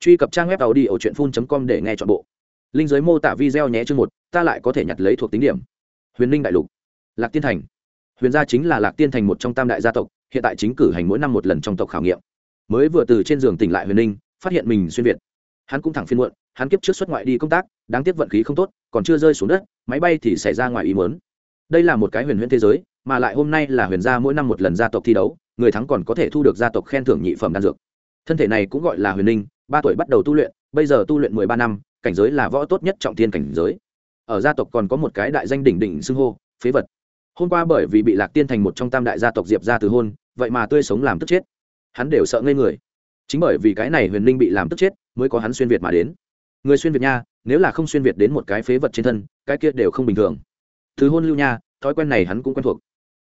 truy cập trang web tàu đi ở truyện com để nghe chọn bộ. Linh giới mô tả video nhé chương một, ta lại có thể nhặt lấy thuộc tính điểm. Huyền ninh đại lục, lạc tiên thành. Huyền gia chính là lạc tiên thành một trong tam đại gia tộc, hiện tại chính cử hành mỗi năm một lần trong tộc khảo nghiệm. Mới vừa từ trên giường tỉnh lại huyền ninh phát hiện mình xuyên việt. Hắn cũng thẳng phiên muộn, hắn kiếp trước xuất ngoại đi công tác, đáng tiếc vận khí không tốt, còn chưa rơi xuống đất, máy bay thì xảy ra ngoài ý mớn đây là một cái huyền huyễn thế giới, mà lại hôm nay là huyền gia mỗi năm một lần gia tộc thi đấu, người thắng còn có thể thu được gia tộc khen thưởng nhị phẩm đan dược. Thân thể này cũng gọi là huyền ninh ba tuổi bắt đầu tu luyện, bây giờ tu luyện mười ba năm, cảnh giới là võ tốt nhất trọng thiên cảnh giới. Ở gia tộc còn có một cái đại danh đỉnh đỉnh xưng hô, phế vật. Hôm qua bởi vì bị lạc tiên thành một trong tam đại gia tộc diệp ra từ hôn, vậy mà tươi sống làm tức chết. Hắn đều sợ ngây người. Chính bởi vì cái này huyền linh bị làm tức chết, mới có hắn xuyên việt mà đến. Người xuyên việt nha, nếu là không xuyên việt đến một cái phế vật trên thân, cái kia đều không bình thường. Thứ hôn lưu nha, thói quen này hắn cũng quen thuộc.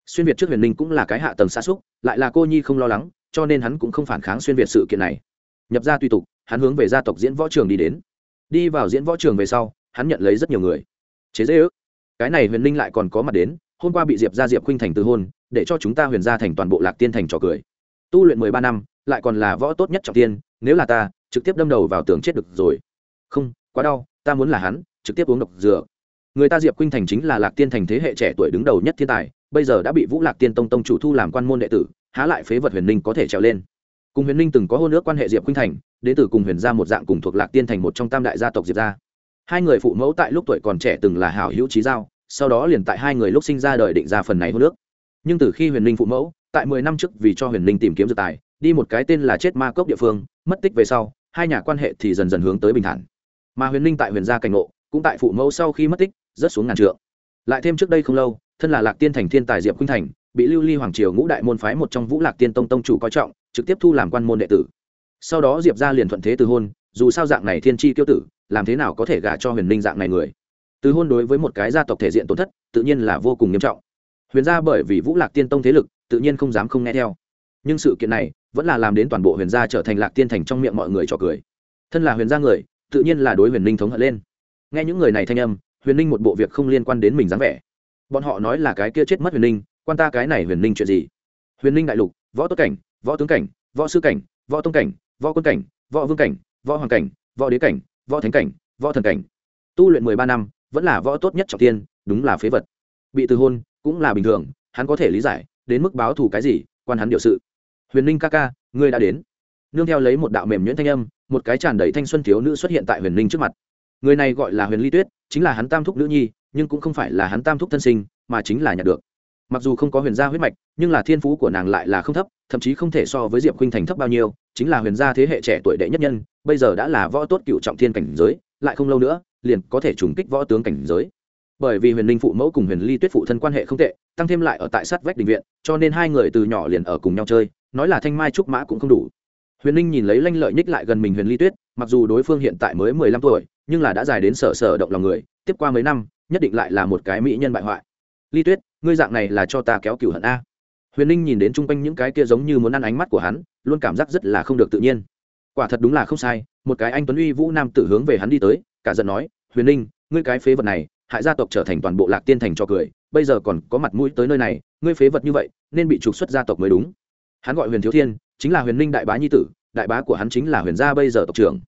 Xuyên việt trước huyền linh cũng là cái hạ tầng xa xúc, lại là cô nhi không lo lắng, cho nên hắn cũng không phản kháng xuyên việt sự kiện này nhập ra tùy tục, hắn hướng về gia tộc diễn võ trường đi đến. Đi vào diễn võ trường về sau, hắn nhận lấy rất nhiều người. Chế dễ ước. Cái này huyền linh lại còn có mặt đến, hôm qua bị diệp ra diệp khuynh thành từ hôn, để cho chúng ta huyền ra thành toàn bộ lạc tiên thành trò cười. Tu luyện mười ba năm, lại còn là võ tốt nhất trọng tiên, nếu là ta, trực tiếp đâm đầu vào tường chết được rồi. Không, quá đau, ta muốn là hắn, trực tiếp uống độc dừa người ta diệp khuynh thành chính là lạc tiên thành thế hệ trẻ tuổi đứng đầu nhất thiên tài, bây giờ đã bị vũ lạc tiên tông tông chủ thu làm quan môn đệ tử, há lại phế vật huyền ninh có thể trèo lên cùng huyền ninh từng có hôn ước quan hệ diệp khuynh thành đến từ cùng huyền gia một dạng cùng thuộc lạc tiên thành một trong tam đại gia tộc diệp gia hai người phụ mẫu tại lúc tuổi còn trẻ từng là hảo hữu trí giao sau đó liền tại hai người lúc sinh ra đời định ra phần này hôn ước nhưng từ khi huyền ninh phụ mẫu tại mười năm trước vì cho huyền ninh tìm kiếm dược tài đi một cái tên là chết ma cốc địa phương mất tích về sau hai nhà quan hệ thì dần dần hướng tới bình thản mà huyền ninh tại huyền gia cảnh ngộ cũng tại phụ mẫu sau khi mất tích rớt xuống ngàn trượng lại thêm trước đây không lâu thân là lạc tiên thành thiên tài diệp khuynh thành bị lưu ly hoàng triều ngũ đại môn phái một trong vũ lạc tiên tông tông chủ coi trọng trực tiếp thu làm quan môn đệ tử. Sau đó diệp ra liền thuận thế từ hôn, dù sao dạng này thiên tri tiêu tử, làm thế nào có thể gả cho huyền ninh dạng này người? Từ hôn đối với một cái gia tộc thể diện tổn thất, tự nhiên là vô cùng nghiêm trọng. Huyền gia bởi vì vũ lạc tiên tông thế lực, tự nhiên không dám không nghe theo. Nhưng sự kiện này, vẫn là làm đến toàn bộ huyền gia trở thành lạc tiên thành trong miệng mọi người trò cười. Thân là huyền gia người, tự nhiên là đối huyền ninh thống hận lên. Nghe những người này thanh âm, huyền ninh một bộ việc không liên quan đến mình dáng vẻ. Bọn họ nói là cái kia chết mất huyền ninh quan ta cái này huyền ninh chuyện gì? Huyền ninh đại lục, võ tốt cảnh võ tướng cảnh, võ sư cảnh, võ tông cảnh, võ quân cảnh, võ vương cảnh, võ hoàng cảnh, võ đế cảnh, võ thánh cảnh, võ thần cảnh. Tu luyện mười ba năm, vẫn là võ tốt nhất trọng tiên đúng là phế vật. Bị từ hôn cũng là bình thường, hắn có thể lý giải, đến mức báo thù cái gì, quan hắn điều sự. Huyền ninh ca ca, ngươi đã đến. Nương theo lấy một đạo mềm nhuyễn thanh âm, một cái tràn đầy thanh xuân thiếu nữ xuất hiện tại huyền ninh trước mặt. Người này gọi là huyền ly tuyết, chính là hắn tam thúc nữ nhi, nhưng cũng không phải là hắn tam thúc thân sinh, mà chính là nhận được. Mặc dù không có huyền gia huyết mạch, nhưng là thiên phú của nàng lại là không thấp thậm chí không thể so với diệp khuynh thành thấp bao nhiêu, chính là huyền gia thế hệ trẻ tuổi đệ nhất nhân, bây giờ đã là võ tốt cựu trọng thiên cảnh giới, lại không lâu nữa, liền có thể trùng kích võ tướng cảnh giới. Bởi vì huyền linh phụ mẫu cùng huyền ly tuyết phụ thân quan hệ không tệ, tăng thêm lại ở tại sát vách đình viện, cho nên hai người từ nhỏ liền ở cùng nhau chơi, nói là thanh mai trúc mã cũng không đủ. Huyền linh nhìn lấy lanh lợi nhích lại gần mình huyền ly tuyết, mặc dù đối phương hiện tại mới mười lăm tuổi, nhưng là đã dài đến sở sở động lòng người, tiếp qua mấy năm, nhất định lại là một cái mỹ nhân bại hoại. Ly tuyết, ngươi dạng này là cho ta kéo cửu hận a huyền ninh nhìn đến chung quanh những cái kia giống như muốn ăn ánh mắt của hắn, luôn cảm giác rất là không được tự nhiên. Quả thật đúng là không sai, một cái anh tuấn uy vũ nam tử hướng về hắn đi tới, cả giận nói, huyền ninh, ngươi cái phế vật này, hại gia tộc trở thành toàn bộ lạc tiên thành cho cười, bây giờ còn có mặt mũi tới nơi này, ngươi phế vật như vậy, nên bị trục xuất gia tộc mới đúng. Hắn gọi huyền thiếu thiên, chính là huyền ninh đại bá nhi tử, đại bá của hắn chính là huyền gia bây giờ tộc trưởng.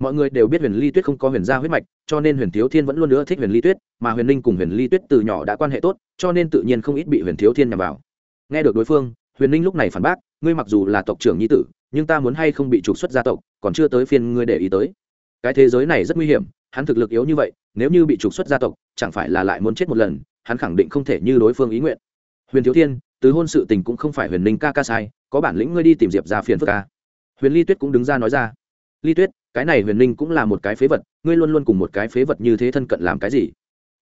Mọi người đều biết huyền ly tuyết không có huyền gia huyết mạch, cho nên huyền thiếu thiên vẫn luôn nữa thích huyền ly tuyết, mà huyền ninh cùng huyền ly tuyết từ nhỏ đã quan hệ tốt, cho nên tự nhiên không ít bị huyền thiếu thiên nhằm vào nghe được đối phương, huyền ninh lúc này phản bác, ngươi mặc dù là tộc trưởng nhi tử, nhưng ta muốn hay không bị trục xuất gia tộc, còn chưa tới phiên ngươi để ý tới. Cái thế giới này rất nguy hiểm, hắn thực lực yếu như vậy, nếu như bị trục xuất gia tộc, chẳng phải là lại muốn chết một lần, hắn khẳng định không thể như đối phương ý nguyện. Huyền thiếu thiên tứ hôn sự tình cũng không phải huyền ninh ca ca sai, có bản lĩnh ngươi đi tìm diệp ra phiền phức ca. Huyền ly tuyết cũng đứng ra nói ra, ly tuyết, cái này huyền ninh cũng là một cái phế vật, ngươi luôn luôn cùng một cái phế vật như thế thân cận làm cái gì?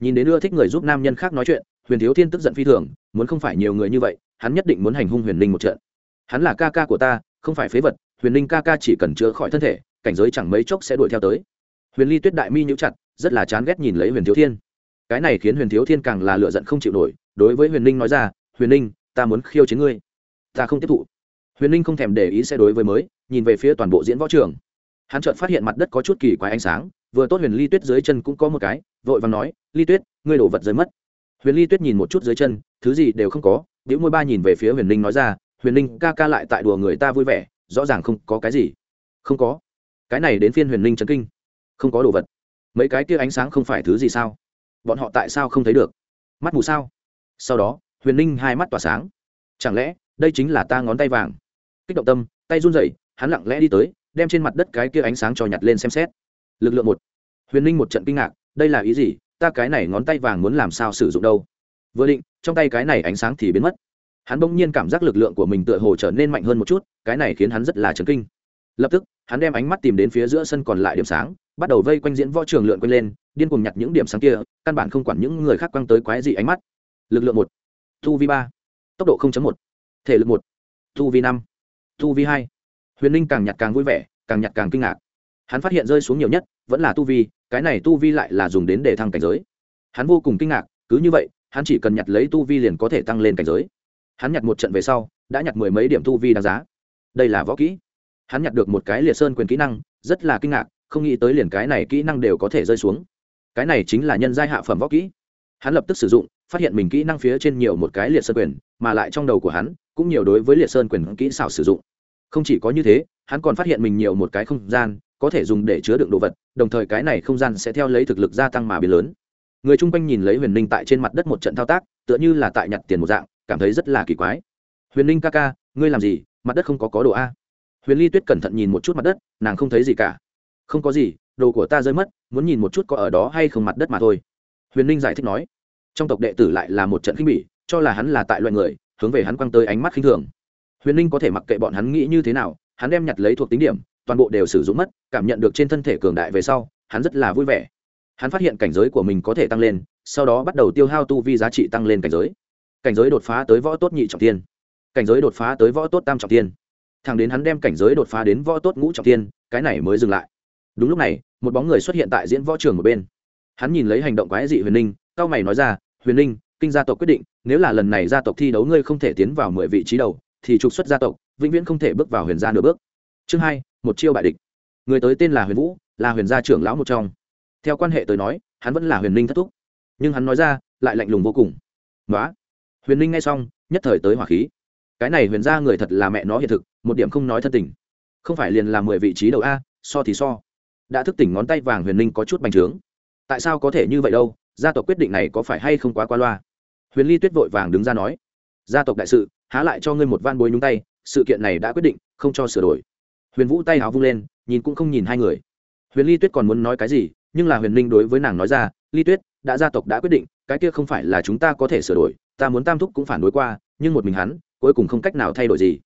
Nhìn đến ưa thích người giúp nam nhân khác nói chuyện huyền thiếu thiên tức giận phi thường, muốn không phải nhiều người như vậy, hắn nhất định muốn hành hung huyền ninh một trận. Hắn là ca ca của ta, không phải phế vật, huyền ninh ca ca chỉ cần chữa khỏi thân thể, cảnh giới chẳng mấy chốc sẽ đuổi theo tới. Huyền ly tuyết đại mi nhũ chặt, rất là chán ghét nhìn lấy huyền thiếu thiên. Cái này khiến huyền thiếu thiên càng là lựa giận không chịu nổi, đối với huyền ninh nói ra, huyền ninh ta muốn khiêu chiến ngươi. Ta không tiếp thụ. Huyền ninh không thèm để ý sẽ đối với mới, nhìn về phía toàn bộ diễn võ trường. Hắn chợt phát hiện mặt đất có chút kỳ quái ánh sáng, vừa tốt huyền ly tuyết dưới chân cũng có một cái, vội và nói, ly tuyết, ngươi đổ vật rơi mất huyền ly tuyết nhìn một chút dưới chân thứ gì đều không có biểu môi ba nhìn về phía huyền Linh nói ra huyền Linh, ca ca lại tại đùa người ta vui vẻ rõ ràng không có cái gì. Không có. Cái này đến phiên huyền Linh chấn kinh. Không có đồ vật. Mấy cái kia ánh sáng không phải thứ gì sao? Bọn họ tại sao không thấy được? Mắt mù sao? Sau đó huyền Linh hai mắt tỏa sáng. Chẳng lẽ đây chính là ta ngón tay vàng? Kích động tâm tay run rẩy hắn lặng lẽ đi tới đem trên mặt đất cái kia ánh sáng cho nhặt lên xem xét. Lực lượng một. Huyền ninh một trận kinh ngạc đây là ý gì? Ta cái này ngón tay vàng muốn làm sao sử dụng đâu? Vừa định, trong tay cái này ánh sáng thì biến mất. Hắn bỗng nhiên cảm giác lực lượng của mình tựa hồ trở nên mạnh hơn một chút, cái này khiến hắn rất là chấn kinh. Lập tức, hắn đem ánh mắt tìm đến phía giữa sân còn lại điểm sáng, bắt đầu vây quanh diễn võ trường lượn quanh lên, điên cùng nhặt những điểm sáng kia, căn bản không quản những người khác quăng tới quái dị ánh mắt. Lực lượng một, thu vi ba, tốc độ một, thể lực một, thu vi năm, thu vi hai. Huyền ninh càng nhặt càng vui vẻ, càng nhặt càng kinh ngạc hắn phát hiện rơi xuống nhiều nhất vẫn là tu vi, cái này tu vi lại là dùng đến để thăng cảnh giới. Hắn vô cùng kinh ngạc, cứ như vậy, hắn chỉ cần nhặt lấy tu vi liền có thể tăng lên cảnh giới. Hắn nhặt một trận về sau, đã nhặt mười mấy điểm tu vi đáng giá. Đây là võ kỹ. Hắn nhặt được một cái liệt sơn quyền kỹ năng, rất là kinh ngạc, không nghĩ tới liền cái này kỹ năng đều có thể rơi xuống. Cái này chính là nhân giai hạ phẩm võ kỹ. Hắn lập tức sử dụng, phát hiện mình kỹ năng phía trên nhiều một cái liệt sơn quyền, mà lại trong đầu của hắn, cũng nhiều đối với liệt sơn quyền kỹ xảo sử dụng. Không chỉ có như thế, hắn còn phát hiện mình nhiều một cái không gian có thể dùng để chứa đựng đồ vật, đồng thời cái này không gian sẽ theo lấy thực lực gia tăng mà biến lớn. Người chung quanh nhìn lấy huyền ninh tại trên mặt đất một trận thao tác, tựa như là tại nhặt tiền một dạng, cảm thấy rất là kỳ quái. Huyền ninh ca ca, ngươi làm gì? Mặt đất không có có đồ a? Huyền ly tuyết cẩn thận nhìn một chút mặt đất, nàng không thấy gì cả. Không có gì, đồ của ta rơi mất, muốn nhìn một chút có ở đó hay không mặt đất mà thôi. Huyền ninh giải thích nói. Trong tộc đệ tử lại là một trận khinh bỉ, cho là hắn là tại loại người, hướng về hắn quăng tới ánh mắt khinh thường. Huyền ninh có thể mặc kệ bọn hắn nghĩ như thế nào, hắn đem nhặt lấy thuộc tính điểm toàn bộ đều sử dụng mất, cảm nhận được trên thân thể cường đại về sau, hắn rất là vui vẻ. Hắn phát hiện cảnh giới của mình có thể tăng lên, sau đó bắt đầu tiêu hao tu vi giá trị tăng lên cảnh giới. Cảnh giới đột phá tới võ tốt nhị trọng tiên. Cảnh giới đột phá tới võ tốt tam trọng tiên. Thẳng đến hắn đem cảnh giới đột phá đến võ tốt ngũ trọng tiên, cái này mới dừng lại. Đúng lúc này, một bóng người xuất hiện tại diễn võ trường một bên. Hắn nhìn lấy hành động quái dị huyền ninh, cao mày nói ra, huyền ninh, kinh gia tộc quyết định, nếu là lần này gia tộc thi đấu ngươi không thể tiến vào mười vị trí đầu, thì trục xuất gia tộc, vĩnh viễn không thể bước vào huyền gia nửa bước. Chương hai một chiêu bại địch. Người tới tên là huyền vũ, là huyền gia trưởng lão một trong. Theo quan hệ tới nói, hắn vẫn là huyền ninh thất thúc. Nhưng hắn nói ra, lại lạnh lùng vô cùng. Nói huyền ninh nghe xong, nhất thời tới hỏa khí. Cái này huyền gia người thật là mẹ nó hiện thực, một điểm không nói thân tình. Không phải liền là mười vị trí đầu a, so thì so. Đã thức tỉnh ngón tay vàng huyền ninh có chút bành trướng. Tại sao có thể như vậy đâu? Gia tộc quyết định này có phải hay không quá qua loa? Huyền ly tuyết vội vàng đứng ra nói. Gia tộc đại sự, há lại cho ngươi một van bối nhúng tay, sự kiện này đã quyết định, không cho sửa đổi huyền vũ tay áo vung lên, nhìn cũng không nhìn hai người. Huyền ly tuyết còn muốn nói cái gì, nhưng là huyền ninh đối với nàng nói ra, ly tuyết, đã gia tộc đã quyết định, cái kia không phải là chúng ta có thể sửa đổi, ta muốn tam thúc cũng phản đối qua, nhưng một mình hắn, cuối cùng không cách nào thay đổi gì.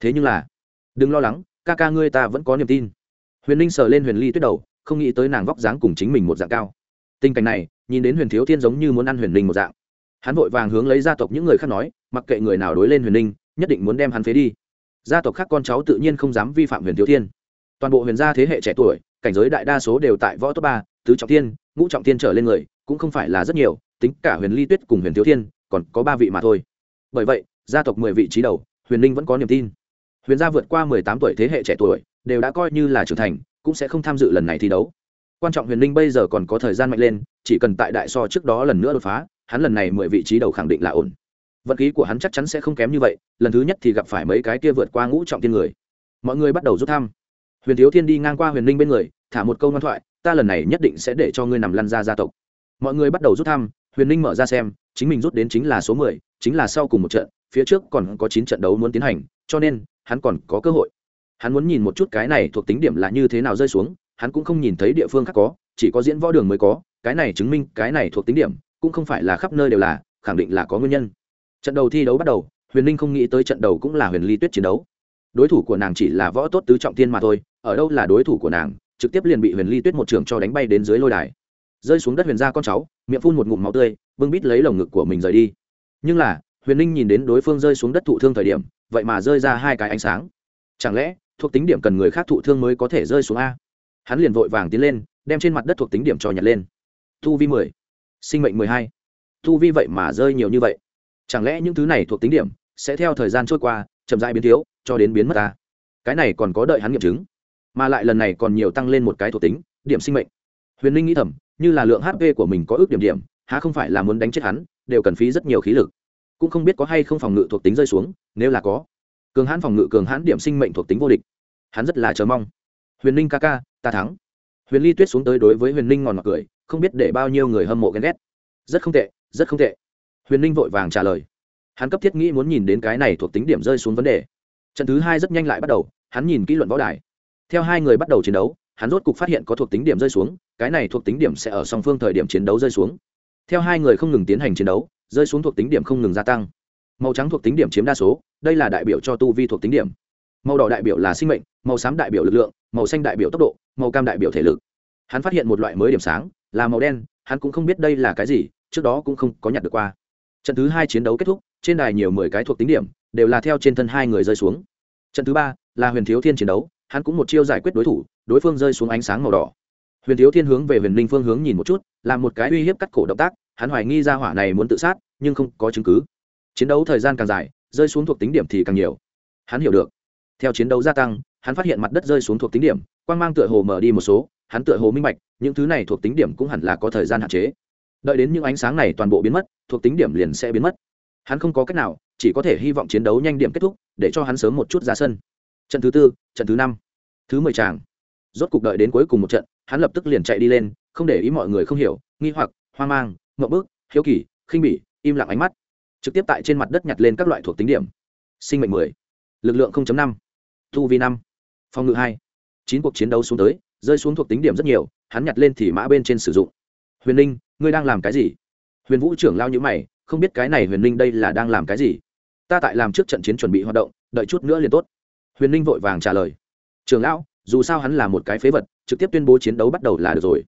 Thế nhưng là, đừng lo lắng, ca ca ngươi ta vẫn có niềm tin. Huyền ninh sờ lên huyền ly tuyết đầu, không nghĩ tới nàng vóc dáng cùng chính mình một dạng cao. Tình cảnh này, nhìn đến huyền thiếu thiên giống như muốn ăn huyền ninh một dạng. Hắn vội vàng hướng lấy gia tộc những người khác nói, mặc kệ người nào đối lên huyền ninh, nhất định muốn đem hắn phế đi gia tộc khác con cháu tự nhiên không dám vi phạm huyền thiếu thiên. Toàn bộ huyền gia thế hệ trẻ tuổi, cảnh giới đại đa số đều tại võ top ba, tứ trọng thiên, ngũ trọng thiên trở lên người, cũng không phải là rất nhiều, tính cả huyền ly tuyết cùng huyền thiếu thiên, còn có ba vị mà thôi. Bởi vậy, gia tộc mười vị trí đầu, huyền ninh vẫn có niềm tin. Huyền gia vượt qua mười tám tuổi thế hệ trẻ tuổi, đều đã coi như là trưởng thành, cũng sẽ không tham dự lần này thi đấu. Quan trọng huyền ninh bây giờ còn có thời gian mạnh lên, chỉ cần tại đại so trước đó lần nữa đột phá, hắn lần này mười vị trí đầu khẳng định là ổn vận khí của hắn chắc chắn sẽ không kém như vậy, lần thứ nhất thì gặp phải mấy cái kia vượt qua ngũ trọng tiên người. Mọi người bắt đầu rút thăm. Huyền thiếu thiên đi ngang qua huyền ninh bên người, thả một câu ngoan thoại, ta lần này nhất định sẽ để cho ngươi nằm lăn ra gia tộc. Mọi người bắt đầu rút thăm, huyền ninh mở ra xem, chính mình rút đến chính là số mười, chính là sau cùng một trận, phía trước còn có chín trận đấu muốn tiến hành, cho nên, hắn còn có cơ hội. Hắn muốn nhìn một chút cái này thuộc tính điểm là như thế nào rơi xuống, hắn cũng không nhìn thấy địa phương khác có, chỉ có diễn võ đường mới có, cái này chứng minh cái này thuộc tính điểm, cũng không phải là khắp nơi đều là, khẳng định là có nguyên nhân trận đầu thi đấu bắt đầu, huyền Linh không nghĩ tới trận đầu cũng là huyền ly tuyết chiến đấu. Đối thủ của nàng chỉ là võ tốt tứ trọng thiên mà thôi, ở đâu là đối thủ của nàng, trực tiếp liền bị huyền ly tuyết một trường cho đánh bay đến dưới lôi đài. Rơi xuống đất huyền ra con cháu, miệng phun một ngụm máu tươi, bưng bít lấy lồng ngực của mình rời đi. Nhưng là, huyền ninh nhìn đến đối phương rơi xuống đất thụ thương thời điểm, vậy mà rơi ra hai cái ánh sáng. Chẳng lẽ, thuộc tính điểm cần người khác thụ thương mới có thể rơi xuống a? Hắn liền vội vàng tiến lên, đem trên mặt đất thuộc tính điểm cho nhặt lên. Thu vi mười, sinh mệnh mười hai. Thu vi vậy mà rơi nhiều như vậy chẳng lẽ những thứ này thuộc tính điểm sẽ theo thời gian trôi qua, chậm dại biến thiếu, cho đến biến mất ta? Cái này còn có đợi hắn nghiệm chứng, mà lại lần này còn nhiều tăng lên một cái thuộc tính, điểm sinh mệnh. Huyền ninh nghĩ thầm, như là lượng hp của mình có ước điểm điểm, há không phải là muốn đánh chết hắn, đều cần phí rất nhiều khí lực. Cũng không biết có hay không phòng ngự thuộc tính rơi xuống, nếu là có, cường hãn phòng ngự, cường hãn điểm sinh mệnh thuộc tính vô địch. Hắn rất là chờ mong. Huyền ninh ca ca, ta thắng. Huyền ly tuyết xuống tới đối với huyền ninh ngòn mặc cười, không biết để bao nhiêu người hâm mộ ghen ghét. Rất không tệ, rất không tệ huyền ninh vội vàng trả lời. Hắn cấp thiết nghĩ muốn nhìn đến cái này thuộc tính điểm rơi xuống vấn đề. Trận thứ hai rất nhanh lại bắt đầu, hắn nhìn kỹ luận võ đài. Theo hai người bắt đầu chiến đấu, hắn rốt cục phát hiện có thuộc tính điểm rơi xuống, cái này thuộc tính điểm sẽ ở song phương thời điểm chiến đấu rơi xuống. Theo hai người không ngừng tiến hành chiến đấu, rơi xuống thuộc tính điểm không ngừng gia tăng. Màu trắng thuộc tính điểm chiếm đa số, đây là đại biểu cho tu vi thuộc tính điểm. Màu đỏ đại biểu là sinh mệnh, màu xám đại biểu lực lượng, màu xanh đại biểu tốc độ, màu cam đại biểu thể lực. Hắn phát hiện một loại mới điểm sáng, là màu đen, hắn cũng không biết đây là cái gì, trước đó cũng không có nhặt được qua trận thứ hai chiến đấu kết thúc, trên đài nhiều mười cái thuộc tính điểm, đều là theo trên thân hai người rơi xuống. Trận thứ ba là huyền thiếu thiên chiến đấu, hắn cũng một chiêu giải quyết đối thủ, đối phương rơi xuống ánh sáng màu đỏ. Huyền thiếu thiên hướng về huyền linh phương hướng nhìn một chút làm một cái uy hiếp cắt cổ động tác, hắn hoài nghi ra hỏa này muốn tự sát, nhưng không có chứng cứ. Chiến đấu thời gian càng dài, rơi xuống thuộc tính điểm thì càng nhiều. Hắn hiểu được. Theo chiến đấu gia tăng, hắn phát hiện mặt đất rơi xuống thuộc tính điểm, quang mang tựa hồ mở đi một số, hắn tựa hồ minh bạch, những thứ này thuộc tính điểm cũng hẳn là có thời gian hạn chế đợi đến những ánh sáng này toàn bộ biến mất, thuộc tính điểm liền sẽ biến mất. Hắn không có cách nào, chỉ có thể hy vọng chiến đấu nhanh điểm kết thúc, để cho hắn sớm một chút ra sân. Trận thứ tư, trận thứ năm, thứ mười tràng. Rốt cục đợi đến cuối cùng một trận, hắn lập tức liền chạy đi lên, không để ý mọi người không hiểu, nghi hoặc, hoang mang ngậm bức, hiếu kỳ, khinh bỉ, im lặng ánh mắt. Trực tiếp tại trên mặt đất nhặt lên các loại thuộc tính điểm. Sinh mệnh mười, lực lượng năm thu vi năm, phòng ngự hai, chín cuộc chiến đấu xuống tới, rơi xuống thuộc tính điểm rất nhiều, hắn nhặt lên thì mã bên trên sử dụng. Huyền linh ngươi đang làm cái gì? Huyền vũ trưởng lao nhữ mày, không biết cái này huyền ninh đây là đang làm cái gì? Ta tại làm trước trận chiến chuẩn bị hoạt động, đợi chút nữa liền tốt. Huyền ninh vội vàng trả lời. Trường lão, dù sao hắn là một cái phế vật, trực tiếp tuyên bố chiến đấu bắt đầu là được rồi.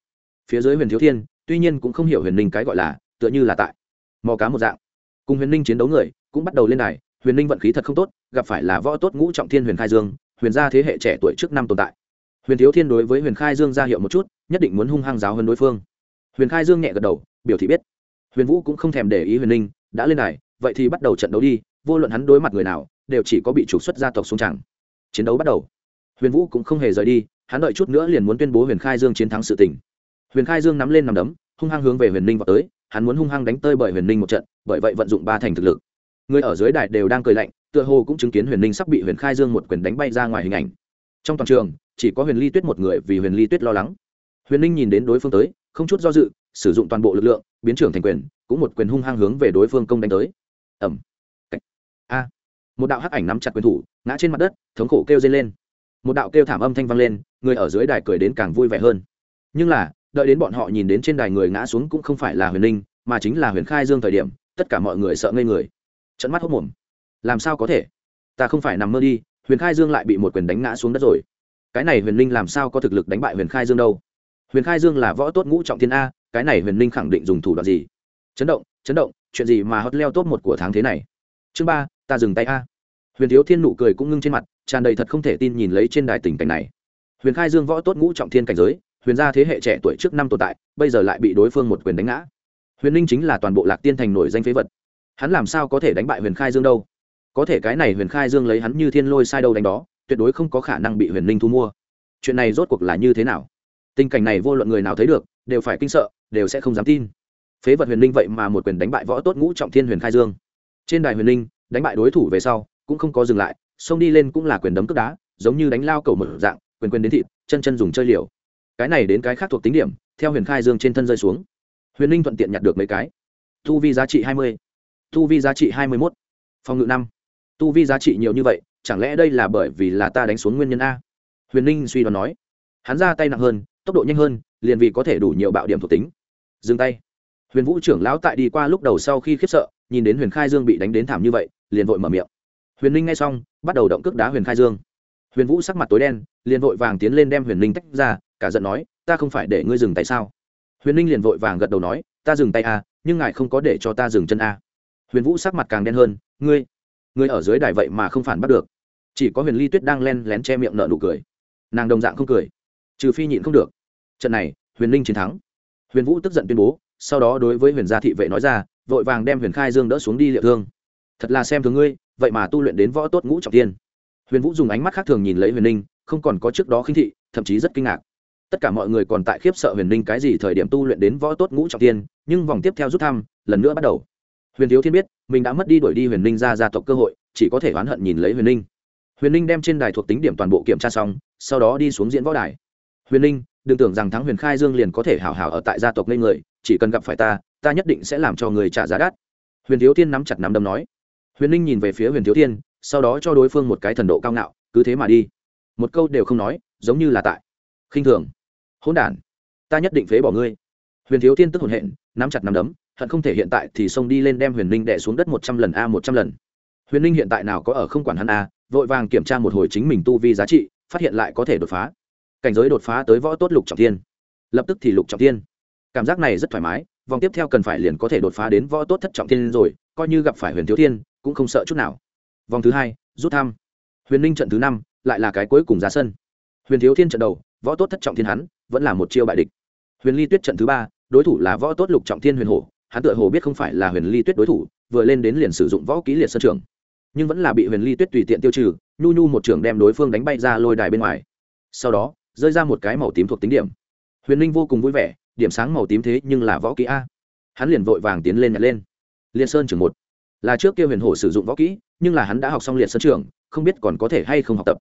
Phía dưới huyền thiếu thiên, tuy nhiên cũng không hiểu huyền ninh cái gọi là, tựa như là tại mò cá một dạng. Cùng huyền ninh chiến đấu người, cũng bắt đầu lên đài, huyền ninh vận khí thật không tốt, gặp phải là võ tốt ngũ trọng thiên huyền khai dương, huyền gia thế hệ trẻ tuổi trước năm tồn tại. Huyền thiếu thiên đối với huyền khai dương ra hiệu một chút, nhất định muốn hung hăng giáo hơn đối phương huyền khai dương nhẹ gật đầu, biểu thị biết. Huyền vũ cũng không thèm để ý huyền ninh, đã lên đài, vậy thì bắt đầu trận đấu đi, vô luận hắn đối mặt người nào, đều chỉ có bị trục xuất gia tộc xuống chẳng. Chiến đấu bắt đầu. Huyền vũ cũng không hề rời đi, hắn đợi chút nữa liền muốn tuyên bố huyền khai dương chiến thắng sự tình. Huyền khai dương nắm lên nằm đấm, hung hăng hướng về huyền ninh vào tới, hắn muốn hung hăng đánh tơi bởi huyền ninh một trận, bởi vậy vận dụng ba thành thực lực. Người ở dưới đài đều đang cười lạnh, tựa hồ cũng chứng kiến huyền ninh sắp bị huyền khai dương một quyền đánh bay ra ngoài hình ảnh. Trong toàn trường, chỉ có huyền ly tuyết một người vì huyền ly tuyết lo lắng. Huyền ninh nhìn đến đối phương tới không chút do dự sử dụng toàn bộ lực lượng biến trưởng thành quyền cũng một quyền hung hăng hướng về đối phương công đánh tới. Ẩm a. Một đạo hắc ảnh nắm chặt quyền thủ ngã trên mặt đất thống khổ kêu dây lên. Một đạo kêu thảm âm thanh vang lên người ở dưới đài cười đến càng vui vẻ hơn. Nhưng là đợi đến bọn họ nhìn đến trên đài người ngã xuống cũng không phải là huyền Linh, mà chính là huyền khai dương thời điểm tất cả mọi người sợ ngây người. Trận mắt hốc mồm. Làm sao có thể? Ta không phải nằm mơ đi huyền khai dương lại bị một quyền đánh ngã xuống đất rồi. Cái này huyền Linh làm sao có thực lực đánh bại huyền khai dương đâu? Huyền khai dương là võ tốt ngũ trọng thiên a, cái này huyền ninh khẳng định dùng thủ đoạn gì? Chấn động chấn động, chuyện gì mà hot leo top một của tháng thế này? Chương ba, ta dừng tay a. Huyền thiếu thiên nụ cười cũng ngưng trên mặt, tràn đầy thật không thể tin nhìn lấy trên đài tình cảnh này. Huyền khai dương võ tốt ngũ trọng thiên cảnh giới, huyền gia thế hệ trẻ tuổi trước năm tồn tại, bây giờ lại bị đối phương một quyền đánh ngã. Huyền ninh chính là toàn bộ lạc tiên thành nổi danh phế vật. Hắn làm sao có thể đánh bại huyền khai dương đâu? Có thể cái này huyền khai dương lấy hắn như thiên lôi sai đâu đánh đó, tuyệt đối không có khả năng bị huyền ninh thu mua. Chuyện này rốt cuộc là như thế nào? Tình cảnh này vô luận người nào thấy được, đều phải kinh sợ, đều sẽ không dám tin. Phế vật huyền ninh vậy mà một quyền đánh bại võ tốt ngũ trọng thiên huyền khai dương. Trên đài huyền ninh đánh bại đối thủ về sau, cũng không có dừng lại, xông đi lên cũng là quyền đấm cướp đá, giống như đánh lao cầu một dạng, quyền quyền đến thịt, chân chân dùng chơi liều. Cái này đến cái khác thuộc tính điểm, theo huyền khai dương trên thân rơi xuống. Huyền ninh thuận tiện nhặt được mấy cái. Thu vi giá trị hai mươi. Thu vi giá trị hai mươi mốt. Phòng ngự năm. Tu vi giá trị nhiều như vậy, chẳng lẽ đây là bởi vì là ta đánh xuống nguyên nhân a? Huyền ninh suy đoán nói. Hắn ra tay nặng hơn tốc độ nhanh hơn, liền vì có thể đủ nhiều bạo điểm thuộc tính. Dừng tay. Huyền vũ trưởng lão tại đi qua lúc đầu sau khi khiếp sợ, nhìn đến huyền khai dương bị đánh đến thảm như vậy, liền vội mở miệng. Huyền ninh ngay xong, bắt đầu động cước đá huyền khai dương. Huyền vũ sắc mặt tối đen, liền vội vàng tiến lên đem huyền ninh tách ra, cả giận nói, ta không phải để ngươi dừng tay sao? Huyền ninh liền vội vàng gật đầu nói, ta dừng tay à nhưng ngài không có để cho ta dừng chân à. huyền vũ sắc mặt càng đen hơn, ngươi ngươi ở dưới đài vậy mà không phản bắt được. Chỉ có huyền ly tuyết đang len lén che miệng nợ nụ cười. Nàng đồng dạng không cười trừ phi nhịn không được. Trận này, huyền Linh chiến thắng. Huyền vũ tức giận tuyên bố, sau đó đối với huyền gia thị vệ nói ra, vội vàng đem huyền khai dương đỡ xuống đi liệu thương. Thật là xem thường ngươi, vậy mà tu luyện đến võ tốt ngũ trọng tiên. Huyền vũ dùng ánh mắt khác thường nhìn lấy huyền ninh không còn có trước đó khinh thị, thậm chí rất kinh ngạc. Tất cả mọi người còn tại khiếp sợ huyền ninh cái gì thời điểm tu luyện đến võ tốt ngũ trọng tiên, nhưng vòng tiếp theo rút thăm, lần nữa bắt đầu. Huyền thiếu thiên biết, mình đã mất đi đuổi đi huyền ninh ra gia tộc cơ hội, chỉ có thể oán hận nhìn lấy huyền ninh huyền ninh đem trên đài thuộc tính điểm toàn bộ kiểm tra xong, sau đó đi xuống diễn võ đài huyền ninh đừng tưởng rằng thắng huyền khai dương liền có thể hảo hảo ở tại gia tộc ngây người, chỉ cần gặp phải ta ta nhất định sẽ làm cho người trả giá đắt. Huyền thiếu thiên nắm chặt nắm đấm nói. Huyền ninh nhìn về phía huyền thiếu thiên, sau đó cho đối phương một cái thần độ cao ngạo, cứ thế mà đi. Một câu đều không nói, giống như là tại khinh thường. Hỗn đản, ta nhất định phế bỏ ngươi. Huyền thiếu thiên tức hồn hện, nắm chặt nắm đấm, hận không thể hiện tại thì xông đi lên đem huyền ninh đẻ xuống đất một trăm lần a một trăm lần. Huyền ninh hiện tại nào có ở không quản hắn a, vội vàng kiểm tra một hồi chính mình tu vi giá trị, phát hiện lại có thể đột phá cảnh giới đột phá tới võ tốt lục trọng thiên. Lập tức thì lục trọng thiên. Cảm giác này rất thoải mái, vòng tiếp theo cần phải liền có thể đột phá đến võ tốt thất trọng thiên rồi, coi như gặp phải huyền thiếu thiên, cũng không sợ chút nào. Vòng thứ hai, rút thăm. Huyền ninh trận thứ năm, lại là cái cuối cùng ra sân. Huyền thiếu thiên trận đầu, võ tốt thất trọng thiên hắn, vẫn là một chiêu bại địch. Huyền ly tuyết trận thứ ba, đối thủ là võ tốt lục trọng thiên huyền hổ, hắn tựa hồ biết không phải là huyền ly tuyết đối thủ, vừa lên đến liền sử dụng võ ký liệt sân trường. Nhưng vẫn là bị huyền ly tuyết tùy tiện tiêu trừ, nhu nhu một trường đem đối phương đánh bay ra lôi đài bên ngoài. Sau đó rơi ra một cái màu tím thuộc tính điểm. Huyền ninh vô cùng vui vẻ, điểm sáng màu tím thế nhưng là võ kỹ a. Hắn liền vội vàng tiến lên nhặt lên. Liên sơn trường một. Là trước kia huyền hổ sử dụng võ kỹ, nhưng là hắn đã học xong liệt sơn trường không biết còn có thể hay không học tập.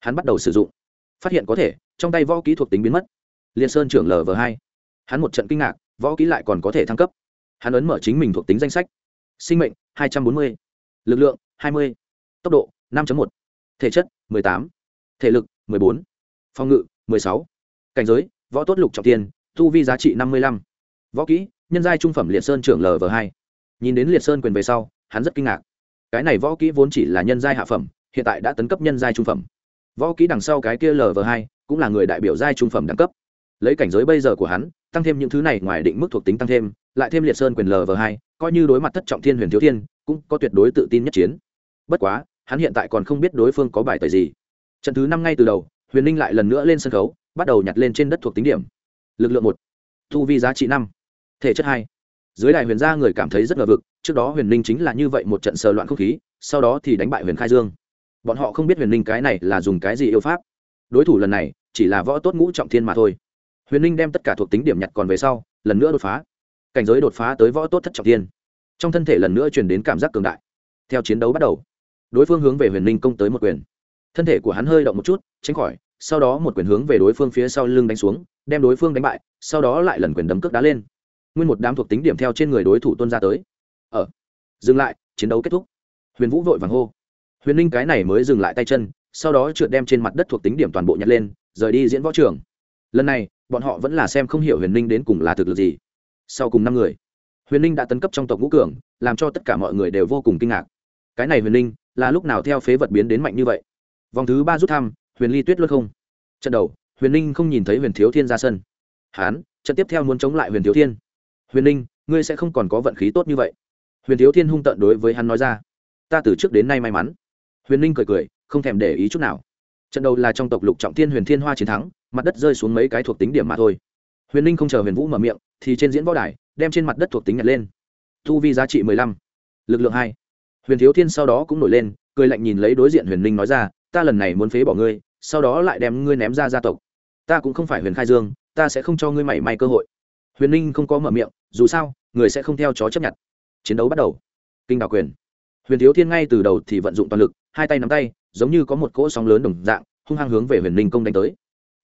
Hắn bắt đầu sử dụng. Phát hiện có thể, trong tay võ kỹ thuộc tính biến mất. Liên sơn trưởng lv hai. Hắn một trận kinh ngạc, võ kỹ lại còn có thể thăng cấp. Hắn ấn mở chính mình thuộc tính danh sách. Sinh mệnh, hai trăm bốn mươi. Lực lượng, hai mươi. Tốc độ, năm một. Thể chất tám. Thể lực bốn. Phòng ngự sáu. Cảnh giới, võ tốt lục trọng tiên thu vi giá trị năm mươi lăm. Võ kỹ, nhân giai trung phẩm liệt sơn trưởng lv hai. Nhìn đến liệt sơn quyền về sau, hắn rất kinh ngạc. Cái này võ kỹ vốn chỉ là nhân giai hạ phẩm, hiện tại đã tấn cấp nhân giai trung phẩm. Võ kỹ đằng sau cái kia lv hai cũng là người đại biểu giai trung phẩm đẳng cấp. Lấy cảnh giới bây giờ của hắn, tăng thêm những thứ này ngoài định mức thuộc tính tăng thêm, lại thêm liệt sơn quyền lv hai, coi như đối mặt thất trọng thiên huyền thiếu thiên, cũng có tuyệt đối tự tin nhất chiến. Bất quá, hắn hiện tại còn không biết đối phương có bài tời gì. Trận thứ năm ngay từ đầu huyền ninh lại lần nữa lên sân khấu, bắt đầu nhặt lên trên đất thuộc tính điểm. Lực lượng một, thu vi giá trị năm, thể chất hai. Dưới đài huyền gia người cảm thấy rất ngờ vực, trước đó huyền ninh chính là như vậy một trận sờ loạn không khí, sau đó thì đánh bại huyền khai dương. Bọn họ không biết huyền ninh cái này là dùng cái gì yêu pháp. Đối thủ lần này, chỉ là võ tốt ngũ trọng thiên mà thôi. Huyền ninh đem tất cả thuộc tính điểm nhặt còn về sau, lần nữa đột phá. Cảnh giới đột phá tới võ tốt thất trọng thiên. Trong thân thể lần nữa truyền đến cảm giác cường đại. Theo chiến đấu bắt đầu, đối phương hướng về huyền ninh công tới một quyền. Thân thể của hắn hơi động một chút tránh khỏi, sau đó một quyền hướng về đối phương phía sau lưng đánh xuống, đem đối phương đánh bại, sau đó lại lần quyền đấm cước đá lên. Nguyên một đám thuộc tính điểm theo trên người đối thủ tuân ra tới. Ở, dừng lại, chiến đấu kết thúc. Huyền vũ vội vàng hô. Huyền ninh cái này mới dừng lại tay chân, sau đó trượt đem trên mặt đất thuộc tính điểm toàn bộ nhặt lên, rời đi diễn võ trường. Lần này, bọn họ vẫn là xem không hiểu huyền ninh đến cùng là thực lực gì. Sau cùng năm người, huyền ninh đã tấn cấp trong tộc ngũ cường, làm cho tất cả mọi người đều vô cùng kinh ngạc. Cái này huyền ninh là lúc nào theo phế vật biến đến mạnh như vậy? Vòng thứ ba rút thăm huyền ly tuyết luôn không? Trận đầu, huyền ninh không nhìn thấy huyền thiếu thiên ra sân. Hán, trận tiếp theo muốn chống lại huyền thiếu thiên. Huyền ninh, ngươi sẽ không còn có vận khí tốt như vậy. Huyền thiếu thiên hung tận đối với hắn nói ra. Ta từ trước đến nay may mắn. Huyền ninh cười cười, không thèm để ý chút nào. Trận đầu là trong tộc lục trọng thiên huyền thiên hoa chiến thắng, mặt đất rơi xuống mấy cái thuộc tính điểm mà thôi. Huyền ninh không chờ huyền vũ mở miệng, thì trên diễn võ đài, đem trên mặt đất thuộc tính nhặt lên. Thu vi giá trị mười lăm, lực lượng hai. Huyền thiếu thiên sau đó cũng nổi lên, cười lạnh nhìn lấy đối diện huyền ninh nói ra ta lần này muốn phế bỏ ngươi, sau đó lại đem ngươi ném ra gia tộc. Ta cũng không phải huyền khai dương, ta sẽ không cho ngươi mảy may cơ hội. Huyền ninh không có mở miệng, dù sao, người sẽ không theo chó chấp nhận. Chiến đấu bắt đầu. Kinh đào quyền. Huyền thiếu thiên ngay từ đầu thì vận dụng toàn lực, hai tay nắm tay, giống như có một cỗ sóng lớn đồng dạng, hung hăng hướng về huyền ninh công đánh tới.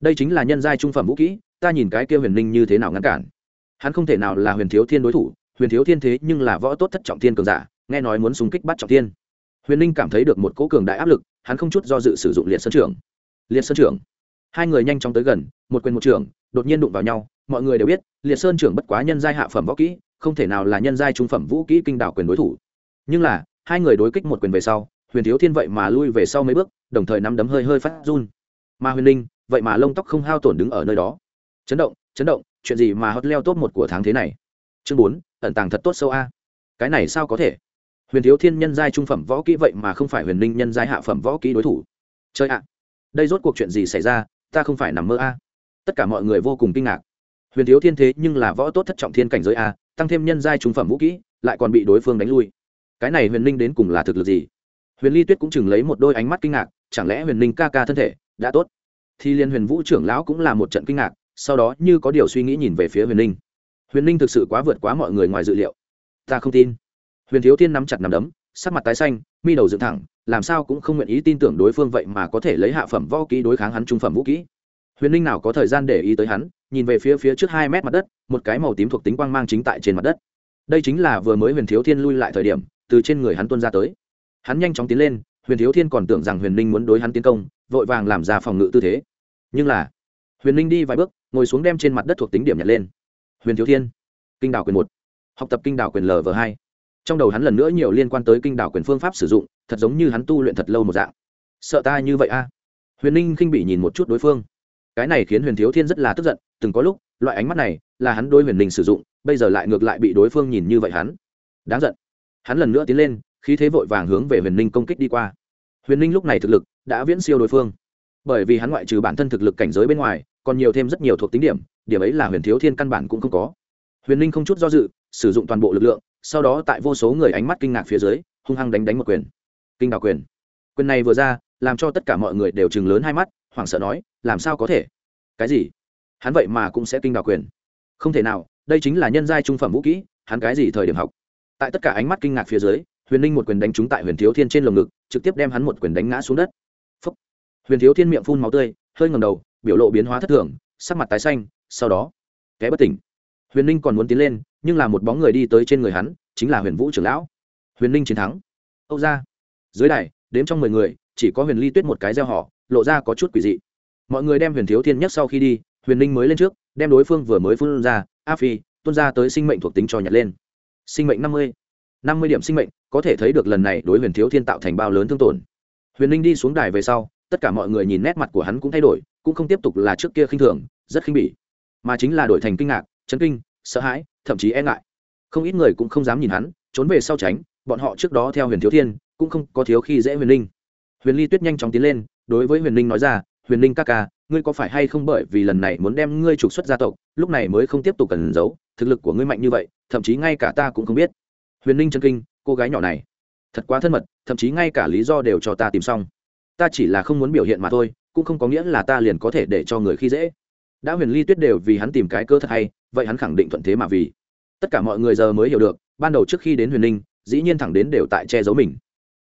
Đây chính là nhân giai trung phẩm vũ kỹ, ta nhìn cái kia huyền ninh như thế nào ngăn cản. Hắn không thể nào là huyền thiếu thiên đối thủ, huyền thiếu thiên thế nhưng là võ tốt thất trọng thiên cường giả, nghe nói muốn súng kích bắt trọng thiên. Huyền ninh cảm thấy được một cỗ cường đại áp lực hắn không chút do dự sử dụng liệt sơn trưởng. Liệt sơn trưởng. Hai người nhanh chóng tới gần, một quyền một trưởng đột nhiên đụng vào nhau, mọi người đều biết, liệt sơn trưởng bất quá nhân giai hạ phẩm võ kỹ, không thể nào là nhân giai trung phẩm vũ kỹ kinh đảo quyền đối thủ. Nhưng là, hai người đối kích một quyền về sau, huyền thiếu thiên vậy mà lui về sau mấy bước, đồng thời nắm đấm hơi hơi phát run. Mà huyền linh, vậy mà lông tóc không hao tổn đứng ở nơi đó. Chấn động chấn động, chuyện gì mà hot leo top một của tháng thế này? Chương bốn, ẩn tàng thật tốt sâu a. Cái này sao có thể? Huyền thiếu thiên nhân giai trung phẩm võ kỹ vậy mà không phải huyền linh nhân giai hạ phẩm võ kỹ đối thủ. Chơi ạ, đây rốt cuộc chuyện gì xảy ra, ta không phải nằm mơ a. Tất cả mọi người vô cùng kinh ngạc. Huyền thiếu thiên thế nhưng là võ tốt thất trọng thiên cảnh giới a, tăng thêm nhân giai trung phẩm vũ kỹ, lại còn bị đối phương đánh lui. Cái này huyền linh đến cùng là thực lực gì? Huyền ly tuyết cũng chừng lấy một đôi ánh mắt kinh ngạc, chẳng lẽ huyền linh ca ca thân thể đã tốt? Thì liên huyền vũ trưởng lão cũng là một trận kinh ngạc, sau đó như có điều suy nghĩ nhìn về phía huyền linh huyền linh thực sự quá vượt quá mọi người ngoài dự liệu. Ta không tin huyền thiếu thiên nắm chặt nắm đấm, sắc mặt tái xanh, mi đầu dựng thẳng, làm sao cũng không nguyện ý tin tưởng đối phương vậy mà có thể lấy hạ phẩm võ kỹ đối kháng hắn trung phẩm vũ kỹ. Huyền ninh nào có thời gian để ý tới hắn, nhìn về phía phía trước hai mét mặt đất, một cái màu tím thuộc tính quang mang chính tại trên mặt đất. Đây chính là vừa mới huyền thiếu thiên lui lại thời điểm, từ trên người hắn tuân ra tới. Hắn nhanh chóng tiến lên, huyền thiếu thiên còn tưởng rằng huyền ninh muốn đối hắn tiến công, vội vàng làm ra phòng ngự tư thế. Nhưng là, huyền ninh đi vài bước, ngồi xuống đem trên mặt đất thuộc tính điểm nhặt lên. Huyền thiếu thiên, kinh đảo quyền một. Học tập kinh đảo quyền lv hai trong đầu hắn lần nữa nhiều liên quan tới kinh đảo quyền phương pháp sử dụng, thật giống như hắn tu luyện thật lâu một dạng. Sợ ta như vậy a? Huyền ninh khinh bị nhìn một chút đối phương. Cái này khiến huyền thiếu thiên rất là tức giận, từng có lúc, loại ánh mắt này là hắn đôi huyền ninh sử dụng, bây giờ lại ngược lại bị đối phương nhìn như vậy hắn. Đáng giận. Hắn lần nữa tiến lên, khí thế vội vàng hướng về huyền ninh công kích đi qua. Huyền ninh lúc này thực lực đã viễn siêu đối phương. Bởi vì hắn ngoại trừ bản thân thực lực cảnh giới bên ngoài, còn nhiều thêm rất nhiều thuộc tính điểm điểm ấy là huyền thiếu thiên căn bản cũng không có. Huyền ninh không chút do dự, sử dụng toàn bộ lực lượng sau đó tại vô số người ánh mắt kinh ngạc phía dưới, hung hăng đánh đánh một quyền. Kinh đào quyền. Quyền này vừa ra, làm cho tất cả mọi người đều chừng lớn hai mắt, hoảng sợ nói, làm sao có thể? Cái gì? Hắn vậy mà cũng sẽ kinh đào quyền. Không thể nào, đây chính là nhân giai trung phẩm vũ kỹ, hắn cái gì thời điểm học? Tại tất cả ánh mắt kinh ngạc phía dưới, huyền ninh một quyền đánh trúng tại huyền thiếu thiên trên lồng ngực, trực tiếp đem hắn một quyền đánh ngã xuống đất. Phúc. huyền thiếu thiên miệng phun máu tươi, hơi ngầm đầu, biểu lộ biến hóa thất thường, sắc mặt tái xanh, sau đó té bất tỉnh huyền ninh còn muốn tiến lên, nhưng là một bóng người đi tới trên người hắn, chính là huyền vũ trưởng lão. Huyền ninh chiến thắng. Âu ra. Dưới đài, đếm trong mười người, chỉ có huyền ly tuyết một cái gieo họ, lộ ra có chút quỷ dị. Mọi người đem huyền thiếu thiên nhất sau khi đi, huyền ninh mới lên trước, đem đối phương vừa mới phun ra, a phi tuân ra tới sinh mệnh thuộc tính cho nhặt lên. Sinh mệnh năm mươi. Năm mươi điểm sinh mệnh, có thể thấy được lần này đối huyền thiếu thiên tạo thành bao lớn thương tổn. Huyền ninh đi xuống đài về sau, tất cả mọi người nhìn nét mặt của hắn cũng thay đổi, cũng không tiếp tục là trước kia khinh thường, rất khinh bỉ. Mà chính là đổi thành kinh ngạc chấn kinh, sợ hãi, thậm chí e ngại. Không ít người cũng không dám nhìn hắn, trốn về sau tránh, bọn họ trước đó theo huyền thiếu thiên, cũng không có thiếu khi dễ huyền linh. Huyền ly tuyết nhanh chóng tiến lên, đối với huyền linh nói ra, huyền linh ca ca, ngươi có phải hay không bởi vì lần này muốn đem ngươi trục xuất gia tộc, lúc này mới không tiếp tục cần giấu, thực lực của ngươi mạnh như vậy, thậm chí ngay cả ta cũng không biết. Huyền linh chân kinh, cô gái nhỏ này, thật quá thân mật, thậm chí ngay cả lý do đều cho ta tìm xong. Ta chỉ là không muốn biểu hiện mà thôi, cũng không có nghĩa là ta liền có thể để cho người khi dễ đã huyền ly tuyết đều vì hắn tìm cái cơ thật hay, vậy hắn khẳng định thuận thế mà vì. Tất cả mọi người giờ mới hiểu được, ban đầu trước khi đến huyền linh, dĩ nhiên thẳng đến đều tại che giấu mình.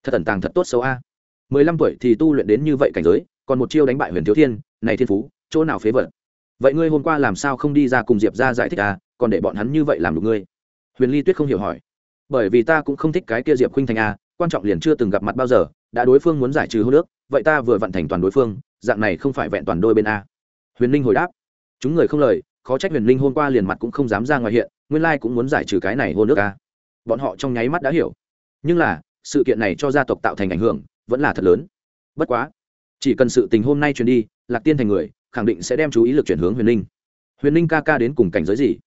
Thật ẩn tàng thật tốt xấu a. Mười lăm tuổi thì tu luyện đến như vậy cảnh giới, còn một chiêu đánh bại huyền thiếu thiên, này thiên phú, chỗ nào phế vật? Vậy ngươi hôm qua làm sao không đi ra cùng diệp ra giải thích à còn để bọn hắn như vậy làm được ngươi? Huyền ly tuyết không hiểu hỏi. Bởi vì ta cũng không thích cái kia diệp khuynh thành a, quan trọng liền chưa từng gặp mặt bao giờ, đã đối phương muốn giải trừ hô nước, vậy ta vừa vận thành toàn đối phương, dạng này không phải vẹn toàn đôi bên a. Huyền linh hồi đáp chúng người không lời, khó trách huyền linh hôm qua liền mặt cũng không dám ra ngoài hiện, nguyên lai cũng muốn giải trừ cái này hôn nước ca. bọn họ trong nháy mắt đã hiểu. Nhưng là, sự kiện này cho gia tộc tạo thành ảnh hưởng, vẫn là thật lớn. Bất quá, chỉ cần sự tình hôm nay truyền đi, lạc tiên thành người, khẳng định sẽ đem chú ý lực chuyển hướng huyền linh. Huyền linh ca ca đến cùng cảnh giới gì?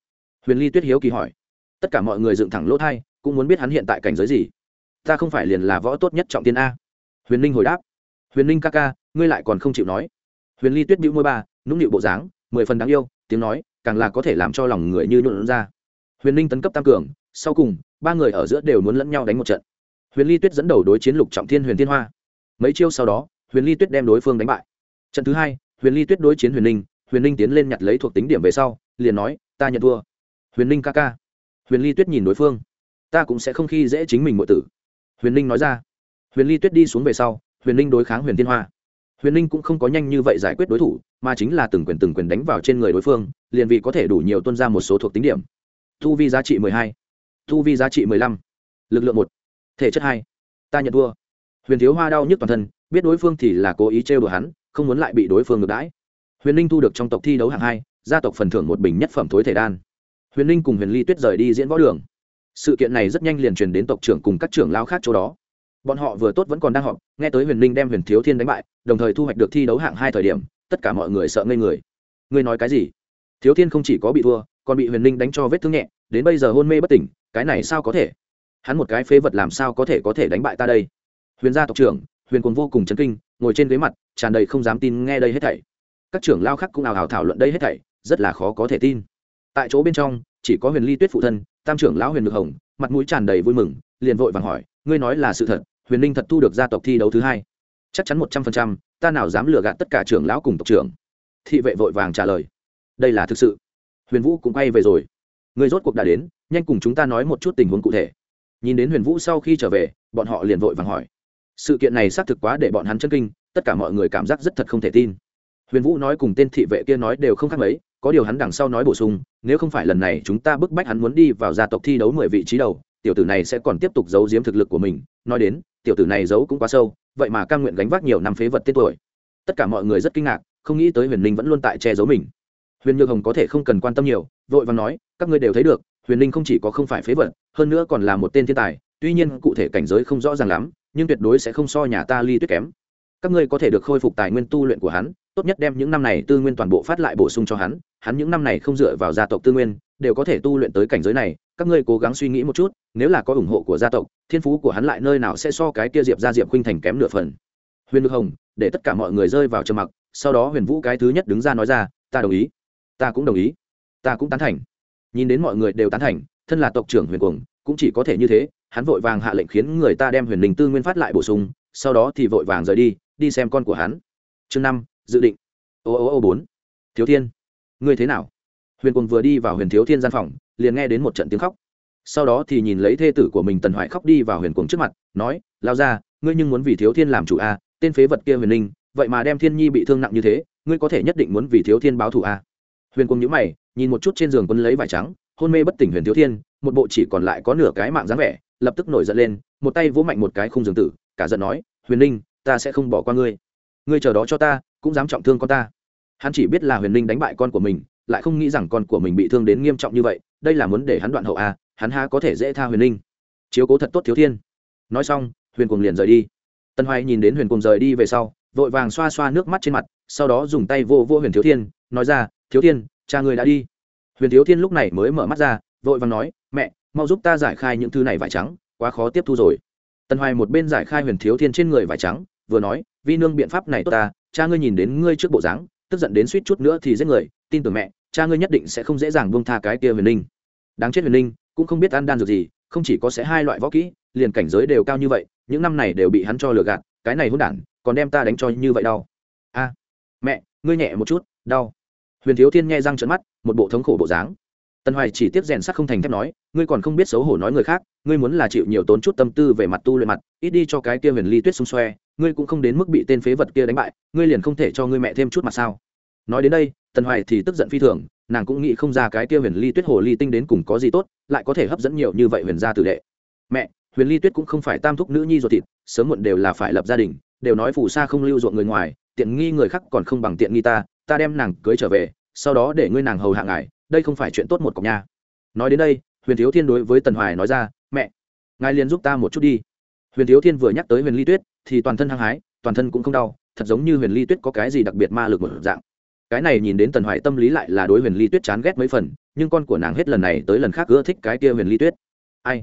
Huyền ly tuyết hiếu kỳ hỏi. Tất cả mọi người dựng thẳng lỗ thai, cũng muốn biết hắn hiện tại cảnh giới gì. Ta không phải liền là võ tốt nhất trọng tiên a. Huyền linh hồi đáp. Huyền linh ca ca, ngươi lại còn không chịu nói. Huyền ly tuyết bĩu môi ba, nũng nịu bộ dáng mười phần đáng yêu, tiếng nói, càng là có thể làm cho lòng người như nhuộn ra. Huyền linh tấn cấp tăng cường, sau cùng, ba người ở giữa đều muốn lẫn nhau đánh một trận. Huyền ly tuyết dẫn đầu đối chiến lục trọng thiên huyền thiên hoa. Mấy chiêu sau đó, huyền ly tuyết đem đối phương đánh bại. Trận thứ hai, huyền ly tuyết đối chiến huyền linh huyền linh tiến lên nhặt lấy thuộc tính điểm về sau, liền nói, ta nhận thua. Huyền linh ca ca. Huyền ly tuyết nhìn đối phương. Ta cũng sẽ không khi dễ chính mình mọi tử. Huyền linh nói ra. Huyền ly tuyết đi xuống về sau, huyền linh đối kháng huyền thiên hoa huyền linh cũng không có nhanh như vậy giải quyết đối thủ, mà chính là từng quyền từng quyền đánh vào trên người đối phương, liền vì có thể đủ nhiều tuân ra một số thuộc tính điểm. Thu vi giá trị mười hai thu vi giá trị mười lăm, lực lượng một, thể chất hai, ta nhận thua. Huyền thiếu hoa đau nhức toàn thân, biết đối phương thì là cố ý trêu đùa hắn, không muốn lại bị đối phương ngược đãi. Huyền linh thu được trong tộc thi đấu hạng hai, gia tộc phần thưởng một bình nhất phẩm thối thể đan. Huyền linh cùng huyền ly tuyết rời đi diễn võ đường. Sự kiện này rất nhanh liền truyền đến tộc trưởng cùng các trưởng lao khác chỗ đó bọn họ vừa tốt vẫn còn đang họp, nghe tới huyền linh đem huyền thiếu thiên đánh bại, đồng thời thu hoạch được thi đấu hạng hai thời điểm, tất cả mọi người sợ ngây người. Ngươi nói cái gì? Thiếu thiên không chỉ có bị thua, còn bị huyền linh đánh cho vết thương nhẹ, đến bây giờ hôn mê bất tỉnh, cái này sao có thể? Hắn một cái phế vật làm sao có thể có thể đánh bại ta đây? Huyền gia tộc trưởng, huyền quân vô cùng chấn kinh, ngồi trên ghế mặt, tràn đầy không dám tin nghe đây hết thảy. Các trưởng lao khác cũng ào ào thảo luận đây hết thảy, rất là khó có thể tin. Tại chỗ bên trong, chỉ có huyền ly tuyết phụ thân, tam trưởng lão huyền ngực hồng, mặt mũi tràn đầy vui mừng, liền vội vàng hỏi, ngươi nói là sự thật huyền linh thật thu được gia tộc thi đấu thứ hai. Chắc chắn một trăm phần trăm, ta nào dám lừa gạt tất cả trưởng lão cùng tộc trưởng. Thị vệ vội vàng trả lời. Đây là thực sự. Huyền vũ cũng quay về rồi. Người rốt cuộc đã đến, nhanh cùng chúng ta nói một chút tình huống cụ thể. Nhìn đến huyền vũ sau khi trở về, bọn họ liền vội vàng hỏi. Sự kiện này xác thực quá để bọn hắn chân kinh, tất cả mọi người cảm giác rất thật không thể tin. Huyền vũ nói cùng tên thị vệ kia nói đều không khác mấy, có điều hắn đằng sau nói bổ sung, nếu không phải lần này chúng ta bức bách hắn muốn đi vào gia tộc thi đấu mười vị trí đầu, tiểu tử này sẽ còn tiếp tục giấu giếm thực lực của mình. Nói đến tiểu tử này giấu cũng quá sâu, vậy mà cam nguyện gánh vác nhiều năm phế vật tên tuổi. Tất cả mọi người rất kinh ngạc, không nghĩ tới huyền linh vẫn luôn tại che giấu mình. Huyền nhược hồng có thể không cần quan tâm nhiều, vội và nói, các ngươi đều thấy được, huyền linh không chỉ có không phải phế vật, hơn nữa còn là một tên thiên tài, tuy nhiên cụ thể cảnh giới không rõ ràng lắm, nhưng tuyệt đối sẽ không so nhà ta ly tuyết kém. Các ngươi có thể được khôi phục tài nguyên tu luyện của hắn, tốt nhất đem những năm này tư nguyên toàn bộ phát lại bổ sung cho hắn hắn những năm này không dựa vào gia tộc tư nguyên, đều có thể tu luyện tới cảnh giới này, các ngươi cố gắng suy nghĩ một chút nếu là có ủng hộ của gia tộc, thiên phú của hắn lại nơi nào sẽ so cái kia diệp ra diệp khuynh thành kém nửa phần. Huyền Lực hồng, để tất cả mọi người rơi vào trầm mặc, sau đó huyền vũ cái thứ nhất đứng ra nói ra, ta đồng ý, ta cũng đồng ý, ta cũng tán thành. Nhìn đến mọi người đều tán thành, thân là tộc trưởng huyền cuồng, cũng chỉ có thể như thế, hắn vội vàng hạ lệnh khiến người ta đem huyền linh tư nguyên phát lại bổ sung, sau đó thì vội vàng rời đi đi xem con của hắn. Chương năm, dự định. Ô ô ô bốn. Thiếu thiên. Ngươi thế nào? Huyền cuồng vừa đi vào huyền thiếu thiên gian phòng, liền nghe đến một trận tiếng khóc sau đó thì nhìn lấy thê tử của mình tần hoại khóc đi vào huyền cuồng trước mặt, nói, lao ra ngươi nhưng muốn vì thiếu thiên làm chủ a tên phế vật kia huyền linh, vậy mà đem thiên nhi bị thương nặng như thế, ngươi có thể nhất định muốn vì thiếu thiên báo thù a huyền cuồng nhữ mày, nhìn một chút trên giường quân lấy vải trắng, hôn mê bất tỉnh huyền thiếu thiên, một bộ chỉ còn lại có nửa cái mạng dáng vẻ, lập tức nổi giận lên, một tay vỗ mạnh một cái khung giường tử, cả giận nói, huyền linh, ta sẽ không bỏ qua ngươi. Ngươi chờ đó cho ta, cũng dám trọng thương con ta. Hắn chỉ biết là huyền linh đánh bại con của mình, lại không nghĩ rằng con của mình bị thương đến nghiêm trọng như vậy đây là muốn để hắn đoạn hậu à, hắn ha có thể dễ tha huyền linh. Chiếu cố thật tốt thiếu thiên. Nói xong huyền cùng liền rời đi. Tân hoài nhìn đến huyền cùng rời đi về sau vội vàng xoa xoa nước mắt trên mặt sau đó dùng tay vô vô huyền thiếu thiên nói ra thiếu thiên cha người đã đi. Huyền thiếu thiên lúc này mới mở mắt ra vội vàng nói mẹ mau giúp ta giải khai những thứ này vải trắng quá khó tiếp thu rồi. Tần hoài một bên giải khai huyền thiếu thiên trên người vải trắng vừa nói vi nương biện pháp này tốt ta cha ngươi nhìn đến ngươi trước bộ dáng tức giận đến suýt chút nữa thì giết người tin tưởng mẹ cha ngươi nhất định sẽ không dễ dàng buông tha cái kia huyền ninh đáng chết huyền ninh cũng không biết ăn đan dược gì, không chỉ có sẽ hai loại võ kỹ, liền cảnh giới đều cao như vậy, những năm này đều bị hắn cho lừa gạt, cái này hôn đản, còn đem ta đánh cho như vậy đau. A, mẹ, ngươi nhẹ một chút, đau. Huyền thiếu thiên nghe răng trợn mắt, một bộ thống khổ bộ dáng. Tần hoài chỉ tiếp rèn sắc không thành thép nói, ngươi còn không biết xấu hổ nói người khác, ngươi muốn là chịu nhiều tốn chút tâm tư về mặt tu luyện mặt, ít đi cho cái kia huyền ly tuyết xung xoe, ngươi cũng không đến mức bị tên phế vật kia đánh bại, ngươi liền không thể cho ngươi mẹ thêm chút mặt sao. Nói đến đây tần hoài thì tức giận phi thường, nàng cũng nghĩ không ra cái kia huyền ly tuyết hồ ly tinh đến cùng có gì tốt, lại có thể hấp dẫn nhiều như vậy huyền gia tử đệ. Mẹ, huyền ly tuyết cũng không phải tam thúc nữ nhi ruột thịt, sớm muộn đều là phải lập gia đình, đều nói phù sa không lưu ruộng người ngoài, tiện nghi người khác còn không bằng tiện nghi ta ta đem nàng cưới trở về, sau đó để ngươi nàng hầu hạ ngài, đây không phải chuyện tốt một cọc nha. Nói đến đây, huyền thiếu thiên đối với tần hoài nói ra, mẹ, ngài liền giúp ta một chút đi. Huyền thiếu thiên vừa nhắc tới huyền ly tuyết, thì toàn thân hăng hái, toàn thân cũng không đau, thật giống như huyền ly tuyết có cái gì đặc biệt ma lực một dạng cái này nhìn đến tần hoài tâm lý lại là đối huyền ly tuyết chán ghét mấy phần, nhưng con của nàng hết lần này tới lần khác ưa thích cái kia huyền ly tuyết ai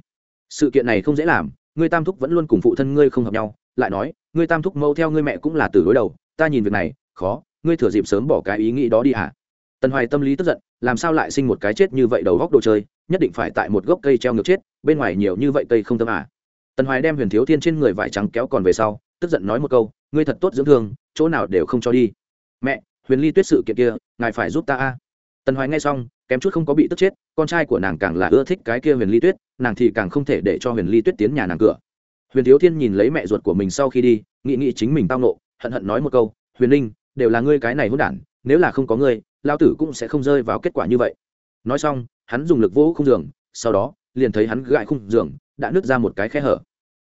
sự kiện này không dễ làm, ngươi tam thúc vẫn luôn cùng phụ thân ngươi không hợp nhau, lại nói, ngươi tam thúc mâu theo ngươi mẹ cũng là từ đối đầu, ta nhìn việc này, khó, ngươi thừa dịp sớm bỏ cái ý nghĩ đó đi hả à? tần hoài tâm lý tức giận, làm sao lại sinh một cái chết như vậy đầu góc đồ chơi, nhất định phải tại một gốc cây treo ngược chết, bên ngoài nhiều như vậy cây không tâm à. tần hoài đem huyền thiếu thiên trên người vải trắng kéo còn về sau, tức giận nói một câu, ngươi thật tốt dưỡng thương, chỗ nào đều không cho đi mẹ huyền ly tuyết sự kiện kia, ngài phải giúp ta a. Tần hoài nghe xong, kém chút không có bị tức chết, con trai của nàng càng là ưa thích cái kia huyền ly tuyết, nàng thì càng không thể để cho huyền ly tuyết tiến nhà nàng cửa. Huyền thiếu thiên nhìn lấy mẹ ruột của mình sau khi đi, nghĩ nghĩ chính mình tao nộ hận hận nói một câu, huyền linh, đều là ngươi cái này hôn đản, nếu là không có ngươi lao tử cũng sẽ không rơi vào kết quả như vậy. Nói xong, hắn dùng lực vỗ khung giường, sau đó, liền thấy hắn gãi khung giường, đã nứt ra một cái khe hở.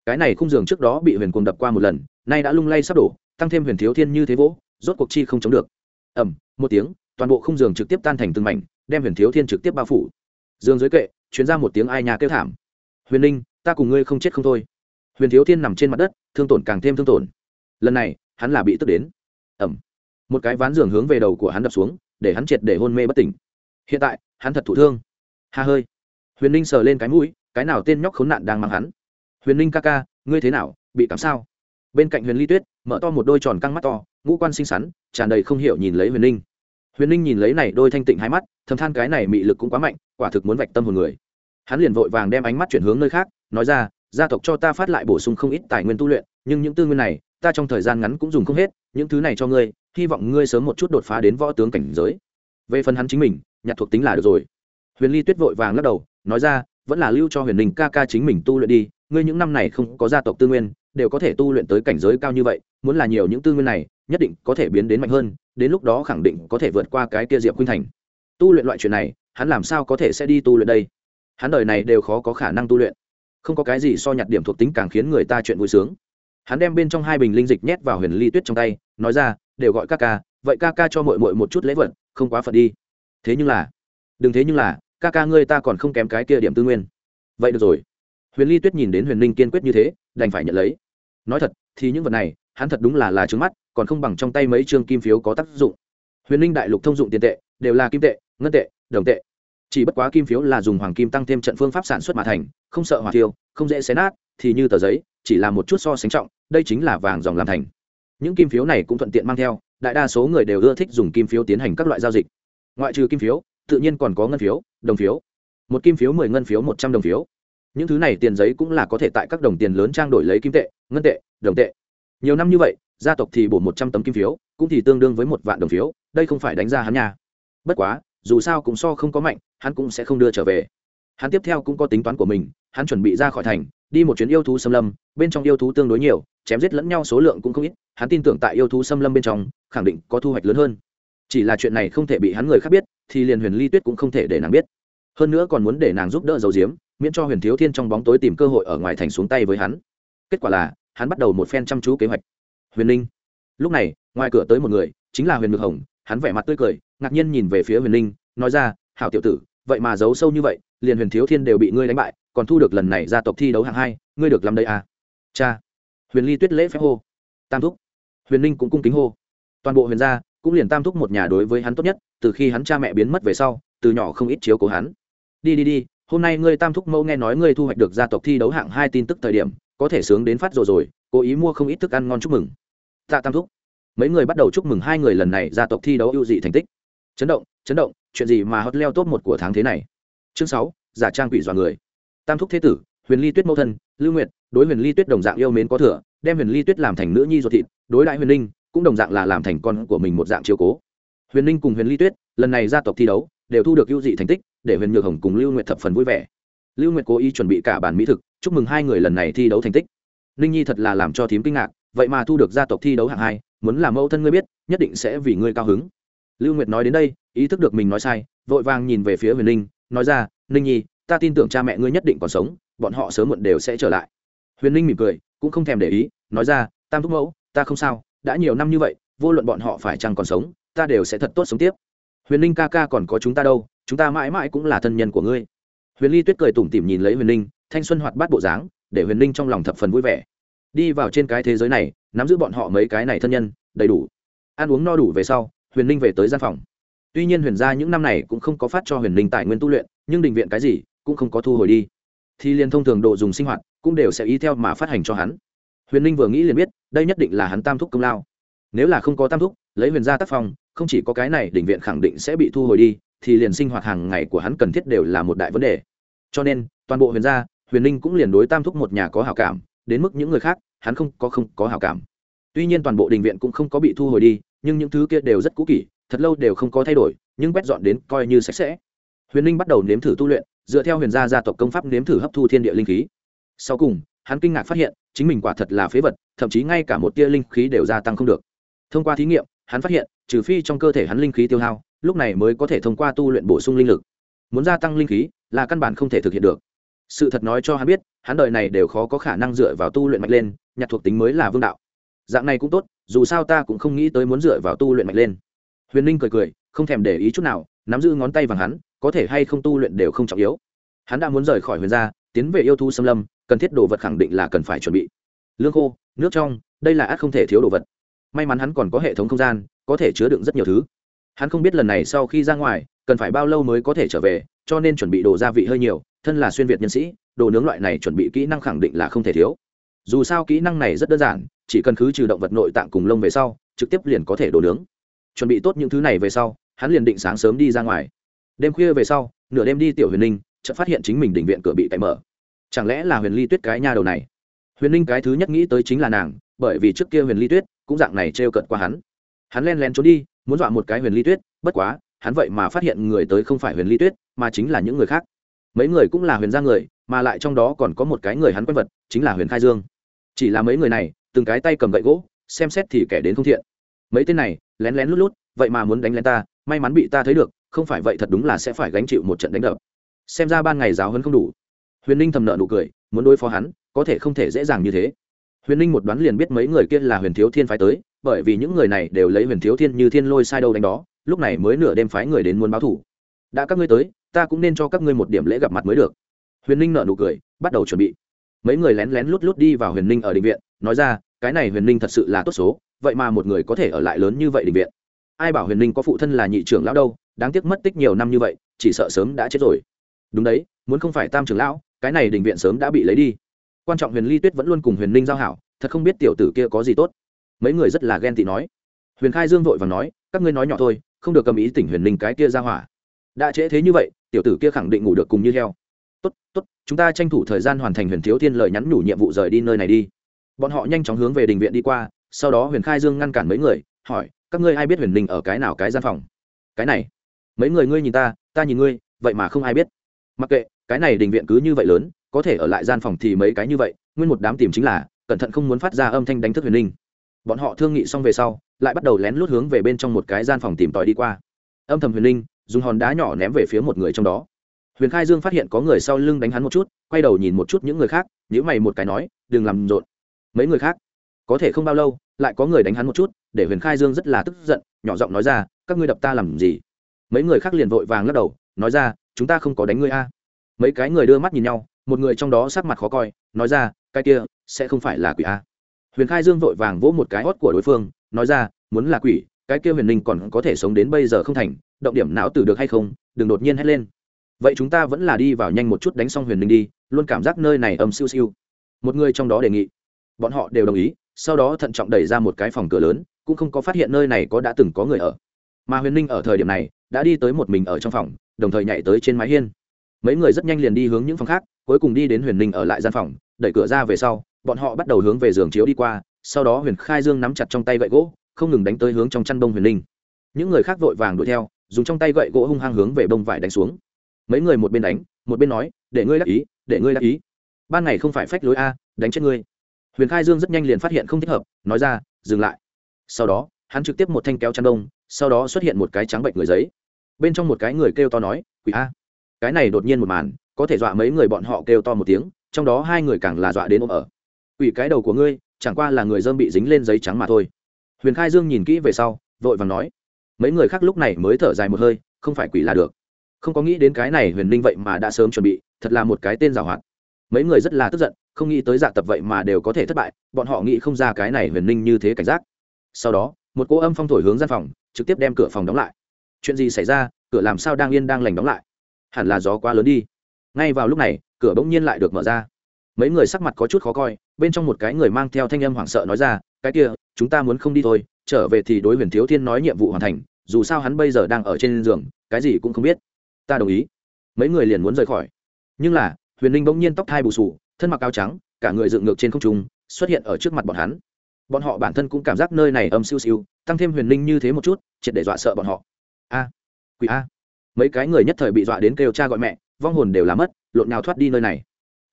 Cái này khung giường trước đó bị huyền cuồng đập qua một lần, nay đã lung lay sắp đổ, tăng thêm huyền thiếu thiên như thế vỗ, rốt cuộc chi không chống được ẩm một tiếng, toàn bộ khung giường trực tiếp tan thành từng mảnh, đem huyền thiếu thiên trực tiếp bao phủ. Giường dưới kệ chuyến ra một tiếng ai nhà kêu thảm. Huyền ninh, ta cùng ngươi không chết không thôi. Huyền thiếu thiên nằm trên mặt đất, thương tổn càng thêm thương tổn. Lần này, hắn là bị tức đến. Ẩm một cái ván giường hướng về đầu của hắn đập xuống, để hắn triệt để hôn mê bất tỉnh. Hiện tại, hắn thật thụ thương. Hà hơi. Huyền ninh sờ lên cái mũi, cái nào tên nhóc khốn nạn đang mang hắn? Huyền ninh ca ca, ngươi thế nào, bị cảm sao? Bên cạnh huyền ly tuyết, mở to một đôi tròn căng mắt to, ngũ quan xinh xắn, tràn đầy không hiểu nhìn lấy huyền ninh. Huyền ninh nhìn lấy này đôi thanh tịnh hai mắt, thầm than cái này mị lực cũng quá mạnh, quả thực muốn vạch tâm hồn người. Hắn liền vội vàng đem ánh mắt chuyển hướng nơi khác, nói ra, gia tộc cho ta phát lại bổ sung không ít tài nguyên tu luyện, nhưng những tư nguyên này, ta trong thời gian ngắn cũng dùng không hết, những thứ này cho ngươi, hy vọng ngươi sớm một chút đột phá đến võ tướng cảnh giới. Về phần hắn chính mình, nhặt thuộc tính là được rồi. Huyền ly tuyết vội vàng lắc đầu, nói ra, vẫn là lưu cho huyền ninh ca ca chính mình tu luyện đi, ngươi những năm này không có gia tộc tư nguyên đều có thể tu luyện tới cảnh giới cao như vậy, muốn là nhiều những tư nguyên này, nhất định có thể biến đến mạnh hơn, đến lúc đó khẳng định có thể vượt qua cái kia diệp khuynh thành. Tu luyện loại chuyện này, hắn làm sao có thể sẽ đi tu luyện đây? Hắn đời này đều khó có khả năng tu luyện. Không có cái gì so nhặt điểm thuộc tính càng khiến người ta chuyện vui sướng. Hắn đem bên trong hai bình linh dịch nhét vào huyền ly tuyết trong tay, nói ra, đều gọi ca ca, vậy ca ca cho mội mội một chút lễ vật, không quá phật đi. Thế nhưng là, đừng thế nhưng là, ca ca ngươi ta còn không kém cái kia điểm tư nguyên. Vậy được rồi. Huyền ly tuyết nhìn đến huyền linh kiên quyết như thế đành phải nhận lấy. Nói thật, thì những vật này, hắn thật đúng là là trứng mắt, còn không bằng trong tay mấy chương kim phiếu có tác dụng. Huyền linh đại lục thông dụng tiền tệ, đều là kim tệ, ngân tệ, đồng tệ. Chỉ bất quá kim phiếu là dùng hoàng kim tăng thêm trận phương pháp sản xuất mà thành, không sợ hỏa tiêu không dễ xé nát, thì như tờ giấy, chỉ là một chút so sánh trọng, đây chính là vàng dòng làm thành. Những kim phiếu này cũng thuận tiện mang theo, đại đa số người đều ưa thích dùng kim phiếu tiến hành các loại giao dịch. Ngoại trừ kim phiếu, tự nhiên còn có ngân phiếu, đồng phiếu. Một kim phiếu mười ngân phiếu một trăm đồng phiếu những thứ này tiền giấy cũng là có thể tại các đồng tiền lớn trang đổi lấy kim tệ, ngân tệ, đồng tệ. Nhiều năm như vậy, gia tộc thì bổ một trăm tấm kim phiếu, cũng thì tương đương với một vạn đồng phiếu, đây không phải đánh ra hắn nha. Bất quá, dù sao cũng so không có mạnh, hắn cũng sẽ không đưa trở về. Hắn tiếp theo cũng có tính toán của mình, hắn chuẩn bị ra khỏi thành, đi một chuyến yêu thú xâm lâm, bên trong yêu thú tương đối nhiều, chém giết lẫn nhau số lượng cũng không ít, hắn tin tưởng tại yêu thú xâm lâm bên trong, khẳng định có thu hoạch lớn hơn. Chỉ là chuyện này không thể bị hắn người khác biết, thì liền huyền ly tuyết cũng không thể để nàng biết. Hơn nữa còn muốn để nàng giúp đỡ dầu diếm miễn cho huyền thiếu thiên trong bóng tối tìm cơ hội ở ngoài thành xuống tay với hắn. Kết quả là, hắn bắt đầu một phen chăm chú kế hoạch. Huyền ninh lúc này, ngoài cửa tới một người, chính là huyền ngược hồng, hắn vẻ mặt tươi cười, ngạc nhiên nhìn về phía huyền ninh nói ra, hảo tiểu tử, vậy mà giấu sâu như vậy, liền huyền thiếu thiên đều bị ngươi đánh bại, còn thu được lần này gia tộc thi đấu hạng hai, ngươi được làm đây à? Cha. Huyền ly tuyết lễ phép hô. Tam thúc. Huyền ninh cũng cung kính hô. Toàn bộ huyền gia cũng liền tam thúc một nhà đối với hắn tốt nhất, từ khi hắn cha mẹ biến mất về sau, từ nhỏ không ít chiếu cố hắn. Đi đi đi hôm nay ngươi tam thúc mẫu nghe nói ngươi thu hoạch được gia tộc thi đấu hạng hai tin tức thời điểm, có thể sướng đến phát rồi rồi, cố ý mua không ít thức ăn ngon chúc mừng. Tạ tam thúc. Mấy người bắt đầu chúc mừng hai người lần này gia tộc thi đấu ưu dị thành tích. Chấn động chấn động, chuyện gì mà hot leo top một của tháng thế này? Chương sáu, giả trang quỷ dọa người. Tam thúc thế tử, huyền ly tuyết mẫu thân, lưu nguyệt, đối huyền ly tuyết đồng dạng yêu mến có thừa, đem huyền ly tuyết làm thành nữ nhi ruột thịt, đối đại huyền linh, cũng đồng dạng là làm thành con của mình một dạng chiếu cố. Huyền linh cùng huyền ly tuyết, lần này gia tộc thi đấu, đều thu được ưu dị thành tích để huyền nhược hồng cùng lưu nguyệt thập phần vui vẻ lưu nguyệt cố ý chuẩn bị cả bản mỹ thực chúc mừng hai người lần này thi đấu thành tích ninh nhi thật là làm cho thím kinh ngạc vậy mà thu được gia tộc thi đấu hạng hai muốn làm mẫu thân ngươi biết nhất định sẽ vì ngươi cao hứng lưu nguyệt nói đến đây ý thức được mình nói sai vội vàng nhìn về phía huyền ninh nói ra ninh nhi ta tin tưởng cha mẹ ngươi nhất định còn sống bọn họ sớm muộn đều sẽ trở lại huyền ninh mỉm cười cũng không thèm để ý nói ra tam thúc mẫu ta không sao đã nhiều năm như vậy vô luận bọn họ phải chăng còn sống ta đều sẽ thật tốt sống tiếp huyền ninh ca ca còn có chúng ta đâu chúng ta mãi mãi cũng là thân nhân của ngươi. Huyền ly tuyết cười tủm tỉm nhìn lấy huyền ninh thanh xuân hoạt bát bộ dáng, để huyền ninh trong lòng thập phần vui vẻ. Đi vào trên cái thế giới này, nắm giữ bọn họ mấy cái này thân nhân, đầy đủ. Ăn uống no đủ về sau, huyền ninh về tới gian phòng. Tuy nhiên huyền gia những năm này cũng không có phát cho huyền ninh tài nguyên tu luyện, nhưng định viện cái gì, cũng không có thu hồi đi. Thì liền thông thường đồ dùng sinh hoạt, cũng đều sẽ ý theo mà phát hành cho hắn. Huyền ninh vừa nghĩ liền biết, đây nhất định là hắn tam thúc công lao. Nếu là không có tam thúc, lấy huyền gia tác phong, không chỉ có cái này, định viện khẳng định sẽ bị thu hồi đi thì liền sinh hoạt hàng ngày của hắn cần thiết đều là một đại vấn đề. Cho nên, toàn bộ huyền gia, huyền ninh cũng liền đối tam thúc một nhà có hảo cảm, đến mức những người khác, hắn không có không có hảo cảm. Tuy nhiên toàn bộ đình viện cũng không có bị thu hồi đi, nhưng những thứ kia đều rất cũ kỷ, thật lâu đều không có thay đổi, nhưng quét dọn đến coi như sạch sẽ. Huyền ninh bắt đầu nếm thử tu luyện, dựa theo huyền gia gia tộc công pháp nếm thử hấp thu thiên địa linh khí. Sau cùng, hắn kinh ngạc phát hiện, chính mình quả thật là phế vật, thậm chí ngay cả một tia linh khí đều gia tăng không được. Thông qua thí nghiệm, hắn phát hiện, trừ phi trong cơ thể hắn linh khí tiêu hao lúc này mới có thể thông qua tu luyện bổ sung linh lực. Muốn gia tăng linh khí là căn bản không thể thực hiện được. Sự thật nói cho hắn biết, hắn đời này đều khó có khả năng dựa vào tu luyện mạnh lên, nhặt thuộc tính mới là vương đạo. Dạng này cũng tốt, dù sao ta cũng không nghĩ tới muốn dựa vào tu luyện mạnh lên. Huyền ninh cười cười, không thèm để ý chút nào, nắm giữ ngón tay vàng hắn, có thể hay không tu luyện đều không trọng yếu. Hắn đã muốn rời khỏi huyền gia, tiến về yêu thu xâm lâm, cần thiết đồ vật khẳng định là cần phải chuẩn bị. Lương khô, nước trong, đây là át không thể thiếu đồ vật. May mắn hắn còn có hệ thống không gian, có thể chứa đựng rất nhiều thứ hắn không biết lần này sau khi ra ngoài, cần phải bao lâu mới có thể trở về, cho nên chuẩn bị đồ gia vị hơi nhiều, thân là xuyên việt nhân sĩ, đồ nướng loại này chuẩn bị kỹ năng khẳng định là không thể thiếu. Dù sao kỹ năng này rất đơn giản, chỉ cần khứ trừ động vật nội tạng cùng lông về sau, trực tiếp liền có thể đồ nướng. Chuẩn bị tốt những thứ này về sau, hắn liền định sáng sớm đi ra ngoài. Đêm khuya về sau, nửa đêm đi tiểu huyền ninh, chợt phát hiện chính mình định viện cửa bị cậy mở. Chẳng lẽ là huyền ly tuyết cái nha đầu này? Huyền ninh cái thứ nhất nghĩ tới chính là nàng, bởi vì trước kia huyền ly tuyết cũng dạng này trêu cận qua hắn. Hắn len lén trốn đi muốn dọa một cái huyền ly tuyết, bất quá, hắn vậy mà phát hiện người tới không phải huyền ly tuyết, mà chính là những người khác. Mấy người cũng là huyền gia người, mà lại trong đó còn có một cái người hắn quen vật, chính là huyền khai dương. Chỉ là mấy người này, từng cái tay cầm gậy gỗ, xem xét thì kẻ đến không thiện. Mấy tên này, lén lén lút lút, vậy mà muốn đánh lén ta, may mắn bị ta thấy được, không phải vậy thật đúng là sẽ phải gánh chịu một trận đánh đập. Xem ra ban ngày giáo hơn không đủ. Huyền ninh thầm nợ nụ cười, muốn đối phó hắn, có thể không thể dễ dàng như thế. Huyền ninh một đoán liền biết mấy người kia là huyền thiếu thiên phái tới bởi vì những người này đều lấy huyền thiếu thiên như thiên lôi sai đâu đánh đó, lúc này mới nửa đêm phái người đến muốn báo thủ. Đã các ngươi tới, ta cũng nên cho các ngươi một điểm lễ gặp mặt mới được. Huyền ninh nợ nụ cười, bắt đầu chuẩn bị. Mấy người lén lén lút lút đi vào huyền ninh ở định viện, nói ra, cái này huyền ninh thật sự là tốt số, vậy mà một người có thể ở lại lớn như vậy định viện. Ai bảo huyền ninh có phụ thân là nhị trưởng lão đâu, đáng tiếc mất tích nhiều năm như vậy, chỉ sợ sớm đã chết rồi. Đúng đấy, muốn không phải tam trưởng lão, cái này đình viện sớm đã bị lấy đi. Quan trọng huyền ly tuyết vẫn luôn cùng huyền ninh giao hảo, thật không biết tiểu tử kia có gì tốt mấy người rất là ghen tị nói. Huyền khai dương vội và nói, các ngươi nói nhỏ thôi, không được cầm ý tỉnh huyền ninh cái kia ra hỏa. Đã trễ thế như vậy, tiểu tử kia khẳng định ngủ được cùng như heo. Tốt tốt, chúng ta tranh thủ thời gian hoàn thành huyền thiếu thiên lời nhắn nhủ nhiệm vụ rời đi nơi này đi. Bọn họ nhanh chóng hướng về đình viện đi qua, sau đó huyền khai dương ngăn cản mấy người, hỏi, các ngươi ai biết huyền ninh ở cái nào cái gian phòng? Cái này, mấy người ngươi nhìn ta ta nhìn ngươi, vậy mà không ai biết. Mặc kệ, cái này đình viện cứ như vậy lớn, có thể ở lại gian phòng thì mấy cái như vậy, nguyên một đám tìm chính là, cẩn thận không muốn phát ra âm thanh đánh thức huyền ninh bọn họ thương nghị xong về sau, lại bắt đầu lén lút hướng về bên trong một cái gian phòng tìm tòi đi qua. Âm thầm huyền Linh, dùng hòn đá nhỏ ném về phía một người trong đó. Huyền khai dương phát hiện có người sau lưng đánh hắn một chút, quay đầu nhìn một chút những người khác nhữ mày một cái nói, đừng làm rộn. Mấy người khác, có thể không bao lâu, lại có người đánh hắn một chút, để huyền khai dương rất là tức giận, nhỏ giọng nói ra, các ngươi đập ta làm gì? Mấy người khác liền vội vàng lắc đầu, nói ra, chúng ta không có đánh ngươi a. Mấy cái người đưa mắt nhìn nhau, một người trong đó sắc mặt khó coi, nói ra, cái kia, sẽ không phải là quỷ a huyền khai dương vội vàng vỗ một cái hót của đối phương, nói ra, muốn là quỷ, cái kia huyền ninh còn có thể sống đến bây giờ không thành, động điểm não tử được hay không, đừng đột nhiên hét lên. Vậy chúng ta vẫn là đi vào nhanh một chút đánh xong huyền ninh đi, luôn cảm giác nơi này âm siêu siêu. Một người trong đó đề nghị. Bọn họ đều đồng ý, sau đó thận trọng đẩy ra một cái phòng cửa lớn, cũng không có phát hiện nơi này có đã từng có người ở. Mà huyền ninh ở thời điểm này, đã đi tới một mình ở trong phòng, đồng thời nhảy tới trên mái hiên. Mấy người rất nhanh liền đi hướng những phòng khác, cuối cùng đi đến huyền ninh ở lại gian phòng, đẩy cửa ra về sau bọn họ bắt đầu hướng về giường chiếu đi qua, sau đó huyền khai dương nắm chặt trong tay gậy gỗ, không ngừng đánh tới hướng trong chăn bông huyền ninh những người khác vội vàng đuổi theo, dùng trong tay gậy gỗ hung hăng hướng về bông vải đánh xuống. Mấy người một bên đánh, một bên nói, để ngươi đắc ý, để ngươi đắc ý. Ban ngày không phải phách lối a, đánh chết ngươi. Huyền khai dương rất nhanh liền phát hiện không thích hợp, nói ra, dừng lại. Sau đó, hắn trực tiếp một thanh kéo chăn đông sau đó xuất hiện một cái trắng bệnh người giấy. Bên trong một cái người kêu to nói, quỷ a. Cái này đột nhiên một màn, có thể dọa mấy người bọn họ kêu to một tiếng, trong đó hai người càng là dọa đến ôm ở quỷ cái đầu của ngươi, chẳng qua là người dơm bị dính lên giấy trắng mà thôi. Huyền khai dương nhìn kỹ về sau, vội vàng nói, mấy người khác lúc này mới thở dài một hơi, không phải quỷ là được. Không có nghĩ đến cái này huyền linh vậy mà đã sớm chuẩn bị, thật là một cái tên giảo hoạt. Mấy người rất là tức giận, không nghĩ tới dạ tập vậy mà đều có thể thất bại, bọn họ nghĩ không ra cái này huyền linh như thế cảnh giác. Sau đó, một cỗ âm phong thổi hướng gian phòng, trực tiếp đem cửa phòng đóng lại. Chuyện gì xảy ra, cửa làm sao đang yên đang lành đóng lại? Hẳn là gió quá lớn đi. Ngay vào lúc này, cửa bỗng nhiên lại được mở ra. Mấy người sắc mặt có chút khó coi bên trong một cái người mang theo thanh âm hoảng sợ nói ra, cái kia, chúng ta muốn không đi thôi, trở về thì đối huyền thiếu thiên nói nhiệm vụ hoàn thành, dù sao hắn bây giờ đang ở trên giường, cái gì cũng không biết. Ta đồng ý. Mấy người liền muốn rời khỏi. Nhưng là, huyền linh bỗng nhiên tóc thai bù sù, thân mặc áo trắng, cả người dựng ngược trên không trung, xuất hiện ở trước mặt bọn hắn. Bọn họ bản thân cũng cảm giác nơi này âm siêu siêu, tăng thêm huyền linh như thế một chút, triệt để dọa sợ bọn họ. A, quỷ a. Mấy cái người nhất thời bị dọa đến kêu cha gọi mẹ, vong hồn đều là mất, lộn nào thoát đi nơi này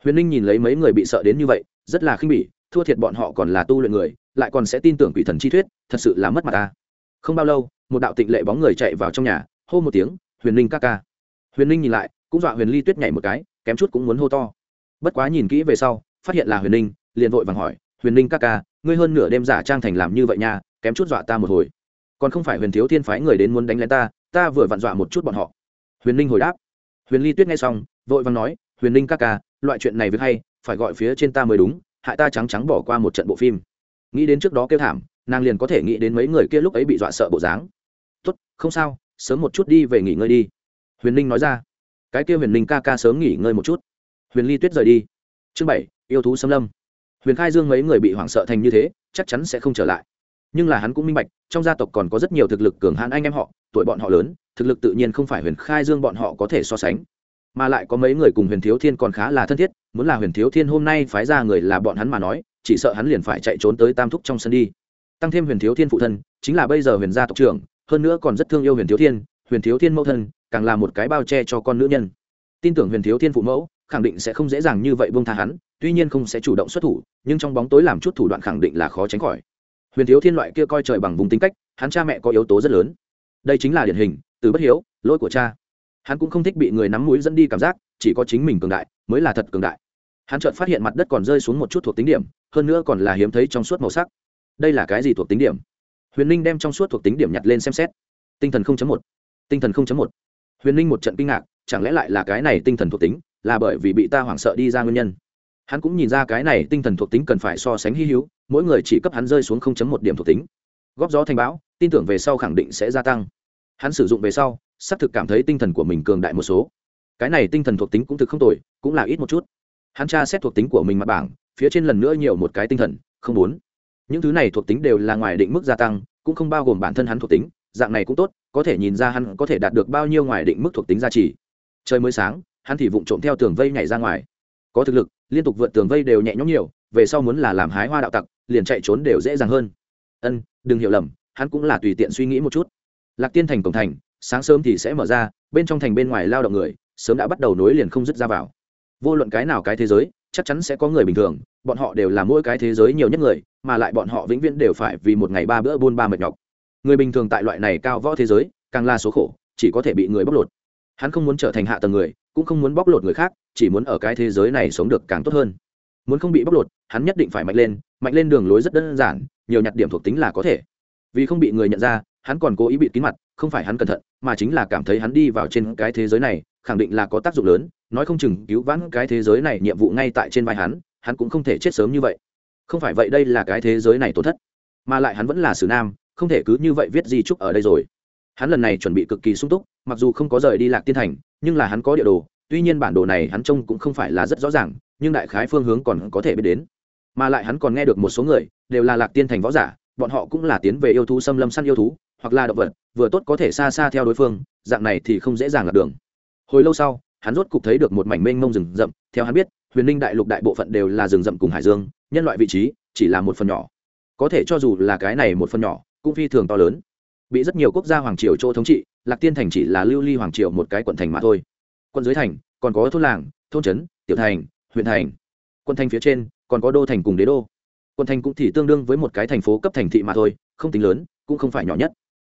huyền linh nhìn lấy mấy người bị sợ đến như vậy, rất là khinh bỉ, thua thiệt bọn họ còn là tu luyện người, lại còn sẽ tin tưởng quỷ thần chi thuyết, thật sự là mất mặt ta. Không bao lâu, một đạo tịnh lệ bóng người chạy vào trong nhà, hô một tiếng, huyền linh ca ca. Huyền linh nhìn lại, cũng dọa huyền ly tuyết nhảy một cái, kém chút cũng muốn hô to. Bất quá nhìn kỹ về sau, phát hiện là huyền linh liền vội vàng hỏi, huyền linh ca ca, ngươi hơn nửa đêm giả trang thành làm như vậy nha, kém chút dọa ta một hồi. Còn không phải huyền thiếu thiên phái người đến muốn đánh lén ta ta vừa vặn dọa một chút bọn họ. Huyền linh hồi đáp. Huyền ly tuyết nghe xong, vội vàng nói, huyền linh ca ca loại chuyện này việc hay, phải gọi phía trên ta mới đúng, hại ta trắng trắng bỏ qua một trận bộ phim. Nghĩ đến trước đó kêu thảm, nàng liền có thể nghĩ đến mấy người kia lúc ấy bị dọa sợ bộ dáng. Tốt, không sao, sớm một chút đi về nghỉ ngơi đi. Huyền ninh nói ra. Cái kia huyền ninh ca ca sớm nghỉ ngơi một chút. Huyền ly tuyết rời đi. Chương bảy, yêu thú xâm lâm. Huyền khai dương mấy người bị hoảng sợ thành như thế, chắc chắn sẽ không trở lại. Nhưng là hắn cũng minh bạch, trong gia tộc còn có rất nhiều thực lực cường hãn anh em họ, tuổi bọn họ lớn, thực lực tự nhiên không phải huyền khai dương bọn họ có thể so sánh mà lại có mấy người cùng huyền thiếu thiên còn khá là thân thiết, muốn là huyền thiếu thiên hôm nay phái ra người là bọn hắn mà nói, chỉ sợ hắn liền phải chạy trốn tới tam thúc trong sân đi. Tăng thêm huyền thiếu thiên phụ thân, chính là bây giờ huyền gia tộc trưởng, hơn nữa còn rất thương yêu huyền thiếu thiên, huyền thiếu thiên mẫu thân càng là một cái bao che cho con nữ nhân. Tin tưởng huyền thiếu thiên phụ mẫu, khẳng định sẽ không dễ dàng như vậy buông tha hắn, tuy nhiên không sẽ chủ động xuất thủ, nhưng trong bóng tối làm chút thủ đoạn khẳng định là khó tránh khỏi. Huyền thiếu thiên loại kia coi trời bằng vùng tính cách, hắn cha mẹ có yếu tố rất lớn. Đây chính là điển hình, từ bất hiếu, lỗi của cha hắn cũng không thích bị người nắm mũi dẫn đi cảm giác, chỉ có chính mình cường đại, mới là thật cường đại. Hắn chợt phát hiện mặt đất còn rơi xuống một chút thuộc tính điểm, hơn nữa còn là hiếm thấy trong suốt màu sắc. Đây là cái gì thuộc tính điểm? Huyền ninh đem trong suốt thuộc tính điểm nhặt lên xem xét. Tinh thần một. Tinh thần một. Huyền ninh một trận kinh ngạc, chẳng lẽ lại là cái này tinh thần thuộc tính, là bởi vì bị ta hoảng sợ đi ra nguyên nhân? Hắn cũng nhìn ra cái này tinh thần thuộc tính cần phải so sánh hy hữu, mỗi người chỉ cấp hắn rơi xuống một điểm thuộc tính. Góp gió thành bão, tin tưởng về sau khẳng định sẽ gia tăng. Hắn sử dụng về sau xác thực cảm thấy tinh thần của mình cường đại một số. Cái này tinh thần thuộc tính cũng thực không tồi, cũng là ít một chút. Hắn tra xét thuộc tính của mình mặt bảng, phía trên lần nữa nhiều một cái tinh thần, không bốn. Những thứ này thuộc tính đều là ngoài định mức gia tăng, cũng không bao gồm bản thân hắn thuộc tính, dạng này cũng tốt, có thể nhìn ra hắn có thể đạt được bao nhiêu ngoài định mức thuộc tính gia trì. Trời mới sáng, hắn thì vụng trộm theo tường vây nhảy ra ngoài. Có thực lực, liên tục vượt tường vây đều nhẹ nhõm nhiều, về sau muốn là làm hái hoa đạo tặc, liền chạy trốn đều dễ dàng hơn. Ân, đừng hiểu lầm, hắn cũng là tùy tiện suy nghĩ một chút. Lạc tiên thành cổng thành sáng sớm thì sẽ mở ra, bên trong thành bên ngoài lao động người, sớm đã bắt đầu nối liền không dứt ra vào. Vô luận cái nào cái thế giới, chắc chắn sẽ có người bình thường, bọn họ đều là mỗi cái thế giới nhiều nhất người, mà lại bọn họ vĩnh viễn đều phải vì một ngày ba bữa buôn ba mệt nhọc. Người bình thường tại loại này cao võ thế giới, càng là số khổ, chỉ có thể bị người bóc lột. Hắn không muốn trở thành hạ tầng người, cũng không muốn bóc lột người khác, chỉ muốn ở cái thế giới này sống được càng tốt hơn. Muốn không bị bóc lột, hắn nhất định phải mạnh lên mạnh lên đường lối rất đơn giản, nhiều nhặt điểm thuộc tính là có thể. Vì không bị người nhận ra hắn còn cố ý bị kín mặt, không phải hắn cẩn thận, mà chính là cảm thấy hắn đi vào trên cái thế giới này, khẳng định là có tác dụng lớn, nói không chừng cứu vãn cái thế giới này nhiệm vụ ngay tại trên vai hắn hắn cũng không thể chết sớm như vậy. Không phải vậy đây là cái thế giới này tổn thất, mà lại hắn vẫn là sử nam, không thể cứ như vậy viết di trúc ở đây rồi. Hắn lần này chuẩn bị cực kỳ sung túc, mặc dù không có rời đi lạc tiên thành, nhưng là hắn có địa đồ, tuy nhiên bản đồ này hắn trông cũng không phải là rất rõ ràng, nhưng đại khái phương hướng còn có thể biết đến. Mà lại hắn còn nghe được một số người, đều là lạc tiên thành võ giả bọn họ cũng là tiến về yêu thú xâm lâm săn yêu thú, hoặc là động vật, vừa tốt có thể xa xa theo đối phương, dạng này thì không dễ dàng lạc đường. Hồi lâu sau, hắn rốt cục thấy được một mảnh mênh mông rừng rậm, theo hắn biết, huyền ninh đại lục đại bộ phận đều là rừng rậm cùng hải dương, nhân loại vị trí chỉ là một phần nhỏ. Có thể cho dù là cái này một phần nhỏ, cũng phi thường to lớn. Bị rất nhiều quốc gia hoàng triều chỗ thống trị, lạc tiên thành chỉ là lưu ly hoàng triều một cái quận thành mà thôi. Quận dưới thành, còn có thôn làng, thôn trấn, tiểu thành, huyện thành. Quận thành phía trên, còn có đô thành cùng đế đô quận thành cũng thì tương đương với một cái thành phố cấp thành thị mà thôi, không tính lớn, cũng không phải nhỏ nhất.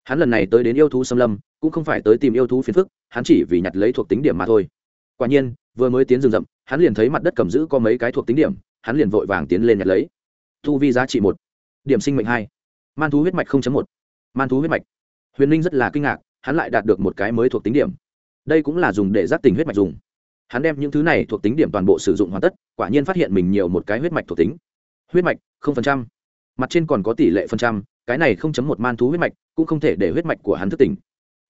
Hắn lần này tới đến yêu thú xâm lâm, cũng không phải tới tìm yêu thú phiền phức, hắn chỉ vì nhặt lấy thuộc tính điểm mà thôi. Quả nhiên, vừa mới tiến rừng rậm, hắn liền thấy mặt đất cầm giữ có mấy cái thuộc tính điểm, hắn liền vội vàng tiến lên nhặt lấy. Thu vi giá trị một, điểm sinh mệnh hai, man thú huyết mạch một, man thú huyết mạch. Huyền linh rất là kinh ngạc, hắn lại đạt được một cái mới thuộc tính điểm. Đây cũng là dùng để giác tình huyết mạch dùng. Hắn đem những thứ này thuộc tính điểm toàn bộ sử dụng hoàn tất, quả nhiên phát hiện mình nhiều một cái huyết mạch thuộc tính huyết mạch mặt trên còn có tỷ lệ phần trăm, cái này không chấm một man thú huyết mạch, cũng không thể để huyết mạch của hắn thức tỉnh.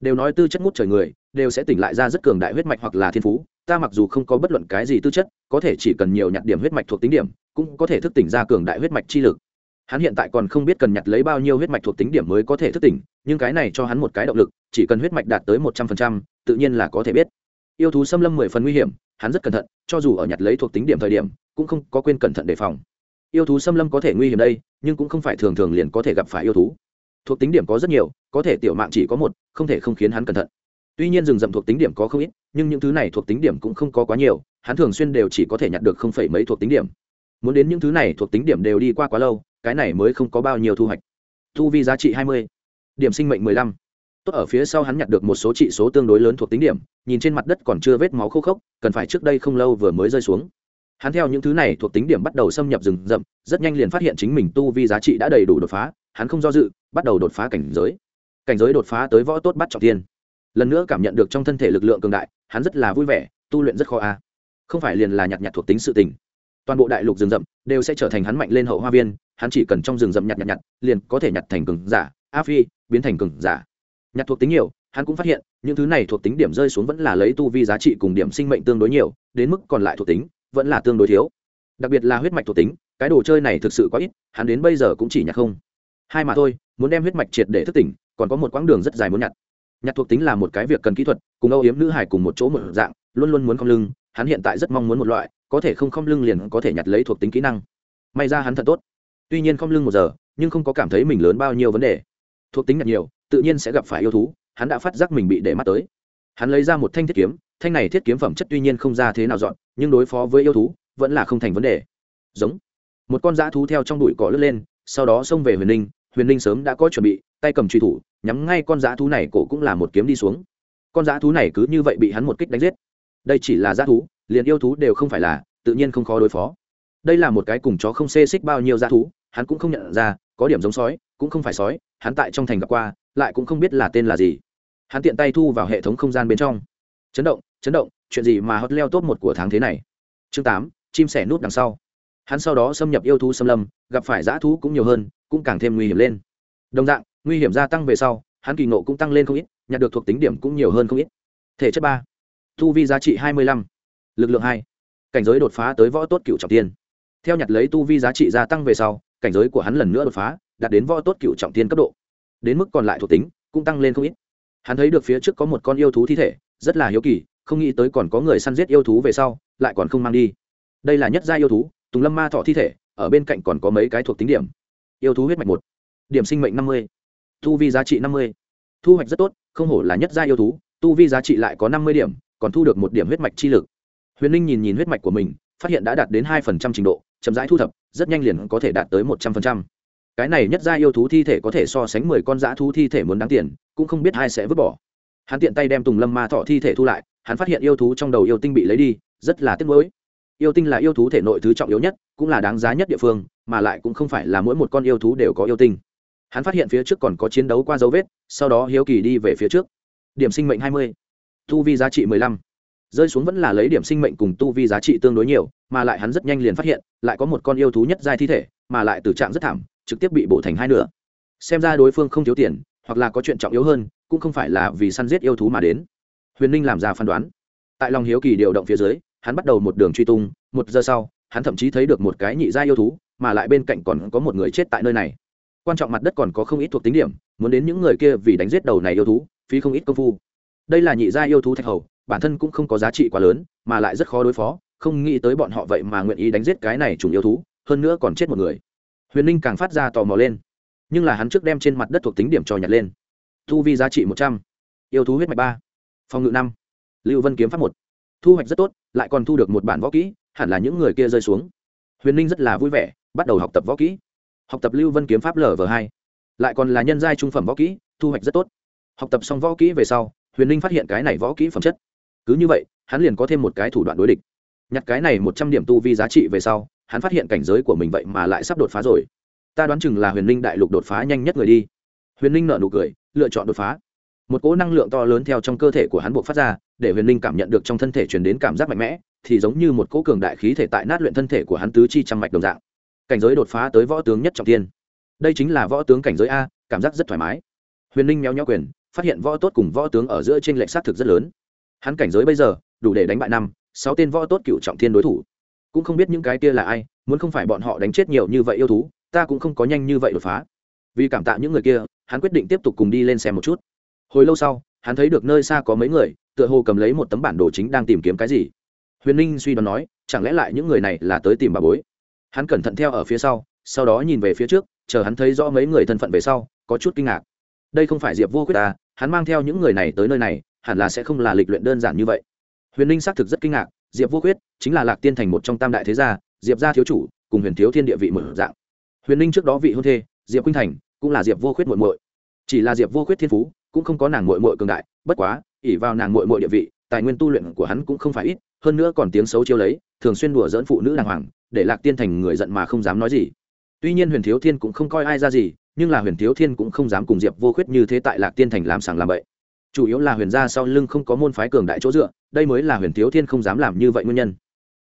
Đều nói tư chất ngút trời người, đều sẽ tỉnh lại ra rất cường đại huyết mạch hoặc là thiên phú, ta mặc dù không có bất luận cái gì tư chất, có thể chỉ cần nhiều nhặt điểm huyết mạch thuộc tính điểm, cũng có thể thức tỉnh ra cường đại huyết mạch chi lực. Hắn hiện tại còn không biết cần nhặt lấy bao nhiêu huyết mạch thuộc tính điểm mới có thể thức tỉnh, nhưng cái này cho hắn một cái động lực, chỉ cần huyết mạch đạt tới một trăm phần trăm, tự nhiên là có thể biết. Yêu thú xâm lâm mười phần nguy hiểm, hắn rất cẩn thận, cho dù ở nhặt lấy thuộc tính điểm thời điểm, cũng không có quên cẩn thận đề phòng yêu thú xâm lâm có thể nguy hiểm đây, nhưng cũng không phải thường thường liền có thể gặp phải yêu thú. Thuộc tính điểm có rất nhiều, có thể tiểu mạng chỉ có một, không thể không khiến hắn cẩn thận. Tuy nhiên rừng rậm thuộc tính điểm có không ít, nhưng những thứ này thuộc tính điểm cũng không có quá nhiều, hắn thường xuyên đều chỉ có thể nhặt được không phải mấy thuộc tính điểm. Muốn đến những thứ này thuộc tính điểm đều đi qua quá lâu, cái này mới không có bao nhiêu thu hoạch. Thu vi giá trị hai mươi, điểm sinh mệnh mười lăm. Tốt ở phía sau hắn nhặt được một số trị số tương đối lớn thuộc tính điểm, nhìn trên mặt đất còn chưa vết máu khô khốc, cần phải trước đây không lâu vừa mới rơi xuống hắn theo những thứ này thuộc tính điểm bắt đầu xâm nhập rừng rậm, rất nhanh liền phát hiện chính mình tu vi giá trị đã đầy đủ đột phá, hắn không do dự, bắt đầu đột phá cảnh giới. Cảnh giới đột phá tới võ tốt bắt trọng tiên. Lần nữa cảm nhận được trong thân thể lực lượng cường đại, hắn rất là vui vẻ, tu luyện rất khó a. Không phải liền là nhặt nhặt thuộc tính sự tình. Toàn bộ đại lục rừng rậm đều sẽ trở thành hắn mạnh lên hậu hoa viên, hắn chỉ cần trong rừng rậm nhặt nhặt nhặt, liền có thể nhặt thành cường giả, a phi, biến thành cường giả. Nhặt thuộc tính nhiều, hắn cũng phát hiện, những thứ này thuộc tính điểm rơi xuống vẫn là lấy tu vi giá trị cùng điểm sinh mệnh tương đối nhiều, đến mức còn lại thuộc tính vẫn là tương đối thiếu. Đặc biệt là huyết mạch thuộc tính, cái đồ chơi này thực sự quá ít, hắn đến bây giờ cũng chỉ nhặt không. Hai mà thôi, muốn đem huyết mạch triệt để thức tỉnh, còn có một quãng đường rất dài muốn nhặt. Nhặt thuộc tính là một cái việc cần kỹ thuật, cùng âu yếm nữ hải cùng một chỗ một dạng, luôn luôn muốn không lưng, hắn hiện tại rất mong muốn một loại, có thể không không lưng liền có thể nhặt lấy thuộc tính kỹ năng. May ra hắn thật tốt. Tuy nhiên không lưng một giờ, nhưng không có cảm thấy mình lớn bao nhiêu vấn đề. Thuộc tính nhặt nhiều, tự nhiên sẽ gặp phải yêu thú, hắn đã phát giác mình bị để mắt tới. Hắn lấy ra một thanh thiết kiếm thanh này thiết kiếm phẩm chất tuy nhiên không ra thế nào dọn, nhưng đối phó với yêu thú vẫn là không thành vấn đề. Giống. Một con dã thú theo trong bụi cỏ lướt lên, sau đó xông về huyền ninh huyền ninh sớm đã có chuẩn bị, tay cầm truy thủ, nhắm ngay con dã thú này, cổ cũng là một kiếm đi xuống. Con dã thú này cứ như vậy bị hắn một kích đánh giết. Đây chỉ là dã thú, liền yêu thú đều không phải là, tự nhiên không khó đối phó. Đây là một cái cùng chó không xê xích bao nhiêu dã thú, hắn cũng không nhận ra, có điểm giống sói, cũng không phải sói, hắn tại trong thành gặp qua, lại cũng không biết là tên là gì. Hắn tiện tay thu vào hệ thống không gian bên trong. Chấn động chấn động, chuyện gì mà hot leo top một của tháng thế này? Chương tám, chim sẻ nút đằng sau. Hắn sau đó xâm nhập yêu thú xâm lâm, gặp phải dã thú cũng nhiều hơn, cũng càng thêm nguy hiểm lên. Đồng dạng, nguy hiểm gia tăng về sau, hắn kỳ ngộ cũng tăng lên không ít, nhặt được thuộc tính điểm cũng nhiều hơn không ít. Thể chất ba. Thu vi giá trị hai mươi lăm. Lực lượng hai. Cảnh giới đột phá tới võ tốt cựu trọng tiên. Theo nhặt lấy tu vi giá trị gia tăng về sau, cảnh giới của hắn lần nữa đột phá, đạt đến võ tốt cựu trọng tiên cấp độ. Đến mức còn lại thuộc tính cũng tăng lên không ít. Hắn thấy được phía trước có một con yêu thú thi thể, rất là hiếu kỳ không nghĩ tới còn có người săn giết yêu thú về sau, lại còn không mang đi. Đây là nhất gia yêu thú, tùng lâm ma thọ thi thể, ở bên cạnh còn có mấy cái thuộc tính điểm. Yêu thú huyết mạch một, điểm sinh mệnh năm mươi, thu vi giá trị năm mươi. Thu hoạch rất tốt, không hổ là nhất gia yêu thú, tu vi giá trị lại có năm mươi điểm, còn thu được một điểm huyết mạch chi lực. Huyền ninh nhìn nhìn huyết mạch của mình, phát hiện đã đạt đến hai phần trăm trình độ, chậm rãi thu thập, rất nhanh liền có thể đạt tới một trăm phần trăm. Cái này nhất gia yêu thú thi thể có thể so sánh mười con dã thú thi thể muốn đáng tiền, cũng không biết ai sẽ vứt bỏ hắn tiện tay đem tùng lâm ma thọ thi thể thu lại, hắn phát hiện yêu thú trong đầu yêu tinh bị lấy đi, rất là tiếc nuối. Yêu tinh là yêu thú thể nội thứ trọng yếu nhất, cũng là đáng giá nhất địa phương, mà lại cũng không phải là mỗi một con yêu thú đều có yêu tinh. Hắn phát hiện phía trước còn có chiến đấu qua dấu vết, sau đó hiếu kỳ đi về phía trước. Điểm sinh mệnh hai mươi. Tu vi giá trị mười lăm. Rơi xuống vẫn là lấy điểm sinh mệnh cùng tu vi giá trị tương đối nhiều, mà lại hắn rất nhanh liền phát hiện, lại có một con yêu thú nhất giai thi thể, mà lại tử trạng rất thảm, trực tiếp bị bổ thành hai nửa. Xem ra đối phương không thiếu tiền hoặc là có chuyện trọng yếu hơn, cũng không phải là vì săn giết yêu thú mà đến. Huyền ninh làm ra phán đoán. Tại lòng hiếu kỳ điều động phía dưới, hắn bắt đầu một đường truy tung, một giờ sau, hắn thậm chí thấy được một cái nhị gia yêu thú, mà lại bên cạnh còn có một người chết tại nơi này. Quan trọng mặt đất còn có không ít thuộc tính điểm, muốn đến những người kia vì đánh giết đầu này yêu thú, phí không ít công phu. Đây là nhị gia yêu thú thạch hầu, bản thân cũng không có giá trị quá lớn, mà lại rất khó đối phó, không nghĩ tới bọn họ vậy mà nguyện ý đánh giết cái này trùng yêu thú, hơn nữa còn chết một người. Huyền ninh càng phát ra tò mò lên nhưng là hắn trước đem trên mặt đất thuộc tính điểm cho nhặt lên. Thu vi giá trị một trăm, yêu thú huyết mạch ba, phòng ngự năm, lưu vân kiếm pháp một. Thu hoạch rất tốt, lại còn thu được một bản võ kỹ, hẳn là những người kia rơi xuống. Huyền ninh rất là vui vẻ, bắt đầu học tập võ kỹ. Học tập lưu vân kiếm pháp lv hai, lại còn là nhân giai trung phẩm võ kỹ, thu hoạch rất tốt. Học tập xong võ kỹ về sau, huyền ninh phát hiện cái này võ kỹ phẩm chất. Cứ như vậy, hắn liền có thêm một cái thủ đoạn đối địch. Nhặt cái này một trăm điểm tu vi giá trị về sau, hắn phát hiện cảnh giới của mình vậy mà lại sắp đột phá rồi ta đoán chừng là huyền Linh đại lục đột phá nhanh nhất người đi. Huyền Linh nợ nụ cười, lựa chọn đột phá. Một cỗ năng lượng to lớn theo trong cơ thể của hắn buộc phát ra, để huyền Linh cảm nhận được trong thân thể truyền đến cảm giác mạnh mẽ, thì giống như một cỗ cường đại khí thể tại nát luyện thân thể của hắn tứ chi trăm mạch đồng dạng. Cảnh giới đột phá tới võ tướng nhất trọng tiên đây chính là võ tướng cảnh giới a, cảm giác rất thoải mái. Huyền Linh méo nhó quyền, phát hiện võ tốt cùng võ tướng ở giữa trên lệnh xác lệch thực rất lớn. Hắn cảnh giới bây giờ, đủ để đánh bại năm, sáu tên võ tốt cựu trọng thiên đối thủ. Cũng không biết những cái kia là ai, muốn không phải bọn họ đánh chết nhiều như vậy yêu thú ta cũng không có nhanh như vậy đột phá. Vì cảm tạ những người kia, hắn quyết định tiếp tục cùng đi lên xem một chút. Hồi lâu sau, hắn thấy được nơi xa có mấy người, tựa hồ cầm lấy một tấm bản đồ chính đang tìm kiếm cái gì. Huyền ninh suy đoán nói, chẳng lẽ lại những người này là tới tìm bà bối? Hắn cẩn thận theo ở phía sau sau đó nhìn về phía trước, chờ hắn thấy rõ mấy người thân phận về sau, có chút kinh ngạc. Đây không phải diệp vô quyết ta à, hắn mang theo những người này tới nơi này, hẳn là sẽ không là lịch luyện đơn giản như vậy. Huyền ninh xác thực rất kinh ngạc, diệp vô quyết chính là lạc tiên thành một trong tam đại thế gia, diệp gia thiếu chủ, cùng huyền thiếu thiên địa vị mở dạng huyền ninh trước đó vị hôn thê, diệp khuynh thành, cũng là diệp vô khuyết muội muội. Chỉ là diệp vô khuyết thiên phú, cũng không có nàng muội muội cường đại, bất quá ỉ vào nàng muội muội địa vị, tài nguyên tu luyện của hắn cũng không phải ít, hơn nữa còn tiếng xấu chiêu lấy, thường xuyên đùa dỡn phụ nữ đàng hoàng, để lạc tiên thành người giận mà không dám nói gì. Tuy nhiên huyền thiếu thiên cũng không coi ai ra gì, nhưng là huyền thiếu thiên cũng không dám cùng diệp vô khuyết như thế tại lạc tiên thành làm sàng làm bậy. Chủ yếu là huyền gia sau lưng không có môn phái cường đại chỗ dựa, đây mới là huyền thiếu thiên không dám làm như vậy nguyên nhân.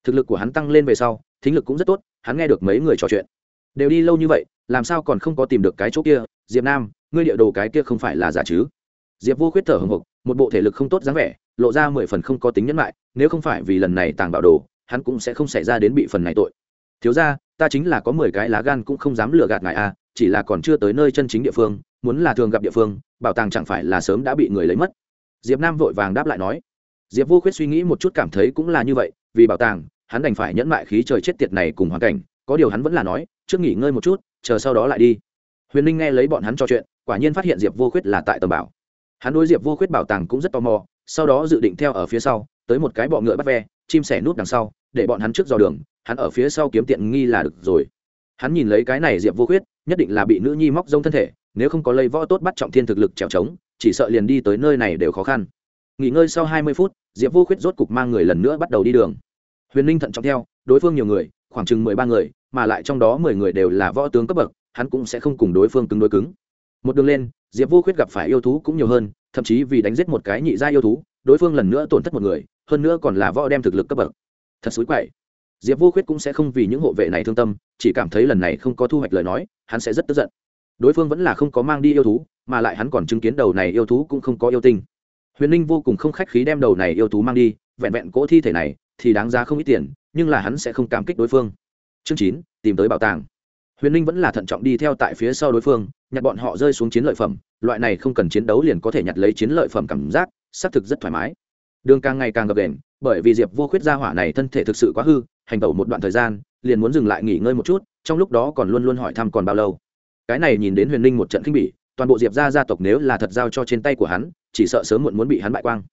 Thực lực của hắn tăng lên về sau, thính lực cũng rất tốt, hắn nghe được mấy người trò chuyện đều đi lâu như vậy, làm sao còn không có tìm được cái chỗ kia? Diệp nam, ngươi địa đồ cái kia không phải là giả chứ? Diệp vô khuyết thở hồng hộc, một bộ thể lực không tốt dáng vẻ, lộ ra mười phần không có tính nhẫn lại nếu không phải vì lần này tàng bảo đồ, hắn cũng sẽ không xảy ra đến bị phần này tội. Thiếu ra ta chính là có mười cái lá gan cũng không dám lừa gạt ngài à chỉ là còn chưa tới nơi chân chính địa phương, muốn là thường gặp địa phương, bảo tàng chẳng phải là sớm đã bị người lấy mất. Diệp nam vội vàng đáp lại nói. Diệp vô khuyết suy nghĩ một chút cảm thấy cũng là như vậy, vì bảo tàng, hắn đành phải nhẫn mại khí trời chết tiệt này cùng hoàn cảnh, có điều hắn vẫn là nói trước nghỉ ngơi một chút, chờ sau đó lại đi. Huyền ninh nghe lấy bọn hắn trò chuyện, quả nhiên phát hiện diệp vô khuyết là tại tầm bảo. Hắn đối diệp vô khuyết bảo tàng cũng rất tò mò, sau đó dự định theo ở phía sau, tới một cái bọ ngựa bắt ve, chim sẻ nút đằng sau, để bọn hắn trước dò đường, hắn ở phía sau kiếm tiện nghi là được rồi. Hắn nhìn lấy cái này diệp vô khuyết, nhất định là bị nữ nhi móc rông thân thể, nếu không có lấy võ tốt bắt trọng thiên thực lực trèo trống, chỉ sợ liền đi tới nơi này đều khó khăn. Nghỉ ngơi sau hai mươi phút, diệp vô khuyết rốt cục mang người lần nữa bắt đầu đi đường. Huyền ninh thận trọng theo, đối phương nhiều người, khoảng chừng mười ba người mà lại trong đó mười người đều là võ tướng cấp bậc, hắn cũng sẽ không cùng đối phương cứng đối cứng. Một đường lên, diệp vô khuyết gặp phải yêu thú cũng nhiều hơn, thậm chí vì đánh giết một cái nhị gia yêu thú, đối phương lần nữa tổn thất một người, hơn nữa còn là võ đem thực lực cấp bậc. Thật xúi quậy. Diệp vô khuyết cũng sẽ không vì những hộ vệ này thương tâm, chỉ cảm thấy lần này không có thu hoạch lời nói, hắn sẽ rất tức giận. Đối phương vẫn là không có mang đi yêu thú, mà lại hắn còn chứng kiến đầu này yêu thú cũng không có yêu tinh. Huyền ninh vô cùng không khách khí đem đầu này yêu thú mang đi, vẹn vẹn cỗ thi thể này thì đáng giá không ít tiền, nhưng là hắn sẽ không cảm kích đối phương chương chín, tìm tới bảo tàng. Huyền ninh vẫn là thận trọng đi theo tại phía sau đối phương, nhặt bọn họ rơi xuống chiến lợi phẩm, loại này không cần chiến đấu liền có thể nhặt lấy chiến lợi phẩm cảm giác, xác thực rất thoải mái. Đường càng ngày càng gập đền bởi vì diệp vô khuyết gia hỏa này thân thể thực sự quá hư, hành tẩu một đoạn thời gian, liền muốn dừng lại nghỉ ngơi một chút, trong lúc đó còn luôn luôn hỏi thăm còn bao lâu. Cái này nhìn đến huyền ninh một trận khinh bỉ, toàn bộ diệp gia gia tộc nếu là thật giao cho trên tay của hắn, chỉ sợ sớm muộn muốn bị hắn bại quang.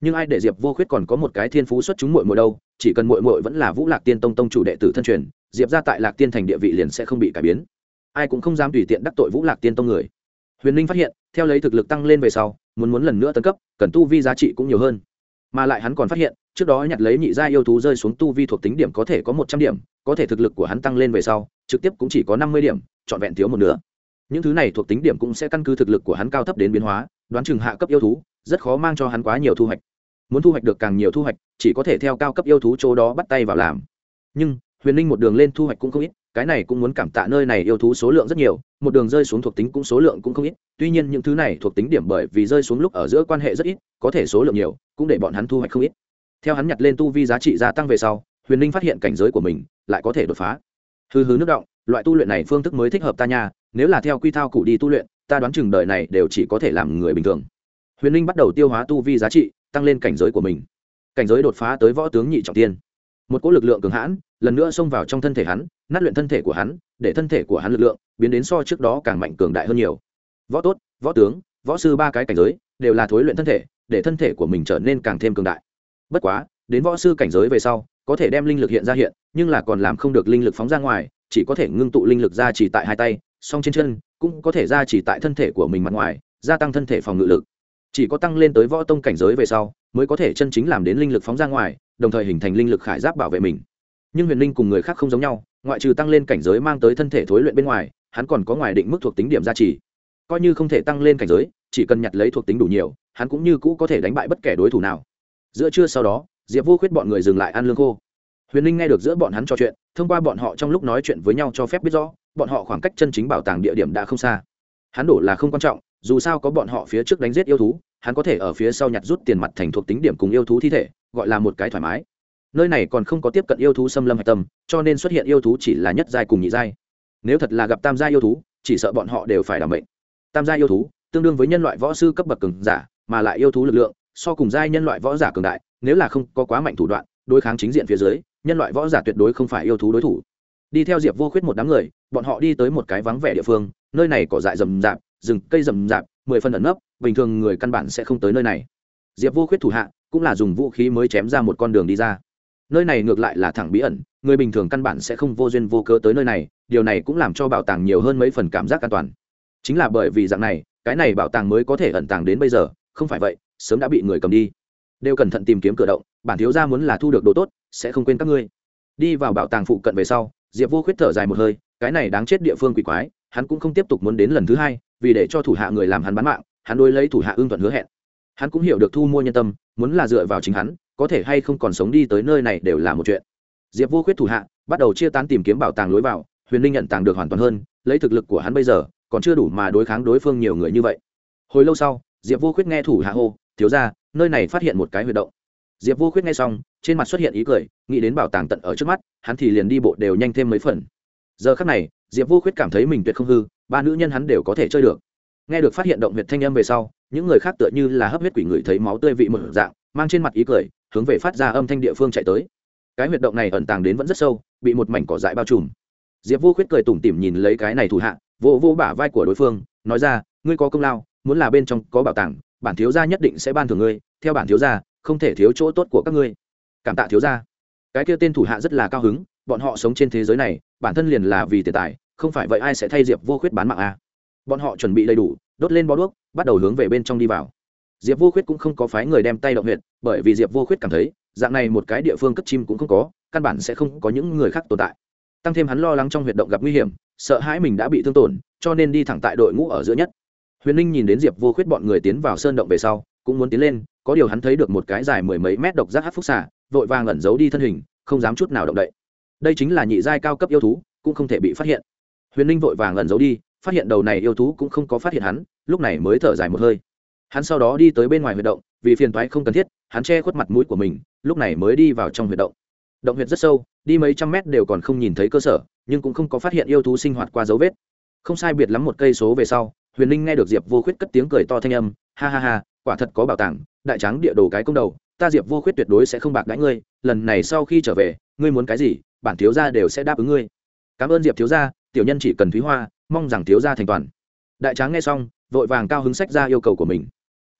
Nhưng ai để diệp vô khuyết còn có một cái thiên phú xuất chúng muội muội đâu, chỉ cần muội muội vẫn là vũ lạc tiên tông tông chủ đệ tử thân truyền diệp ra tại lạc tiên thành địa vị liền sẽ không bị cải biến ai cũng không dám tùy tiện đắc tội vũ lạc tiên tông người huyền ninh phát hiện theo lấy thực lực tăng lên về sau muốn muốn lần nữa tấn cấp cần tu vi giá trị cũng nhiều hơn mà lại hắn còn phát hiện trước đó nhặt lấy nhị gia yêu thú rơi xuống tu vi thuộc tính điểm có thể có một trăm điểm có thể thực lực của hắn tăng lên về sau trực tiếp cũng chỉ có năm mươi điểm trọn vẹn thiếu một nửa những thứ này thuộc tính điểm cũng sẽ căn cứ thực lực của hắn cao thấp đến biến hóa đoán chừng hạ cấp yêu thú rất khó mang cho hắn quá nhiều thu hoạch muốn thu hoạch được càng nhiều thu hoạch chỉ có thể theo cao cấp yêu thú chỗ đó bắt tay vào làm nhưng huyền ninh một đường lên thu hoạch cũng không ít, cái này cũng muốn cảm tạ nơi này yêu thú số lượng rất nhiều, một đường rơi xuống thuộc tính cũng số lượng cũng không ít, tuy nhiên những thứ này thuộc tính điểm bởi vì rơi xuống lúc ở giữa quan hệ rất ít, có thể số lượng nhiều, cũng để bọn hắn thu hoạch không ít. Theo hắn nhặt lên tu vi giá trị gia tăng về sau, huyền ninh phát hiện cảnh giới của mình lại có thể đột phá. Hư hư nước động, loại tu luyện này phương thức mới thích hợp ta nha, nếu là theo quy thao cụ đi tu luyện, ta đoán chừng đời này đều chỉ có thể làm người bình thường. Huyền ninh bắt đầu tiêu hóa tu vi giá trị, tăng lên cảnh giới của mình. Cảnh giới đột phá tới võ tướng nhị trọng tiên. Một cỗ lực lượng cường hãn lần nữa xông vào trong thân thể hắn, nát luyện thân thể của hắn, để thân thể của hắn lực lượng biến đến so trước đó càng mạnh cường đại hơn nhiều. Võ tốt, võ tướng, võ sư ba cái cảnh giới đều là thối luyện thân thể, để thân thể của mình trở nên càng thêm cường đại. Bất quá, đến võ sư cảnh giới về sau, có thể đem linh lực hiện ra hiện, nhưng là còn làm không được linh lực phóng ra ngoài, chỉ có thể ngưng tụ linh lực ra chỉ tại hai tay, song trên chân cũng có thể ra chỉ tại thân thể của mình mặt ngoài, gia tăng thân thể phòng ngự lực. Chỉ có tăng lên tới võ tông cảnh giới về sau, mới có thể chân chính làm đến linh lực phóng ra ngoài, đồng thời hình thành linh lực khải giáp bảo vệ mình nhưng huyền linh cùng người khác không giống nhau, ngoại trừ tăng lên cảnh giới mang tới thân thể thối luyện bên ngoài, hắn còn có ngoài định mức thuộc tính điểm gia trì. Coi như không thể tăng lên cảnh giới, chỉ cần nhặt lấy thuộc tính đủ nhiều, hắn cũng như cũ có thể đánh bại bất kể đối thủ nào. Giữa trưa sau đó, diệp vô khuyết bọn người dừng lại ăn lương khô. Huyền linh nghe được giữa bọn hắn trò chuyện, thông qua bọn họ trong lúc nói chuyện với nhau cho phép biết rõ, bọn họ khoảng cách chân chính bảo tàng địa điểm đã không xa. Hắn đổ là không quan trọng, dù sao có bọn họ phía trước đánh giết yêu thú, hắn có thể ở phía sau nhặt rút tiền mặt thành thuộc tính điểm cùng yêu thú thi thể, gọi là một cái thoải mái nơi này còn không có tiếp cận yêu thú xâm lâm hạch tâm, cho nên xuất hiện yêu thú chỉ là nhất giai cùng nhị giai. Nếu thật là gặp tam gia yêu thú, chỉ sợ bọn họ đều phải đảm bệnh tam gia yêu thú, tương đương với nhân loại võ sư cấp bậc cường giả, mà lại yêu thú lực lượng, so cùng giai nhân loại võ giả cường đại, nếu là không có quá mạnh thủ đoạn, đối kháng chính diện phía dưới, nhân loại võ giả tuyệt đối không phải yêu thú đối thủ. Đi theo diệp vô khuyết một đám người, bọn họ đi tới một cái vắng vẻ địa phương, nơi này cỏ dại rầm rạp, rừng cây rầm rạp, mười phân ẩn nấp, bình thường người căn bản sẽ không tới nơi này. Diệp vô khuyết thủ hạ, cũng là dùng vũ khí mới chém ra một con đường đi ra nơi này ngược lại là thẳng bí ẩn, người bình thường căn bản sẽ không vô duyên vô cớ tới nơi này, điều này cũng làm cho bảo tàng nhiều hơn mấy phần cảm giác an toàn. Chính là bởi vì dạng này, cái này bảo tàng mới có thể ẩn tàng đến bây giờ, không phải vậy, sớm đã bị người cầm đi. Đều cẩn thận tìm kiếm cửa động, bản thiếu gia muốn là thu được đồ tốt, sẽ không quên các ngươi. Đi vào bảo tàng phụ cận về sau, diệp vô khuyết thở dài một hơi, cái này đáng chết địa phương quỷ quái, hắn cũng không tiếp tục muốn đến lần thứ hai, vì để cho thủ hạ người làm hắn bán mạng, hắn đôi lấy thủ hạ ưng thuận hứa hẹn. Hắn cũng hiểu được thu mua nhân tâm, muốn là dựa vào chính hắn có thể hay không còn sống đi tới nơi này đều là một chuyện. Diệp vô khuyết thủ hạ, bắt đầu chia tán tìm kiếm bảo tàng lối vào, huyền linh nhận tàng được hoàn toàn hơn, lấy thực lực của hắn bây giờ, còn chưa đủ mà đối kháng đối phương nhiều người như vậy. Hồi lâu sau, diệp vô khuyết nghe thủ hạ hô, thiếu ra nơi này phát hiện một cái huyệt động. Diệp vô khuyết nghe xong, trên mặt xuất hiện ý cười, nghĩ đến bảo tàng tận ở trước mắt, hắn thì liền đi bộ đều nhanh thêm mấy phần. Giờ khắc này, diệp vô khuyết cảm thấy mình tuyệt không hư, ba nữ nhân hắn đều có thể chơi được. Nghe được phát hiện động huyệt thanh âm về sau, những người khác tựa như là hấp huyết quỷ người thấy máu tươi vị một dạng, mang trên mặt ý cười hướng về phát ra âm thanh địa phương chạy tới. Cái huyệt động này ẩn tàng đến vẫn rất sâu, bị một mảnh cỏ dại bao trùm. Diệp vô khuyết cười tủm tỉm nhìn lấy cái này thủ hạ vô vô bả vai của đối phương, nói ra, ngươi có công lao, muốn là bên trong có bảo tàng, bản thiếu gia nhất định sẽ ban thưởng ngươi, theo bản thiếu gia, không thể thiếu chỗ tốt của các ngươi. Cảm tạ thiếu gia. Cái kia tên thủ hạ rất là cao hứng, bọn họ sống trên thế giới này, bản thân liền là vì tiền tài, không phải vậy ai sẽ thay diệp vô khuyết bán mạng à? bọn họ chuẩn bị đầy đủ, đốt lên bó đuốc, bắt đầu hướng về bên trong đi vào. Diệp vô khuyết cũng không có phái người đem tay động huyệt bởi vì diệp vô khuyết cảm thấy dạng này một cái địa phương cất chim cũng không có, căn bản sẽ không có những người khác tồn tại. Tăng thêm hắn lo lắng trong huyệt động gặp nguy hiểm, sợ hãi mình đã bị thương tổn, cho nên đi thẳng tại đội ngũ ở giữa nhất. Huyền ninh nhìn đến diệp vô khuyết bọn người tiến vào sơn động về sau, cũng muốn tiến lên, có điều hắn thấy được một cái dài mười mấy mét độc giác hát phúc xả vội vàng ẩn giấu đi thân hình, không dám chút nào động đậy. Đây chính là nhị giai cao cấp yêu thú, cũng không thể bị phát hiện. Huyền ninh vội vàng ẩn giấu đi, phát hiện đầu này yêu thú cũng không có phát hiện hắn, lúc này mới thở dài một hơi. Hắn sau đó đi tới bên ngoài huyệt động, vì phiền thoái không cần thiết hắn che khuất mặt mũi của mình, lúc này mới đi vào trong huyệt động. Động huyệt rất sâu, đi mấy trăm mét đều còn không nhìn thấy cơ sở, nhưng cũng không có phát hiện yêu thú sinh hoạt qua dấu vết. Không sai biệt lắm một cây số về sau, huyền Linh nghe được diệp vô khuyết cất tiếng cười to thanh âm, ha ha ha, quả thật có bảo tàng, đại tráng địa đồ cái công đầu, ta diệp vô khuyết tuyệt đối sẽ không bạc đãi ngươi, lần này sau khi trở về, ngươi muốn cái gì, bản thiếu gia đều sẽ đáp ứng ngươi. Cảm ơn diệp thiếu gia, tiểu nhân chỉ cần thúy hoa, mong rằng thiếu gia thành toàn. Đại tráng nghe xong, vội vàng cao hứng sách ra yêu cầu của mình.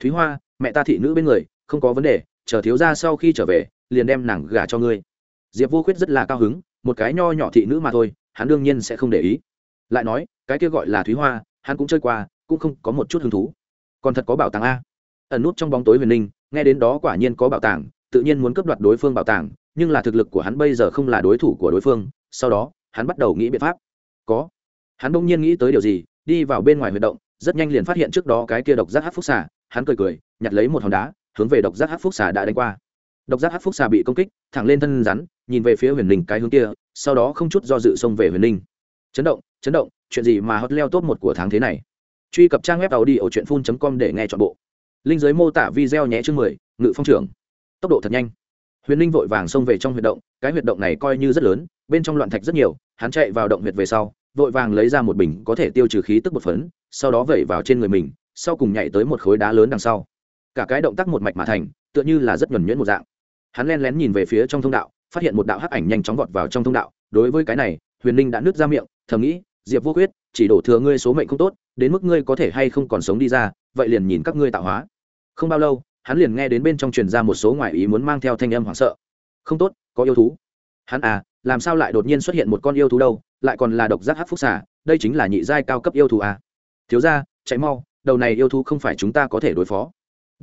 Thúy hoa, mẹ ta thị nữ bên người không có vấn đề, chờ thiếu gia sau khi trở về, liền đem nàng gả cho ngươi. Diệp vô khuyết rất là cao hứng, một cái nho nhỏ thị nữ mà thôi, hắn đương nhiên sẽ không để ý. Lại nói, cái kia gọi là thúy hoa, hắn cũng chơi qua, cũng không có một chút hứng thú. Còn thật có bảo tàng a. Ẩn nút trong bóng tối huyền ninh nghe đến đó quả nhiên có bảo tàng, tự nhiên muốn cấp đoạt đối phương bảo tàng, nhưng là thực lực của hắn bây giờ không là đối thủ của đối phương, sau đó, hắn bắt đầu nghĩ biện pháp. Có. Hắn bỗng nhiên nghĩ tới điều gì, đi vào bên ngoài huyệt động, rất nhanh liền phát hiện trước đó cái kia độc giác hát phúc xà, hắn cười cười, nhặt lấy một hòn đá hướng về độc giác hát phúc xà đã đánh qua. Độc giác hát phúc xà bị công kích, thẳng lên thân rắn, nhìn về phía huyền ninh cái hướng kia, sau đó không chút do dự xông về huyền ninh chấn động chấn động, chuyện gì mà hot leo top một của tháng thế này? Truy cập trang web tàu đi ở truyện phun com để nghe chọn bộ. Linh giới mô tả video nhé chương mười, ngự phong trưởng. Tốc độ thật nhanh. Huyền ninh vội vàng xông về trong huyệt động, cái huyệt động này coi như rất lớn, bên trong loạn thạch rất nhiều, hắn chạy vào động huyệt về sau, vội vàng lấy ra một bình có thể tiêu trừ khí tức bột phấn, sau đó vẩy vào trên người mình, sau cùng nhảy tới một khối đá lớn đằng sau cả cái động tác một mạch mà thành, tựa như là rất nhuẩn nhuyễn một dạng. Hắn len lén nhìn về phía trong thông đạo, phát hiện một đạo hắc ảnh nhanh chóng vọt vào trong thông đạo. Đối với cái này, huyền ninh đã nứt ra miệng, thầm nghĩ, diệp vô quyết chỉ đổ thừa ngươi số mệnh không tốt, đến mức ngươi có thể hay không còn sống đi ra, vậy liền nhìn các ngươi tạo hóa. Không bao lâu, hắn liền nghe đến bên trong truyền ra một số ngoại ý muốn mang theo thanh âm hoảng sợ. Không tốt, có yêu thú. Hắn à làm sao lại đột nhiên xuất hiện một con yêu thú đâu, lại còn là độc giác hát phúc xà, đây chính là nhị giai cao cấp yêu thú à. thiếu ra chạy mau, đầu này yêu thú không phải chúng ta có thể đối phó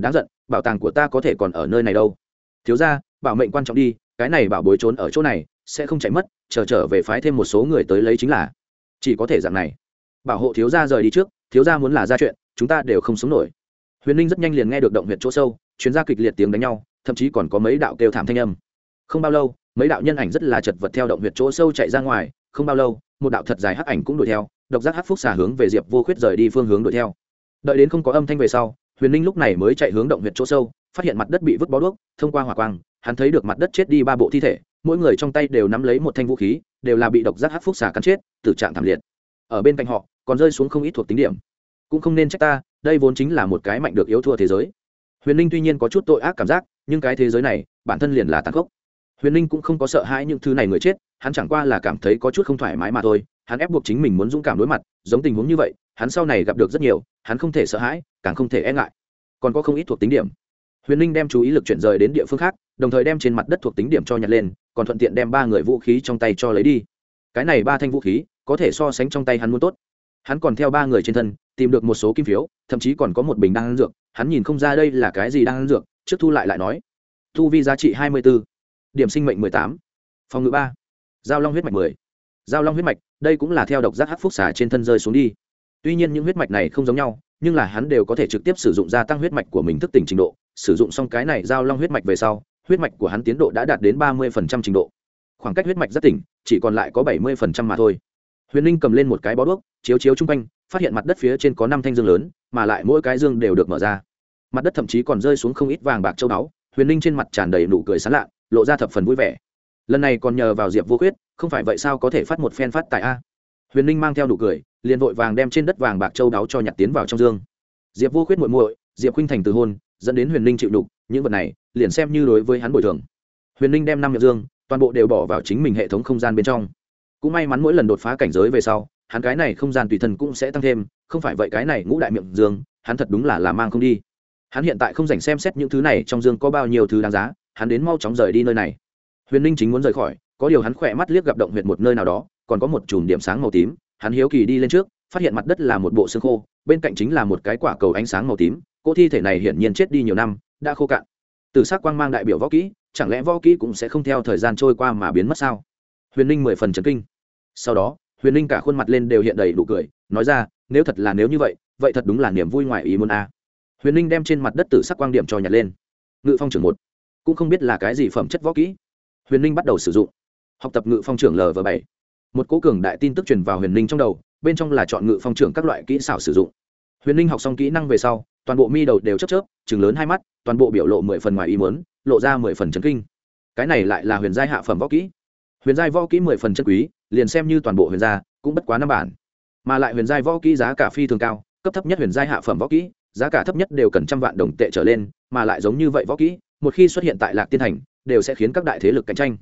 đáng giận, bảo tàng của ta có thể còn ở nơi này đâu. Thiếu ra bảo mệnh quan trọng đi, cái này bảo bối trốn ở chỗ này, sẽ không chạy mất, chờ trở về phái thêm một số người tới lấy chính là. Chỉ có thể dạng này. Bảo hộ thiếu gia rời đi trước, thiếu gia muốn là ra chuyện, chúng ta đều không sống nổi. Huyền ninh rất nhanh liền nghe được động huyện chỗ sâu, chuyên gia kịch liệt tiếng đánh nhau, thậm chí còn có mấy đạo kêu thảm thanh âm. Không bao lâu, mấy đạo nhân ảnh rất là chật vật theo động huyện chỗ sâu chạy ra ngoài, không bao lâu, một đạo thật dài hắc ảnh cũng đuổi theo, độc giác hắc phúc xả hướng về diệp vô khuyết rời đi phương hướng đuổi theo. Đợi đến không có âm thanh về sau huyền ninh lúc này mới chạy hướng động huyện chỗ sâu, phát hiện mặt đất bị vứt bó đuốc, thông qua hỏa quang, hắn thấy được mặt đất chết đi ba bộ thi thể, mỗi người trong tay đều nắm lấy một thanh vũ khí, đều là bị độc giác hắc phúc xả cắn chết, tử trạng thảm liệt. Ở bên cạnh họ, còn rơi xuống không ít thuộc tính điểm. Cũng không nên trách ta, đây vốn chính là một cái mạnh được yếu thua thế giới. Huyền ninh tuy nhiên có chút tội ác cảm giác, nhưng cái thế giới này, bản thân liền là tàn khốc. Huyền ninh cũng không có sợ hãi những thứ này người chết, hắn chẳng qua là cảm thấy có chút không thoải mái mà thôi, hắn ép buộc chính mình muốn dũng cảm đối mặt, giống tình huống như vậy hắn sau này gặp được rất nhiều, hắn không thể sợ hãi, càng không thể e ngại. Còn có không ít thuộc tính điểm. Huyền ninh đem chú ý lực chuyển rời đến địa phương khác, đồng thời đem trên mặt đất thuộc tính điểm cho nhặt lên, còn thuận tiện đem ba người vũ khí trong tay cho lấy đi. Cái này ba thanh vũ khí, có thể so sánh trong tay hắn muốn tốt. Hắn còn theo ba người trên thân, tìm được một số kim phiếu, thậm chí còn có một bình đan dược, hắn nhìn không ra đây là cái gì đang dược, trước thu lại lại nói. Thu vi giá trị hai mươi b ố điểm sinh mệnh mười tám, phòng ngự ba, giao long huyết mạch mười. Giao long huyết mạch, đây cũng là theo độc giác hát phúc xả trên thân rơi xuống đi tuy nhiên những huyết mạch này không giống nhau, nhưng là hắn đều có thể trực tiếp sử dụng gia tăng huyết mạch của mình thức tỉnh trình độ. Sử dụng xong cái này giao long huyết mạch về sau, huyết mạch của hắn tiến độ đã đạt đến ba mươi trình độ. Khoảng cách huyết mạch rất tỉnh, chỉ còn lại có bảy mươi mà thôi. Huyền ninh cầm lên một cái bó đuốc, chiếu chiếu chung quanh, phát hiện mặt đất phía trên có năm thanh dương lớn, mà lại mỗi cái dương đều được mở ra. Mặt đất thậm chí còn rơi xuống không ít vàng bạc châu báu, huyền ninh trên mặt tràn đầy nụ cười sán lạ, lộ ra thập phần vui vẻ. Lần này còn nhờ vào diệp vô khuyết, không phải vậy sao có thể phát một phen phát tại a? Huyền ninh mang theo nụ cười liền vội vàng đem trên đất vàng bạc châu đáo cho nhặt tiến vào trong dương. Diệp vô khuyết muội muội, diệp khuynh thành từ hôn, dẫn đến huyền ninh chịu đục, những vật này, liền xem như đối với hắn bồi thường. Huyền ninh đem năm miệng dương, toàn bộ đều bỏ vào chính mình hệ thống không gian bên trong. Cũng may mắn mỗi lần đột phá cảnh giới về sau, hắn cái này không gian tùy thân cũng sẽ tăng thêm, không phải vậy cái này ngũ đại miệng dương, hắn thật đúng là là mang không đi. Hắn hiện tại không dành xem xét những thứ này trong dương có bao nhiêu thứ đáng giá, hắn đến mau chóng rời đi nơi này. Huyền ninh chính muốn rời khỏi, có điều hắn khỏe mắt liếc gặp động huyệt một nơi nào đó, còn có một chùm điểm sáng màu tím hắn hiếu kỳ đi lên trước, phát hiện mặt đất là một bộ xương khô, bên cạnh chính là một cái quả cầu ánh sáng màu tím cỗ thi thể này hiển nhiên chết đi nhiều năm, đã khô cạn. Từ s ắ c quang mang đại biểu võ kỹ, chẳng lẽ võ kỹ cũng sẽ không theo thời gian trôi qua mà biến mất sao? Huyền ninh mười phần trấn kinh. Sau đó, huyền ninh cả khuôn mặt lên đều hiện đầy đủ cười, nói ra, nếu thật là nếu như vậy vậy thật đúng là niềm vui ngoài ý muốn a. Huyền ninh đem trên mặt đất tử sắc quang điểm cho nhặt lên. Ngự phong trưởng một, cũng không biết là cái gì phẩm chất võ kỹ. Huyền ninh bắt đầu sử dụng. Học tập ngự phong trưởng lv bảy một cố cường đại tin tức truyền vào huyền ninh trong đầu, bên trong là chọn ngự phong trưởng các loại kỹ xảo sử dụng. Huyền ninh học xong kỹ năng về sau, toàn bộ mi đầu đều chấp chớp chừng lớn hai mắt, toàn bộ biểu lộ mười phần ngoài ý muốn, lộ ra mười phần chấn kinh. Cái này lại là huyền giai hạ phẩm võ kỹ. Huyền giai võ kỹ mười phần chân quý, liền xem như toàn bộ huyền gia, cũng bất quá năm bản. Mà lại huyền giai võ kỹ giá cả phi thường cao, cấp thấp nhất huyền giai hạ phẩm võ kỹ, giá cả thấp nhất đều cần trăm vạn đồng tệ trở lên, mà lại giống như vậy võ kỹ, một khi xuất hiện tại lạc tiên thành, đều sẽ khiến các đại thế lực cạnh tranh.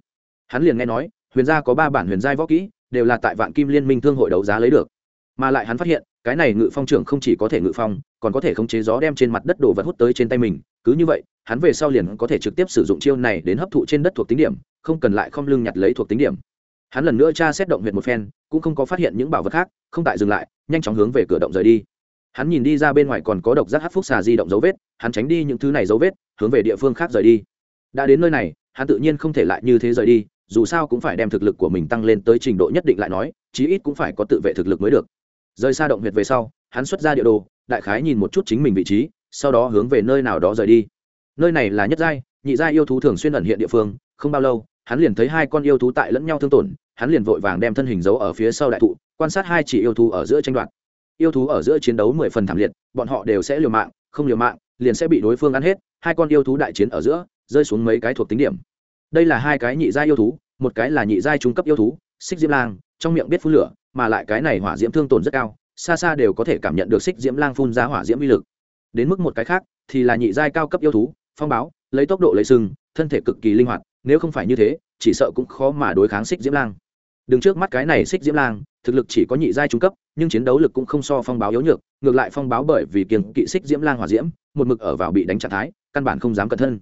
Hắn liền nghe nói, huyền gia có ba bản huyền giai võ kỹ đều là tại vạn kim liên minh thương hội đấu giá lấy được. Mà lại hắn phát hiện, cái này ngự phong trưởng không chỉ có thể ngự phong, còn có thể khống chế gió đem trên mặt đất đổ vật hút tới trên tay mình. Cứ như vậy, hắn về sau liền có thể trực tiếp sử dụng chiêu này đến hấp thụ trên đất thuộc tính điểm, không cần lại không lưng nhặt lấy thuộc tính điểm. Hắn lần nữa tra xét động huyệt một phen, cũng không có phát hiện những bảo vật khác, không tại dừng lại, nhanh chóng hướng về cửa động rời đi. Hắn nhìn đi ra bên ngoài còn có độc giác hát phúc xà di động dấu vết, hắn tránh đi những thứ này dấu vết, hướng về địa phương khác rời đi. Đã đến nơi này, hắn tự nhiên không thể lại như thế rời đi dù sao cũng phải đem thực lực của mình tăng lên tới trình độ nhất định lại nói, chí ít cũng phải có tự vệ thực lực mới được. Rời xa động huyệt về sau, hắn xuất ra địa đồ, đại khái nhìn một chút chính mình vị trí, sau đó hướng về nơi nào đó rời đi. Nơi này là nhất giai, nhị giai yêu thú thường xuyên ẩn hiện địa phương, không bao lâu, hắn liền thấy hai con yêu thú tại lẫn nhau thương tổn, hắn liền vội vàng đem thân hình giấu ở phía sau đại thụ, quan sát hai chỉ yêu thú ở giữa tranh đoạt. Yêu thú ở giữa chiến đấu mười phần thảm liệt, bọn họ đều sẽ liều mạng, không liều mạng, liền sẽ bị đối phương ăn hết, hai con yêu thú đại chiến ở giữa, rơi xuống mấy cái thuộc tính điểm đây là hai cái nhị giai yêu thú, một cái là nhị giai trung cấp yêu thú, xích diễm lang, trong miệng biết phun lửa, mà lại cái này hỏa diễm thương tổn rất cao, xa xa đều có thể cảm nhận được xích diễm lang phun ra hỏa diễm uy lực. Đến mức một cái khác, thì là nhị giai cao cấp yêu thú, phong báo, lấy tốc độ lấy sừng, thân thể cực kỳ linh hoạt, nếu không phải như thế, chỉ sợ cũng khó mà đối kháng xích diễm lang. Đứng trước mắt cái này xích diễm lang, thực lực chỉ có nhị giai trung cấp, nhưng chiến đấu lực cũng không so phong báo yếu nhược, ngược lại phong báo bởi vì kiềng kỵ xích diễm lang hỏa diễm, một mực ở vào bị đánh trạng thái, căn bản không dám cẩn thân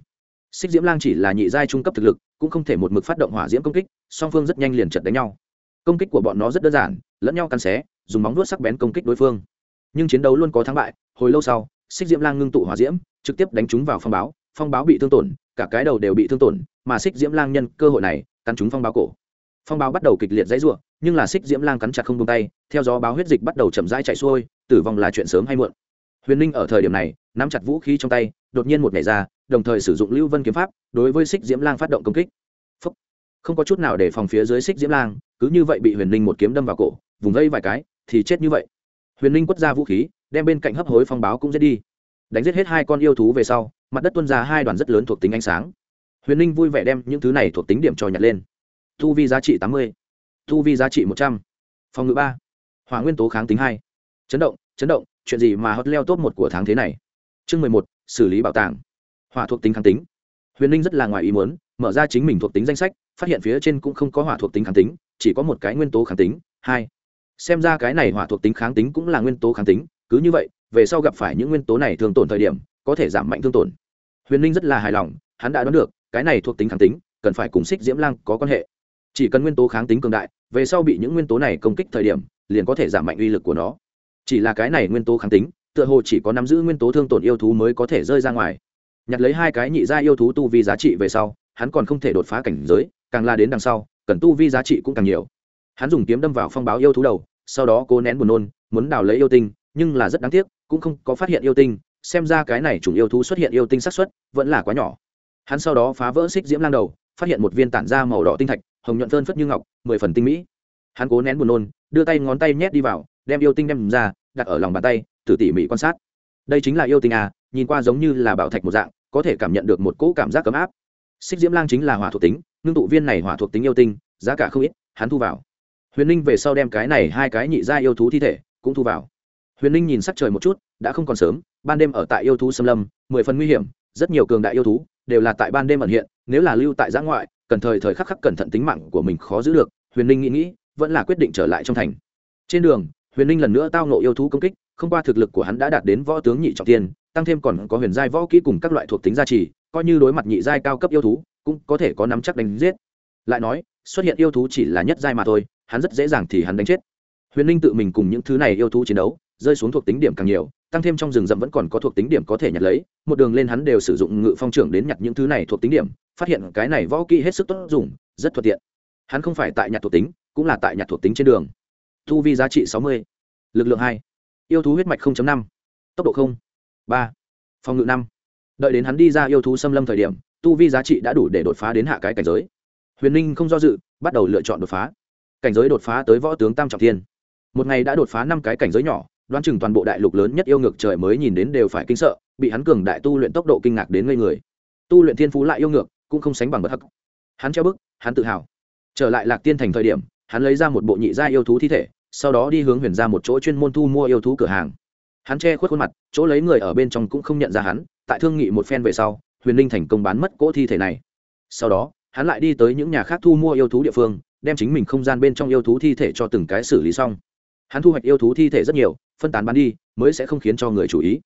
xích diễm lang chỉ là nhị giai trung cấp thực lực, cũng không thể một mực phát động hỏa diễm công kích, song phương rất nhanh liền chật đánh nhau. Công kích của bọn nó rất đơn giản, lẫn nhau cắn xé, dùng móng vuốt sắc bén công kích đối phương. Nhưng chiến đấu luôn có thắng bại, hồi lâu sau, xích diễm lang ngưng tụ hỏa diễm, trực tiếp đánh chúng vào phong báo phong báo bị thương tổn, cả cái đầu đều bị thương tổn, mà xích diễm lang nhân cơ hội này, cắn chúng phong báo cổ. Phong báo bắt đầu kịch liệt dãy ruộng nhưng là xích diễm lang cắn chặt không tung tay, theo gió báo huyết dịch bắt đầu chậm rãi chạy xuôi, tử vong là chuyện sớm hay muộn. Huyền ninh ở thời điểm này, nắm chặt vũ khí trong tay, đột nhiên một ngày ra đồng thời sử dụng lưu vân kiếm pháp đối với xích diễm lang phát động công kích. Phúc. không có chút nào để phòng phía dưới xích diễm lang, cứ như vậy bị huyền ninh một kiếm đâm vào cổ, vùng vây vài cái, thì chết như vậy. Huyền ninh quất ra vũ khí, đem bên cạnh hấp hối phong báo cũng giết đi. Đánh giết hết hai con yêu thú về sau, mặt đất tuân ra hai đoàn rất lớn thuộc tính ánh sáng. Huyền ninh vui vẻ đem những thứ này thuộc tính điểm cho nhặt lên. Thu vi giá trị tám mươi, thu vi giá trị một trăm. Phòng ngự ba, hỏa nguyên tố kháng tính hai. Chấn động chấn động, chuyện gì mà hot leo top một của tháng thế này? Chương mười một, xử lý bảo tàng hỏa thuộc tính kháng tính. Huyền ninh rất là ngoài ý muốn, mở ra chính mình thuộc tính danh sách, phát hiện phía trên cũng không có hỏa thuộc tính kháng tính, chỉ có một cái nguyên tố kháng tính, hai. Xem ra cái này hỏa thuộc tính kháng tính cũng là nguyên tố kháng tính, cứ như vậy, về sau gặp phải những nguyên tố này thường tổn thời điểm, có thể giảm mạnh thương tổn. Huyền ninh rất là hài lòng, hắn đã đoán được, cái này thuộc tính kháng tính, cần phải cùng xích diễm lang có quan hệ. Chỉ cần nguyên tố kháng tính cường đại, về sau bị những nguyên tố này công kích thời điểm, liền có thể giảm mạnh uy lực của nó. Chỉ là cái này nguyên tố kháng tính, tựa hồ chỉ có nắm giữ nguyên tố thương tổn yêu thú mới có thể rơi ra ngoài nhặt lấy hai cái nhị gia yêu thú tu vi giá trị về sau, hắn còn không thể đột phá cảnh giới, càng la đến đằng sau, cần tu vi giá trị cũng càng nhiều. Hắn dùng kiếm đâm vào phong báo yêu thú đầu, sau đó cố nén buồn nôn, muốn đào lấy yêu tinh, nhưng là rất đáng tiếc, cũng không có phát hiện yêu tinh, xem ra cái này chủng yêu thú xuất hiện yêu tinh xác suất vẫn là quá nhỏ. Hắn sau đó phá vỡ xích diễm lang đầu, phát hiện một viên tản da màu đỏ tinh thạch, hồng nhuận phơn phất như ngọc, mười phần tinh mỹ. Hắn cố nén buồn nôn, đưa tay ngón tay nhét đi vào, đem yêu tinh đem ra, đặt ở lòng bàn tay, thử tỉ mỉ quan sát. Đây chính là yêu tinh à nhìn qua giống như là bảo thạch một dạng có thể cảm nhận được một cỗ cảm giác ấm áp. Xích diễm lang chính là hỏa thuộc tính, ngưng tụ viên này hỏa thuộc tính yêu tinh, giá cả không ít, hắn thu vào. Huyền ninh về sau đem cái này hai cái nhị ra yêu thú thi thể cũng thu vào. Huyền ninh nhìn sắc trời một chút, đã không còn sớm, ban đêm ở tại yêu thú xâm lâm, mười phần nguy hiểm, rất nhiều cường đại yêu thú đều là tại ban đêm ẩn hiện, nếu là lưu tại giã ngoại, cần thời thời khắc khắc cẩn thận tính mạng của mình khó giữ được, huyền ninh nghĩ nghĩ, vẫn là quyết định trở lại trong thành. Trên đường, huyền ninh lần nữa tao nộ yêu thú công kích, không qua thực lực của hắn đã đạt đến võ tướng nhị trọng tiên tăng thêm còn có huyền giai võ kỹ cùng các loại thuộc tính gia trì, coi như đối mặt nhị giai cao cấp yêu thú, cũng có thể có nắm chắc đánh giết. Lại nói, xuất hiện yêu thú chỉ là nhất giai mà thôi, hắn rất dễ dàng thì hắn đánh chết. Huyền ninh tự mình cùng những thứ này yêu thú chiến đấu, rơi xuống thuộc tính điểm càng nhiều, tăng thêm trong rừng rậm vẫn còn có thuộc tính điểm có thể nhặt lấy, một đường lên hắn đều sử dụng ngự phong trưởng đến nhặt những thứ này thuộc tính điểm, phát hiện cái này võ kỹ hết sức tốt dùng, rất thuận tiện. Hắn không phải tại nhặt thuộc tính, cũng là tại nhặt thuộc tính trên đường. Thu vi giá trị sáu mươi, lực lượng hai, yêu thú huyết mạch năm, tốc độ không ba. Phòng ngự năm. Đợi đến hắn đi ra yêu thú xâm lâm thời điểm, tu vi giá trị đã đủ để đột phá đến hạ cái cảnh giới. Huyền ninh không do dự, bắt đầu lựa chọn đột phá. Cảnh giới đột phá tới võ tướng tam trọng thiên. Một ngày đã đột phá năm cái cảnh giới nhỏ, đoán chừng toàn bộ đại lục lớn nhất yêu ngược trời mới nhìn đến đều phải kinh sợ, bị hắn cường đại tu luyện tốc độ kinh ngạc đến ngây người. Tu luyện thiên phú lại yêu ngược, cũng không sánh bằng bất hắc. Hắn treo bức, hắn tự hào. Trở lại lạc tiên thành thời điểm, hắn lấy ra một bộ nhị gia yêu thú thi thể, sau đó đi hướng huyền ra một chỗ chuyên môn thu mua yêu thú cửa hàng hắn che khuất khuôn mặt, chỗ lấy người ở bên trong cũng không nhận ra hắn, tại thương nghị một phen về sau, huyền linh thành công bán mất cỗ thi thể này. Sau đó, hắn lại đi tới những nhà khác thu mua yêu thú địa phương, đem chính mình không gian bên trong yêu thú thi thể cho từng cái xử lý xong. Hắn thu hoạch yêu thú thi thể rất nhiều, phân tán bán đi, mới sẽ không khiến cho người chú ý.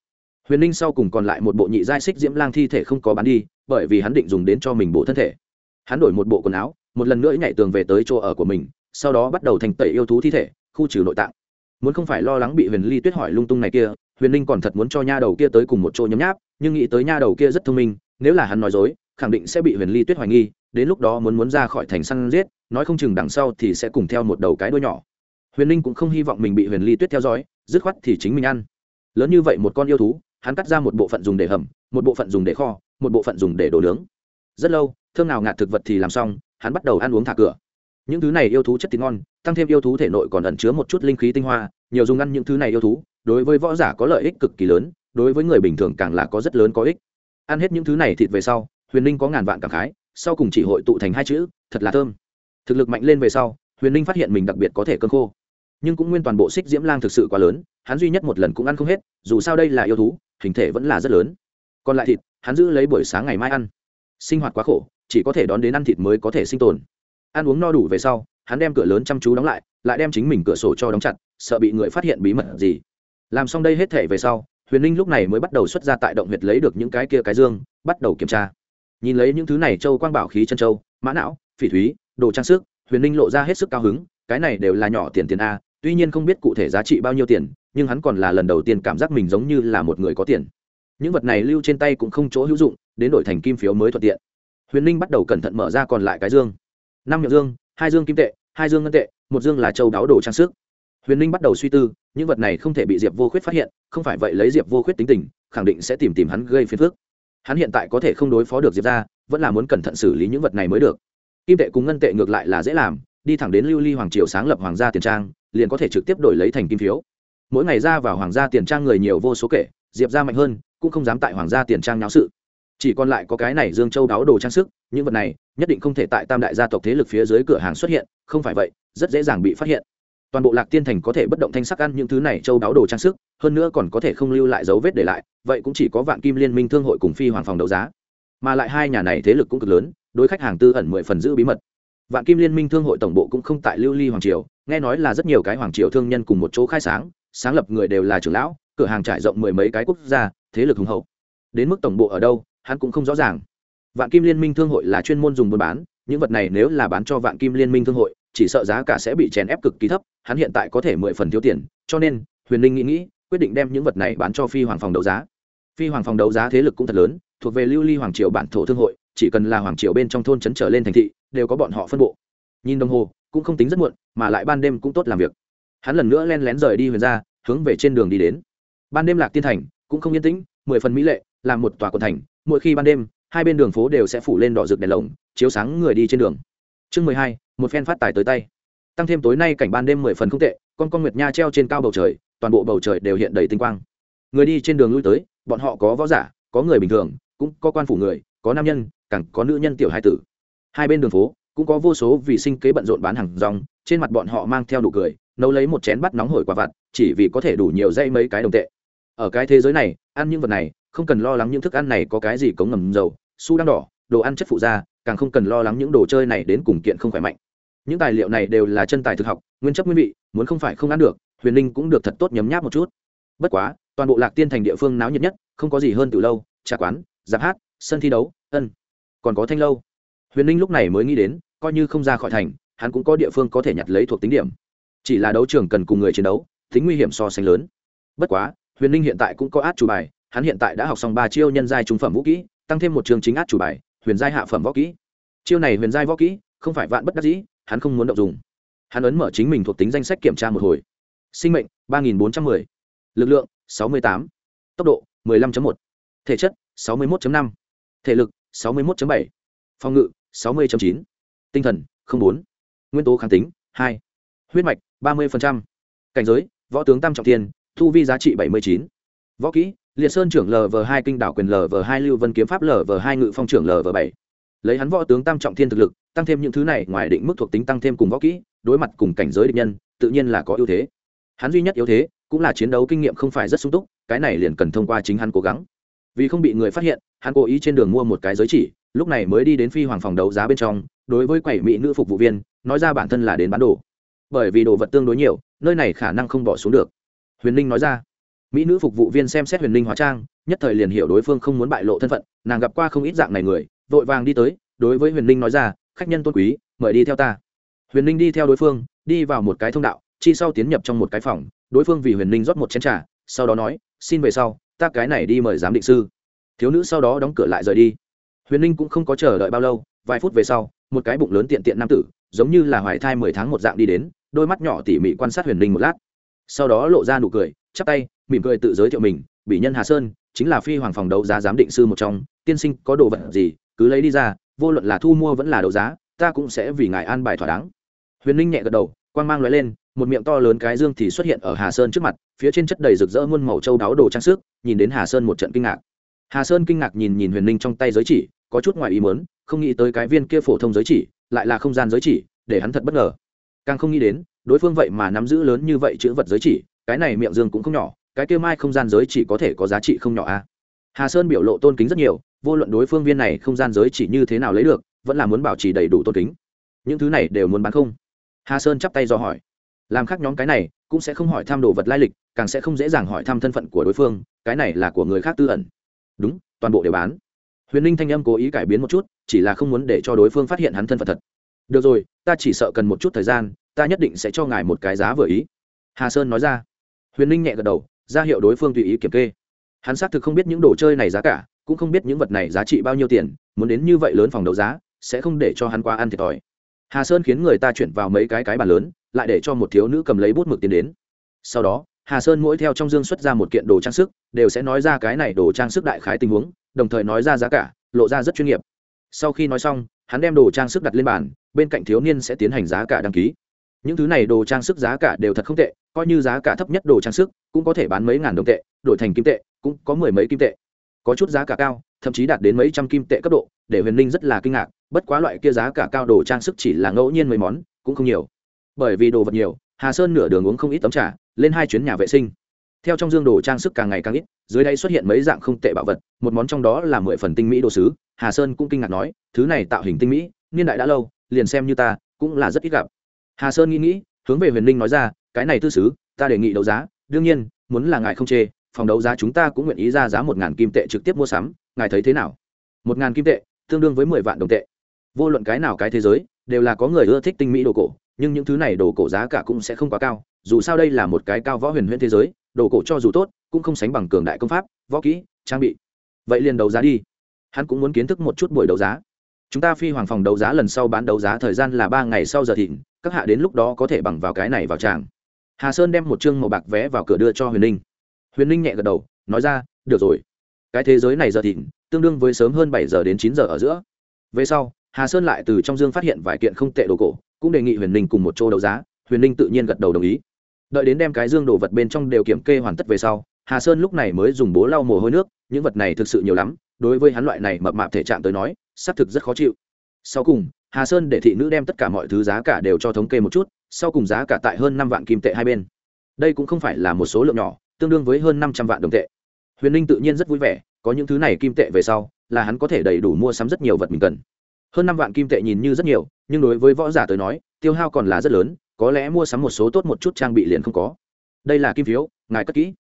Huyền linh sau cùng còn lại một bộ nhị giai xích diễm lang thi thể không có bán đi, bởi vì hắn định dùng đến cho mình bộ thân thể. Hắn đổi một bộ quần áo, một lần nữa nhảy tường về tới chỗ ở của mình, sau đó bắt đầu thành tẩy yêu thú thi thể, khu trừ nội tạng muốn không phải lo lắng bị huyền ly tuyết hỏi lung tung này kia, huyền linh còn thật muốn cho nha đầu kia tới cùng một chỗ nhấm nháp, nhưng nghĩ tới nha đầu kia rất thông minh, nếu là hắn nói dối, khẳng định sẽ bị huyền ly tuyết hoài nghi, đến lúc đó muốn muốn ra khỏi thành săn giết, nói không chừng đằng sau thì sẽ cùng theo một đầu cái đuôi nhỏ. Huyền linh cũng không hy vọng mình bị huyền ly tuyết theo dõi, dứt khoát thì chính mình ăn. Lớn như vậy một con yêu thú, hắn cắt ra một bộ phận dùng để hầm, một bộ phận dùng để kho, một bộ phận dùng để đổ nướng. Rất lâu, thơm nào ngạt thực vật thì làm xong, hắn bắt đầu ăn uống thả cửa những thứ này yêu thú chất thịt ngon, tăng thêm yêu thú thể nội còn ẩn chứa một chút linh khí tinh hoa, nhiều dùng ăn những thứ này yêu thú, đối với võ giả có lợi ích cực kỳ lớn, đối với người bình thường càng là có rất lớn có ích. Ăn hết những thứ này thịt về sau, huyền ninh có ngàn vạn cảm khái, sau cùng chỉ hội tụ thành hai chữ, thật là thơm. Thực lực mạnh lên về sau, huyền ninh phát hiện mình đặc biệt có thể cơn khô. Nhưng cũng nguyên toàn bộ xích diễm lang thực sự quá lớn, hắn duy nhất một lần cũng ăn không hết, dù sao đây là yêu thú, hình thể vẫn là rất lớn. Còn lại thịt, hắn giữ lấy buổi sáng ngày mai ăn. Sinh hoạt quá khổ, chỉ có thể đón đến ăn thịt mới có thể sinh tồn ăn uống no đủ về sau, hắn đem cửa lớn chăm chú đóng lại lại đem chính mình cửa sổ cho đóng chặt, sợ bị người phát hiện bí mật gì. Làm xong đây hết thể về sau, huyền ninh lúc này mới bắt đầu xuất ra tại động huyệt lấy được những cái kia cái dương, bắt đầu kiểm tra. Nhìn lấy những thứ này châu quang bảo khí chân châu, mã não, phỉ thúy, đồ trang sức, huyền ninh lộ ra hết sức cao hứng, cái này đều là nhỏ tiền tiền a, tuy nhiên không biết cụ thể giá trị bao nhiêu tiền, nhưng hắn còn là lần đầu tiên cảm giác mình giống như là một người có tiền. Những vật này lưu trên tay cũng không chỗ hữu dụng, đến đổi thành kim phiếu mới thuận tiện. Huyền ninh bắt đầu cẩn thận mở ra còn lại cái dương năm miệng dương, hai dương kim tệ, hai dương ngân tệ, một dương là châu đáo đồ trang sức. Huyền ninh bắt đầu suy tư, những vật này không thể bị diệp vô khuyết phát hiện, không phải vậy lấy diệp vô khuyết tính tình, khẳng định sẽ tìm tìm hắn gây phiền phức. Hắn hiện tại có thể không đối phó được diệp ra vẫn là muốn cẩn thận xử lý những vật này mới được. Kim tệ cùng ngân tệ ngược lại là dễ làm, đi thẳng đến lưu ly hoàng triều sáng lập hoàng gia tiền trang, liền có thể trực tiếp đổi lấy thành kim phiếu. Mỗi ngày ra vào hoàng gia tiền trang người nhiều vô số kể, diệp ra mạnh hơn, cũng không dám tại hoàng gia tiền trang náo sự chỉ còn lại có cái này dương châu đáo đồ trang sức, những vật này nhất định không thể tại tam đại gia tộc thế lực phía dưới cửa hàng xuất hiện, không phải vậy, rất dễ dàng bị phát hiện. Toàn bộ lạc tiên thành có thể bất động thanh sắc ăn những thứ này châu đáo đồ trang sức, hơn nữa còn có thể không lưu lại dấu vết để lại, vậy cũng chỉ có vạn kim liên minh thương hội cùng phi hoàng phòng đấu giá. Mà lại hai nhà này thế lực cũng cực lớn, đối khách hàng tư ẩn mười phần giữ bí mật. Vạn kim liên minh thương hội tổng bộ cũng không tại lưu ly hoàng triều, nghe nói là rất nhiều cái hoàng triều thương nhân cùng một chỗ khai sáng sáng lập người đều là trưởng lão, cửa hàng trải rộng mười mấy cái quốc gia, thế lực hùng hậu. Đến mức tổng bộ ở đâu hắn cũng không rõ ràng. Vạn kim liên minh thương hội là chuyên môn dùng buôn bán, những vật này nếu là bán cho vạn kim liên minh thương hội, chỉ sợ giá cả sẽ bị chèn ép cực kỳ thấp, hắn hiện tại có thể mười phần thiếu tiền, cho nên, huyền linh nghĩ nghĩ, quyết định đem những vật này bán cho phi hoàng phòng đấu giá. Phi hoàng phòng đấu giá thế lực cũng thật lớn, thuộc về lưu ly hoàng triều bản thổ thương hội, chỉ cần là hoàng triều bên trong thôn trấn trở lên thành thị, đều có bọn họ phân bộ. Nhìn đồng hồ, cũng không tính rất muộn, mà lại ban đêm cũng tốt làm việc. Hắn lần nữa len lén rời đi huyền ra hướng về trên đường đi đến. Ban đêm lạc tiên thành, cũng không yên tĩnh, mười phần mỹ lệ làm một tòa quận thành mỗi khi ban đêm, hai bên đường phố đều sẽ phủ lên đỏ rực đèn lồng, chiếu sáng người đi trên đường. Chương mười hai, một phen phát tài tới tay. Tăng thêm tối nay cảnh ban đêm mười phần không tệ, con con nguyệt nha treo trên cao bầu trời, toàn bộ bầu trời đều hiện đầy tinh quang. Người đi trên đường lui tới, bọn họ có võ giả, có người bình thường, cũng có quan phủ người, có nam nhân, càng có nữ nhân tiểu hai tử. Hai bên đường phố, cũng có vô số vì sinh kế bận rộn bán hàng rong, trên mặt bọn họ mang theo nụ cười, nấu lấy một chén bắt nóng hổi quả vặt, chỉ vì có thể đủ nhiều dây mấy cái đồng tệ. Ở cái thế giới này, ăn những vật này không cần lo lắng những thức ăn này có cái gì cống ngầm dầu su đang đỏ, đồ ăn chất phụ da, càng không cần lo lắng những đồ chơi này đến cùng kiện không khỏe mạnh. Những tài liệu này đều là chân tài thực học, nguyên chất nguyên vị, muốn không phải không ăn được, huyền linh cũng được thật tốt nhấm nháp một chút. Bất quá, toàn bộ lạc tiên thành địa phương náo nhiệt nhất, không có gì hơn từ lâu, trà quán giáp hát, sân thi đấu, ân. Còn có thanh lâu. Huyền linh lúc này mới nghĩ đến, coi như không ra khỏi thành, hắn cũng có địa phương có thể nhặt lấy thuộc tính điểm. Chỉ là đấu trường cần cùng người chiến đấu, tính nguy hiểm so sánh lớn. Bất quá, huyền ninh hiện tại cũng có át chủ bài hắn hiện tại đã học xong ba chiêu nhân giai trung phẩm vũ kỹ, tăng thêm một trường chính át chủ bài, huyền giai hạ phẩm võ kỹ. Chiêu này huyền giai võ kỹ, không phải vạn bất đắc dĩ, hắn không muốn động dùng. Hắn ấn mở chính mình thuộc tính danh sách kiểm tra một hồi. Sinh mệnh, ba nghìn bốn trăm m ư ơ i lực lượng, sáu mươi tám. Tốc độ một mươi năm một. Thể chất, sáu mươi một năm. Thể lực, sáu mươi một bảy. Phòng ngự, sáu mươi chín. Tinh thần bốn. Nguyên tố kháng tính, hai. Huyết mạch, ba mươi cảnh giới, võ tướng tam trọng thiên, thu vi giá trị bảy mươi chín. Võ kỹ liệt sơn trưởng lv hai kinh đảo quyền lv hai lưu vân kiếm pháp lv hai ngự phong trưởng lv bảy. Lấy hắn võ tướng tam trọng thiên thực lực, tăng thêm những thứ này, ngoài định mức thuộc tính tăng thêm cùng võ kỹ, đối mặt cùng cảnh giới địch nhân, tự nhiên là có ưu thế. Hắn duy nhất yếu thế, cũng là chiến đấu kinh nghiệm không phải rất sung túc, cái này liền cần thông qua chính hắn cố gắng. Vì không bị người phát hiện, hắn cố ý trên đường mua một cái giới chỉ, lúc này mới đi đến phi hoàng phòng đấu giá bên trong, đối với quẩy mỹ nữ phục vụ viên, nói ra bản thân là đến bán đồ. Bởi vì đồ vật tương đối nhiều, nơi này khả năng không bỏ xuống được. Huyền ninh nói ra mỹ nữ phục vụ viên xem xét huyền ninh hóa trang, nhất thời liền hiểu đối phương không muốn bại lộ thân phận, nàng gặp qua không ít dạng này người, vội vàng đi tới, đối với huyền ninh nói ra, khách nhân tôn quý, mời đi theo ta. Huyền ninh đi theo đối phương, đi vào một cái thông đạo, chi sau tiến nhập trong một cái phòng, đối phương vì huyền ninh rót một chén t r à sau đó nói, xin về sau, ta cái này đi mời giám định sư. Thiếu nữ sau đó đóng cửa lại rời đi. Huyền ninh cũng không có chờ đợi bao lâu, vài phút về sau, một cái bụng lớn tiện tiện nam tử, giống như là hoài thai mười tháng một dạng đi đến, đôi mắt nhỏ tỉ mỉ quan sát huyền ninh một lát. Sau đó lộ ra nụ cười, chắp tay mỉm cười tự giới thiệu mình bị nhân hà sơn, chính là phi hoàng phòng đấu giá giám định sư một trong, tiên sinh có đồ vật gì, cứ lấy đi ra, vô luận là thu mua vẫn là đấu giá, ta cũng sẽ vì ngài an bài thỏa đáng. Huyền ninh nhẹ gật đầu quan g mang loại lên, một miệng to lớn cái dương thì xuất hiện ở hà sơn trước mặt, phía trên chất đầy rực rỡ muôn màu châu đáo đồ trang sức, nhìn đến hà sơn một trận kinh ngạc. Hà sơn kinh ngạc nhìn nhìn huyền ninh trong tay giới chỉ, có chút ngoài ý mớn không nghĩ tới cái viên kia phổ thông giới chỉ, lại là không gian giới chỉ, để hắn thật bất ngờ. Càng không nghĩ đến, đối phương vậy mà nắm giữ lớn như vậy chữ vật giới chỉ, cái này miệng dương cũng không nhỏ cái kia mai không gian giới chỉ có thể có giá trị không nhỏ a à? hà sơn biểu lộ tôn kính rất nhiều, vô luận đối phương viên này không gian giới chỉ như thế nào lấy được, vẫn là muốn bảo trì đầy đủ tôn kính. Những thứ này đều muốn bán không? Hà sơn chắp tay do hỏi. Làm khác nhóm cái này, cũng sẽ không hỏi thăm đồ vật lai lịch, càng sẽ không dễ dàng hỏi thăm thân phận của đối phương, cái này là của người khác tư ẩn. Đúng, toàn bộ đều bán. Huyền ninh thanh âm cố ý cải biến một chút, chỉ là không muốn để cho đối phương phát hiện hắn thân phận thật. Được rồi, ta chỉ sợ cần một chút thời gian, ta nhất định sẽ cho ngài một cái giá vừa ý. Hà sơn nói ra. Huyền ninh nhẹ gật đầu ra hiệu đối phương tùy ý kiểm kê. Hắn xác thực không biết những đồ chơi này giá cả, cũng không biết những vật này giá trị bao nhiêu tiền, muốn đến như vậy lớn phòng đấu giá, sẽ không để cho hắn qua ăn thiệt thòi. Hà sơn khiến người ta chuyển vào mấy cái cái bàn lớn, lại để cho một thiếu nữ cầm lấy bút mực tiến đến. Sau đó, hà sơn mỗi theo trong dương xuất ra một kiện đồ trang sức, đều sẽ nói ra cái này đồ trang sức đại khái tình huống, đồng thời nói ra giá cả, lộ ra rất chuyên nghiệp. Sau khi nói xong, hắn đem đồ trang sức đặt lên bàn, bên cạnh thiếu niên sẽ tiến hành giá cả đăng ký. Những thứ này đồ trang sức giá cả đều thật không tệ, coi như giá cả thấp nhất đồ trang sức cũng có thể bán mấy ngàn đồng tệ, đổi thành kim tệ, cũng có mười mấy kim tệ. Có chút giá cả cao, thậm chí đạt đến mấy trăm kim tệ cấp độ, để huyền ninh rất là kinh ngạc, bất quá loại kia giá cả cao đồ trang sức chỉ là ngẫu nhiên mấy món, cũng không nhiều. Bởi vì đồ vật nhiều, hà sơn nửa đường uống không ít tấm trà, lên hai chuyến nhà vệ sinh. Theo trong dương đồ trang sức càng ngày càng ít, dưới đây xuất hiện mấy dạng không tệ bảo vật, một món trong đó là mười phần tinh mỹ đồ sứ, hà sơn cũng kinh ngạc nói, thứ này tạo hình tinh mỹ, niên đại đã lâu, liền xem như ta, cũng là rất ít gặp. Hà sơn nghĩ nghĩ, hướng về huyền ninh nói ra, cái này tư sứ, ta đề nghị đấu giá đương nhiên, muốn là ngài không chê, phòng đấu giá chúng ta cũng nguyện ý ra giá một ngàn kim tệ trực tiếp mua sắm, ngài thấy thế nào? Một ngàn kim tệ, tương đương với mười vạn đồng tệ. Vô luận cái nào cái thế giới, đều là có người ưa thích tinh mỹ đồ cổ, nhưng những thứ này đồ cổ giá cả cũng sẽ không quá cao, dù sao đây là một cái cao võ huyền huyễn thế giới, đồ cổ cho dù tốt, cũng không sánh bằng cường đại công pháp, võ kỹ, trang bị. Vậy liền đấu giá đi. Hắn cũng muốn kiến thức một chút buổi đấu giá. Chúng ta phi hoàng phòng đấu giá lần sau bán đấu giá thời gian là ba ngày sau giờ thịnh, các hạ đến lúc đó có thể bằng vào cái này vào tràng hà sơn đem một chương màu bạc vé vào cửa đưa cho huyền ninh. Huyền ninh nhẹ gật đầu, nói ra, được rồi. Cái thế giới này giờ thịnh, tương đương với sớm hơn bảy giờ đến chín giờ ở giữa. Về sau, hà sơn lại từ trong dương phát hiện vài kiện không tệ đồ cổ, cũng đề nghị huyền ninh cùng một chỗ đấu giá, huyền ninh tự nhiên gật đầu đồng ý. Đợi đến đem cái dương đồ vật bên trong đều kiểm kê hoàn tất về sau, hà sơn lúc này mới dùng bố lau mồ hôi nước, những vật này thực sự nhiều lắm, đối với hắn loại này mập mạp thể trạng tới nói, xác thực rất khó chịu. Sau cùng, hà sơn để thị nữ đem tất cả mọi thứ giá cả đều cho thống kê một chút sau cùng giá cả tại hơn năm vạn kim tệ hai bên. Đây cũng không phải là một số lượng nhỏ, tương đương với hơn năm trăm vạn đồng tệ. Huyền ninh tự nhiên rất vui vẻ, có những thứ này kim tệ về sau, là hắn có thể đầy đủ mua sắm rất nhiều vật mình cần. Hơn năm vạn kim tệ nhìn như rất nhiều, nhưng đối với võ giả tới nói, tiêu hao còn là rất lớn, có lẽ mua sắm một số tốt một chút trang bị liền không có. Đây là kim phiếu, ngài cất kỹ.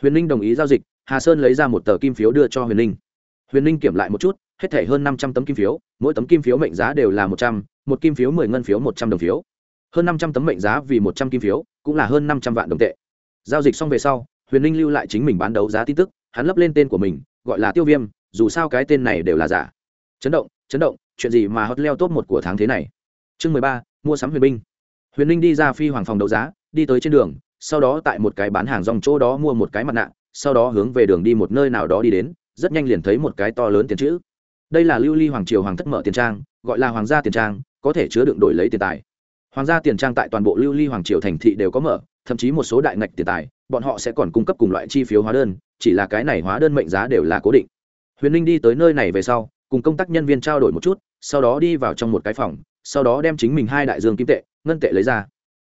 Huyền ninh đồng ý giao dịch, hà sơn lấy ra một tờ kim phiếu đưa cho huyền ninh. Huyền ninh kiểm lại một chút, hết thể hơn năm trăm tấm kim phiếu, mỗi tấm kim phiếu mệnh giá đều là một trăm, một kim phiếu mười ngân phiếu một trăm đồng phiếu hơn năm trăm tấm mệnh giá vì một trăm kim phiếu, cũng là hơn năm trăm vạn đồng tệ. Giao dịch xong về sau, huyền ninh lưu lại chính mình bán đấu giá tin tức, hắn lấp lên tên của mình, gọi là tiêu viêm, dù sao cái tên này đều là giả. Chấn động chấn động, chuyện gì mà hot leo top một của tháng thế này? Chương mười ba, mua sắm huyền binh huyền ninh đi ra phi hoàng phòng đấu giá, đi tới trên đường, sau đó tại một cái bán hàng rong chỗ đó mua một cái mặt nạ, sau đó hướng về đường đi một nơi nào đó đi đến, rất nhanh liền thấy một cái to lớn tiền chữ. Đây là lưu ly hoàng triều hoàng thất mở tiền trang, gọi là hoàng gia tiền trang, có thể chứa đựng đổi lấy tiền tài hoàng gia tiền trang tại toàn bộ lưu ly hoàng triều thành thị đều có mở, thậm chí một số đại ngạch tiền tài, bọn họ sẽ còn cung cấp cùng loại chi phiếu hóa đơn, chỉ là cái này hóa đơn mệnh giá đều là cố định. Huyền ninh đi tới nơi này về sau, cùng công tác nhân viên trao đổi một chút, sau đó đi vào trong một cái phòng, sau đó đem chính mình hai đại dương kim tệ, ngân tệ lấy ra.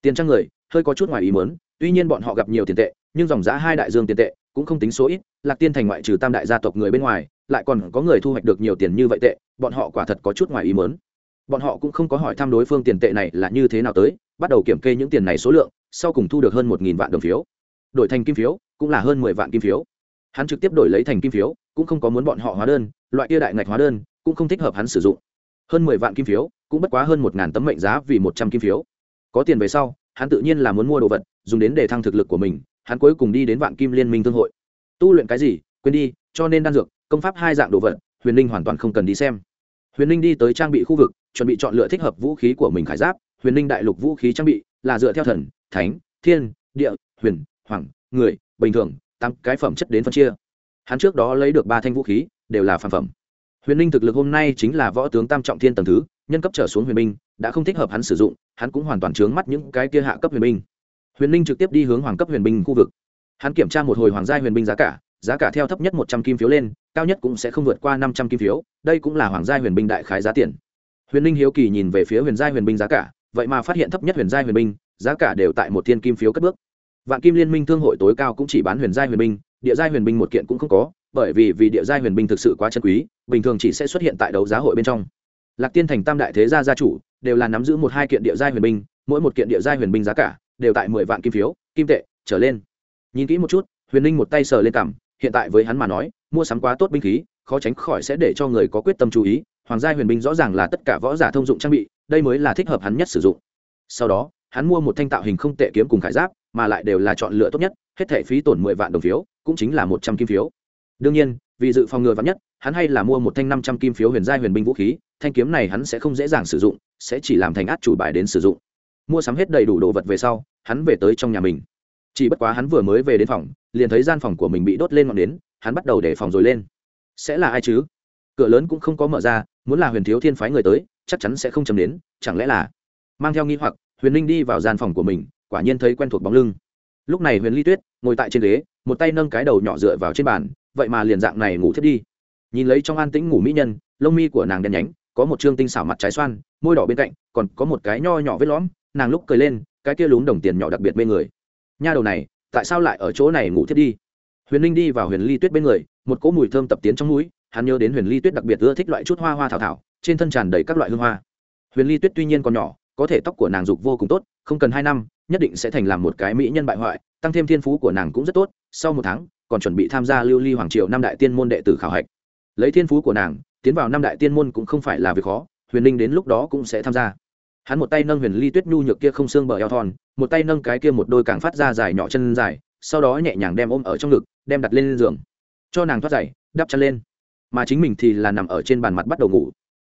Tiền trang người, hơi có chút ngoài ý muốn, tuy nhiên bọn họ gặp nhiều tiền tệ, nhưng dòng giá hai đại dương tiền tệ cũng không tính số ít, lạc tiên thành ngoại trừ tam đại gia tộc người bên ngoài, lại còn có người thu hoạch được nhiều tiền như vậy tệ, bọn họ quả thật có chút ngoài ý muốn bọn họ cũng không có hỏi thăm đối phương tiền tệ này là như thế nào tới, bắt đầu kiểm kê những tiền này số lượng, sau cùng thu được hơn một nghìn vạn đồng phiếu. Đổi thành kim phiếu, cũng là hơn mười vạn kim phiếu. Hắn trực tiếp đổi lấy thành kim phiếu, cũng không có muốn bọn họ hóa đơn, loại kia đại ngạch hóa đơn, cũng không thích hợp hắn sử dụng. Hơn mười vạn kim phiếu, cũng bất quá hơn một ngàn tấm mệnh giá vì một trăm kim phiếu. Có tiền về sau, hắn tự nhiên là muốn mua đồ vật, dùng đến để thăng thực lực của mình, hắn cuối cùng đi đến vạn kim liên minh thương hội. Tu luyện cái gì, quên đi, cho nên đan dược, công pháp hai dạng đồ vật, huyền ninh hoàn toàn không cần đi xem. Huyền ninh đi tới trang bị khu vực chuẩn bị chọn lựa thích hợp vũ khí của mình khải giáp, huyền ninh đại lục vũ khí trang bị là dựa theo thần, thánh, thiên, địa, huyền, hoàng, người, bình thường tăng cái phẩm chất đến phân chia. Hắn trước đó lấy được ba thanh vũ khí, đều là phản phẩm. Huyền ninh thực lực hôm nay chính là võ tướng tam trọng thiên tầng thứ, nhân cấp trở xuống huyền minh đã không thích hợp hắn sử dụng, hắn cũng hoàn toàn chướng mắt những cái kia hạ cấp huyền binh. Huyền ninh trực tiếp đi hướng hoàng cấp huyền binh khu vực. Hắn kiểm tra một hồi hoàng gia huyền binh giá cả giá cả theo thấp nhất một trăm kim phiếu lên, cao nhất cũng sẽ không vượt qua năm trăm kim phiếu, đây cũng là hoàng gia huyền binh đại khái giá tiền huyền ninh hiếu kỳ nhìn về phía huyền gia huyền binh giá cả, vậy mà phát hiện thấp nhất huyền gia huyền binh, giá cả đều tại một thiên kim phiếu cất bước. Vạn kim liên minh thương hội tối cao cũng chỉ bán huyền gia huyền binh, địa gia huyền binh một kiện cũng không có, bởi vì vì địa gia huyền binh thực sự quá chân quý, bình thường chỉ sẽ xuất hiện tại đấu giá hội bên trong. Lạc tiên thành tam đại thế gia gia chủ, đều là nắm giữ một hai kiện địa gia huyền binh, mỗi một kiện địa gia huyền binh giá cả đều tại mười vạn kim phiếu, kim tệ, trở lên. Nhìn kỹ một chút, huyền ninh một tay sờ lên cằm hiện tại với hắn mà nói, mua sắm quá tốt binh khí, khó tránh khỏi sẽ để cho người có quyết tâm chú ý hoàng gia huyền binh rõ ràng là tất cả võ giả thông dụng trang bị, đây mới là thích hợp hắn nhất sử dụng. Sau đó, hắn mua một thanh tạo hình không tệ kiếm cùng khải giáp, mà lại đều là chọn lựa tốt nhất, hết thể phí tổn mười vạn đồng phiếu, cũng chính là một trăm kim phiếu. Đương nhiên, vì dự phòng ngừa vắn nhất, hắn hay là mua một thanh năm trăm kim phiếu huyền gia huyền binh vũ khí, thanh kiếm này hắn sẽ không dễ dàng sử dụng, sẽ chỉ làm thành át chủ bài đến sử dụng. Mua sắm hết đầy đủ đồ vật về sau, hắn về tới trong nhà mình. Chỉ bất quá hắn vừa mới về đến phòng, liền thấy gian phòng của mình bị đốt lên ngọn nến, hắn bắt đầu để phòng rồi lên. Sẽ là ai chứ? Cửa lớn cũng không có mở ra muốn là huyền thiếu thiên phái người tới, chắc chắn sẽ không chấm đến, chẳng lẽ là mang theo nghi hoặc, huyền linh đi vào gian phòng của mình, quả nhiên thấy quen thuộc bóng lưng. Lúc này huyền ly tuyết ngồi tại trên ghế, một tay nâng cái đầu nhỏ dựa vào trên bàn, vậy mà liền dạng này ngủ thiết đi. Nhìn lấy trong an tĩnh ngủ mỹ nhân, lông mi của nàng đen nhánh, có một chương tinh xảo mặt trái xoan, môi đỏ bên cạnh, còn có một cái nho nhỏ vết lõm, nàng lúc cười lên, cái kia lún đồng tiền nhỏ đặc biệt bên người. Nha đầu này, tại sao lại ở chỗ này ngủ thiết đi? Huyền linh đi vào huyền ly tuyết bên người, một cỗ mùi thơm tập tiến trong núi hắn nhớ đến huyền ly tuyết đặc biệt ưa thích loại chút hoa hoa thảo thảo, trên thân tràn đầy các loại hương hoa. Huyền ly tuyết tuy nhiên còn nhỏ, có thể tóc của nàng dục vô cùng tốt, không cần hai năm, nhất định sẽ thành làm một cái mỹ nhân bại hoại, tăng thêm thiên phú của nàng cũng rất tốt, sau một tháng, còn chuẩn bị tham gia lưu ly hoàng triều năm đại tiên môn đệ tử khảo hạch. Lấy thiên phú của nàng, tiến vào năm đại tiên môn cũng không phải là việc khó, huyền linh đến lúc đó cũng sẽ tham gia. Hắn một tay nâng huyền ly tuyết nhu nhược kia không xương bờ eo thon, một tay nâng cái kia một đôi càng phát ra dài nhỏ chân dài, sau đó nhẹ nhàng đem ôm ở trong ngực, đem đặt lên giường. Cho nàng thoát giày, đắp chân lên mà chính mình thì là nằm ở trên bàn mặt bắt đầu ngủ.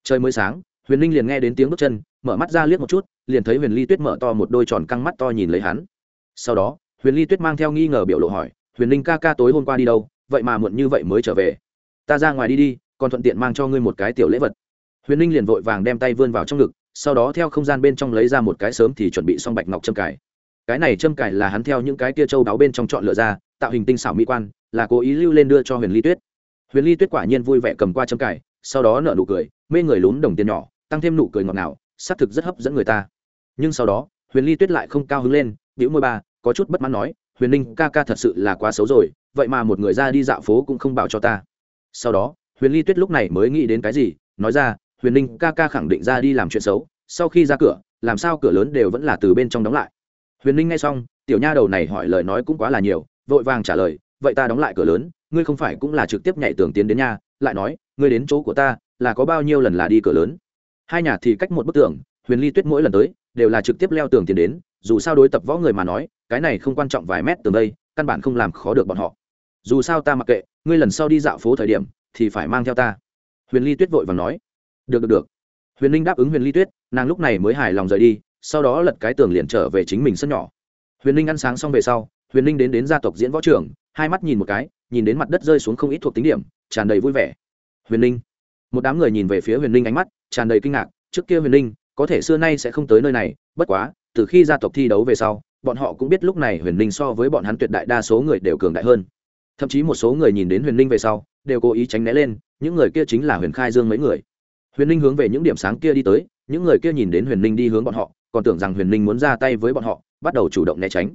Trời mới sáng, huyền linh liền nghe đến tiếng bước chân, mở mắt ra liếc một chút, liền thấy huyền ly tuyết mở to một đôi tròn căng mắt to nhìn lấy hắn. Sau đó, huyền ly tuyết mang theo nghi ngờ biểu lộ hỏi, huyền linh ca ca tối hôm qua đi đâu? Vậy mà muộn như vậy mới trở về. Ta ra ngoài đi đi, còn thuận tiện mang cho ngươi một cái tiểu lễ vật. Huyền linh liền vội vàng đem tay vươn vào trong ngực, sau đó theo không gian bên trong lấy ra một cái sớm thì chuẩn bị xong bạch ngọc châm cài cái này châm cài là hắn theo những cái kia châu đáo bên trong chọn lựa ra, tạo hình tinh xảo mỹ quan, là cố ý lưu lên đưa cho huyền ly tuyết huyền ly tuyết quả nhiên vui vẻ cầm qua châm cài, sau đó nở nụ cười, mê người lún đồng tiền nhỏ, tăng thêm nụ cười ngọt ngào, xác thực rất hấp dẫn người ta. Nhưng sau đó, huyền ly tuyết lại không cao hứng lên biểu môi ba, có chút bất mãn nói, huyền ninh ca ca thật sự là quá xấu rồi, vậy mà một người ra đi dạo phố cũng không bảo cho ta. Sau đó, huyền ly tuyết lúc này mới nghĩ đến cái gì, nói ra, huyền ninh ca ca khẳng định ra đi làm chuyện xấu, sau khi ra cửa, làm sao cửa lớn đều vẫn là từ bên trong đóng lại. Huyền ninh nghe xong, tiểu nha đầu này hỏi lời nói cũng quá là nhiều, vội vàng trả lời vậy ta đóng lại cửa lớn, ngươi không phải cũng là trực tiếp nhảy tường tiến đến nhà, lại nói, ngươi đến chỗ của ta, là có bao nhiêu lần là đi cửa lớn? Hai nhà thì cách một bức tường, huyền ly tuyết mỗi lần tới, đều là trực tiếp leo tường tiền đến, dù sao đối tập võ người mà nói, cái này không quan trọng vài mét tường đây, căn bản không làm khó được bọn họ. Dù sao ta mặc kệ, ngươi lần sau đi dạo phố thời điểm, thì phải mang theo ta. Huyền ly tuyết vội và nói. Được được được. Huyền linh đáp ứng huyền ly tuyết, nàng lúc này mới hài lòng rời đi, sau đó lật cái tường liền trở về chính mình sân nhỏ. Huyền linh ăn sáng xong về sau, huyền linh đến đến gia tộc diễn võ trưởng hai mắt nhìn một cái, nhìn đến mặt đất rơi xuống không ít thuộc tính điểm, tràn đầy vui vẻ. Huyền linh. Một đám người nhìn về phía huyền linh ánh mắt, tràn đầy kinh ngạc, trước kia huyền linh, có thể xưa nay sẽ không tới nơi này, bất quá, từ khi gia tộc thi đấu về sau, bọn họ cũng biết lúc này huyền linh so với bọn hắn tuyệt đại đa số người đều cường đại hơn. Thậm chí một số người nhìn đến huyền linh về sau, đều cố ý tránh né lên, những người kia chính là huyền khai dương mấy người. Huyền linh hướng về những điểm sáng kia đi tới, những người kia nhìn đến huyền linh đi hướng bọn họ, còn tưởng rằng huyền linh muốn ra tay với bọn họ, bắt đầu chủ động né tránh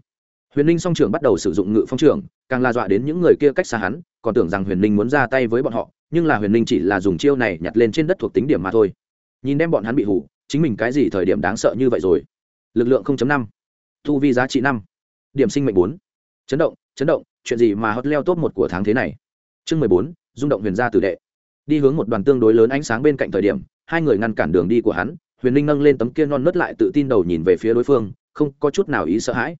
huyền linh song trưởng bắt đầu sử dụng ngự phong trưởng càng la dọa đến những người kia cách xa hắn còn tưởng rằng huyền linh muốn ra tay với bọn họ nhưng là huyền linh chỉ là dùng chiêu này nhặt lên trên đất thuộc tính điểm mà thôi. Nhìn đem bọn hắn bị hủ chính mình cái gì thời điểm đáng sợ như vậy rồi? Lực lượng 0.5, thu vi giá trị năm điểm sinh mệnh bốn. Chấn động chấn động chuyện gì mà hot leo top một của tháng thế này? Chương mười bốn rung động huyền gia tử đệ. Đi hướng một đoàn tương đối lớn ánh sáng bên cạnh thời điểm hai người ngăn cản đường đi của hắn huyền ninh nâng lên tấm kia non nớt lại tự tin đầu nhìn về phía đối phương không có chút nào ý sợ hãi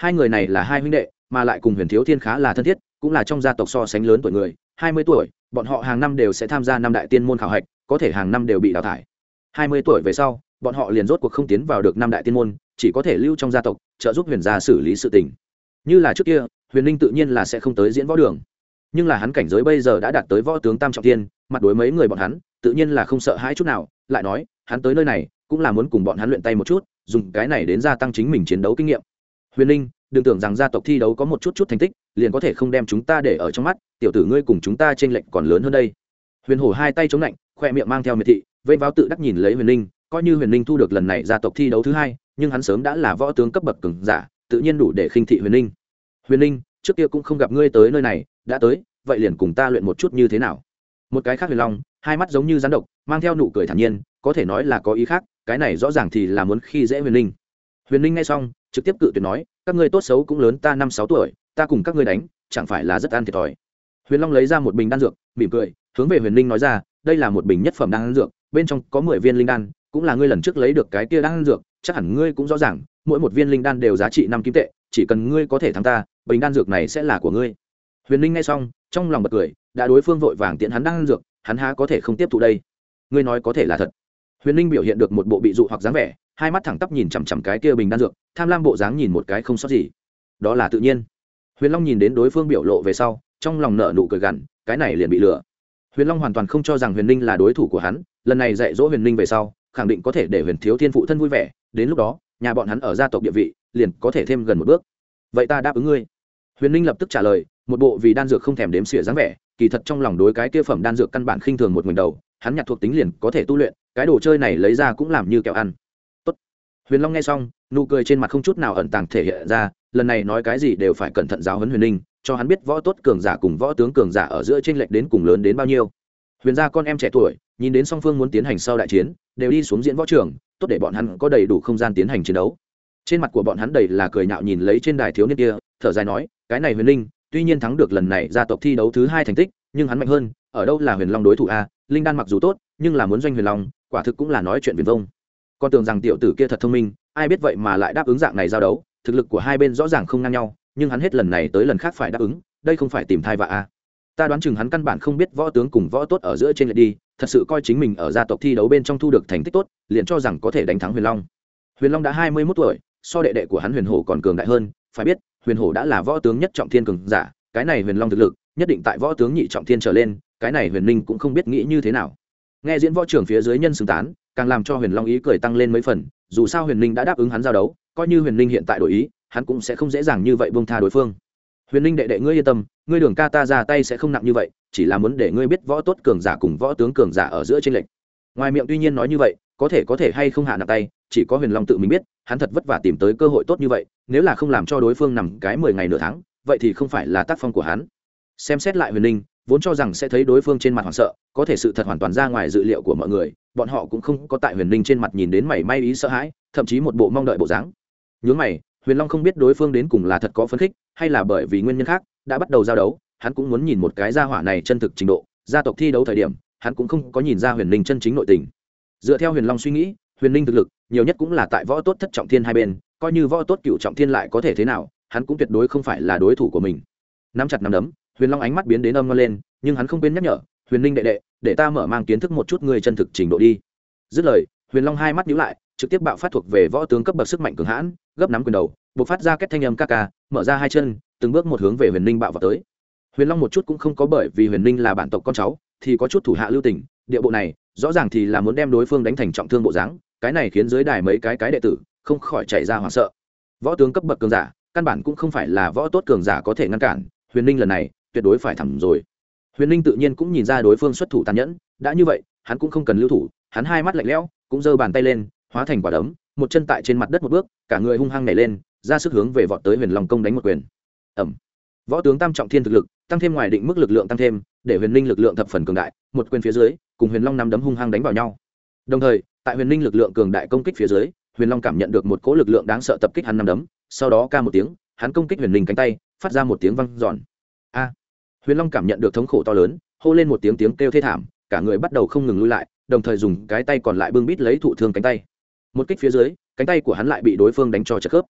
hai người này là hai huynh đệ, mà lại cùng huyền thiếu thiên khá là thân thiết, cũng là trong gia tộc so sánh lớn tuổi người, hai mươi tuổi, bọn họ hàng năm đều sẽ tham gia năm đại tiên môn khảo hạch, có thể hàng năm đều bị đào thải. Hai mươi tuổi về sau, bọn họ liền rốt cuộc không tiến vào được năm đại tiên môn, chỉ có thể lưu trong gia tộc, trợ giúp huyền gia xử lý sự tình. Như là trước kia, huyền ninh tự nhiên là sẽ không tới diễn võ đường. Nhưng là hắn cảnh giới bây giờ đã đạt tới võ tướng tam trọng tiên, mặt đối mấy người bọn hắn, tự nhiên là không sợ hãi chút nào, lại nói, hắn tới nơi này, cũng là muốn cùng bọn hắn luyện tay một chút, dùng cái này đến gia tăng chính mình chiến đấu kinh nghiệm huyền ninh đừng tưởng rằng gia tộc thi đấu có một chút chút thành tích, liền có thể không đem chúng ta để ở trong mắt, tiểu tử ngươi cùng chúng ta t r ê n lệch còn lớn hơn đây. Huyền hổ hai tay chống lạnh, khoe miệng mang theo miệt thị vây váo tự đắc nhìn lấy huyền ninh coi như huyền ninh thu được lần này gia tộc thi đấu thứ hai, nhưng hắn sớm đã là võ tướng cấp bậc cứng giả, tự nhiên đủ để khinh thị huyền ninh huyền ninh trước kia cũng không gặp ngươi tới nơi này, đã tới, vậy liền cùng ta luyện một chút như thế nào? Một cái khác huyền long, hai mắt giống như rắn độc, mang theo nụ cười thản nhiên, có thể nói là có ý khác, cái này rõ ràng thì là muốn khi dễ huyền ninh huyền ninh nghe xong trực tiếp cự tuyệt nói, các ngươi tốt xấu cũng lớn, ta năm sáu tuổi, ta cùng các ngươi đánh, chẳng phải là rất ăn thiệt thòi. Huyền long lấy ra một bình đan dược, mỉm cười, hướng về huyền ninh nói ra, đây là một bình nhất phẩm đan dược, bên trong có mười viên linh đan, cũng là ngươi lần trước lấy được cái kia đan dược, chắc hẳn ngươi cũng rõ ràng, mỗi một viên linh đan đều giá trị năm kim tệ, chỉ cần ngươi có thể thắng ta, bình đan dược này sẽ là của ngươi. Huyền ninh nghe xong, trong lòng bật cười, đã đối phương vội vàng tiện hắn đan dược, hắn há có thể không tiếp thụ đây? Ngươi nói có thể là thật. Huyền ninh biểu hiện được một bộ bị dụ hoặc dáng vẻ hai mắt thẳng tắp nhìn chằm chằm cái kia bình đan dược, tham lam bộ dáng nhìn một cái không sót gì. Đó là tự nhiên. Huyền long nhìn đến đối phương biểu lộ về sau, trong lòng nợ nụ cười gằn, cái này liền bị lừa. Huyền long hoàn toàn không cho rằng huyền ninh là đối thủ của hắn, lần này dạy dỗ huyền ninh về sau, khẳng định có thể để huyền thiếu thiên phụ thân vui vẻ, đến lúc đó, nhà bọn hắn ở gia tộc địa vị, liền có thể thêm gần một bước. Vậy ta đáp ứng ngươi. Huyền ninh lập tức trả lời, một bộ vì đan dược không thèm đếm xỉa dáng vẻ, kỳ thật trong lòng đối cái kia phẩm đan dược căn bản khinh thường một mình đầu, hắn nhặt thuộc tính liền có thể tu luyện, cái đồ chơi này lấy ra cũng làm như kẹo ăn huyền long nghe xong, nụ cười trên mặt không chút nào ẩn tàng thể hiện ra, lần này nói cái gì đều phải cẩn thận giáo huấn huyền ninh, cho hắn biết võ tốt cường giả cùng võ tướng cường giả ở giữa trên lệch đến cùng lớn đến bao nhiêu. Huyền gia con em trẻ tuổi, nhìn đến song phương muốn tiến hành sau đại chiến, đều đi xuống diễn võ trường, tốt để bọn hắn có đầy đủ không gian tiến hành chiến đấu. Trên mặt của bọn hắn đầy là cười nhạo nhìn lấy trên đài thiếu niên kia, thở dài nói, cái này huyền linh tuy nhiên thắng được lần này gia tộc thi đấu thứ hai thành tích, nhưng hắn mạnh hơn, ở đâu là huyền long đối thủ a? Linh đan mặc dù tốt, nhưng là muốn doanh huyền long, quả thực cũng là nói chuyện viền vông con tưởng rằng tiểu tử kia thật thông minh, ai biết vậy mà lại đáp ứng dạng này giao đấu, thực lực của hai bên rõ ràng không ngang nhau, nhưng hắn hết lần này tới lần khác phải đáp ứng, đây không phải tìm thai vạ a ta đoán chừng hắn căn bản không biết võ tướng cùng võ tốt ở giữa trên lệ đi, thật sự coi chính mình ở gia tộc thi đấu bên trong thu được thành tích tốt, liền cho rằng có thể đánh thắng huyền long. Huyền long đã hai mươi mốt tuổi, so đệ đệ của hắn huyền hổ còn cường đại hơn, phải biết, huyền hổ đã là võ tướng nhất trọng thiên cường giả, cái này huyền long thực lực, nhất định tại võ tướng nhị trọng thiên trở lên, cái này huyền ninh cũng không biết nghĩ như thế nào nghe diễn võ trưởng phía dưới nhân xứng tán, càng làm cho huyền long ý cười tăng lên mấy phần, dù sao huyền ninh đã đáp ứng hắn giao đấu, coi như huyền ninh hiện tại đổi ý, hắn cũng sẽ không dễ dàng như vậy bông tha đối phương huyền ninh đệ đệ ngươi yên tâm, ngươi đường ca ta ra tay sẽ không nặng như vậy, chỉ là muốn để ngươi biết võ tốt cường giả cùng võ tướng cường giả ở giữa tranh lệch. ngoài miệng tuy nhiên nói như vậy, có thể có thể hay không hạ nặng tay, chỉ có huyền long tự mình biết, hắn thật vất vả tìm tới cơ hội tốt như vậy, nếu là không làm cho đối phương nằm cái mười ngày nửa tháng, vậy thì không phải là tác phong của hắn xem xét lại huyền ninh vốn cho rằng sẽ thấy đối phương trên mặt hoảng sợ, có thể sự thật hoàn toàn ra ngoài dự liệu của mọi người, bọn họ cũng không có tại huyền ninh trên mặt nhìn đến mảy may ý sợ hãi, thậm chí một bộ mong đợi bộ dáng. Nhướng mày, huyền long không biết đối phương đến cùng là thật có phấn khích, hay là bởi vì nguyên nhân khác, đã bắt đầu giao đấu, hắn cũng muốn nhìn một cái gia hỏa này chân thực trình độ, gia tộc thi đấu thời điểm, hắn cũng không có nhìn ra huyền ninh chân chính nội tình. Dựa theo huyền long suy nghĩ, huyền ninh thực lực, nhiều nhất cũng là tại võ tốt thất trọng thiên hai bên, coi như võ tốt cựu trọng thiên lại có thể thế nào, hắn cũng tuyệt đối không phải là đối thủ của mình. Nắm chặt nắm đấm huyền long ánh mắt biến đến âm ngon lên, nhưng hắn không quên nhắc nhở, huyền ninh đệ đệ, để ta mở mang kiến thức một chút người chân thực trình độ đi. Dứt lời, huyền long hai mắt nhíu lại, trực tiếp bạo phát thuộc về võ tướng cấp bậc sức mạnh cường hãn, gấp nắm quyền đầu buộc phát ra kết thanh âm ca ca, mở ra hai chân, từng bước một hướng về huyền ninh bạo vào tới. Huyền long một chút cũng không có bởi vì huyền ninh là bản tộc con cháu, thì có chút thủ hạ lưu tình, địa bộ này, rõ ràng thì là muốn đem đối phương đánh thành trọng thương bộ dáng, cái này khiến dưới đài mấy cái cái đệ tử không khỏi chạy ra hoảng sợ. Võ tướng cấp bậc cường giả, căn bản cũng không phải là võ tốt cường giả có thể ngăn cản, huyền ninh lần này tuyệt đối phải thẳng rồi. Huyền ninh tự nhiên cũng nhìn ra đối phương xuất thủ tàn nhẫn, đã như vậy, hắn cũng không cần lưu thủ, hắn hai mắt lạnh lẽo, cũng giơ bàn tay lên, hóa thành quả đấm, một chân tại trên mặt đất một bước, cả người hung hăng nhảy lên, ra sức hướng về vọt tới huyền long công đánh một quyền. Ẩm võ tướng tam trọng thiên thực lực, tăng thêm ngoài định mức lực lượng tăng thêm, để huyền ninh lực lượng thập phần cường đại, một quyền phía dưới, cùng huyền long nắm đấm hung hăng đánh vào nhau. Đồng thời, tại huyền ninh lực lượng cường đại công kích phía dưới, huyền long cảm nhận được một cỗ lực lượng đáng sợ tập kích hắn nằm đấm, sau đó ca một tiếng, hắn công kích huyền ninh cánh tay, phát ra một tiếng văng giòn huyền long cảm nhận được thống khổ to lớn, hô lên một tiếng tiếng kêu thê thảm, cả người bắt đầu không ngừng lui lại, đồng thời dùng cái tay còn lại bưng bít lấy thụ thương cánh tay. Một kích phía dưới, cánh tay của hắn lại bị đối phương đánh cho chật khớp.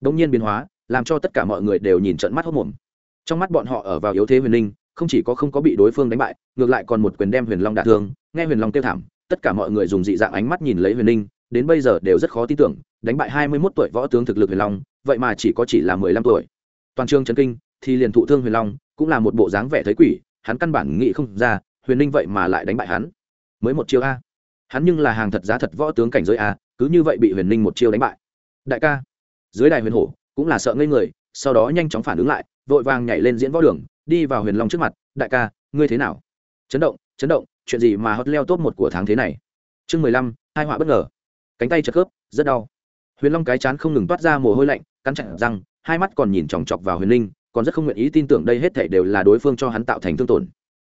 Đông nhiên biến hóa, làm cho tất cả mọi người đều nhìn trận mắt hốc mồm trong mắt bọn họ ở vào yếu thế huyền ninh không chỉ có không có bị đối phương đánh bại, ngược lại còn một quyền đem huyền long đả thương, nghe huyền long kêu thảm, tất cả mọi người dùng dị dạng ánh mắt nhìn lấy huyền ninh đến bây giờ đều rất khó tin tưởng, đánh bại hai mươi mốt tuổi võ tướng thực lực huyền long, vậy mà chỉ có chỉ là mười lăm tuổi. Toàn trường trấn kinh, thì liền thụ thương huyền long cũng là một bộ dáng vẻ thấy quỷ, hắn căn bản nghĩ không ra, huyền ninh vậy mà lại đánh bại hắn. Mới một chiêu a. Hắn nhưng là hàng thật giá thật võ tướng cảnh giới a, cứ như vậy bị huyền ninh một chiêu đánh bại. Đại ca. Dưới đài huyền hổ, cũng là sợ ngây người, sau đó nhanh chóng phản ứng lại, vội vàng nhảy lên diễn võ đường, đi vào huyền long trước mặt, đại ca, ngươi thế nào? Chấn động chấn động, chuyện gì mà hot leo top một của tháng thế này? Chương mười lăm hai họa bất ngờ. Cánh tay chật khớp, rất đau. Huyền long cái chán không ngừng toát ra mồ hôi lạnh, cắn chặt răng, hai mắt còn nhìn chòng chọc vào huyền linh còn rất không nguyện ý tin tưởng đây hết thể đều là đối phương cho hắn tạo thành thương tổn.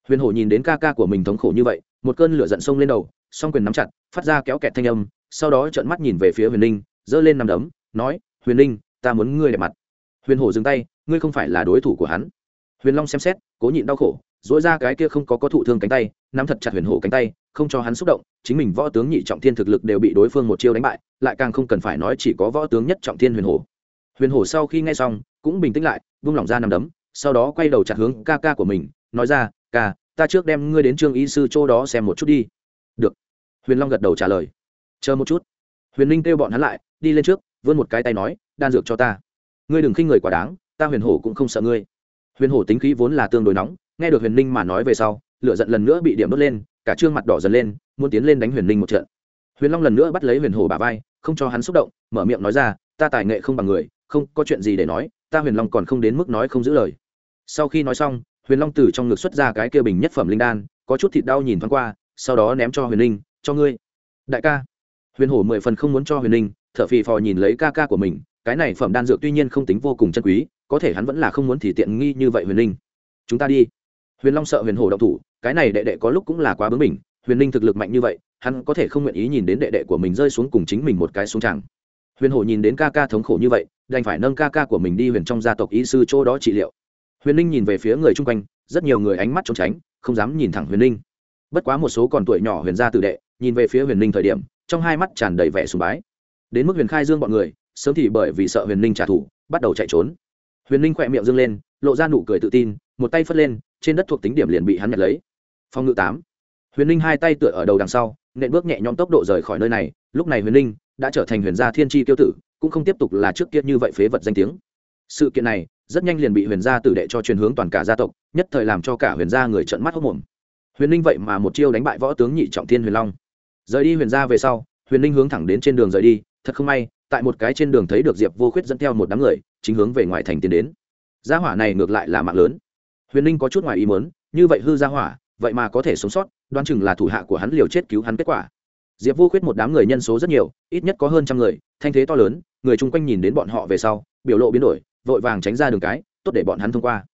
Huyền hổ nhìn đến ca ca của mình thống khổ như vậy, một cơn lửa giận sông lên đầu, song quyền nắm chặt, phát ra kéo kẹt thanh âm, sau đó trợn mắt nhìn về phía huyền linh, giơ lên nằm đấm, nói, huyền linh, ta muốn ngươi đẹp mặt. Huyền hổ dừng tay, ngươi không phải là đối thủ của hắn. Huyền long xem xét, cố nhịn đau khổ dỗi ra cái kia không có có thụ thương cánh tay, nắm thật chặt huyền hổ cánh tay, không cho hắn xúc động, chính mình võ tướng nhị trọng thiên thực lực đều bị đối phương một chiêu đánh bại, lại càng không cần phải nói chỉ có võ tướng nhất trọng thiên huyền hổ. Huyền hổ sau khi nghe xong, cũng bình tĩnh lại vung lỏng ra nằm đấm, sau đó quay đầu chặt hướng ca ca của mình, nói ra, ca, ta trước đem ngươi đến trương y sư chỗ đó xem một chút đi. Được. Huyền long gật đầu trả lời. Chờ một chút. Huyền linh kêu bọn hắn lại, đi lên trước, vươn một cái tay nói, đan dược cho ta. Ngươi đừng khinh người quá đáng, ta huyền hổ cũng không sợ ngươi. Huyền hổ tính khí vốn là tương đối nóng, nghe được huyền ninh mà nói về sau, lửa giận lần nữa bị điểm đốt lên, cả trương mặt đỏ dần lên, muốn tiến lên đánh huyền ninh một trận. Huyền long lần nữa bắt lấy huyền hổ bà vai, không cho hắn xúc động, mở miệng nói ra, ta tài nghệ không bằng người, không có chuyện gì để nói ta huyền long còn không đến mức nói không giữ lời. Sau khi nói xong, huyền long từ trong ngực xuất ra cái kia bình nhất phẩm linh đan, có chút thịt đau nhìn thoáng qua, sau đó ném cho huyền linh, cho ngươi. Đại ca. Huyền hổ mười phần không muốn cho huyền linh t h ở phì phò nhìn lấy ca ca của mình, cái này phẩm đan dược tuy nhiên không tính vô cùng chân quý, có thể hắn vẫn là không muốn thì tiện nghi như vậy huyền linh. Chúng ta đi. Huyền long sợ huyền hổ động thủ, cái này đệ đệ có lúc cũng là quá bướng mình huyền linh thực lực mạnh như vậy, hắn có thể không nguyện ý nhìn đến đệ đệ của mình rơi xuống cùng chính mình một cái xuống tràng huyền hổ nhìn đến ca ca thống khổ như vậy đành phải nâng ca ca của mình đi huyền trong gia tộc y sư chỗ đó trị liệu. Huyền ninh nhìn về phía người chung quanh, rất nhiều người ánh mắt trốn tránh, không dám nhìn thẳng huyền ninh. Bất quá một số còn tuổi nhỏ huyền gia tử đệ, nhìn về phía huyền ninh thời điểm, trong hai mắt tràn đầy vẻ sùng bái. Đến mức huyền khai dương bọn người, sớm thì bởi vì sợ huyền ninh trả thù, bắt đầu chạy trốn. Huyền ninh khỏe miệng dâng lên, lộ ra nụ cười tự tin, một tay phất lên, trên đất thuộc tính điểm liền bị hắn nhặt lấy. Phòng ngự tám. Huyền ninh hai tay tựa ở đầu đằng sau, nện bước nhẹ nhõm tốc độ rời khỏi nơi này lúc này huyền ninh đã trở thành huyền gia thiên tri tiêu tử, cũng không tiếp tục là trước kia như vậy phế vật danh tiếng. Sự kiện này rất nhanh liền bị huyền gia tử đệ cho truyền hướng toàn cả gia tộc, nhất thời làm cho cả huyền gia người trợn mắt hốc mồm. Huyền ninh vậy mà một chiêu đánh bại võ tướng nhị trọng thiên huyền long. Rời đi huyền gia về sau, huyền ninh hướng thẳng đến trên đường rời đi, thật không may, tại một cái trên đường thấy được diệp vô khuyết dẫn theo một đám người, chính hướng về ngoài thành tiến đến. Gia hỏa này ngược lại là mạng lớn. Huyền ninh có chút ngoài ý mớn như vậy hư gia hỏa, vậy mà có thể sống sót, đoán chừng là thủ hạ của hắn liều chết cứu hắn kết quả diệp vô khuyết một đám người nhân số rất nhiều, ít nhất có hơn trăm người, thanh thế to lớn, người chung quanh nhìn đến bọn họ về sau, biểu lộ biến đổi, vội vàng tránh ra đường cái, tốt để bọn hắn thông qua.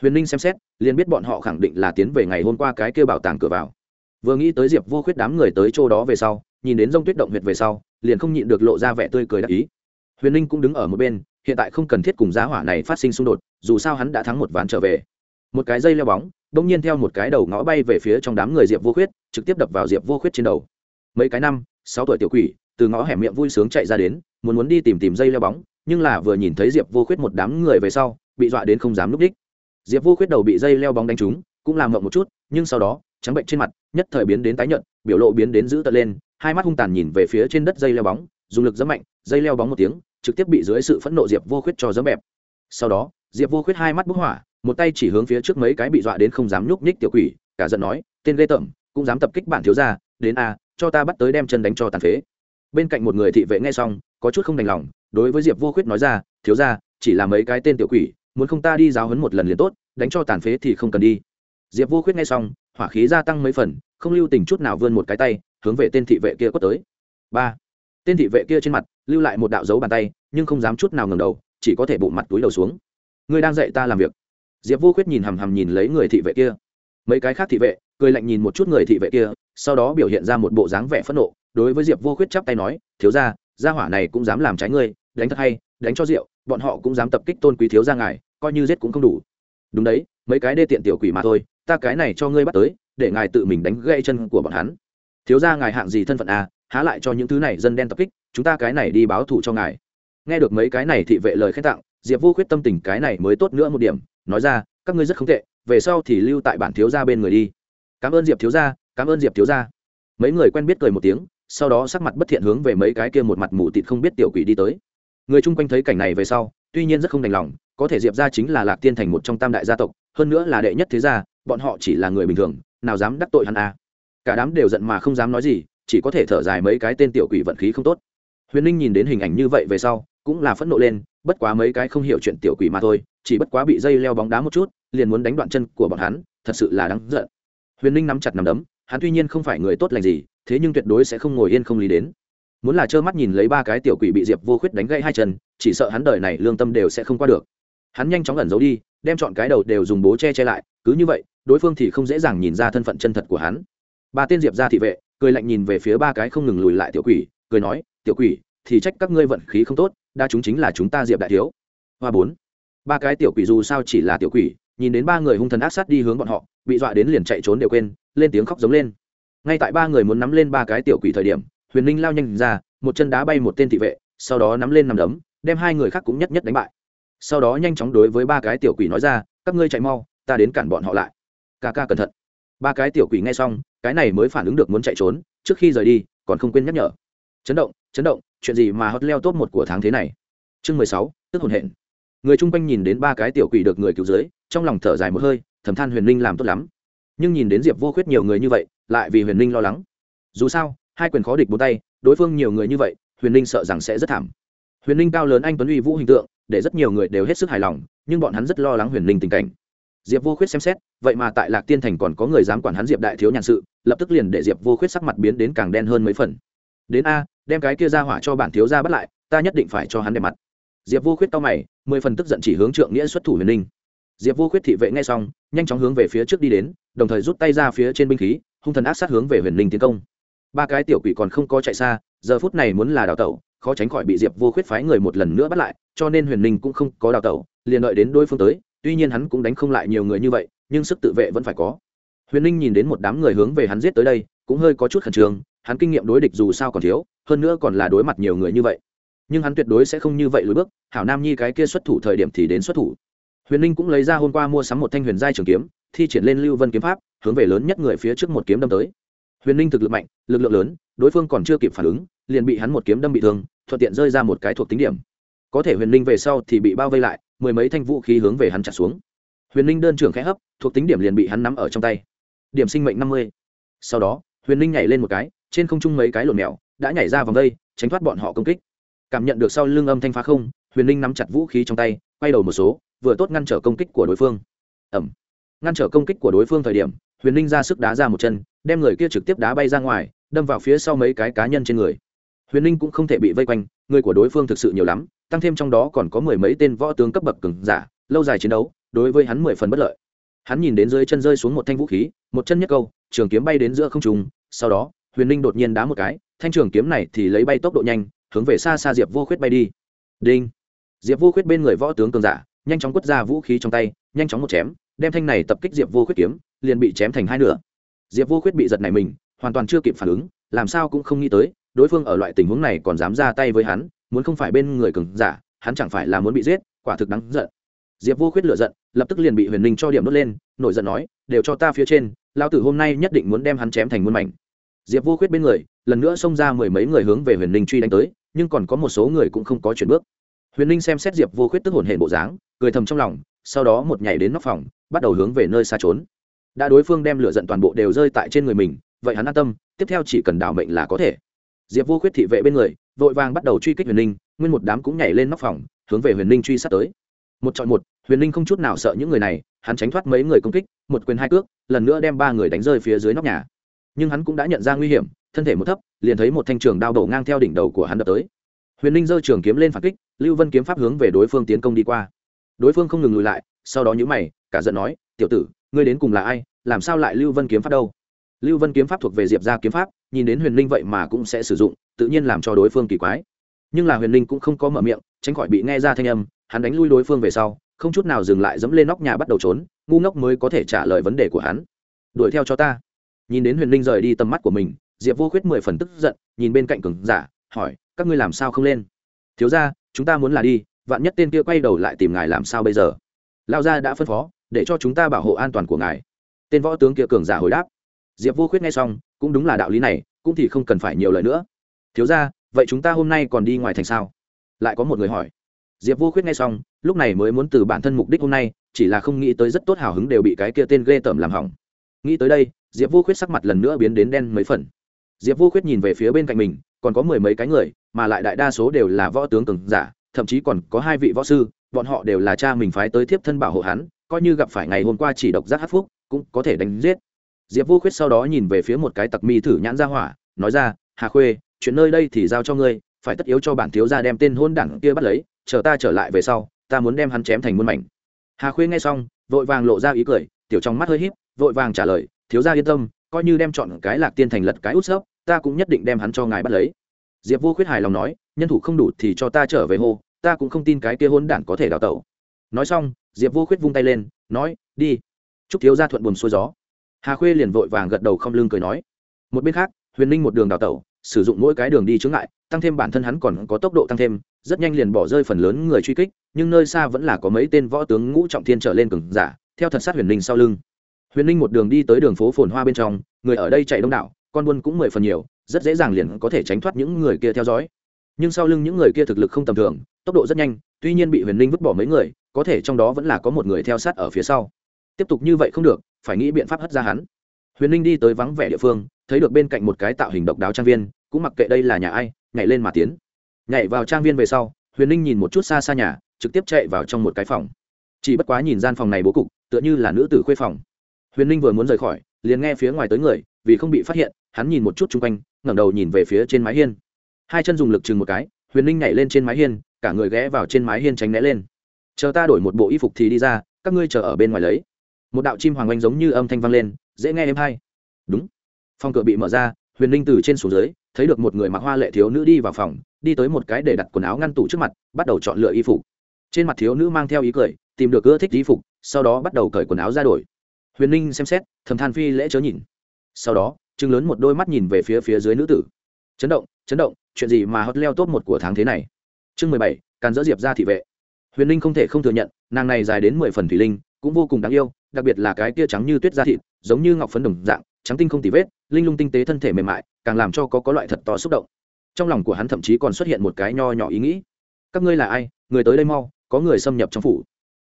Huyền ninh xem xét, liền biết bọn họ khẳng định là tiến về ngày hôm qua cái kêu bảo tàng cửa vào. Vừa nghĩ tới diệp vô khuyết đám người tới chỗ đó về sau, nhìn đến rông tuyết động huyệt về sau, liền không nhịn được lộ ra vẻ tươi cười đắc ý. Huyền ninh cũng đứng ở một bên, hiện tại không cần thiết cùng giá hỏa này phát sinh xung đột, dù sao hắn đã thắng một ván trở về. Một cái dây leo bóng đ ỗ n g nhiên theo một cái đầu ngõ bay về phía trong đám người diệp vô khuyết, trực tiếp đập vào diệp vô khuyết trên đầu mấy cái năm, sáu tuổi tiểu quỷ, từ ngõ hẻm miệng vui sướng chạy ra đến, muốn muốn đi tìm tìm dây leo bóng, nhưng là vừa nhìn thấy diệp vô khuyết một đám người về sau, bị dọa đến không dám núp đích. Diệp vô khuyết đầu bị dây leo bóng đánh trúng, cũng làm ngậm một chút, nhưng sau đó, trắng bệnh trên mặt, nhất thời biến đến tái nhợt, biểu lộ biến đến dữ tợn lên, hai mắt hung tàn nhìn về phía trên đất dây leo bóng, dùng lực dẫm mạnh, dây leo bóng một tiếng, trực tiếp bị dưới sự phẫn nộ diệp vô khuyết cho dẫm bẹp. Sau đó, diệp vô khuyết hai mắt bức hỏa, một tay chỉ hướng phía trước mấy cái bị dọa đến không dám nhúc nhích tiểu quỷ, cả giận nói, tên ghê tởm, cũng dám tập kích bản thiếu gia, đến a cho ta bắt tới đem chân đánh cho tàn phế. Bên cạnh một người thị vệ nghe xong, có chút không đành lòng, đối với diệp vô khuyết nói ra, thiếu gia, chỉ là mấy cái tên tiểu quỷ, muốn không ta đi giáo huấn một lần liền tốt, đánh cho tàn phế thì không cần đi. Diệp vô khuyết nghe xong, hỏa khí gia tăng mấy phần, không lưu tình chút nào vươn một cái tay, hướng về tên thị vệ kia quất tới. Ba. Tên thị vệ kia trên mặt, lưu lại một đạo dấu bàn tay, nhưng không dám chút nào ngầm đầu, chỉ có thể bụng mặt túi đầu xuống. Ngươi đang dạy ta làm việc. Diệp vô khuyết nhìn hằm hằm nhìn lấy người thị vệ kia. Mấy cái khác thị vệ, cười lạnh nhìn một chút người thị vệ kia sau đó biểu hiện ra một bộ dáng vẻ phẫn nộ, đối với diệp vô khuyết chắp tay nói, thiếu ra gia hỏa này cũng dám làm trái ngươi, đánh thật hay, đánh cho rượu, bọn họ cũng dám tập kích tôn quý thiếu ra ngài, coi như giết cũng không đủ. Đúng đấy, mấy cái đê tiện tiểu quỷ mà thôi, ta cái này cho ngươi bắt tới, để ngài tự mình đánh gãy chân của bọn hắn. Thiếu ra ngài hạng gì thân phận à há lại cho những thứ này dân đen tập kích, chúng ta cái này đi báo thù cho ngài. Nghe được mấy cái này thị vệ lời khen tặng, diệp vô khuyết tâm tình cái này mới tốt nữa một điểm, nói ra, các ngươi rất không tệ, về sau thì lưu tại bản thiếu gia bên người đi. Cảm ơn diệp thiếu gia cảm ơn diệp thiếu gia. Mấy người quen biết cười một tiếng, sau đó sắc mặt bất thiện hướng về mấy cái kia một mặt mù tịt không biết tiểu quỷ đi tới. Người chung quanh thấy cảnh này về sau, tuy nhiên rất không đành lòng, có thể diệp ra chính là lạc tiên thành một trong tam đại gia tộc, hơn nữa là đệ nhất thế gia, bọn họ chỉ là người bình thường, nào dám đắc tội hắn à. cả đám đều giận mà không dám nói gì, chỉ có thể thở dài mấy cái tên tiểu quỷ vận khí không tốt. Huyền ninh nhìn đến hình ảnh như vậy về sau, cũng là phẫn nộ lên, bất quá mấy cái không hiểu chuyện tiểu quỷ mà thôi, chỉ bất quá bị dây leo bóng đá một chút, liền muốn đánh đoạn chân của bọn hắn, thật sự là đáng giận. Huyền ninh nắm chặt nắm đấm hắn tuy nhiên không phải người tốt lành gì, thế nhưng tuyệt đối sẽ không ngồi yên không lý đến. Muốn là trơ mắt nhìn lấy ba cái tiểu quỷ bị diệp vô khuyết đánh gãy hai chân, chỉ sợ hắn đời này lương tâm đều sẽ không qua được. Hắn nhanh chóng ẩn giấu đi, đem chọn cái đầu đều dùng bố che che lại, cứ như vậy, đối phương thì không dễ dàng nhìn ra thân phận chân thật của hắn. Ba tên diệp ra thị vệ, cười lạnh nhìn về phía ba cái không ngừng lùi lại tiểu quỷ, cười nói, tiểu quỷ, thì trách các ngươi vận khí không tốt, đa chúng chính là chúng ta diệp đại thiếu. Hoa bốn. Ba cái tiểu quỷ dù sao chỉ là tiểu quỷ nhìn đến ba người hung thần ác sát đi hướng bọn họ, bị dọa đến liền chạy trốn đều quên, lên tiếng khóc giống lên. Ngay tại ba người muốn nắm lên ba cái tiểu quỷ thời điểm, huyền ninh lao nhanh ra, một chân đá bay một tên thị vệ, sau đó nắm lên nằm đấm, đem hai người khác cũng nhất nhất đánh bại. Sau đó nhanh chóng đối với ba cái tiểu quỷ nói ra, các ngươi chạy mau, ta đến cản bọn họ lại. Ca ca cẩn thận. Ba cái tiểu quỷ nghe xong, cái này mới phản ứng được muốn chạy trốn, trước khi rời đi, còn không quên nhắc nhở. Chấn động chấn động, chuyện gì mà hot leo top một của tháng thế này? Chương mười sáu, tức hồn hển. Người chung quanh nhìn đến ba cái tiểu quỷ được người cứu dưới trong lòng thở dài một hơi, thầm than huyền linh làm tốt lắm. Nhưng nhìn đến diệp vô khuyết nhiều người như vậy, lại vì huyền linh lo lắng. Dù sao, hai quyền khó địch bốn tay, đối phương nhiều người như vậy, huyền linh sợ rằng sẽ rất thảm. Huyền linh cao lớn anh tuấn uy vũ hình tượng, để rất nhiều người đều hết sức hài lòng, nhưng bọn hắn rất lo lắng huyền linh tình cảnh. Diệp vô khuyết xem xét, vậy mà tại lạc tiên thành còn có người dám quản hắn diệp đại thiếu nhàn sự, lập tức liền để diệp vô khuyết sắc mặt biến đến càng đen hơn mấy phần. Đến a, đem cái kia ra hỏa cho bản thiếu ra bắt lại, ta nhất định phải cho hắn đẹp mặt. Diệp vô khuyết cao mày, mười phần tức giận chỉ hướng trượng nghĩa xuất thủ huyền ninh diệp vô khuyết thị vệ ngay xong, nhanh chóng hướng về phía trước đi đến, đồng thời rút tay ra phía trên binh khí, hung thần ác sát hướng về huyền ninh tiến công. Ba cái tiểu quỷ còn không có chạy xa, giờ phút này muốn là đào tẩu, khó tránh khỏi bị diệp vô khuyết phái người một lần nữa bắt lại, cho nên huyền ninh cũng không có đào tẩu, liền đợi đến đối phương tới, tuy nhiên hắn cũng đánh không lại nhiều người như vậy, nhưng sức tự vệ vẫn phải có. Huyền ninh nhìn đến một đám người hướng về hắn giết tới đây, cũng hơi có chút khẩn trương, hắn kinh nghiệm đối địch dù sao còn thiếu, hơn nữa còn là đối mặt nhiều người như vậy. Nhưng hắn tuyệt đối sẽ không như vậy lùi bước, hảo nam nhi cái kia xuất thủ thời điểm thì đến xuất thủ huyền ninh cũng lấy ra hôm qua mua sắm một thanh huyền giai trường kiếm, thi triển lên lưu vân kiếm pháp, hướng về lớn nhất người phía trước một kiếm đâm tới. Huyền ninh thực lực mạnh, lực lượng lớn, đối phương còn chưa kịp phản ứng, liền bị hắn một kiếm đâm bị thương, thuận tiện rơi ra một cái thuộc tính điểm. Có thể huyền ninh về sau thì bị bao vây lại, mười mấy thanh vũ khí hướng về hắn trả xuống. Huyền ninh đơn trưởng khẽ hấp, thuộc tính điểm liền bị hắn nắm ở trong tay. Điểm sinh mệnh năm mươi. Sau đó, huyền ninh nhảy lên một cái, trên không trung mấy cái lộn mèo đã nhảy ra vòng đây, tránh thoát bọn họ công kích. Cảm nhận được sau lưng âm thanh phá không, huyền ninh nắm chặt vũ khí trong tay, quay đầu một số vừa tốt ngăn trở công kích của đối phương. Ẩm. Ngăn trở công kích của đối phương thời điểm, huyền ninh ra sức đá ra một chân, đem người kia trực tiếp đá bay ra ngoài, đâm vào phía sau mấy cái cá nhân trên người. Huyền ninh cũng không thể bị vây quanh, người của đối phương thực sự nhiều lắm, tăng thêm trong đó còn có mười mấy tên võ tướng cấp bậc cứng giả, lâu dài chiến đấu, đối với hắn mười phần bất lợi. Hắn nhìn đến dưới chân rơi xuống một thanh vũ khí, một chân nhất câu, trường kiếm bay đến giữa không trùng sau đó, huyền ninh đột nhiên đá một cái, thanh trường kiếm này thì lấy bay tốc độ nhanh, hướng về xa xa diệp vô khuyết bay đi. Đinh. Diệp vô khuyết bên người võ tướng cường giả nhanh chóng quất ra vũ khí trong tay, nhanh chóng một chém, đem thanh này tập kích diệp vô khuyết kiếm, liền bị chém thành hai nửa. Diệp vô khuyết bị giật này mình, hoàn toàn chưa kịp phản ứng, làm sao cũng không nghĩ tới, đối phương ở loại tình huống này còn dám ra tay với hắn, muốn không phải bên người cường giả, hắn chẳng phải là muốn bị giết, quả thực đáng giận. Diệp vô khuyết lựa giận, lập tức liền bị huyền ninh cho điểm đốt lên, nổi giận nói, đều cho ta phía trên lao tử hôm nay nhất định muốn đem hắn chém thành muôn mảnh. Diệp vô khuyết bên người, lần nữa xông ra mười mấy người hướng về huyền ninh truy đánh tới, nhưng còn có một số người cũng không có chuyển bước huyền ninh xem xét diệp vô khuyết tức hồn hệ bộ dáng, cười thầm trong lòng, sau đó một nhảy đến nóc phòng, bắt đầu hướng về nơi xa trốn. Đã đối phương đem lửa giận toàn bộ đều rơi tại trên người mình, vậy hắn an tâm, tiếp theo chỉ cần đảo mệnh là có thể. Diệp vô khuyết thị vệ bên người, vội vàng bắt đầu truy kích huyền ninh, nguyên một đám cũng nhảy lên nóc phòng, hướng về huyền ninh truy sát tới. Một chọn một, huyền ninh không chút nào sợ những người này, hắn tránh thoát mấy người công kích, một quyền hai cước, lần nữa đem ba người đánh rơi phía dưới nóc nhà. Nhưng hắn cũng đã nhận ra nguy hiểm, thân thể một thấp, liền thấy một thanh trường đao đổ ngang theo đỉnh đầu của hắn đập tới. Huyền ninh giơ trường kiếm lên phản kích lưu vân kiếm pháp hướng về đối phương tiến công đi qua. Đối phương không ngừng lùi lại, sau đó nhữ mày, cả giận nói, tiểu tử, ngươi đến cùng là ai? Làm sao lại lưu vân kiếm pháp đâu? Lưu vân kiếm pháp thuộc về diệp ra kiếm pháp, nhìn đến huyền ninh vậy mà cũng sẽ sử dụng, tự nhiên làm cho đối phương kỳ quái. Nhưng là huyền ninh cũng không có mở miệng, tránh khỏi bị nghe ra thanh âm, hắn đánh lui đối phương về sau, không chút nào dừng lại dẫm lên nóc nhà bắt đầu trốn, ngu ngốc mới có thể trả lời vấn đề của hắn. Đuổi theo cho ta. Nhìn đến huyền ninh rời đi tầm mắt của mình, diệp vô khuyết mười phần tức giận, nhìn bên cạnh cường giả, hỏi, các ngươi làm sao không lên? Thiếu ra chúng ta muốn là đi, vạn nhất tên kia quay đầu lại tìm ngài làm sao bây giờ? Lao gia đã phân phó, để cho chúng ta bảo hộ an toàn của ngài. Tên võ tướng kia cường giả hồi đáp. Diệp vô khuyết nghe xong, cũng đúng là đạo lý này, cũng thì không cần phải nhiều lời nữa. Thiếu ra vậy chúng ta hôm nay còn đi ngoài thành sao? Lại có một người hỏi. Diệp vô khuyết nghe xong, lúc này mới muốn từ bản thân mục đích hôm nay, chỉ là không nghĩ tới rất tốt hào hứng đều bị cái kia tên ghê tởm làm hỏng. Nghĩ tới đây, diệp vô khuyết sắc mặt lần nữa biến đến đen mấy phần. Diệp vô khuyết nhìn về phía bên cạnh mình, còn có mười mấy cái người mà lại đại đa số đều là võ tướng cường giả, thậm chí còn có hai vị võ sư, bọn họ đều là cha mình phái tới thiếp thân bảo hộ hắn, coi như gặp phải ngày hôm qua chỉ độc giác hát phúc, cũng có thể đánh giết. Diệp vô khuyết sau đó nhìn về phía một cái tặc mi thử nhãn ra hỏa, nói ra, hà khuê, chuyện nơi đây thì giao cho ngươi, phải tất yếu cho bản thiếu gia đem tên hôn đảng kia bắt lấy, chờ ta trở lại về sau, ta muốn đem hắn chém thành muôn mảnh. Hà khuê nghe xong, vội vàng lộ ra ý cười, tiểu trong mắt hơi híp, vội vàng trả lời, thiếu gia yên tâm, coi như đem chọn cái lạc tiên thành lật cái út sấp ta cũng nhất định đem hắn cho ngài bắt lấy diệp vô khuyết hài lòng nói nhân thủ không đủ thì cho ta trở về hô ta cũng không tin cái kia hôn đản có thể đào tẩu. Nói xong diệp vô khuyết vung tay lên nói đi. Chúc thiếu gia thuận buồm xuôi gió. Hà khuê liền vội vàng gật đầu không lưng cười nói một bên khác huyền ninh một đường đào tẩu sử dụng mỗi cái đường đi chướng lại, tăng thêm bản thân hắn còn có tốc độ tăng thêm rất nhanh liền bỏ rơi phần lớn người truy kích nhưng nơi xa vẫn là có mấy tên võ tướng ngũ trọng thiên trở lên cường giả theo thật sát huyền ninh sau lưng. Huyền ninh một đường đi tới đường phố phồn hoa bên trong người ở đây chạy đông đảo con buôn cũng mười phần nhiều rất dễ dàng liền có thể tránh thoát những người kia theo dõi. Nhưng sau lưng những người kia thực lực không tầm thường, tốc độ rất nhanh, tuy nhiên bị huyền ninh vứt bỏ mấy người, có thể trong đó vẫn là có một người theo sát ở phía sau. Tiếp tục như vậy không được, phải nghĩ biện pháp hất ra hắn. Huyền ninh đi tới vắng vẻ địa phương, thấy được bên cạnh một cái tạo hình độc đáo trang viên, cũng mặc kệ đây là nhà ai, nhảy lên mà tiến. Nhảy vào trang viên về sau, huyền ninh nhìn một chút xa xa nhà, trực tiếp chạy vào trong một cái phòng. Chỉ bất quá nhìn gian phòng này bố cục, tựa như là nữ tử khuê phòng. Huyền ninh vừa muốn rời khỏi, liền nghe phía ngoài tới người, vì không bị phát hiện hắn nhìn một chút chung quanh, ngẩng đầu nhìn về phía trên mái hiên. Hai chân dùng lực chừng một cái, huyền ninh nhảy lên trên mái hiên, cả người ghé vào trên mái hiên tránh né lên. Chờ ta đổi một bộ y phục thì đi ra, các ngươi chờ ở bên ngoài lấy. Một đạo chim hoàng oanh giống như âm thanh vang lên, dễ nghe em hay. Đúng. Phòng cửa bị mở ra, huyền ninh từ trên xuống dưới, thấy được một người mặc hoa lệ thiếu nữ đi vào phòng, đi tới một cái để đặt quần áo ngăn tủ trước mặt, bắt đầu chọn lựa y phục. Trên mặt thiếu nữ mang theo ý cười, tìm được ưa thích y phục, sau đó bắt đầu cởi quần áo ra đổi. Huyền ninh xem xét, thầm than phi lễ chớ nhìn. Sau đó chừng lớn một đôi mắt nhìn về phía phía dưới nữ tử. Chấn động chấn động, chuyện gì mà hot leo top một của tháng thế này? Chương mười bảy, càn dỡ diệp ra thị vệ. Huyền linh không thể không thừa nhận, nàng này dài đến mười phần thủy linh, cũng vô cùng đáng yêu, đặc biệt là cái tia trắng như tuyết da thịt, giống như ngọc phấn đồng dạng, trắng tinh không tì vết, linh lung tinh tế thân thể mềm mại, càng làm cho có có loại thật to xúc động. Trong lòng của hắn thậm chí còn xuất hiện một cái nho nhỏ ý nghĩ. Các ngươi là ai? Người tới đây mau, có người xâm nhập trong phủ.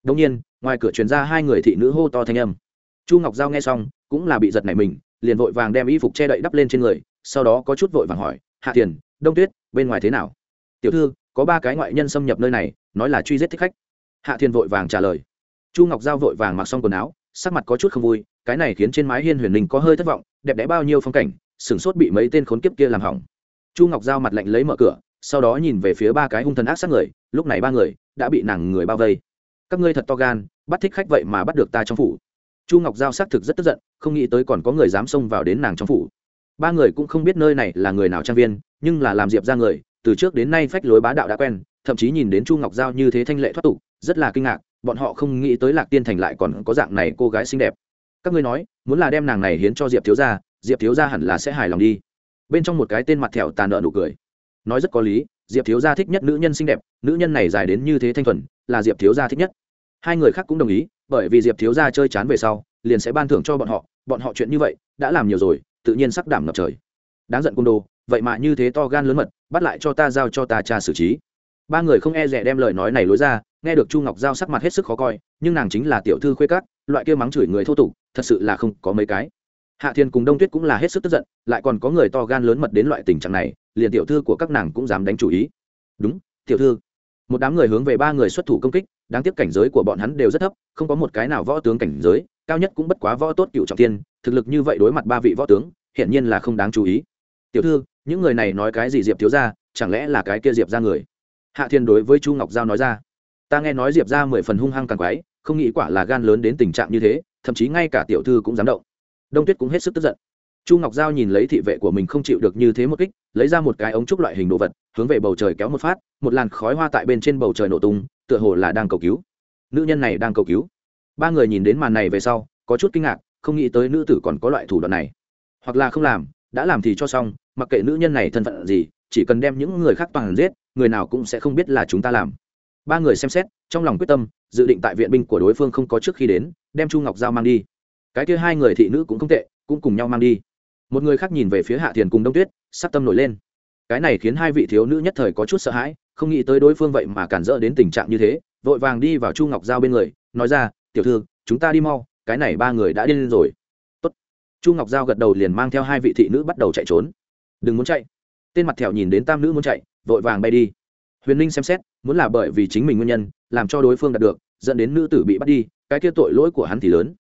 Đông nhiên, ngoài cửa truyền ra hai người thị nữ hô to thanh âm. Chu ngọc giao nghe xong, cũng là bị giật nảy mình liền vội vàng đem y phục che đậy đắp lên trên người, sau đó có chút vội vàng hỏi, hạ tiền, đông tuyết, bên ngoài thế nào? Tiểu thư, có ba cái ngoại nhân xâm nhập nơi này, nói là truy giết thích khách. Hạ thiên vội vàng trả lời. Chu ngọc giao vội vàng mặc xong quần áo, sắc mặt có chút không vui, cái này khiến trên mái hiên huyền linh có hơi thất vọng, đẹp đẽ bao nhiêu phong cảnh sửng sốt bị mấy tên khốn kiếp kia làm hỏng. Chu ngọc giao mặt lạnh lấy mở cửa, sau đó nhìn về phía ba cái hung thần ác sát người, lúc này ba người đã bị nàng người bao vây. Các ngươi thật to gan, bắt thích khách vậy mà bắt được ta trong phủ chu ngọc giao xác thực rất tức giận, không nghĩ tới còn có người dám xông vào đến nàng trong phủ. Ba người cũng không biết nơi này là người nào trang viên, nhưng là làm diệp ra người, từ trước đến nay phách lối bá đạo đã quen, thậm chí nhìn đến chu ngọc giao như thế thanh lệ thoát tục, rất là kinh ngạc, bọn họ không nghĩ tới lạc tiên thành lại còn có dạng này cô gái xinh đẹp. Các ngươi nói, muốn là đem nàng này hiến cho diệp thiếu gia, diệp thiếu gia hẳn là sẽ hài lòng đi. Bên trong một cái tên mặt thẹo tàn nợ nụ cười. Nói rất có lý, diệp thiếu gia thích nhất nữ nhân xinh đẹp, nữ nhân này dài đến như thế thanh thuần, là diệp thiếu gia thích nhất. Hai người khác cũng đồng ý bởi vì diệp thiếu gia chơi chán về sau, liền sẽ ban thưởng cho bọn họ bọn họ chuyện như vậy, đã làm nhiều rồi, tự nhiên sắc đảm ngập trời. Đáng giận côn đồ, vậy mà như thế to gan lớn mật, bắt lại cho ta giao cho ta cha xử trí. Ba người không e rẻ đem lời nói này lối ra, nghe được chu ngọc giao sắc mặt hết sức khó coi, nhưng nàng chính là tiểu thư khuê cát loại kia mắng chửi người thô tục, thật sự là không có mấy cái. Hạ thiên cùng đông tuyết cũng là hết sức tức giận, lại còn có người to gan lớn mật đến loại tình trạng này, liền tiểu thư của các nàng cũng dám đánh chủ ý. Đúng, tiểu thư. Một đám người hướng về ba người xuất thủ công kích đáng tiếc cảnh giới của bọn hắn đều rất thấp, không có một cái nào võ tướng cảnh giới, cao nhất cũng bất quá võ tốt cựu trọng tiên thực lực như vậy đối mặt ba vị võ tướng, hiển nhiên là không đáng chú ý. Tiểu thư, những người này nói cái gì diệp thiếu ra chẳng lẽ là cái kia diệp ra người? Hạ thiên đối với chu ngọc giao nói ra. Ta nghe nói diệp ra mười phần hung hăng càng quái, không nghĩ quả là gan lớn đến tình trạng như thế, thậm chí ngay cả tiểu thư cũng dám động. Đông tuyết cũng hết sức tức giận chu ngọc giao nhìn lấy thị vệ của mình không chịu được như thế một kích, lấy ra một cái ống trúc loại hình đồ vật, hướng về bầu trời kéo một phát, một làn khói hoa tại bên trên bầu trời nổ tung, tựa hồ là đang cầu cứu. Nữ nhân này đang cầu cứu. Ba người nhìn đến màn này về sau, có chút kinh ngạc, không nghĩ tới nữ tử còn có loại thủ đoạn này. Hoặc là không làm, đã làm thì cho xong, mặc kệ nữ nhân này thân phận gì, chỉ cần đem những người khác toàn giết, người nào cũng sẽ không biết là chúng ta làm. Ba người xem xét, trong lòng quyết tâm, dự định tại viện binh của đối phương không có trước khi đến, đem chu ngọc giao mang đi. Cái kia hai người thị nữ cũng không tệ, cũng cùng nhau mang đi một người khác nhìn về phía hạ thiền cùng đông tuyết, sắc tâm nổi lên. Cái này khiến hai vị thiếu nữ nhất thời có chút sợ hãi, không nghĩ tới đối phương vậy mà cản rỡ đến tình trạng như thế, vội vàng đi vào chu ngọc giao bên người, nói ra, tiểu thư, chúng ta đi mau, cái này ba người đã điên lên rồi. Tốt. chu ngọc giao gật đầu liền mang theo hai vị thị nữ bắt đầu chạy trốn. Đừng muốn chạy. Tên mặt thẹo nhìn đến tam nữ muốn chạy, vội vàng bay đi. Huyền ninh xem xét, muốn là bởi vì chính mình nguyên nhân, làm cho đối phương đạt được, dẫn đến nữ tử bị bắt đi, cái kia tội lỗi của hắn thì lớn.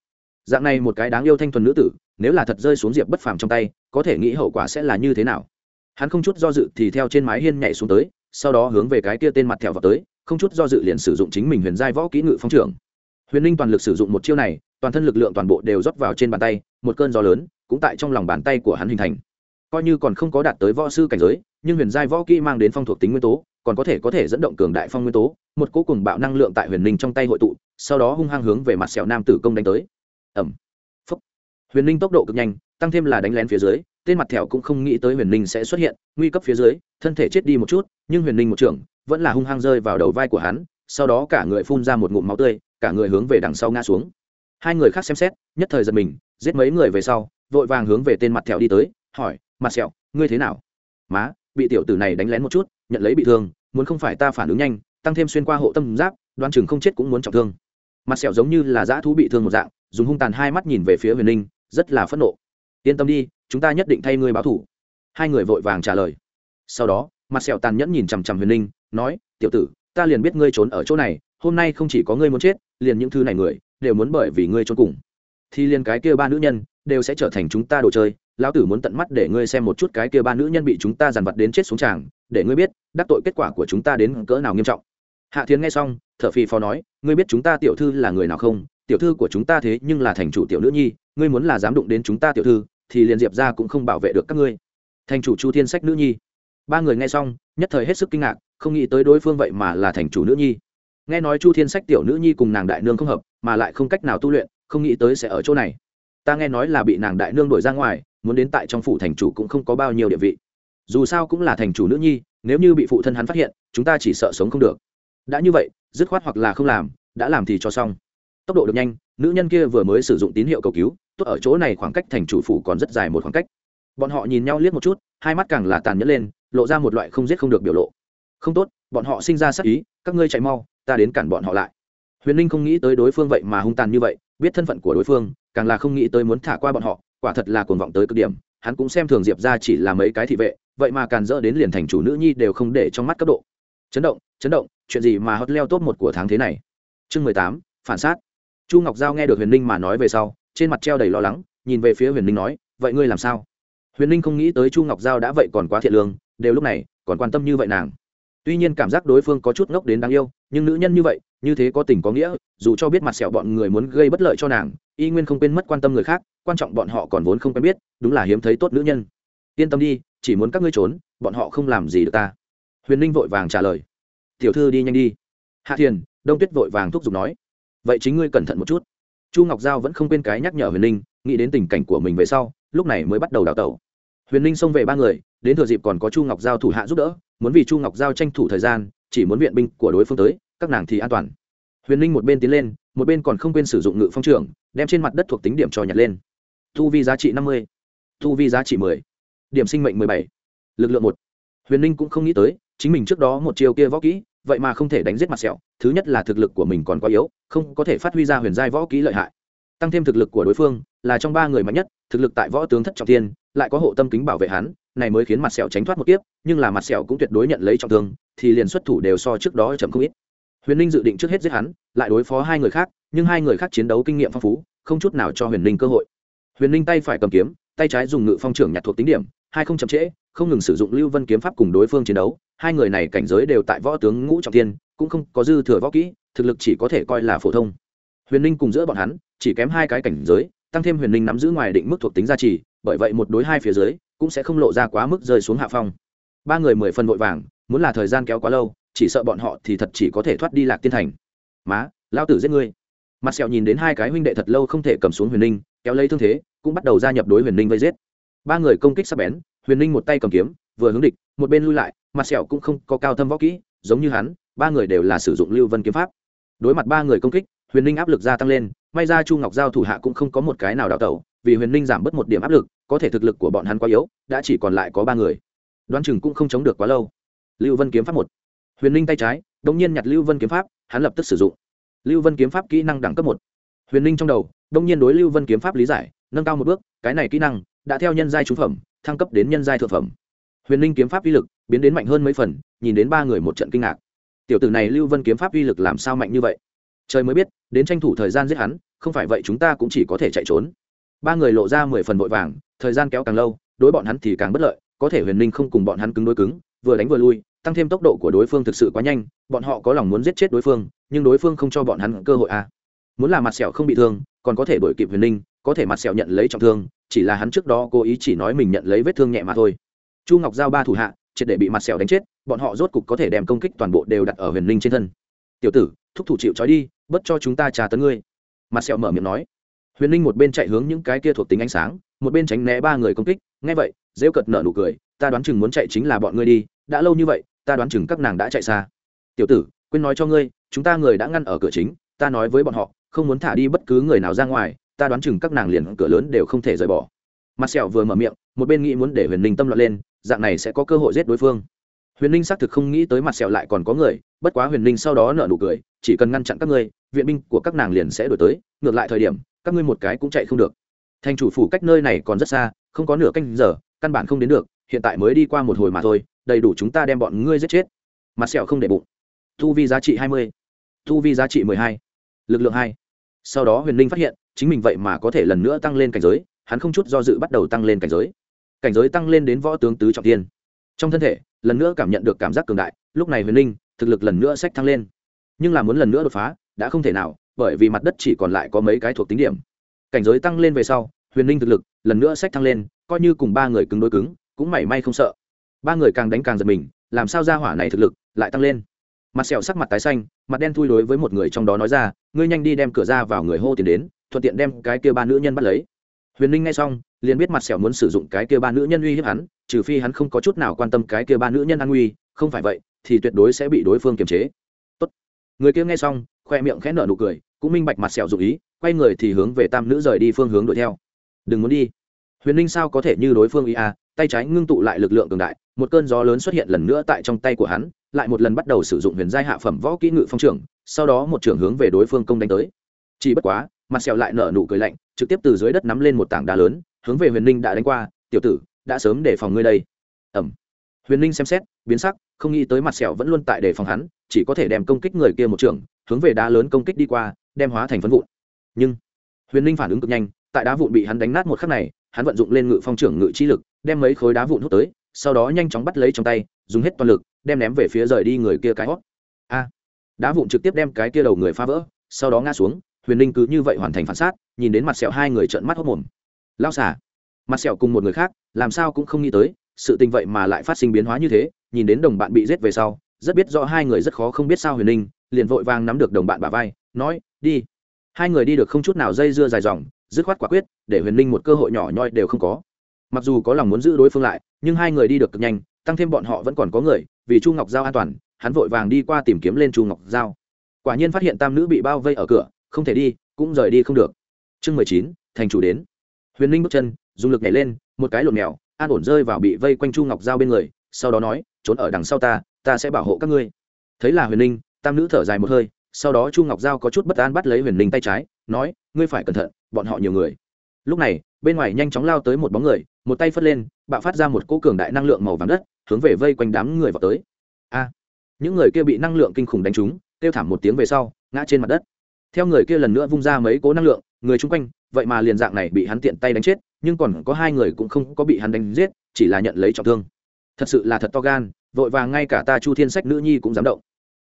Dạng này một cái đáng yêu thanh thuần nữ tử nếu là thật rơi xuống diệp bất phàm trong tay, có thể nghĩ hậu quả sẽ là như thế nào? Hắn không chút do dự thì theo trên mái hiên nhảy xuống tới, sau đó hướng về cái kia tên mặt thẹo vào tới, không chút do dự liền sử dụng chính mình huyền giai võ kỹ ngự phong trưởng. Huyền ninh toàn lực sử dụng một chiêu này, toàn thân lực lượng toàn bộ đều rót vào trên bàn tay, một cơn gió lớn cũng tại trong lòng bàn tay của hắn hình thành. Coi như còn không có đạt tới võ sư cảnh giới, nhưng huyền giai võ kỹ mang đến phong thuộc tính nguyên tố, còn có thể có thể dẫn động cường đại phong nguyên tố, một cố cùng bạo năng lượng tại huyền ninh trong tay hội tụ, sau đó hung hăng hướng về mặt sẹo nam tử công đánh tới. Ẩm huyền ninh tốc độ cực nhanh, tăng thêm là đánh lén phía dưới, tên mặt thẹo cũng không nghĩ tới huyền ninh sẽ xuất hiện, nguy cấp phía dưới, thân thể chết đi một chút, nhưng huyền ninh một trưởng, vẫn là hung hăng rơi vào đầu vai của hắn, sau đó cả người phun ra một ngụm máu tươi, cả người hướng về đằng sau ngã xuống. Hai người khác xem xét, nhất thời giật mình, giết mấy người về sau, vội vàng hướng về tên mặt thẹo đi tới, hỏi, mặt sẹo, ngươi thế nào? Má, bị tiểu tử này đánh lén một chút, nhận lấy bị thương, muốn không phải ta phản ứng nhanh, tăng thêm xuyên qua hộ tâm giáp, đoan chừng không chết cũng muốn trọng thương. Mặt sẹo giống như là dã thú bị thương một dạng, dùng hung tàn hai mắt nhìn về phía huyền ninh rất là phẫn nộ. Yên tâm đi, chúng ta nhất định thay ngươi báo thủ. Hai người vội vàng trả lời. Sau đó, mặt sẹo tàn nhẫn nhìn chằm chằm huyền ninh, nói, tiểu tử, ta liền biết ngươi trốn ở chỗ này, hôm nay không chỉ có ngươi muốn chết, liền những thứ này người đều muốn bởi vì ngươi trốn cùng. Thì liền cái kia ba nữ nhân đều sẽ trở thành chúng ta đồ chơi, lão tử muốn tận mắt để ngươi xem một chút cái kia ba nữ nhân bị chúng ta dằn vặt đến chết xuống tràng, để ngươi biết đắc tội kết quả của chúng ta đến cỡ nào nghiêm trọng. Hạ thiến nghe xong thợ phi phó nói, ngươi biết chúng ta tiểu thư là người nào không? Tiểu thư của chúng ta thế nhưng là thành chủ tiểu nữ nhi ngươi muốn là dám đụng đến chúng ta tiểu thư, thì liền diệp ra cũng không bảo vệ được các ngươi. Thành chủ chu thiên sách nữ nhi. Ba người nghe xong, nhất thời hết sức kinh ngạc, không nghĩ tới đối phương vậy mà là thành chủ nữ nhi. Nghe nói chu thiên sách tiểu nữ nhi cùng nàng đại nương không hợp, mà lại không cách nào tu luyện, không nghĩ tới sẽ ở chỗ này. Ta nghe nói là bị nàng đại nương đuổi ra ngoài, muốn đến tại trong phủ thành chủ cũng không có bao nhiêu địa vị. Dù sao cũng là thành chủ nữ nhi, nếu như bị phụ thân hắn phát hiện, chúng ta chỉ sợ sống không được. Đã như vậy, dứt khoát hoặc là không làm, đã làm thì cho xong. Tốc độ được nhanh, nữ nhân kia vừa mới sử dụng tín hiệu cầu cứu tốt ở chỗ này khoảng cách thành chủ phủ còn rất dài một khoảng cách. Bọn họ nhìn nhau liếc một chút, hai mắt càng là tàn nhẫn lên, lộ ra một loại không giết không được biểu lộ. Không tốt, bọn họ sinh ra sắc ý, các ngươi chạy mau, ta đến cản bọn họ lại. Huyền ninh không nghĩ tới đối phương vậy mà hung tàn như vậy, biết thân phận của đối phương, càng là không nghĩ tới muốn thả qua bọn họ, quả thật là cuồng vọng tới cực điểm, hắn cũng xem thường diệp ra chỉ là mấy cái thị vệ, vậy mà càn dỡ đến liền thành chủ nữ nhi đều không để trong mắt cấp độ. Chấn động chấn động, chuyện gì mà hot leo top một của tháng thế này? Chương mười tám, phản sát. Chu ngọc giao nghe được huyền ninh mà nói về sau trên mặt treo đầy lo lắng, nhìn về phía huyền ninh nói, vậy ngươi làm sao? Huyền ninh không nghĩ tới chu ngọc giao đã vậy còn quá thiện lương, đều lúc này còn quan tâm như vậy nàng. Tuy nhiên cảm giác đối phương có chút ngốc đến đáng yêu, nhưng nữ nhân như vậy, như thế có tình có nghĩa, dù cho biết mặt sẹo bọn người muốn gây bất lợi cho nàng, y nguyên không quên mất quan tâm người khác, quan trọng bọn họ còn vốn không quen biết, đúng là hiếm thấy tốt nữ nhân. Yên tâm đi, chỉ muốn các ngươi trốn, bọn họ không làm gì được ta. Huyền ninh vội vàng trả lời. Tiểu thư đi nhanh đi. Hạ thiền, đông tuyết vội vàng thúc giục nói. Vậy chính ngươi cẩn thận một chút chu ngọc giao vẫn không quên cái nhắc nhở huyền ninh nghĩ đến tình cảnh của mình về sau, lúc này mới bắt đầu đào tẩu. Huyền ninh xông về ba người, đến thừa dịp còn có chu ngọc giao thủ hạ giúp đỡ, muốn vì chu ngọc giao tranh thủ thời gian, chỉ muốn viện binh của đối phương tới, các nàng thì an toàn. Huyền ninh một bên tiến lên, một bên còn không quên sử dụng ngự phong trường, đem trên mặt đất thuộc tính điểm trò nhặt lên. Thu vi giá trị năm mươi, thu vi giá trị mười, điểm sinh mệnh mười bảy, lực lượng một. Huyền ninh cũng không nghĩ tới, chính mình trước đó một chiều kia võ kỹ vậy mà không thể đánh giết mặt sẹo, thứ nhất là thực lực của mình còn quá yếu, không có thể phát huy ra huyền giai võ kỹ lợi hại. Tăng thêm thực lực của đối phương, là trong ba người mạnh nhất, thực lực tại võ tướng thất trọng tiên lại có hộ tâm kính bảo vệ hắn, này mới khiến mặt sẹo tránh thoát một kiếp, nhưng là mặt sẹo cũng tuyệt đối nhận lấy trọng thương, thì liền xuất thủ đều so trước đó chậm không ít. Huyền ninh dự định trước hết giết hắn, lại đối phó hai người khác, nhưng hai người khác chiến đấu kinh nghiệm phong phú, không chút nào cho huyền ninh cơ hội. Huyền ninh tay phải cầm kiếm, tay trái dùng ngự phong trưởng nhặt thuộc tính điểm hai không chậm trễ, không ngừng sử dụng lưu vân kiếm pháp cùng đối phương chiến đấu, hai người này cảnh giới đều tại võ tướng ngũ trọng tiên cũng không có dư thừa võ kỹ, thực lực chỉ có thể coi là phổ thông. Huyền ninh cùng giữa bọn hắn, chỉ kém hai cái cảnh giới, tăng thêm huyền ninh nắm giữ ngoài định mức thuộc tính gia trì, bởi vậy một đối hai phía dưới, cũng sẽ không lộ ra quá mức rơi xuống hạ phong. Ba người mười phần vội vàng, muốn là thời gian kéo quá lâu, chỉ sợ bọn họ thì thật chỉ có thể thoát đi lạc tiên thành. Má lao tử giết ngươi. Mặt sẹo nhìn đến hai cái huynh đệ thật lâu không thể cầm xuống huyền ninh, kéo lấy thương thế, cũng bắt đầu gia nhập đối huyền ninh vây giết ba người công kích sắp bén, huyền ninh một tay cầm kiếm, vừa hướng địch, một bên lui lại, mặt sẹo cũng không có cao thâm võ kỹ, giống như hắn, ba người đều là sử dụng lưu vân kiếm pháp. Đối mặt ba người công kích, huyền ninh áp lực gia tăng lên, may ra chu ngọc giao thủ hạ cũng không có một cái nào đào tẩu, vì huyền ninh giảm bớt một điểm áp lực, có thể thực lực của bọn hắn quá yếu, đã chỉ còn lại có ba người. Đoán chừng cũng không chống được quá lâu. Lưu vân kiếm pháp một. Huyền ninh tay trái đ ỗ n g nhiên nhặt lưu vân kiếm pháp, hắn lập tức sử dụng. Lưu vân kiếm pháp kỹ năng đẳng cấp một huyền ninh trong đầu, đông nhiên đối lưu vân kiếm pháp lý giải, nâng cao một bước, cái này kỹ năng đã theo nhân giai trúng phẩm, thăng cấp đến nhân giai thượng phẩm. Huyền ninh kiếm pháp uy lực biến đến mạnh hơn mấy phần, nhìn đến ba người một trận kinh ngạc. Tiểu tử này lưu vân kiếm pháp uy lực làm sao mạnh như vậy? Trời mới biết, đến tranh thủ thời gian giết hắn, không phải vậy chúng ta cũng chỉ có thể chạy trốn. Ba người lộ ra mười phần vội vàng, thời gian kéo càng lâu, đối bọn hắn thì càng bất lợi, có thể huyền ninh không cùng bọn hắn cứng đối cứng, vừa đánh vừa lui, tăng thêm tốc độ của đối phương thực sự quá nhanh, bọn họ có lòng muốn giết chết đối phương, nhưng đối phương không cho bọn hắn cơ hội à muốn là mặt sẹo không bị thương, còn có thể đổi kịp huyền ninh, có thể mặt sẹo nhận lấy trọng thương, chỉ là hắn trước đó cố ý chỉ nói mình nhận lấy vết thương nhẹ mà thôi. Chu ngọc giao ba thủ hạ, triệt để bị mặt sẹo đánh chết, bọn họ rốt cục có thể đem công kích toàn bộ đều đặt ở huyền ninh trên thân. Tiểu tử, thúc thủ chịu trói đi bất cho chúng ta trà tấn ngươi. Mặt sẹo mở miệng nói. Huyền ninh một bên chạy hướng những cái kia thuộc tính ánh sáng, một bên tránh né ba người công kích. Ngay vậy rêu cợt nở nụ cười, ta đoán chừng muốn chạy chính là bọn ngươi đi, đã lâu như vậy, ta đoán chừng các nàng đã chạy xa. Tiểu tử, quên nói cho ngươi, chúng ta người đã ngăn ở cửa chính, ta nói với bọn họ không muốn thả đi bất cứ người nào ra ngoài, ta đoán chừng các nàng liền cửa lớn đều không thể rời bỏ. Mặt sẹo vừa mở miệng, một bên nghĩ muốn để huyền ninh tâm loạn lên, dạng này sẽ có cơ hội giết đối phương. Huyền ninh xác thực không nghĩ tới mặt sẹo lại còn có người, bất quá huyền ninh sau đó nợ nụ cười, chỉ cần ngăn chặn các ngươi, viện binh của các nàng liền sẽ đổi tới, ngược lại thời điểm, các ngươi một cái cũng chạy không được. Thành chủ phủ cách nơi này còn rất xa, không có nửa canh giờ, căn bản không đến được, hiện tại mới đi qua một hồi mà thôi, đầy đủ chúng ta đem bọn ngươi giết chết. Mặt sẹo không để bụng. Thu vi giá trị hai mươi. Thu vi giá trị mười hai. Lực lượng hai sau đó huyền linh phát hiện, chính mình vậy mà có thể lần nữa tăng lên cảnh giới, hắn không chút do dự bắt đầu tăng lên cảnh giới. Cảnh giới tăng lên đến võ tướng tứ trọng tiên. Trong thân thể, lần nữa cảm nhận được cảm giác cường đại, lúc này huyền linh thực lực lần nữa sách thăng lên. Nhưng là muốn lần nữa đột phá, đã không thể nào, bởi vì mặt đất chỉ còn lại có mấy cái thuộc tính điểm. Cảnh giới tăng lên về sau, huyền linh thực lực lần nữa sách thăng lên, coi như cùng ba người cứng đối cứng, cũng mảy may không sợ. Ba người càng đánh càng giật mình, làm sao ra hỏa này thực lực lại tăng lên? Mặt sẹo sắc mặt tái xanh, mặt đen thui đối với một người trong đó nói ra, ngươi nhanh đi đem cửa ra vào người hô tiền đến, thuận tiện đem cái kia ba nữ nhân bắt lấy. Huyền ninh nghe xong, liền biết mặt sẹo muốn sử dụng cái kia ba nữ nhân uy hiếp hắn, trừ phi hắn không có chút nào quan tâm cái kia ba nữ nhân an nguy, không phải vậy, thì tuyệt đối sẽ bị đối phương kiềm chế. Tốt. người kia nghe xong, khoe miệng khẽ nở nụ cười, cũng minh bạch mặt sẹo dụ ý, quay người thì hướng về tam nữ rời đi phương hướng đuổi theo. Đừng muốn đi. Huyền ninh sao có thể như đối phương ý à tay trái ngưng tụ lại lực lượng cường đại, một cơn gió lớn xuất hiện lần nữa tại trong tay của hắn lại một lần bắt đầu sử dụng huyền giai hạ phẩm võ kỹ ngự phong trưởng sau đó một trưởng hướng về đối phương công đánh tới. Chỉ bất quá, mặt sẹo lại nở nụ cười lạnh, trực tiếp từ dưới đất nắm lên một tảng đá lớn, hướng về huyền ninh đã đánh qua, tiểu tử, đã sớm để phòng ngươi đây. Ẩm huyền ninh xem xét, biến sắc, không nghĩ tới mặt sẹo vẫn luôn tại đề phòng hắn, chỉ có thể đem công kích người kia một trưởng hướng về đá lớn công kích đi qua, đem hóa thành phấn vụn. Nhưng, huyền ninh phản ứng cực nhanh, tại đá vụn bị hắn đánh nát một khắc này, hắn vận dụng lên ngự phong trưởng ngự chi lực, đem mấy khối đá vụn hút tới, sau đó nhanh chóng bắt lấy trong tay, dùng hết toàn lực đem ném về phía rời đi người kia cái hót. A. Đá vụn trực tiếp đem cái kia đầu người phá vỡ, sau đó ngã xuống, huyền Linh cứ như vậy hoàn thành phản sát, nhìn đến mặt sẹo hai người trợn mắt hốc mồm. Lao xả mặt sẹo cùng một người khác, làm sao cũng không nghĩ tới, sự tình vậy mà lại phát sinh biến hóa như thế, nhìn đến đồng bạn bị giết về sau, rất biết rõ hai người rất khó không biết sao huyền Linh, liền vội vàng nắm được đồng bạn bà vai, nói, đi. Hai người đi được không chút nào dây dưa dài dòng, dứt khoát quả quyết, để huyền Linh một cơ hội nhỏ nhoi đều không có. Mặc dù có lòng muốn giữ đối phương lại, nhưng hai người đi được cực nhanh tăng thêm bọn họ vẫn còn có người, vì chu ngọc giao an toàn, hắn vội vàng đi qua tìm kiếm lên chu ngọc giao. Quả nhiên phát hiện tam nữ bị bao vây ở cửa, không thể đi, cũng rời đi không được. Chương mười chín, thành chủ đến. Huyền ninh bước chân, dùng lực nhảy lên, một cái lộn mèo, an ổn rơi vào bị vây quanh chu ngọc giao bên người, sau đó nói, trốn ở đằng sau ta ta sẽ bảo hộ các ngươi. Thấy là huyền ninh, tam nữ thở dài một hơi, sau đó chu ngọc giao có chút bất an bắt lấy huyền ninh tay trái, nói, ngươi phải cẩn thận, bọn họ nhiều người. Lúc này bên ngoài nhanh chóng lao tới một bóng người, một tay phất lên, bạo phát ra một cỗ cường đại năng lượng màu vàng đất, hướng về vây quanh đám người vào tới. A! Những người kia bị năng lượng kinh khủng đánh trúng, kêu thảm một tiếng về sau, ngã trên mặt đất. Theo người kia lần nữa vung ra mấy cố năng lượng, người chung quanh, vậy mà liền dạng này bị hắn tiện tay đánh chết, nhưng còn có hai người cũng không có bị hắn đánh giết, chỉ là nhận lấy trọng thương. Thật sự là thật to gan, vội vàng ngay cả ta chu thiên sách nữ nhi cũng dám động.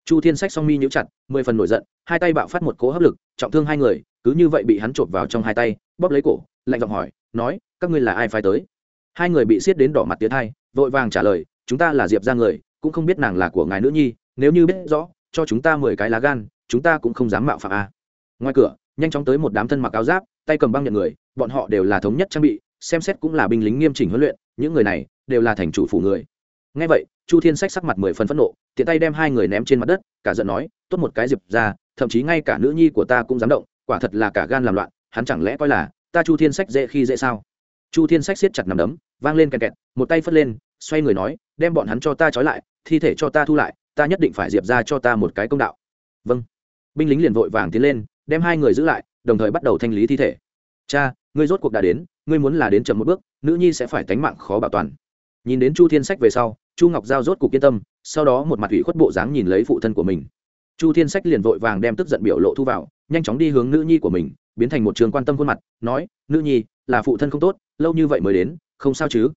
Chu thiên sách song mi nhíu chặt, mười phần nổi giận, hai tay bạo phát một cố hấp lực, trọng thương hai người, cứ như vậy bị hắn chộp vào trong hai tay, bóp lấy cổ lạnh giọng hỏi, nói, các ngươi là ai phải tới? Hai người bị xiết đến đỏ mặt tiến hai vội vàng trả lời, chúng ta là diệp ra người, cũng không biết nàng là của ngài nữ nhi, nếu như biết rõ, cho chúng ta mười cái lá gan, chúng ta cũng không dám mạo phạm a. Ngoài cửa, nhanh chóng tới một đám thân mặc áo giáp, tay cầm băng nhận người, bọn họ đều là thống nhất trang bị, xem xét cũng là binh lính nghiêm chỉnh huấn luyện, những người này đều là thành chủ phủ người. Ngay vậy, chu thiên sách sắc mặt mười phần phẫn nộ, tiện tay đem hai người ném trên mặt đất, cả giận nói, tốt một cái diệp ra thậm chí ngay cả nữ nhi của ta cũng dám động, quả thật là cả gan làm loạn, hắn chẳng lẽ coi là ta chu thiên sách dễ khi dễ sao? Chu thiên sách siết chặt nằm đấm, vang lên kẹt kẹt, một tay phất lên, xoay người nói, đem bọn hắn cho ta trói lại, thi thể cho ta thu lại, ta nhất định phải diệp ra cho ta một cái công đạo. Vâng. Binh lính liền vội vàng tiến lên, đem hai người giữ lại, đồng thời bắt đầu thanh lý thi thể. Cha, ngươi rốt cuộc đã đến, ngươi muốn là đến chậm một bước, nữ nhi sẽ phải tánh mạng khó bảo toàn. Nhìn đến chu thiên sách về sau, chu ngọc giao rốt cuộc yên tâm, sau đó một mặt ủy khuất bộ dáng nhìn lấy phụ thân của mình. Chu thiên sách liền vội vàng đem tức giận biểu lộ thu vào, nhanh chóng đi hướng nữ nhi của mình biến thành một trường quan tâm khuôn mặt, nói, nữ nhi, là phụ thân không tốt, lâu như vậy mới đến, không sao chứ?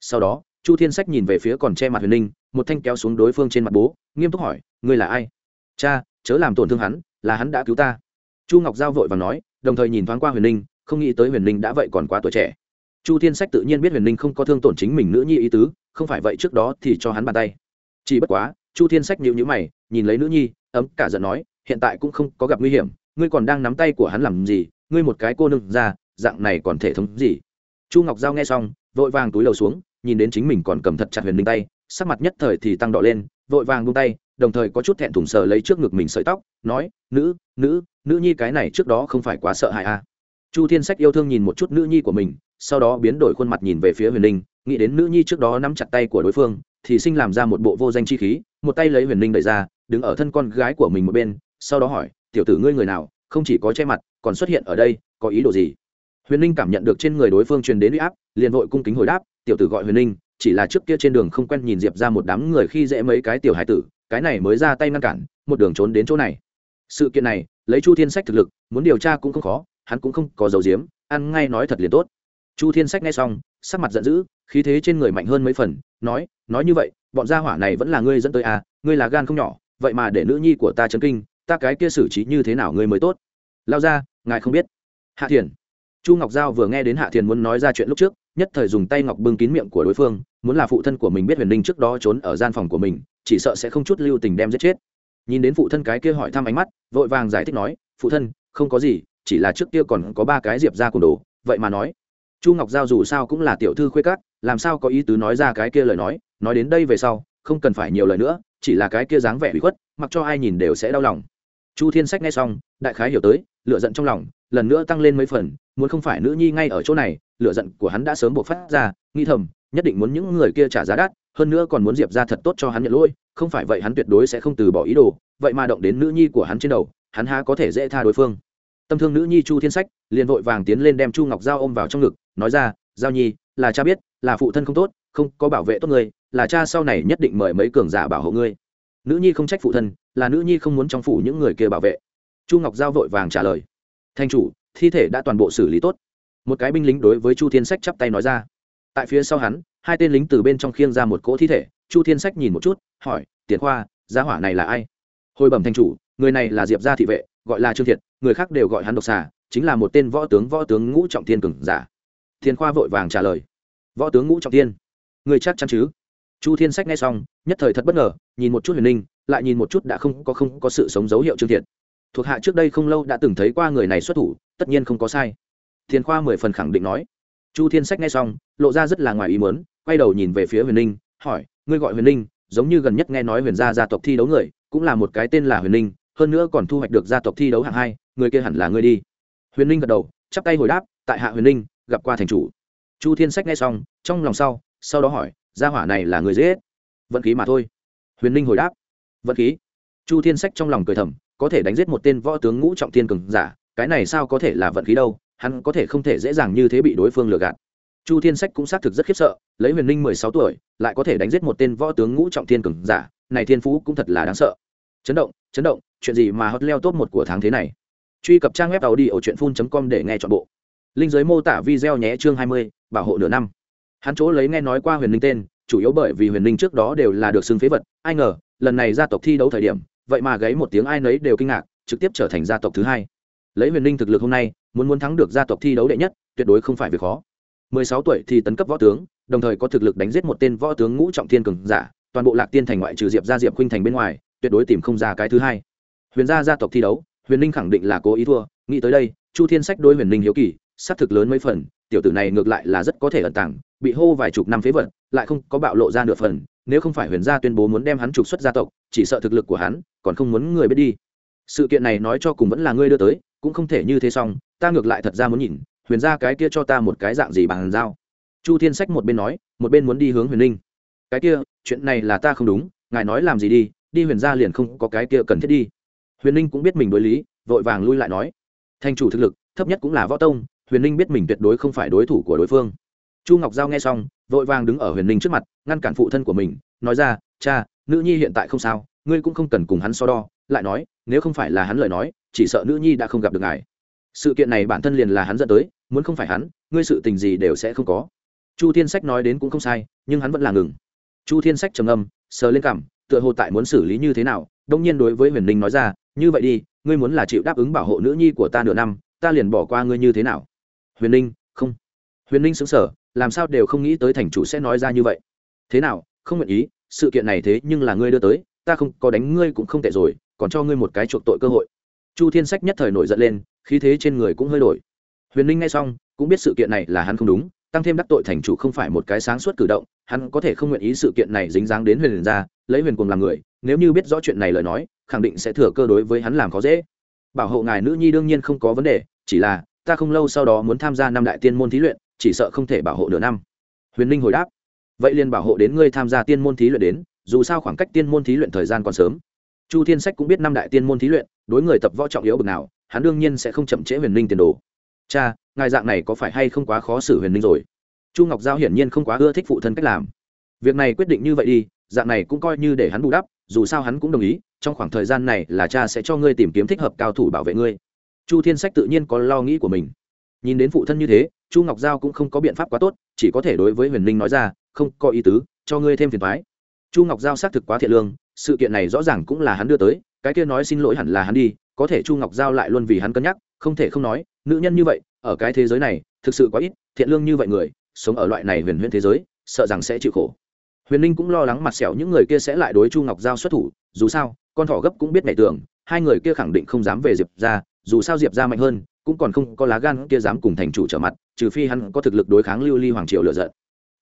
Sau đó, chu thiên sách nhìn về phía còn che mặt huyền ninh, một thanh kéo xuống đối phương trên mặt bố, nghiêm túc hỏi, ngươi là ai? Cha, chớ làm tổn thương hắn, là hắn đã cứu ta. Chu ngọc giao vội và nói, đồng thời nhìn thoáng qua huyền ninh, không nghĩ tới huyền ninh đã vậy còn quá tuổi trẻ. Chu thiên sách tự nhiên biết huyền ninh không có thương tổn chính mình nữ nhi ý tứ, không phải vậy trước đó thì cho hắn bàn tay. Chỉ bất quá, chu thiên sách nhịu nhữ mày, nhìn lấy nữ nhi, ấm cả giận nói, hiện tại cũng không có gặp nguy hiểm ngươi còn đang nắm tay của hắn làm gì, ngươi một cái cô nương ra, dạng này còn thể thống gì chu ngọc giao nghe xong, vội vàng túi đầu xuống, nhìn đến chính mình còn cầm thật chặt huyền ninh tay, sắc mặt nhất thời thì tăng đỏ lên, vội vàng buông tay, đồng thời có chút thẹn thùng sờ lấy trước ngực mình sợi tóc, nói, nữ nữ nữ nhi cái này trước đó không phải quá sợ hãi à. chu thiên sách yêu thương nhìn một chút nữ nhi của mình, sau đó biến đổi khuôn mặt nhìn về phía huyền ninh nghĩ đến nữ nhi trước đó nắm chặt tay của đối phương, thì sinh làm ra một bộ vô danh chi khí, một tay lấy huyền ninh đẩy ra, đứng ở thân con gái của mình một bên, sau đó hỏi tiểu tử ngươi người nào, không chỉ có che mặt, còn xuất hiện ở đây, có ý đồ gì? Huyền ninh cảm nhận được trên người đối phương truyền đến u y áp, liền vội cung kính hồi đáp, tiểu tử gọi huyền ninh, chỉ là trước kia trên đường không quen nhìn diệp ra một đám người khi dễ mấy cái tiểu hải tử, cái này mới ra tay ngăn cản, một đường trốn đến chỗ này. Sự kiện này, lấy chu thiên sách thực lực, muốn điều tra cũng không khó, hắn cũng không có dầu diếm ăn ngay nói thật liền tốt. Chu thiên sách nghe xong, sắc mặt giận dữ, khí thế trên người mạnh hơn mấy phần, nói nói như vậy, bọn gia hỏa này vẫn là ngươi dẫn tới à ngươi là gan không nhỏ, vậy mà để nữ nhi của ta chấn kinh ta cái kia xử trí như thế nào ngươi mới tốt? Lao ra, ngài không biết. Hạ thiền. Chu ngọc giao vừa nghe đến hạ thiền muốn nói ra chuyện lúc trước, nhất thời dùng tay ngọc bưng kín miệng của đối phương, muốn là phụ thân của mình biết huyền ninh trước đó trốn ở gian phòng của mình, chỉ sợ sẽ không chút lưu tình đem giết chết. Nhìn đến phụ thân cái kia hỏi thăm ánh mắt, vội vàng giải thích nói, phụ thân, không có gì, chỉ là trước kia còn có ba cái diệp ra cùng đồ, vậy mà nói. Chu ngọc giao dù sao cũng là tiểu thư khuê cát làm sao có ý tứ nói ra cái kia lời nói nói đến đây về sau, không cần phải nhiều lời nữa, chỉ là cái kia dáng vẻ bị khuất, mặc cho ai nhìn đều sẽ đau lòng chu thiên sách nghe xong, đại khái hiểu tới lựa giận trong lòng, lần nữa tăng lên mấy phần, muốn không phải nữ nhi ngay ở chỗ này lựa giận của hắn đã sớm buộc phát ra nghi thầm, nhất định muốn những người kia trả giá đắt, hơn nữa còn muốn diệp ra thật tốt cho hắn nhận lỗi, không phải vậy hắn tuyệt đối sẽ không từ bỏ ý đồ, vậy mà động đến nữ nhi của hắn trên đầu, hắn há có thể dễ tha đối phương. Tâm thương nữ nhi chu thiên sách, liền vội vàng tiến lên đem chu ngọc giao ôm vào trong ngực, nói ra, giao nhi, là cha biết, là phụ thân không tốt, không có bảo vệ tốt người là cha sau này nhất định mời mấy cường giả bảo hộ ngươi nữ nhi không trách phụ thân, là nữ nhi không muốn trong phủ những người kia bảo vệ. Chu ngọc giao vội vàng trả lời. Thanh chủ, thi thể đã toàn bộ xử lý tốt. Một cái binh lính đối với chu thiên sách chắp tay nói ra. Tại phía sau hắn, hai tên lính từ bên trong khiêng ra một cỗ thi thể. Chu thiên sách nhìn một chút, hỏi, tiền khoa, gia hỏa này là ai? Hồi bẩm thanh chủ, người này là diệp gia thị vệ, gọi là trương thiệt, người khác đều gọi hắn độc xà, chính là một tên võ tướng võ tướng ngũ trọng thiên cường giả. Thiên khoa vội vàng trả lời. Võ tướng ngũ trọng thiên, người chắc chắn chứ? Chu thiên sách nghe xong, nhất thời thật bất ngờ, nhìn một chút huyền ninh, lại nhìn một chút đã không có không có sự sống dấu hiệu trương thiệt. Thuộc hạ trước đây không lâu đã từng thấy qua người này xuất thủ, tất nhiên không có sai. Thiên khoa mười phần khẳng định nói. Chu thiên sách nghe xong, lộ ra rất là ngoài ý muốn, quay đầu nhìn về phía huyền ninh, hỏi, ngươi gọi huyền ninh, giống như gần nhất nghe nói huyền gia gia tộc thi đấu người, cũng là một cái tên là huyền ninh, hơn nữa còn thu hoạch được gia tộc thi đấu hạng hai, người kia hẳn là ngươi đi. Huyền ninh gật đầu, chắp tay hồi đáp, tại hạ huyền ninh, gặp qua thành chủ. Chu thiên sách nghe xong, trong lòng sau sau đó hỏi gia hỏa này là người dễ vận khí mà thôi. Huyền ninh hồi đáp. Vận khí. Chu thiên sách trong lòng cười thầm, có thể đánh giết một tên võ tướng ngũ trọng thiên cường giả, cái này sao có thể là vận khí đâu, hắn có thể không thể dễ dàng như thế bị đối phương lừa gạt. Chu thiên sách cũng xác thực rất khiếp sợ, lấy huyền ninh mười sáu tuổi, lại có thể đánh giết một tên võ tướng ngũ trọng thiên cường giả, này thiên phú cũng thật là đáng sợ. Chấn động chấn động, chuyện gì mà hot leo top một của tháng thế này? Truy cập trang web tàu đi ở truyện phun com để nghe chọn bộ. Linh giới mô tả video nhé chương hai mươi, bảo hộ nửa năm hắn chỗ lấy nghe nói qua huyền ninh tên, chủ yếu bởi vì huyền ninh trước đó đều là được xưng phế vật. Ai ngờ, lần này gia tộc thi đấu thời điểm, vậy mà gáy một tiếng ai nấy đều kinh ngạc, trực tiếp trở thành gia tộc thứ hai. Lấy huyền ninh thực lực hôm nay, muốn muốn thắng được gia tộc thi đấu đệ nhất, tuyệt đối không phải việc khó. Mười sáu tuổi thì tấn cấp võ tướng, đồng thời có thực lực đánh giết một tên võ tướng ngũ trọng thiên cường giả, toàn bộ lạc tiên thành ngoại trừ diệp gia diệp khuynh thành bên ngoài, tuyệt đối tìm không ra cái thứ hai. Huyền gia gia tộc thi đấu, huyền ninh khẳng định là cố ý thua, nghĩ tới đây, chu thiên sách đối huyền ninh hiếu kỳ, xác thực lớn mấy phần, tiểu tử này ngược lại là rất có thể ẩn tàng bị hô vài chục năm phế vật, lại không có bạo lộ ra nửa phần, nếu không phải huyền gia tuyên bố muốn đem hắn trục xuất gia tộc, chỉ sợ thực lực của hắn còn không muốn người biết đi. Sự kiện này nói cho cùng vẫn là ngươi đưa tới, cũng không thể như thế xong, ta ngược lại thật ra muốn nhìn, huyền gia cái kia cho ta một cái dạng gì bằng dao chu thiên sách một bên nói, một bên muốn đi hướng huyền ninh. Cái kia, chuyện này là ta không đúng, ngài nói làm gì đi đi huyền gia liền không có cái kia cần thiết đi. Huyền ninh cũng biết mình đối lý, vội vàng lui lại nói. Thành chủ thực lực, thấp nhất cũng là võ tông, huyền ninh biết mình tuyệt đối không phải đối thủ của đối phương chu ngọc giao nghe xong, vội vàng đứng ở huyền ninh trước mặt, ngăn cản phụ thân của mình, nói ra, cha, nữ nhi hiện tại không sao, ngươi cũng không cần cùng hắn so đo. Lại nói, nếu không phải là hắn lời nói, chỉ sợ nữ nhi đã không gặp được ngài. Sự kiện này bản thân liền là hắn dẫn tới, muốn không phải hắn, ngươi sự tình gì đều sẽ không có. Chu thiên sách nói đến cũng không sai, nhưng hắn vẫn là ngừng. Chu thiên sách trầm âm sờ lên cảm tựa hồ tại muốn xử lý như thế nào đông nhiên đối với huyền ninh nói ra, như vậy đi, ngươi muốn là chịu đáp ứng bảo hộ nữ nhi của ta nửa năm, ta liền bỏ qua ngươi như thế nào? Huyền ninh không. Huyền ninh xứng sở làm sao đều không nghĩ tới thành chủ sẽ nói ra như vậy. Thế nào, không nguyện ý, sự kiện này thế nhưng là ngươi đưa tới, ta không có đánh ngươi cũng không tệ rồi, còn cho ngươi một cái chuộc tội cơ hội. Chu thiên sách nhất thời nổi giận lên, khí thế trên người cũng hơi đổi. Huyền ninh nghe xong, cũng biết sự kiện này là hắn không đúng, tăng thêm đắc tội thành chủ không phải một cái sáng suốt cử động, hắn có thể không nguyện ý sự kiện này dính dáng đến huyền ra, lấy huyền cùng làm người, nếu như biết rõ chuyện này lời nói, khẳng định sẽ thừa cơ đối với hắn làm khó dễ. Bảo hộ ngài nữ nhi đương nhiên không có vấn đề, chỉ là, ta không lâu sau đó muốn tham gia năm đại tiên môn thí luyện chỉ sợ không thể bảo hộ nửa năm. Huyền ninh hồi đáp, vậy liền bảo hộ đến ngươi tham gia tiên môn thí luyện đến, dù sao khoảng cách tiên môn thí luyện thời gian còn sớm. Chu thiên sách cũng biết năm đại tiên môn thí luyện, đối người tập võ trọng yếu bực nào, hắn đương nhiên sẽ không chậm trễ huyền ninh tiền đồ. Cha, ngài dạng này có phải hay không quá khó xử huyền ninh rồi? Chu ngọc giao hiển nhiên không quá ưa thích phụ thân cách làm. Việc này quyết định như vậy đi, dạng này cũng coi như để hắn bù đắp, dù sao hắn cũng đồng ý, trong khoảng thời gian này là cha sẽ cho ngươi tìm kiếm thích hợp cao thủ bảo vệ ngươi. Chu thiên sách tự nhiên có lo nghĩ của mình nhìn đến phụ thân như thế, chu ngọc giao cũng không có biện pháp quá tốt, chỉ có thể đối với huyền Linh nói ra, không, có ý tứ, cho ngươi thêm phiền thoái chu ngọc giao xác thực quá thiện lương, sự kiện này rõ ràng cũng là hắn đưa tới, cái kia nói xin lỗi hẳn là hắn đi, có thể chu ngọc giao lại luôn vì hắn cân nhắc, không thể không nói, nữ nhân như vậy, ở cái thế giới này, thực sự quá ít, thiện lương như vậy người, sống ở loại này huyền huyền thế giới, sợ rằng sẽ chịu khổ. Huyền Linh cũng lo lắng mặt sẹo những người kia sẽ lại đối chu ngọc giao xuất thủ, dù sao, con thỏ gấp cũng biết ngày tưởng, hai người kia khẳng định không dám về diệp ra dù sao diệp ra mạnh hơn cũng còn không có lá gan kia dám cùng thành chủ trở mặt, trừ phi hắn có thực lực đối kháng lưu ly hoàng triều lựa giận.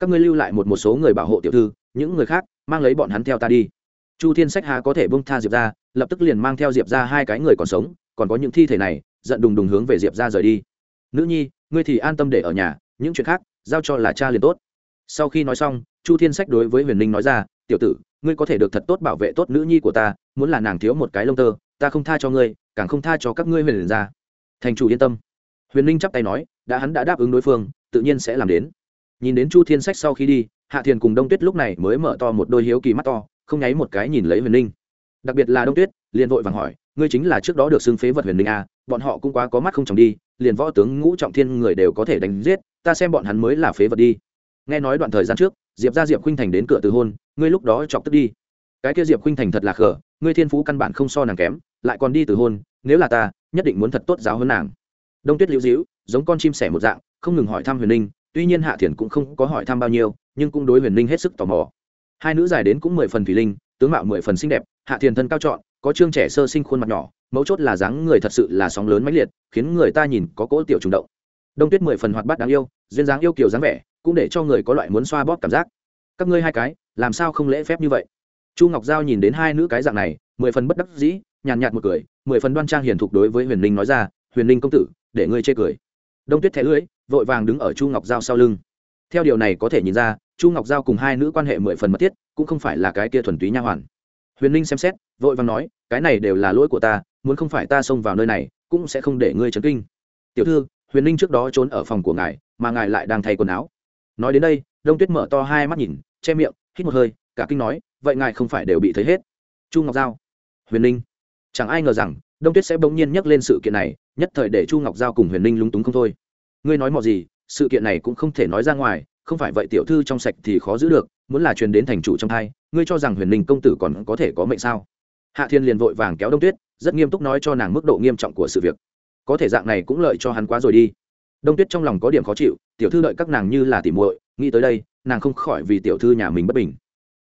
Các ngươi lưu lại một một số người bảo hộ tiểu thư, những người khác, mang lấy bọn hắn theo ta đi. Chu thiên sách hà có thể bông tha diệp ra lập tức liền mang theo diệp ra hai cái người còn sống, còn có những thi thể này, giận đùng đùng hướng về diệp ra rời đi. Nữ nhi, ngươi thì an tâm để ở nhà, những chuyện khác, giao cho là cha liền tốt. Sau khi nói xong, chu thiên sách đối với huyền ninh nói ra, tiểu tử, ngươi có thể được thật tốt bảo vệ tốt nữ nhi của ta, muốn là nàng thiếu một cái lông tơ, ta không tha cho ngươi, càng không tha cho các ngươi huyền ra thành chủ yên tâm. Huyền ninh chắp tay nói đã hắn đã đáp ứng đối phương tự nhiên sẽ làm đến. Nhìn đến chu thiên sách sau khi đi hạ thiền cùng đông tuyết lúc này mới mở to một đôi hiếu kỳ mắt to không nháy một cái nhìn lấy huyền ninh. Đặc biệt là đông tuyết liền vội vàng hỏi ngươi chính là trước đó được xưng phế vật huyền ninh à, bọn họ cũng quá có mắt không chồng đi liền võ tướng ngũ trọng thiên người đều có thể đánh giết ta xem bọn hắn mới là phế vật đi. Nghe nói đoạn thời gian trước diệp ra diệp khuynh thành đến cửa từ hôn ngươi lúc đó chọc tức đi. Cái kia diệp khuynh thành thật là khờ ngươi thiên phú căn bản không so nàng kém lại còn đi từ hôn nếu là ta, nhất định muốn thật tốt giáo hơn nàng. Đông tuyết liễu dĩu giống con chim sẻ một dạng, không ngừng hỏi thăm huyền ninh tuy nhiên hạ thiền cũng không có hỏi thăm bao nhiêu, nhưng cũng đối huyền ninh hết sức tò mò. Hai nữ dài đến cũng mười phần thủy linh, tướng mạo mười phần xinh đẹp, hạ thiền thân cao trọn, có trương trẻ sơ sinh khuôn mặt nhỏ, mấu chốt là dáng người thật sự là sóng lớn mãnh liệt, khiến người ta nhìn có cỗ tiểu trùng động. Đông tuyết mười phần hoạt bát đáng yêu, duyên dáng yêu kiều dáng vẻ, cũng để cho người có loại muốn xoa bóp cảm giác. Các ngươi hai cái, làm sao không lễ phép như vậy? Chu ngọc giao nhìn đến hai nữ cái dạng này, mười phần bất đắc dĩ nhàn nhạt một cười, mười phần đoan trang hiền thục đối với huyền ninh nói ra, huyền ninh công tử, để ngươi chê cười. Đông tuyết thẻ lưỡi, vội vàng đứng ở chu ngọc giao sau lưng. Theo điều này có thể nhìn ra, chu ngọc giao cùng hai nữ quan hệ mười phần mật thiết, cũng không phải là cái kia thuần túy nha hoàn. Huyền ninh xem xét, vội vàng nói, cái này đều là lỗi của ta, muốn không phải ta xông vào nơi này, cũng sẽ không để ngươi chấn kinh. Tiểu thư, huyền ninh trước đó trốn ở phòng của ngài, mà ngài lại đang thay quần áo. Nói đến đây, đông tuyết mở to hai mắt nhìn, che miệng, hít một hơi, cả kinh nói, vậy ngài không phải đều bị thấy hết. Chu ngọc giao, huyền ninh chẳng ai ngờ rằng, đông tuyết sẽ bỗng nhiên nhắc lên sự kiện này, nhất thời để chu ngọc giao cùng huyền ninh lúng túng không thôi. Ngươi nói mọi gì, sự kiện này cũng không thể nói ra ngoài, không phải vậy tiểu thư trong sạch thì khó giữ được, muốn là truyền đến thành chủ trong thai, ngươi cho rằng huyền ninh công tử còn có thể có mệnh sao? Hạ thiên liền vội vàng kéo đông tuyết, rất nghiêm túc nói cho nàng mức độ nghiêm trọng của sự việc. Có thể dạng này cũng lợi cho hắn quá rồi đi. Đông tuyết trong lòng có điểm khó chịu, tiểu thư đợi các nàng như là tỉ muội, nghĩ tới đây, nàng không khỏi vì tiểu thư nhà mình bất bình.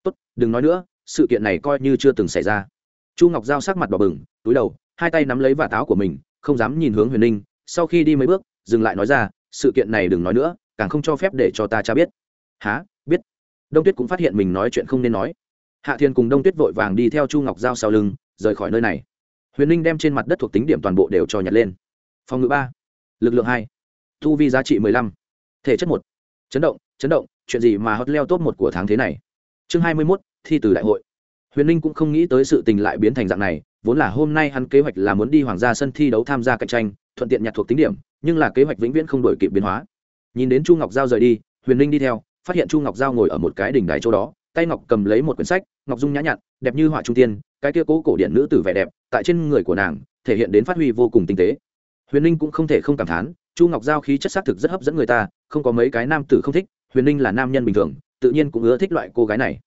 Tốt, đừng nói nữa, sự kiện này coi như chưa từng xảy ra chu ngọc giao sắc mặt đỏ bừng, túi đầu, hai tay nắm lấy vạt áo của mình, không dám nhìn hướng huyền ninh, sau khi đi mấy bước, dừng lại nói ra, sự kiện này đừng nói nữa, càng không cho phép để cho ta cha biết. Há biết. Đông tuyết cũng phát hiện mình nói chuyện không nên nói. Hạ thiên cùng đông tuyết vội vàng đi theo chu ngọc giao sau lưng, rời khỏi nơi này. Huyền ninh đem trên mặt đất thuộc tính điểm toàn bộ đều cho nhặt lên. Phòng ngự ba, lực lượng hai thu vi giá trị mười lăm, thể chất một. Chấn động chấn động, chuyện gì mà hot leo top một của tháng thế này? Chương hai mươi mốt, thi từ đại hội huyền ninh cũng không nghĩ tới sự tình lại biến thành dạng này, vốn là hôm nay hắn kế hoạch là muốn đi hoàng gia sân thi đấu tham gia cạnh tranh, thuận tiện nhặt thuộc tính điểm, nhưng là kế hoạch vĩnh viễn không đổi kịp biến hóa. Nhìn đến chu ngọc giao rời đi, huyền ninh đi theo, phát hiện chu ngọc giao ngồi ở một cái đỉnh đài chỗ đó, tay ngọc cầm lấy một quyển sách, ngọc dung nhã nhặn, đẹp như họa trung tiên, cái kia cố cổ điện nữ tử vẻ đẹp, tại trên người của nàng, thể hiện đến phát huy vô cùng tinh tế. Huyền ninh cũng không thể không cảm thán, chu ngọc giao khí chất xác thực rất hấp dẫn người ta, không có mấy cái nam tử không thích, huyền ninh là nam nhân bình thường, tự nhiên cũng ưa thích loại cô gái này.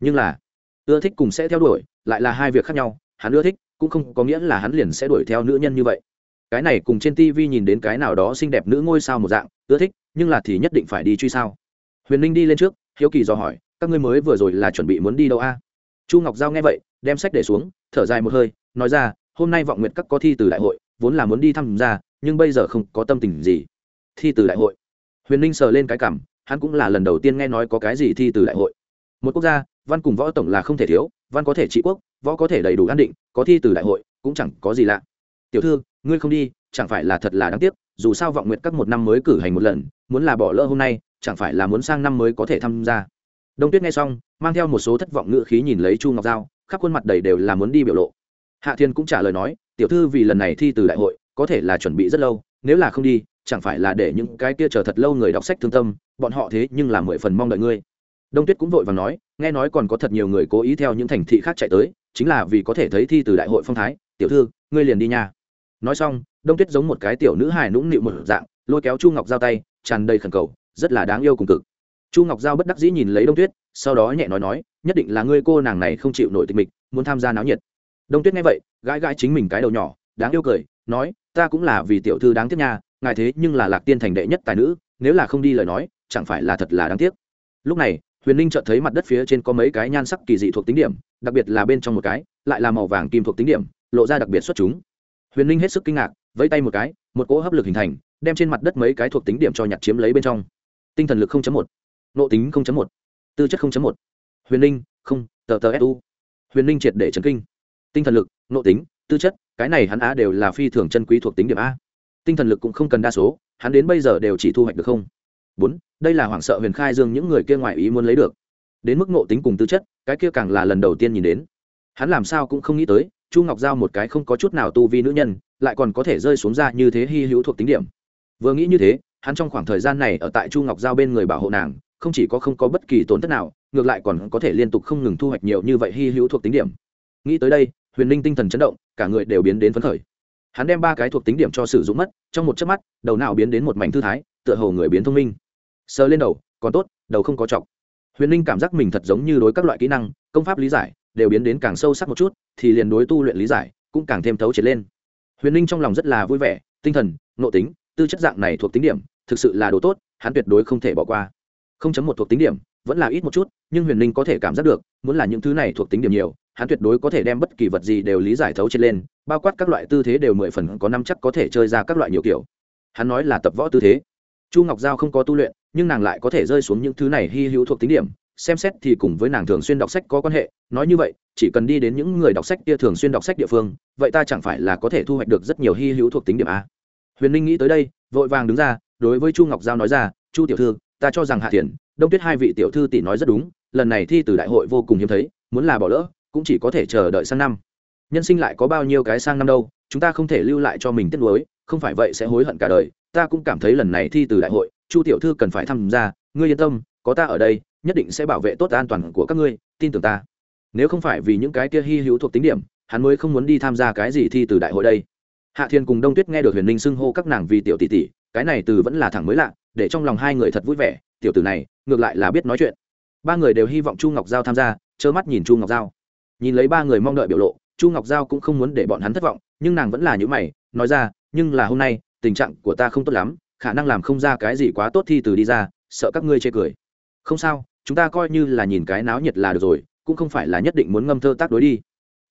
Nhưng là ưa thích cùng sẽ theo đuổi, lại là hai việc khác nhau, hắn ưa thích cũng không có nghĩa là hắn liền sẽ đuổi theo nữ nhân như vậy. Cái này cùng trên tv nhìn đến cái nào đó xinh đẹp nữ ngôi sao một dạng, ưa thích, nhưng là thì nhất định phải đi truy sao. Huyền ninh đi lên trước, hiếu kỳ dò hỏi, các ngươi mới vừa rồi là chuẩn bị muốn đi đâu a? Chu ngọc giao nghe vậy, đem sách để xuống, thở dài một hơi, nói ra, hôm nay vọng nguyện các có thi từ đại hội, vốn là muốn đi tham gia, nhưng bây giờ không có tâm tình gì. Thi từ đại hội. Huyền ninh sờ lên cái cảm, hắn cũng là lần đầu tiên nghe nói có cái gì thi từ đại hội. Một quốc gia văn cùng võ tổng là không thể thiếu, văn có thể trị quốc, võ có thể đầy đủ an định, có thi từ đại hội, cũng chẳng có gì lạ. Tiểu thư, ngươi không đi, chẳng phải là thật là đáng tiếc, dù sao vọng nguyện các một năm mới cử hành một lần, muốn là bỏ lỡ hôm nay, chẳng phải là muốn sang năm mới có thể tham gia. Đông tuyết nghe xong, mang theo một số thất vọng ngữ khí nhìn lấy chu ngọc giao, khắp khuôn mặt đầy đều là muốn đi biểu lộ. Hạ thiên cũng trả lời nói, tiểu thư vì lần này thi từ đại hội, có thể là chuẩn bị rất lâu, nếu là không đi, chẳng phải là để những cái kia chờ thật lâu người đọc sách thương tâm, bọn họ thế nhưng là mười phần mong đợi ngươi đông tuyết cũng vội và nói, nghe nói còn có thật nhiều người cố ý theo những thành thị khác chạy tới, chính là vì có thể thấy thi từ đại hội phong thái. Tiểu thư, ngươi liền đi nha. Nói xong, đông tuyết giống một cái tiểu nữ hài nũng nịu một dạng, lôi kéo chu ngọc giao tay, tràn đầy khẩn cầu, rất là đáng yêu cùng cực. Chu ngọc giao bất đắc dĩ nhìn lấy đông tuyết, sau đó nhẹ nói nói, nhất định là ngươi cô nàng này không chịu nổi tịch mịch, muốn tham gia náo nhiệt. Đông tuyết nghe vậy, gãi gãi chính mình cái đầu nhỏ, đáng yêu cười, nói, ta cũng là vì tiểu thư đáng tiếc nha, ngài thế nhưng là lạc tiên thành đệ nhất tài nữ, nếu là không đi lời nói, chẳng phải là thật là đáng tiếc. Lúc này huyền ninh chợt thấy mặt đất phía trên có mấy cái nhan sắc kỳ dị thuộc tính điểm, đặc biệt là bên trong một cái, lại là màu vàng kim thuộc tính điểm, lộ ra đặc biệt xuất chúng. Huyền ninh hết sức kinh ngạc, vẫy tay một cái, một cỗ hấp lực hình thành, đem trên mặt đất mấy cái thuộc tính điểm cho nhặt chiếm lấy bên trong. Tinh thần lực một nộ tính một, tư chất một. Huyền ninh, không, tờ tờ su huyền ninh triệt để chấn kinh. Tinh thần lực nộ tính, tư chất, cái này hắn á đều là phi thường chân quý thuộc tính điểm a. Tinh thần lực cũng không cần đa số, hắn đến bây giờ đều chỉ thu hoạch được không bốn, đây là hoảng sợ huyền khai dương những người kia ngoài ý muốn lấy được. Đến mức ngộ tính cùng tư chất, cái kia càng là lần đầu tiên nhìn đến. Hắn làm sao cũng không nghĩ tới, chu ngọc giao một cái không có chút nào tu vi nữ nhân, lại còn có thể rơi xuống ra như thế hy hữu thuộc tính điểm. Vừa nghĩ như thế, hắn trong khoảng thời gian này ở tại chu ngọc giao bên người bảo hộ nàng, không chỉ có không có bất kỳ tổn thất nào, ngược lại còn có thể liên tục không ngừng thu hoạch nhiều như vậy hy hữu thuộc tính điểm. Nghĩ tới đây, huyền ninh tinh thần chấn động, cả người đều biến đến phấn khởi. Hắn đem ba cái thuộc tính điểm cho sử dụng mất, trong một chớp mắt, đầu nào biến đến một mảnh thư thái tựa hồ người biến thông minh. Sờ lên đầu, còn tốt, đầu không có chọc. Huyền ninh cảm giác mình thật giống như đối các loại kỹ năng, công pháp lý giải đều biến đến càng sâu sắc một chút, thì liền đối tu luyện lý giải cũng càng thêm thấu triệt lên. Huyền ninh trong lòng rất là vui vẻ, tinh thần nộ tính, tư chất dạng này thuộc tính điểm, thực sự là đồ tốt, hắn tuyệt đối không thể bỏ qua. Không chấm một thuộc tính điểm, vẫn là ít một chút, nhưng huyền ninh có thể cảm giác được, muốn là những thứ này thuộc tính điểm nhiều, hắn tuyệt đối có thể đem bất kỳ vật gì đều lý giải thấu triệt lên, bao quát các loại tư thế đều mười phần có năm chắc có thể chơi ra các loại nhiều kiểu. Hắn nói là tập võ tư thế chu ngọc giao không có tu luyện, nhưng nàng lại có thể rơi xuống những thứ này hy hữu thuộc tính điểm, xem xét thì cùng với nàng thường xuyên đọc sách có quan hệ. Nói như vậy, chỉ cần đi đến những người đọc sách kia thường xuyên đọc sách địa phương, vậy ta chẳng phải là có thể thu hoạch được rất nhiều hy hữu thuộc tính điểm a huyền ninh nghĩ tới đây, vội vàng đứng ra, đối với chu ngọc giao nói ra, chu tiểu thư, ta cho rằng hạ thiền đông tuyết hai vị tiểu thư tỷ nói rất đúng, lần này thi từ đại hội vô cùng hiếm thấy, muốn là bỏ lỡ, cũng chỉ có thể chờ đợi sang năm. Nhân sinh lại có bao nhiêu cái sang năm đâu, chúng ta không thể lưu lại cho mình tiếc nuối, không phải vậy sẽ hối hận cả đời ta cũng cảm thấy lần này thi từ đại hội, chu tiểu thư cần phải tham gia, ngươi yên tâm, có ta ở đây, nhất định sẽ bảo vệ tốt an toàn của các ngươi, tin tưởng ta. Nếu không phải vì những cái kia hy hữu thuộc tính điểm, hắn mới không muốn đi tham gia cái gì thi từ đại hội đây. Hạ thiên cùng đông tuyết nghe được huyền ninh xưng hô các nàng vì tiểu tỷ tỷ, cái này từ vẫn là thẳng mới lạ, để trong lòng hai người thật vui vẻ, tiểu tử này, ngược lại là biết nói chuyện. Ba người đều hy vọng chu ngọc giao tham gia, trơ mắt nhìn chu ngọc giao. Nhìn lấy ba người mong đợi biểu lộ, chu ngọc giao cũng không muốn để bọn hắn thất vọng, nhưng nàng vẫn là những mày, nói ra, nhưng là hôm nay tình trạng của ta không tốt lắm, khả năng làm không ra cái gì quá tốt thi từ đi ra, sợ các ngươi chê cười. Không sao, chúng ta coi như là nhìn cái náo nhiệt là được rồi, cũng không phải là nhất định muốn ngâm thơ tác đối đi.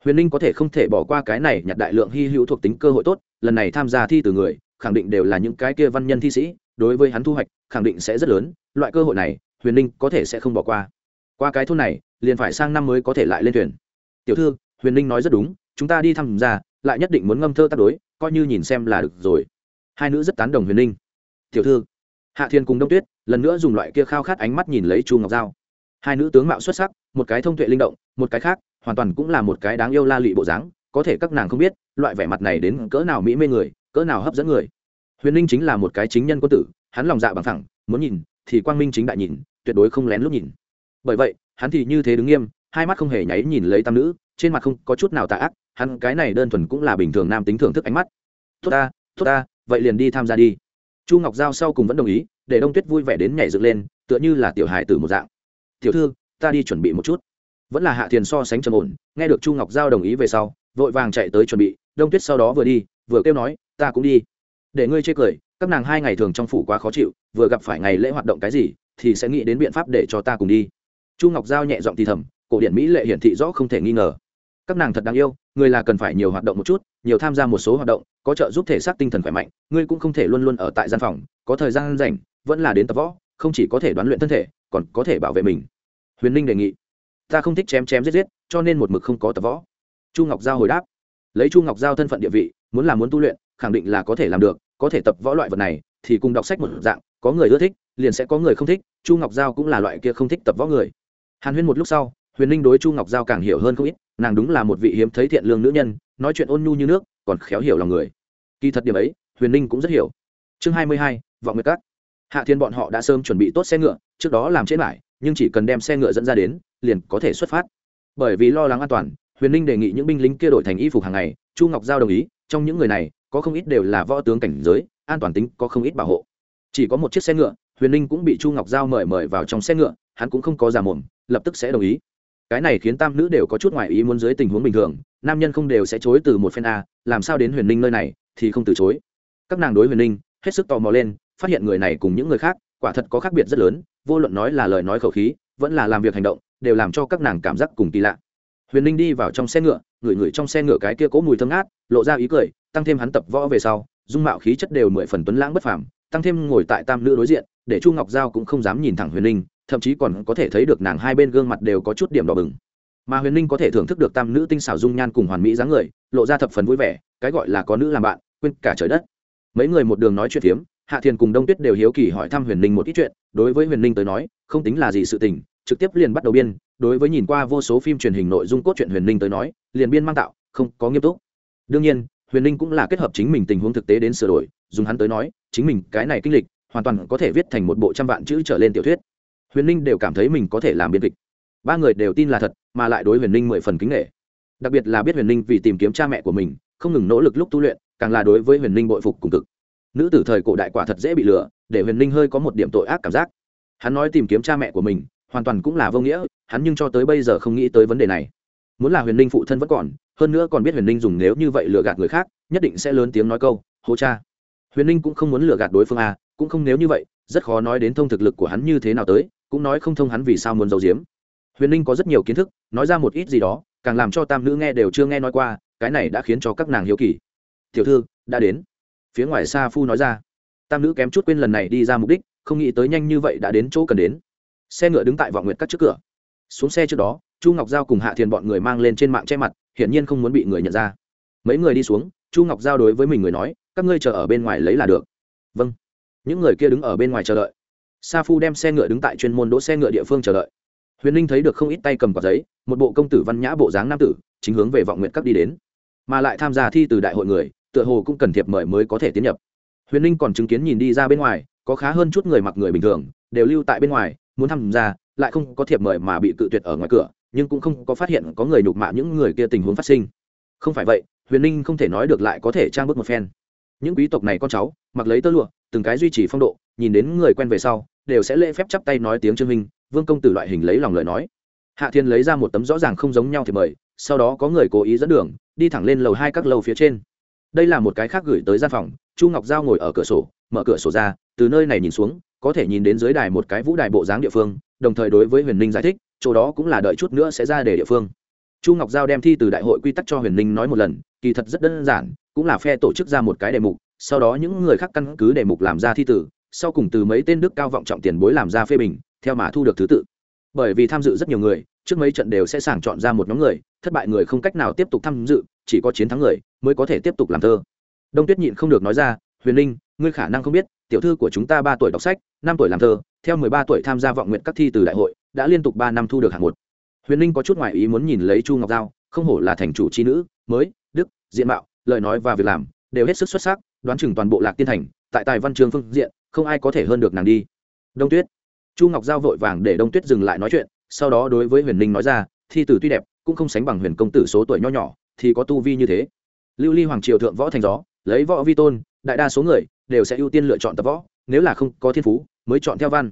Huyền ninh có thể không thể bỏ qua cái này nhặt đại lượng hy hữu thuộc tính cơ hội tốt, lần này tham gia thi từ người, khẳng định đều là những cái kia văn nhân thi sĩ, đối với hắn thu hoạch, khẳng định sẽ rất lớn, loại cơ hội này, huyền ninh có thể sẽ không bỏ qua. Qua cái thôn này, liền phải sang năm mới có thể lại lên thuyền. Tiểu thư, huyền ninh nói rất đúng, chúng ta đi tham gia, lại nhất định muốn ngâm thơ tác đối, coi như nhìn xem là được rồi hai nữ rất tán đồng huyền ninh. Tiểu thư. Hạ thiên cùng đông tuyết lần nữa dùng loại kia khao khát ánh mắt nhìn lấy chu ngọc giao. Hai nữ tướng mạo xuất sắc, một cái thông tuệ linh động, một cái khác, hoàn toàn cũng là một cái đáng yêu la lụy bộ dáng, có thể các nàng không biết, loại vẻ mặt này đến cỡ nào mỹ mê người, cỡ nào hấp dẫn người. Huyền ninh chính là một cái chính nhân quân tử, hắn lòng dạ bằng thẳng muốn nhìn, thì quang minh chính đại nhìn, tuyệt đối không lén lúc nhìn. Bởi vậy, hắn thì như thế đứng nghiêm, hai mắt không hề nháy nhìn lấy tam nữ, trên mặt không có chút nào tà ác, hắn cái này đơn thuần cũng là bình thường nam tính thưởng thức ánh mắt. Tốt ta tốt ta vậy liền đi tham gia đi. Chu ngọc giao sau cùng vẫn đồng ý, để đông tuyết vui vẻ đến nhảy dựng lên, tựa như là tiểu hài từ một dạng. Tiểu thư, ta đi chuẩn bị một chút. Vẫn là hạ thiền so sánh trầm ổn, nghe được chu ngọc giao đồng ý về sau, vội vàng chạy tới chuẩn bị, đông tuyết sau đó vừa đi, vừa kêu nói, ta cũng đi. Để ngươi chê cười, các nàng hai ngày thường trong phủ quá khó chịu, vừa gặp phải ngày lễ hoạt động cái gì, thì sẽ nghĩ đến biện pháp để cho ta cùng đi. Chu ngọc giao nhẹ giọng thì thầm, cổ điển mỹ lệ hiển thị rõ không thể nghi ngờ. Các nàng thật đáng yêu, người là cần phải nhiều hoạt động một chút, nhiều tham gia một số hoạt động có trợ giúp thể xác tinh thần khỏe mạnh, ngươi cũng không thể luôn luôn ở tại gian phòng, có thời gian rảnh, vẫn là đến tập võ, không chỉ có thể đoán luyện thân thể, còn có thể bảo vệ mình. Huyền ninh đề nghị. Ta không thích chém chém giết giết, cho nên một mực không có tập võ. Chu ngọc giao hồi đáp. Lấy chu ngọc giao thân phận địa vị, muốn làm muốn tu luyện, khẳng định là có thể làm được, có thể tập võ loại vật này, thì cùng đọc sách một dạng, có người ưa thích, liền sẽ có người không thích, chu ngọc giao cũng là loại kia không thích tập võ người. Hàn huyên một lúc sau, huyền ninh đối chu ngọc giao càng hiểu hơn không ít, nàng đúng là một vị hiếm thấy thiện lương nữ nhân, nói chuyện ôn nhu như nước còn khéo hiểu lòng người. Kỳ thật điểm ấy, huyền ninh cũng rất hiểu. Chương hai mươi hai, vọng nguyệt cát hạ thiên bọn họ đã sớm chuẩn bị tốt xe ngựa, trước đó làm chết lại, nhưng chỉ cần đem xe ngựa dẫn ra đến, liền có thể xuất phát. Bởi vì lo lắng an toàn, huyền ninh đề nghị những binh lính kia đổi thành y phục hàng ngày, chu ngọc giao đồng ý, trong những người này, có không ít đều là võ tướng cảnh giới, an toàn tính có không ít bảo hộ. Chỉ có một chiếc xe ngựa, huyền ninh cũng bị chu ngọc giao mời mời vào trong xe ngựa, hắn cũng không có giả mồm, lập tức sẽ đồng ý cái này khiến tam nữ đều có chút ngoại ý muốn dưới tình huống bình thường, nam nhân không đều sẽ chối từ một phen a, làm sao đến huyền ninh nơi này thì không từ chối. Các nàng đối huyền ninh, hết sức tò mò lên, phát hiện người này cùng những người khác, quả thật có khác biệt rất lớn, vô luận nói là lời nói khẩu khí, vẫn là làm việc hành động, đều làm cho các nàng cảm giác cùng kỳ lạ. Huyền ninh đi vào trong xe ngựa ngửi ngửi trong xe ngựa cái kia cố mùi thơm ngát, lộ ra ý cười, tăng thêm hắn tập võ về sau, dung mạo khí chất đều mười phần tuấn lãng bất phàm, tăng thêm ngồi tại tam nữ đối diện, để chu ngọc giao cũng không dám nhìn thẳng huyền ninh thậm chí còn có thể thấy được nàng hai bên gương mặt đều có chút điểm đỏ bừng. Mà huyền ninh có thể thưởng thức được tam nữ tinh xảo dung nhan cùng hoàn mỹ dáng người, lộ ra thập phần vui vẻ, cái gọi là có nữ làm bạn, quên cả trời đất. Mấy người một đường nói chuyện phiếm, hạ thiền cùng đông tuyết đều hiếu kỳ hỏi thăm huyền ninh một ít chuyện, đối với huyền ninh tới nói, không tính là gì sự tình, trực tiếp liền bắt đầu biên, đối với nhìn qua vô số phim truyền hình nội dung cốt truyện huyền ninh tới nói, liền biên mang tạo, không có nghiêm túc. Đương nhiên, huyền ninh cũng là kết hợp chính mình tình huống thực tế đến sửa đổi, dùng hắn tới nói, chính mình cái này kinh lịch, hoàn toàn có thể viết thành một bộ trăm vạn chữ trở lên tiểu thuyết huyền ninh đều cảm thấy mình có thể làm biên kịch. Ba người đều tin là thật, mà lại đối huyền ninh mười phần kính nghệ đặc biệt là biết huyền ninh vì tìm kiếm cha mẹ của mình, không ngừng nỗ lực lúc tu luyện, càng là đối với huyền ninh bội phục cùng cực. Nữ tử thời cổ đại quả thật dễ bị lừa, để huyền ninh hơi có một điểm tội ác cảm giác. Hắn nói tìm kiếm cha mẹ của mình, hoàn toàn cũng là vô nghĩa, hắn nhưng cho tới bây giờ không nghĩ tới vấn đề này. Muốn là huyền ninh phụ thân vẫn còn, hơn nữa còn biết huyền ninh dùng nếu như vậy lừa gạt người khác, nhất định sẽ lớn tiếng nói câu hô cha. Huyền ninh cũng không muốn lừa gạt đối phương a cũng không nếu như vậy, rất khó nói đến thông thực lực của hắn như thế nào tới cũng nói không thông hắn vì sao muốn giấu giếm. Huyền ninh có rất nhiều kiến thức, nói ra một ít gì đó, càng làm cho tam nữ nghe đều chưa nghe nói qua, cái này đã khiến cho các nàng hiếu kỳ. Tiểu thư, đã đến. Phía ngoài xa phu nói ra. Tam nữ kém chút quên lần này đi ra mục đích, không nghĩ tới nhanh như vậy đã đến chỗ cần đến. Xe ngựa đứng tại vọng nguyệt các trước cửa. Xuống xe trước đó, chu ngọc giao cùng hạ thiền bọn người mang lên trên mạng che mặt, hiển nhiên không muốn bị người nhận ra. Mấy người đi xuống, chu ngọc giao đối với mình người nói, các ngươi chờ ở bên ngoài lấy là được. Vâng. Những người kia đứng ở bên ngoài chờ đợi sa phu đem xe ngựa đứng tại chuyên môn đỗ xe ngựa địa phương chờ đợi. Huyền ninh thấy được không ít tay cầm quạt giấy, một bộ công tử văn nhã bộ dáng nam tử, chính hướng về vọng nguyện các đi đến. Mà lại tham gia thi từ đại hội người, tựa hồ cũng cần thiệp mời mới có thể tiến nhập. Huyền ninh còn chứng kiến nhìn đi ra bên ngoài, có khá hơn chút người mặc người bình thường, đều lưu tại bên ngoài, muốn tham gia, lại không có thiệp mời mà bị cự tuyệt ở ngoài cửa, nhưng cũng không có phát hiện có người nhục mạ những người kia tình huống phát sinh. Không phải vậy, huyền ninh không thể nói được lại có thể trang bức một phen. Những quý tộc này con cháu, mặc lấy tơ lụa, từng cái duy trì phong độ, nhìn đến người quen về sau đều sẽ lễ phép chắp tay nói tiếng trương minh, vương công tử loại hình lấy lòng lời nói. Hạ thiên lấy ra một tấm rõ ràng không giống nhau thì mời, sau đó có người cố ý dẫn đường, đi thẳng lên lầu hai các lầu phía trên. Đây là một cái khác gửi tới gian phòng, chu ngọc giao ngồi ở cửa sổ, mở cửa sổ ra, từ nơi này nhìn xuống, có thể nhìn đến dưới đài một cái vũ đài bộ dáng địa phương, đồng thời đối với huyền ninh giải thích, chỗ đó cũng là đợi chút nữa sẽ ra để địa phương. Chu ngọc giao đem thi từ đại hội quy tắc cho huyền ninh nói một lần, kỳ thật rất đơn giản, cũng là phe tổ chức ra một cái đề mục, sau đó những người khác căn cứ đề mục làm ra thi tử sau cùng từ mấy tên đức cao vọng trọng tiền bối làm ra phê bình, theo mà thu được thứ tự. Bởi vì tham dự rất nhiều người, trước mấy trận đều sẽ sàng chọn ra một nhóm người, thất bại người không cách nào tiếp tục tham dự, chỉ có chiến thắng người mới có thể tiếp tục làm thơ. Đông tuyết nhịn không được nói ra, huyền linh, ngươi khả năng không biết, tiểu thư của chúng ta ba tuổi đọc sách, năm tuổi làm thơ, theo mười ba tuổi tham gia vọng nguyện các thi từ đại hội, đã liên tục ba năm thu được hạng một. Huyền linh có chút ngoại ý muốn nhìn lấy chu ngọc giao, không hổ là thành chủ c h i nữ, mới, đức, diện mạo, lời nói và việc làm, đều hết sức xuất sắc, đoán chừng toàn bộ lạc tiên thành, tại tài văn trường phương diện không ai có thể hơn được nàng đi. Đông tuyết. Chu ngọc giao vội vàng để đông tuyết dừng lại nói chuyện, sau đó đối với huyền ninh nói ra, thi tử tuy đẹp, cũng không sánh bằng huyền công tử số tuổi nho nhỏ, thì có tu vi như thế. Lưu ly hoàng triều thượng võ thành gió, lấy võ vi tôn, đại đa số người đều sẽ ưu tiên lựa chọn tập võ, nếu là không có thiên phú, mới chọn theo văn.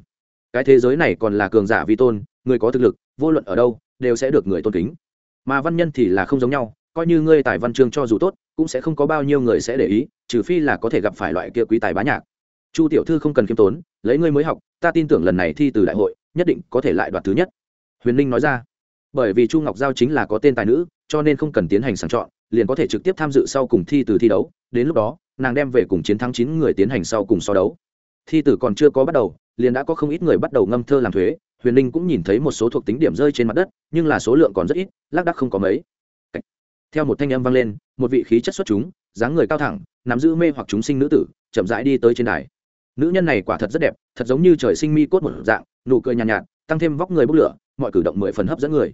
Cái thế giới này còn là cường giả vi tôn, người có thực lực, vô luận ở đâu, đều sẽ được người tôn kính. Mà văn nhân thì là không giống nhau, coi như ngươi tài văn chương cho dù tốt, cũng sẽ không có bao nhiêu người sẽ để ý, trừ phi là có thể gặp phải loại kia quý tài bá nhạc chu tiểu thư không cần khiêm tốn, lấy ngươi mới học, ta tin tưởng lần này thi từ đại hội, nhất định có thể lại đoạt thứ nhất. Huyền ninh nói ra. Bởi vì chu ngọc giao chính là có tên tài nữ, cho nên không cần tiến hành sàng chọn, liền có thể trực tiếp tham dự sau cùng thi từ thi đấu. Đến lúc đó, nàng đem về cùng chiến thắng chín người tiến hành sau cùng so đấu. Thi tử còn chưa có bắt đầu, liền đã có không ít người bắt đầu ngâm thơ làm thuế. Huyền ninh cũng nhìn thấy một số thuộc tính điểm rơi trên mặt đất, nhưng là số lượng còn rất ít, lác đắc không có mấy. Theo một thanh âm vang lên, một vị khí chất xuất chúng, dáng người cao thẳng, nắm giữ mê hoặc chúng sinh nữ tử, chậm rãi đi tới trên đài nữ nhân này quả thật rất đẹp thật giống như trời sinh mi cốt một dạng nụ cười nhàn nhạt, nhạt tăng thêm vóc người bốc lửa mọi cử động mười phần hấp dẫn người.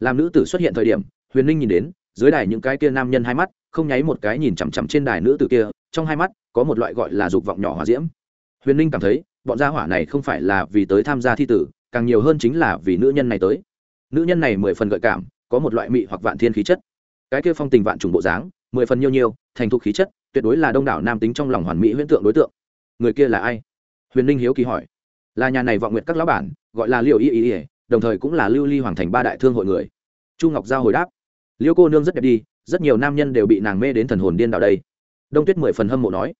Làm nữ tử xuất hiện thời điểm huyền ninh nhìn đến dưới đài những cái kia nam nhân hai mắt không nháy một cái nhìn chằm chằm trên đài nữ tử kia trong hai mắt có một loại gọi là dục vọng nhỏ hòa diễm. Huyền ninh cảm thấy bọn gia hỏa này không phải là vì tới tham gia thi tử càng nhiều hơn chính là vì nữ nhân này tới. Nữ nhân này mười phần gợi cảm có một loại mị hoặc vạn thiên khí chất. Cái kia phong tình vạn trùng bộ dáng mười phần nhiêu nhiêu thành thục khí chất tuyệt đối là đông đảo nam tính trong lòng hoàn mỹ huyễn tượng đối tượng người kia là ai? Huyền ninh hiếu kỳ hỏi. Là nhà này vọng nguyện các lão bản, gọi là liệu y y y, đồng thời cũng là lưu ly hoàng thành ba đại thương hội người. Chu ngọc giao hồi đáp. Liêu cô nương rất đẹp đi, rất nhiều nam nhân đều bị nàng mê đến thần hồn điên đạo đây. Đông tuyết mười phần hâm mộ nói.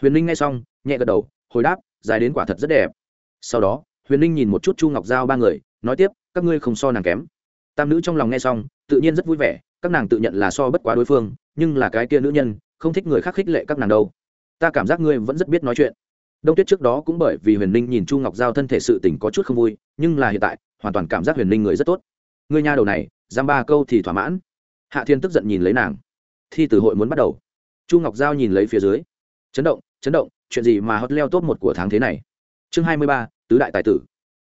Huyền ninh nghe xong, nhẹ gật đầu, hồi đáp, dài đến quả thật rất đẹp. Sau đó, huyền ninh nhìn một chút chu ngọc giao ba người, nói tiếp, các ngươi không so nàng kém. Tam nữ trong lòng nghe xong, tự nhiên rất vui vẻ, các nàng tự nhận là so bất quá đối phương, nhưng là cái kia nữ nhân, không thích người khác khích lệ các nàng đâu ta cảm giác ngươi vẫn rất biết nói chuyện. Đông tuyết trước đó cũng bởi vì huyền ninh nhìn chu ngọc giao thân thể sự tình có chút không vui, nhưng là hiện tại, hoàn toàn cảm giác huyền ninh người rất tốt. Ngươi nha đầu này giam ba câu thì thỏa mãn. Hạ thiên tức giận nhìn lấy nàng. Thi từ hội muốn bắt đầu. Chu ngọc giao nhìn lấy phía dưới. Chấn động chấn động, chuyện gì mà hot leo top một của tháng thế này? Chương hai mươi ba, tứ đại tài tử.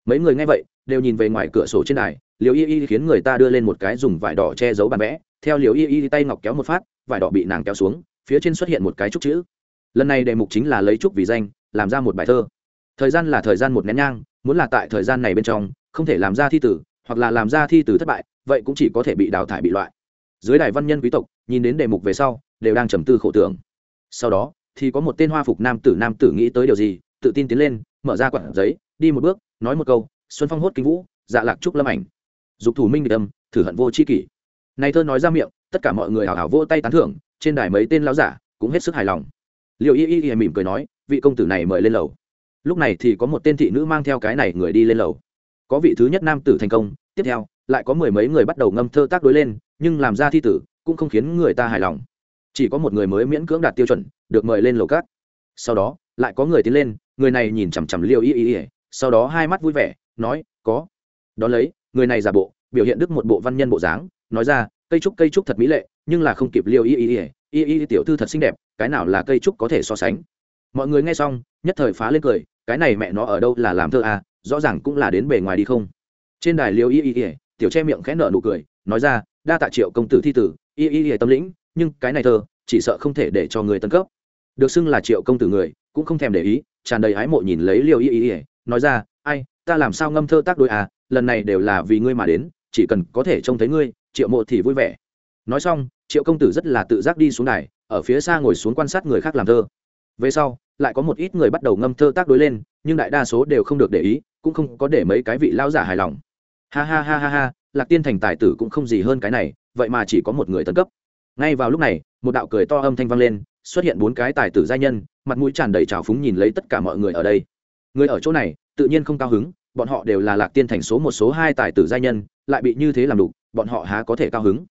Mấy người nghe vậy, đều nhìn về ngoài cửa sổ trên đài liều y y khiến người ta đưa lên một cái dùng vải đỏ che giấu bàn vẽ. Theo liều y y tay ngọc kéo một phát, vải đỏ bị nàng kéo xuống, phía trên xuất hiện một cái trúc chữ lần này đề mục chính là lấy trúc vì danh, làm ra một bài thơ. Thời gian là thời gian một nén nhang, muốn là tại thời gian này bên trong, không thể làm ra thi tử, hoặc là làm ra thi tử thất bại, vậy cũng chỉ có thể bị đào thải bị loại. Dưới đài văn nhân quý tộc, nhìn đến đề mục về sau, đều đang trầm tư khổ tưởng. Sau đó, thì có một tên hoa phục nam tử nam tử nghĩ tới điều gì, tự tin tiến lên, mở ra quặn giấy, đi một bước, nói một câu, xuân phong hốt kinh vũ dạ lạc trúc lâm ảnh. Dục thủ minh địch âm, thử hận vô c h i kỷ. Này thơ nói ra miệng, tất cả mọi người hào hào vô tay tán thưởng, trên đài mấy tên lão giả cũng hết sức hài lòng liệu y y y mỉm cười nói, vị công tử này mời lên lầu. Lúc này thì có một tên thị nữ mang theo cái này người đi lên lầu. Có vị thứ nhất nam tử thành công, tiếp theo, lại có mười mấy người bắt đầu ngâm thơ tác đối lên, nhưng làm ra thi tử cũng không khiến người ta hài lòng. Chỉ có một người mới miễn cưỡng đạt tiêu chuẩn, được mời lên lầu cát sau đó, lại có người tiến lên, người này nhìn chằm chằm liêu y y y, sau đó hai mắt vui vẻ, nói, có. Đ ó lấy, người này giả bộ, biểu hiện đức một bộ văn nhân bộ dáng, nói ra, cây trúc cây trúc thật mỹ lệ, nhưng là không kịp liêu y y y y y tiểu thư thật xinh đẹp cái nào là cây trúc có thể so sánh. Mọi người nghe xong, nhất thời phá lên cười, cái này mẹ nó ở đâu là làm thơ à rõ ràng cũng là đến bề ngoài đi không. Trên đài liêu y y y, tiểu che miệng khẽ nở nụ cười, nói ra, đa tạ triệu công tử thi tử, y y y tâm lĩnh, nhưng cái này thơ, chỉ sợ không thể để cho người tân cấp. Được xưng là triệu công tử người, cũng không thèm để ý, tràn đầy ái mộ nhìn lấy liêu y y y, nói ra, ai, ta làm sao ngâm thơ tác đôi à lần này đều là vì ngươi mà đến, chỉ cần có thể trông thấy ngươi, triệu mộ thì vui vẻ. Nói xong, triệu công tử rất là tự giác đi xuống đài ở phía xa ngồi xuống quan sát người khác làm thơ. Về sau, lại có một ít người bắt đầu ngâm thơ tác đối lên, nhưng đại đa số đều không được để ý, cũng không có để mấy cái vị lao giả hài lòng. Ha ha ha ha ha, lạc tiên thành tài tử cũng không gì hơn cái này, vậy mà chỉ có một người tấn cấp. Ngay vào lúc này, một đạo cười to âm thanh vang lên, xuất hiện bốn cái tài tử giai nhân, mặt mũi tràn đầy trào phúng nhìn lấy tất cả mọi người ở đây. Người ở chỗ này, tự nhiên không cao hứng, bọn họ đều là lạc tiên thành số một số hai tài tử giai nhân, lại bị như thế làm đủ bọn họ há có thể cao hứng?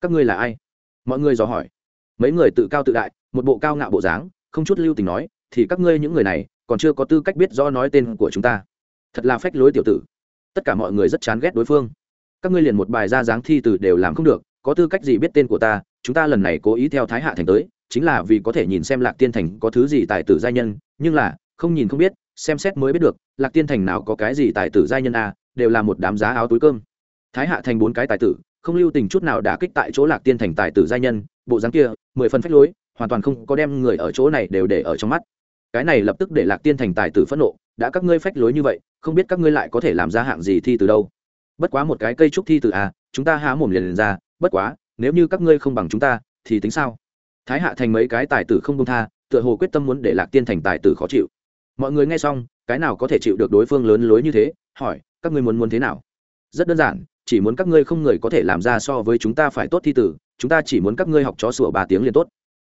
Các ngươi là ai? Mọi người dò hỏi mấy người tự cao tự đại, một bộ cao ngạo bộ dáng, không chút lưu tình nói, thì các ngươi những người này, còn chưa có tư cách biết do nói tên của chúng ta. Thật là phách lối tiểu tử. Tất cả mọi người rất chán ghét đối phương. Các ngươi liền một bài ra dáng thi từ đều làm không được, có tư cách gì biết tên của ta? Chúng ta lần này cố ý theo thái hạ thành tới, chính là vì có thể nhìn xem lạc tiên thành có thứ gì tài tử giai nhân, nhưng là, không nhìn không biết, xem xét mới biết được, lạc tiên thành nào có cái gì tài tử giai nhân a, đều là một đám giá áo túi cơm. Thái hạ thành bốn cái tài tử, không lưu tình chút nào đã kích tại chỗ lạc tiên thành tài tử giai nhân bộ dáng kia mười phần phách lối hoàn toàn không có đem người ở chỗ này đều để ở trong mắt. Cái này lập tức để lạc tiên thành tài tử phẫn nộ đã các ngươi phách lối như vậy không biết các ngươi lại có thể làm ra hạng gì thi từ đâu. Bất quá một cái cây trúc thi từ à chúng ta há mồm liền, liền ra bất quá nếu như các ngươi không bằng chúng ta thì tính sao? Thái hạ thành mấy cái tài tử không công tha tựa hồ quyết tâm muốn để lạc tiên thành tài tử khó chịu. Mọi người nghe xong cái nào có thể chịu được đối phương lớn lối như thế hỏi các ngươi muốn muốn thế nào? Rất đơn giản chỉ muốn các ngươi không người có thể làm ra so với chúng ta phải tốt thi tử chúng ta chỉ muốn các ngươi học chó sủa ba tiếng liền tốt.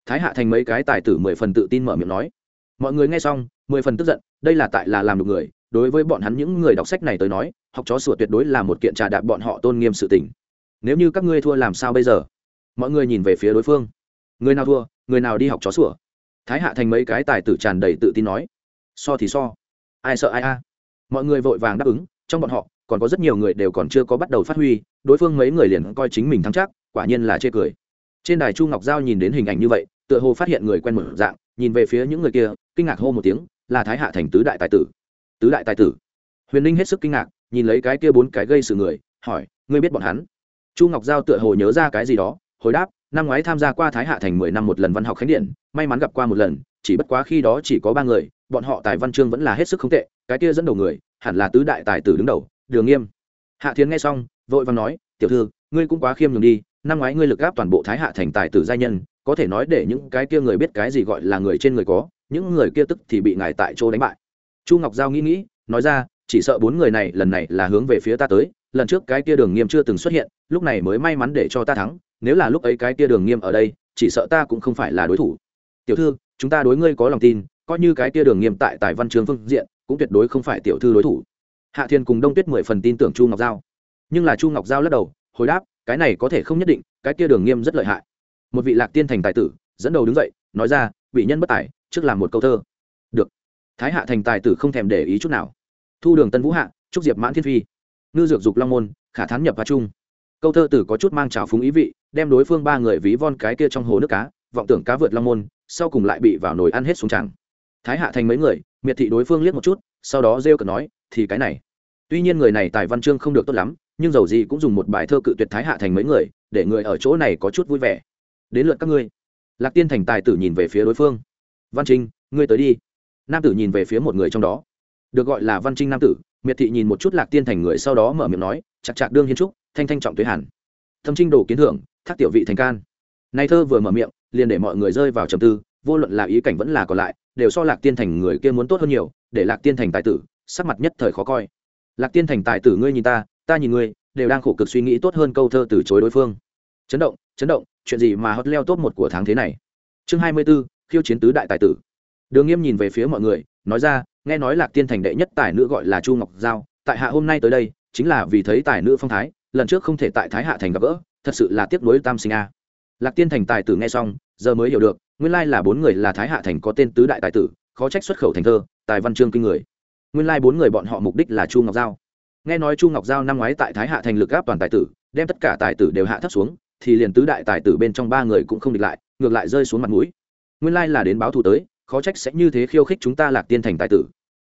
Thái hạ thành mấy cái tài tử mười phần tự tin mở miệng nói. Mọi người nghe xong, mười phần tức giận, đây là tại là làm được người. Đối với bọn hắn những người đọc sách này tới nói, học chó sủa tuyệt đối là một kiện trà đạp bọn họ tôn nghiêm sự tình. Nếu như các ngươi thua làm sao bây giờ? Mọi người nhìn về phía đối phương. Người nào thua, người nào đi học chó sủa? Thái hạ thành mấy cái tài tử tràn đầy tự tin nói. So thì so. Ai sợ ai a? Mọi người vội vàng đáp ứng, trong bọn họ còn có rất nhiều người đều còn chưa có bắt đầu phát huy, đối phương mấy người liền coi chính mình thắng chắc, quả nhiên là chê cười. Trên đài chu ngọc giao nhìn đến hình ảnh như vậy, tựa hồ phát hiện người quen một dạng, nhìn về phía những người kia, kinh ngạc hô một tiếng, là thái hạ thành tứ đại tài tử. Tứ đại tài tử. Huyền linh hết sức kinh ngạc, nhìn lấy cái kia bốn cái gây sự người, hỏi, ngươi biết bọn hắn? Chu ngọc giao tựa hồ nhớ ra cái gì đó, hồi đáp, năm ngoái tham gia qua thái hạ thành mười năm một lần văn học khánh điện, may mắn gặp qua một lần, chỉ bất quá khi đó chỉ có ba người, bọn họ tài văn chương vẫn là hết sức không tệ, cái kia dẫn đầu người, hẳn là tứ đại tài tử đứng đầu đường nghiêm. Hạ thiến nghe xong, vội vàng nói, tiểu thư, ngươi cũng quá khiêm nhường đi, năm ngoái ngươi lực gáp toàn bộ thái hạ thành tài tử gia nhân, có thể nói để những cái kia người biết cái gì gọi là người trên người có, những người kia tức thì bị ngài tại chỗ đánh bại. Chu ngọc giao nghĩ nghĩ, nói ra, chỉ sợ bốn người này lần này là hướng về phía ta tới, lần trước cái kia đường nghiêm chưa từng xuất hiện, lúc này mới may mắn để cho ta thắng, nếu là lúc ấy cái kia đường nghiêm ở đây, chỉ sợ ta cũng không phải là đối thủ. Tiểu thư, chúng ta đối ngươi có lòng tin, coi như cái kia đường nghiêm tại tài văn trường phương diện, cũng tuyệt đối không phải tiểu thư đối thủ hạ thiên cùng đông tuyết mười phần tin tưởng chu ngọc giao. Nhưng là chu ngọc giao lắc đầu, hồi đáp, cái này có thể không nhất định, cái kia đường nghiêm rất lợi hại. Một vị lạc tiên thành tài tử, dẫn đầu đứng dậy, nói ra vị nhân bất tài, trước làm một câu thơ. Được. Thái hạ thành tài tử không thèm để ý chút nào. Thu đường tân vũ hạ trúc diệp mãn thiên phi. Ngư dược dục long môn, khả thán nhập và trung câu thơ tử có chút mang trào phúng ý vị, đem đối phương ba người ví von cái kia trong hồ nước cá, vọng tưởng cá vượt long môn, sau cùng lại bị vào nồi ăn hết xuống tràng. Thái hạ thành mấy người, miệt thị đối phương liếc một chút, sau đó rêu cợt nói thì cái này. Tuy nhiên người này tài văn chương không được tốt lắm, nhưng dầu gì cũng dùng một bài thơ cự tuyệt thái hạ thành mấy người, để người ở chỗ này có chút vui vẻ. Đến lượt các ngươi. Lạc tiên thành tài tử nhìn về phía đối phương. Văn trinh, ngươi tới đi. Nam tử nhìn về phía một người trong đó. Được gọi là văn trinh nam tử, miệt thị nhìn một chút lạc tiên thành người sau đó mở miệng nói, chặt chặt đương hiến trúc, thanh thanh trọng tuế hẳn thâm trinh đồ kiến thưởng, thác tiểu vị thành can. Nay thơ vừa mở miệng, liền để mọi người rơi vào trầm tư, vô luận là ý cảnh vẫn là còn lại, đều so lạc tiên thành người kia muốn tốt hơn nhiều, để lạc tiên thành tài tử sắc mặt nhất thời khó coi. Lạc tiên thành tài tử ngươi nhìn ta ta nhìn ngươi đều đang khổ cực suy nghĩ tốt hơn câu thơ từ chối đối phương. Chấn động chấn động chuyện gì mà hot leo top một của tháng thế này? Chương hai mươi 24, khiêu chiến tứ đại tài tử. Đường nghiêm nhìn về phía mọi người nói ra nghe nói lạc tiên thành đệ nhất tài nữ gọi là chu ngọc giao tại hạ hôm nay tới đây chính là vì thấy tài nữ phong thái lần trước không thể tại thái hạ thành gặp gỡ thật sự là tiếc nuối tam sinh a. Lạc tiên thành tài tử nghe xong giờ mới hiểu được nguyên lai là bốn người là thái hạ thành có tên tứ đại tài tử khó trách xuất khẩu thành thơ tài văn chương kinh người nguyên lai、like、bốn người bọn họ mục đích là chu ngọc giao. Nghe nói chu ngọc giao năm ngoái tại thái hạ thành lực gáp toàn tài tử, đem tất cả tài tử đều hạ thấp xuống, thì liền tứ đại tài tử bên trong ba người cũng không địch lại, ngược lại rơi xuống mặt mũi. Nguyên lai là đến báo thù tới, khó trách sẽ như thế khiêu khích chúng ta lạc tiên thành tài tử.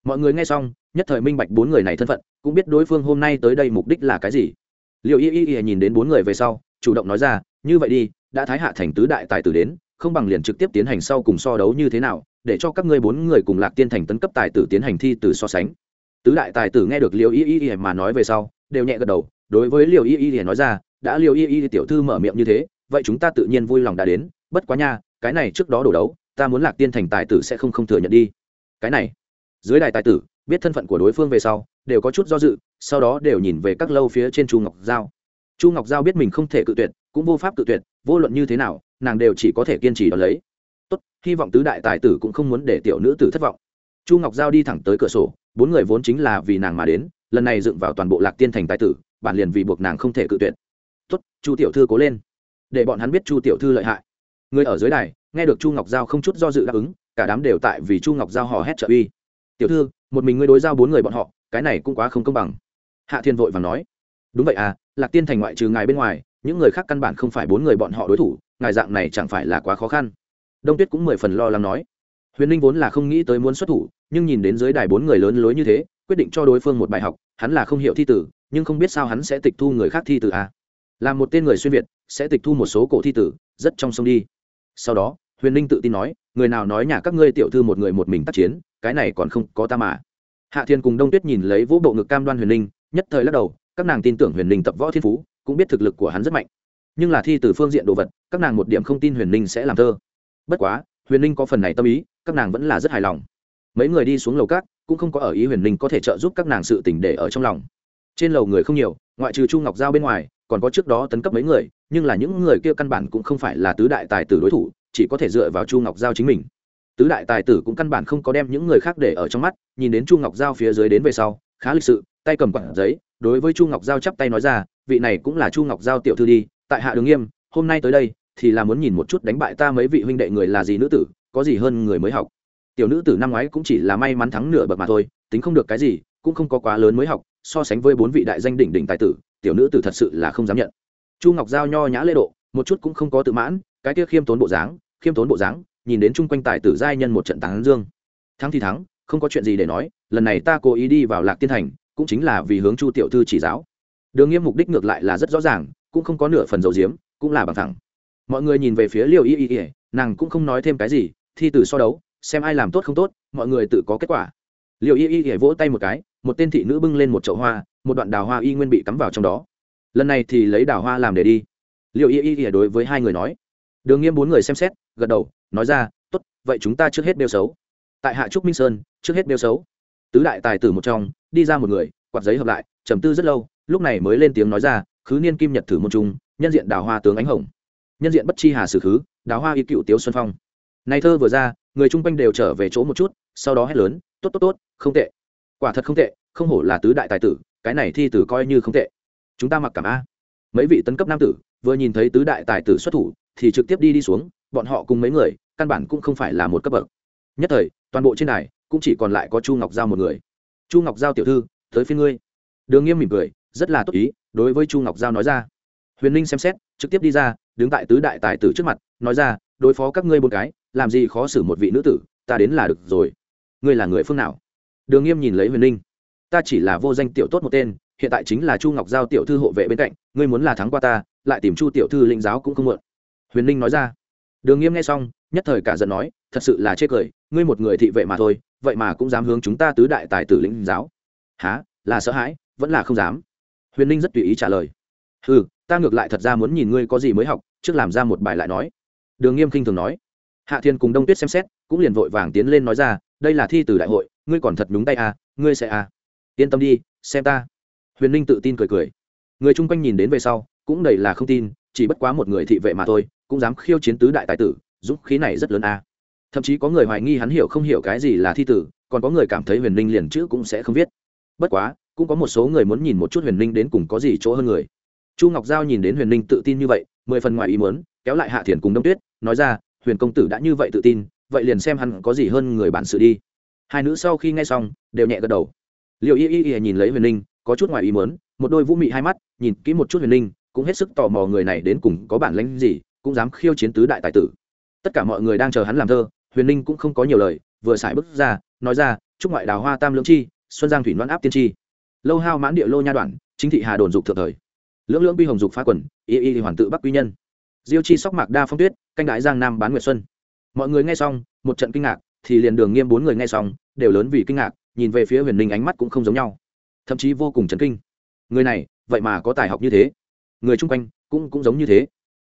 Mọi người nghe xong, nhất thời minh bạch bốn người này thân phận, cũng biết đối phương hôm nay tới đây mục đích là cái gì. Liệu y y y nhìn đến bốn người về sau, chủ động nói ra, như vậy đi, đã thái hạ thành tứ đại tài tử đến, không bằng liền trực tiếp tiến hành sau cùng so đấu như thế nào để cho các ngươi bốn người cùng lạc tiên thành tấn cấp tài tử tiến hành thi từ so sánh. Tứ đại tài tử nghe được liều y y y mà nói về sau, đều nhẹ gật đầu, đối với liều y y y nói ra, đã liều y y tiểu thư mở miệng như thế, vậy chúng ta tự nhiên vui lòng đã đến, bất quá nha, cái này trước đó đổ đấu, ta muốn lạc tiên thành tài tử sẽ không không thừa nhận đi. Cái này, dưới đài tài tử, biết thân phận của đối phương về sau, đều có chút do dự, sau đó đều nhìn về các lâu phía trên chu ngọc giao. Chu ngọc giao biết mình không thể cự tuyệt, cũng vô pháp cự tuyệt, vô luận như thế nào, nàng đều chỉ có thể kiên trì đ ó lấy hy vọng tứ đại tài tử cũng không muốn để tiểu nữ tử thất vọng. Chu ngọc giao đi thẳng tới cửa sổ, bốn người vốn chính là vì nàng mà đến, lần này dựng vào toàn bộ lạc tiên thành tài tử, bản liền vì buộc nàng không thể cự tuyệt. Tốt, chu tiểu thư cố lên. Để bọn hắn biết chu tiểu thư lợi hại. Người ở dưới đài, nghe được chu ngọc giao không chút do dự đáp ứng, cả đám đều tại vì chu ngọc giao hò hét trợ uy. Tiểu thư, một mình ngươi đối giao bốn người bọn họ, cái này cũng quá không công bằng. Hạ thiên vội và nói. Đúng vậy à lạc tiên thành ngoại trừ ngài bên ngoài, những người khác căn bản không phải bốn người bọn họ đối thủ, ngài dạng này chẳng phải là quá khó khăn đông tuyết cũng mười phần lo lắng nói. Huyền ninh vốn là không nghĩ tới muốn xuất thủ, nhưng nhìn đến dưới đài bốn người lớn lối như thế, quyết định cho đối phương một bài học, hắn là không hiểu thi tử, nhưng không biết sao hắn sẽ tịch thu người khác thi tử à. là một tên người xuyên việt, sẽ tịch thu một số cổ thi tử, rất trong sông đi. Sau đó, huyền ninh tự tin nói, người nào nói nhà các ngươi tiểu thư một người một mình tác chiến, cái này còn không có ta mà. Hạ thiên cùng đông tuyết nhìn lấy vũ bộ ngực cam đoan huyền ninh, nhất thời lắc đầu, các nàng tin tưởng huyền ninh tập võ thiên phú, cũng biết thực lực của hắn rất mạnh. Nhưng là thi từ phương diện đồ vật, các nàng một điểm không tin huyền ninh sẽ làm thơ bất quá, huyền ninh có phần này tâm ý, các nàng vẫn là rất hài lòng. Mấy người đi xuống lầu cát cũng không có ở ý huyền ninh có thể trợ giúp các nàng sự tỉnh để ở trong lòng. Trên lầu người không nhiều, ngoại trừ chu ngọc giao bên ngoài, còn có trước đó tấn cấp mấy người, nhưng là những người kia căn bản cũng không phải là tứ đại tài tử đối thủ, chỉ có thể dựa vào chu ngọc giao chính mình. Tứ đại tài tử cũng căn bản không có đem những người khác để ở trong mắt, nhìn đến chu ngọc giao phía dưới đến về sau, khá lịch sự, tay cầm quảng giấy, đối với chu ngọc giao chắp tay nói ra, vị này cũng là chu ngọc giao tiểu thư đi, tại hạ đường nghiêm, hôm nay tới đây thì là muốn nhìn một chút đánh bại ta mấy vị huynh đệ người là gì nữ tử, có gì hơn người mới học. Tiểu nữ tử năm ngoái cũng chỉ là may mắn thắng nửa bậc mà thôi, tính không được cái gì, cũng không có quá lớn mới học, so sánh với bốn vị đại danh đỉnh đỉnh tài tử, tiểu nữ tử thật sự là không dám nhận. Chu ngọc giao nho nhã lễ độ, một chút cũng không có tự mãn, cái kia khiêm tốn bộ dáng, khiêm tốn bộ dáng, nhìn đến chung quanh tài tử giai nhân một trận tán dương. Thắng thì thắng, không có chuyện gì để nói, lần này ta cố ý đi vào lạc tiên thành, cũng chính là vì hướng chu tiểu thư chỉ giáo. Đường nghiêm mục đích ngược lại là rất rõ ràng, cũng không có nửa phần dầu diếm, cũng là bằng thẳng mọi người nhìn về phía liều y y y, nàng cũng không nói thêm cái gì, thi từ so đấu, xem ai làm tốt không tốt, mọi người tự có kết quả. Liều y y y vỗ tay một cái, một tên thị nữ bưng lên một chậu hoa, một đoạn đào hoa y nguyên bị cắm vào trong đó. Lần này thì lấy đào hoa làm để đi. Liều y y y đối với hai người nói. Đường nghiêm bốn người xem xét, gật đầu, nói ra, tốt, vậy chúng ta trước hết đeo xấu. Tại hạ trúc minh sơn, trước hết đeo xấu. Tứ đại tài tử một trong, đi ra một người, quạt giấy hợp lại, trầm tư rất lâu, lúc này mới lên tiếng nói ra, khứ niên kim nhật thử môn trung, nhân diện đào hoa tướng ánh hồng nhân diện bất chi hà sử khứ đào hoa y cựu tiếu xuân phong. Này thơ vừa ra, người chung quanh đều trở về chỗ một chút, sau đó hét lớn, tốt tốt tốt, không tệ. Quả thật không tệ, không hổ là tứ đại tài tử, cái này thi tử coi như không tệ. Chúng ta mặc cảm a. Mấy vị tấn cấp nam tử, vừa nhìn thấy tứ đại tài tử xuất thủ, thì trực tiếp đi đi xuống, bọn họ cùng mấy người, căn bản cũng không phải là một cấp bậc. Nhất thời, toàn bộ trên đài, cũng chỉ còn lại có chu ngọc giao một người. Chu ngọc giao tiểu thư, tới phiên ngươi. Đường nghiêm mỉm cười, rất là tốt ý, đối với chu ngọc giao nói ra. Huyền ninh xem xét, trực tiếp đi ra đứng tại tứ đại tài tử trước mặt, nói ra, đối phó các ngươi bốn cái, làm gì khó xử một vị nữ tử, ta đến là được rồi. Ngươi là người phương nào? Đường nghiêm nhìn lấy huyền ninh. Ta chỉ là vô danh tiểu tốt một tên, hiện tại chính là chu ngọc giao tiểu thư hộ vệ bên cạnh, ngươi muốn là thắng qua ta, lại tìm chu tiểu thư linh giáo cũng không muộn. Huyền ninh nói ra. Đường nghiêm nghe xong, nhất thời cả giận nói, thật sự là chê cười, ngươi một người thị vệ mà thôi, vậy mà cũng dám hướng chúng ta tứ đại tài tử lĩnh giáo. Há là sợ hãi, vẫn là không dám. Huyền ninh rất tùy ý trả lời. Ừ ta ngược lại thật ra muốn nhìn ngươi có gì mới học, trước làm ra một bài lại nói. Đường nghiêm khinh thường nói. Hạ thiên cùng đông tuyết xem xét, cũng liền vội vàng tiến lên nói ra, đây là thi từ đại hội, ngươi còn thật đúng tay à ngươi sẽ à. Yên tâm đi, xem ta. Huyền ninh tự tin cười cười. Người chung quanh nhìn đến về sau, cũng đầy là không tin, chỉ bất quá một người thị vệ mà thôi, cũng dám khiêu chiến tứ đại tài tử, dũng khí này rất lớn à. thậm chí có người hoài nghi hắn hiểu không hiểu cái gì là thi tử, còn có người cảm thấy huyền ninh liền chữ cũng sẽ không viết. Bất quá, cũng có một số người muốn nhìn một chút huyền ninh đến cùng có gì chỗ hơn người chu ngọc giao nhìn đến huyền ninh tự tin như vậy mười phần ngoài ý muốn kéo lại hạ thiền cùng đông tuyết nói ra huyền công tử đã như vậy tự tin vậy liền xem hắn có gì hơn người bản sự đi. Hai nữ sau khi nghe xong đều nhẹ gật đầu. Liệu y y y nhìn lấy huyền ninh có chút ngoài ý muốn, một đôi vũ mị hai mắt nhìn kỹ một chút huyền ninh cũng hết sức tò mò người này đến cùng có bản lãnh gì cũng dám khiêu chiến tứ đại tài tử. Tất cả mọi người đang chờ hắn làm thơ huyền ninh cũng không có nhiều lời vừa xài bước ra nói ra chúc ngoại đào hoa tam lưỡng chi xuân giang thủy loan áp tiên tri lâu hao mãn địa lô nha đoạn chính thị hà đồn dục thượng thời lưỡng lưỡng bi hồng dục phá quần, y y hoàn tự bắc quy nhân. Diêu chi sóc mạc đa phong tuyết, canh đại giang nam bán nguyệt xuân. Mọi người nghe xong, một trận kinh ngạc, thì liền đường nghiêm bốn người nghe xong, đều lớn vì kinh ngạc, nhìn về phía huyền ninh ánh mắt cũng không giống nhau. Thậm chí vô cùng chấn kinh. Người này, vậy mà có tài học như thế. Người chung quanh, cũng cũng giống như thế.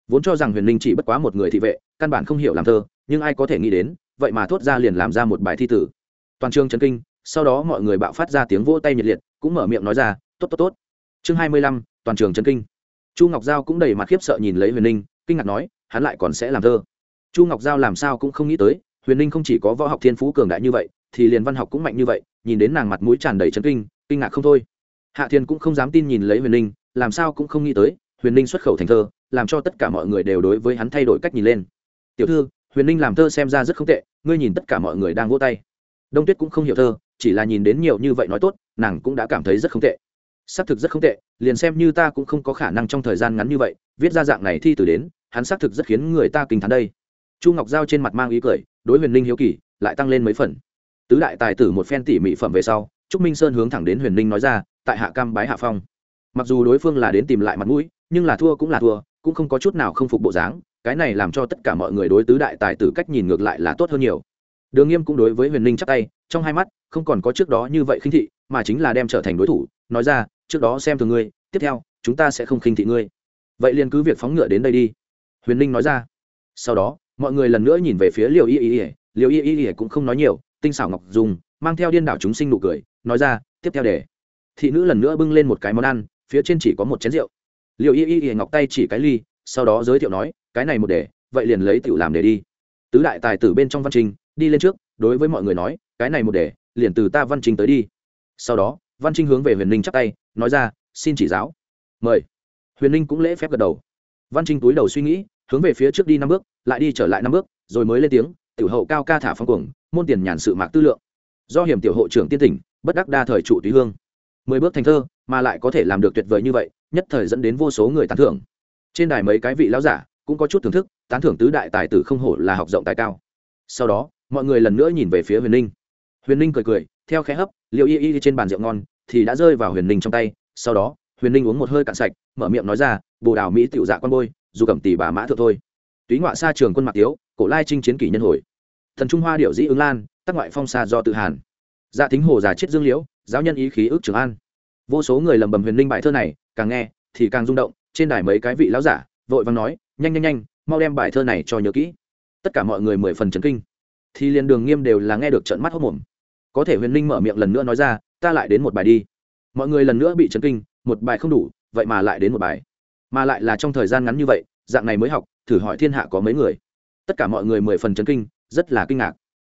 Vốn cho rằng huyền ninh chỉ bất quá một người thị vệ, căn bản không hiểu làm thơ, nhưng ai có thể nghĩ đến, vậy mà thốt ra liền làm ra một bài thi tử. Toàn trường chấn kinh, sau đó mọi người bạo phát ra tiếng vỗ tay nhiệt liệt, cũng mở miệng nói ra, tốt tốt tốt. Chương hai mươi lăm toàn trường chấn kinh. Chu ngọc giao cũng đầy mặt khiếp sợ nhìn lấy huyền ninh, kinh ngạc nói, hắn lại còn sẽ làm thơ. Chu ngọc giao làm sao cũng không nghĩ tới, huyền ninh không chỉ có võ học thiên phú cường đại như vậy, thì liền văn học cũng mạnh như vậy, nhìn đến nàng mặt mũi tràn đầy chấn kinh kinh ngạc không thôi. Hạ thiên cũng không dám tin nhìn lấy huyền ninh, làm sao cũng không nghĩ tới, huyền ninh xuất khẩu thành thơ, làm cho tất cả mọi người đều đối với hắn thay đổi cách nhìn lên. Tiểu thư, huyền ninh làm thơ xem ra rất không tệ, ngươi nhìn tất cả mọi người đang vỗ tay. Đông tuyết cũng không hiểu thơ, chỉ là nhìn đến nhiều như vậy nói tốt, nàng cũng đã cảm thấy rất không tệ xác thực rất không tệ, liền xem như ta cũng không có khả năng trong thời gian ngắn như vậy, viết ra dạng này thi từ đến, hắn xác thực rất khiến người ta kinh t h á n đây. Chu ngọc giao trên mặt mang ý cười, đối huyền ninh hiếu kỳ, lại tăng lên mấy phần. Tứ đại tài tử một phen tỉ mị phẩm về sau, trúc minh sơn hướng thẳng đến huyền ninh nói ra, tại hạ cam bái hạ phong. Mặc dù đối phương là đến tìm lại mặt mũi, nhưng là thua cũng là thua, cũng không có chút nào không phục bộ dáng, cái này làm cho tất cả mọi người đối tứ đại tài tử cách nhìn ngược lại là tốt hơn nhiều. Đường nghiêm cũng đối với huyền ninh chắc tay, trong hai mắt, không còn có trước đó như vậy khinh thị, mà chính là đem trở thành đối thủ, nói ra trước đó xem thường ngươi, tiếp theo, chúng ta sẽ không khinh thị ngươi. Vậy liền cứ việc phóng ngựa đến đây đi. Huyền ninh nói ra. Sau đó, mọi người lần nữa nhìn về phía liều y y y. Liều y y y cũng không nói nhiều, tinh xảo ngọc dùng, mang theo điên đảo chúng sinh nụ cười, nói ra, tiếp theo để. Thị nữ lần nữa bưng lên một cái món ăn, phía trên chỉ có một chén rượu. Liều y y y ngọc tay chỉ cái ly, sau đó giới thiệu nói, cái này một để, vậy liền lấy tiểu làm để đi. Tứ đại tài tử bên trong văn trình, đi lên trước, đối với mọi người nói, cái này một để, liền từ ta văn trình tới đi. Sau đó, văn trinh hướng về huyền ninh chắp tay nói ra, xin chỉ giáo. Mời. Huyền ninh cũng lễ phép gật đầu. Văn trinh túi đầu suy nghĩ, hướng về phía trước đi năm bước, lại đi trở lại năm bước, rồi mới lên tiếng, tiểu hậu cao ca thả phong cuồng, môn tiền nhàn sự mạc tư lượng. Do hiểm tiểu hộ trưởng tiên tỉnh, bất đắc đa thời trụ túy hương. Mười bước thành thơ, mà lại có thể làm được tuyệt vời như vậy, nhất thời dẫn đến vô số người tán thưởng. Trên đài mấy cái vị lão giả cũng có chút thưởng thức, tán thưởng tứ đại tài tử không hổ là học rộng tài cao. Sau đó, mọi người lần nữa nhìn về phía huyền ninh. Huyền ninh cười cười, theo khẽ hấp liệu y y trên bàn rượu ngon thì đã rơi vào huyền ninh trong tay. Sau đó, huyền ninh uống một hơi cạn sạch, mở miệng nói ra, bồ đào mỹ tiểu dạ con bôi, dù cầm tỷ bà mã thượng thôi. Túy ngoại xa trường quân mạc tiếu, cổ lai trinh chiến kỷ nhân hồi. Thần trung hoa điệu dĩ ứng lan, tắc ngoại phong xa do tự hàn. Dạ thính hồ già chết dương liễu, giáo nhân ý khí ước trường an. Vô số người lầm bầm huyền ninh bài thơ này, càng nghe thì càng rung động, trên đài mấy cái vị lão giả vội vàng nói, nhanh nhanh nhanh, mau đem bài thơ này cho nhớ kỹ. Tất cả mọi người mười phần chấn kinh. Thì liền đường nghiêm đều là nghe được trận mắt hốc mồm có thể huyền ninh mở miệng lần nữa nói ra ta lại đến một bài đi. Mọi người lần nữa bị chấn kinh, một bài không đủ, vậy mà lại đến một bài. Mà lại là trong thời gian ngắn như vậy, dạng này mới học, thử hỏi thiên hạ có mấy người. Tất cả mọi người mười phần chấn kinh, rất là kinh ngạc.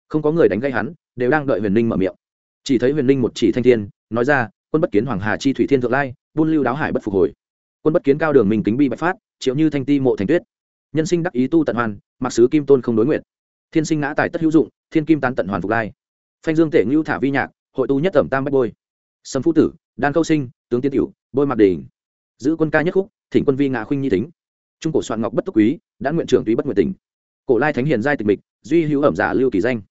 Không có người đánh gây hắn, đều đang đợi huyền ninh mở miệng. Chỉ thấy huyền ninh một chỉ thanh thiên, nói ra, quân bất kiến hoàng hà chi thủy thiên thượng lai, buôn lưu đáo hải bất phục hồi. Quân bất kiến cao đường minh kính bi bạch phát, triệu như thanh ti mộ thành tuyết. Nhân sinh đắc ý tu tận hoàn, mặc sứ kim tôn không đối nguyện. Thiên sinh ngã tài tất hữu dụng, thiên kim tán tận hoàn phục lai. Phanh dương tể ngưu thả vi nhạc hội tu nhất tẩm tam bách bôi. Sâm phú tử đan câu sinh tướng tiến tiểu bôi mặc đình. Giữ quân ca nhất khúc thỉnh quân vi ngạ khuynh nhi tính trung cổ soạn ngọc bất túc quý đã nguyện trưởng túy bất nguyện tình, cổ lai thánh hiền giai tịch mịch duy hữu ẩm giả lưu kỳ danh.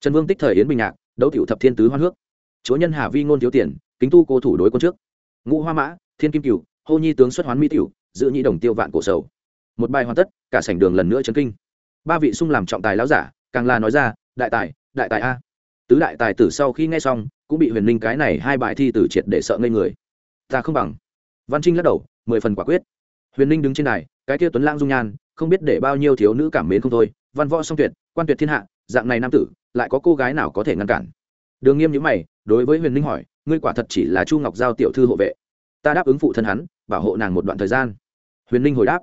Trần vương tích thời yến bình nhạc đấu tiểu thập thiên tứ hoan hước. Chúa nhân hà vi ngôn thiếu tiền kính tu cô thủ đối quân trước. Ngũ hoa mã thiên kim cửu hô nhi tướng xuất hoán mỹ tiểu giữ nhị đồng tiêu vạn cổ sầu. Một bài hoàn tất cả sảnh đường lần nữa chấn kinh. Ba vị sung làm trọng tài lão giả càng là nói ra đại tài đại tài a tứ đại tài tử sau khi nghe xong, cũng bị huyền ninh cái này hai bài thi tử triệt để sợ ngây người. Ta không bằng. Văn trinh lắc đầu, mười phần quả quyết. Huyền ninh đứng trên này cái kia tuấn lang dung nhan, không biết để bao nhiêu thiếu nữ cảm mến không thôi. Văn võ song tuyệt, quan tuyệt thiên hạ, dạng này nam tử, lại có cô gái nào có thể ngăn cản? Đường nghiêm nhữ mày, đối với huyền ninh hỏi, ngươi quả thật chỉ là chu ngọc giao tiểu thư hộ vệ. Ta đáp ứng phụ thân hắn, bảo hộ nàng một đoạn thời gian. Huyền ninh hồi đáp,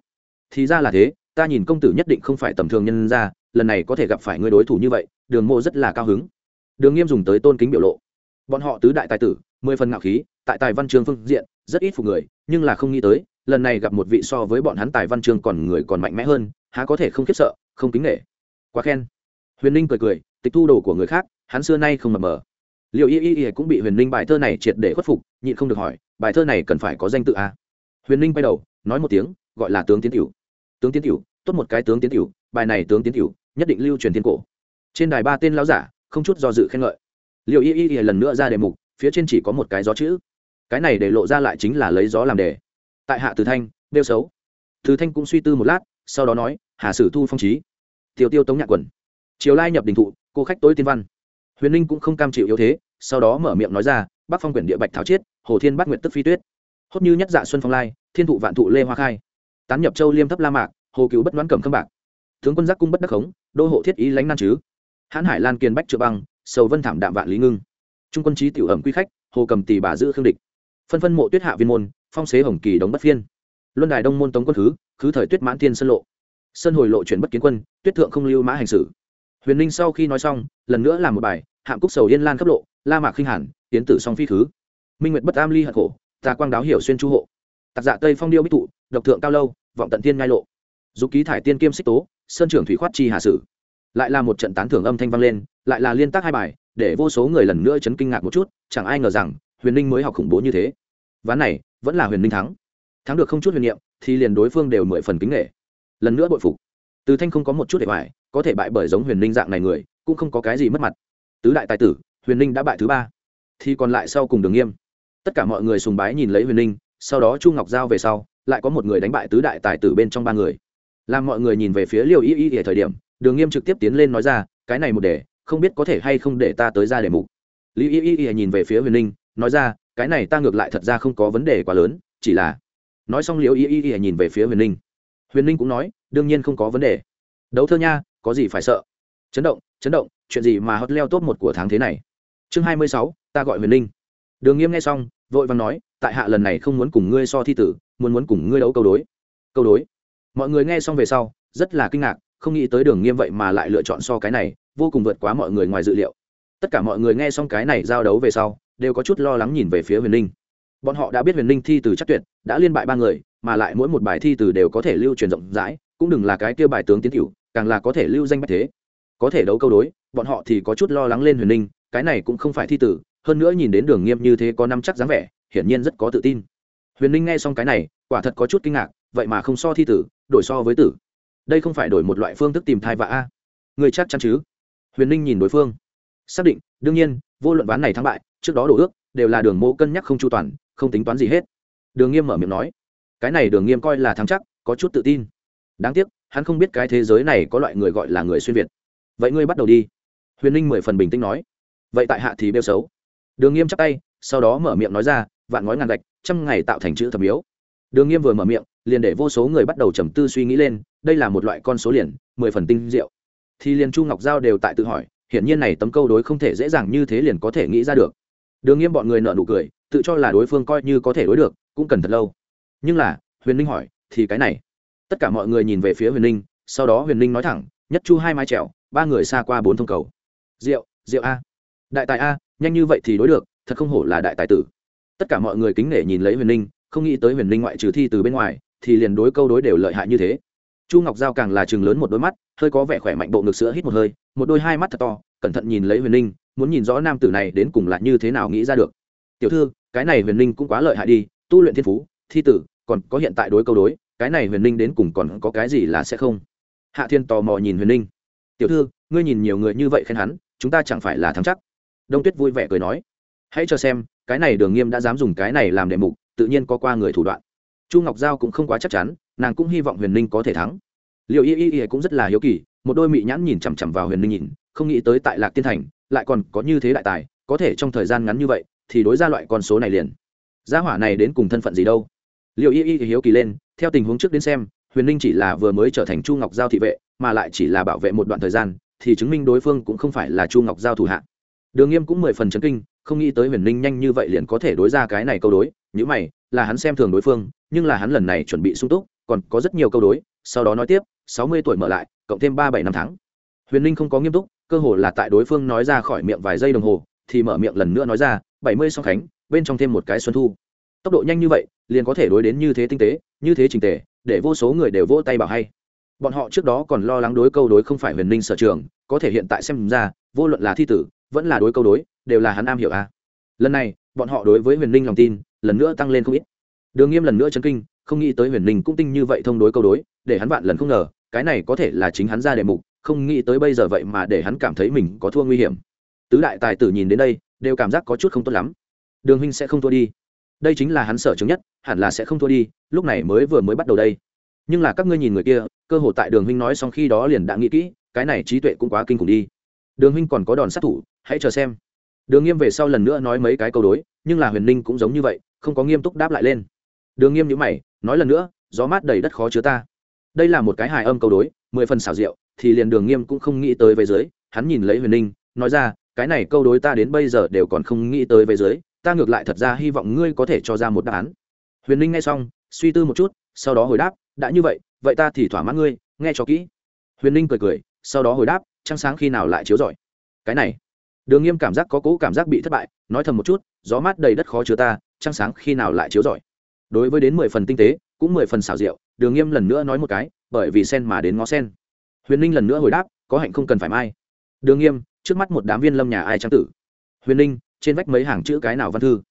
thì ra là thế, ta nhìn công tử nhất định không phải tầm thường nhân ra lần này có thể gặp phải ngươi đối thủ như vậy, đường mô rất là cao hứng đường nghiêm dùng tới tôn kính biểu lộ. Bọn họ tứ đại tài tử, mười phần ngạo khí, tại tài văn trường phương diện, rất ít phục người, nhưng là không nghĩ tới, lần này gặp một vị so với bọn hắn tài văn trường còn người còn mạnh mẽ hơn, há có thể không khiếp sợ, không kính nghệ quá khen. Huyền ninh cười cười, tịch thu đồ của người khác, hắn xưa nay không mập mờ. Liệu y y y cũng bị huyền ninh bài thơ này triệt để khuất phục, nhịn không được hỏi, bài thơ này cần phải có danh tự a à? huyền ninh quay đầu, nói một tiếng, gọi là tướng tiến tiểu tướng tiến tiểu tốt một cái tướng tiến tiểu bài này tướng tiến tiểu nhất định lưu truyền thiên cổ. Trên đài ba tên lão giả không chút do dự khen ngợi. Liệu y y y lần nữa ra đề mục, phía trên chỉ có một cái gió chữ. Cái này để lộ ra lại chính là lấy gió làm đề. Tại hạ từ thanh đeo xấu. Từ thanh cũng suy tư một lát, sau đó nói, hà sử thu phong trí Tiểu tiêu tống nhạc quần chiều lai nhập đình thụ, cô khách tối tiên văn. Huyền ninh cũng không cam chịu yếu thế, sau đó mở miệng nói ra, bắc phong quyển địa bạch Tháo chiết, hồ thiên bắt nguyện tức phi tuyết, hốt như nhất dạ xuân phong lai, thiên thụ vạn thụ lê hoa khai, tán nhập châu liêm thấp la mạc, hồ cứu bất đoán cẩm khâm bạc tướng quân giác cung bất đắc khống, đô hộ thiết ý lánh nan chứ hãn hải lan kiên bách trựa băng sầu vân thảm đạm vạn lý ngưng. Trung quân trí tiểu ẩm quy khách hồ cầm tỷ bà giữ khương địch. Phân phân mộ tuyết hạ viên môn phong xế hồng kỳ đống bất phiên. Luân đài đông môn tống quân khứ khứ thời tuyết mãn thiên sân lộ. Sân hồi lộ chuyển bất kiến quân tuyết thượng không lưu mã hành xử. Huyền ninh sau khi nói xong lần nữa làm một bài hạng cúc sầu yên lan cấp lộ la mạc khinh hẳn tiến tử song phi khứ. Minh nguyệt bất am ly hận khổ tà quang đáo hiểu xuyên chu hộ. Tạc dạ tây phong điêu bích tụ, độc thượng cao lâu vọng tận thiên ngai lộ. Dục ký thải tiên kiêm xích tố sơn trưởng thủy khoát chi hà sử lại là một trận tán thưởng âm thanh vang lên lại là liên tác hai bài để vô số người lần nữa chấn kinh ngạc một chút chẳng ai ngờ rằng huyền ninh mới học khủng bố như thế. Ván này vẫn là huyền ninh thắng. Thắng được không chút huyền niệm thì liền đối phương đều mười phần kính nghệ lần nữa bội phục. Từ thanh không có một chút để bài, có thể bại bởi giống huyền ninh dạng này người cũng không có cái gì mất mặt. Tứ đại tài tử huyền ninh đã bại thứ ba. Thì còn lại sau cùng đường nghiêm. Tất cả mọi người sùng bái nhìn lấy huyền ninh sau đó chu ngọc giao về sau lại có một người đánh bại tứ đại tài tử bên trong ba người. Làm mọi người nhìn về phía liều y y ở thời điểm đường nghiêm trực tiếp tiến lên nói ra, cái này một đề, không biết có thể hay không để ta tới ra đề mục. Lý y y y nhìn về phía huyền ninh nói ra, cái này ta ngược lại thật ra không có vấn đề quá lớn, chỉ là nói xong Liễu y y y nhìn về phía huyền ninh huyền ninh cũng nói, đương nhiên không có vấn đề. Đấu thơ nha, có gì phải sợ? Chấn động chấn động, chuyện gì mà hất leo top một của tháng thế này? Chương hai mươi sáu, ta gọi huyền ninh đường nghiêm nghe xong, vội vàng nói, tại hạ lần này không muốn cùng ngươi so thi tử, muốn muốn cùng ngươi đấu câu đối. Câu đối. Mọi người nghe xong về sau, rất là kinh ngạc không nghĩ tới đường nghiêm vậy mà lại lựa chọn so cái này, vô cùng vượt quá mọi người ngoài dự liệu. Tất cả mọi người nghe xong cái này giao đấu về sau, đều có chút lo lắng nhìn về phía huyền ninh. Bọn họ đã biết huyền ninh thi từ chắc tuyệt, đã liên bại ba người, mà lại mỗi một bài thi từ đều có thể lưu truyền rộng rãi, cũng đừng là cái kia bài tướng tiến cửu, càng là có thể lưu danh bách thế. Có thể đấu câu đối, bọn họ thì có chút lo lắng lên huyền ninh, cái này cũng không phải thi tử hơn nữa nhìn đến đường nghiêm như thế có năm chắc dáng vẻ, hiển nhiên rất có tự tin. Huyền ninh nghe xong cái này, quả thật có chút kinh ngạc, vậy mà không so thi tử đổi so với tử đây không phải đổi một loại phương thức tìm thai vạ a. Người chắc chắn chứ? Huyền ninh nhìn đối phương. Xác định, đương nhiên, vô luận ván này thắng bại, trước đó đổ ước, đều là đường mộ cân nhắc không chu toàn, không tính toán gì hết. Đường nghiêm mở miệng nói, cái này đường nghiêm coi là thắng chắc, có chút tự tin. Đáng tiếc, hắn không biết cái thế giới này có loại người gọi là người xuyên việt. Vậy ngươi bắt đầu đi. Huyền ninh mười phần bình tĩnh nói, vậy tại hạ thì bêu xấu. Đường nghiêm chắc tay, sau đó mở miệng nói ra, vạn ngói ngàn gạch, trăm ngày tạo thành chữ thập miếu đường nghiêm vừa mở miệng, liền để vô số người bắt đầu trầm tư suy nghĩ lên, đây là một loại con số liền, mười phần tinh diệu. Thì liền chu ngọc giao đều tại tự hỏi, hiển nhiên này tấm câu đối không thể dễ dàng như thế liền có thể nghĩ ra được. Đường nghiêm bọn người nợ nụ cười, tự cho là đối phương coi như có thể đối được, cũng cần thật lâu. Nhưng là, huyền ninh hỏi, thì cái này? Tất cả mọi người nhìn về phía huyền ninh, sau đó huyền ninh nói thẳng, nhất chu hai mái trèo ba người xa qua bốn thông cầu. Rượu rượu a. Đại tài a, nhanh như vậy thì đối được, thật không hổ là đại tài tử. Tất cả mọi người kính nể nhìn lấy huyền ninh không nghĩ tới huyền Linh ngoại trừ thi từ bên ngoài, thì liền đối câu đối đều lợi hại như thế. Chu ngọc giao càng là chừng lớn một đôi mắt, hơi có vẻ khỏe mạnh bộ ngực sữa hít một hơi, một đôi hai mắt thật to, cẩn thận nhìn lấy huyền Linh, muốn nhìn rõ nam tử này đến cùng là như thế nào nghĩ ra được. Tiểu thư, cái này huyền Linh cũng quá lợi hại đi, tu luyện thiên phú, thi tử, còn có hiện tại đối câu đối, cái này huyền Linh đến cùng còn có cái gì là sẽ không? Hạ thiên tò mò nhìn huyền Linh. Tiểu thư, ngươi nhìn nhiều người như vậy khen hắn, chúng ta chẳng phải là thắng chắc? Đông tuyết vui vẻ cười nói. Hãy cho xem, cái này đường nghiêm đã dám dùng cái này làm đề mục tự nhiên có qua người thủ đoạn. Chu ngọc giao cũng không quá chắc chắn, nàng cũng hy vọng huyền ninh có thể thắng. Liệu y y y cũng rất là hiếu kỳ, một đôi mị nhãn nhìn chằm chằm vào huyền ninh nhìn, không nghĩ tới tại lạc tiên thành, lại còn có như thế đại tài, có thể trong thời gian ngắn như vậy, thì đối ra loại con số này liền. Gia hỏa này đến cùng thân phận gì đâu? Liệu y y hiếu kỳ lên, theo tình huống trước đến xem, huyền ninh chỉ là vừa mới trở thành chu ngọc giao thị vệ, mà lại chỉ là bảo vệ một đoạn thời gian, thì chứng minh đối phương cũng không phải là chu ngọc giao thủ hạ. Đường nghiêm cũng mười phần chấn kinh không nghĩ tới huyền ninh nhanh như vậy liền có thể đối ra cái này câu đối nhữ mày, là hắn xem thường đối phương, nhưng là hắn lần này chuẩn bị sung túc, còn có rất nhiều câu đối, sau đó nói tiếp, sáu mươi tuổi mở lại, cộng thêm ba bảy năm tháng. Huyền ninh không có nghiêm túc, cơ hồ là tại đối phương nói ra khỏi miệng vài giây đồng hồ, thì mở miệng lần nữa nói ra, bảy mươi song khánh, bên trong thêm một cái xuân thu. Tốc độ nhanh như vậy, liền có thể đối đến như thế tinh tế, như thế trình tề, để vô số người đều vỗ tay bảo hay. Bọn họ trước đó còn lo lắng đối câu đối không phải huyền ninh sở trường, có thể hiện tại xem ra, vô luận là thi tử, vẫn là đối câu đối đều là hắn am hiểu a lần này, bọn họ đối với huyền ninh lòng tin, lần nữa tăng lên không ít. Đường nghiêm lần nữa chấn kinh, không nghĩ tới huyền ninh cũng tinh như vậy thông đối câu đối, để hắn vạn lần không ngờ, cái này có thể là chính hắn ra đề mục, không nghĩ tới bây giờ vậy mà để hắn cảm thấy mình có thua nguy hiểm. Tứ đại tài tử nhìn đến đây, đều cảm giác có chút không tốt lắm. Đường huynh sẽ không thua đi. Đây chính là hắn sở chứng nhất, hẳn là sẽ không thua đi, lúc này mới vừa mới bắt đầu đây. Nhưng là các ngươi nhìn người kia, cơ hội tại đường huynh nói xong khi đó liền đã nghĩ kỹ, cái này trí tuệ cũng quá kinh khủng đi. Đường huynh còn có đòn sát thủ, hãy chờ xem đường nghiêm về sau lần nữa nói mấy cái câu đối, nhưng là huyền ninh cũng giống như vậy, không có nghiêm túc đáp lại lên. Đường nghiêm nhữ mày, nói lần nữa, gió mát đầy đất khó chứa ta. Đây là một cái hài âm câu đối, mười phần xảo diệu, thì liền đường nghiêm cũng không nghĩ tới về dưới, hắn nhìn lấy huyền ninh, nói ra, cái này câu đối ta đến bây giờ đều còn không nghĩ tới về dưới, ta ngược lại thật ra hy vọng ngươi có thể cho ra một đáp án. Huyền ninh nghe xong, suy tư một chút, sau đó hồi đáp, đã như vậy vậy ta thì thỏa mãn ngươi, nghe cho kỹ. Huyền ninh cười cười, sau đó hồi đáp, trăng sáng khi nào lại chiếu rọi. Cái này đường nghiêm cảm giác có cố cảm giác bị thất bại, nói thầm một chút, gió mát đầy đất khó chứa ta, trăng sáng khi nào lại chiếu rọi. Đối với đến mười phần tinh tế, cũng mười phần xảo diệu, đường nghiêm lần nữa nói một cái, bởi vì sen mà đến ngó sen. Huyền ninh lần nữa hồi đáp, có hạnh không cần phải mai. Đường nghiêm, trước mắt một đám viên lâm nhà ai trang tử? Huyền ninh, trên vách mấy hàng chữ cái nào văn thư?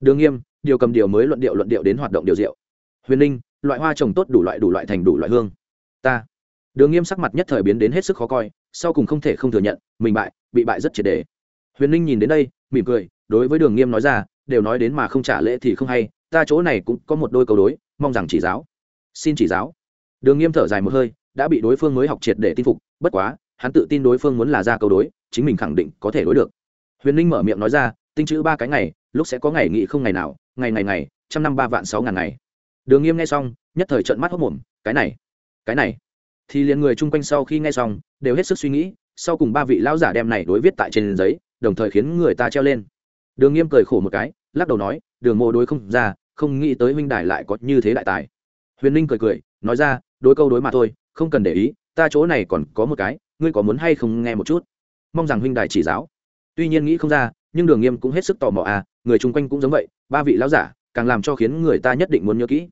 Đường nghiêm, điều cầm điều mới luận điệu luận điệu đến hoạt động điều diệu. Huyền ninh, loại hoa trồng tốt đủ loại đủ loại thành đủ loại hương. Ta. Đường nghiêm sắc mặt nhất thời biến đến hết sức khó coi, sau cùng không thể không thừa nhận, mình bại, bị bại rất triệt đề huyền ninh nhìn đến đây, mỉm cười, đối với đường nghiêm nói ra, đều nói đến mà không trả lễ thì không hay, ta chỗ này cũng có một đôi câu đối, mong rằng chỉ giáo. Xin chỉ giáo. Đường nghiêm thở dài một hơi, đã bị đối phương mới học triệt để tin phục, bất quá, hắn tự tin đối phương muốn là ra câu đối, chính mình khẳng định có thể đối được. Huyền ninh mở miệng nói ra, tinh chữ ba cái ngày, lúc sẽ có ngày nghị không ngày nào, ngày ngày ngày, trăm năm ba vạn sáu ngàn ngày. Đường nghiêm nghe xong, nhất thời trận mắt hốc mồm, cái này cái này. Thì liền người chung quanh sau khi nghe xong, đều hết sức suy nghĩ, sau cùng ba vị lão giả đem này đối viết tại trên giấy đồng thời khiến người ta treo lên. Đường nghiêm cười khổ một cái, lắc đầu nói, đường mô đối không ra, không nghĩ tới huynh đài lại có như thế đại tài. Huyền ninh cười cười, nói ra, đối câu đối mà thôi, không cần để ý, ta chỗ này còn có một cái, ngươi có muốn hay không nghe một chút? Mong rằng huynh đài chỉ giáo. Tuy nhiên nghĩ không ra, nhưng đường nghiêm cũng hết sức tò mò à người chung quanh cũng giống vậy, ba vị lão giả, càng làm cho khiến người ta nhất định muốn nhớ kỹ.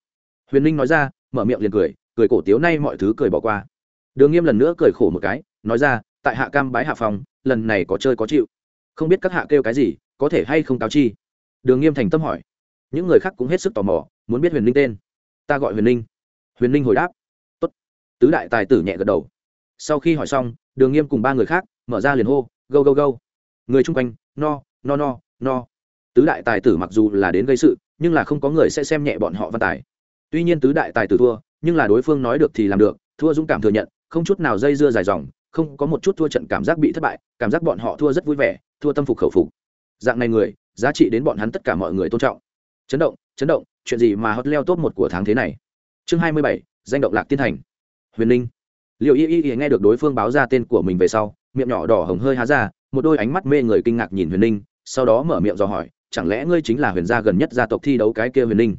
Huyền ninh nói ra, mở miệng liền cười cười cổ tiếu nay mọi thứ cười bỏ qua. Đường nghiêm lần nữa cười khổ một cái, nói ra, tại hạ cam bái hạ phòng lần này có chơi có chịu không biết các hạ kêu cái gì, có thể hay không cáo chi? Đường nghiêm thành tâm hỏi. Những người khác cũng hết sức tò mò, muốn biết huyền ninh tên. Ta gọi huyền ninh. Huyền ninh hồi đáp. Tốt. tứ đại tài tử nhẹ gật đầu. Sau khi hỏi xong, đường nghiêm cùng ba người khác mở ra liền hô gâu gâu gâu người chung quanh, no no no no. Tứ đại tài tử mặc dù là đến gây sự, nhưng là không có người sẽ xem nhẹ bọn họ văn tài. Tuy nhiên tứ đại tài tử thua, nhưng là đối phương nói được thì làm được, thua dũng cảm thừa nhận, không chút nào dây dưa dài dòng không có một chút thua trận cảm giác bị thất bại, cảm giác bọn họ thua rất vui vẻ, thua tâm phục khẩu phục. Dạng này người, giá trị đến bọn hắn tất cả mọi người tôn trọng. Chấn động chấn động, chuyện gì mà hot leo top một của tháng thế này? Chương hai mươi bảy, danh động lạc tiên thành. Huyền linh. Liệu y y y nghe được đối phương báo ra tên của mình về sau, miệng nhỏ đỏ hồng hơi há ra, một đôi ánh mắt mê người kinh ngạc nhìn huyền linh, sau đó mở miệng dò hỏi, chẳng lẽ ngươi chính là huyền gia gần nhất gia tộc thi đấu cái kia huyền linh?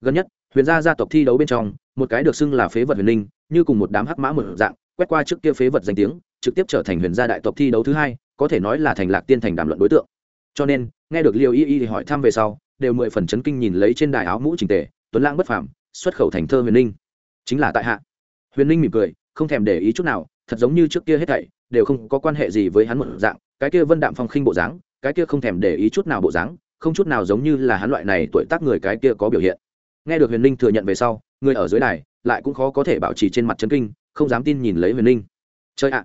Gần nhất, huyền gia gia tộc thi đấu bên trong, một cái được xưng là phế vật huyền linh, như cùng một đám hắc mã một dạng quét qua trước kia phế vật danh tiếng, trực tiếp trở thành huyền gia đại tộc thi đấu thứ hai, có thể nói là thành lạc tiên thành đàm luận đối tượng. Cho nên, nghe được Liêu y y thì hỏi thăm về sau, đều mười phần chấn kinh nhìn lấy trên đài áo mũ trình tề, tuấn lãng bất phàm, xuất khẩu thành thơ huyền linh. Chính là tại hạ. Huyền linh mỉm cười, không thèm để ý chút nào, thật giống như trước kia hết thảy, đều không có quan hệ gì với hắn một dạng, cái kia vân đạm phong khinh bộ dáng, cái kia không thèm để ý chút nào bộ dáng, không chút nào giống như là hắn loại này tuổi tác người cái kia có biểu hiện. Nghe được huyền linh thừa nhận về sau, người ở dưới đài lại cũng khó có thể bảo trì trên mặt chấn kinh không dám tin nhìn lấy huyền Ninh, chơi ạ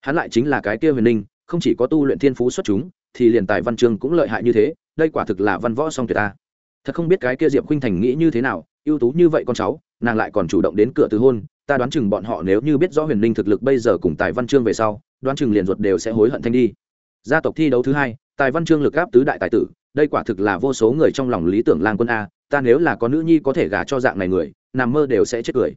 hắn lại chính là cái kia huyền Ninh, không chỉ có tu luyện thiên phú xuất chúng thì liền tài văn chương cũng lợi hại như thế đây quả thực là văn võ song tuyệt ta. Thật không biết cái kia diệp khuynh thành nghĩ như thế nào ưu tú như vậy con cháu nàng lại còn chủ động đến cửa từ hôn ta đoán chừng bọn họ nếu như biết rõ huyền Ninh thực lực bây giờ cùng tài văn chương về sau đoán chừng liền ruột đều sẽ hối hận thanh đi. Gia tộc thi đấu thứ hai tài văn chương lực áp tứ đại tài tử đây quả thực là vô số người trong lòng lý tưởng lang quân a ta nếu là có nữ nhi có thể gả cho dạng này người nằm mơ đều sẽ chết cười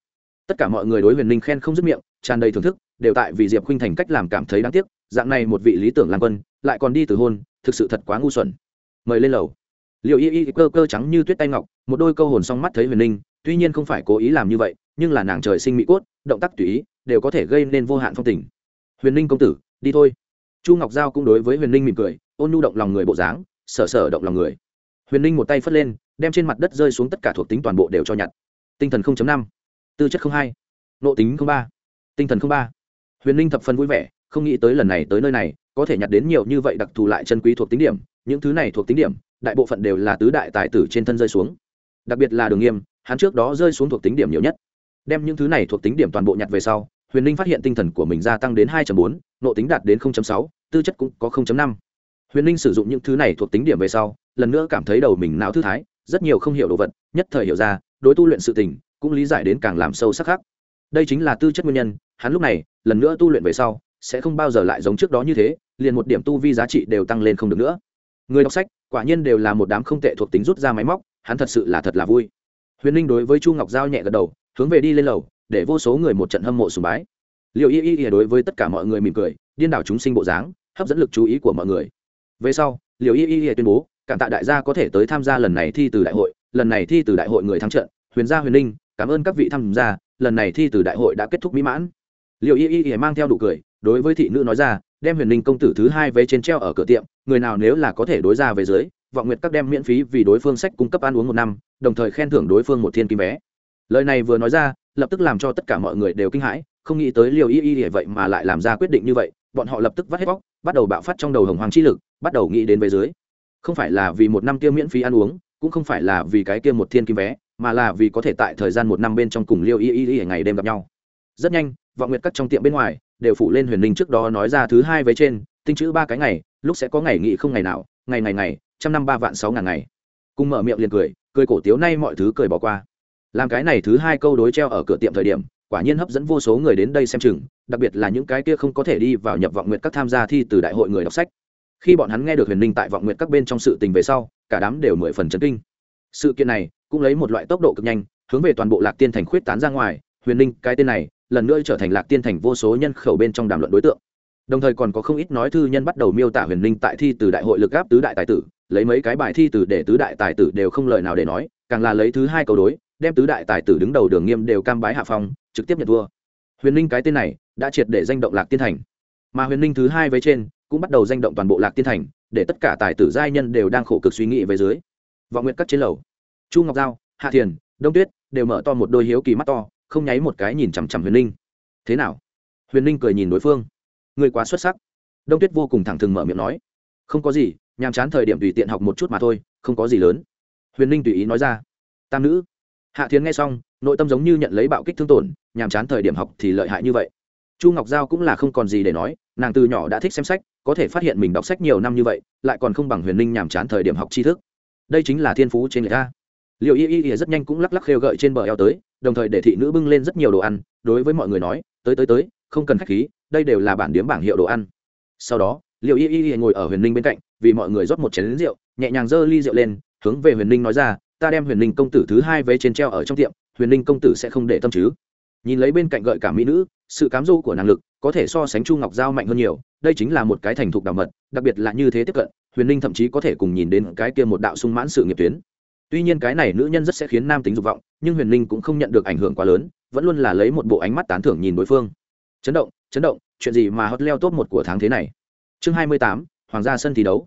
tất cả mọi người đối huyền linh khen không dứt miệng, tràn đầy thưởng thức, đều tại vì diệp khuynh thành cách làm cảm thấy đáng tiếc, dạng này một vị lý tưởng làm quân, lại còn đi từ hôn, thực sự thật quá ngu xuẩn. Mời lên lầu. Liệu y y cơ cơ trắng như tuyết tay ngọc, một đôi câu hồn song mắt thấy huyền linh tuy nhiên không phải cố ý làm như vậy, nhưng là nàng trời sinh mỹ cốt, động tác tùy ý, đều có thể gây nên vô hạn phong tình. Huyền linh công tử, đi thôi. Chu ngọc giao cũng đối với huyền linh mỉm cười, ôn nhu động lòng người bộ dáng, sở sở động lòng người. Huyền linh một tay phất lên, đem trên mặt đất rơi xuống tất cả thuộc tính toàn bộ đều cho nhặt. Tinh thần năm tư chất không hai nộ tính không ba tinh thần không ba. Huyền linh thập phần vui vẻ không nghĩ tới lần này tới nơi này có thể nhặt đến nhiều như vậy đặc thù lại chân quý thuộc tính điểm những thứ này thuộc tính điểm đại bộ phận đều là tứ đại tài tử trên thân rơi xuống. Đặc biệt là đường nghiêm hắn trước đó rơi xuống thuộc tính điểm nhiều nhất. Đem những thứ này thuộc tính điểm toàn bộ nhặt về sau huyền ninh phát hiện tinh thần của mình gia tăng đến 2.4, nộ tính đạt đến 0.6, tư chất cũng có 0.5. huyền ninh sử dụng những thứ này thuộc tính điểm về sau lần nữa cảm thấy đầu mình não thư thái rất nhiều không hiểu đồ vật nhất thời hiểu ra đối tu luyện sự tình cũng lý giải đến càng làm sâu sắc khác. Đây chính là tư chất nguyên nhân, hắn lúc này, lần nữa tu luyện về sau, sẽ không bao giờ lại giống trước đó như thế, liền một điểm tu vi giá trị đều tăng lên không được nữa. Người đọc sách, quả nhiên đều là một đám không tệ thuộc tính rút ra máy móc, hắn thật sự là thật là vui. Huyền ninh đối với chu ngọc giao nhẹ gật đầu, hướng về đi lên lầu, để vô số người một trận hâm mộ sùng bái. Liệu y y y đối với tất cả mọi người mỉm cười, điên đảo chúng sinh bộ dáng, hấp dẫn lực chú ý của mọi người. Về sau liệu y y y tuyên bố, cảm tạ đại gia có thể tới tham gia lần này thi từ đại hội, lần này thi từ đại hội người thắng trận, huyền gia huyền ninh cảm ơn các vị tham gia, lần này thi từ đại hội đã kết thúc mỹ mãn. Liệu y y y mang theo đủ cười, đối với thị nữ nói ra, đem huyền ninh công tử thứ hai vé trên treo ở cửa tiệm, người nào nếu là có thể đối ra về dưới, vọng nguyệt các đem miễn phí vì đối phương sách cung cấp ăn uống một năm, đồng thời khen thưởng đối phương một thiên kim vé. Lời này vừa nói ra, lập tức làm cho tất cả mọi người đều kinh hãi, không nghĩ tới liều y y y vậy mà lại làm ra quyết định như vậy, bọn họ lập tức vắt hết bóc, bắt đầu bạo phát trong đầu hồng hoàng chi lực, bắt đầu nghĩ đến về dưới. Không phải là vì một năm kia miễn phí ăn uống, cũng không phải là vì cái kia một thiên kim vé mà là vì có thể tại thời gian một năm bên trong cùng liêu y y y ngày đêm gặp nhau. Rất nhanh, vọng nguyệt các trong tiệm bên ngoài, đều phủ lên huyền linh trước đó nói ra thứ hai với trên, tinh chữ ba cái ngày, lúc sẽ có ngày nghỉ không ngày nào, ngày ngày ngày, trăm năm ba vạn sáu ngàn ngày. Cùng mở miệng liền cười cười cổ tiếu nay mọi thứ cười bỏ qua. Làm cái này thứ hai câu đối treo ở cửa tiệm thời điểm, quả nhiên hấp dẫn vô số người đến đây xem chừng, đặc biệt là những cái kia không có thể đi vào nhập vọng nguyện các tham gia thi từ đại hội người đọc sách. Khi bọn hắn nghe được huyền ninh tại vọng nguyện các bên trong sự tình về sau, cả đám đều mười phần chấn kinh. Sự kiện này cũng lấy một loại tốc độ cực nhanh, hướng về toàn bộ lạc tiên thành khuyết tán ra ngoài. Huyền ninh, cái tên này, lần nữa trở thành lạc tiên thành vô số nhân khẩu bên trong đàm luận đối tượng. Đồng thời còn có không ít nói thư nhân bắt đầu miêu tả huyền ninh tại thi từ đại hội lực gáp tứ đại tài tử, lấy mấy cái bài thi từ để tứ đại tài tử đều không lời nào để nói, càng là lấy thứ hai câu đối, đem tứ đại tài tử đứng đầu đường nghiêm đều cam bái hạ phong, trực tiếp nhận thua huyền ninh cái tên này, đã triệt để danh động lạc tiên thành. Mà huyền ninh thứ hai với trên, cũng bắt đầu danh động toàn bộ lạc tiên thành, để tất cả tài tử giai nhân đều đang khổ cực suy nghĩ về dưới. Vọng nguyện các chế lầu chu ngọc giao, hạ thiền, đông tuyết đều mở to một đôi hiếu kỳ mắt to, không nháy một cái nhìn chằm chằm huyền Linh. thế nào? Huyền Linh cười nhìn đối phương. Người quá xuất sắc. Đông tuyết vô cùng thẳng thừng mở miệng nói. Không có gì, nhàm chán thời điểm tùy tiện học một chút mà thôi, không có gì lớn. Huyền Linh tùy ý nói ra. Tam nữ. Hạ thiến nghe xong, nội tâm giống như nhận lấy bạo kích thương tổn, nhàm chán thời điểm học thì lợi hại như vậy. Chu ngọc giao cũng là không còn gì để nói, nàng từ nhỏ đã thích xem sách, có thể phát hiện mình đọc sách nhiều năm như vậy, lại còn không bằng huyền Linh nhàm chán thời điểm học tri thức. Đây chính là thiên phú trên người ta liệu y y y rất nhanh cũng lắc lắc khêu gợi trên bờ eo tới, đồng thời để thị nữ bưng lên rất nhiều đồ ăn, đối với mọi người nói, tới tới tới, không cần khách khí, đây đều là bản điếm bảng hiệu đồ ăn. Sau đó liệu y y y ngồi ở huyền ninh bên cạnh, vì mọi người rót một chén lính rượu, nhẹ nhàng giơ ly rượu lên, hướng về huyền ninh nói ra, ta đem huyền ninh công tử thứ hai về trên treo ở trong tiệm, huyền ninh công tử sẽ không để tâm chứ. Nhìn lấy bên cạnh gợi cả mỹ nữ, sự cám dỗ của năng lực có thể so sánh chu ngọc giao mạnh hơn nhiều, đây chính là một cái thành thục đạo mật, đặc biệt là như thế tiếp cận, huyền ninh thậm chí có thể cùng nhìn đến cái kia một đạo sung mãn sự nghiệp tuyến tuy nhiên cái này nữ nhân rất sẽ khiến nam tính dục vọng, nhưng huyền ninh cũng không nhận được ảnh hưởng quá lớn, vẫn luôn là lấy một bộ ánh mắt tán thưởng nhìn đối phương. Chấn động chấn động, chuyện gì mà hot leo top một của tháng thế này? Chương hai mươi tám, hoàng gia sân thi đấu.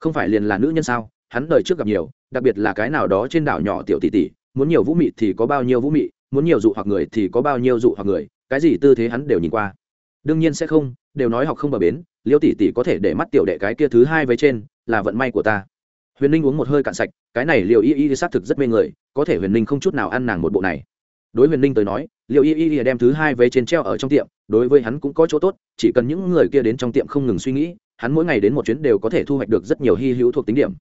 Không phải liền là nữ nhân sao? Hắn đời trước gặp nhiều, đặc biệt là cái nào đó trên đảo nhỏ tiểu tỷ tỷ, muốn nhiều vũ mị thì có bao nhiêu vũ mị, muốn nhiều dụ hoặc người thì có bao nhiêu dụ hoặc người, cái gì tư thế hắn đều nhìn qua. Đương nhiên sẽ không, đều nói học không bờ bến, liêu tỷ tỷ có thể để mắt tiểu đệ cái kia thứ hai với trên, là vận may của ta huyền ninh uống một hơi cạn sạch, cái này liệu y y xác thực rất mê người, có thể huyền ninh không chút nào ăn nàng một bộ này. Đối huyền ninh tới nói liệu y y đem thứ hai về trên treo ở trong tiệm, đối với hắn cũng có chỗ tốt, chỉ cần những người kia đến trong tiệm không ngừng suy nghĩ, hắn mỗi ngày đến một chuyến đều có thể thu hoạch được rất nhiều hy hữu thuộc tính điểm.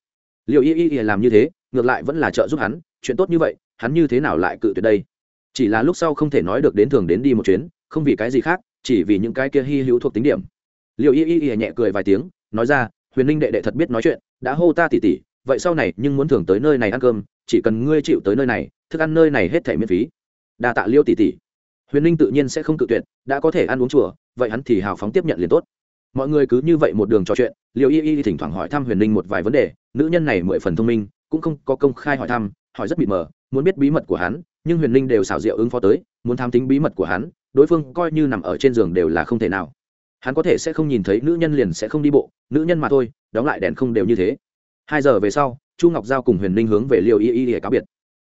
Liệu y y làm như thế, ngược lại vẫn là trợ giúp hắn, chuyện tốt như vậy, hắn như thế nào lại cự tuyệt đây? Chỉ là lúc sau không thể nói được đến thường đến đi một chuyến, không vì cái gì khác, chỉ vì những cái kia hy hữu thuộc tính điểm. Liệu y y y nhẹ cười vài tiếng, nói ra, huyền ninh đệ đệ thật biết nói chuyện, đã hô ta tỉ tỉ vậy sau này nhưng muốn thường tới nơi này ăn cơm, chỉ cần ngươi chịu tới nơi này, thức ăn nơi này hết thể miễn phí. Đa tạ liêu tỷ tỷ. Huyền ninh tự nhiên sẽ không cự tuyệt, đã có thể ăn uống chùa, vậy hắn thì hào phóng tiếp nhận liền tốt. Mọi người cứ như vậy một đường trò chuyện liệu y y thỉnh thoảng hỏi thăm huyền ninh một vài vấn đề, nữ nhân này mười phần thông minh, cũng không có công khai hỏi thăm, hỏi rất bị mờ, muốn biết bí mật của hắn, nhưng huyền ninh đều xảo diệu ứng phó tới, muốn tham tính bí mật của hắn, đối phương coi như nằm ở trên giường đều là không thể nào. Hắn có thể sẽ không nhìn thấy nữ nhân liền sẽ không đi bộ, nữ nhân mà thôi, đóng lại đèn không đều như thế hai giờ về sau chu ngọc giao cùng huyền ninh hướng về liều y y để cáo biệt.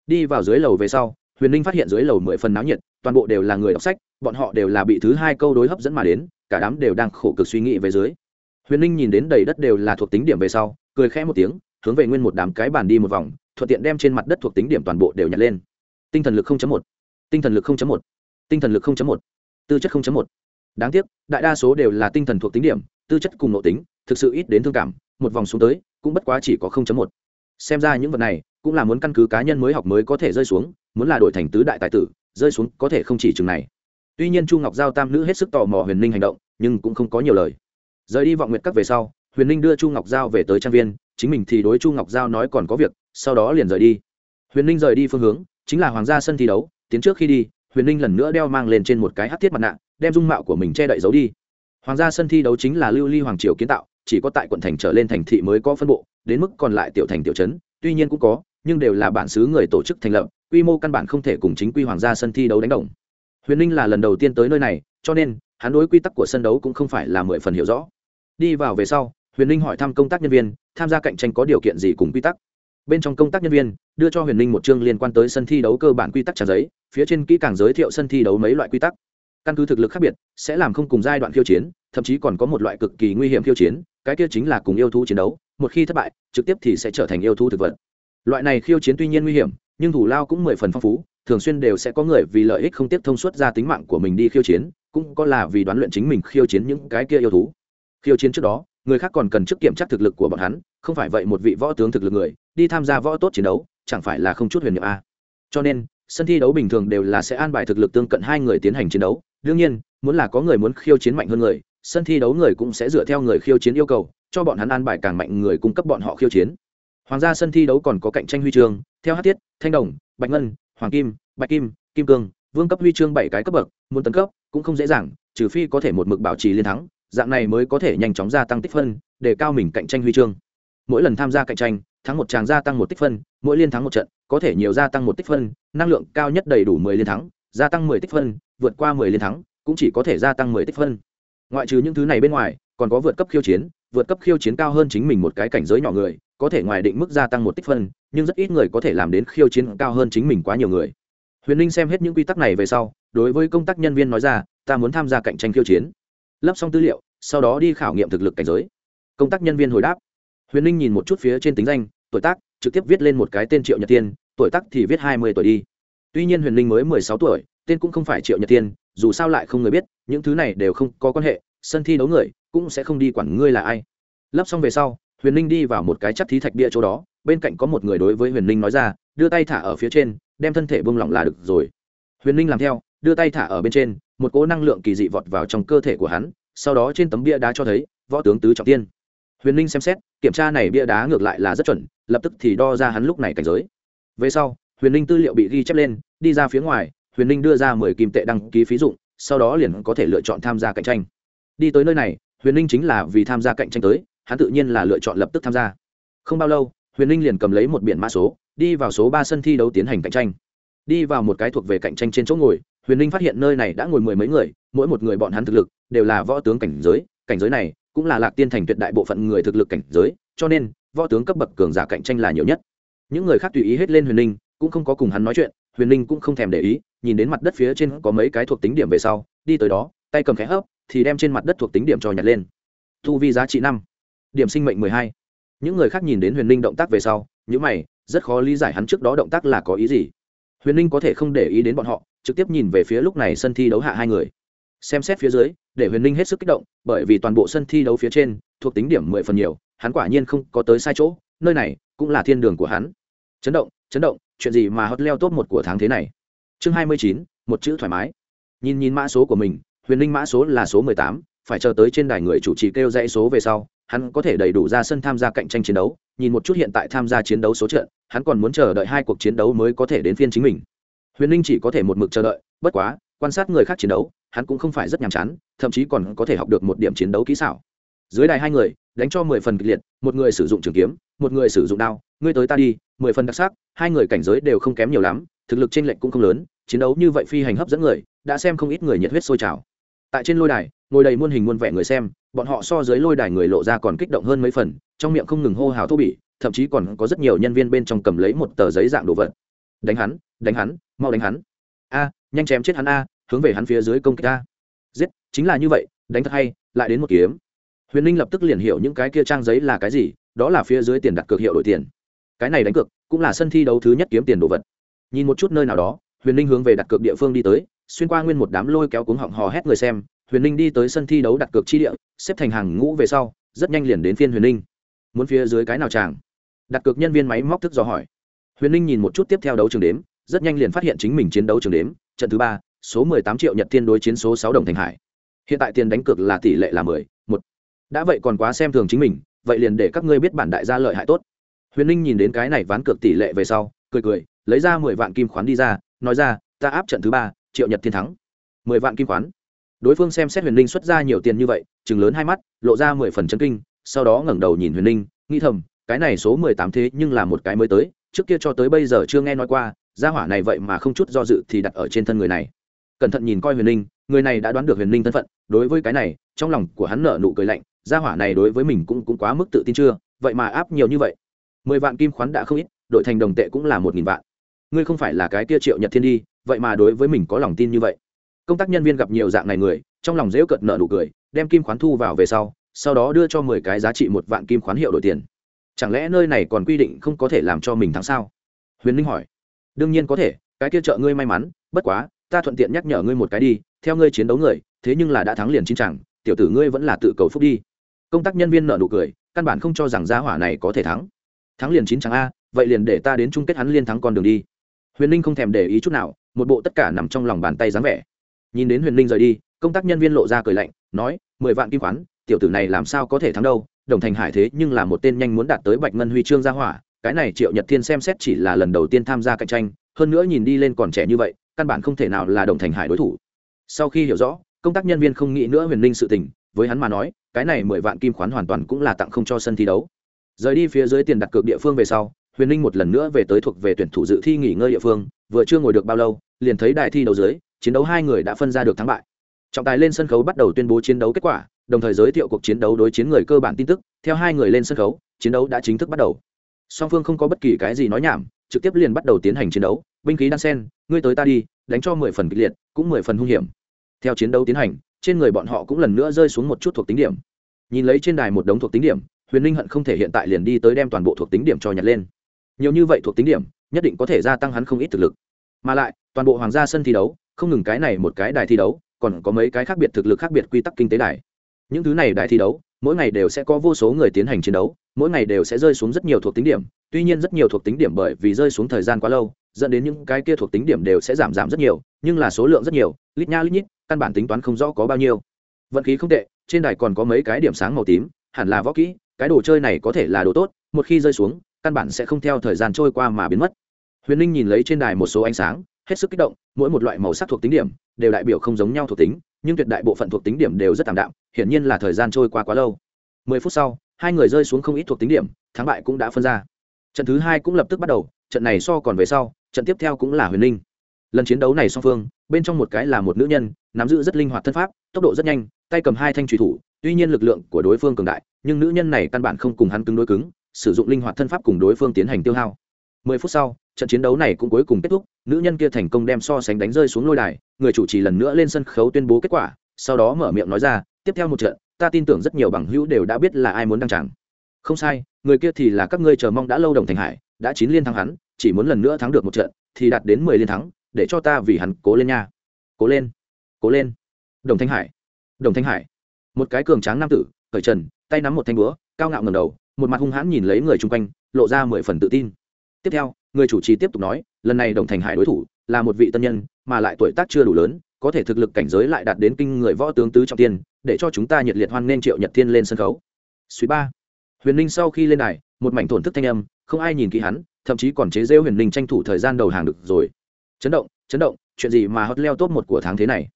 Đi vào dưới lầu về sau huyền ninh phát hiện dưới lầu mười phần náo nhiệt toàn bộ đều là người đọc sách bọn họ đều là bị thứ hai câu đối hấp dẫn mà đến cả đám đều đang khổ cực suy nghĩ về dưới. Huyền ninh nhìn đến đầy đất đều là thuộc tính điểm về sau cười khẽ một tiếng hướng về nguyên một đám cái bàn đi một vòng thuận tiện đem trên mặt đất thuộc tính điểm toàn bộ đều nhặt lên. Tinh thần lực 0.1, tinh thần lực 0.1, tinh thần lực 0.1, tư chất 0.1. đáng tiếc đại đa số đều là tinh thần thuộc tính điểm tư chất cùng nội tính thực sự ít đến thương cảm một vòng xuống tới, cũng bất quá chỉ có 0.1. xem ra những vật này cũng là muốn căn cứ cá nhân mới học mới có thể rơi xuống, muốn là đổi thành tứ đại tài tử, rơi xuống có thể không chỉ chừng này. Tuy nhiên chu ngọc giao tam nữ hết sức tò mò huyền ninh hành động, nhưng cũng không có nhiều lời. Rời đi vọng nguyệt các về sau, huyền ninh đưa chu ngọc giao về tới trang viên, chính mình thì đối chu ngọc giao nói còn có việc, sau đó liền rời đi. Huyền ninh rời đi phương hướng, chính là hoàng gia sân thi đấu, tiến trước khi đi, huyền ninh lần nữa đeo mang lên trên một cái hát thiết mặt nạ, đem dung mạo của mình che đậy giấu đi. Hoàng gia sân thi đấu chính là lưu ly hoàng triều kiến tạo chỉ có tại quận thành trở lên thành thị mới có phân bộ, đến mức còn lại tiểu thành tiểu trấn, tuy nhiên cũng có, nhưng đều là bản xứ người tổ chức thành lập, quy mô căn bản không thể cùng chính quy hoàng gia sân thi đấu đánh đồng. Huyền ninh là lần đầu tiên tới nơi này, cho nên, hắn đối quy tắc của sân đấu cũng không phải là mười phần hiểu rõ. Đi vào về sau, huyền ninh hỏi thăm công tác nhân viên, tham gia cạnh tranh có điều kiện gì cùng quy tắc. Bên trong công tác nhân viên, đưa cho huyền ninh một chương liên quan tới sân thi đấu cơ bản quy tắc trả giấy, phía trên kỹ càng giới thiệu sân thi đấu mấy loại quy tắc. Căn cứ thực lực khác biệt, sẽ làm không cùng giai đoạn khiêu chiến, thậm chí còn có một loại cực kỳ nguy hiểm khiêu chiến cái kia chính là cùng yêu thú chiến đấu, một khi thất bại, trực tiếp thì sẽ trở thành yêu thú thực vật. Loại này khiêu chiến tuy nhiên nguy hiểm, nhưng thủ lao cũng mười phần phong phú, thường xuyên đều sẽ có người vì lợi ích không tiếp thông suốt ra tính mạng của mình đi khiêu chiến, cũng có là vì đoán luyện chính mình khiêu chiến những cái kia yêu thú. Khiêu chiến trước đó, người khác còn cần trước kiểm tra thực lực của bọn hắn, không phải vậy một vị võ tướng thực lực người, đi tham gia võ tốt chiến đấu, chẳng phải là không chút huyền nhiệm a. Cho nên, sân thi đấu bình thường đều là sẽ an bài thực lực tương cận hai người tiến hành chiến đấu. Đương nhiên, muốn là có người muốn khiêu chiến mạnh hơn người sân thi đấu người cũng sẽ dựa theo người khiêu chiến yêu cầu cho bọn hắn an bài càng mạnh người cung cấp bọn họ khiêu chiến. Hoàng gia sân thi đấu còn có cạnh tranh huy chương theo hát Tiết, thanh đồng bạch ngân hoàng kim bạch kim kim cương vương cấp huy chương bảy cái cấp bậc muốn tấn cấp cũng không dễ dàng trừ phi có thể một mực bảo trì liên thắng dạng này mới có thể nhanh chóng gia tăng tích phân để cao mình cạnh tranh huy chương. Mỗi lần tham gia cạnh tranh thắng một tràng gia tăng một tích phân mỗi liên thắng một trận có thể nhiều gia tăng một tích phân năng lượng cao nhất đầy đủ mười liên thắng gia tăng mười tích phân vượt qua mười liên thắng cũng chỉ có thể gia tăng mười tích phân ngoại trừ những thứ này bên ngoài, còn có vượt cấp khiêu chiến, vượt cấp khiêu chiến cao hơn chính mình một cái cảnh giới nhỏ người, có thể ngoài định mức gia tăng một tích phân, nhưng rất ít người có thể làm đến khiêu chiến cao hơn chính mình quá nhiều người. Huyền ninh xem hết những quy tắc này về sau, đối với công tác nhân viên nói ra, ta muốn tham gia cạnh tranh khiêu chiến. Lấp xong tư liệu, sau đó đi khảo nghiệm thực lực cảnh giới. Công tác nhân viên hồi đáp. Huyền ninh nhìn một chút phía trên tính danh, tuổi tác, trực tiếp viết lên một cái tên triệu nhật tiên, tuổi tác thì viết hai mươi tuổi đi. Tuy nhiên huyền ninh mới mười sáu tuổi, tên cũng không phải triệu nhật tiên dù sao lại không người biết, những thứ này đều không có quan hệ, sân thi đấu người cũng sẽ không đi quản ngươi là ai. Lấp xong về sau, huyền ninh đi vào một cái chắc thí thạch bia chỗ đó, bên cạnh có một người đối với huyền ninh nói ra, đưa tay thả ở phía trên, đem thân thể bông lỏng là được rồi. Huyền ninh làm theo, đưa tay thả ở bên trên, một cỗ năng lượng kỳ dị vọt vào trong cơ thể của hắn, sau đó trên tấm bia đá cho thấy, võ tướng tứ trọng tiên. Huyền ninh xem xét, kiểm tra này bia đá ngược lại là rất chuẩn, lập tức thì đo ra hắn lúc này cảnh giới. Về sau, huyền ninh tư liệu bị ghi chép lên, đi ra phía ngoài huyền ninh đưa ra mười kim tệ đăng ký phí dụng, sau đó liền có thể lựa chọn tham gia cạnh tranh. Đi tới nơi này, huyền ninh chính là vì tham gia cạnh tranh tới, hắn tự nhiên là lựa chọn lập tức tham gia. Không bao lâu, huyền ninh liền cầm lấy một biển mã số, đi vào số ba sân thi đấu tiến hành cạnh tranh. Đi vào một cái thuộc về cạnh tranh trên chỗ ngồi, huyền ninh phát hiện nơi này đã ngồi mười mấy người, mỗi một người bọn hắn thực lực đều là võ tướng cảnh giới cảnh giới này cũng là lạc tiên thành tuyệt đại bộ phận người thực lực cảnh giới, cho nên võ tướng cấp bậc cường giả cạnh tranh là nhiều nhất. Những người khác tùy ý hết lên huyền ninh, cũng không có cùng hắn nói chuyện, huyền ninh cũng không thèm để ý nhìn đến mặt đất phía trên có mấy cái thuộc tính điểm về sau, đi tới đó, tay cầm khẽ hấp thì đem trên mặt đất thuộc tính điểm cho nhặt lên. Thu vi giá trị năm, điểm sinh mệnh mười hai. Những người khác nhìn đến huyền ninh động tác về sau những mày, rất khó lý giải hắn trước đó động tác là có ý gì. Huyền ninh có thể không để ý đến bọn họ, trực tiếp nhìn về phía lúc này sân thi đấu hạ hai người. Xem xét phía dưới, để huyền ninh hết sức kích động, bởi vì toàn bộ sân thi đấu phía trên, thuộc tính điểm mười phần nhiều, hắn quả nhiên không có tới sai chỗ, nơi này cũng là thiên đường của hắn. Chấn động chấn động, chuyện gì mà hot leo top một của tháng thế này? Chương hai mươi chín, một chữ thoải mái. Nhìn nhìn mã số của mình, huyền Linh mã số là số mười tám, phải chờ tới trên đài người chủ trì kêu dãy số về sau, hắn có thể đầy đủ ra sân tham gia cạnh tranh chiến đấu. Nhìn một chút hiện tại tham gia chiến đấu số trận, hắn còn muốn chờ đợi hai cuộc chiến đấu mới có thể đến phiên chính mình. Huyền Linh chỉ có thể một mực chờ đợi, bất quá, quan sát người khác chiến đấu, hắn cũng không phải rất nhàm chán, thậm chí còn có thể học được một điểm chiến đấu kỹ xảo. Dưới đài hai người, đánh cho mười phần kịch liệt, một người sử dụng trường kiếm, một người sử dụng đao. Ngươi tới ta đi, mười phần đặc sắc, hai người cảnh giới đều không kém nhiều lắm, thực lực t r ê n lệch cũng không lớn chiến đấu như vậy phi hành hấp dẫn người, đã xem không ít người nhiệt huyết sôi trào. Tại trên lôi đài, ngồi đầy muôn hình muôn vẻ người xem, bọn họ so dưới lôi đài người lộ ra còn kích động hơn mấy phần, trong miệng không ngừng hô hào thô bỉ, thậm chí còn có rất nhiều nhân viên bên trong cầm lấy một tờ giấy dạng đồ vật. Đánh hắn đánh hắn, mau đánh hắn. A, nhanh chém chết hắn a, hướng về hắn phía dưới công kích a. Giết, chính là như vậy, đánh thật hay, lại đến một kiếm. Huyền ninh lập tức liền hiểu những cái kia trang giấy là cái gì, đó là phía dưới tiền đặt cược hiệu đổi tiền. Cái này đánh cược, cũng là sân thi đấu thứ nhất kiếm tiền đồ vật. Nhìn một chút nơi nào đó huyền ninh hướng về đặt cược địa phương đi tới, xuyên qua nguyên một đám lôi kéo cuống họng hò hét người xem, huyền ninh đi tới sân thi đấu đặt cược chi địa, xếp thành hàng ngũ về sau, rất nhanh liền đến phiên huyền ninh. Muốn phía dưới cái nào chàng? Đặt cược nhân viên máy móc thức dò hỏi. Huyền ninh nhìn một chút tiếp theo đấu trường đếm, rất nhanh liền phát hiện chính mình chiến đấu trường đếm, trận thứ ba, số mười tám triệu nhật thiên đối chiến số sáu đồng thành hải. Hiện tại tiền đánh cược là tỷ lệ là mười, một. Đã vậy còn quá xem thường chính mình, vậy liền để các ngươi biết bản đại gia lợi hại tốt. Huyền ninh nhìn đến cái này ván cược tỷ lệ về sau, cười cười lấy ra mười vạn kim khoán đi ra nói ra ta áp trận thứ ba triệu nhật thiên thắng. Mười vạn kim khoán. Đối phương xem xét huyền Linh xuất ra nhiều tiền như vậy chừng lớn hai mắt lộ ra mười phần chân kinh sau đó ngẩng đầu nhìn huyền Linh, nghĩ thầm cái này số mười tám thế nhưng là một cái mới tới trước kia cho tới bây giờ chưa nghe nói qua gia hỏa này vậy mà không chút do dự thì đặt ở trên thân người này. Cẩn thận nhìn coi huyền Linh, người này đã đoán được huyền Linh thân phận đối với cái này trong lòng của hắn nở nụ cười lạnh gia hỏa này đối với mình cũng cũng quá mức tự tin chưa vậy mà áp nhiều như vậy. Mười vạn kim khoán đã không ít đội thành đồng tệ cũng là một nghìn vạn ngươi không phải là cái kia triệu nhật thiên đi, vậy mà đối với mình có lòng tin như vậy. Công tác nhân viên gặp nhiều dạng này người, trong lòng dễu cợt nợ nụ cười, đem kim khoán thu vào về sau sau đó đưa cho mười cái giá trị một vạn kim khoán hiệu đổi tiền. Chẳng lẽ nơi này còn quy định không có thể làm cho mình thắng sao? Huyền ninh hỏi. Đương nhiên có thể, cái kia trợ ngươi may mắn, bất quá, ta thuận tiện nhắc nhở ngươi một cái đi, theo ngươi chiến đấu người, thế nhưng là đã thắng liền chín chẳng tiểu tử ngươi vẫn là tự cầu phúc đi. Công tác nhân viên nợ nụ cười, căn bản không cho rằng giá hỏa này có thể thắng. Thắng liền chín chẳng a, vậy liền để ta đến chung kết hắn liên thắng con đường đi huyền ninh không thèm để ý chút nào, một bộ tất cả nằm trong lòng bàn tay dáng vẻ. Nhìn đến huyền ninh rời đi, công tác nhân viên lộ ra cười lạnh, nói, mười vạn kim khoán, tiểu tử này làm sao có thể thắng đâu, đồng thành hải thế nhưng là một tên nhanh muốn đạt tới bạch ngân huy chương gia hỏa, cái này triệu nhật thiên xem xét chỉ là lần đầu tiên tham gia cạnh tranh, hơn nữa nhìn đi lên còn trẻ như vậy, căn bản không thể nào là đồng thành hải đối thủ. Sau khi hiểu rõ, công tác nhân viên không nghĩ nữa huyền ninh sự tình, với hắn mà nói, cái này mười vạn kim khoán hoàn toàn cũng là tặng không cho sân thi đấu. Rời đi phía dưới tiền đặt cược địa phương về sau huyền ninh một lần nữa về tới thuộc về tuyển thủ dự thi nghỉ ngơi địa phương, vừa chưa ngồi được bao lâu, liền thấy đài thi đấu dưới, chiến đấu hai người đã phân ra được thắng bại. Trọng tài lên sân khấu bắt đầu tuyên bố chiến đấu kết quả, đồng thời giới thiệu cuộc chiến đấu đối chiến người cơ bản tin tức, theo hai người lên sân khấu, chiến đấu đã chính thức bắt đầu. Song phương không có bất kỳ cái gì nói nhảm, trực tiếp liền bắt đầu tiến hành chiến đấu, binh khí đan sen, ngươi tới ta đi, đánh cho mười phần kịch liệt, cũng mười phần hung hiểm. Theo chiến đấu tiến hành, trên người bọn họ cũng lần nữa rơi xuống một chút thuộc tính điểm. Nhìn lấy trên đài một đống thuộc tính điểm, huyền ninh hận không thể hiện tại liền đi tới đem toàn bộ thuộc tính điểm cho nhặt lên nhiều như vậy thuộc tính điểm, nhất định có thể gia tăng hắn không ít thực lực. Mà lại, toàn bộ hoàng gia sân thi đấu, không ngừng cái này một cái đài thi đấu, còn có mấy cái khác biệt thực lực khác biệt quy tắc kinh tế đài. Những thứ này đài thi đấu, mỗi ngày đều sẽ có vô số người tiến hành chiến đấu, mỗi ngày đều sẽ rơi xuống rất nhiều thuộc tính điểm. Tuy nhiên rất nhiều thuộc tính điểm bởi vì rơi xuống thời gian quá lâu, dẫn đến những cái kia thuộc tính điểm đều sẽ giảm giảm rất nhiều, nhưng là số lượng rất nhiều, lít nha lít nhít, căn bản tính toán không rõ có bao nhiêu. Vận khí không tệ, trên đài còn có mấy cái điểm sáng màu tím, hẳn là võ kỹ, cái đồ chơi này có thể là đồ tốt, một khi rơi xuống căn bản sẽ không theo thời gian trôi qua mà biến mất. Huyền ninh nhìn lấy trên đài một số ánh sáng, hết sức kích động, mỗi một loại màu sắc thuộc tính điểm đều đại biểu không giống nhau thuộc tính, nhưng tuyệt đại bộ phận thuộc tính điểm đều rất tạm đạm, hiển nhiên là thời gian trôi qua quá lâu. Mười phút sau, hai người rơi xuống không ít thuộc tính điểm, thắng bại cũng đã phân ra. Trận thứ hai cũng lập tức bắt đầu, trận này so còn về sau, trận tiếp theo cũng là huyền ninh. Lần chiến đấu này song phương, bên trong một cái là một nữ nhân, nắm giữ rất linh hoạt thân pháp, tốc độ rất nhanh, tay cầm hai thanh trùy thủ, tuy nhiên lực lượng của đối phương cường đại, nhưng nữ nhân này căn bản không cùng hắn cứng đối cứng sử dụng linh hoạt thân pháp cùng đối phương tiến hành tiêu hao. Mười phút sau, trận chiến đấu này cũng cuối cùng kết thúc, nữ nhân kia thành công đem so sánh đánh rơi xuống lôi đài, người chủ trì lần nữa lên sân khấu tuyên bố kết quả, sau đó mở miệng nói ra, tiếp theo một trận, ta tin tưởng rất nhiều bằng hữu đều đã biết là ai muốn đăng tràng. Không sai, người kia thì là các ngươi chờ mong đã lâu đồng thành hải, đã chín liên thắng hắn, chỉ muốn lần nữa thắng được một trận, thì đạt đến mười liên thắng, để cho ta vì hắn cố lên nha. Cố lên cố lên. Đồng thanh hải, đồng thanh hải. Một cái cường tráng nam tử khởi trần, tay nắm một thanh búa, cao ngạo ngầm đầu một mặt hung hãn nhìn lấy người chung quanh, lộ ra mười phần tự tin. Tiếp theo, người chủ trì tiếp tục nói, lần này đồng thành hải đối thủ là một vị tân nhân, mà lại tuổi tác chưa đủ lớn, có thể thực lực cảnh giới lại đạt đến kinh người võ tướng tứ trọng tiên, để cho chúng ta nhiệt liệt hoan nghênh triệu nhật thiên lên sân khấu. Suy ba, huyền ninh sau khi lên đài, một mảnh thổn thức thanh âm, không ai nhìn kỹ hắn, thậm chí còn chế rêu huyền ninh tranh thủ thời gian đầu hàng được rồi. Chấn động chấn động, chuyện gì mà hot leo top một của tháng thế này?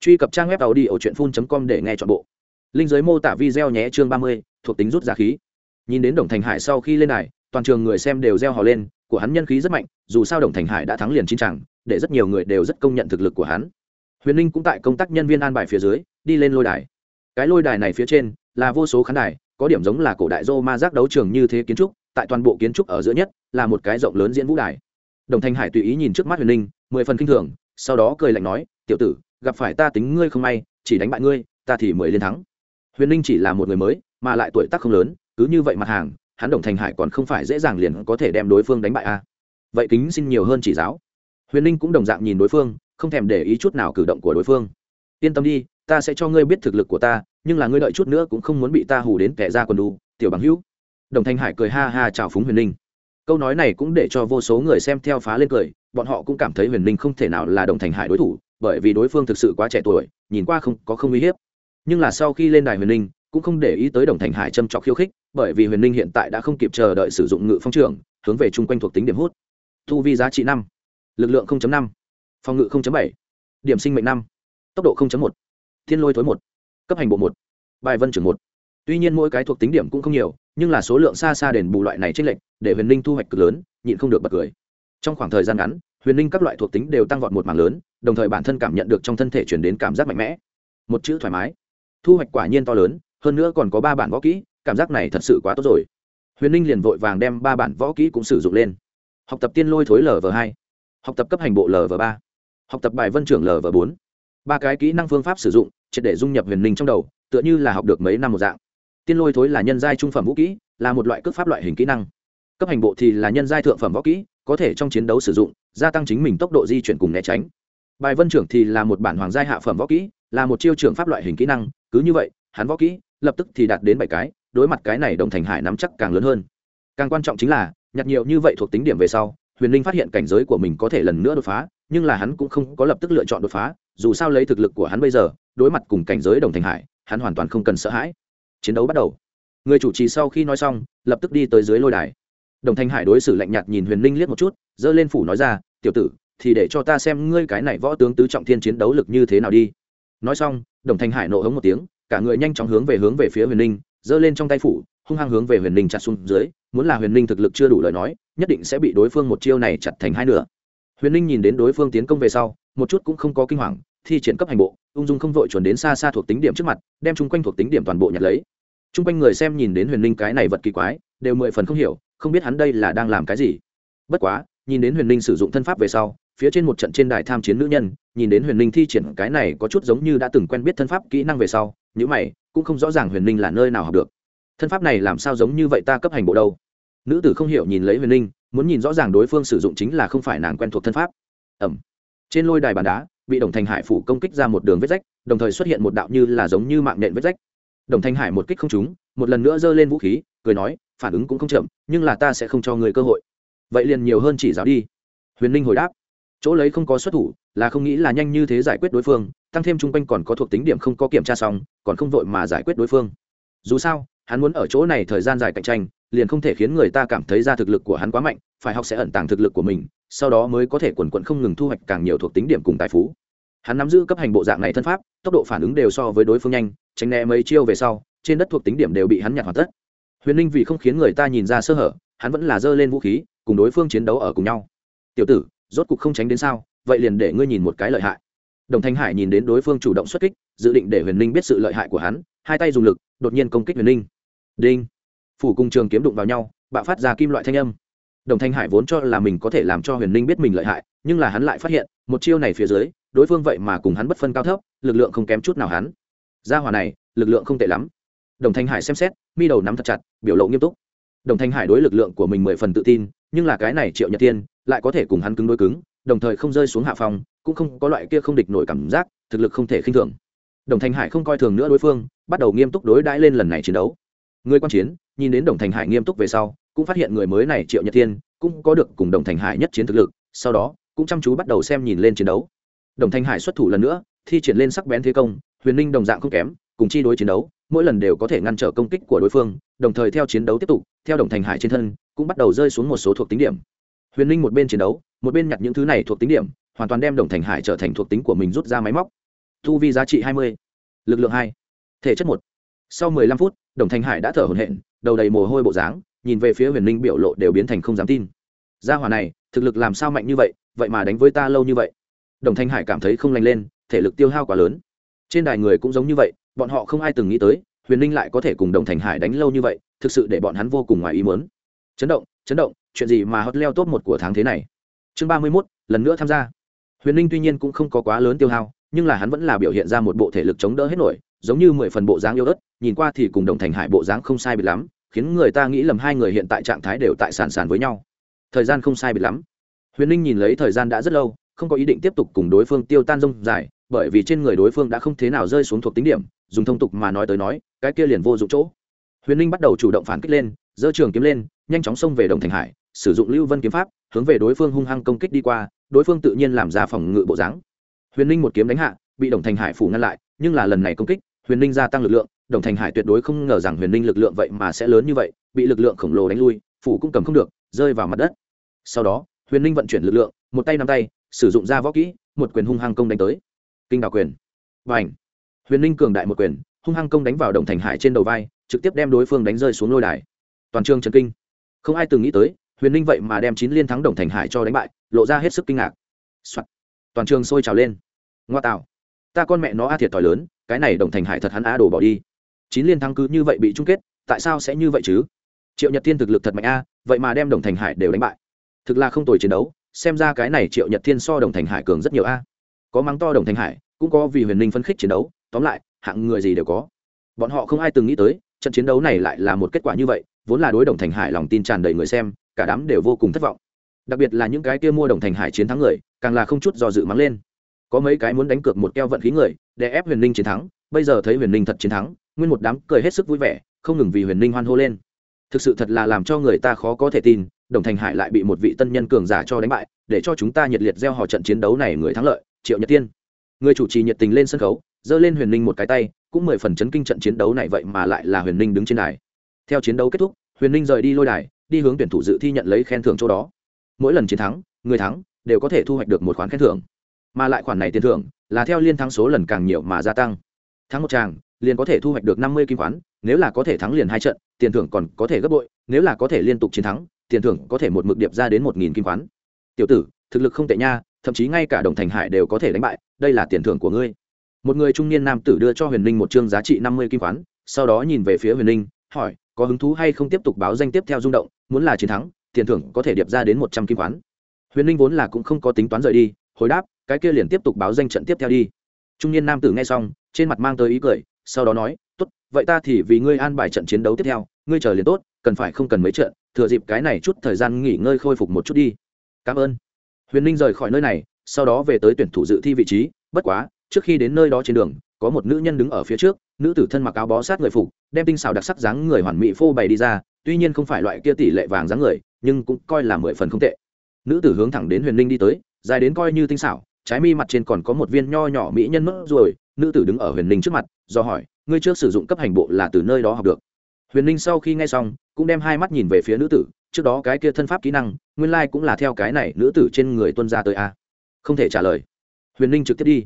Truy cập trang web tàu đi ở truyện phun com để nghe chọn bộ. Linh giới mô tả video nhé, chương ba mươi, thuộc tính rút giá khí nhìn đến đồng thành hải sau khi lên đài, toàn trường người xem đều reo hò lên, của hắn nhân khí rất mạnh, dù sao đồng thành hải đã thắng liền chín chẳng để rất nhiều người đều rất công nhận thực lực của hắn. Huyền ninh cũng tại công tác nhân viên an bài phía dưới, đi lên lôi đài. Cái lôi đài này phía trên là vô số khán đài, có điểm giống là cổ đại dô ma giác đấu trường như thế kiến trúc, tại toàn bộ kiến trúc ở giữa nhất là một cái rộng lớn diễn vũ đài. Đồng thanh hải tùy ý nhìn trước mắt huyền ninh, mười phần k i n h thường, sau đó cười lạnh nói, tiểu tử, gặp phải ta tính ngươi không may, chỉ đánh bại ngươi, ta thì mười liên thắng. Huyền ninh chỉ là một người mới, mà lại tuổi tác không lớn cứ như vậy mặt hàng, hắn đồng thành hải còn không phải dễ dàng liền có thể đem đối phương đánh bại a vậy kính xin nhiều hơn chỉ giáo. Huyền ninh cũng đồng dạng nhìn đối phương, không thèm để ý chút nào cử động của đối phương. Yên tâm đi, ta sẽ cho ngươi biết thực lực của ta, nhưng là ngươi đợi chút nữa cũng không muốn bị ta hù đến kẻ ra quần đu tiểu bằng hữu. Đồng thanh hải cười ha ha chào phúng huyền ninh. Câu nói này cũng để cho vô số người xem theo phá lên cười, bọn họ cũng cảm thấy huyền ninh không thể nào là đồng thành hải đối thủ, bởi vì đối phương thực sự quá trẻ tuổi, nhìn qua không, có không uy hiếp. Nhưng là sau khi lên đài huyền ninh, cũng không để ý tới đồng thành hải châm trọc khiêu khích bởi vì huyền ninh hiện tại đã không kịp chờ đợi sử dụng ngự phong trường, hướng về chung quanh thuộc tính điểm hút. Thu vi giá trị năm, lực lượng năm, phòng ngự bảy, điểm sinh mệnh năm, tốc độ một, thiên lôi thối một, cấp hành bộ một, bài vân trưởng một. Tuy nhiên mỗi cái thuộc tính điểm cũng không nhiều, nhưng là số lượng xa xa đền bù loại này trên lệnh để huyền ninh thu hoạch cực lớn, nhịn không được bật cười. Trong khoảng thời gian ngắn, huyền ninh các loại thuộc tính đều tăng vọt một mảng lớn, đồng thời bản thân cảm nhận được trong thân thể chuyển đến cảm giác mạnh mẽ. Một chữ thoải mái. Thu hoạch quả nhiên to lớn, hơn nữa còn có ba bản võ kỹ cảm giác này thật sự quá tốt rồi. Huyền ninh liền vội vàng đem ba bản võ kỹ cũng sử dụng lên. Học tập tiên lôi thối lv hai, học tập cấp hành bộ lv ba, học tập bài vân trưởng lv bốn. Ba cái kỹ năng phương pháp sử dụng, triệt để dung nhập huyền ninh trong đầu, tựa như là học được mấy năm một dạng. Tiên lôi thối là nhân giai trung phẩm vũ kỹ, là một loại cước pháp loại hình kỹ năng. Cấp hành bộ thì là nhân giai thượng phẩm võ kỹ, có thể trong chiến đấu sử dụng, gia tăng chính mình tốc độ di chuyển cùng né tránh. Bài vân trưởng thì là một bản hoàng giai hạ phẩm võ kỹ, là một chiêu trưởng pháp loại hình kỹ năng, cứ như vậy, hắn võ kỹ, lập tức thì đạt đến bảy cái đối mặt cái này đồng thành hải nắm chắc càng lớn hơn. Càng quan trọng chính là, nhặt nhiều như vậy thuộc tính điểm về sau, huyền linh phát hiện cảnh giới của mình có thể lần nữa đột phá, nhưng là hắn cũng không có lập tức lựa chọn đột phá, dù sao lấy thực lực của hắn bây giờ, đối mặt cùng cảnh giới đồng thành hải, hắn hoàn toàn không cần sợ hãi. Chiến đấu bắt đầu. Người chủ trì sau khi nói xong, lập tức đi tới dưới lôi đài. Đồng thanh hải đối xử lạnh nhạt nhìn huyền linh liếc một chút, giơ lên phủ nói ra, tiểu tử, thì để cho ta xem ngươi cái này võ tướng tứ trọng thiên chiến đấu lực như thế nào đi. Nói xong, đồng thanh hải nộ hống một tiếng, cả người nhanh chóng hướng về hướng về phía huyền linh giơ lên trong tay phủ, hung hăng hướng về huyền Ninh chặt xuống dưới, muốn là huyền Ninh thực lực chưa đủ lời nói, nhất định sẽ bị đối phương một chiêu này chặt thành hai nửa. Huyền Ninh nhìn đến đối phương tiến công về sau, một chút cũng không có kinh hoàng, thi triển cấp hành bộ, ung dung không vội chuẩn đến xa xa thuộc tính điểm trước mặt, đem chung quanh thuộc tính điểm toàn bộ nhặt lấy. Chung quanh người xem nhìn đến huyền Ninh cái này vật kỳ quái, đều mười phần không hiểu, không biết hắn đây là đang làm cái gì. Bất quá, nhìn đến huyền Ninh sử dụng thân pháp về sau, phía trên một trận trên đài tham chiến nữ nhân, nhìn đến huyền Ninh thi triển cái này có chút giống như đã từng quen biết thân pháp kỹ năng về sau những mày cũng không rõ ràng huyền linh là nơi nào học được thân pháp này làm sao giống như vậy ta cấp hành bộ đâu nữ tử không hiểu nhìn lấy huyền linh muốn nhìn rõ ràng đối phương sử dụng chính là không phải nàng quen thuộc thân pháp ẩm trên lôi đài bàn đá bị đồng thành hải phủ công kích ra một đường vết rách đồng thời xuất hiện một đạo như là giống như mạng nện vết rách đồng thanh hải một kích không trúng một lần nữa giơ lên vũ khí cười nói phản ứng cũng không chậm nhưng là ta sẽ không cho người cơ hội vậy liền nhiều hơn chỉ giáo đi huyền ninh hồi đáp chỗ lấy không có xuất thủ là không nghĩ là nhanh như thế giải quyết đối phương tăng thêm chung quanh còn có thuộc tính điểm không có kiểm tra xong còn không vội mà giải quyết đối phương. Dù sao, hắn muốn ở chỗ này thời gian dài cạnh tranh, liền không thể khiến người ta cảm thấy ra thực lực của hắn quá mạnh, phải học sẽ ẩn tàng thực lực của mình, sau đó mới có thể quần quận không ngừng thu hoạch càng nhiều thuộc tính điểm cùng tài phú. Hắn nắm giữ cấp hành bộ dạng này thân pháp, tốc độ phản ứng đều so với đối phương nhanh, tránh né mấy chiêu về sau, trên đất thuộc tính điểm đều bị hắn nhặt hoàn tất. Huyền ninh vì không khiến người ta nhìn ra sơ hở, hắn vẫn là giơ lên vũ khí, cùng đối phương chiến đấu ở cùng nhau. Tiểu tử, rốt cục không tránh đến sao? Vậy liền để ngươi nhìn một cái lợi hại đồng thanh hải nhìn đến đối phương chủ động xuất kích, dự định để huyền ninh biết sự lợi hại của hắn, hai tay dùng lực, đột nhiên công kích huyền ninh. Đinh! Phủ cùng trường kiếm đụng vào nhau, bạo phát ra kim loại thanh âm. Đồng thanh hải vốn cho là mình có thể làm cho huyền ninh biết mình lợi hại, nhưng là hắn lại phát hiện, một chiêu này phía dưới, đối phương vậy mà cùng hắn bất phân cao thấp, lực lượng không kém chút nào hắn. Gia hòa này, lực lượng không tệ lắm. Đồng thanh hải xem xét, mi đầu nắm thật chặt, biểu lộ nghiêm túc. Đồng thanh hải đối lực lượng của mình mười phần tự tin, nhưng là cái này triệu nhật tiên, lại có thể cùng hắn cứng đối cứng đồng thời không rơi xuống hạ phòng cũng không có loại kia không địch nổi cảm giác, thực lực không thể khinh thường. Đồng thanh hải không coi thường nữa đối phương, bắt đầu nghiêm túc đối đãi lên lần này chiến đấu. Người quan chiến, nhìn đến đồng thanh hải nghiêm túc về sau, cũng phát hiện người mới này triệu nhật Thiên, cũng có được cùng đồng thanh hải nhất chiến thực lực, sau đó, cũng chăm chú bắt đầu xem nhìn lên chiến đấu. Đồng thanh hải xuất thủ lần nữa, thi triển lên sắc bén thế công, huyền ninh đồng dạng không kém, cùng chi đối chiến đấu, mỗi lần đều có thể ngăn trở công kích của đối phương, đồng thời theo chiến đấu tiếp tục, theo đồng thành hải trên thân, cũng bắt đầu rơi xuống một số thuộc tính điểm. Huyền ninh một bên chiến đấu một bên nhặt những thứ này thuộc tính điểm, hoàn toàn đem đồng thành hải trở thành thuộc tính của mình rút ra máy móc. Thu vi giá trị hai mươi, lực lượng hai, thể chất một. Sau mười lăm phút, đồng thành hải đã thở hổn hển, đầu đầy mồ hôi bộ dáng, nhìn về phía huyền ninh biểu lộ đều biến thành không dám tin. Gia hỏa này, thực lực làm sao mạnh như vậy vậy mà đánh với ta lâu như vậy. Đồng thanh hải cảm thấy không lành lên, thể lực tiêu hao quá lớn. Trên đài người cũng giống như vậy, bọn họ không ai từng nghĩ tới, huyền ninh lại có thể cùng đồng thành hải đánh lâu như vậy, thực sự để bọn hắn vô cùng ngoài ý muốn. Chấn động chấn động, chuyện gì mà hot leo top một của tháng thế này? Chương ba mươi mốt, lần nữa tham gia. Huyền ninh tuy nhiên cũng không có quá lớn tiêu hao, nhưng là hắn vẫn là biểu hiện ra một bộ thể lực chống đỡ hết nổi, giống như mười phần bộ dáng yêu ớt, nhìn qua thì cùng đồng thành hải bộ dáng không sai biệt lắm, khiến người ta nghĩ lầm hai người hiện tại trạng thái đều tại sàn sàn với nhau. Thời gian không sai biệt lắm. Huyền ninh nhìn lấy thời gian đã rất lâu, không có ý định tiếp tục cùng đối phương tiêu tan rông dài, bởi vì trên người đối phương đã không thế nào rơi xuống thuộc tính điểm, dùng thông tục mà nói tới nói, cái kia liền vô dụng chỗ. Huyền ninh bắt đầu chủ động phản kích lên, giơ trường kiếm lên, nhanh chóng xông về đồng thành hải sử dụng lưu vân kiếm pháp, hướng về đối phương hung hăng công kích đi qua, đối phương tự nhiên làm ra phòng ngự bộ dáng. Huyền ninh một kiếm đánh hạ, bị đồng thành hải phủ ngăn lại, nhưng là lần này công kích, huyền ninh gia tăng lực lượng, đồng thành hải tuyệt đối không ngờ rằng huyền ninh lực lượng vậy mà sẽ lớn như vậy, bị lực lượng khổng lồ đánh lui, phủ cũng cầm không được, rơi vào mặt đất. Sau đó, huyền ninh vận chuyển lực lượng, một tay nắm tay, sử dụng ra võ kỹ, một quyền hung hăng công đánh tới. Kinh đạo quyền. Và ảnh huyền ninh cường đại một quyền, hung hăng công đánh vào đồng thành hải trên đầu vai, trực tiếp đem đối phương đánh rơi xuống lôi đài. Toàn trường trần kinh. Không ai từng nghĩ tới huyền ninh vậy mà đem chín liên thắng đồng thành hải cho đánh bại, lộ ra hết sức kinh ngạc、Soạn. toàn trường sôi trào lên. Ngoa tạo. Ta con mẹ nó a thiệt thòi lớn, cái này đồng thành hải thật hắn á đổ bỏ đi. Chín liên thắng cứ như vậy bị chung kết, tại sao sẽ như vậy chứ? Triệu nhật thiên thực lực thật mạnh a, vậy mà đem đồng thành hải đều đánh bại. Thực là không tồi chiến đấu, xem ra cái này triệu nhật thiên so đồng thành hải cường rất nhiều a. Có mắng to đồng thành hải, cũng có vì huyền ninh phân khích chiến đấu, tóm lại, hạng người gì đều có. Bọn họ không ai từng nghĩ tới, trận chiến đấu này lại là một kết quả như vậy, vốn là đối đồng thành hải lòng tin tràn đầy người xem cả đám đều vô cùng thất vọng. Đặc biệt là những cái kia mua đồng thành hải chiến thắng người, càng là không chút do dự mắng lên. Có mấy cái muốn đánh cược một keo vận khí người, để ép huyền ninh chiến thắng, bây giờ thấy huyền ninh thật chiến thắng, nguyên một đám cười hết sức vui vẻ, không ngừng vì huyền ninh hoan hô lên. Thực sự thật là làm cho người ta khó có thể tin, đồng thành hải lại bị một vị tân nhân cường giả cho đánh bại, để cho chúng ta nhiệt liệt gieo họ trận chiến đấu này người thắng lợi, triệu nhật tiên. Người chủ trì nhiệt tình lên sân khấu, giơ lên huyền ninh một cái tay, cũng mười phần chấn kinh trận chiến đấu này vậy mà lại là huyền ninh đứng trên đài. Theo chiến đấu kết thúc, huyền ninh rời đi lôi đài đi hướng tuyển thủ dự thi nhận lấy khen thưởng chỗ đó. Mỗi lần chiến thắng, người thắng đều có thể thu hoạch được một khoản khen thưởng. Mà lại khoản này tiền thưởng là theo liên thắng số lần càng nhiều mà gia tăng. Thắng một tràng, liền có thể thu hoạch được năm mươi kim khoán, nếu là có thể thắng liền hai trận, tiền thưởng còn có thể gấp bội, nếu là có thể liên tục chiến thắng, tiền thưởng có thể một mực điệp ra đến một nghìn kim khoán. Tiểu tử, thực lực không tệ nha, thậm chí ngay cả đồng thành hải đều có thể đánh bại, đây là tiền thưởng của ngươi. Một người trung niên nam tử đưa cho huyền ninh một chương giá trị năm mươi kim khoán, sau đó nhìn về phía huyền ninh, hỏi có hứng thú hay không tiếp tục báo danh tiếp theo rung động, muốn là chiến thắng, tiền thưởng có thể điệp ra đến một trăm kim khoán. Huyền ninh vốn là cũng không có tính toán rời đi, hồi đáp, cái kia liền tiếp tục báo danh trận tiếp theo đi. Trung niên nam tử nghe xong, trên mặt mang tới ý cười, sau đó nói, tốt, vậy ta thì vì ngươi an bài trận chiến đấu tiếp theo, ngươi chờ liền tốt, cần phải không cần mấy trận, thừa dịp cái này chút thời gian nghỉ ngơi khôi phục một chút đi. Cảm ơn. Huyền ninh rời khỏi nơi này, sau đó về tới tuyển thủ dự thi vị trí, bất quá, trước khi đến nơi đó trên đường, có một nữ nhân đứng ở phía trước nữ tử thân mặc áo bó sát người phục, đem tinh xào đặc sắc dáng người hoàn mỹ phô bày đi ra, tuy nhiên không phải loại kia tỷ lệ vàng dáng người, nhưng cũng coi là mười phần không tệ. Nữ tử hướng thẳng đến huyền ninh đi tới, dài đến coi như tinh xảo, trái mi mặt trên còn có một viên nho nhỏ mỹ nhân mất rồi, nữ tử đứng ở huyền ninh trước mặt, do hỏi, ngươi trước sử dụng cấp hành bộ là từ nơi đó học được? Huyền ninh sau khi nghe xong, cũng đem hai mắt nhìn về phía nữ tử, trước đó cái kia thân pháp kỹ năng, nguyên lai、like、cũng là theo cái này nữ tử trên người tuân ra tới a. Không thể trả lời. Huyền ninh trực tiếp đi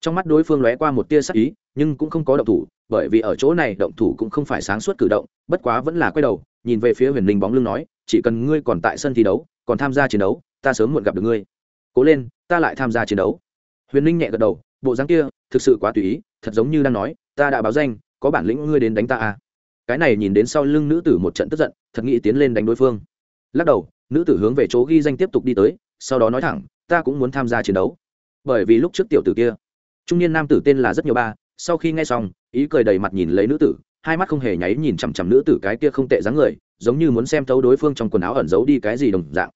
trong mắt đối phương lóe qua một tia sắc ý, nhưng cũng không có động thủ, bởi vì ở chỗ này động thủ cũng không phải sáng suốt cử động, bất quá vẫn là quay đầu, nhìn về phía huyền ninh bóng lưng nói, chỉ cần ngươi còn tại sân thi đấu, còn tham gia chiến đấu, ta sớm muộn gặp được ngươi. Cố lên, ta lại tham gia chiến đấu. Huyền ninh nhẹ gật đầu, bộ dáng kia, thực sự quá tùy ý, thật giống như đang nói, ta đã báo danh, có bản lĩnh ngươi đến đánh ta à? Cái này nhìn đến sau lưng nữ tử một trận tức giận, thật nghĩ tiến lên đánh đối phương. Lắc đầu, nữ tử hướng về chỗ ghi danh tiếp tục đi tới, sau đó nói thẳng, ta cũng muốn tham gia chiến đấu. Bởi vì lúc trước tiểu tử kia trung niên nam tử tên là rất nhiều ba, sau khi nghe xong, ý cười đầy mặt nhìn lấy nữ tử, hai mắt không hề nháy nhìn chằm chằm nữ tử cái kia không tệ dáng người, giống như muốn xem thấu đối phương trong quần áo ẩn giấu đi cái gì đồng dạng.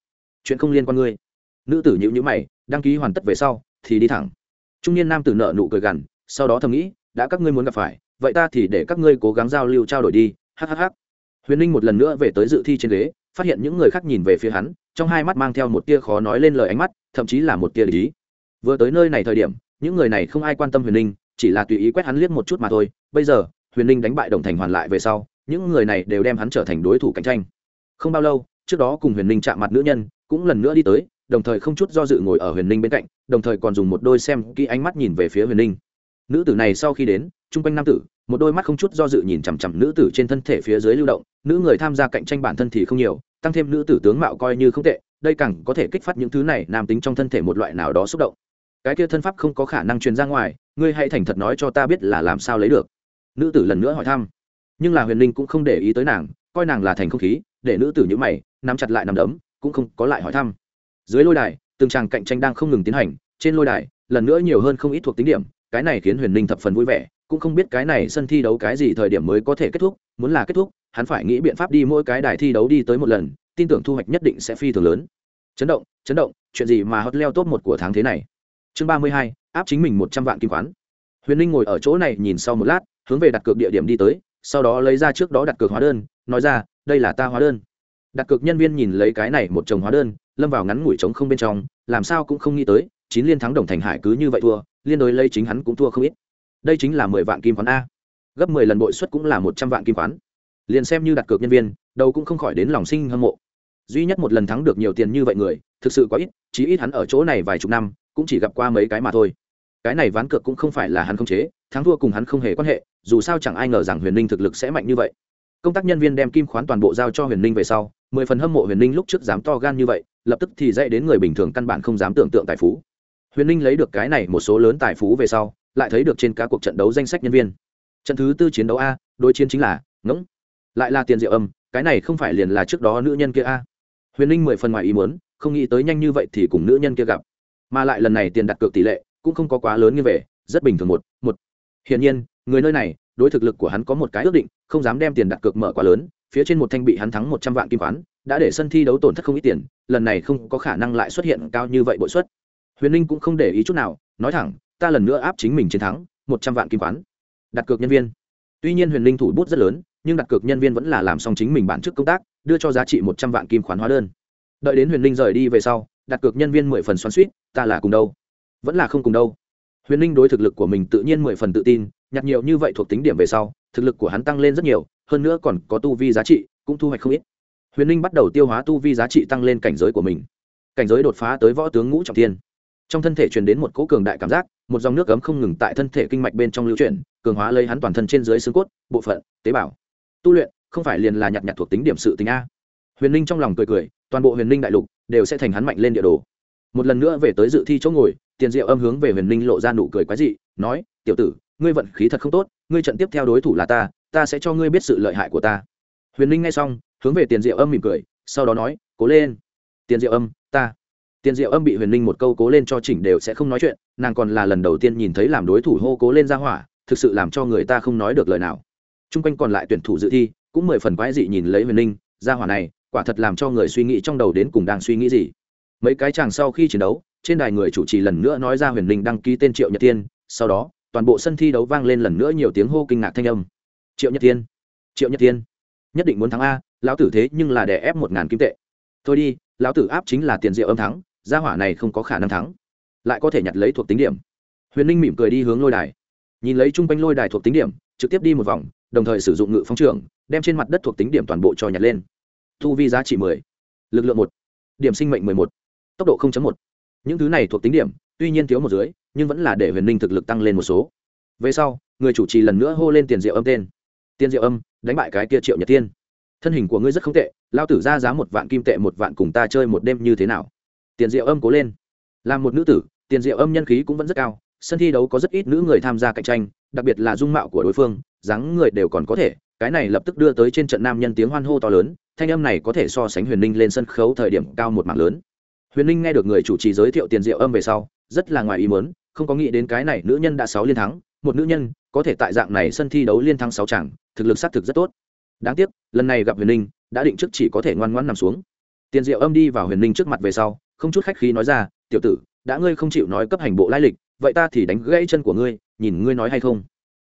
Chuyện không liên quan ngươi. Nữ tử nhữ nhữ mày, đăng ký hoàn tất về sau, thì đi thẳng. Trung niên nam tử nợ nụ cười gằn, sau đó thầm nghĩ, đã các ngươi muốn gặp phải, vậy ta thì để các ngươi cố gắng giao lưu trao đổi đi hhh huyền ninh một lần nữa về tới dự thi trên ghế, phát hiện những người khác nhìn về phía hắn, trong hai mắt mang theo một tia khó nói lên lời ánh mắt, thậm chí là một tia lý. Vừa tới nơi này thời điểm những người này không ai quan tâm huyền ninh, chỉ là tùy ý quét hắn liếc một chút mà thôi. Bây giờ, huyền ninh đánh bại đồng thành hoàn lại về sau, những người này đều đem hắn trở thành đối thủ cạnh tranh. Không bao lâu, trước đó cùng huyền ninh chạm mặt nữ nhân, cũng lần nữa đi tới, đồng thời không chút do dự ngồi ở huyền ninh bên cạnh, đồng thời còn dùng một đôi xem kỹ ánh mắt nhìn về phía huyền ninh. Nữ tử này sau khi đến, chung quanh nam tử, một đôi mắt không chút do dự nhìn chằm chằm nữ tử trên thân thể phía dưới lưu động, nữ người tham gia cạnh tranh bản thân thì không nhiều, tăng thêm nữ tử tướng mạo coi như không tệ, đây càng có thể kích phát những thứ này nam tính trong thân thể một loại nào đó xúc động cái kia thân pháp không có khả năng truyền ra ngoài, ngươi hãy thành thật nói cho ta biết là làm sao lấy được. Nữ tử lần nữa hỏi thăm. Nhưng là huyền linh cũng không để ý tới nàng, coi nàng là thành không khí, để nữ tử nhữ mày, nắm chặt lại nằm đấm, cũng không có lại hỏi thăm. Dưới lôi đài, từng tràng cạnh tranh đang không ngừng tiến hành, trên lôi đài, lần nữa nhiều hơn không ít thuộc tính điểm, cái này khiến huyền linh thập phần vui vẻ, cũng không biết cái này sân thi đấu cái gì thời điểm mới có thể kết thúc, muốn là kết thúc, hắn phải nghĩ biện pháp đi mỗi cái đài thi đấu đi tới một lần, tin tưởng thu hoạch nhất định sẽ phi thường lớn. Chấn động chấn động, chuyện gì mà hot leo top một của tháng thế này? Chương ba mươi hai, áp chính mình một trăm vạn kim khoán. Huyền ninh ngồi ở chỗ này nhìn sau một lát, hướng về đặt cược địa điểm đi tới, sau đó lấy ra trước đó đặt cược hóa đơn, nói ra, đây là ta hóa đơn. Đặt cược nhân viên nhìn lấy cái này một chồng hóa đơn, lâm vào ngắn ngủi trống không bên trong, làm sao cũng không nghĩ tới, chín liên thắng đồng thành hải cứ như vậy thua, liên đối lấy chính hắn cũng thua không ít. Đây chính là mười vạn kim khoán a. Gấp mười lần bội suất cũng là một trăm vạn kim khoán. Liền xem như đặt cược nhân viên, đầu cũng không khỏi đến lòng sinh hâm mộ. Duy nhất một lần thắng được nhiều tiền như vậy người, thực sự quá ít, chí ít hắn ở chỗ này vài chục năm cũng chỉ gặp qua mấy cái mà thôi. Cái này ván cược cũng không phải là hắn không chế, thắng thua cùng hắn không hề quan hệ, dù sao chẳng ai ngờ rằng huyền ninh thực lực sẽ mạnh như vậy. Công tác nhân viên đem kim khoán toàn bộ giao cho huyền ninh về sau, mười phần hâm mộ huyền ninh lúc trước dám to gan như vậy, lập tức thì dạy đến người bình thường căn bản không dám tưởng tượng tài phú. Huyền ninh lấy được cái này một số lớn tài phú về sau, lại thấy được trên các cuộc trận đấu danh sách nhân viên. Trận thứ tư chiến đấu a, đối chiến chính là, ngỗng. Lại là tiền diệu âm, cái này không phải liền là trước đó nữ nhân kia a. Huyền ninh mười phần ngoài ý muốn, không nghĩ tới nhanh như vậy thì cùng nữ nhân kia gặp mà lại lần này tiền đặt cược tỷ lệ cũng không có quá lớn như vậy, rất bình thường một một. Hiển nhiên, người nơi này, đối thực lực của hắn có một cái ước định, không dám đem tiền đặt cược mở quá lớn, phía trên một thanh bị hắn thắng một trăm vạn kim khoán, đã để sân thi đấu tổn thất không ít tiền, lần này không có khả năng lại xuất hiện cao như vậy bội suất. Huyền ninh cũng không để ý chút nào, nói thẳng, ta lần nữa áp chính mình chiến thắng, một trăm vạn kim khoán. Đặt cược nhân viên. Tuy nhiên huyền ninh thủ bút rất lớn, nhưng đặt cược nhân viên vẫn là làm xong chính mình bản chức công tác, đưa cho giá trị một trăm vạn kim khoán hóa đơn. Đợi đến huyền ninh rời đi về sau đặt cược nhân viên mười phần xoắn suýt, ta là cùng đâu? Vẫn là không cùng đâu. Huyền ninh đối thực lực của mình tự nhiên mười phần tự tin, nhặt nhiều như vậy thuộc tính điểm về sau, thực lực của hắn tăng lên rất nhiều, hơn nữa còn có tu vi giá trị, cũng thu hoạch không ít. Huyền ninh bắt đầu tiêu hóa tu vi giá trị tăng lên cảnh giới của mình. Cảnh giới đột phá tới võ tướng ngũ trọng thiên. Trong thân thể truyền đến một cỗ cường đại cảm giác, một dòng nước cấm không ngừng tại thân thể kinh mạch bên trong lưu chuyển, cường hóa lấy hắn toàn thân trên dưới xương cốt, bộ phận, tế bào. Tu luyện không phải liền là nhặt nhặt thuộc tính điểm sự tính a huyền ninh trong lòng cười cười, toàn bộ huyền ninh đại lục đều sẽ thành hắn mạnh lên địa đồ. Một lần nữa về tới dự thi chỗ ngồi, tiền diệu âm hướng về huyền ninh lộ ra nụ cười quái dị, nói, tiểu tử, ngươi vận khí thật không tốt, ngươi trận tiếp theo đối thủ là ta ta sẽ cho ngươi biết sự lợi hại của ta. Huyền ninh nghe xong, hướng về tiền diệu âm mỉm cười, sau đó nói, cố lên. Tiền diệu âm, ta. Tiền diệu âm bị huyền ninh một câu cố lên cho chỉnh đều sẽ không nói chuyện, nàng còn là lần đầu tiên nhìn thấy làm đối thủ hô cố lên ra hỏa, thực sự làm cho người ta không nói được lời nào. T r u n g quanh còn lại tuyển thủ dự thi cũng mười phần quái dị nhìn lấy huyền ninh ra hỏa này quả thật làm cho người suy nghĩ trong đầu đến cùng đang suy nghĩ gì. Mấy cái chàng sau khi chiến đấu, trên đài người chủ trì lần nữa nói ra huyền linh đăng ký tên triệu nhật tiên sau đó, toàn bộ sân thi đấu vang lên lần nữa nhiều tiếng hô kinh ngạc thanh âm. Triệu nhật tiên triệu nhật tiên nhất định muốn thắng a, lão tử thế nhưng là đè ép một ngàn kim tệ. Thôi đi, lão tử áp chính là tiền diệu âm thắng, gia hỏa này không có khả năng thắng. Lại có thể nhặt lấy thuộc tính điểm. Huyền ninh mỉm cười đi hướng lôi đài. Nhìn lấy chung quanh lôi đài thuộc tính điểm, trực tiếp đi một vòng, đồng thời sử dụng ngự phong trường đem trên mặt đất thuộc tính điểm toàn bộ cho nhặt lên thu vi giá trị mười, lực lượng một, điểm sinh mệnh mười một, tốc độ một. Những thứ này thuộc tính điểm, tuy nhiên thiếu một dưới, nhưng vẫn là để huyền ninh thực lực tăng lên một số. Về sau, người chủ trì lần nữa hô lên tiền diệu âm tên. Tiền diệu âm, đánh bại cái kia triệu nhật tiên. Thân hình của ngươi rất không tệ, lao tử ra giá một vạn kim tệ một vạn cùng ta chơi một đêm như thế nào? Tiền diệu âm cố lên. Làm một nữ tử, tiền diệu âm nhân khí cũng vẫn rất cao, sân thi đấu có rất ít nữ người tham gia cạnh tranh, đặc biệt là dung mạo của đối phương, dáng người đều còn có thể cái này lập tức đưa tới trên trận nam nhân tiếng hoan hô to lớn, thanh âm này có thể so sánh huyền ninh lên sân khấu thời điểm cao một mạng lớn. Huyền ninh nghe được người chủ trì giới thiệu tiền diệu âm về sau, rất là ngoài ý mớn không có nghĩ đến cái này nữ nhân đã sáu liên thắng, một nữ nhân có thể tại dạng này sân thi đấu liên thắng sáu chẳng thực lực xác thực rất tốt. Đáng tiếc, lần này gặp huyền ninh, đã định trước chỉ có thể ngoan ngoãn nằm xuống. Tiền diệu âm đi vào huyền ninh trước mặt về sau, không chút khách khí nói ra, tiểu tử, đã ngươi không chịu nói cấp hành bộ lai lịch, vậy ta thì đánh gãy chân của ngươi, nhìn ngươi nói hay không?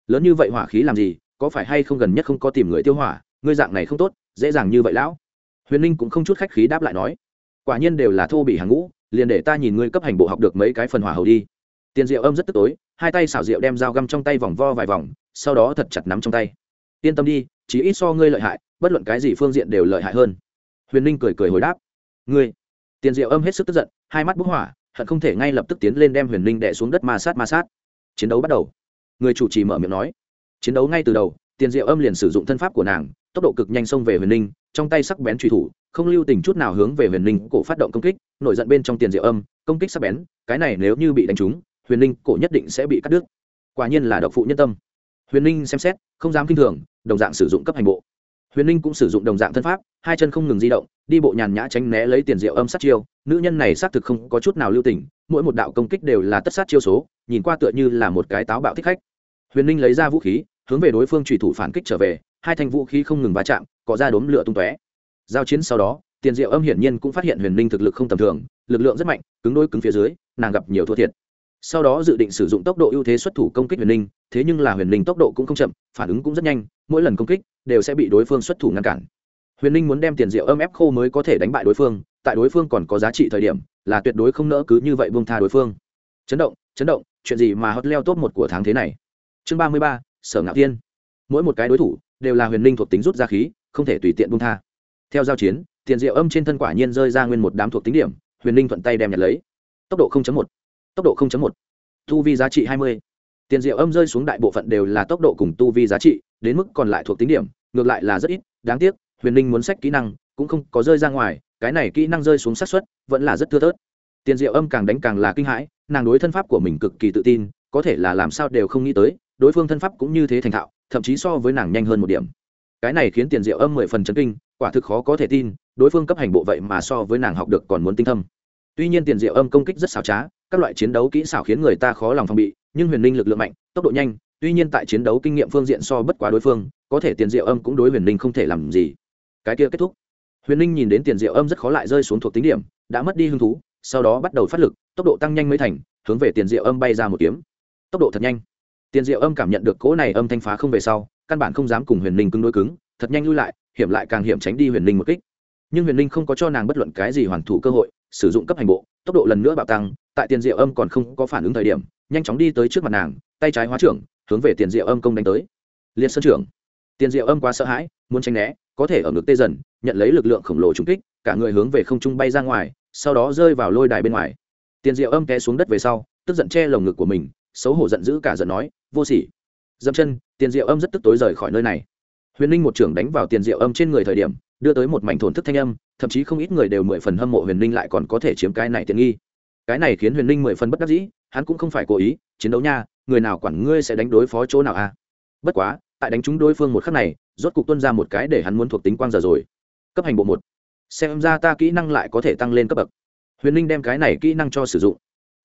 Lớn như vậy hỏa khí làm gì có phải hay không gần nhất không có tìm người tiêu hỏa, ngươi dạng này không tốt, dễ dàng như vậy lão. Huyền ninh cũng không chút khách khí đáp lại nói, quả nhiên đều là thô bị hàng ngũ, liền để ta nhìn ngươi cấp hành bộ học được mấy cái phần hỏa hầu đi. Tiền diệu âm rất tức tối, hai tay xảo rượu đem dao găm trong tay vòng vo vài vòng, sau đó thật chặt nắm trong tay. Yên tâm đi chỉ ít so ngươi lợi hại, bất luận cái gì phương diện đều lợi hại hơn. Huyền ninh cười cười hồi đáp, ngươi. Tiền diệu âm hết sức tức giận, hai mắt bức hỏa, hận không thể ngay lập tức tiến lên đem huyền ninh đẻ xuống đất ma sát ma sát. Chiến đấu bắt đầu. Người chủ trì mở miệng nói chiến đấu ngay từ đầu, tiền diệu âm liền sử dụng thân pháp của nàng, tốc độ cực nhanh xông về huyền ninh trong tay sắc bén truy thủ, không lưu tình chút nào hướng về huyền ninh cổ phát động công kích, nổi giận bên trong tiền diệu âm, công kích sắc bén, cái này nếu như bị đánh trúng, huyền ninh cổ nhất định sẽ bị cắt đứt. Quả nhiên là độc phụ nhân tâm. Huyền ninh xem xét, không dám kinh thường, đồng dạng sử dụng cấp hành bộ. Huyền ninh cũng sử dụng đồng dạng thân pháp, hai chân không ngừng di động, đi bộ nhàn nhã tránh né lấy tiền diệu âm sát chiêu, nữ nhân này xác thực không có chút nào lưu tình, mỗi một đạo công kích đều là tất sát chiêu số, nhìn qua tựa như là một cái táo bạo thích khách. Huyền ninh lấy ra vũ khí hướng về đối phương trùy thủ phản kích trở về, hai thanh vũ khí không ngừng va chạm có ra đốm lửa tung tóe. Giao chiến sau đó, tiền diệu âm hiển nhiên cũng phát hiện huyền ninh thực lực không tầm thường, lực lượng rất mạnh, cứng đôi cứng phía dưới, nàng gặp nhiều thua thiệt. Sau đó dự định sử dụng tốc độ ưu thế xuất thủ công kích huyền ninh thế nhưng là huyền ninh tốc độ cũng không chậm, phản ứng cũng rất nhanh, mỗi lần công kích đều sẽ bị đối phương xuất thủ ngăn cản. Huyền ninh muốn đem tiền diệu âm ép khô mới có thể đánh bại đối phương, tại đối phương còn có giá trị thời điểm, là tuyệt đối không nỡ cứ như vậy buông tha đối phương. Chấn động chấn động, chuyện gì mà hot leo top một của tháng thế này? Chương ba mươi ba sở ngạo tiên mỗi một cái đối thủ đều là huyền linh thuộc tính rút ra khí, không thể tùy tiện buông tha. Theo giao chiến, tiền diệu âm trên thân quả nhiên rơi ra nguyên một đám thuộc tính điểm, huyền linh thuận tay đem nhặt lấy. Tốc độ một. Tốc độ một. Tu vi giá trị hai mươi. Tiền diệu âm rơi xuống đại bộ phận đều là tốc độ cùng tu vi giá trị, đến mức còn lại thuộc tính điểm, ngược lại là rất ít, đáng tiếc, huyền linh muốn sách kỹ năng, cũng không có rơi ra ngoài, cái này kỹ năng rơi xuống sát xuất vẫn là rất thưa thớt. Tiền diệu âm càng đánh càng là kinh hãi, nàng đối thân pháp của mình cực kỳ tự tin, có thể là làm sao đều không nghĩ tới đối phương thân pháp cũng như thế thành thạo, thậm chí so với nàng nhanh hơn một điểm. Cái này khiến tiền diệu âm mười phần chấn kinh, quả thực khó có thể tin, đối phương cấp hành bộ vậy mà so với nàng học được còn muốn tinh thâm. Tuy nhiên tiền diệu âm công kích rất xảo trá, các loại chiến đấu kỹ xảo khiến người ta khó lòng phòng bị, nhưng huyền ninh lực lượng mạnh, tốc độ nhanh, tuy nhiên tại chiến đấu kinh nghiệm phương diện so bất quá đối phương, có thể tiền diệu âm cũng đối huyền ninh không thể làm gì. Cái kia kết thúc. Huyền ninh nhìn đến tiền diệu âm rất khó lại rơi xuống thuộc tính điểm, đã mất đi hứng thú, sau đó bắt đầu phát lực, tốc độ tăng nhanh mấy thành, hướng về tiền diệu âm bay ra một kiếm. Tốc độ thật nhanh tiền diệu âm cảm nhận được cỗ này âm thanh phá không về sau, căn bản không dám cùng huyền ninh cứng đối cứng, thật nhanh lui lại, hiểm lại càng hiểm tránh đi huyền ninh một kích. Nhưng huyền ninh không có cho nàng bất luận cái gì hoàn thủ cơ hội, sử dụng cấp hành bộ, tốc độ lần nữa bạo tăng, tại tiền diệu âm còn không có phản ứng thời điểm, nhanh chóng đi tới trước mặt nàng, tay trái hóa trưởng, hướng về tiền diệu âm công đánh tới. Liệt sơn trưởng. Tiền diệu âm quá sợ hãi, muốn tránh né, có thể ở ngực tê dần, nhận lấy lực lượng khổng lồ trúng kích, cả người hướng về không trung bay ra ngoài, sau đó rơi vào lôi đài bên ngoài. Tiền diệu âm té xuống đất về sau, tức giận che lồng ngực của mình, xấu hổ giận dữ cả giận nói vô sỉ. Dẫm chân, tiền diệu âm rất tức tối rời khỏi nơi này. Huyền ninh một trưởng đánh vào tiền diệu âm trên người thời điểm, đưa tới một mảnh thổn thức thanh âm, thậm chí không ít người đều mười phần hâm mộ huyền ninh lại còn có thể chiếm cái này tiện nghi. Cái này khiến huyền ninh mười phần bất đắc dĩ, hắn cũng không phải cố ý, chiến đấu nha, người nào quản ngươi sẽ đánh đối phó chỗ nào a à? bất quá, tại đánh trúng đối phương một khắc này, rốt cục tuân ra một cái để hắn muốn thuộc tính quang giờ rồi. Cấp hành bộ một. Xem ra ta kỹ năng lại có thể tăng lên cấp bậc. Huyền ninh đem cái này kỹ năng cho sử dụng.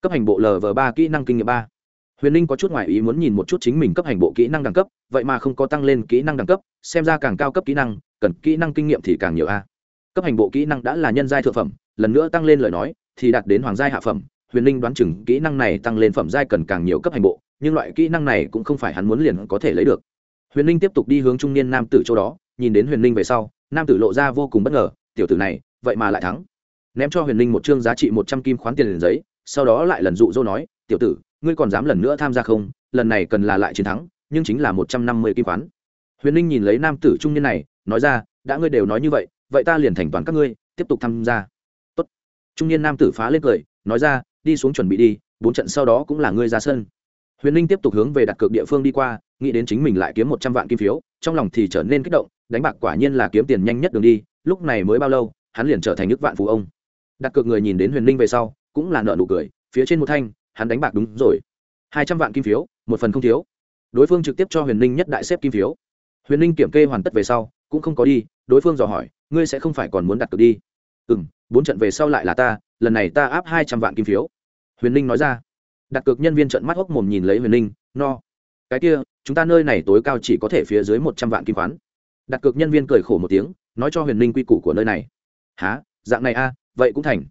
Cấp hành bộ lv ba kỹ năng kinh nghiệm ba huyền ninh có chút ngoại ý muốn nhìn một chút chính mình cấp hành bộ kỹ năng đẳng cấp, vậy mà không có tăng lên kỹ năng đẳng cấp, xem ra càng cao cấp kỹ năng, cần kỹ năng kinh nghiệm thì càng nhiều a. Cấp hành bộ kỹ năng đã là nhân giai thượng phẩm, lần nữa tăng lên lời nói, thì đạt đến hoàng giai hạ phẩm. Huyền ninh đoán chừng kỹ năng này tăng lên phẩm giai cần càng nhiều cấp hành bộ, nhưng loại kỹ năng này cũng không phải hắn muốn liền có thể lấy được. Huyền ninh tiếp tục đi hướng trung niên nam tử chỗ đó, nhìn đến huyền ninh về sau, nam tử lộ ra vô cùng bất ngờ, tiểu tử này, vậy mà lại thắng. Ném cho huyền ninh một chương giá trị một trăm kim khoán tiền liền giấy, sau đó lại lần dụ dỗ nói, tiểu tử ngươi còn dám lần nữa tham gia không? Lần này cần là lại chiến thắng, nhưng chính là một trăm năm mươi kim khoán. Huyền ninh nhìn lấy nam tử trung niên này, nói ra, đã ngươi đều nói như vậy vậy ta liền thành toàn các ngươi, tiếp tục tham gia. Tốt. trung niên nam tử phá lên cười, nói ra, đi xuống chuẩn bị đi, bốn trận sau đó cũng là ngươi ra sân. Huyền ninh tiếp tục hướng về đặt cược địa phương đi qua, nghĩ đến chính mình lại kiếm một trăm vạn kim phiếu, trong lòng thì trở nên kích động, đánh bạc quả nhiên là kiếm tiền nhanh nhất đường đi, lúc này mới bao lâu, hắn liền trở thành nước vạn phú ông. Đặt cược người nhìn đến huyền ninh về sau, cũng là nợ nụ cười, phía trên một thanh hắn đánh bạc đúng rồi. Hai trăm vạn kim phiếu, một phần không thiếu. Đối phương trực tiếp cho huyền ninh nhất đại xếp kim phiếu. Huyền ninh kiểm kê hoàn tất về sau, cũng không có đi, đối phương dò hỏi, ngươi sẽ không phải còn muốn đặt cược đi? Ừ m bốn trận về sau lại là ta, lần này ta áp hai trăm vạn kim phiếu. Huyền ninh nói ra. Đặt cược nhân viên trận mắt hốc mồm nhìn lấy huyền ninh, no. Cái kia, chúng ta nơi này tối cao chỉ có thể phía dưới một trăm vạn kim khoán. Đặt cược nhân viên cười khổ một tiếng, nói cho huyền ninh quy củ của nơi này. Há dạng này a, vậy cũng thành.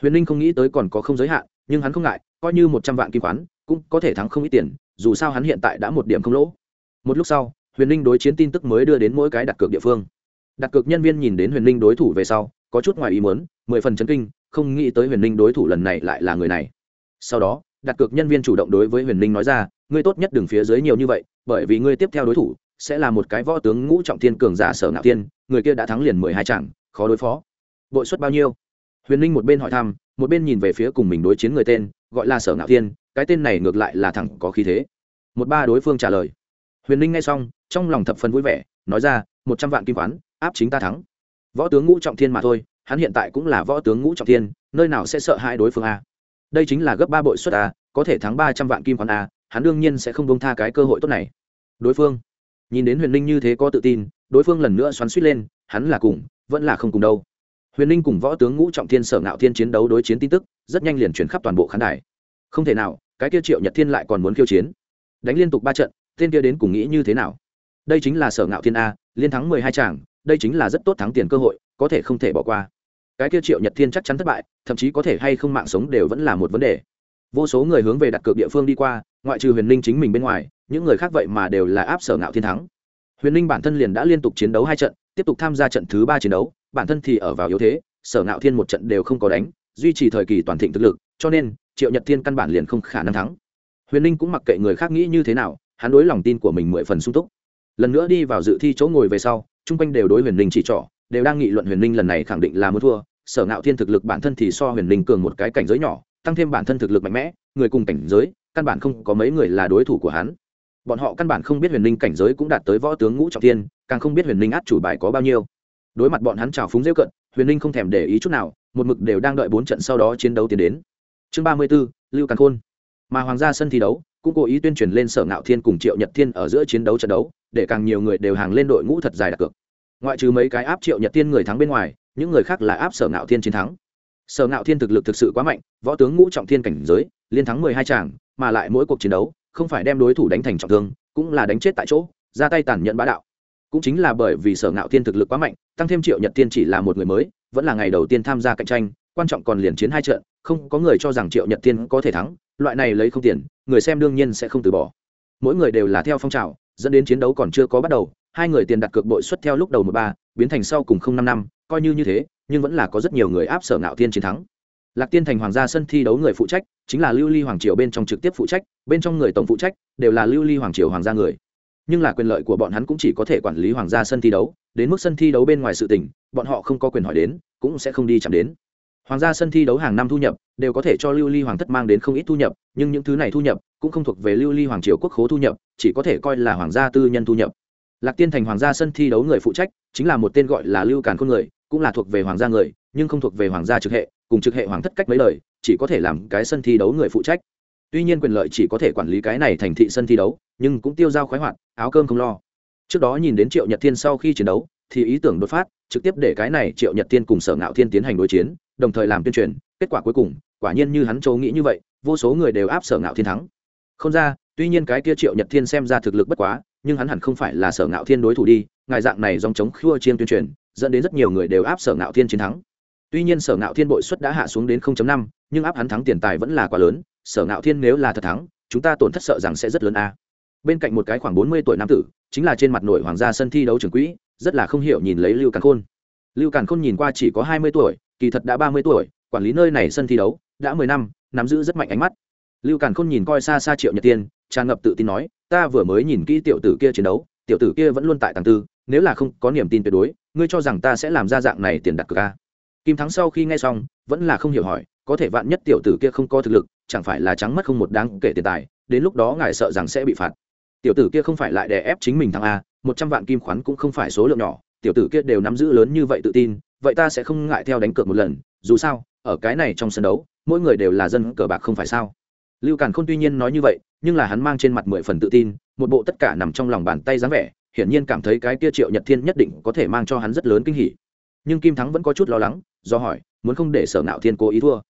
Huyền ninh không nghĩ tới còn có không giới hạn, nhưng hắn không ngại coi như một trăm vạn kim khoán, cũng có thể thắng không ít tiền, dù sao hắn hiện tại đã một điểm không lỗ. Một lúc sau, huyền ninh đối chiến tin tức mới đưa đến mỗi cái đặt cược địa phương. Đặt cược nhân viên nhìn đến huyền ninh đối thủ về sau, có chút ngoài ý muốn, mười phần chấn kinh, không nghĩ tới huyền ninh đối thủ lần này lại là người này. Sau đó, đặt cược nhân viên chủ động đối với huyền ninh nói ra, ngươi tốt nhất đừng phía dưới nhiều như vậy, bởi vì ngươi tiếp theo đối thủ sẽ là một cái võ tướng ngũ trọng thiên cường giả sở ngạo thiên, người kia đã thắng liền mười hai chẳng khó đối phó. Bội suất bao nhiêu? Huyền ninh một bên hỏi thăm, một bên nhìn về phía cùng mình đối chiến người tên gọi là sở ngạo thiên, cái tên này ngược lại là thẳng có khí thế. Một ba đối phương trả lời. Huyền ninh nghe xong, trong lòng thập phần vui vẻ, nói ra, một trăm vạn kim khoán, áp chính ta thắng. Võ tướng ngũ trọng thiên mà thôi, hắn hiện tại cũng là võ tướng ngũ trọng thiên, nơi nào sẽ sợ hai đối phương a? Đây chính là gấp ba bội suất a, có thể thắng ba trăm vạn kim khoán a, hắn đương nhiên sẽ không bông tha cái cơ hội tốt này. Đối phương. Nhìn đến huyền ninh như thế có tự tin, đối phương lần nữa xoắn suýt lên, hắn là cùng, vẫn là không cùng đâu. Huyền ninh cùng võ tướng ngũ trọng thiên sở ngạo thiên chiến đấu đối chiến tin tức rất nhanh liền chuyển khắp toàn bộ khán đài. Không thể nào, cái kia triệu nhật thiên lại còn muốn khiêu chiến. Đánh liên tục ba trận, tên kia đến cùng nghĩ như thế nào? Đây chính là sở ngạo thiên a, liên thắng mười hai tràng đây chính là rất tốt thắng tiền cơ hội, có thể không thể bỏ qua. Cái kia triệu nhật thiên chắc chắn thất bại, thậm chí có thể hay không mạng sống đều vẫn là một vấn đề. Vô số người hướng về đặt cược địa phương đi qua, ngoại trừ huyền ninh chính mình bên ngoài, những người khác vậy mà đều là áp sở ngạo thiên thắng. Huyền ninh bản thân liền đã liên tục chiến đấu hai trận, tiếp tục tham gia trận thứ ba chiến đấu, bản thân thì ở vào yếu thế, sở ngạo thiên một trận đều không có đánh duy trì thời kỳ toàn thịnh thực lực, cho nên, triệu nhật thiên căn bản liền không khả năng thắng. Huyền ninh cũng mặc kệ người khác nghĩ như thế nào, hắn đối lòng tin của mình mười phần sung túc. Lần nữa đi vào dự thi chỗ ngồi về sau, chung quanh đều đối huyền ninh chỉ trỏ, đều đang nghị luận huyền ninh lần này khẳng định là muốn thua. Sở ngạo thiên thực lực bản thân thì so huyền ninh cường một cái cảnh giới nhỏ, tăng thêm bản thân thực lực mạnh mẽ, người cùng cảnh giới, căn bản không có mấy người là đối thủ của hắn. Bọn họ căn bản không biết huyền ninh cảnh giới cũng đạt tới võ tướng ngũ trọng thiên, càng không biết huyền ninh át chủ bài có bao nhiêu. Đối mặt bọn hắn trào phúng dễ cận, huyền ninh không thèm để ý chút nào một mực đều đang đợi bốn trận sau đó chiến đấu tiến đến. Chương ba mươi b ố lưu càn khôn. Mà hoàng gia sân thi đấu, cũng cố ý tuyên truyền lên sở ngạo thiên cùng triệu nhật thiên ở giữa chiến đấu trận đấu, để càng nhiều người đều hàng lên đội ngũ thật dài đặt cược. Ngoại trừ mấy cái áp triệu nhật thiên người thắng bên ngoài, những người khác là áp sở ngạo thiên chiến thắng. Sở ngạo thiên thực lực thực sự quá mạnh, võ tướng ngũ trọng thiên cảnh giới, liên thắng mười hai tràng mà lại mỗi cuộc chiến đấu, không phải đem đối thủ đánh thành trọng thương, cũng là đánh chết tại chỗ, ra tay tàn nhẫn bá đạo. Cũng chính là bởi vì sở ngạo thiên thực lực quá mạnh, tăng thêm triệu nhật thiên chỉ là một người mới vẫn là ngày đầu tiên tham gia cạnh tranh, quan trọng còn liền chiến hai trận, không có người cho rằng triệu nhật thiên có thể thắng, loại này lấy không tiền, người xem đương nhiên sẽ không từ bỏ. Mỗi người đều là theo phong trào, dẫn đến chiến đấu còn chưa có bắt đầu, hai người tiền đặt cược bội xuất theo lúc đầu một ba, biến thành sau cùng không năm năm, coi như như thế, nhưng vẫn là có rất nhiều người áp sở ngạo thiên chiến thắng. Lạc tiên thành hoàng gia sân thi đấu người phụ trách, chính là lưu ly hoàng triều bên trong trực tiếp phụ trách, bên trong người tổng phụ trách, đều là lưu ly hoàng triều hoàng gia người. Nhưng là quyền lợi của bọn hắn cũng chỉ có thể quản lý hoàng gia sân thi đấu đến mức sân thi đấu bên ngoài sự tình, bọn họ không có quyền hỏi đến, cũng sẽ không đi chạm đến. Hoàng gia sân thi đấu hàng năm thu nhập, đều có thể cho lưu ly hoàng thất mang đến không ít thu nhập, nhưng những thứ này thu nhập, cũng không thuộc về lưu ly hoàng triều quốc khố thu nhập, chỉ có thể coi là hoàng gia tư nhân thu nhập. Lạc tiên thành hoàng gia sân thi đấu người phụ trách, chính là một tên gọi là lưu càn khôn người, cũng là thuộc về hoàng gia người, nhưng không thuộc về hoàng gia trực hệ, cùng trực hệ hoàng thất cách mấy lời chỉ có thể làm cái sân thi đấu người phụ trách. Tuy nhiên quyền lợi chỉ có thể quản lý cái này thành thị sân thi đấu, nhưng cũng tiêu dao khoái hoạt, áo cơm không lo trước đó nhìn đến triệu nhật thiên sau khi chiến đấu thì ý tưởng đột phát trực tiếp để cái này triệu nhật thiên cùng sở ngạo thiên tiến hành đối chiến đồng thời làm tuyên truyền. Kết quả cuối cùng quả nhiên như hắn châu nghĩ như vậy vô số người đều áp sở ngạo thiên thắng. Không ra tuy nhiên cái kia triệu nhật thiên xem ra thực lực bất quá nhưng hắn hẳn không phải là sở ngạo thiên đối thủ đi ngài dạng này dòng chống khua chiên tuyên truyền dẫn đến rất nhiều người đều áp sở ngạo thiên chiến thắng. Tuy nhiên sở ngạo thiên bội suất đã hạ xuống đến 0.5, nhưng áp hắn thắng tiền tài vẫn là quá lớn sở ngạo thiên nếu là thật thắng chúng ta tổn thất sợ rằng sẽ rất lớn a bên cạnh một cái khoảng 40 tuổi nam tử, chính là trên mặt nội hoàng gia sân thi đấu trưởng quỹ, rất là không hiểu nhìn lấy lưu càn khôn. Lưu càn khôn nhìn qua chỉ có 20 tuổi, kỳ thật đã 30 tuổi, quản lý nơi này sân thi đấu, đã 10 năm, nắm giữ rất mạnh ánh mắt. Lưu càn khôn nhìn coi xa xa triệu nhật tiên, tràn ngập tự tin nói, ta vừa mới nhìn kỹ tiểu tử kia chiến đấu, tiểu tử kia vẫn luôn tại tàng tư, nếu là không có niềm tin tuyệt đối, ngươi cho rằng ta sẽ làm ra dạng này tiền đặt cược a kim thắng sau khi nghe xong, vẫn là không hiểu hỏi, có thể vạn nhất tiểu tử kia không có thực lực, chẳng phải là trắng mất không một đáng kể tiền tài, đến lúc đó ngài sợ rằng sẽ bị phạt tiểu tử kia không phải lại đè ép chính mình thằng a, một trăm vạn kim khoán cũng không phải số lượng nhỏ, tiểu tử kia đều nắm giữ lớn như vậy tự tin, vậy ta sẽ không ngại theo đánh cược một lần, dù sao, ở cái này trong sân đấu, mỗi người đều là dân cờ bạc không phải sao? Lưu càn khôn tuy nhiên nói như vậy, nhưng là hắn mang trên mặt mười phần tự tin, một bộ tất cả nằm trong lòng bàn tay dáng vẻ, hiển nhiên cảm thấy cái kia triệu nhật thiên nhất định có thể mang cho hắn rất lớn kinh hỉ. Nhưng kim thắng vẫn có chút lo lắng, do hỏi, muốn không để sở nạo thiên cố ý thua?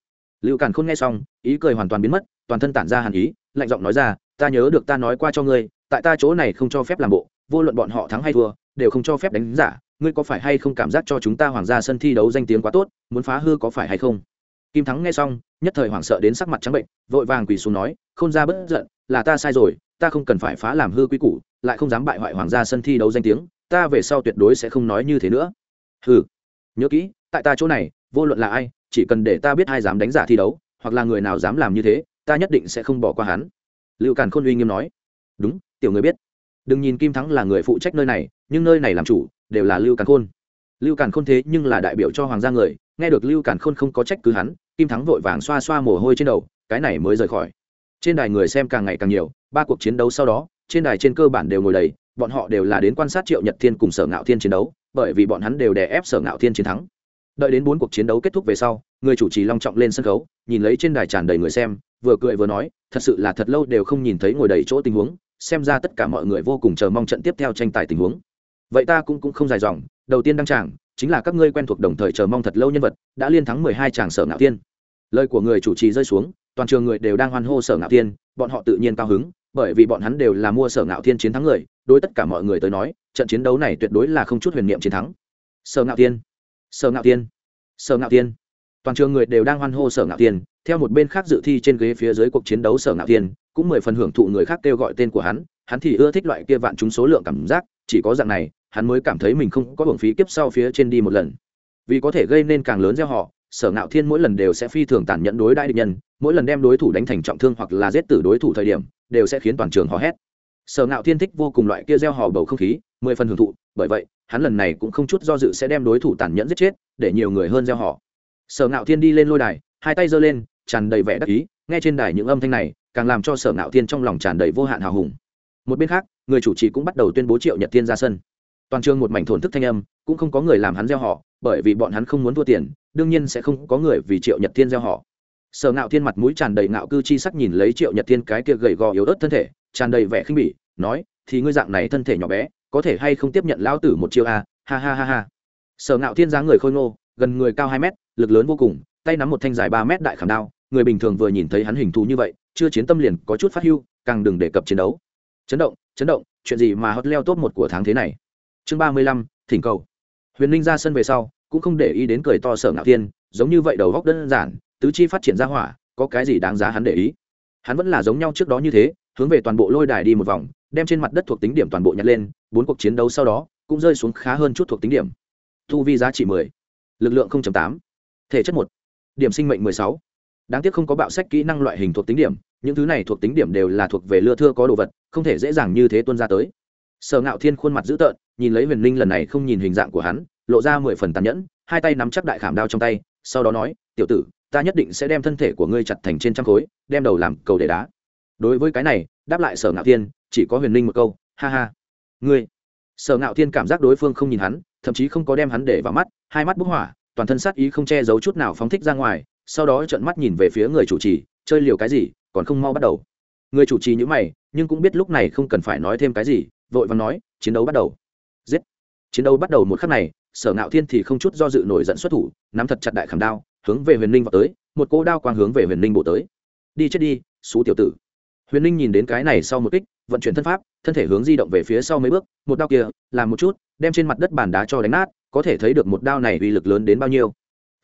Lưu càn khôn nghe xong, ý cười hoàn toàn biến mất, toàn thân tản ra hàn ý, lạnh giọng nói ra, ta nhớ được ta nói qua cho ngươi tại ta chỗ này không cho phép làm bộ, vô luận bọn họ thắng hay thua, đều không cho phép đánh giả, ngươi có phải hay không cảm giác cho chúng ta hoàng gia sân thi đấu danh tiếng quá tốt, muốn phá hư có phải hay không? Kim thắng nghe xong, nhất thời hoảng sợ đến sắc mặt trắng bệnh, vội vàng quỳ xuống nói không ra bất giận, là ta sai rồi, ta không cần phải phá làm hư quy củ, lại không dám bại hoại hoàng gia sân thi đấu danh tiếng, ta về sau tuyệt đối sẽ không nói như thế nữa. Hừ, nhớ kỹ, tại ta chỗ này, vô luận là ai, chỉ cần để ta biết ai dám đánh giả thi đấu, hoặc là người nào dám làm như thế, ta nhất định sẽ không bỏ qua hắn. Lưu càn khôn uy nghiêm nói. Đúng tiểu người biết. Đừng nhìn kim thắng là người phụ trách nơi này, nhưng nơi này làm chủ đều là lưu càn khôn. Lưu càn khôn thế nhưng là đại biểu cho hoàng gia người, nghe được lưu càn khôn không có trách cứ hắn, kim thắng vội vàng xoa xoa mồ hôi trên đầu, cái này mới rời khỏi. Trên đài người xem càng ngày càng nhiều, ba cuộc chiến đấu sau đó, trên đài trên cơ bản đều ngồi đầy, bọn họ đều là đến quan sát triệu nhật thiên cùng sở ngạo thiên chiến đấu, bởi vì bọn hắn đều đè ép sở ngạo thiên chiến thắng. Đợi đến bốn cuộc chiến đấu kết thúc về sau, người chủ trì long trọng lên sân khấu, nhìn lấy trên đài tràn đầy người xem, vừa cười vừa nói, thật sự là thật lâu đều không nhìn thấy ngồi đầy chỗ tình huống xem ra tất cả mọi người vô cùng chờ mong trận tiếp theo tranh tài tình huống. Vậy ta cũng cũng không dài dòng, đầu tiên đăng tràng, chính là các ngươi quen thuộc đồng thời chờ mong thật lâu nhân vật, đã liên thắng mười hai tràng sở ngạo tiên lời của người chủ trì rơi xuống, toàn trường người đều đang hoan hô sở ngạo tiên bọn họ tự nhiên cao hứng, bởi vì bọn hắn đều là mua sở ngạo thiên chiến thắng người, đối tất cả mọi người tới nói, trận chiến đấu này tuyệt đối là không chút huyền niệm chiến thắng. Sở ngạo tiên sở ngạo tiên sở ngạo tiên toàn trường người đều đang hoan hô sở ngạo tiên theo một bên khác dự thi trên ghế phía dưới cuộc chiến đấu sở ngạo tiên cũng mười phần hưởng thụ người khác kêu gọi tên của hắn hắn thì ưa thích loại kia vạn chúng số lượng cảm giác, chỉ có dạng này, hắn mới cảm thấy mình không có hưởng phí kiếp sau phía trên đi một lần. Vì có thể gây nên càng lớn gieo họ, sở ngạo thiên mỗi lần đều sẽ phi thường tàn nhẫn đối đại địch nhân, mỗi lần đem đối thủ đánh thành trọng thương hoặc là giết tử đối thủ thời điểm, đều sẽ khiến toàn trường hò hét. Sở ngạo thiên thích vô cùng loại kia gieo hò bầu không khí, mười phần hưởng thụ, bởi vậy, hắn lần này cũng không chút do dự sẽ đem đối thủ tàn nhẫn giết chết, để nhiều người hơn gieo họ. Sở ngạo thiên đi lên lôi đài, hai tay giơ lên, tràn đầy vẻ đắc ý, nghe trên đài những âm thanh này càng làm cho sở ngạo thiên trong lòng tràn đầy vô hạn hào hùng. Một bên khác, người chủ trì cũng bắt đầu tuyên bố triệu nhật thiên ra sân. Toàn trường một mảnh thổn thức thanh âm, cũng không có người làm hắn gieo họ, bởi vì bọn hắn không muốn thua tiền, đương nhiên sẽ không có người vì triệu nhật thiên gieo họ. Sở ngạo thiên mặt mũi tràn đầy ngạo cư chi sắc nhìn lấy triệu nhật thiên cái kia gầy gò yếu ớt thân thể, tràn đầy vẻ khinh bỉ, nói, thì ngươi dạng này thân thể nhỏ bé, có thể hay không tiếp nhận lão tử một chiêu a? Ha ha ha ha. Sở ngạo thiên dáng người khôi ngô, gần người cao hai mét, lực lớn vô cùng, tay nắm một thanh dài ba mét đại khảm đao người bình thường vừa nhìn thấy hắn hình thù như vậy, chưa chiến tâm liền có chút phát hưu, càng đừng đề cập chiến đấu. Chấn động chấn động, chuyện gì mà hot leo top một của tháng thế này? Chương ba mươi lăm, thỉnh cầu. Huyền ninh ra sân về sau, cũng không để ý đến cười to sở ngạo thiên, giống như vậy đầu góc đơn giản, tứ chi phát triển ra hỏa, có cái gì đáng giá hắn để ý? Hắn vẫn là giống nhau trước đó như thế, hướng về toàn bộ lôi đài đi một vòng, đem trên mặt đất thuộc tính điểm toàn bộ nhặt lên, bốn cuộc chiến đấu sau đó, cũng rơi xuống khá hơn chút thuộc tính điểm. Thu vi giá trị mười, lực lượng tám, thể chất một, điểm sinh mệnh mười sáu đáng tiếc không có bạo sách kỹ năng loại hình thuộc tính điểm, những thứ này thuộc tính điểm đều là thuộc về lưa thưa có đồ vật, không thể dễ dàng như thế tuân ra tới. Sở ngạo thiên khuôn mặt dữ tợn, nhìn lấy huyền linh lần này không nhìn hình dạng của hắn, lộ ra mười phần tàn nhẫn, hai tay nắm chắc đại khảm đao trong tay, sau đó nói, tiểu tử, ta nhất định sẽ đem thân thể của ngươi chặt thành trên trăm khối, đem đầu làm cầu để đá. Đối với cái này, đáp lại sở ngạo thiên, chỉ có huyền linh một câu, ha ha, ngươi. Sở ngạo thiên cảm giác đối phương không nhìn hắn, thậm chí không có đem hắn để vào mắt, hai mắt bức hỏa, toàn thân sát ý không che giấu chút nào phóng thích ra ngoài sau đó trợn mắt nhìn về phía người chủ trì, chơi liều cái gì, còn không mau bắt đầu? Người chủ trì nhữ mày, nhưng cũng biết lúc này không cần phải nói thêm cái gì, vội và nói, chiến đấu bắt đầu. Giết. Chiến đấu bắt đầu một khắc này, sở ngạo thiên thì không chút do dự nổi giận xuất thủ, nắm thật chặt đại khảm đao, hướng về huyền ninh vào tới, một cỗ đao quang hướng về huyền ninh bổ tới. Đi chết đi, xú tiểu tử. Huyền ninh nhìn đến cái này sau một kích, vận chuyển thân pháp, thân thể hướng di động về phía sau mấy bước, một đao kia, làm một chút, đem trên mặt đất bàn đá cho đánh nát, có thể thấy được một đao này uy lực lớn đến bao nhiêu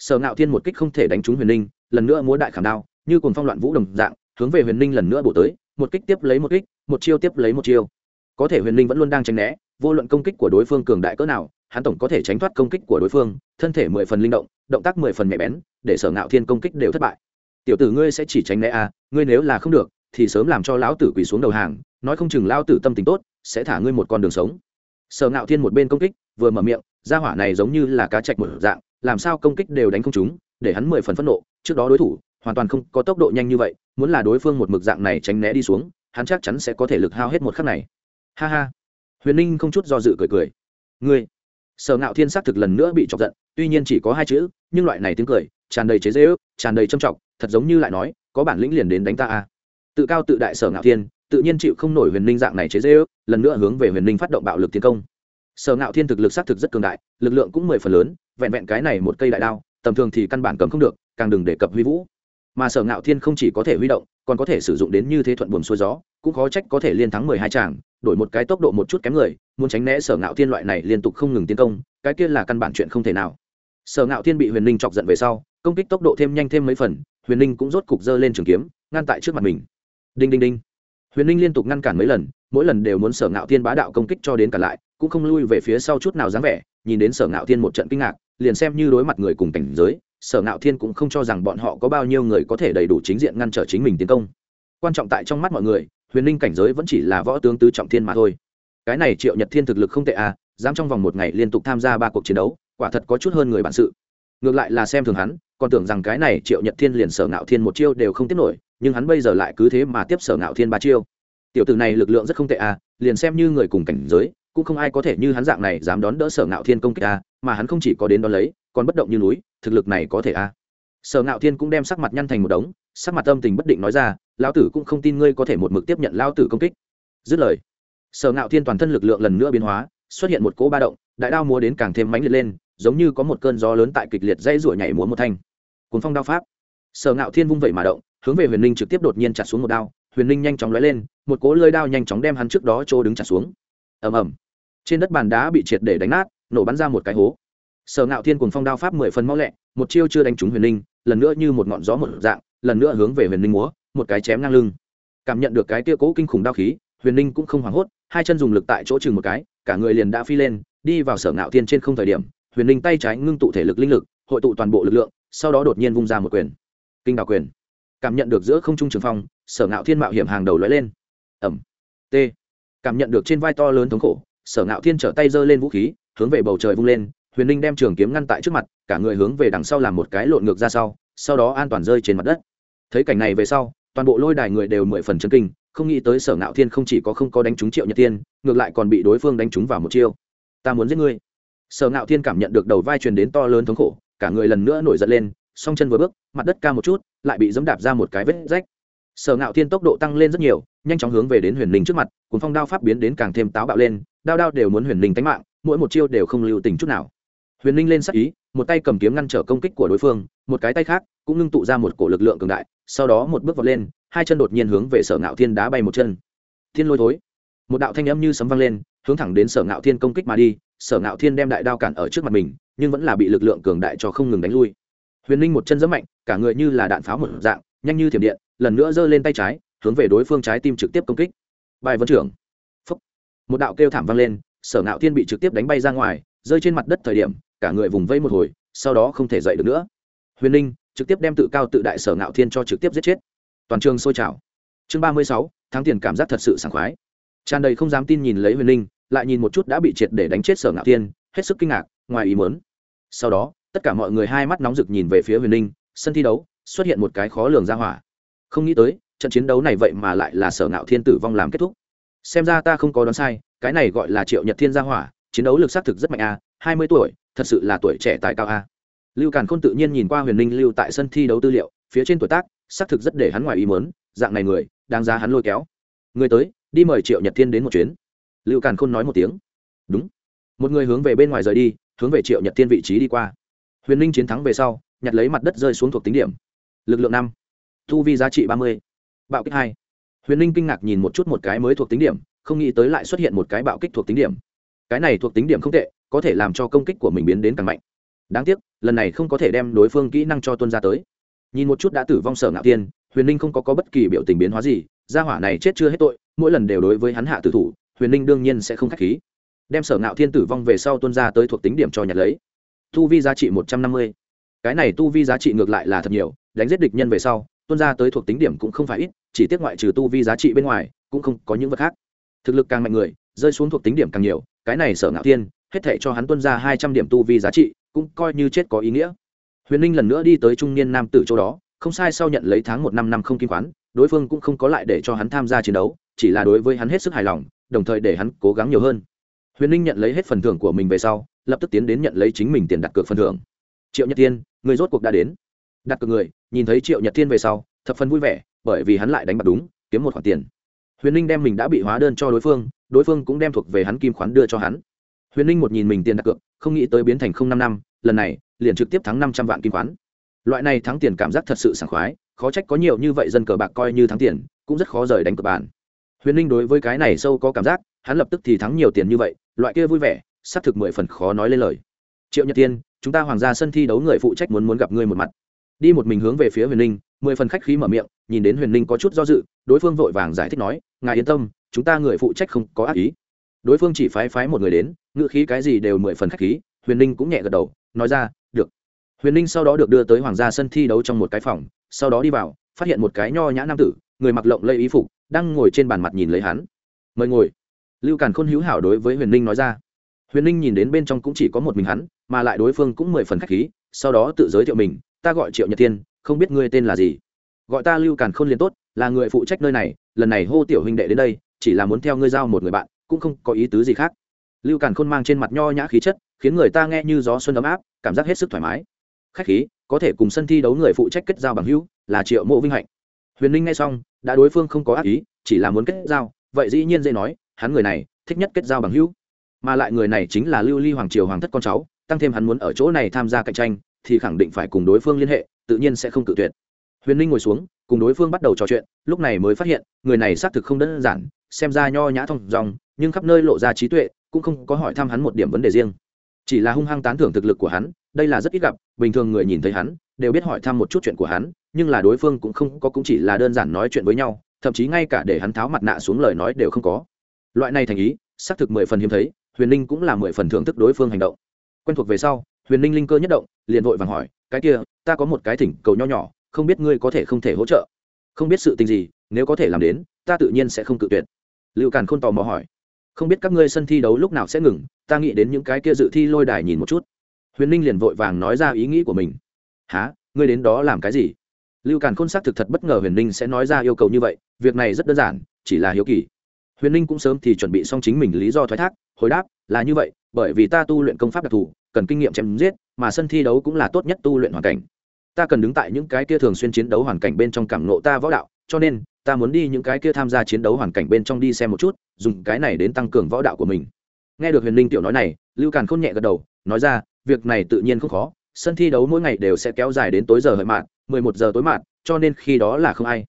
sở ngạo thiên một kích không thể đánh trúng huyền ninh, lần nữa múa đại khảm đao, như cùng phong loạn vũ đồng dạng, hướng về huyền ninh lần nữa bổ tới, một kích tiếp lấy một kích, một chiêu tiếp lấy một chiêu. Có thể huyền ninh vẫn luôn đang tránh né, vô luận công kích của đối phương cường đại cỡ nào, hắn tổng có thể tránh thoát công kích của đối phương, thân thể mười phần linh động động tác mười phần nhạy bén, để sở ngạo thiên công kích đều thất bại. Tiểu tử ngươi sẽ chỉ tránh né à ngươi nếu là không được, thì sớm làm cho lão tử quỳ xuống đầu hàng, nói không chừng lão tử tâm tình tốt, sẽ thả ngươi một con đường sống. Sở ngạo thiên một bên công kích, vừa mở miệng, gia hỏa này giống như là cá chạch một dạng làm sao công kích đều đánh không chúng để hắn mười phần phẫn nộ, trước đó đối thủ hoàn toàn không có tốc độ nhanh như vậy, muốn là đối phương một mực dạng này tránh né đi xuống, hắn chắc chắn sẽ có thể lực hao hết một khắc này. Ha ha. Huyền ninh không chút do dự cười cười. Ngươi, sở ngạo thiên xác thực lần nữa bị chọc giận, tuy nhiên chỉ có hai chữ, nhưng loại này tiếng cười, tràn đầy chế dễ ước tràn đầy trâm trọng, thật giống như lại nói, có bản lĩnh liền đến đánh ta a tự cao tự đại sở ngạo thiên, tự nhiên chịu không nổi huyền ninh dạng này chế dễ ước lần nữa hướng về huyền ninh phát động bạo lực tiến công. Sở ngạo thiên thực lực sát thực rất cường đại, lực lượng cũng mười phần lớn vẹn vẹn cái này một cây đại đao, tầm thường thì căn bản cầm không được, càng đừng đề cập huy vũ. Mà sở ngạo thiên không chỉ có thể huy động, còn có thể sử dụng đến như thế thuận buồm xuôi gió, cũng khó trách có thể liên thắng mười hai tràng đổi một cái tốc độ một chút kém người, muốn tránh né sở ngạo thiên loại này liên tục không ngừng tiến công, cái kia là căn bản chuyện không thể nào. Sở ngạo thiên bị huyền ninh chọc giận về sau, công kích tốc độ thêm nhanh thêm mấy phần, huyền ninh cũng rốt cục dơ lên trường kiếm, ngăn tại trước mặt mình. Đinh đinh đinh. Huyền ninh liên tục ngăn cản mấy lần, mỗi lần đều muốn sở ngạo thiên bá đạo công kích cho đến cả lại, cũng không lui về phía sau chút nào dáng vẻ, nhìn đến sở ngạo thiên một trận kinh ngạc liền xem như đối mặt người cùng cảnh giới, sở ngạo thiên cũng không cho rằng bọn họ có bao nhiêu người có thể đầy đủ chính diện ngăn trở chính mình tiến công. Quan trọng tại trong mắt mọi người, huyền ninh cảnh giới vẫn chỉ là võ tướng tứ trọng thiên mà thôi. Cái này triệu nhật thiên thực lực không tệ à dám trong vòng một ngày liên tục tham gia ba cuộc chiến đấu, quả thật có chút hơn người bản sự. Ngược lại là xem thường hắn, còn tưởng rằng cái này triệu nhật thiên liền sở ngạo thiên một chiêu đều không tiếp nổi, nhưng hắn bây giờ lại cứ thế mà tiếp sở ngạo thiên ba chiêu. Tiểu tử này lực lượng rất không tệ à liền xem như người cùng cảnh giới cũng không ai có thể như hắn dạng này dám đón đỡ sở ngạo thiên công kích à mà hắn không chỉ có đến đón lấy, còn bất động như núi, thực lực này có thể à sở ngạo thiên cũng đem sắc mặt nhăn thành một đống, sắc mặt âm tình bất định nói ra, lão tử cũng không tin ngươi có thể một mực tiếp nhận lão tử công kích. Dứt lời, sở ngạo thiên toàn thân lực lượng lần nữa biến hóa, xuất hiện một cỗ ba động, đại đao múa đến càng thêm mãnh liệt lên, giống như có một cơn gió lớn tại kịch liệt dây rủa nhảy múa một thanh. Cuốn phong đao pháp. Sở ngạo thiên vung vẩy mà động, hướng về huyền ninh trực tiếp đột nhiên chặt xuống một đao, huyền ninh nhanh chóng lóe lên, một cỗ lơi đao nhanh chóng đem hắn trước đó chỗ đứng chặt xuống. Ầm ầm trên đất bàn đá bị triệt để đánh nát, nổ bắn ra một cái hố. Sở ngạo thiên cùng phong đao pháp mười phần mau lẹ, một chiêu chưa đánh trúng huyền ninh lần nữa như một ngọn gió một dạng, lần nữa hướng về huyền ninh múa, một cái chém ngang lưng. Cảm nhận được cái tia cố kinh khủng đao khí, huyền ninh cũng không hoảng hốt, hai chân dùng lực tại chỗ chừng một cái, cả người liền đã phi lên, đi vào sở ngạo thiên trên không thời điểm, huyền ninh tay trái ngưng tụ thể lực linh lực, hội tụ toàn bộ lực lượng, sau đó đột nhiên vung ra một quyền. Kinh đạo quyền. Cảm nhận được giữa không trung trường phong, sở ngạo thiên mạo hiểm hàng đầu lóe lên. Ẩm. T. Cảm nhận được trên vai to lớn thống khổ sở ngạo thiên trở tay giơ lên vũ khí, hướng về bầu trời vung lên, huyền ninh đem trường kiếm ngăn tại trước mặt, cả người hướng về đằng sau làm một cái lộn ngược ra sau sau đó an toàn rơi trên mặt đất. Thấy cảnh này về sau, toàn bộ lôi đài người đều mười phần chân kinh, không nghĩ tới sở ngạo thiên không chỉ có không có đánh trúng triệu nhật tiên, ngược lại còn bị đối phương đánh trúng vào một chiêu. Ta muốn giết ngươi. Sở ngạo thiên cảm nhận được đầu vai truyền đến to lớn thống khổ, cả người lần nữa nổi giận lên, song chân vừa bước, mặt đất ca một chút, lại bị dẫm đạp ra một cái vết rách sở ngạo thiên tốc độ tăng lên rất nhiều, nhanh chóng hướng về đến huyền ninh trước mặt cùng phong đao pháp biến đến càng thêm táo bạo lên, đao đao đều muốn huyền ninh tánh mạng, mỗi một chiêu đều không lưu tình chút nào. Huyền ninh lên sắc ý, một tay cầm kiếm ngăn trở công kích của đối phương, một cái tay khác cũng ngưng tụ ra một cổ lực lượng cường đại, sau đó một bước vọt lên, hai chân đột nhiên hướng về sở ngạo thiên đá bay một chân. Thiên lôi thối. Một đạo thanh âm như sấm vang lên, hướng thẳng đến sở ngạo thiên công kích mà đi, sở ngạo thiên đem đại đao cản ở trước mặt mình, nhưng vẫn là bị lực lượng cường đại cho không ngừng đánh lui. Huyền ninh một chân rất mạnh, cả người như là đạn pháo một dạng, nhanh như thiểm điện lần nữa giơ lên tay trái, hướng về đối phương trái tim trực tiếp công kích. Bài vân trưởng. Phúc. một đạo kêu thảm vang lên, sở ngạo thiên bị trực tiếp đánh bay ra ngoài, rơi trên mặt đất thời điểm, cả người vùng vây một hồi, sau đó không thể dậy được nữa. Huyền ninh trực tiếp đem tự cao tự đại sở ngạo thiên cho trực tiếp giết chết. Toàn trường sôi trào. Chương ba mươi sáu tháng tiền cảm giác thật sự sảng khoái. Tràn đầy không dám tin nhìn lấy huyền ninh lại nhìn một chút đã bị triệt để đánh chết sở ngạo thiên, hết sức kinh ngạc, ngoài ý mớn sau đó, tất cả mọi người hai mắt nóng rực nhìn về phía huyền ninh sân thi đấu, xuất hiện một cái khó lường ra hỏa không nghĩ tới, trận chiến đấu này vậy mà lại là sở ngạo thiên tử vong làm kết thúc. Xem ra ta không có đoán sai, cái này gọi là triệu nhật thiên gia hỏa, chiến đấu lực xác thực rất mạnh a, hai mươi tuổi, thật sự là tuổi trẻ tài cao a. Lưu càn khôn tự nhiên nhìn qua huyền ninh lưu tại sân thi đấu tư liệu, phía trên tuổi tác xác thực rất để hắn ngoài ý mớn dạng này người, đáng giá hắn lôi kéo. Người tới, đi mời triệu nhật thiên đến một chuyến. Lưu càn khôn nói một tiếng. Đúng. Một người hướng về bên ngoài rời đi, hướng về triệu nhật thiên vị trí đi qua. Huyền ninh chiến thắng về sau, nhặt lấy mặt đất rơi xuống thuộc tính điểm. Lực lượng năm thu vi giá trị ba mươi. Bạo kích hai. Huyền Linh kinh ngạc nhìn một chút một cái mới thuộc tính điểm không nghĩ tới lại xuất hiện một cái bạo kích thuộc tính điểm. Cái này thuộc tính điểm không tệ có thể làm cho công kích của mình biến đến càng mạnh. Đáng tiếc lần này không có thể đem đối phương kỹ năng cho tuân ra tới. Nhìn một chút đã tử vong sở ngạo tiên huyền ninh không có, có bất kỳ biểu tình biến hóa gì gia hỏa này chết chưa hết tội mỗi lần đều đối với hắn hạ tử thủ huyền ninh đương nhiên sẽ không k h á c h khí. Đem sở ngạo thiên tử vong về sau tuân ra tới thuộc tính điểm cho nhặt lấy. Tu vi giá trị một trăm năm mươi. Cái này tu vi giá trị ngược lại là thật nhiều đánh giết địch nhân về sau tuân ra tới thuộc tính điểm cũng không phải ít, chỉ tiếc ngoại trừ tu vi giá trị bên ngoài, cũng không có những vật khác. Thực lực càng mạnh người, rơi xuống thuộc tính điểm càng nhiều, cái này sở ngạo thiên, hết thể cho hắn tuân ra hai trăm điểm tu vi giá trị, cũng coi như chết có ý nghĩa. Huyền ninh lần nữa đi tới trung niên nam tử chỗ đó, không sai sau nhận lấy tháng một năm năm không kim khoán, đối phương cũng không có lại để cho hắn tham gia chiến đấu, chỉ là đối với hắn hết sức hài lòng, đồng thời để hắn cố gắng nhiều hơn. Huyền ninh nhận lấy hết phần thưởng của mình về sau, lập tức tiến đến nhận lấy chính mình tiền đặt cược phần thưởng. Triệu nhật tiên người rốt cuộc đã đến đặt cược người, nhìn thấy triệu nhật thiên về sau, thập phần vui vẻ, bởi vì hắn lại đánh bạc đúng, kiếm một khoản tiền. Huyền ninh đem mình đã bị hóa đơn cho đối phương đối phương cũng đem thuộc về hắn kim khoán đưa cho hắn. Huyền ninh một nhìn mình tiền đặt cược, không nghĩ tới biến thành không năm năm, lần này, liền trực tiếp thắng năm trăm vạn kim khoán loại này thắng tiền cảm giác thật sự sảng khoái, khó trách có nhiều như vậy dân cờ bạc coi như thắng tiền, cũng rất khó rời đánh cờ bàn. Huyền ninh đối với cái này sâu có cảm giác, hắn lập tức thì thắng nhiều tiền như vậy, loại kia vui vẻ, xác thực mười phần khó nói lên lời. Triệu nhật tiên chúng ta hoàng gia sân thi đấu người phụ trách muốn muốn gặp ngươi một mặt đi một mình hướng về phía huyền ninh mười phần khách khí mở miệng, nhìn đến huyền ninh có chút do dự, đối phương vội vàng giải thích nói, ngài yên tâm, chúng ta người phụ trách không có ác ý. Đối phương chỉ phái phái một người đến ngự khí cái gì đều mười phần khách khí, huyền ninh cũng nhẹ gật đầu, nói ra, được. Huyền ninh sau đó được đưa tới hoàng gia sân thi đấu trong một cái phòng, sau đó đi vào, phát hiện một cái nho nhã nam tử, người mặc lộng lây ý phục, đang ngồi trên bàn mặt nhìn lấy hắn. Mời ngồi. Lưu càn khôn hữu hảo đối với huyền ninh nói ra. Huyền ninh nhìn đến bên trong cũng chỉ có một mình hắn, mà lại đối phương cũng mười phần khách khí, sau đó tự giới thiệu mình ta gọi triệu nhật thiên không biết ngươi tên là gì. Gọi ta lưu càn khôn liền tốt, là người phụ trách nơi này, lần này hô tiểu huynh đệ đến đây, chỉ là muốn theo ngươi giao một người bạn, cũng không có ý tứ gì khác. Lưu càn khôn mang trên mặt nho nhã khí chất, khiến người ta nghe như gió xuân ấm áp, cảm giác hết sức thoải mái. Khách khí, có thể cùng sân thi đấu người phụ trách kết giao bằng hữu, là triệu mộ vinh hạnh. Huyền ninh nghe xong, đã đối phương không có ác ý, chỉ là muốn kết giao, vậy dĩ nhiên dễ nói, hắn người này, thích nhất kết giao bằng hữu. Mà lại người này chính là lưu ly hoàng triều hoàng thất con cháu, tăng thêm hắn muốn ở chỗ này tham gia cạnh tranh thì khẳng định phải cùng đối phương liên hệ, tự nhiên sẽ không tự tuyệt. Huyền ninh ngồi xuống, cùng đối phương bắt đầu trò chuyện, lúc này mới phát hiện, người này xác thực không đơn giản, xem ra nho nhã thông dòng nhưng khắp nơi lộ ra trí tuệ, cũng không có hỏi thăm hắn một điểm vấn đề riêng. Chỉ là hung hăng tán thưởng thực lực của hắn, đây là rất ít gặp, bình thường người nhìn thấy hắn, đều biết hỏi thăm một chút chuyện của hắn, nhưng là đối phương cũng không có cũng chỉ là đơn giản nói chuyện với nhau, thậm chí ngay cả để hắn tháo mặt nạ xuống lời nói đều không có. Loại này thành ý, xác thực mười phần hiếm thấy, huyền ninh cũng là mười phần thưởng thức đối phương hành động. Quen thuộc về sau huyền ninh linh cơ nhất động, liền vội vàng hỏi, cái kia, ta có một cái thỉnh cầu nho nhỏ, không biết ngươi có thể không thể hỗ trợ? Không biết sự tình gì, nếu có thể làm đến, ta tự nhiên sẽ không cự tuyệt. Liệu càn khôn tò mò hỏi, không biết các ngươi sân thi đấu lúc nào sẽ ngừng, ta nghĩ đến những cái kia dự thi lôi đài nhìn một chút. Huyền ninh liền vội vàng nói ra ý nghĩ của mình há ngươi đến đó làm cái gì? Lưu càn khôn xác thực thật bất ngờ huyền ninh sẽ nói ra yêu cầu như vậy, việc này rất đơn giản, chỉ là hiếu kỳ. Huyền ninh cũng sớm thì chuẩn bị xong chính mình lý do thoái thác, hồi đáp là như vậy, bởi vì ta tu luyện công pháp đặc thù cần kinh nghiệm chém giết, mà sân thi đấu cũng là tốt nhất tu luyện hoàn cảnh. Ta cần đứng tại những cái kia thường xuyên chiến đấu hoàn cảnh bên trong cảm nộ ta võ đạo, cho nên, ta muốn đi những cái kia tham gia chiến đấu hoàn cảnh bên trong đi xem một chút, dùng cái này đến tăng cường võ đạo của mình. Nghe được huyền linh tiểu nói này, lưu càn khôn nhẹ gật đầu, nói ra, việc này tự nhiên không khó, sân thi đấu mỗi ngày đều sẽ kéo dài đến tối giờ hợi mạn mười một giờ tối mạn cho nên khi đó là không ai.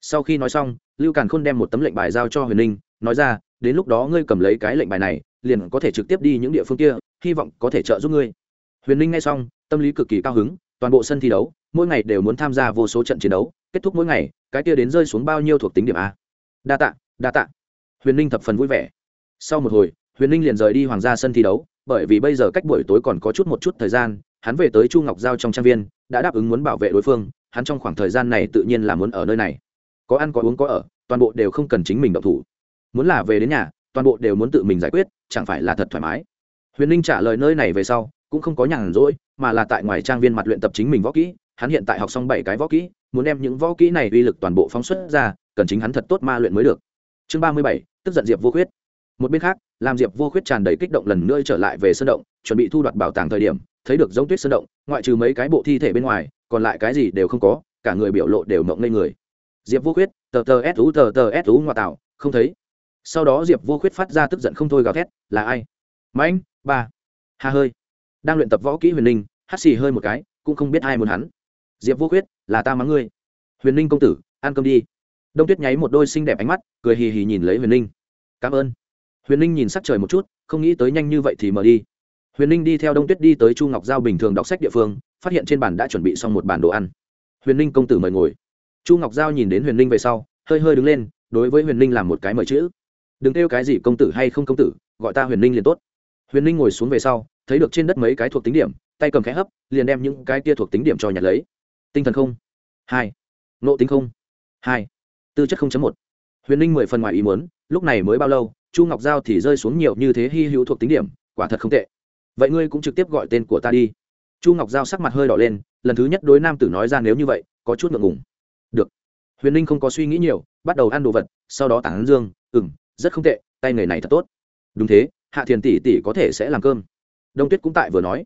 Sau khi nói xong, lưu càn khôn đem một tấm lệnh bài giao cho huyền linh, nói ra, đến lúc đó ngươi cầm lấy cái lệnh bài này liền có thể trực tiếp đi những địa phương kia, hy vọng có thể trợ giúp ngươi. Huyền linh nghe xong, tâm lý cực kỳ cao hứng, toàn bộ sân thi đấu, mỗi ngày đều muốn tham gia vô số trận chiến đấu, kết thúc mỗi ngày, cái kia đến rơi xuống bao nhiêu thuộc tính điểm a? Đa tạ đa tạ. Huyền ninh thập phần vui vẻ. Sau một hồi, huyền ninh liền rời đi hoàng gia sân thi đấu, bởi vì bây giờ cách buổi tối còn có chút một chút thời gian, hắn về tới chu ngọc giao trong trang viên, đã đáp ứng muốn bảo vệ đối phương, hắn trong khoảng thời gian này tự nhiên là muốn ở nơi này. Có ăn có uống có ở, toàn bộ đều không cần chính mình động thủ. Muốn là về đến nhà toàn bộ đều muốn tự mình giải quyết, chẳng phải là thật thoải mái. Huyền ninh trả lời nơi này về sau, cũng không có nhàn rỗi, mà là tại ngoài trang viên mặt luyện tập chính mình võ kỹ, hắn hiện tại học xong bảy cái võ kỹ, muốn đem những võ kỹ này uy lực toàn bộ phóng xuất ra, cần chính hắn thật tốt ma luyện mới được. Chương ba mươi bảy, tức giận diệp vô khuyết. Một bên khác, làm diệp vô khuyết tràn đầy kích động lần nữa trở lại về sơn động, chuẩn bị thu đoạt bảo tàng thời điểm, thấy được giống tuyết sơn động, ngoại trừ mấy cái bộ thi thể bên ngoài, còn lại cái gì đều không có, cả người biểu lộ đều mộng ngây người. Diệp vô khuyết, tờ tờ s u tờ tờ s u ngoại tạo, không thấy sau đó diệp vô khuyết phát ra tức giận không thôi gào thét, là ai? Mãnh ba hà hơi. Đang luyện tập võ kỹ huyền ninh, hắt xì hơi một cái, cũng không biết ai muốn hắn. Diệp vô khuyết, là ta mắng ngươi. Huyền ninh công tử, ăn cơm đi. Đông tuyết nháy một đôi xinh đẹp ánh mắt, cười hì hì nhìn lấy huyền ninh. Cảm ơn. Huyền ninh nhìn sắc trời một chút, không nghĩ tới nhanh như vậy thì mở đi. Huyền ninh đi theo đông tuyết đi tới chu ngọc giao bình thường đọc sách địa phương, phát hiện trên bàn đã chuẩn bị xong một bàn đồ ăn. Huyền ninh công tử mời ngồi. Chu ngọc giao nhìn đến huyền ninh về sau, hơi hơi đứng lên, đối với huyền ninh làm một cái mời chữ đừng kêu cái gì công tử hay không công tử, gọi ta huyền ninh liền tốt. Huyền ninh ngồi xuống về sau, thấy được trên đất mấy cái thuộc tính điểm, tay cầm khẽ hấp, liền đem những cái kia thuộc tính điểm cho nhặt lấy. Tinh thần không, hai nộ tính không, hai, tư chất không chấm một. Huyền ninh mười phần ngoài ý muốn, lúc này mới bao lâu, chu ngọc giao thì rơi xuống nhiều như thế hy hữu thuộc tính điểm, quả thật không tệ. Vậy ngươi cũng trực tiếp gọi tên của ta đi. Chu ngọc giao sắc mặt hơi đỏ lên, lần thứ nhất đối nam tử nói ra nếu như vậy, có chút ngượng ngùng. Được. Huyền ninh không có suy nghĩ nhiều, bắt đầu ăn đồ vật, sau đó tản dương ừng rất không tệ, tay nghề này thật tốt. Đúng thế, hạ thiền tỷ tỷ có thể sẽ làm cơm. Đông tuyết cũng tại vừa nói.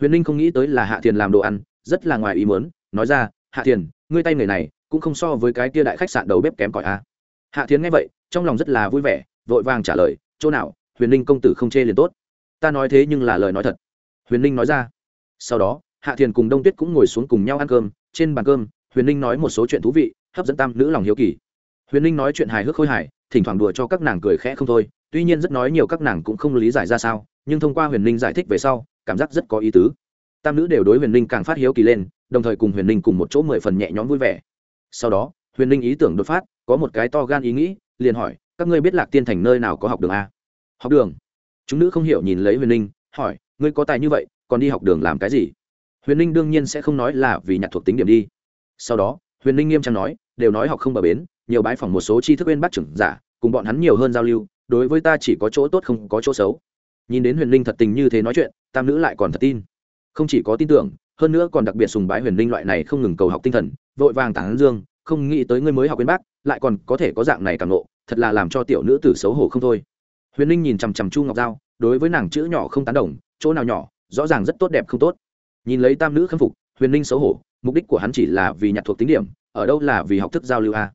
Huyền ninh không nghĩ tới là hạ thiền làm đồ ăn, rất là ngoài ý muốn, nói ra, hạ thiền, ngươi tay nghề này cũng không so với cái kia đại khách sạn đầu bếp kém cỏi a hạ thiền nghe vậy, trong lòng rất là vui vẻ, vội vàng trả lời, chỗ nào, huyền ninh công tử không chê liền tốt. Ta nói thế nhưng là lời nói thật. Huyền ninh nói ra. Sau đó, hạ thiền cùng đông tuyết cũng ngồi xuống cùng nhau ăn cơm. Trên bàn cơm, huyền ninh nói một số chuyện thú vị, hấp dẫn tam nữ lòng hiếu kỳ. Huyền ninh nói chuyện hài hước khôi hài thỉnh thoảng đùa cho các nàng cười khẽ không thôi, tuy nhiên rất nói nhiều các nàng cũng không lý giải ra sao, nhưng thông qua huyền ninh giải thích về sau, cảm giác rất có ý tứ. Tam nữ đều đối huyền ninh càng phát hiếu kỳ lên, đồng thời cùng huyền ninh cùng một chỗ mười phần nhẹ nhõm vui vẻ. Sau đó, huyền ninh ý tưởng đột phát, có một cái to gan ý nghĩ, liền hỏi, các ngươi biết lạc tiên thành nơi nào có học đường a? Học đường? Chúng nữ không hiểu nhìn lấy huyền ninh, hỏi, ngươi có tài như vậy, còn đi học đường làm cái gì? Huyền ninh đương nhiên sẽ không nói là vì nhặt thuộc tính điểm đi. Sau đó, huyền ninh nghiêm trang nói, đều nói học không bờ bến nhiều bái phỏng một số tri thức bên bác trưởng giả, cùng bọn hắn nhiều hơn giao lưu, đối với ta chỉ có chỗ tốt không có chỗ xấu. Nhìn đến huyền linh thật tình như thế nói chuyện, tam nữ lại còn thật tin. Không chỉ có tin tưởng, hơn nữa còn đặc biệt sùng bái huyền linh loại này không ngừng cầu học tinh thần, vội vàng tản dương, không nghĩ tới ngươi mới học bên bác, lại còn có thể có dạng này càng ngộ, thật là làm cho tiểu nữ tử xấu hổ không thôi. Huyền linh nhìn chằm chằm chu ngọc giao, đối với nàng chữ nhỏ không tán đồng, chỗ nào nhỏ, rõ ràng rất tốt đẹp không tốt. Nhìn lấy tam nữ khâm phục, huyền linh xấu hổ, mục đích của hắn chỉ là vì nhặt thuộc tính điểm, ở đâu là vì học thức giao lưu a?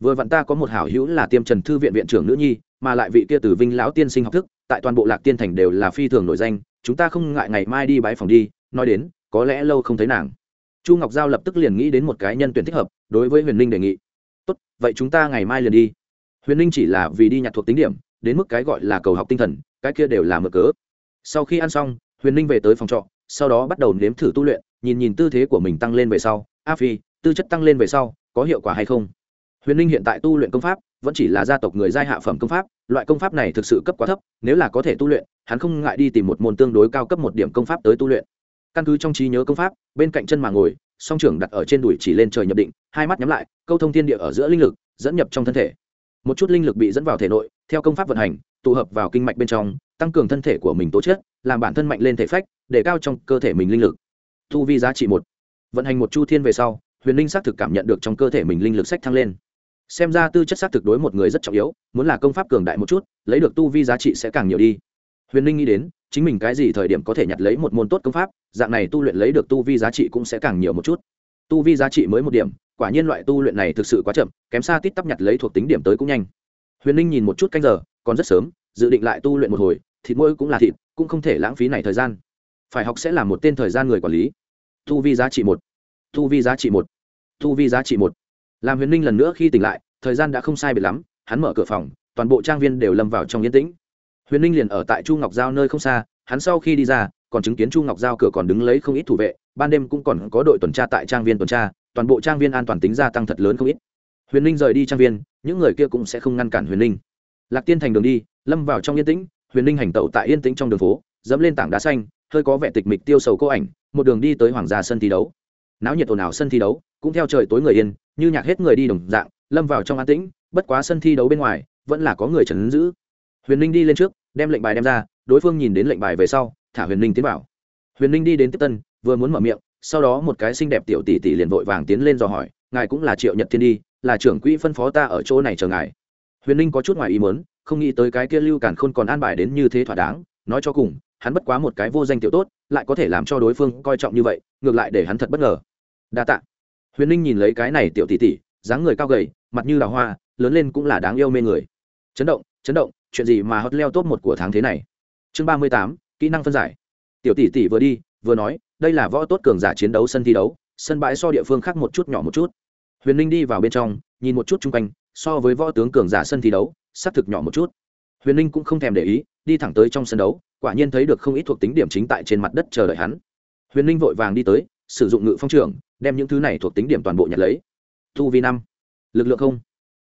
Vừa vặn ta có một hảo hữu là tiêm trần thư viện viện trưởng nữ nhi, mà lại vị kia tử vinh lão tiên sinh học thức, tại toàn bộ lạc tiên thành đều là phi thường nổi danh, chúng ta không ngại ngày mai đi bãi phòng đi, nói đến, có lẽ lâu không thấy nàng. Chu ngọc giao lập tức liền nghĩ đến một cái nhân tuyển thích hợp, đối với huyền ninh đề nghị. Tốt, vậy chúng ta ngày mai liền đi. Huyền ninh chỉ là vì đi nhặt thuộc tính điểm, đến mức cái gọi là cầu học tinh thần, cái kia đều là mở cớ. Sau khi ăn xong, huyền ninh về tới phòng trọ, sau đó bắt đầu nếm thử tu luyện, nhìn nhìn tư thế của mình tăng lên về sau. A phi, tư chất tăng lên về sau, có hiệu quả hay không? Huyền ninh hiện tại tu luyện công pháp, vẫn chỉ là gia tộc người giai hạ phẩm công pháp, loại công pháp này thực sự cấp quá thấp, nếu là có thể tu luyện, hắn không ngại đi tìm một môn tương đối cao cấp một điểm công pháp tới tu luyện. Căn cứ trong trí nhớ công pháp, bên cạnh chân mà ngồi, song trưởng đặt ở trên đùi chỉ lên trời nhập định, hai mắt nhắm lại, câu thông thiên địa ở giữa linh lực, dẫn nhập trong thân thể. Một chút linh lực bị dẫn vào thể nội, theo công pháp vận hành, tụ hợp vào kinh mạch bên trong, tăng cường thân thể của mình tố chất, làm bản thân mạnh lên thể phách, để cao trong cơ thể mình linh lực. Thu vi giá trị một. Vận hành một chu thiên về sau, huyền linh xác thực cảm nhận được trong cơ thể mình linh lực sách thăng lên xem ra tư chất xác thực đối một người rất trọng yếu, muốn là công pháp cường đại một chút, lấy được tu vi giá trị sẽ càng nhiều đi. Huyền linh nghĩ đến, chính mình cái gì thời điểm có thể nhặt lấy một môn tốt công pháp, dạng này tu luyện lấy được tu vi giá trị cũng sẽ càng nhiều một chút. Tu vi giá trị mới một điểm, quả nhiên loại tu luyện này thực sự quá chậm, kém xa tít tắp nhặt lấy thuộc tính điểm tới cũng nhanh. Huyền ninh nhìn một chút canh giờ, còn rất sớm, dự định lại tu luyện một hồi, thịt mỗi cũng là thịt, cũng không thể lãng phí này thời gian. Phải học sẽ là một tên thời gian người quản lý. Tu vi giá trị một. Tu vi giá trị một. Tu vi giá trị một làm huyền ninh lần nữa khi tỉnh lại, thời gian đã không sai biệt lắm, hắn mở cửa phòng, toàn bộ trang viên đều lâm vào trong yên tĩnh. Huyền ninh liền ở tại chu ngọc giao nơi không xa, hắn sau khi đi ra, còn chứng kiến chu ngọc giao cửa còn đứng lấy không ít thủ vệ, ban đêm cũng còn có đội tuần tra tại trang viên tuần tra, toàn bộ trang viên an toàn tính gia tăng thật lớn không ít. Huyền ninh rời đi trang viên, những người kia cũng sẽ không ngăn cản huyền ninh. Lạc tiên thành đường đi, lâm vào trong yên tĩnh, huyền ninh hành tẩu tại yên tĩnh trong đường phố, dẫm lên tảng đá xanh, hơi có vẻ tịch mịch tiêu sầu cô ảnh, một đường đi tới hoàng gia sân thi đấu. Náo nhiệt ồn ào sân thi đấu cũng theo trời tối người yên, như nhạc hết người đi đồng dạng, lâm vào trong an tĩnh, bất quá sân thi đấu bên ngoài, vẫn là có người chấn giữ. Huyền ninh đi lên trước, đem lệnh bài đem ra, đối phương nhìn đến lệnh bài về sau, thả huyền ninh tiến vào. Huyền ninh đi đến tiếp tân, vừa muốn mở miệng, sau đó một cái xinh đẹp tiểu tỷ tỷ liền vội vàng tiến lên dò hỏi, ngài cũng là triệu nhật thiên đi, là trưởng quỹ phân phó ta ở chỗ này chờ ngài. Huyền ninh có chút ngoài ý mớn không nghĩ tới cái kia lưu càn khôn còn an bài đến như thế thỏa đáng, nói cho cùng, hắn bất quá một cái vô danh tiểu tốt, lại có thể làm cho đối phương coi trọng như vậy, ngược lại để hắn thật bất ngờ. Đa tạ huyền ninh nhìn lấy cái này tiểu tỷ tỷ, dáng người cao gầy, mặt như là hoa, lớn lên cũng là đáng yêu mê người. Chấn động chấn động, chuyện gì mà hot leo top một của tháng thế này? Chương ba mươi tám, kỹ năng phân giải. Tiểu tỷ tỷ vừa đi, vừa nói, đây là võ tốt cường giả chiến đấu sân thi đấu, sân bãi so địa phương khác một chút nhỏ một chút. Huyền ninh đi vào bên trong, nhìn một chút chung quanh, so với võ tướng cường giả sân thi đấu, xác thực nhỏ một chút. Huyền ninh cũng không thèm để ý, đi thẳng tới trong sân đấu, quả nhiên thấy được không ít thuộc tính điểm chính tại trên mặt đất chờ đợi hắn. Huyền ninh vội vàng đi tới, sử dụng ngự phong trường đem những thứ này thuộc tính điểm toàn bộ nhặt lấy. Thu vi năm lực lượng không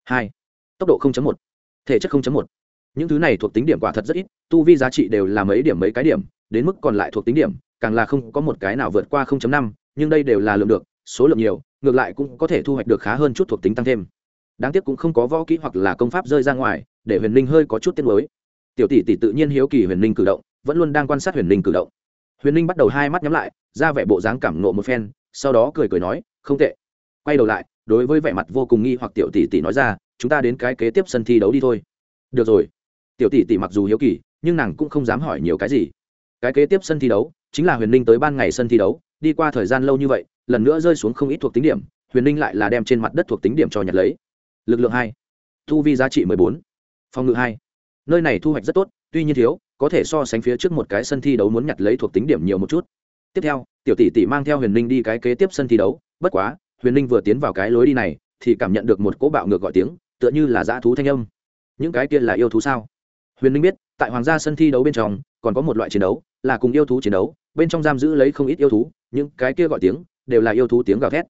hai tốc độ một thể chất một. Những thứ này thuộc tính điểm quả thật rất ít tu vi giá trị đều là mấy điểm mấy cái điểm đến mức còn lại thuộc tính điểm càng là không có một cái nào vượt qua 0.5, nhưng đây đều là lượng được số lượng nhiều ngược lại cũng có thể thu hoạch được khá hơn chút thuộc tính tăng thêm. Đáng tiếc cũng không có võ kỹ hoặc là công pháp rơi ra ngoài để huyền linh hơi có chút tiếc mới tiểu tỷ tỷ tự nhiên hiếu kỳ huyền linh cử động vẫn luôn đang quan sát huyền linh cử động. Huyền linh bắt đầu hai mắt nhắm lại ra vẻ bộ dáng cảm nộ một phen sau đó cười cười nói, không tệ. Quay đầu lại, đối với vẻ mặt vô cùng nghi hoặc tiểu tỷ tỷ nói ra, chúng ta đến cái kế tiếp sân thi đấu đi thôi. Được rồi. Tiểu tỷ tỷ mặc dù hiếu kỳ, nhưng nàng cũng không dám hỏi nhiều cái gì. Cái kế tiếp sân thi đấu chính là huyền ninh tới ban ngày sân thi đấu, đi qua thời gian lâu như vậy, lần nữa rơi xuống không ít thuộc tính điểm, huyền ninh lại là đem trên mặt đất thuộc tính điểm cho nhặt lấy. Lực lượng hai, thu vi giá trị mười bốn, phòng ngự hai. Nơi này thu hoạch rất tốt, tuy nhiên thiếu, có thể so sánh phía trước một cái sân thi đấu muốn nhặt lấy thuộc tính điểm nhiều một chút tiếp theo, tiểu tỷ tỷ mang theo huyền ninh đi cái kế tiếp sân thi đấu. Bất quá, huyền ninh vừa tiến vào cái lối đi này, thì cảm nhận được một cỗ bạo ngược gọi tiếng, tựa như là dã thú thanh âm. Những cái kia là yêu thú sao? Huyền ninh biết, tại hoàng gia sân thi đấu bên trong, còn có một loại chiến đấu, là cùng yêu thú chiến đấu, bên trong giam giữ lấy không ít yêu thú, những cái kia gọi tiếng, đều là yêu thú tiếng gào thét.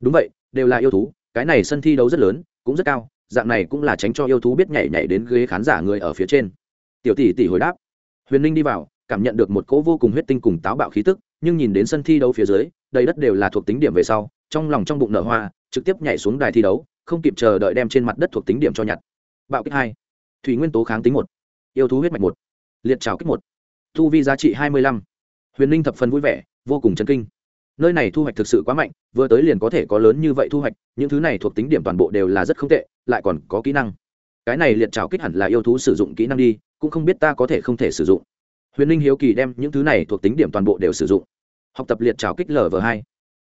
Đúng vậy, đều là yêu thú, cái này sân thi đấu rất lớn, cũng rất cao, dạng này cũng là tránh cho yêu thú biết nhảy nhảy đến ghế khán giả người ở phía trên. Tiểu tỷ tỷ hồi đáp. Huyền ninh đi vào, cảm nhận được một cỗ vô cùng huyết tinh cùng táo bạo khí tức nhưng nhìn đến sân thi đấu phía dưới, đầy đất đều là thuộc tính điểm về sau, trong lòng trong bụng nở hoa, trực tiếp nhảy xuống đài thi đấu, không kịp chờ đợi đem trên mặt đất thuộc tính điểm cho nhặt. Bạo kích hai. Thủy nguyên tố kháng tính một. Yêu thú huyết mạch một. Liệt trào kích một. Thu vi giá trị hai mươi lăm. Huyền ninh thập phần vui vẻ, vô cùng chấn kinh. Nơi này thu hoạch thực sự quá mạnh, vừa tới liền có thể có lớn như vậy thu hoạch, những thứ này thuộc tính điểm toàn bộ đều là rất không tệ, lại còn có kỹ năng. Cái này liệt trào kích hẳn là yêu thú sử dụng kỹ năng đi, cũng không biết ta có thể không thể sử dụng huyền ninh hiếu kỳ đem những thứ này thuộc tính điểm toàn bộ đều sử dụng. Học tập liệt trào kích lv hai.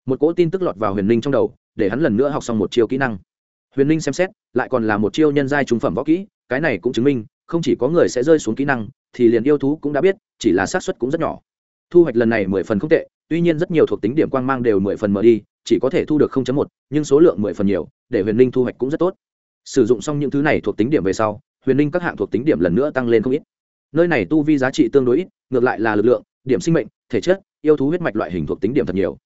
Một cỗ tin tức lọt vào huyền ninh trong đầu để hắn lần nữa học xong một chiêu kỹ năng. Huyền ninh xem xét lại còn là một chiêu nhân giai trúng phẩm võ kỹ cái này cũng chứng minh không chỉ có người sẽ rơi xuống kỹ năng thì liền yêu thú cũng đã biết chỉ là xác suất cũng rất nhỏ. Thu hoạch lần này mười phần không tệ tuy nhiên rất nhiều thuộc tính điểm quang mang đều mười phần mở đi chỉ có thể thu được 0.1, nhưng số lượng mười phần nhiều để huyền linh thu hoạch cũng rất tốt. Sử dụng xong những thứ này thuộc tính điểm về sau huyền linh các hạng thuộc tính điểm lần nữa tăng lên không ít nơi này tu vi giá trị tương đối ít ngược lại là lực lượng điểm sinh mệnh thể chất yêu thú huyết mạch loại hình thuộc tính điểm thật nhiều.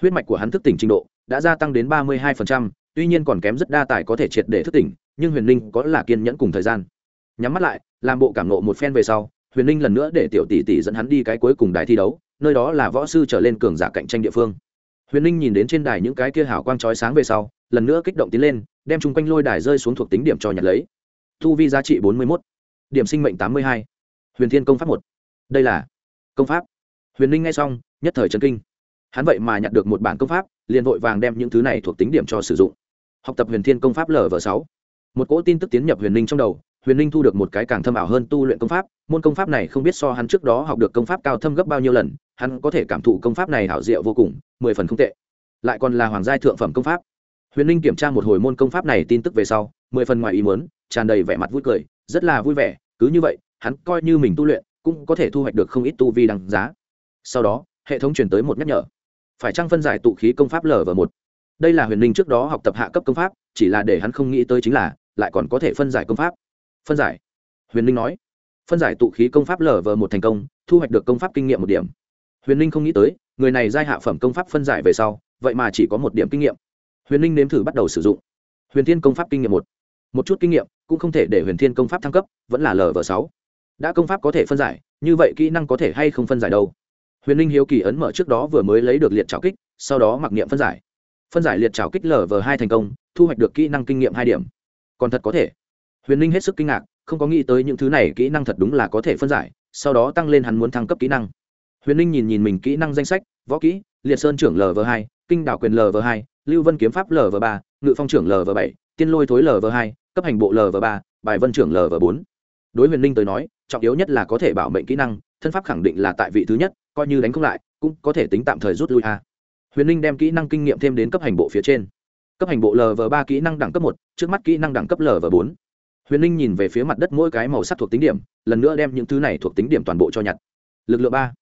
Huyết mạch của hắn thức tỉnh trình độ đã gia tăng đến ba mươi 32%, tuy nhiên còn kém rất đa tài có thể triệt để thức tỉnh nhưng huyền linh có là kiên nhẫn cùng thời gian. Nhắm mắt lại làm bộ cảm nộ một phen về sau huyền linh lần nữa để tiểu tỷ tỷ dẫn hắn đi cái cuối cùng đài thi đấu nơi đó là võ sư trở lên cường giả cạnh tranh địa phương. Huyền linh nhìn đến trên đài những cái kia hào quang trói sáng về sau lần nữa kích động tiến lên đem chung quanh lôi đài rơi xuống thuộc tính điểm cho nhặt lấy. Thu vi giá trị bốn mươi một điểm sinh mệnh tám mươi hai huyền thiên công pháp một. Đây là công pháp. Huyền linh nghe xong, nhất thời trấn kinh. Hắn vậy mà nhặt được một bản công pháp, liền vội vàng đem những thứ này thuộc tính điểm cho sử dụng. Học tập huyền thiên công pháp lv sáu. Một cỗ tin tức tiến nhập huyền linh trong đầu, huyền linh thu được một cái càng thâm ảo hơn tu luyện công pháp, môn công pháp này không biết so hắn trước đó học được công pháp cao thâm gấp bao nhiêu lần, hắn có thể cảm thụ công pháp này hảo diệu vô cùng, mười phần không tệ. Lại còn là hoàng giai thượng phẩm công pháp. Huyền linh kiểm tra một hồi môn công pháp này tin tức về sau, mười phần ngoài ý muốn, tràn đầy vẻ mặt vui cười, rất là vui vẻ, cứ như vậy hắn coi như mình tu luyện, cũng có thể thu hoạch được không ít tu vi đằng giá. Sau đó, hệ thống truyền tới một nhắc nhở. Phải trang phân giải tụ khí công pháp lv một? Đây là huyền linh trước đó học tập hạ cấp công pháp, chỉ là để hắn không nghĩ tới chính là, lại còn có thể phân giải công pháp. Phân giải. Huyền linh nói. Phân giải tụ khí công pháp lv một thành công, thu hoạch được công pháp kinh nghiệm một điểm. Huyền linh không nghĩ tới, người này giai hạ phẩm công pháp phân giải về sau, vậy mà chỉ có một điểm kinh nghiệm. Huyền linh nếm thử bắt đầu sử dụng. Huyền thiên công pháp kinh nghiệm một. Một chút kinh nghiệm, cũng không thể để huyền thiên công pháp thăng cấp, vẫn là lv sáu đã công pháp có thể phân giải, như vậy kỹ năng có thể hay không phân giải đâu? Huyền linh hiếu kỳ ấn mở trước đó vừa mới lấy được liệt trào kích, sau đó mặc niệm phân giải. Phân giải liệt trào kích lở vờ hai thành công, thu hoạch được kỹ năng kinh nghiệm hai điểm. Còn thật có thể. Huyền linh hết sức kinh ngạc, không có nghĩ tới những thứ này kỹ năng thật đúng là có thể phân giải, sau đó tăng lên hắn muốn thăng cấp kỹ năng. Huyền linh nhìn nhìn mình kỹ năng danh sách, võ kỹ, liệt sơn trưởng lv hai, kinh đảo quyền lv hai, lưu vân kiếm pháp lv ba, ngự phong trưởng lv bảy, tiên lôi thối lv hai, cấp hành bộ lv ba, bài vân trưởng lv bốn đối huyền linh tới nói, trọng yếu nhất là có thể bảo mệnh kỹ năng, thân pháp khẳng định là tại vị thứ nhất, coi như đánh không lại, cũng có thể tính tạm thời rút lui a. Huyền linh đem kỹ năng kinh nghiệm thêm đến cấp hành bộ phía trên. Cấp hành bộ lv ba kỹ năng đẳng cấp một, trước mắt kỹ năng đẳng cấp lv bốn. Huyền linh nhìn về phía mặt đất mỗi cái màu sắc thuộc tính điểm, lần nữa đem những thứ này thuộc tính điểm toàn bộ cho nhặt. Lực lượng ba.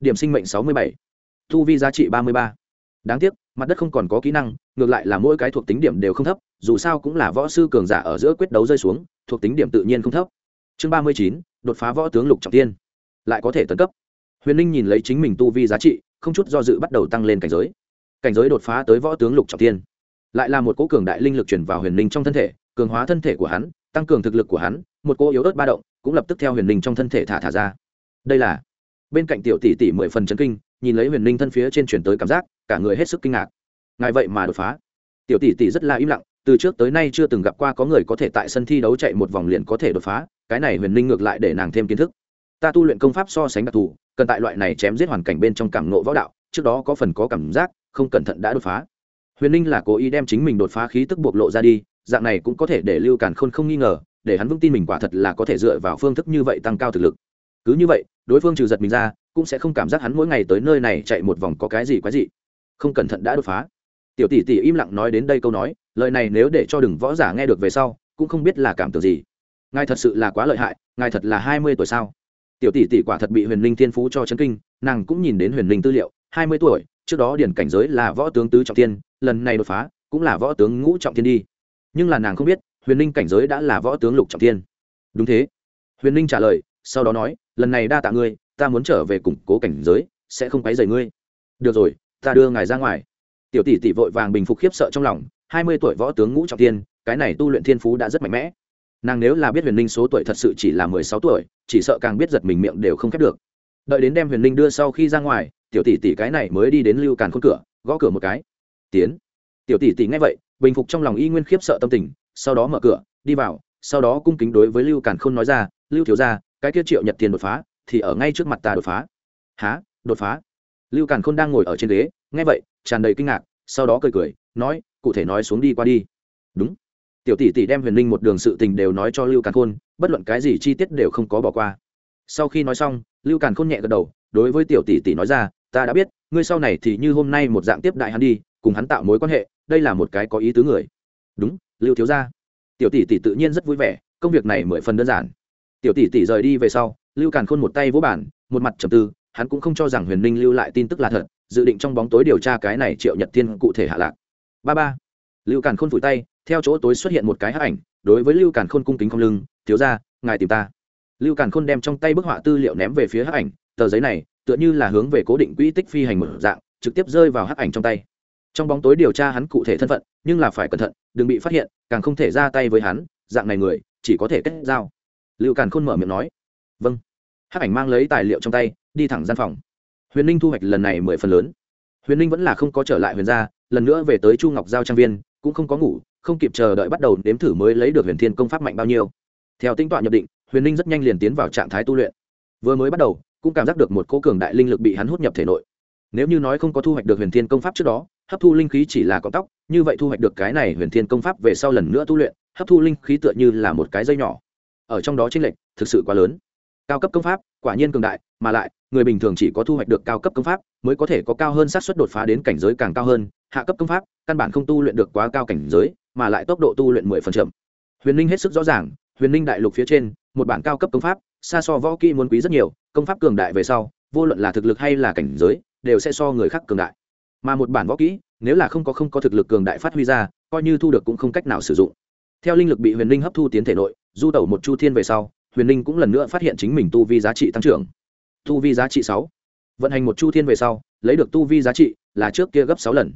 Điểm sinh mệnh sáu mươi bảy. Thu vi giá trị ba mươi ba. Đáng tiếc, mặt đất không còn có kỹ năng, ngược lại là mỗi cái thuộc tính điểm đều không thấp, dù sao cũng là võ sư cường giả ở giữa quyết đấu rơi xuống, thuộc tính điểm tự nhiên không thấp chương ba mươi chín, đột phá võ tướng lục trọng tiên. Lại có thể tấn cấp. Huyền ninh nhìn lấy chính mình tu vi giá trị, không chút do dự bắt đầu tăng lên cảnh giới. Cảnh giới đột phá tới võ tướng lục trọng tiên. Lại là một cỗ cường đại linh lực chuyển vào huyền ninh trong thân thể, cường hóa thân thể của hắn, tăng cường thực lực của hắn, một cỗ yếu ớt ba động, cũng lập tức theo huyền ninh trong thân thể thả thả ra. Đây là bên cạnh tiểu tỷ tỷ mười phần chấn kinh, nhìn lấy huyền ninh thân phía trên chuyển tới cảm giác, cả người hết sức kinh ngạc. Ngài vậy mà đột phá. Tiểu tỷ tỷ rất là im lặng, từ trước tới nay chưa từng gặp qua có người có thể tại sân thi đấu chạy một vòng liền có thể đột phá cái này huyền ninh ngược lại để nàng thêm kiến thức. Ta tu luyện công pháp so sánh đặc thù, cần tại loại này chém giết hoàn cảnh bên trong cảm nộ võ đạo, trước đó có phần có cảm giác, không cẩn thận đã đột phá. Huyền ninh là cố ý đem chính mình đột phá khí tức bộc lộ ra đi, dạng này cũng có thể để lưu càn khôn không nghi ngờ, để hắn vững tin mình quả thật là có thể dựa vào phương thức như vậy tăng cao thực lực. Cứ như vậy, đối phương trừ giật mình ra, cũng sẽ không cảm giác hắn mỗi ngày tới nơi này chạy một vòng có cái gì quái gì không cẩn thận đã đột phá. Tiểu tỷ tỷ im lặng nói đến đây câu nói, lời này nếu để cho đừng võ giả nghe được về sau, cũng không biết là cảm tưởng gì ngài thật sự là quá lợi hại, ngài thật là hai mươi tuổi sao? Tiểu tỷ tỷ quả thật bị huyền linh thiên phú cho chấn kinh, nàng cũng nhìn đến huyền linh tư liệu, hai mươi tuổi, trước đó điển cảnh giới là võ tướng tứ trọng tiên lần này đột phá cũng là võ tướng ngũ trọng tiên đi. Nhưng là nàng không biết, huyền linh cảnh giới đã là võ tướng lục trọng tiên đúng thế. Huyền linh trả lời, sau đó nói, lần này đa tạ ngươi, ta muốn trở về củng cố cảnh giới, sẽ không quấy rầy ngươi. Được rồi, ta đưa ngài ra ngoài. Tiểu tỷ tỷ vội vàng bình phục khiếp sợ trong lòng, hai mươi tuổi võ tướng ngũ trọng tiên cái này tu luyện thiên phú đã rất mạnh mẽ nàng nếu là biết huyền ninh số tuổi thật sự chỉ là mười sáu tuổi, chỉ sợ càng biết giật mình miệng đều không khép được. Đợi đến đem huyền ninh đưa sau khi ra ngoài, tiểu tỷ tỷ cái này mới đi đến lưu càn khôn cửa, gõ cửa một cái. Tiến. Tiểu tỷ tỷ nghe vậy, bình phục trong lòng y nguyên khiếp sợ tâm tình, sau đó mở cửa, đi vào, sau đó cung kính đối với lưu càn khôn nói ra, lưu thiếu ra cái kia triệu nhật tiền đột phá, thì ở ngay trước mặt ta đột phá. Há đột phá? Lưu càn khôn đang ngồi ở trên ghế, nghe vậy, tràn đầy kinh ngạc, sau đó cười cười, nói, cụ thể nói xuống đi qua đi. Đúng tiểu tỷ tỷ đem huyền linh một đường sự tình đều nói cho lưu càn khôn, bất luận cái gì chi tiết đều không có bỏ qua. Sau khi nói xong, lưu càn khôn nhẹ gật đầu, đối với tiểu tỷ tỷ nói ra, ta đã biết, ngươi sau này thì như hôm nay một dạng tiếp đại hắn đi, cùng hắn tạo mối quan hệ, đây là một cái có ý tứ người. Đúng, lưu thiếu gia. Tiểu tỷ tỷ tự nhiên rất vui vẻ, công việc này mười phần đơn giản. Tiểu tỷ tỷ rời đi về sau, lưu càn khôn một tay vỗ bản một mặt trầm tư, hắn cũng không cho rằng huyền ninh lưu lại tin tức là thật, dự định trong bóng tối điều tra cái này triệu nhật thiên cụ thể hạ lạc. Ba ba. Lưu càn khôn vùi tay theo chỗ tối xuất hiện một cái hắc ảnh, đối với lưu càn khôn cung kính không lưng, thiếu ra ngài tìm ta. Lưu càn khôn đem trong tay bức họa tư liệu ném về phía hắc ảnh, tờ giấy này, tựa như là hướng về cố định quỹ tích phi hành một dạng, trực tiếp rơi vào hắc ảnh trong tay. Trong bóng tối điều tra hắn cụ thể thân phận, nhưng là phải cẩn thận, đừng bị phát hiện, càng không thể ra tay với hắn, dạng này người, chỉ có thể kết giao. Lưu càn khôn mở miệng nói vâng. Hắc ảnh mang lấy tài liệu trong tay, đi thẳng gian phòng. Huyền ninh thu hoạch lần này mười phần lớn. Huyền ninh vẫn là không có trở lại huyền gia, lần nữa về tới chu ngọc giao trang viên, cũng không có ngủ không kịp chờ đợi bắt đầu đếm thử mới lấy được huyền thiên công pháp mạnh bao nhiêu. Theo tính tọa nhập định, huyền ninh rất nhanh liền tiến vào trạng thái tu luyện. Vừa mới bắt đầu, cũng cảm giác được một cố cường đại linh lực bị hắn hút nhập thể nội. Nếu như nói không có thu hoạch được huyền thiên công pháp trước đó, hấp thu linh khí chỉ là cọng tóc, như vậy thu hoạch được cái này huyền thiên công pháp về sau lần nữa tu luyện, hấp thu linh khí tựa như là một cái dây nhỏ. Ở trong đó tranh lệch thực sự quá lớn. Cao cấp công pháp, quả nhiên cường đại, mà lại, người bình thường chỉ có thu hoạch được cao cấp công pháp, mới có thể có cao hơn xác suất đột phá đến cảnh giới càng cao hơn, hạ cấp công pháp căn bản không tu luyện được quá cao cảnh giới, mà lại tốc độ tu luyện mười phần chậm. Huyền ninh hết sức rõ ràng, huyền ninh đại lục phía trên, một bản cao cấp công pháp, xa so võ kỹ muốn quý rất nhiều, công pháp cường đại về sau, vô luận là thực lực hay là cảnh giới, đều sẽ so người khác cường đại. Mà một bản võ kỹ, nếu là không có không có thực lực cường đại phát huy ra, coi như thu được cũng không cách nào sử dụng. Theo linh lực bị huyền ninh hấp thu tiến thể nội, du tẩu một chu thiên về sau, huyền ninh cũng lần nữa phát hiện chính mình tu vi giá trị tăng trưởng. Tu vi giá trị sáu. Vận hành một chu thiên về sau, lấy được tu vi giá trị là trước kia gấp sáu lần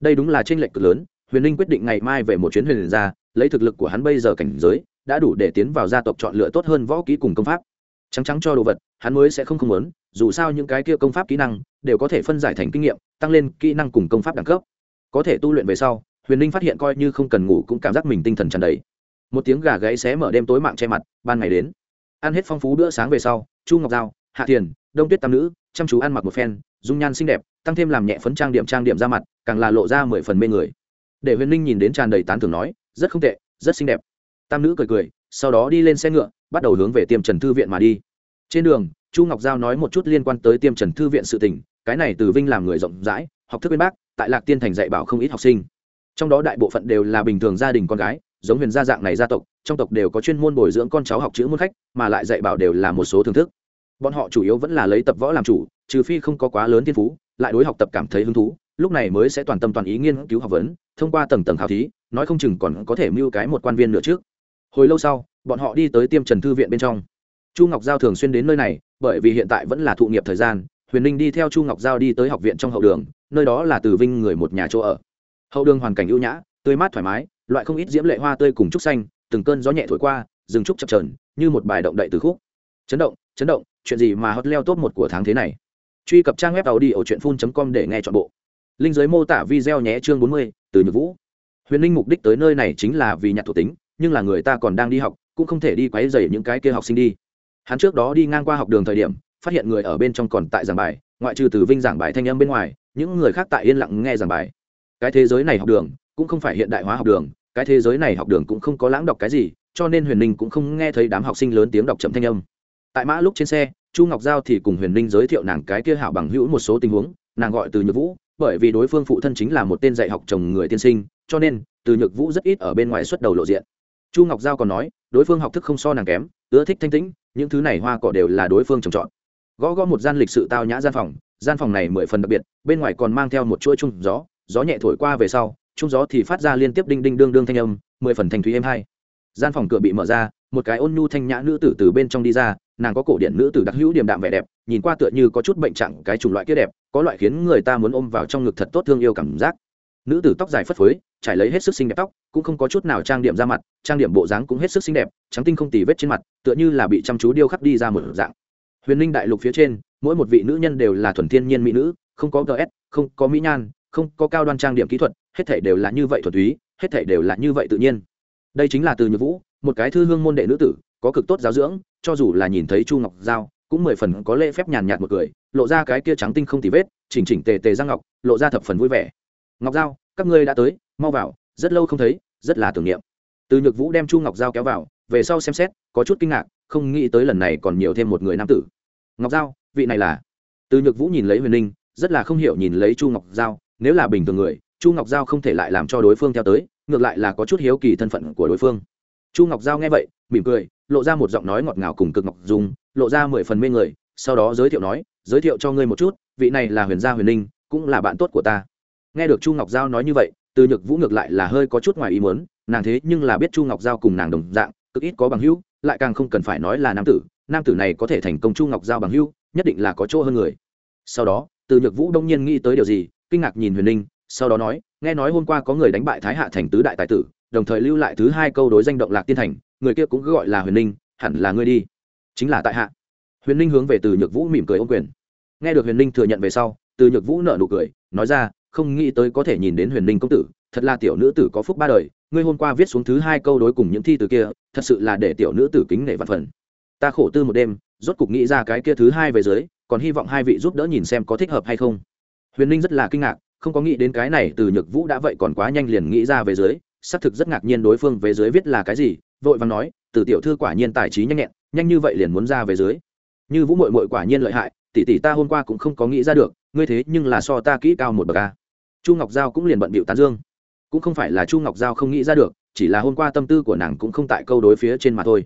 đây đúng là t r ê n lệch cực lớn, huyền ninh quyết định ngày mai về một chuyến huyền ra, lấy thực lực của hắn bây giờ cảnh giới, đã đủ để tiến vào gia tộc chọn lựa tốt hơn võ kỹ cùng công pháp. Trắng trắng cho đồ vật, hắn mới sẽ không không muốn, dù sao những cái kia công pháp kỹ năng đều có thể phân giải thành kinh nghiệm, tăng lên kỹ năng cùng công pháp đẳng cấp. Có thể tu luyện về sau, huyền ninh phát hiện coi như không cần ngủ cũng cảm giác mình tinh thần tràn đầy. Một tiếng gà gáy xé mở đêm tối mạng che mặt, ban ngày đến. Ăn hết phong phú bữa sáng về sau, chu ngọc giao, hạ thiền, đông tuyết tam nữ, chăm chú ăn mặc một phen, dung nhan xinh đẹp, tăng thêm làm nhẹ phấn trang điểm trang điểm ra mặt càng là lộ ra mười phần mê người. Để huyền ninh nhìn đến tràn đầy tán thưởng nói, rất không tệ, rất xinh đẹp. Tam nữ cười cười, sau đó đi lên xe ngựa, bắt đầu hướng về tiêm trần thư viện mà đi. Trên đường, chu ngọc giao nói một chút liên quan tới tiêm trần thư viện sự tình, cái này từ vinh làm người rộng rãi, học thức bên bác, tại lạc tiên thành dạy bảo không ít học sinh. Trong đó đại bộ phận đều là bình thường gia đình con gái, giống huyền gia dạng này gia tộc, trong tộc đều có chuyên môn bồi dưỡng con cháu học chữ môn khách, mà lại dạy bảo đều là một số thưởng thức. Bọn họ chủ yếu vẫn là lấy tập võ làm chủ, trừ phi không có quá lớn thiên phú, lại đối học tập cảm thấy hứng thú lúc này mới sẽ toàn tâm toàn ý nghiên cứu học vấn, thông qua tầng tầng khảo thí, nói không chừng còn có thể mưu cái một quan viên nữa trước. Hồi lâu sau, bọn họ đi tới tiêm trần thư viện bên trong. Chu ngọc giao thường xuyên đến nơi này, bởi vì hiện tại vẫn là thụ nghiệp thời gian, huyền ninh đi theo chu ngọc giao đi tới học viện trong hậu đường, nơi đó là từ vinh người một nhà chỗ ở. Hậu đường hoàn cảnh ưu nhã, tươi mát thoải mái, loại không ít diễm lệ hoa tươi cùng trúc xanh, từng cơn gió nhẹ thổi qua, rừng trúc chập trờn như một bài động đậy từ khúc. Chấn động chấn động, chuyện gì mà hot leo top một của tháng thế này? Truy cập trang web tàu đi ở truyện phun com để nghe chọn bộ linh giới mô tả video nhé chương bốn mươi, từ nhược vũ. Huyền linh mục đích tới nơi này chính là vì nhặt thuộc tính, nhưng là người ta còn đang đi học, cũng không thể đi quấy dày những cái kia học sinh đi. Hắn trước đó đi ngang qua học đường thời điểm, phát hiện người ở bên trong còn tại giảng bài, ngoại trừ từ vinh giảng bài thanh âm bên ngoài, những người khác tại yên lặng nghe giảng bài. Cái thế giới này học đường, cũng không phải hiện đại hóa học đường, cái thế giới này học đường cũng không có lãng đọc cái gì, cho nên huyền ninh cũng không nghe thấy đám học sinh lớn tiếng đọc chậm thanh âm. Tại mã lúc trên xe, chu ngọc giao thì cùng huyền ninh giới thiệu nàng cái kia hảo bằng hữu một số tình huống, nàng gọi từ nhược vũ bởi vì đối phương phụ thân chính là một tên dạy học chồng người tiên sinh, cho nên, từ nhược vũ rất ít ở bên ngoài xuất đầu lộ diện. Chu ngọc giao còn nói, đối phương học thức không so nàng kém, ưa thích thanh tĩnh, những thứ này hoa cỏ đều là đối phương trồng trọt. Gõ gõ một gian lịch sự tao nhã gian phòng gian phòng này mười phần đặc biệt, bên ngoài còn mang theo một chuỗi chung gió gió nhẹ thổi qua về sau, chung gió thì phát ra liên tiếp đinh đinh đương đương thanh âm, mười phần thành thúy êm hai. Gian phòng cửa bị mở ra, một cái ôn nhu thanh nhã nữ tử từ bên trong đi ra nàng có cổ điện nữ tử đặc hữu điềm đạm vẻ đẹp, nhìn qua tựa như có chút bệnh trạng cái chủng loại kia đẹp, có loại khiến người ta muốn ôm vào trong ngực thật tốt thương yêu cảm giác. Nữ tử tóc dài phất phới, trải lấy hết sức xinh đẹp tóc, cũng không có chút nào trang điểm ra mặt, trang điểm bộ dáng cũng hết sức xinh đẹp, trắng tinh không tì vết trên mặt, tựa như là bị chăm chú điêu khắc đi ra một dạng. Huyền linh đại lục phía trên, mỗi một vị nữ nhân đều là thuần thiên nhiên mỹ nữ, không có gs không có mỹ nhan, không có cao đoan trang điểm kỹ thuật, hết thể đều là như vậy thuần túy, hết thể đều là như vậy tự nhiên. Đây chính là từ nhược vũ, một cái thư hương môn đệ nữ tử, có cực tốt giáo dưỡng cho dù là nhìn thấy chu ngọc giao, cũng mười phần có lễ phép nhàn nhạt một cười, lộ ra cái kia trắng tinh không tì vết, chỉnh chỉnh tề tề răng ngọc, lộ ra thập phần vui vẻ. Ngọc giao, các ngươi đã tới, mau vào, rất lâu không thấy, rất là tưởng niệm. Từ nhược vũ đem chu ngọc giao kéo vào, về sau xem xét, có chút kinh ngạc, không nghĩ tới lần này còn nhiều thêm một người nam tử. Ngọc giao, vị này là? Từ nhược vũ nhìn lấy huyền ninh rất là không hiểu nhìn lấy chu ngọc giao, nếu là bình thường người, chu ngọc giao không thể lại làm cho đối phương theo tới, ngược lại là có chút hiếu kỳ thân phận của đối phương. Chu ngọc giao nghe vậy, mỉm cười lộ ra một giọng nói ngọt ngào cùng cực ngọc dùng lộ ra mười phần mê người, sau đó giới thiệu nói, giới thiệu cho ngươi một chút, vị này là huyền gia huyền ninh, cũng là bạn tốt của ta. Nghe được chu ngọc giao nói như vậy, từ nhược vũ ngược lại là hơi có chút ngoài ý muốn, nàng thế nhưng là biết chu ngọc giao cùng nàng đồng dạng, cực ít có bằng hữu, lại càng không cần phải nói là nam tử nam tử này có thể thành công chu ngọc giao bằng hữu, nhất định là có chỗ hơn người. Sau đó, từ nhược vũ đông nhiên nghĩ tới điều gì, kinh ngạc nhìn huyền ninh, sau đó nói, nghe nói hôm qua có người đánh bại thái hạ thành tứ đại tài tử, đồng thời lưu lại thứ hai câu đối danh động lạc tiên thành người kia cũng cứ gọi là huyền ninh, hẳn là ngươi đi. Chính là tại hạ. Huyền ninh hướng về từ nhược vũ mỉm cười ô quyền. Nghe được huyền ninh thừa nhận về sau, từ nhược vũ nợ nụ cười, nói ra, không nghĩ tới có thể nhìn đến huyền ninh công tử, thật là tiểu nữ tử có phúc ba đời, ngươi hôm qua viết xuống thứ hai câu đối cùng những thi từ kia, thật sự là để tiểu nữ tử kính nể vạn phần. Ta khổ tư một đêm, rốt cục nghĩ ra cái kia thứ hai về dưới, còn hy vọng hai vị giúp đỡ nhìn xem có thích hợp hay không. Huyền ninh rất là kinh ngạc, không có nghĩ đến cái này từ nhược vũ đã vậy còn quá nhanh liền nghĩ ra về dưới, xác thực rất ngạc nhiên đối phương về dưới viết là cái gì vội vàng nói từ tiểu thư quả nhiên tài trí nhanh nhẹn, nhanh như vậy liền muốn ra về dưới. Như vũ mội mội quả nhiên lợi hại, tỷ tỷ ta hôm qua cũng không có nghĩ ra được, ngươi thế nhưng là so ta kỹ cao một bậc a. Chu ngọc giao cũng liền bận bịu tán dương. Cũng không phải là chu ngọc giao không nghĩ ra được, chỉ là hôm qua tâm tư của nàng cũng không tại câu đối phía trên mà thôi.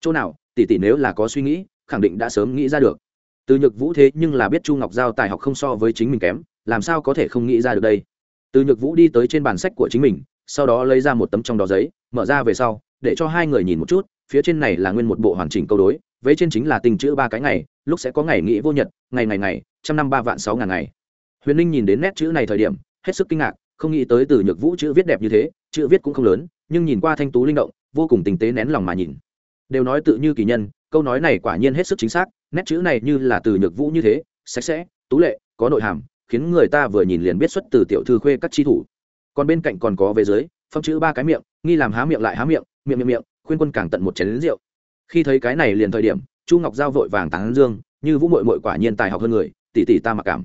Chỗ nào, tỷ tỷ nếu là có suy nghĩ, khẳng định đã sớm nghĩ ra được. Từ nhược vũ thế nhưng là biết chu ngọc giao tài học không so với chính mình kém, làm sao có thể không nghĩ ra được đây? Từ nhược vũ đi tới trên bàn sách của chính mình, sau đó lấy ra một tấm trong đó giấy, mở ra về sau để cho hai người nhìn một chút, phía trên này là nguyên một bộ hoàn chỉnh câu đối, vế trên chính là tình chữ ba cái ngày, lúc sẽ có ngày nghỉ vô nhật, ngày ngày ngày, trăm năm ba vạn sáu ngàn ngày. Huyền ninh nhìn đến nét chữ này thời điểm, hết sức kinh ngạc, không nghĩ tới từ nhược vũ chữ viết đẹp như thế, chữ viết cũng không lớn, nhưng nhìn qua thanh tú linh động, vô cùng tình tế nén lòng mà nhìn. Đều nói tự như kỳ nhân, câu nói này quả nhiên hết sức chính xác, nét chữ này như là từ nhược vũ như thế, sạch sẽ, tú lệ, có nội hàm, khiến người ta vừa nhìn liền biết xuất từ tiểu thư khuê các chi thủ. Còn bên cạnh còn có về dưới phong chữ ba cái miệng, nghi làm há miệng lại há miệng miệng miệng miệng, khuyên quân càng tận một chén lính rượu. Khi thấy cái này liền thời điểm, chu ngọc giao vội vàng tán dương, như vũ mội mội quả nhiên tài học hơn người, tỷ tỷ ta mặc cảm.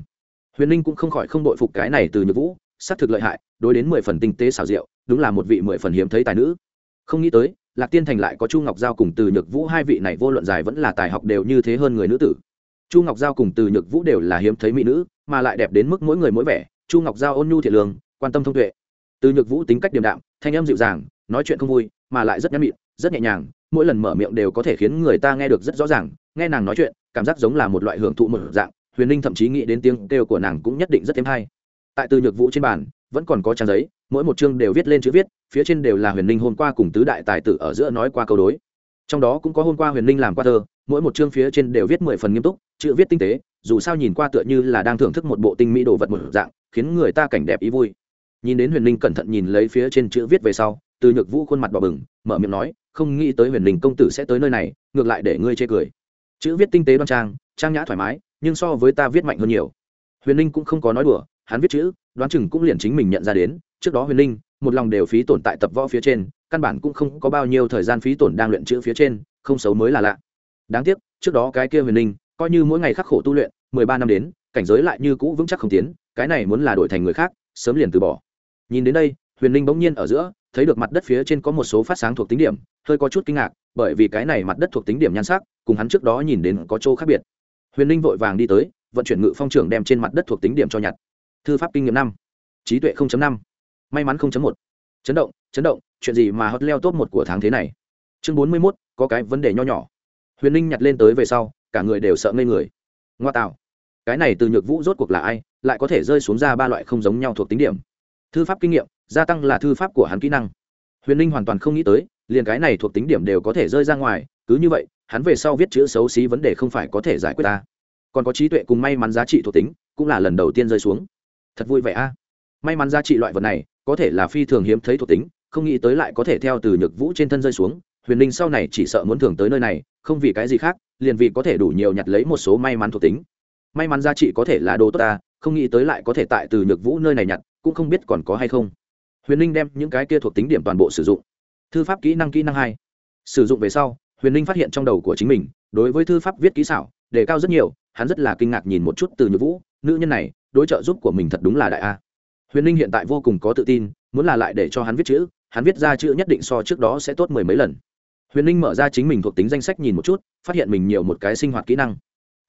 Huyền ninh cũng không khỏi không đội phục cái này từ nhược vũ, xác thực lợi hại, đối đến mười phần tinh tế xảo diệu, đúng là một vị mười phần hiếm thấy tài nữ. Không nghĩ tới, lạc tiên thành lại có chu ngọc giao cùng từ nhược vũ, hai vị này vô luận dài vẫn là tài học đều như thế hơn người nữ tử. Chu ngọc giao cùng từ nhược vũ đều là hiếm thấy mỹ nữ, mà lại đẹp đến mức mỗi người mỗi vẻ, chu ngọc giao ôn nhu thiện lương, quan tâm thông tuệ. Từ nhược vũ tính cách điềm đạm, thanh em dịu dàng, nói chuyện không vui mà lại rất nhắn mịn rất nhẹ nhàng, mỗi lần mở miệng đều có thể khiến người ta nghe được rất rõ ràng, nghe nàng nói chuyện, cảm giác giống là một loại hưởng thụ một dạng, huyền ninh thậm chí nghĩ đến tiếng kêu của nàng cũng nhất định rất thêm hay. Tại từ nhược vũ trên bàn, vẫn còn có trang giấy, mỗi một chương đều viết lên chữ viết, phía trên đều là huyền ninh hôm qua cùng tứ đại tài tử ở giữa nói qua câu đối. Trong đó cũng có hôm qua huyền ninh làm qua thơ, mỗi một chương phía trên đều viết mười phần nghiêm túc, chữ viết tinh tế, dù sao nhìn qua tựa như là đang thưởng thức một bộ tinh mỹ đồ vật một dạng, khiến người ta cảnh đẹp ý vui. Nhìn đến huyền ninh cẩn thận nhìn lấy phía trên chữ viết về sau từ nhược vũ khuôn mặt bỏ bừng, mở miệng nói, không nghĩ tới huyền đình công tử sẽ tới nơi này, ngược lại để ngươi chê cười. Chữ viết tinh tế đoan trang trang nhã thoải mái, nhưng so với ta viết mạnh hơn nhiều. Huyền ninh cũng không có nói đùa, hắn viết chữ, đoán chừng cũng liền chính mình nhận ra đến, trước đó huyền ninh một lòng đều phí tổn tại tập võ phía trên, căn bản cũng không có bao nhiêu thời gian phí tổn đang luyện chữ phía trên, không xấu mới là lạ. Đáng tiếc, trước đó cái kia huyền ninh coi như mỗi ngày khắc khổ tu luyện, mười ba năm đến, cảnh giới lại như cũ vững chắc không tiến, cái này muốn là đổi thành người khác, sớm liền từ bỏ. Nhìn đến đây huyền ninh bỗng nhiên ở giữa, thấy được mặt đất phía trên có một số phát sáng thuộc tính điểm, hơi có chút kinh ngạc, bởi vì cái này mặt đất thuộc tính điểm nhan sắc, cùng hắn trước đó nhìn đến có chỗ khác biệt. Huyền ninh vội vàng đi tới, vận chuyển ngự phong trưởng đem trên mặt đất thuộc tính điểm cho nhặt. Thư pháp kinh nghiệm năm, trí tuệ năm. May mắn một. Chấn động chấn động, chuyện gì mà hot leo top một của tháng thế này? Chương bốn mươi mốt, có cái vấn đề nho nhỏ. Huyền ninh nhặt lên tới về sau, cả người đều sợ ngây người. Ngoa tạo. Cái này từ nhược vũ rốt cuộc là ai, lại có thể rơi xuống ra ba loại không giống nhau thuộc tính điểm? Thư pháp kinh nghiệm gia tăng là thư pháp của hắn kỹ năng. Huyền ninh hoàn toàn không nghĩ tới, liền cái này thuộc tính điểm đều có thể rơi ra ngoài, cứ như vậy, hắn về sau viết chữ xấu xí vấn đề không phải có thể giải quyết ta. Còn có trí tuệ cùng may mắn giá trị thuộc tính, cũng là lần đầu tiên rơi xuống. Thật vui vẻ a. May mắn giá trị loại vật này, có thể là phi thường hiếm thấy thuộc tính, không nghĩ tới lại có thể theo từ nhược vũ trên thân rơi xuống. Huyền ninh sau này chỉ sợ muốn thường tới nơi này, không vì cái gì khác, liền vì có thể đủ nhiều nhặt lấy một số may mắn thuộc tính. May mắn giá trị có thể là đồ tốt ta, không nghĩ tới lại có thể tại từ nhược vũ nơi này nhặt, cũng không biết còn có hay không huyền ninh đem những cái kia thuộc tính điểm toàn bộ sử dụng. Thư pháp kỹ năng kỹ năng hai. Sử dụng về sau, huyền ninh phát hiện trong đầu của chính mình, đối với thư pháp viết kỹ xảo, đề cao rất nhiều, hắn rất là kinh ngạc nhìn một chút từ nhược vũ, nữ nhân này, đối trợ giúp của mình thật đúng là đại a. Huyền ninh hiện tại vô cùng có tự tin, muốn là lại để cho hắn viết chữ, hắn viết ra chữ nhất định so trước đó sẽ tốt mười mấy lần. Huyền ninh mở ra chính mình thuộc tính danh sách nhìn một chút, phát hiện mình nhiều một cái sinh hoạt kỹ năng.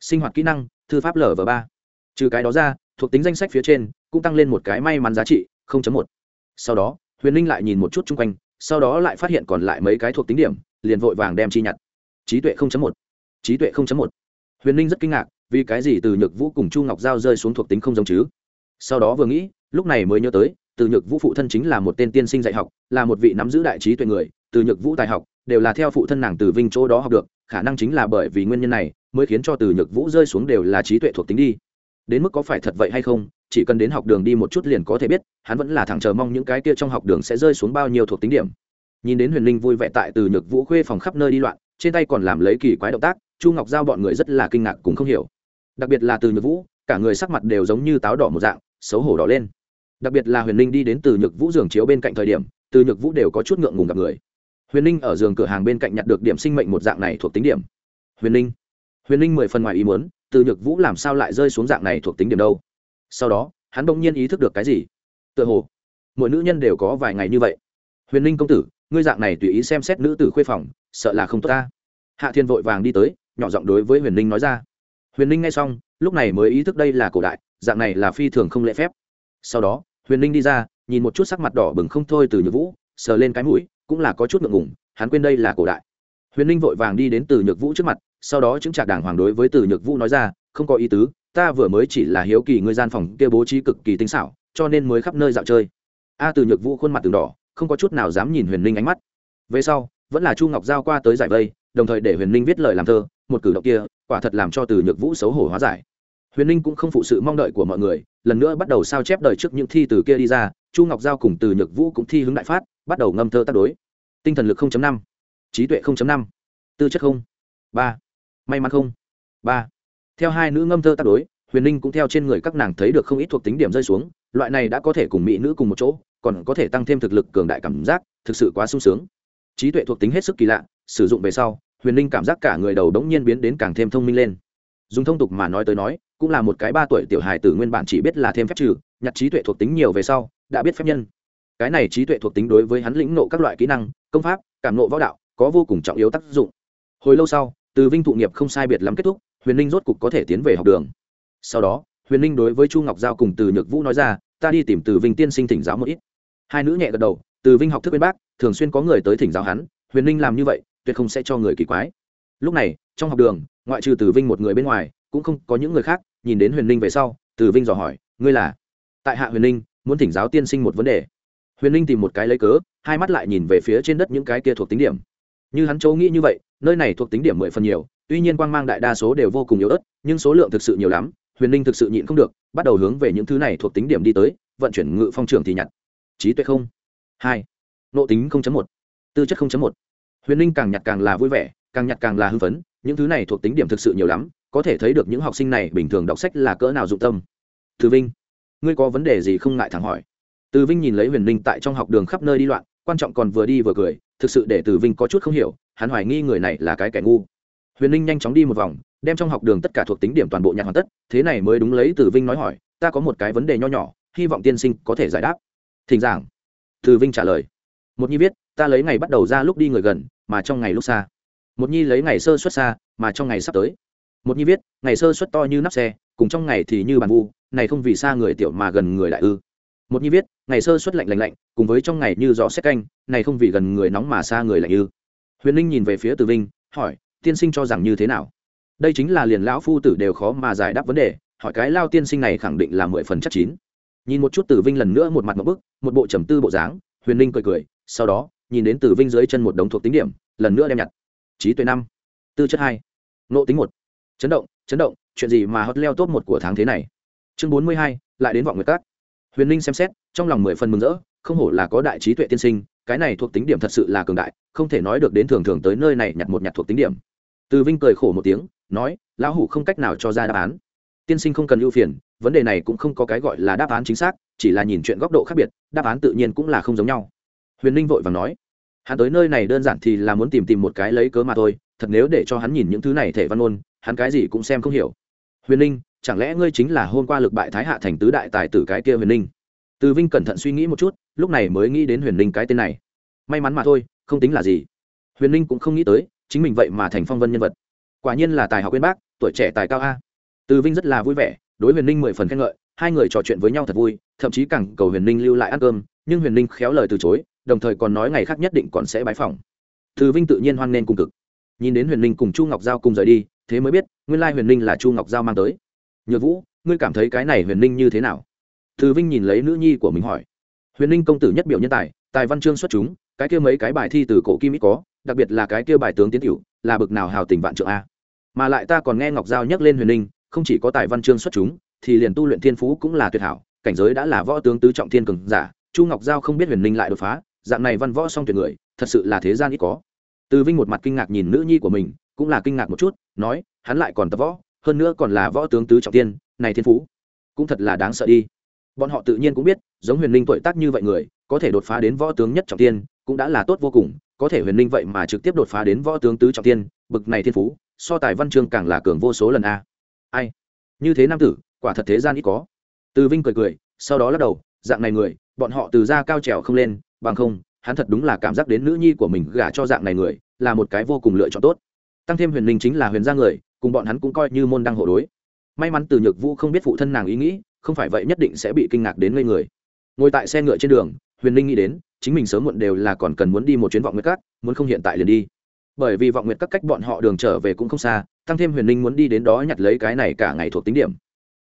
Sinh hoạt kỹ năng, thư pháp lv ba. Trừ cái đó ra, thuộc tính danh sách phía trên cũng tăng lên một cái may mắn giá trị một sau đó huyền ninh lại nhìn một chút chung quanh sau đó lại phát hiện còn lại mấy cái thuộc tính điểm liền vội vàng đem chi nhặt. Trí tuệ 0.1, trí tuệ 0.1. huyền ninh rất kinh ngạc vì cái gì từ nhược vũ cùng chu ngọc giao rơi xuống thuộc tính không giống chứ? Sau đó vừa nghĩ lúc này mới nhớ tới từ nhược vũ phụ thân chính là một tên tiên sinh dạy học là một vị nắm giữ đại trí tuệ người từ nhược vũ tài học đều là theo phụ thân nàng từ vinh chỗ đó học được khả năng chính là bởi vì nguyên nhân này mới khiến cho từ nhược vũ rơi xuống đều là trí tuệ thuộc tính đi. Đến mức có phải thật vậy hay không chỉ cần đến học đường đi một chút liền có thể biết, hắn vẫn là thẳng chờ mong những cái kia trong học đường sẽ rơi xuống bao nhiêu thuộc tính điểm. Nhìn đến huyền linh vui vẻ tại từ nhược vũ khuê phòng khắp nơi đi loạn, trên tay còn làm lấy kỳ quái động tác, chu ngọc giao bọn người rất là kinh ngạc cũng không hiểu. Đặc biệt là từ nhược vũ, cả người sắc mặt đều giống như táo đỏ một dạng, xấu hổ đỏ lên. Đặc biệt là huyền linh đi đến từ nhược vũ giường chiếu bên cạnh thời điểm, từ nhược vũ đều có chút ngượng ngùng gặp người. Huyền linh ở giường cửa hàng bên cạnh nhặt được điểm sinh mệnh một dạng này thuộc tính điểm. Huyền linh. Huyền linh mười phần ngoài ý muốn, từ nhược vũ làm sao lại rơi xuống dạng này thuộc tính điểm đâu? Sau đó, hắn bỗng nhiên ý thức được cái gì? Tựa hồ, mỗi nữ nhân đều có vài ngày như vậy. Huyền linh công tử, ngươi dạng này tùy ý xem xét nữ tử khuê phòng, sợ là không tốt ta. Hạ thiên vội vàng đi tới, nhỏ giọng đối với huyền linh nói ra. Huyền linh nghe xong, lúc này mới ý thức đây là cổ đại, dạng này là phi thường không lễ phép. Sau đó, huyền linh đi ra, nhìn một chút sắc mặt đỏ bừng không thôi từ nhược vũ, sờ lên cái mũi, cũng là có chút ngượng ngùng, hắn quên đây là cổ đại. Huyền linh vội vàng đi đến từ nhược vũ trước mặt, sau đó chứng trả đàng hoàng đối với từ nhược vũ nói ra, không có ý tứ ta vừa mới chỉ là hiếu kỳ ngươi gian phòng kia bố trí cực kỳ tinh xảo cho nên mới khắp nơi dạo chơi. A từ nhược vũ khuôn mặt từng đỏ không có chút nào dám nhìn huyền linh ánh mắt. Về sau vẫn là chu ngọc giao qua tới giải vây đồng thời để huyền linh viết lời làm thơ một cử động kia quả thật làm cho từ nhược vũ xấu hổ hóa giải. Huyền linh cũng không phụ sự mong đợi của mọi người lần nữa bắt đầu sao chép đời trước những thi từ kia đi ra chu ngọc giao cùng từ nhược vũ cũng thi hướng đại phát bắt đầu ngâm thơ tác đối. Tinh thần lực 0.5, trí tuệ 0.5, tư chất không ba may mắn không ba theo hai nữ ngâm thơ tác đối, huyền ninh cũng theo trên người các nàng thấy được không ít thuộc tính điểm rơi xuống, loại này đã có thể cùng mỹ nữ cùng một chỗ, còn có thể tăng thêm thực lực cường đại cảm giác, thực sự quá sung sướng. Trí tuệ thuộc tính hết sức kỳ lạ, sử dụng về sau, huyền ninh cảm giác cả người đầu đống nhiên biến đến càng thêm thông minh lên. Dùng thông tục mà nói tới nói, cũng là một cái ba tuổi tiểu hài tử nguyên bản chỉ biết là thêm phép trừ, nhặt trí tuệ thuộc tính nhiều về sau, đã biết phép nhân. Cái này trí tuệ thuộc tính đối với hắn lĩnh nộ các loại kỹ năng, công pháp, cảm nộ võ đạo, có vô cùng trọng yếu tác dụng. Hồi lâu sau, từ vinh thụ nghiệp không sai biệt lắm kết thúc huyền ninh rốt cục có thể tiến về học đường. Sau đó, huyền ninh đối với chu ngọc giao cùng từ nhược vũ nói ra, ta đi tìm từ vinh tiên sinh thỉnh giáo một ít. Hai nữ nhẹ gật đầu, từ vinh học thức bên bác thường xuyên có người tới thỉnh giáo hắn, huyền ninh làm như vậy, tuyệt không sẽ cho người kỳ quái. Lúc này, trong học đường, ngoại trừ từ vinh một người bên ngoài, cũng không có những người khác, nhìn đến huyền ninh về sau, từ vinh dò hỏi, ngươi là? Tại hạ huyền ninh, muốn thỉnh giáo tiên sinh một vấn đề. Huyền ninh tìm một cái lấy cớ, hai mắt lại nhìn về phía trên đất những cái kia thuộc tính điểm. Như hắn châu nghĩ như vậy, nơi này thuộc tính điểm mười phần nhiều tuy nhiên quang mang đại đa số đều vô cùng yếu ớt, nhưng số lượng thực sự nhiều lắm, huyền ninh thực sự nhịn không được, bắt đầu hướng về những thứ này thuộc tính điểm đi tới, vận chuyển ngự phong trường thì nhặt. Trí tuệ không. Hai. Nộ tính một. Tư chất một. Huyền ninh càng nhặt càng là vui vẻ, càng nhặt càng là hưng phấn, những thứ này thuộc tính điểm thực sự nhiều lắm, có thể thấy được những học sinh này bình thường đọc sách là cỡ nào dụng tâm. Từ vinh, ngươi có vấn đề gì không ngại thẳng hỏi. Từ vinh nhìn lấy huyền ninh tại trong học đường khắp nơi đi loạn, quan trọng còn vừa đi vừa cười, thực sự để từ vinh có chút không hiểu, hắn hoài nghi người này là cái kẻ ngu huyền ninh nhanh chóng đi một vòng, đem trong học đường tất cả thuộc tính điểm toàn bộ nhặt hoàn tất, thế này mới đúng lấy từ vinh nói hỏi, ta có một cái vấn đề nho nhỏ, hy vọng tiên sinh có thể giải đáp. Thỉnh giảng. Từ vinh trả lời. Một nhi viết, ta lấy ngày bắt đầu ra lúc đi người gần, mà trong ngày lúc xa. Một nhi lấy ngày sơ xuất xa, mà trong ngày sắp tới. Một nhi viết, ngày sơ xuất to như nắp xe, cùng trong ngày thì như bàn vu, này không vì xa người tiểu mà gần người đại ư. Một nhi viết, ngày sơ xuất lạnh lạnh lạnh, cùng với trong ngày như gió xét canh, này không vì gần người nóng mà xa người lạnh ư. Huyền linh nhìn về phía từ vinh, hỏi tiên sinh cho rằng như thế nào? Đây chính là liền lão phu tử đều khó mà giải đáp vấn đề, hỏi cái lao tiên sinh này khẳng định là mười phần chắc chín. Nhìn một chút tử vinh lần nữa một mặt một bức, một bộ trầm tư bộ dáng, huyền linh cười cười, sau đó, nhìn đến tử vinh dưới chân một đống thuộc tính điểm, lần nữa đem nhặt. Trí tuệ năm, tư chất hai, nộ tính một. Chấn động chấn động, chuyện gì mà hot leo top một của tháng thế này? Chương bốn mươi hai, lại đến vọng người cát. huyền linh xem xét, trong lòng mười phần mừng rỡ, không hổ là có đại trí tuệ tiên sinh cái này thuộc tính điểm thật sự là cường đại, không thể nói được đến thường thường tới nơi này nhặt một nhặt thuộc tính điểm. Từ vinh cười khổ một tiếng, nói, lão hủ không cách nào cho ra đáp án. Tiên sinh không cần ưu phiền, vấn đề này cũng không có cái gọi là đáp án chính xác, chỉ là nhìn chuyện góc độ khác biệt, đáp án tự nhiên cũng là không giống nhau. Huyền ninh vội và nói, hắn tới nơi này đơn giản thì là muốn tìm tìm một cái lấy cớ mà thôi, thật nếu để cho hắn nhìn những thứ này thể văn ôn hắn cái gì cũng xem không hiểu. Huyền ninh chẳng lẽ ngươi chính là hôm qua lực bại thái hạ thành tứ đại tài tử cái kia huyền ninh từ vinh cẩn thận suy nghĩ một chút, lúc này mới nghĩ đến huyền ninh cái tên này. May mắn mà thôi, không tính là gì. Huyền ninh cũng không nghĩ tới, chính mình vậy mà thành phong vân nhân vật. Quả nhiên là tài học bên bác, tuổi trẻ tài cao a. Từ vinh rất là vui vẻ, đối huyền ninh mười phần khen ngợi, hai người trò chuyện với nhau thật vui, thậm chí càng cầu huyền ninh lưu lại ăn cơm, nhưng huyền ninh khéo lời từ chối, đồng thời còn nói ngày khác nhất định còn sẽ bái phòng từ vinh tự nhiên hoan nghênh cung cực. Nhìn đến huyền ninh cùng chu ngọc giao cùng rời đi, thế mới biết, nguyên lai huyền ninh là chu ngọc giao mang tới. Nhược vũ, ngươi cảm thấy cái này huyền ninh như thế nào? Từ vinh nhìn lấy nữ nhi của mình hỏi. Huyền ninh công tử nhất biểu nhân tài tài văn chương xuất chúng, cái kia mấy cái bài thi từ cổ kim ít có, đặc biệt là cái kia bài tướng tiến cửu, là bực nào hào tình vạn trượng a. Mà lại ta còn nghe ngọc giao nhắc lên huyền ninh, không chỉ có tài văn chương xuất chúng, thì liền tu luyện thiên phú cũng là tuyệt hảo, cảnh giới đã là võ tướng tứ trọng thiên cường giả, chu ngọc giao không biết huyền ninh lại đột phá, dạng này văn võ song tuyệt người, thật sự là thế gian ít có. Từ vinh một mặt kinh ngạc nhìn nữ nhi của mình, cũng là kinh ngạc một chút, nói, hắn lại còn tập võ, hơn nữa còn là võ tướng tứ trọng tiên này thiên phú, cũng thật là đáng sợ đi bọn họ tự nhiên cũng biết, giống huyền linh tuổi tác như vậy người, có thể đột phá đến võ tướng nhất trọng tiên cũng đã là tốt vô cùng, có thể huyền linh vậy mà trực tiếp đột phá đến võ tướng tứ trọng tiên bực này thiên phú, so tài văn chương càng là cường vô số lần a. Ai? Như thế nam tử, quả thật thế gian ít có. Từ vinh cười cười, sau đó lắc đầu, dạng này người, bọn họ từ ra cao trèo không lên, bằng không, hắn thật đúng là cảm giác đến nữ nhi của mình gả cho dạng này người, là một cái vô cùng lựa chọn tốt. Tăng thêm huyền linh chính là huyền gia người, cùng bọn hắn cũng coi như môn đăng hộ đối. May mắn từ nhược vũ không biết phụ thân nàng ý nghĩ không phải vậy nhất định sẽ bị kinh ngạc đến ngây người. Ngồi tại xe ngựa trên đường, huyền linh nghĩ đến, chính mình sớm muộn đều là còn cần muốn đi một chuyến vọng nguyệt cát muốn không hiện tại liền đi. Bởi vì vọng nguyệt các cách bọn họ đường trở về cũng không xa, tăng thêm huyền linh muốn đi đến đó nhặt lấy cái này cả ngày thuộc tính điểm.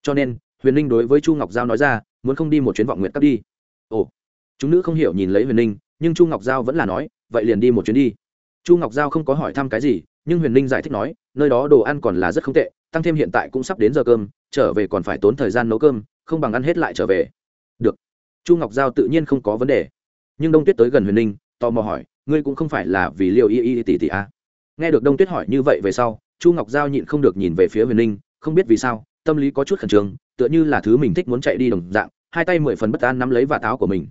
Cho nên, huyền linh đối với chu ngọc giao nói ra, muốn không đi một chuyến vọng nguyệt các đi. Ồ, chúng nữ không hiểu nhìn lấy huyền linh, nhưng chu ngọc giao vẫn là nói, vậy liền đi một chuyến đi. Chu ngọc giao không có hỏi thăm cái gì, nhưng huyền linh giải thích nói, nơi đó đồ ăn còn là rất không tệ, tăng thêm hiện tại cũng sắp đến giờ cơm, trở về còn phải tốn thời gian nấu cơm không bằng ăn hết lại trở về. Được. Chu ngọc giao tự nhiên không có vấn đề. Nhưng đông tuyết tới gần huyền ninh, tò mò hỏi, ngươi cũng không phải là vì liều y y tỷ tỷ a à. nghe được đông tuyết hỏi như vậy về sau, chu ngọc giao nhịn không được nhìn về phía huyền ninh, không biết vì sao, tâm lý có chút khẩn trương, tựa như là thứ mình thích muốn chạy đi đồng dạng, hai tay mười phần bất an nắm lấy vạt áo của mình.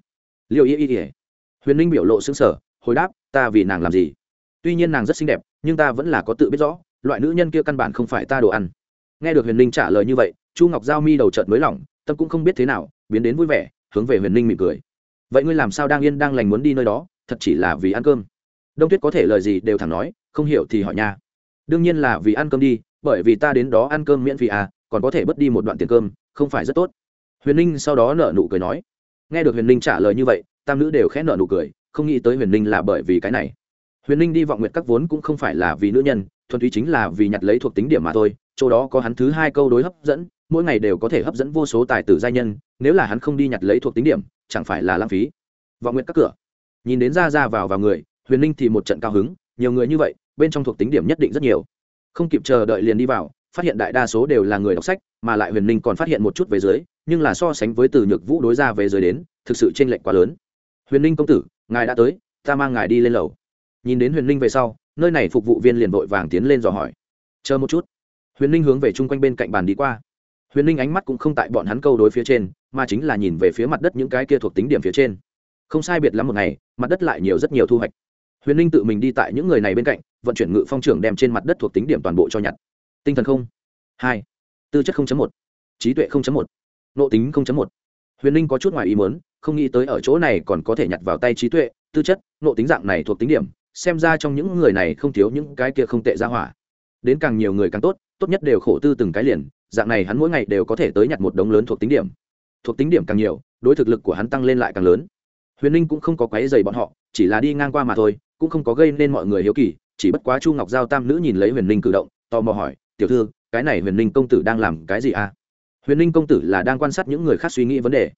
Liều y y y huyền ninh biểu lộ xứng sở hồi đáp, ta vì nàng làm gì? Tuy nhiên nàng rất xinh đẹp, nhưng ta vẫn là có tự biết rõ, loại nữ nhân kia căn bản không phải ta đồ ăn. Nghe được huyền ninh trả lời như vậy, chu ngọc giao mi đầu trợt mới lỏng tâm cũng không biết thế nào, biến đến vui vẻ, hướng về huyền linh mỉm cười. Vậy ngươi làm sao đang yên đang lành muốn đi nơi đó, thật chỉ là vì ăn cơm? Đông tuyết có thể lời gì đều thẳng nói, không hiểu thì hỏi nha. Đương nhiên là vì ăn cơm đi, bởi vì ta đến đó ăn cơm miễn phí à còn có thể bớt đi một đoạn tiền cơm, không phải rất tốt. Huyền ninh sau đó nợ nụ cười nói. Nghe được huyền ninh trả lời như vậy, tam nữ đều khẽ nợ nụ cười, không nghĩ tới huyền ninh là bởi vì cái này. Huyền ninh đi vọng nguyện các vốn cũng không phải là vì nữ nhân, thuần túy chính là vì nhặt lấy thuộc tính điểm mà thôi, chỗ đó có hắn thứ hai câu đối hấp dẫn mỗi ngày đều có thể hấp dẫn vô số tài tử giai nhân, nếu là hắn không đi nhặt lấy thuộc tính điểm, chẳng phải là lãng phí. Vọng nguyện các cửa. Nhìn đến ra ra vào vào người, huyền ninh thì một trận cao hứng, nhiều người như vậy, bên trong thuộc tính điểm nhất định rất nhiều. Không kịp chờ đợi liền đi vào, phát hiện đại đa số đều là người đọc sách, mà lại huyền ninh còn phát hiện một chút về dưới, nhưng là so sánh với từ nhược vũ đối ra về dưới đến, thực sự t r ê n lệch quá lớn. Huyền ninh công tử, ngài đã tới, ta mang ngài đi lên lầu. Nhìn đến huyền ninh về sau, nơi này phục vụ viên liền vội vàng tiến lên dò hỏi. Chờ một chút. Huyền ninh hướng về chung quanh bên cạnh bàn đi qua huyền ninh ánh mắt cũng không tại bọn hắn câu đối phía trên, mà chính là nhìn về phía mặt đất những cái kia thuộc tính điểm phía trên. Không sai biệt lắm một ngày, mặt đất lại nhiều rất nhiều thu hoạch. Huyền ninh tự mình đi tại những người này bên cạnh, vận chuyển ngự phong trưởng đem trên mặt đất thuộc tính điểm toàn bộ cho nhặt. Tinh thần không, hai, tư chất một, trí tuệ một nộ tính một. Huyền ninh có chút ngoài ý muốn, không nghĩ tới ở chỗ này còn có thể nhặt vào tay trí tuệ, tư chất nộ tính dạng này thuộc tính điểm, xem ra trong những người này không thiếu những cái kia không tệ ra hỏa. Đến càng nhiều người càng tốt tốt nhất đều khổ tư từng cái liền, dạng này hắn mỗi ngày đều có thể tới nhặt một đống lớn thuộc tính điểm. Thuộc tính điểm càng nhiều, đối thực lực của hắn tăng lên lại càng lớn. Huyền ninh cũng không có quáy dày bọn họ, chỉ là đi ngang qua mà thôi, cũng không có gây nên mọi người hiếu kỳ, chỉ bất quá chu ngọc giao tam nữ nhìn lấy huyền ninh cử động, tò mò hỏi, tiểu thư, cái này huyền ninh công tử đang làm cái gì à? Huyền ninh công tử là đang quan sát những người khác suy nghĩ vấn đề.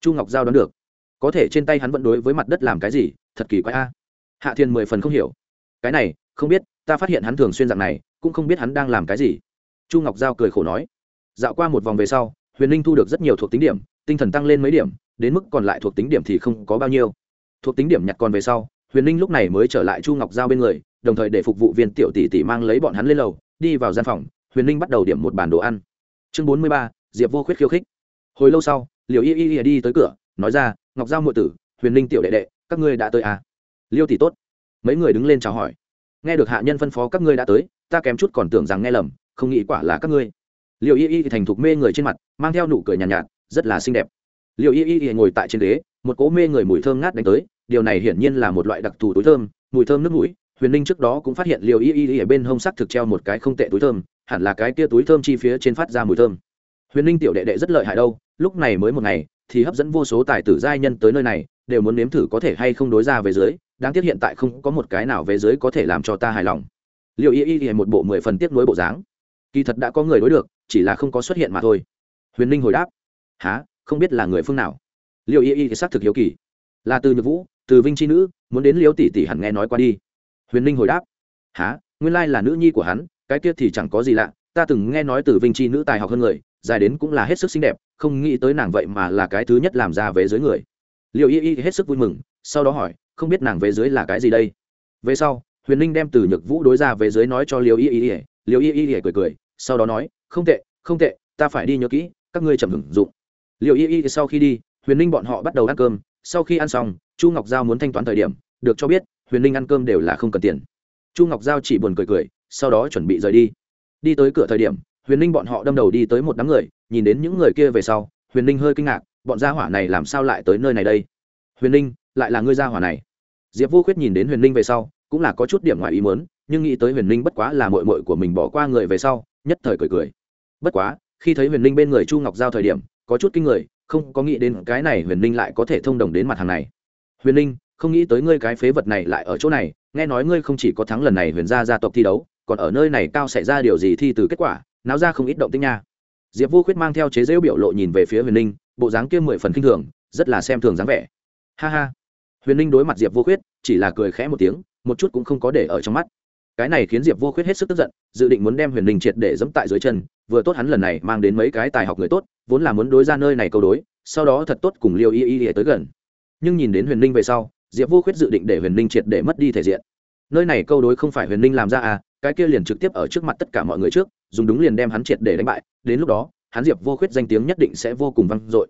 Chu ngọc giao đoán được, có thể trên tay hắn vẫn đối với mặt đất làm cái gì, thật kỳ quái a. Hạ thiên mười phần không hiểu. Cái này, không biết, ta phát hiện hắn thường xuyên dạng này, cũng không biết hắn đang làm cái gì chu ngọc giao cười khổ nói, dạo qua một vòng về sau, huyền Linh thu được rất nhiều thuộc tính điểm, tinh thần tăng lên mấy điểm, đến mức còn lại thuộc tính điểm thì không có bao nhiêu. Thuộc tính điểm nhặt còn về sau, huyền Linh lúc này mới trở lại chu ngọc giao bên người, đồng thời để phục vụ viên tiểu tỷ tỷ mang lấy bọn hắn lên lầu, đi vào gian phòng, huyền Linh bắt đầu điểm một bàn đồ ăn. Chương bốn mươi ba, diệp vô khuyết khiêu khích. Hồi lâu sau liều y y y đi tới cửa, nói ra, ngọc giao ngụy tử, huyền Linh tiểu đệ đệ, các ngươi đã tới à? liêu tỷ tốt. Mấy người đứng lên chào hỏi. Nghe được hạ nhân phân phó các ngươi đã tới, ta kém chút còn tưởng rằng nghe lầm không nghĩ quả là các ngươi. Liệu y y thành thục mê người trên mặt mang theo nụ cười nhàn nhạt, nhạt rất là xinh đẹp. Liệu y y ngồi tại trên ghế một cỗ mê người mùi thơm ngát đánh tới điều này hiển nhiên là một loại đặc thù túi thơm mùi thơm nước mũi. Huyền ninh trước đó cũng phát hiện liệu y y ở bên hông sắc thực treo một cái không tệ túi thơm hẳn là cái kia túi thơm chi phía trên phát ra mùi thơm. Huyền ninh tiểu đệ đệ rất lợi hại đâu lúc này mới một ngày thì hấp dẫn vô số tài tử giai nhân tới nơi này đều muốn nếm thử có thể hay không đối ra về dưới đáng tiếc hiện tại không có một cái nào về dưới có thể làm cho ta hài lòng. Liệu y y y một bộ mười phần tiếp nối bộ dáng kỳ thật đã có người đối được, chỉ là không có xuất hiện mà thôi. Huyền ninh hồi đáp há không biết là người phương nào? Liệu y y thì xác thực hiếu kỳ. Là từ nhược vũ, từ vinh c nữ, muốn đến Liễu tỷ tỷ hẳn nghe nói qua đi. Huyền ninh hồi đáp há nguyên lai là nữ nhi của hắn, cái kia thì chẳng có gì lạ, ta từng nghe nói từ vinh c nữ tài học hơn người, dài đến cũng là hết sức xinh đẹp, không nghĩ tới nàng vậy mà là cái thứ nhất làm ra về dưới người. Liệu y y hết sức vui mừng, sau đó hỏi, không biết nàng về dưới là cái gì đây? Về sau, huyền ninh đem từ nhược vũ đối ra về dưới nói cho liệu y y y liệu y y y cười cười sau đó nói, không tệ không tệ, ta phải đi nhớ kỹ, các ngươi chậm hưởng dụng. Liệu y y sau khi đi, huyền ninh bọn họ bắt đầu ăn cơm. Sau khi ăn xong, chu ngọc giao muốn thanh toán thời điểm, được cho biết, huyền ninh ăn cơm đều là không cần tiền. Chu ngọc giao chỉ buồn cười cười, sau đó chuẩn bị rời đi. Đi tới cửa thời điểm, huyền ninh bọn họ đâm đầu đi tới một đám người, nhìn đến những người kia về sau, huyền ninh hơi kinh ngạc, bọn gia hỏa này làm sao lại tới nơi này đây? Huyền ninh, lại là ngươi gia hỏa này. Diệp vô khuyết nhìn đến huyền ninh về sau, cũng là có chút điểm ngoài ý muốn, nhưng nghĩ tới huyền ninh bất quá là mội mội của mình bỏ qua người về sau nhất thời cười cười. Bất quá, khi thấy huyền ninh bên người chu ngọc giao thời điểm, có chút kinh người, không có nghĩ đến cái này huyền ninh lại có thể thông đồng đến mặt hàng này. Huyền ninh không nghĩ tới ngươi cái phế vật này lại ở chỗ này, nghe nói ngươi không chỉ có thắng lần này huyền gia gia tộc thi đấu, còn ở nơi này cao xảy ra điều gì thi từ kết quả, náo ra không ít động tích nha. Diệp vô khuyết mang theo chế rễu biểu lộ nhìn về phía huyền ninh bộ dáng kia mười phần k i n h thường, rất là xem thường dáng vẻ. Ha ha. Huyền ninh đối mặt diệp vô khuyết, chỉ là cười khẽ một tiếng, một chút cũng không có để ở trong mắt cái này khiến diệp vô khuyết hết sức tức giận, dự định muốn đem huyền Linh triệt để dẫm tại dưới chân, vừa tốt hắn lần này mang đến mấy cái tài học người tốt, vốn là muốn đối ra nơi này câu đối, sau đó thật tốt cùng liêu y y y tới gần. Nhưng nhìn đến huyền Linh về sau, diệp vô khuyết dự định để huyền Linh triệt để mất đi thể diện. Nơi này câu đối không phải huyền Linh làm ra à cái kia liền trực tiếp ở trước mặt tất cả mọi người trước, dùng đúng liền đem hắn triệt để đánh bại, đến lúc đó, hắn diệp vô khuyết danh tiếng nhất định sẽ vô cùng vang dội.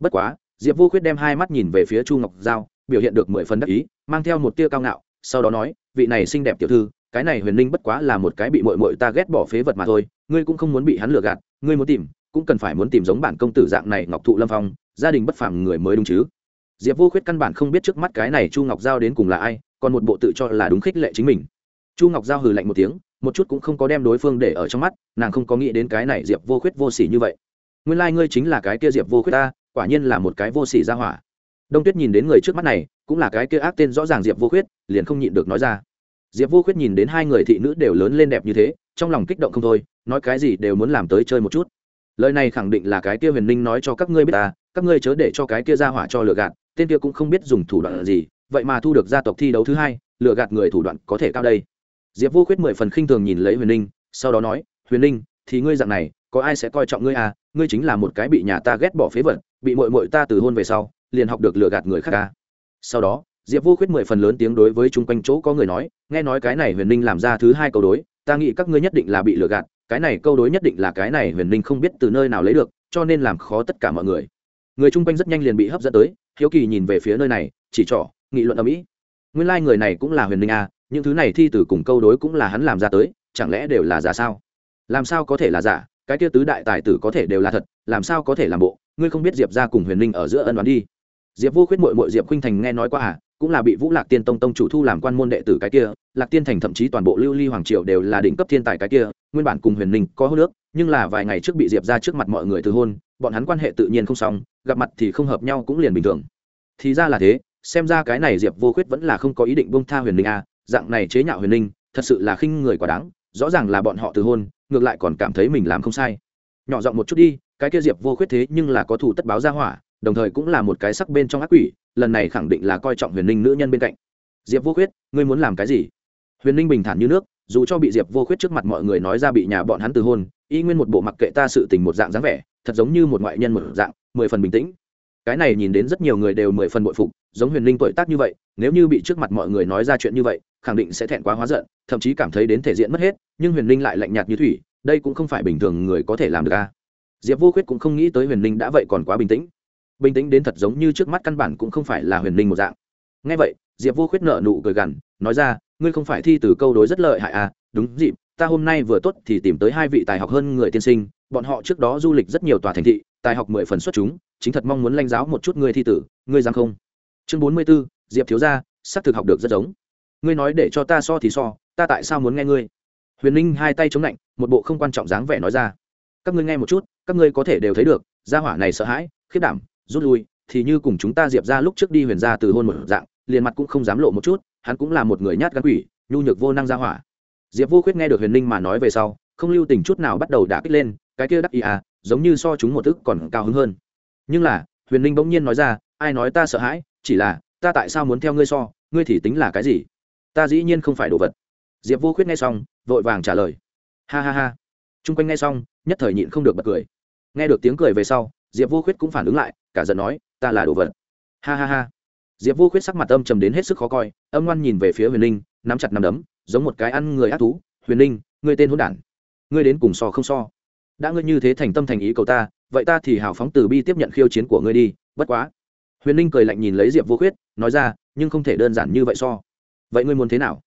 Bất quá, diệp vô khuyết đem hai mắt nhìn về phía chu ngọc giao, biểu hiện được mười phần đắc ý, mang theo một tia cao ngạo, sau đó nói, vị này xinh đẹp tiểu thư cái này huyền ninh bất quá là một cái bị mội mội ta ghét bỏ phế vật mà thôi, ngươi cũng không muốn bị hắn lừa gạt, ngươi muốn tìm, cũng cần phải muốn tìm giống bản công tử dạng này ngọc thụ lâm phong, gia đình bất phàm người mới đúng chứ. Diệp vô khuyết căn bản không biết trước mắt cái này chu ngọc giao đến cùng là ai, còn một bộ tự cho là đúng khích lệ chính mình. Chu ngọc giao hừ lạnh một tiếng, một chút cũng không có đem đối phương để ở trong mắt, nàng không có nghĩ đến cái này diệp vô khuyết vô s ỉ như vậy. Nguyên lai、like、ngươi chính là cái kia diệp vô khuyết ta, quả nhiên là một cái vô s ỉ ra hỏa. Đông tuyết nhìn đến người trước mắt này, cũng là cái kia ác tên rõ ràng diệp vô khuyết, liền không nhịn được nói ra diệp vô khuyết nhìn đến hai người thị nữ đều lớn lên đẹp như thế, trong lòng kích động không thôi, nói cái gì đều muốn làm tới chơi một chút. Lời này khẳng định là cái kia huyền ninh nói cho các ngươi biết ta, các ngươi chớ để cho cái kia ra hỏa cho lừa gạt, tên kia cũng không biết dùng thủ đoạn gì, vậy mà thu được gia tộc thi đấu thứ hai, lừa gạt người thủ đoạn có thể cao đây. Diệp vô khuyết mười phần khinh thường nhìn lấy huyền ninh, sau đó nói, huyền ninh, thì ngươi dạng này, có ai sẽ coi trọng ngươi à? Ngươi chính là một cái bị nhà ta ghét bỏ phế vật, bị mội mội ta từ hôn về sau, liền học được lừa gạt người khác ca sau đó diệp vô khuyết mười phần lớn tiếng đối với chung quanh chỗ có người nói nghe nói cái này huyền ninh làm ra thứ hai câu đối ta nghĩ các ngươi nhất định là bị lừa gạt cái này câu đối nhất định là cái này huyền ninh không biết từ nơi nào lấy được cho nên làm khó tất cả mọi người. Người chung quanh rất nhanh liền bị hấp dẫn tới hiếu kỳ nhìn về phía nơi này chỉ trỏ nghị luận ở mỹ nguyên lai、like、người này cũng là huyền ninh à, những thứ này thi từ cùng câu đối cũng là hắn làm ra tới chẳng lẽ đều là giả sao? Làm sao có thể là giả cái kia tứ đại tài tử có thể đều là thật làm sao có thể làm bộ ngươi không biết diệp ra cùng huyền ninh ở giữa ân đoán đi. Diệp vô khuyết mội mội diệp Khinh thành nghe nói qua à cũng là bị vũ lạc tiên tông tông chủ thu làm quan môn đệ tử cái kia, lạc tiên thành thậm chí toàn bộ lưu ly hoàng triều đều là đỉnh cấp thiên tài cái kia, nguyên bản cùng huyền ninh có hô nước nhưng là vài ngày trước bị diệp ra trước mặt mọi người từ hôn, bọn hắn quan hệ tự nhiên không xong, gặp mặt thì không hợp nhau cũng liền bình thường. Thì ra là thế, xem ra cái này diệp vô khuyết vẫn là không có ý định bông tha huyền ninh a à, dạng này chế nhạo huyền ninh thật sự là khinh người quá đáng, rõ ràng là bọn họ từ hôn, ngược lại còn cảm thấy mình làm không sai. Nhỏ giọng một chút đi, cái kia diệp vô khuyết thế nhưng là có thủ tất báo ra hỏa đồng thời cũng là một cái sắc bên trong ác quỷ, lần này khẳng định là coi trọng huyền ninh nữ nhân bên cạnh. Diệp vô khuyết, ngươi muốn làm cái gì? Huyền ninh bình thản như nước, dù cho bị diệp vô khuyết trước mặt mọi người nói ra bị nhà bọn hắn từ hôn, y nguyên một bộ mặc kệ ta sự tình một dạng dáng vẻ, thật giống như một ngoại nhân một dạng, mười phần bình tĩnh. Cái này nhìn đến rất nhiều người đều mười phần bội phục, giống huyền ninh tuổi tác như vậy, nếu như bị trước mặt mọi người nói ra chuyện như vậy, khẳng định sẽ thẹn quá hóa giận, thậm chí cảm thấy đến thể diện mất hết, nhưng huyền ninh lại lạnh nhạt như thủy, đây cũng không phải bình thường người có thể làm được a. Diệp vô khuyết cũng không nghĩ tới huyền ninh đã vậy còn quá bình tĩnh bình tĩnh đến thật giống như trước mắt căn bản cũng không phải là huyền ninh một dạng. Ngay vậy, diệp vô khuyết nợ nụ cười gằn, nói ra, ngươi không phải thi từ câu đối rất lợi hại à? Đúng dịp, ta hôm nay vừa tốt thì tìm tới hai vị tài học hơn người tiên sinh, bọn họ trước đó du lịch rất nhiều tòa thành thị, tài học mười phần xuất chúng, chính thật mong muốn lanh giáo một chút ngươi thi tử, ngươi dám không? Chương bốn mươi b ố diệp thiếu gia, xác thực học được rất giống. Ngươi nói để cho ta so thì so, ta tại sao muốn nghe ngươi? Huyền ninh hai tay chống lạnh, một bộ không quan trọng dáng vẻ nói ra. Các ngươi nghe một chút, các ngươi có thể đều thấy được, gia hỏa này sợ hãi khiết đảm rút lui, thì như cùng chúng ta diệp ra lúc trước đi huyền ra từ hôn một dạng, liền mặt cũng không dám lộ một chút, hắn cũng là một người nhát gắn quỷ, nhu nhược vô năng gia hỏa. Diệp vô khuyết nghe được huyền ninh mà nói về sau, không lưu tình chút nào bắt đầu đả kích lên, cái kia đắc ý à giống như so chúng một thức còn cao hứng hơn. Nhưng là, huyền ninh bỗng nhiên nói ra, ai nói ta sợ hãi? Chỉ là, ta tại sao muốn theo ngươi so? Ngươi thì tính là cái gì? Ta dĩ nhiên không phải đồ vật. Diệp vô khuyết nghe xong, vội vàng trả lời. Ha ha ha. T r u n g quanh nghe xong, nhất thời nhịn không được bật cười. Nghe được tiếng cười về sau diệp vô khuyết cũng phản ứng lại cả giận nói ta là đồ vật. Ha ha ha. Diệp vô khuyết sắc mặt âm trầm đến hết sức khó coi âm ngoan nhìn về phía huyền Linh, nắm chặt nắm đấm giống một cái ăn người ác thú. Huyền Linh, ngươi tên hôn đản. Ngươi đến cùng so không so. Đã ngươi như thế thành tâm thành ý cầu ta vậy ta thì hào phóng từ bi tiếp nhận khiêu chiến của ngươi đi bất quá. Huyền Linh cười lạnh nhìn lấy diệp vô khuyết nói ra nhưng không thể đơn giản như vậy so. Vậy ngươi muốn thế nào?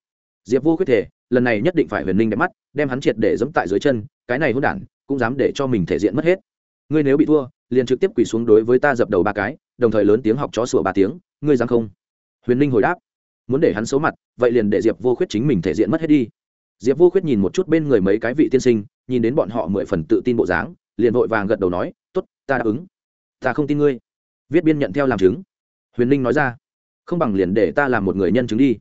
Diệp vô khuyết thể lần này nhất định phải huyền Linh đẹp mắt đem hắn triệt để dẫm tại dưới chân cái này hôn đản cũng dám để cho mình thể diện mất hết. Ngươi nếu bị thua liền trực tiếp quỳ xuống đối với ta dập đầu ba cái, đồng thời lớn tiếng học chó sủa ba tiếng, ngươi dám không? Huyền ninh hồi đáp, muốn để hắn xấu mặt, vậy liền để diệp vô khuyết chính mình thể diện mất hết đi. Diệp vô khuyết nhìn một chút bên người mấy cái vị tiên sinh, nhìn đến bọn họ mười phần tự tin bộ dáng, liền vội vàng gật đầu nói t ố t ta đáp ứng. Ta không tin ngươi. Viết biên nhận theo làm chứng. Huyền ninh nói ra, không bằng liền để ta làm một người nhân chứng đi.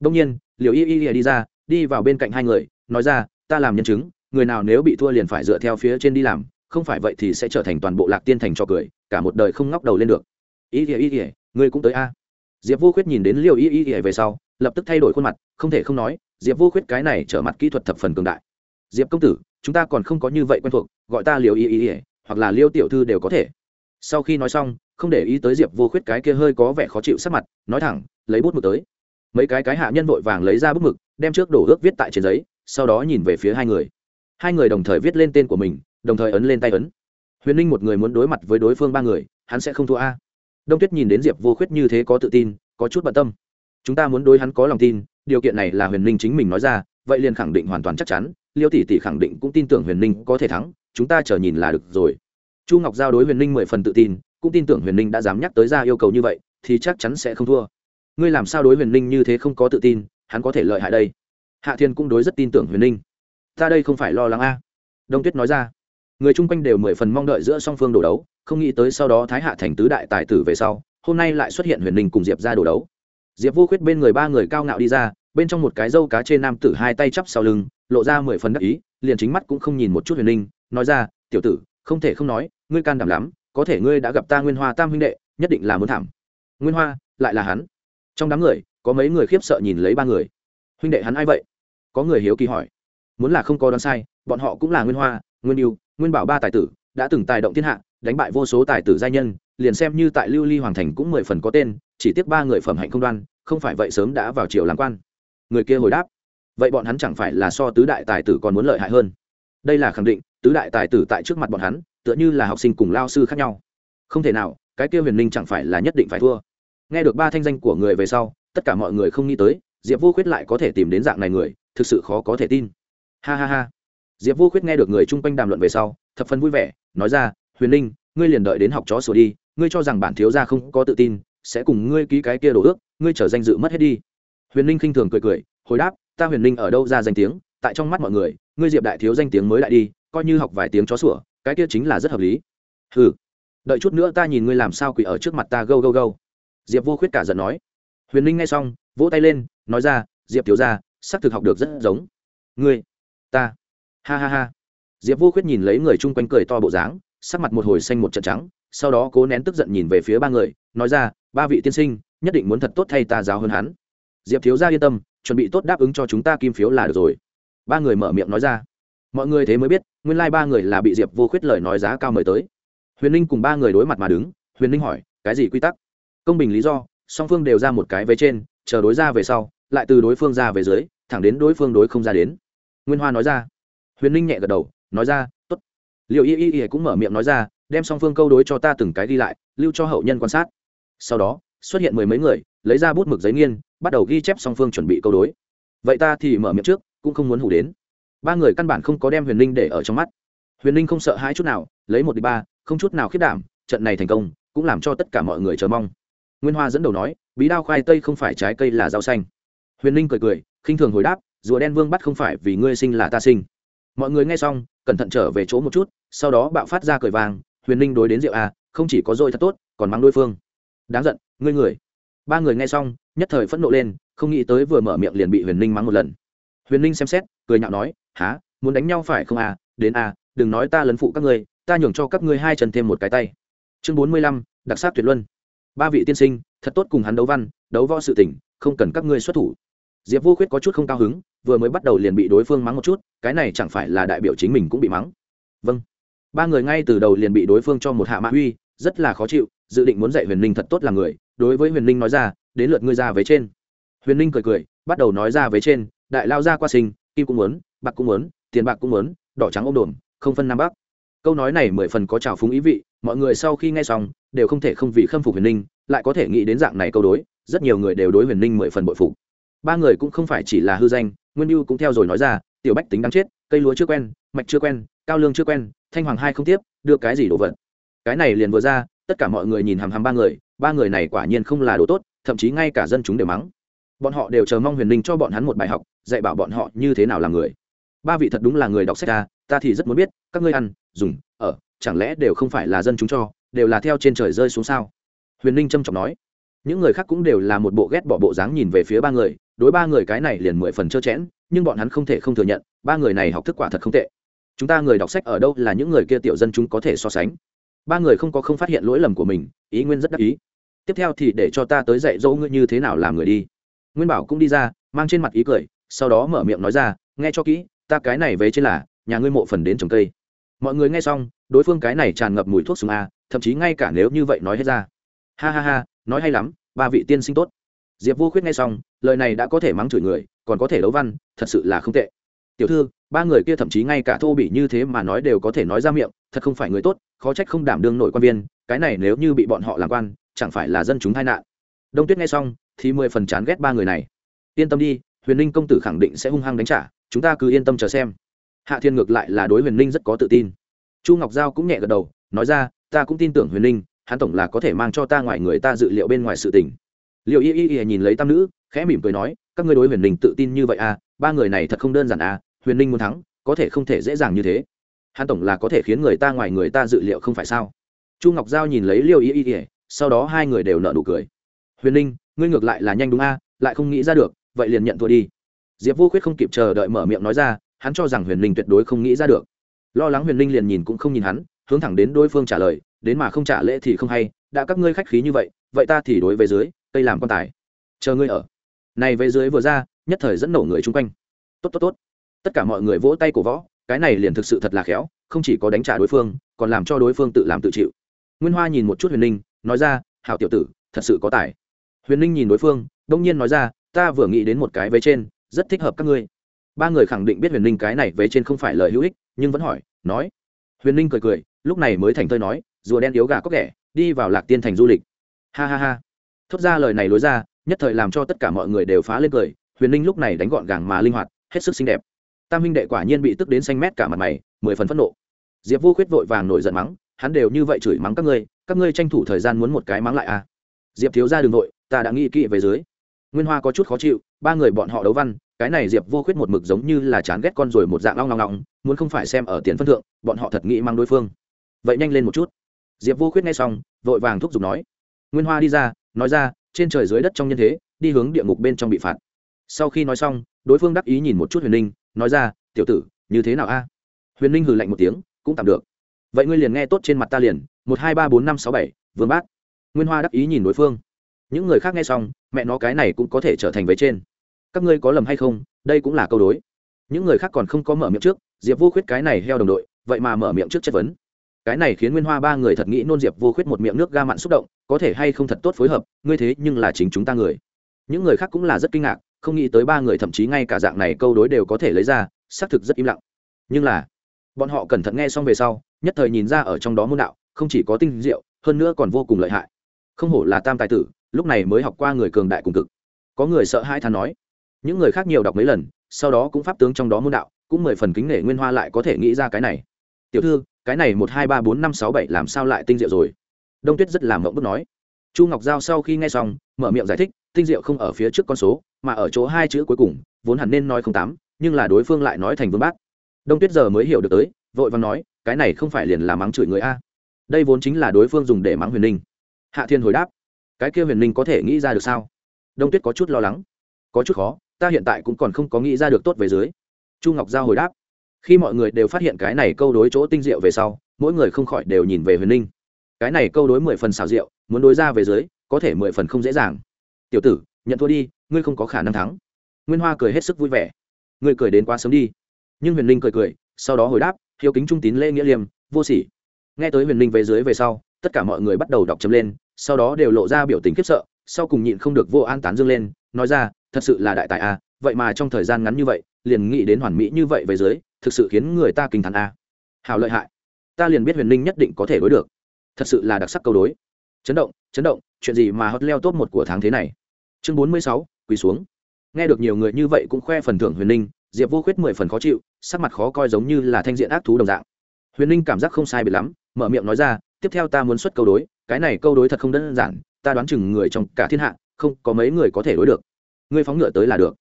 Đông nhiên liều y y đi ra, đi vào bên cạnh hai người, nói ra, ta làm nhân chứng, người nào nếu bị thua liền phải dựa theo phía trên đi làm không phải vậy thì sẽ trở thành toàn bộ lạc tiên thành cho cười, cả một đời không ngóc đầu lên được. Y y y ngươi cũng tới a. Diệp vô khuyết nhìn đến liều y y y về sau, lập tức thay đổi khuôn mặt, không thể không nói, diệp vô khuyết cái này trở mặt kỹ thuật thập phần cường đại. Diệp công tử, chúng ta còn không có như vậy quen thuộc, gọi ta liều y y y hoặc là liêu tiểu thư đều có thể. Sau khi nói xong, không để ý tới diệp vô khuyết cái kia hơi có vẻ khó chịu sắc mặt, nói thẳng, lấy bút mực tới. Mấy cái cái hạ nhân vội vàng lấy ra bút mực, đem trước đổ ước viết tại trên giấy, sau đó nhìn về phía hai người. Hai người đồng thời viết lên tên của mình đồng thời ấn lên tay ấn. Huyền ninh một người muốn đối mặt với đối phương ba người, hắn sẽ không thua a. Đông tuyết nhìn đến diệp vô khuyết như thế có tự tin, có chút bận tâm. Chúng ta muốn đối hắn có lòng tin, điều kiện này là huyền ninh chính mình nói ra, vậy liền khẳng định hoàn toàn chắc chắn, liêu tỷ tỷ khẳng định cũng tin tưởng huyền ninh có thể thắng, chúng ta chờ nhìn là được rồi. Chu ngọc giao đối huyền ninh mười phần tự tin, cũng tin tưởng huyền ninh đã dám nhắc tới ra yêu cầu như vậy, thì chắc chắn sẽ không thua. Ngươi làm sao đối huyền ninh như thế không có tự tin, hắn có thể lợi hại đây. Hạ thiên cũng đối rất tin tưởng huyền ninh. Ta đây không phải lo lắng a. Đông tuyết nói ra người chung quanh đều mười phần mong đợi giữa song phương đổ đấu, không nghĩ tới sau đó thái hạ thành tứ đại tài tử về sau, hôm nay lại xuất hiện huyền ninh cùng diệp ra đổ đấu. Diệp vô khuyết bên người ba người cao ngạo đi ra, bên trong một cái dâu cá trên nam tử hai tay chắp sau lưng, lộ ra mười phần đắc ý, liền chính mắt cũng không nhìn một chút huyền ninh, nói ra, tiểu tử, không thể không nói, ngươi can đảm lắm, có thể ngươi đã gặp ta nguyên hoa tam huynh đệ, nhất định là muốn thảm. Nguyên hoa, lại là hắn. Trong đám người, có mấy người khiếp sợ nhìn lấy ba người. Huynh đệ hắn ai vậy? Có người hiếu kỳ hỏi. Muốn là không có đoán sai, bọn họ cũng là nguyên hoa, nguyên yêu nguyên bảo ba tài tử, đã từng tài động thiên hạ, đánh bại vô số tài tử giai nhân, liền xem như tại lưu ly hoàng thành cũng mười phần có tên, chỉ tiếc ba người phẩm hạnh không đoan, không phải vậy sớm đã vào triều làm quan. Người kia hồi đáp, vậy bọn hắn chẳng phải là so tứ đại tài tử còn muốn lợi hại hơn? Đây là khẳng định, tứ đại tài tử tại trước mặt bọn hắn, tựa như là học sinh cùng lao sư khác nhau. Không thể nào, cái kia huyền ninh chẳng phải là nhất định phải thua. Nghe được ba thanh danh của người về sau, tất cả mọi người không nghĩ tới, diệp vô khuyết lại có thể tìm đến dạng này người, thực sự khó có thể tin. Ha ha ha diệp vô khuyết nghe được người chung quanh đàm luận về sau thập phân vui vẻ nói ra huyền Linh, ngươi liền đợi đến học chó sửa đi ngươi cho rằng bản thiếu gia không có tự tin sẽ cùng ngươi ký cái kia đổ ước ngươi trở danh dự mất hết đi. Huyền Linh khinh thường cười cười hồi đáp ta huyền Linh ở đâu ra danh tiếng tại trong mắt mọi người ngươi diệp đại thiếu danh tiếng mới lại đi coi như học vài tiếng chó sủa cái kia chính là rất hợp lý. Ừ đợi chút nữa ta nhìn ngươi làm sao quỷ ở trước mặt ta gâu gâu gâu. Diệp vô khuyết cả giận nói. Huyền Linh nghe xong vỗ tay lên nói ra diệp thiếu ra xác thực học được rất giống. Ngươi ta ha ha ha. Diệp vô khuyết nhìn lấy người chung quanh cười to bộ dáng, sắc mặt một hồi xanh một trận trắng, sau đó cố nén tức giận nhìn về phía ba người, nói ra, ba vị tiên sinh, nhất định muốn thật tốt thay ta giáo hơn hắn. Diệp thiếu ra yên tâm, chuẩn bị tốt đáp ứng cho chúng ta kim phiếu là được rồi. Ba người mở miệng nói ra. Mọi người thế mới biết, nguyên lai、like、ba người là bị diệp vô khuyết lời nói giá cao mời tới. Huyền ninh cùng ba người đối mặt mà đứng, huyền ninh hỏi, cái gì quy tắc? Công bình lý do, song phương đều ra một cái vế trên, chờ đối ra về sau, lại từ đối phương ra về dưới, thẳng đến đối phương đối không ra đến. Nguyên hoa nói ra huyền ninh nhẹ gật đầu, nói ra t ố t liệu y y y cũng mở miệng nói ra, đem song phương câu đối cho ta từng cái đi lại, lưu cho hậu nhân quan sát. Sau đó, xuất hiện mười mấy người, lấy ra bút mực giấy nghiên, bắt đầu ghi chép song phương chuẩn bị câu đối. Vậy ta thì mở miệng trước, cũng không muốn hủ đến. Ba người căn bản không có đem huyền ninh để ở trong mắt. Huyền ninh không sợ hai chút nào, lấy một đi ba, không chút nào khiết đảm, trận này thành công, cũng làm cho tất cả mọi người chờ mong. Nguyên hoa dẫn đầu nói, bí đao khoai tây không phải trái cây là rau xanh. Huyền ninh cười cười, khinh thường hồi đáp, rùa đen vương bắt không phải vì ngươi sinh là ta sinh mọi người nghe xong, cẩn thận trở về chỗ một chút, sau đó bạo phát ra cười vàng, huyền ninh đối đến rượu a, không chỉ có dôi thật tốt, còn mang đối phương. Đáng giận, ngươi người. Ba người nghe xong, nhất thời phẫn nộ lên, không nghĩ tới vừa mở miệng liền bị huyền ninh mắng một lần. Huyền ninh xem xét, cười nhạo nói há muốn đánh nhau phải không à đến à đừng nói ta lấn phụ các ngươi, ta nhường cho các ngươi hai chân thêm một cái tay. Chương bốn mươi lăm, đặc sắc tuyệt luân. Ba vị tiên sinh, thật tốt cùng hắn đấu văn, đấu võ sự tỉnh không cần các ngươi xuất thủ diệp vô khuyết có chút không cao hứng, vừa mới bắt đầu liền bị đối phương mắng một chút, cái này chẳng phải là đại biểu chính mình cũng bị mắng. Vâng. Ba người ngay từ đầu liền bị đối phương cho một hạ mã uy, rất là khó chịu, dự định muốn dạy huyền ninh thật tốt là người, đối với huyền ninh nói ra, đến lượt ngươi ra với trên. Huyền ninh cười cười, bắt đầu nói ra với trên, đại lao ra qua sinh, kim cũng muốn, bạc cũng muốn, tiền bạc cũng muốn, đỏ trắng ôm đồn không phân nam bắc. Câu nói này mười phần có trào phúng ý vị, mọi người sau khi nghe xong, đều không thể không vì khâm phục huyền ninh, lại có thể nghĩ đến dạng này câu đối, rất nhiều người đều đối huyền ninh mười phần bội phục ba người cũng không phải chỉ là hư danh, nguyên mưu cũng theo rồi nói ra, tiểu bách tính đáng chết, cây lúa chưa quen, mạch chưa quen, cao lương chưa quen, thanh hoàng hai không tiếp đưa cái gì đồ vật? Cái này liền vừa ra, tất cả mọi người nhìn hàm hàm ba người ba người này quả nhiên không là đồ tốt, thậm chí ngay cả dân chúng đều mắng. Bọn họ đều chờ mong huyền Linh cho bọn hắn một bài học, dạy bảo bọn họ như thế nào làm người. Ba vị thật đúng là người đọc sách ta ta thì rất muốn biết, các ngươi ăn, dùng, ở, chẳng lẽ đều không phải là dân chúng cho, đều là theo trên trời rơi xuống sao? Huyền Linh trâm trọng nói. Những người khác cũng đều là một bộ ghét bỏ bộ dáng nhìn về phía ba người đối ba người cái này liền mười phần trơ chẽn, nhưng bọn hắn không thể không thừa nhận, ba người này học thức quả thật không tệ. Chúng ta người đọc sách ở đâu là những người kia tiểu dân chúng có thể so sánh. Ba người không có không phát hiện lỗi lầm của mình, ý nguyên rất đắc ý. Tiếp theo thì để cho ta tới dạy dỗ ngươi như thế nào làm người đi. Nguyên bảo cũng đi ra, mang trên mặt ý cười, sau đó mở miệng nói ra, nghe cho kỹ, ta cái này về trên là, nhà ngươi mộ phần đến trồng cây. Mọi người nghe xong, đối phương cái này tràn ngập mùi thuốc súng a, thậm chí ngay cả nếu như vậy nói hết ra. Ha ha ha, nói hay lắm, ba vị tiên sinh tốt diệp vô khuyết nghe xong, lời này đã có thể mắng chửi người, còn có thể đấu văn, thật sự là không tệ. Tiểu thư, ba người kia thậm chí ngay cả thô bị như thế mà nói đều có thể nói ra miệng, thật không phải người tốt, khó trách không đảm đương nội quan viên, cái này nếu như bị bọn họ làm quan, chẳng phải là dân chúng tai nạn. Đông tuyết nghe xong, thì mười phần chán ghét ba người này. Yên tâm đi, huyền ninh công tử khẳng định sẽ hung hăng đánh trả, chúng ta cứ yên tâm chờ xem. Hạ thiên ngược lại là đối huyền ninh rất có tự tin. Chu ngọc giao cũng nhẹ gật đầu, nói ra, ta cũng tin tưởng huyền ninh hắn tổng là có thể mang cho ta ngoài người ta dự liệu bên ngoài sự tình liệu y y y nhìn lấy tam nữ khẽ mỉm cười nói các ngươi đối huyền ninh tự tin như vậy à? Ba người này thật không đơn giản à? Huyền ninh muốn thắng có thể không thể dễ dàng như thế. Hắn tổng là có thể khiến người ta ngoài người ta dự liệu không phải sao? Chu ngọc giao nhìn lấy liêu y y y sau đó hai người đều nợ nụ cười. Huyền ninh ngươi ngược lại là nhanh đúng a à, lại không nghĩ ra được vậy liền nhận thua đi. Diệp vô khuyết không kịp chờ đợi mở miệng nói ra hắn cho rằng huyền ninh tuyệt đối không nghĩ ra được. Lo lắng huyền ninh liền nhìn cũng không nhìn hắn hướng thẳng đến đối phương trả lời đến mà không trả lễ thì không hay đã các ngươi khách khí như vậy vậy ta thì đối với dưới tây làm quan tài. Chờ ngươi ở. Này về dưới vừa ra, nhất thời dẫn nổ người chung quanh. Tốt tốt tốt. Tất cả mọi người vỗ tay cổ võ, cái này liền thực sự thật là khéo, không chỉ có đánh trả đối phương, còn làm cho đối phương tự làm tự chịu. Nguyên hoa nhìn một chút huyền ninh, nói ra, hảo tiểu tử, thật sự có tài. Huyền ninh nhìn đối phương, đông nhiên nói ra, ta vừa nghĩ đến một cái vế trên, rất thích hợp các ngươi. Ba người khẳng định biết huyền ninh cái này vế trên không phải lời hữu ích, nhưng vẫn hỏi, nói. Huyền ninh cười cười, lúc này mới thành thơi nói, rùa đen yếu gà có kẻ, đi vào lạc tiên thành du lịch. Ha ha ha thốt ra lời này lối ra, nhất thời làm cho tất cả mọi người đều phá lên cười, huyền ninh lúc này đánh gọn gàng mà linh hoạt, hết sức xinh đẹp. Tam huynh đệ quả nhiên bị tức đến xanh mét cả mặt mày, mười phần phẫn nộ. Diệp vô khuyết vội vàng nổi giận mắng, hắn đều như vậy chửi mắng các ngươi các ngươi tranh thủ thời gian muốn một cái mắng lại à? Diệp thiếu ra đường nội ta đã nghĩ kỹ về dưới. Nguyên hoa có chút khó chịu, ba người bọn họ đấu văn, cái này diệp vô khuyết một mực giống như là chán ghét con rồi một dạng long long long, muốn không phải xem ở tiền phân thượng, bọn họ thật nghĩ mang đối phương. Vậy nhanh lên một chút. Diệp vô khuyết nghe xong, vội vàng thúc giục nói. Nguyên hoa đi ra nói ra, trên trời dưới đất trong nhân thế, đi hướng địa ngục bên trong bị phạt. Sau khi nói xong, đối phương đắc ý nhìn một chút huyền ninh, nói ra, tiểu tử, như thế nào a? Huyền ninh hừ lạnh một tiếng, cũng tạm được. Vậy ngươi liền nghe tốt trên mặt ta liền, một hai ba bốn năm sáu bảy, vương bát nguyên hoa đắc ý nhìn đối phương. Những người khác nghe xong, mẹ nó cái này cũng có thể trở thành vế trên. Các ngươi có lầm hay không? Đây cũng là câu đối. Những người khác còn không có mở miệng trước, diệp vô khuyết cái này heo đồng đội, vậy mà mở miệng trước chất vấn cái này khiến nguyên hoa ba người thật nghĩ nôn diệp vô khuyết một miệng nước ga mặn xúc động, có thể hay không thật tốt phối hợp, ngươi thế nhưng là chính chúng ta người. Những người khác cũng là rất kinh ngạc, không nghĩ tới ba người thậm chí ngay cả dạng này câu đối đều có thể lấy ra, xác thực rất im lặng. Nhưng là, bọn họ cẩn thận nghe xong về sau, nhất thời nhìn ra ở trong đó môn đạo, không chỉ có tinh diệu, hơn nữa còn vô cùng lợi hại. Không hổ là tam tài tử, lúc này mới học qua người cường đại cùng cực. Có người sợ hai thán nói, những người khác nhiều đọc mấy lần, sau đó cũng pháp tướng trong đó môn đạo, cũng mười phần kính nể nguyên hoa lại có thể nghĩ ra cái này. Tiểu thư cái này một hai ba bốn năm sáu bảy làm sao lại tinh diệu rồi? Đông tuyết rất làm mộng bức nói. Chu ngọc giao sau khi nghe xong, mở miệng giải thích, tinh diệu không ở phía trước con số, mà ở chỗ hai chữ cuối cùng, vốn hẳn nên nói không tám, nhưng là đối phương lại nói thành vương bác. Đông tuyết giờ mới hiểu được tới, vội vàng nói, cái này không phải liền là mắng chửi người a. Đây vốn chính là đối phương dùng để mắng huyền ninh hạ thiên hồi đáp, cái kia huyền ninh có thể nghĩ ra được sao? Đông tuyết có chút lo lắng. Có chút khó, ta hiện tại cũng còn không có nghĩ ra được tốt về dưới. Chu ngọc giao hồi đáp khi mọi người đều phát hiện cái này câu đối chỗ tinh diệu về sau, mỗi người không khỏi đều nhìn về huyền ninh cái này câu đối mười phần xào rượu muốn đối ra về dưới, có thể mười phần không dễ dàng. Tiểu tử, nhận thua đi, ngươi không có khả năng thắng. Nguyên hoa cười hết sức vui vẻ. Ngươi cười đến quá sớm đi. Nhưng huyền linh cười cười, sau đó hồi đáp, hiếu kính trung tín lễ nghĩa liêm, vô sỉ. Nghe tới huyền linh về dưới về sau, tất cả mọi người bắt đầu đọc chấm lên, sau đó đều lộ ra biểu tình khiếp sợ, sau cùng nhịn không được vô an tán dương lên, nói ra, thật sự là đại tài a vậy mà trong thời gian ngắn như vậy liền nghĩ đến hoàn mỹ như vậy về dưới, thực sự khiến người ta kinh thán a. Hào lợi hại. Ta liền biết huyền linh nhất định có thể đối được. Thật sự là đặc sắc câu đối. Chấn động chấn động, chuyện gì mà hất leo top một của tháng thế này? Chương bốn mươi sáu, quỳ xuống. Nghe được nhiều người như vậy cũng khoe phần thưởng huyền linh diệp vô khuyết mười phần khó chịu, sắc mặt khó coi giống như là thanh diện ác thú đồng dạng. Huyền linh cảm giác không sai biệt lắm, mở miệng nói ra, tiếp theo ta muốn xuất câu đối, cái này câu đối thật không đơn giản, ta đoán chừng người trong cả thiên hạ, không có mấy người có thể đối được. Ngươi phóng ngựa tới là được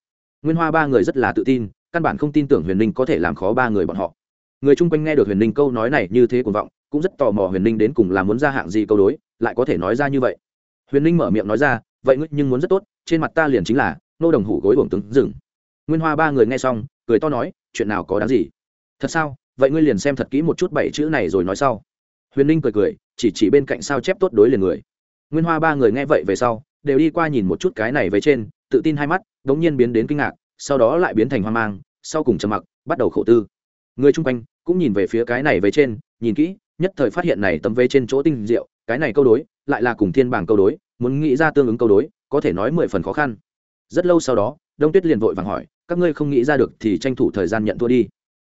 nguyên hoa ba người rất là tự tin, căn bản không tin tưởng huyền ninh có thể làm khó ba người bọn họ. Người chung quanh nghe được huyền ninh câu nói này như thế cuồng vọng, cũng rất tò mò huyền ninh đến cùng là muốn ra hạng gì câu đối, lại có thể nói ra như vậy. Huyền ninh mở miệng nói ra, vậy ngươi nhưng muốn rất tốt, trên mặt ta liền chính là nô đồng hủ gối uổng tướng rừng nguyên hoa ba người nghe xong, cười to nói, chuyện nào có đáng gì? Thật sao? Vậy ngươi liền xem thật kỹ một chút bảy chữ này rồi nói sau. Huyền ninh cười cười, chỉ chỉ bên cạnh sao chép tốt đối liền người. Nguyên hoa ba người nghe vậy về sau, đều đi qua nhìn một chút cái này về trên tự tin hai mắt đ n g nhiên biến đến kinh ngạc, sau đó lại biến thành hoang mang, sau cùng trầm mặc, bắt đầu khổ tư. Người chung quanh cũng nhìn về phía cái này về trên, nhìn kỹ, nhất thời phát hiện này tấm vế trên chỗ tinh diệu, cái này câu đối, lại là cùng thiên bảng câu đối, muốn nghĩ ra tương ứng câu đối, có thể nói mười phần khó khăn. Rất lâu sau đó, đông tuyết liền vội vàng hỏi, các ngươi không nghĩ ra được thì tranh thủ thời gian nhận thua đi.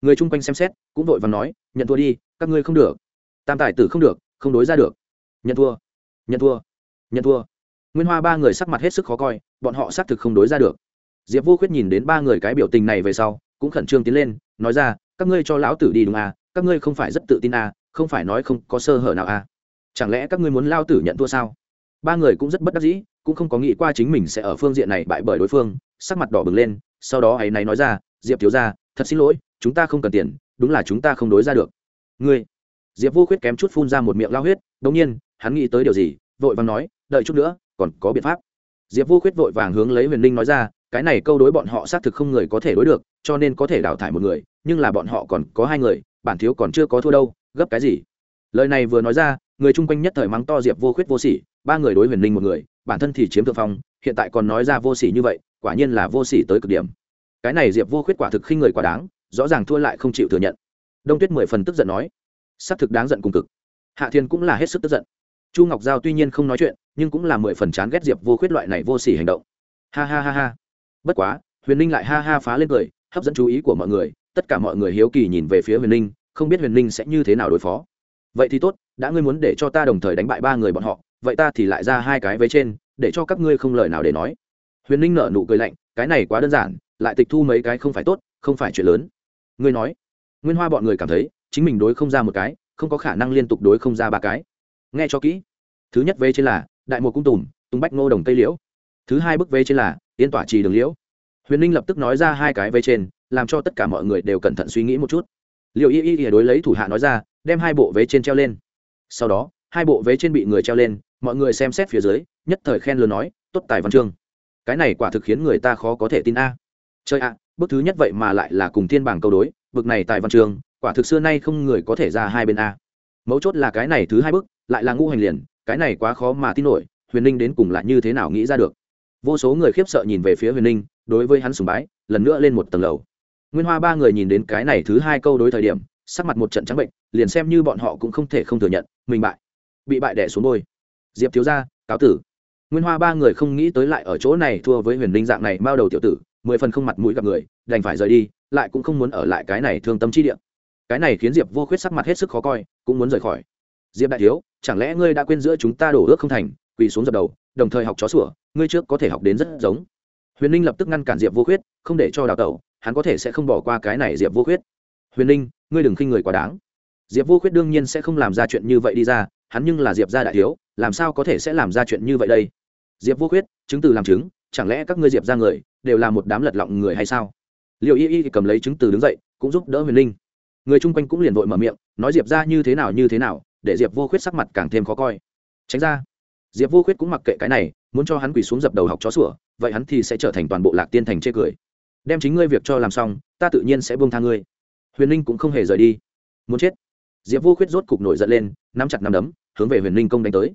Người chung quanh xem xét, cũng vội vàng nói, nhận thua đi, các ngươi không được. Tam tài tử không được, không đối ra được. Nhận thua nhận thua nhận thua nguyên hoa ba người sắc mặt hết sức khó coi, bọn họ xác thực không đối ra được. Diệp vô khuyết nhìn đến ba người cái biểu tình này về sau, cũng khẩn trương tiến lên, nói ra, các ngươi cho lão tử đi đúng à các ngươi không phải rất tự tin à không phải nói không có sơ hở nào à. Chẳng lẽ các ngươi muốn lao tử nhận thua sao? Ba người cũng rất bất đắc dĩ, cũng không có nghĩ qua chính mình sẽ ở phương diện này bại bởi đối phương, sắc mặt đỏ bừng lên, sau đó ấy này nói ra, diệp thiếu ra thật xin lỗi, chúng ta không cần tiền, đúng là chúng ta không đối ra được. Ngươi? Diệp vô khuyết kém chút phun ra một miệng lao huyết đ ỗ n g nhiên, hắn nghĩ tới điều gì, vội vàng nói, đợi chút nữa còn có biện pháp. Diệp vô khuyết vội vàng hướng lấy huyền linh nói ra, cái này câu đối bọn họ xác thực không người có thể đối được, cho nên có thể đào thải một người, nhưng là bọn họ còn có hai người, bản thiếu còn chưa có thua đâu, gấp cái gì? Lời này vừa nói ra, người chung quanh nhất thời mắng to diệp vô khuyết vô sỉ, ba người đối huyền linh một người, bản thân thì chiếm thượng phong, hiện tại còn nói ra vô sỉ như vậy, quả nhiên là vô sỉ tới cực điểm. Cái này diệp vô khuyết quả thực khi người quá đáng, rõ ràng thua lại không chịu thừa nhận. Đông tuyết mười phần tức giận nói xác thực đáng giận cùng cực. Hạ thiên cũng là hết sức tức giận chu ngọc giao tuy nhiên không nói chuyện, nhưng cũng là mười phần chán ghét diệp vô khuyết loại này vô s ỉ hành động. Ha ha ha ha. Bất quá, huyền ninh lại ha ha phá lên cười, hấp dẫn chú ý của mọi người, tất cả mọi người hiếu kỳ nhìn về phía huyền ninh, không biết huyền ninh sẽ như thế nào đối phó. Vậy thì tốt, đã ngươi muốn để cho ta đồng thời đánh bại ba người bọn họ, vậy ta thì lại ra hai cái vế trên, để cho các ngươi không lời nào để nói. Huyền ninh nở nụ cười lạnh, cái này quá đơn giản, lại tịch thu mấy cái không phải tốt, không phải chuyện lớn. Ngươi nói. Nguyên hoa bọn người cảm thấy, chính mình đối không ra một cái, không có khả năng liên tục đối không ra ba cái nghe cho kỹ. Thứ nhất vế trên là, đại một cung tùm, tung bách ngô đồng tây liễu. Thứ hai bức vế trên là, yên tỏa trì đường liễu. Huyền ninh lập tức nói ra hai cái vế trên, làm cho tất cả mọi người đều cẩn thận suy nghĩ một chút. Liệu y y đối lấy thủ hạ nói ra, đem hai bộ vế trên treo lên. Sau đó, hai bộ vế trên bị người treo lên, mọi người xem xét phía dưới, nhất thời khen lớn nói, tốt tài văn chương. Cái này quả thực khiến người ta khó có thể tin a. Chơi a bức thứ nhất vậy mà lại là cùng thiên bảng câu đối, bực này tài văn chương, quả thực xưa nay không người có thể ra hai bên a. Mấu chốt là cái này thứ hai bức lại là ngũ hành liền, cái này quá khó mà tin nổi, huyền ninh đến cùng là như thế nào nghĩ ra được? Vô số người khiếp sợ nhìn về phía huyền ninh, đối với hắn sùng bái, lần nữa lên một tầng lầu. Nguyên hoa ba người nhìn đến cái này thứ hai câu đối thời điểm, sắc mặt một trận trắng bệnh, liền xem như bọn họ cũng không thể không thừa nhận, mình bại. Bị bại đẻ xuống đôi diệp thiếu gia, cáo tử. Nguyên hoa ba người không nghĩ tới lại ở chỗ này thua với huyền ninh dạng này bao đầu tiểu tử, mười phần không mặt mũi gặp người, đành phải rời đi, lại cũng không muốn ở lại cái này thương tâm chi điện cái này khiến diệp vô khuyết sắc mặt hết sức khó coi, cũng muốn rời khỏi. Diệp đại thiếu chẳng lẽ ngươi đã quên giữa chúng ta đổ ước không thành, quỳ xuống dập đầu, đồng thời học chó sủa, ngươi trước có thể học đến rất giống. Huyền ninh lập tức ngăn cản diệp vô khuyết, không để cho đào tẩu, hắn có thể sẽ không bỏ qua cái này diệp vô khuyết. Huyền ninh, ngươi đừng khinh người quá đáng. Diệp vô khuyết đương nhiên sẽ không làm ra chuyện như vậy đi ra, hắn nhưng là diệp gia đại thiếu, làm sao có thể sẽ làm ra chuyện như vậy đây? Diệp vô khuyết, chứng từ làm chứng, chẳng lẽ các ngươi diệp ra người, đều là một đám lật lọng người hay sao? Liệu y y cầm lấy chứng từ đứng dậy, cũng giúp đỡ huyền ninh. Người chung quanh cũng liền vội mở miệng, nói diệp ra như thế nào, như thế nào để diệp vô khuyết sắc mặt càng thêm khó coi tránh ra diệp vô khuyết cũng mặc kệ cái này muốn cho hắn quỳ xuống dập đầu học chó sủa vậy hắn thì sẽ trở thành toàn bộ lạc tiên thành chê cười đem chính ngươi việc cho làm xong ta tự nhiên sẽ buông tha ngươi huyền ninh cũng không hề rời đi muốn chết diệp vô khuyết rốt cục nổi giận lên nắm chặt nắm đấm hướng về huyền ninh công đánh tới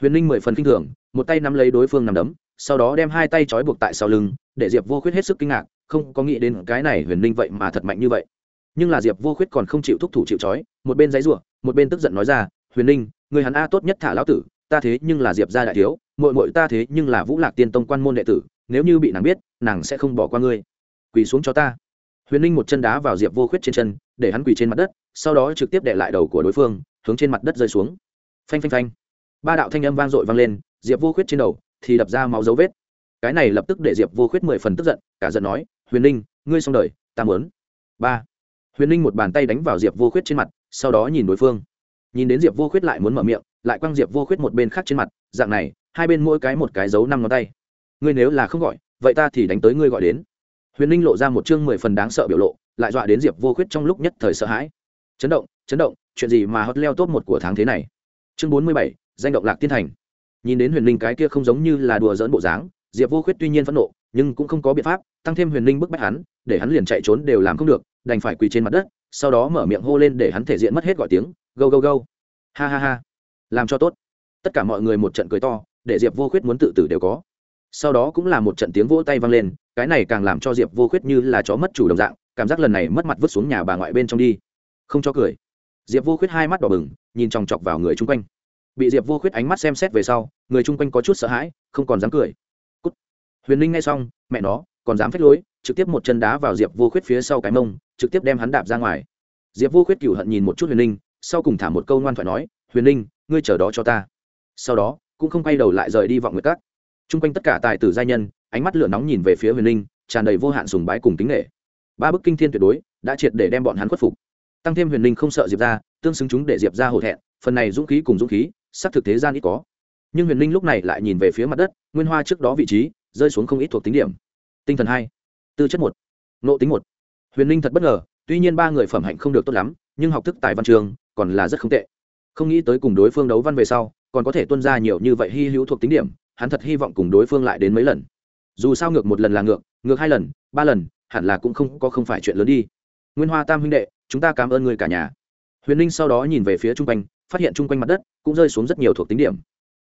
huyền ninh mười phần k i n h thường một tay nắm lấy đối phương nắm đấm sau đó đem hai tay trói buộc tại sau lưng để diệp vô khuyết hết sức kinh ngạc không có nghĩ đến cái này huyền ninh vậy mà thật mạnh như vậy nhưng là diệp vô khuyết còn không chịu thúc thủ chịu trói, một bên giấy r một bên tức giận nói ra, huyền ninh, người hắn a tốt nhất thả lão tử, ta thế nhưng là diệp gia đại thiếu mội mội ta thế nhưng là vũ lạc tiên tông quan môn đệ tử, nếu như bị nàng biết, nàng sẽ không bỏ qua ngươi. Quỳ xuống cho ta. Huyền ninh một chân đá vào diệp vô khuyết trên chân, để hắn quỳ trên mặt đất, sau đó trực tiếp đệ lại đầu của đối phương, hướng trên mặt đất rơi xuống. Phanh phanh phanh. Ba đạo thanh âm vang dội vang lên, diệp vô khuyết trên đầu thì đập ra máu dấu vết. Cái này lập tức để diệp vô khuyết mười phần tức giận, cả giận nói, huyền ninh, ngươi xong đời, ta muốn. Ba huyền ninh một bàn tay đánh vào diệp vô khuyết trên mặt, sau đó nhìn đối phương. Nhìn đến diệp vô khuyết lại muốn mở miệng, lại quăng diệp vô khuyết một bên khác trên mặt, dạng này, hai bên mỗi cái một cái giấu năm ngón tay. Ngươi nếu là không gọi, vậy ta thì đánh tới ngươi gọi đến. Huyền ninh lộ ra một chương mười phần đáng sợ biểu lộ, lại dọa đến diệp vô khuyết trong lúc nhất thời sợ hãi. Chấn động chấn động, chuyện gì mà hot leo top một của tháng thế này? Chương bốn mươi bảy, danh động lạc tiên thành. Nhìn đến huyền linh cái kia không giống như là đùa dỡn bộ dáng, diệp vô khuyết tuy nhiên phẫn nộ nhưng cũng không có biện pháp, tăng thêm huyền linh bức bách hắn, để hắn liền chạy trốn đều làm không được, đành phải quỳ trên mặt đất, sau đó mở miệng hô lên để hắn thể diện mất hết gọi tiếng go go go ha ha ha. Làm cho tốt. Tất cả mọi người một trận cười to, để diệp vô khuyết muốn tự tử đều có. Sau đó cũng là một trận tiếng vỗ tay vang lên, cái này càng làm cho diệp vô khuyết như là chó mất chủ đồng dạng, cảm giác lần này mất mặt vứt xuống nhà bà ngoại bên trong đi. Không cho cười. Diệp vô khuyết hai mắt đỏ bừng, nhìn chòng chọc vào người chung quanh. Bị diệp vô khuyết ánh mắt xem xét về sau, người chung quanh có chút sợ hãi, không còn dám cười huyền linh nghe xong, mẹ nó, còn dám phép lối, trực tiếp một chân đá vào diệp vô khuyết phía sau cái mông, trực tiếp đem hắn đạp ra ngoài. Diệp vô khuyết cựu hận nhìn một chút huyền linh sau cùng thả một câu ngoan thoại nói, huyền linh ngươi chờ đó cho ta. Sau đó, cũng không quay đầu lại rời đi vọng nguyệt các. G quanh tất cả tài tử giai nhân, ánh mắt lửa nóng nhìn về phía huyền linh tràn đầy vô hạn sùng bái cùng kính nghệ ba bức kinh thiên tuyệt đối, đã triệt để đem bọn hắn khuất phục. Tăng thêm huyền linh không sợ diệp ra tương xứng chúng để diệp ra hổ thẹn, phần này dũng khí cùng dũng khí sắc thực thế gian ít có. Nhưng huyền linh lúc này lại nhìn về phía mặt đất, nguyên hoa trước đó vị trí rơi xuống không ít thuộc tính điểm. Tinh thần hai, tư chất một nộ tính một. Huyền linh thật bất ngờ, tuy nhiên ba người phẩm hạnh không được tốt lắm, nhưng học thức tài văn trường còn là rất không tệ. Không nghĩ tới cùng đối phương đấu văn về sau, còn có thể tuân ra nhiều như vậy hy hữu thuộc tính điểm, hắn thật hy vọng cùng đối phương lại đến mấy lần. Dù sao ngược một lần là ngược ngược hai lần, ba lần, hẳn là cũng không có không phải chuyện lớn đi. Nguyên hoa tam huynh đệ, chúng ta cảm ơn người cả nhà. Huyền ninh sau đó nhìn về phía chung quanh, phát hiện chung quanh mặt đất cũng rơi xuống rất nhiều thuộc tính điểm.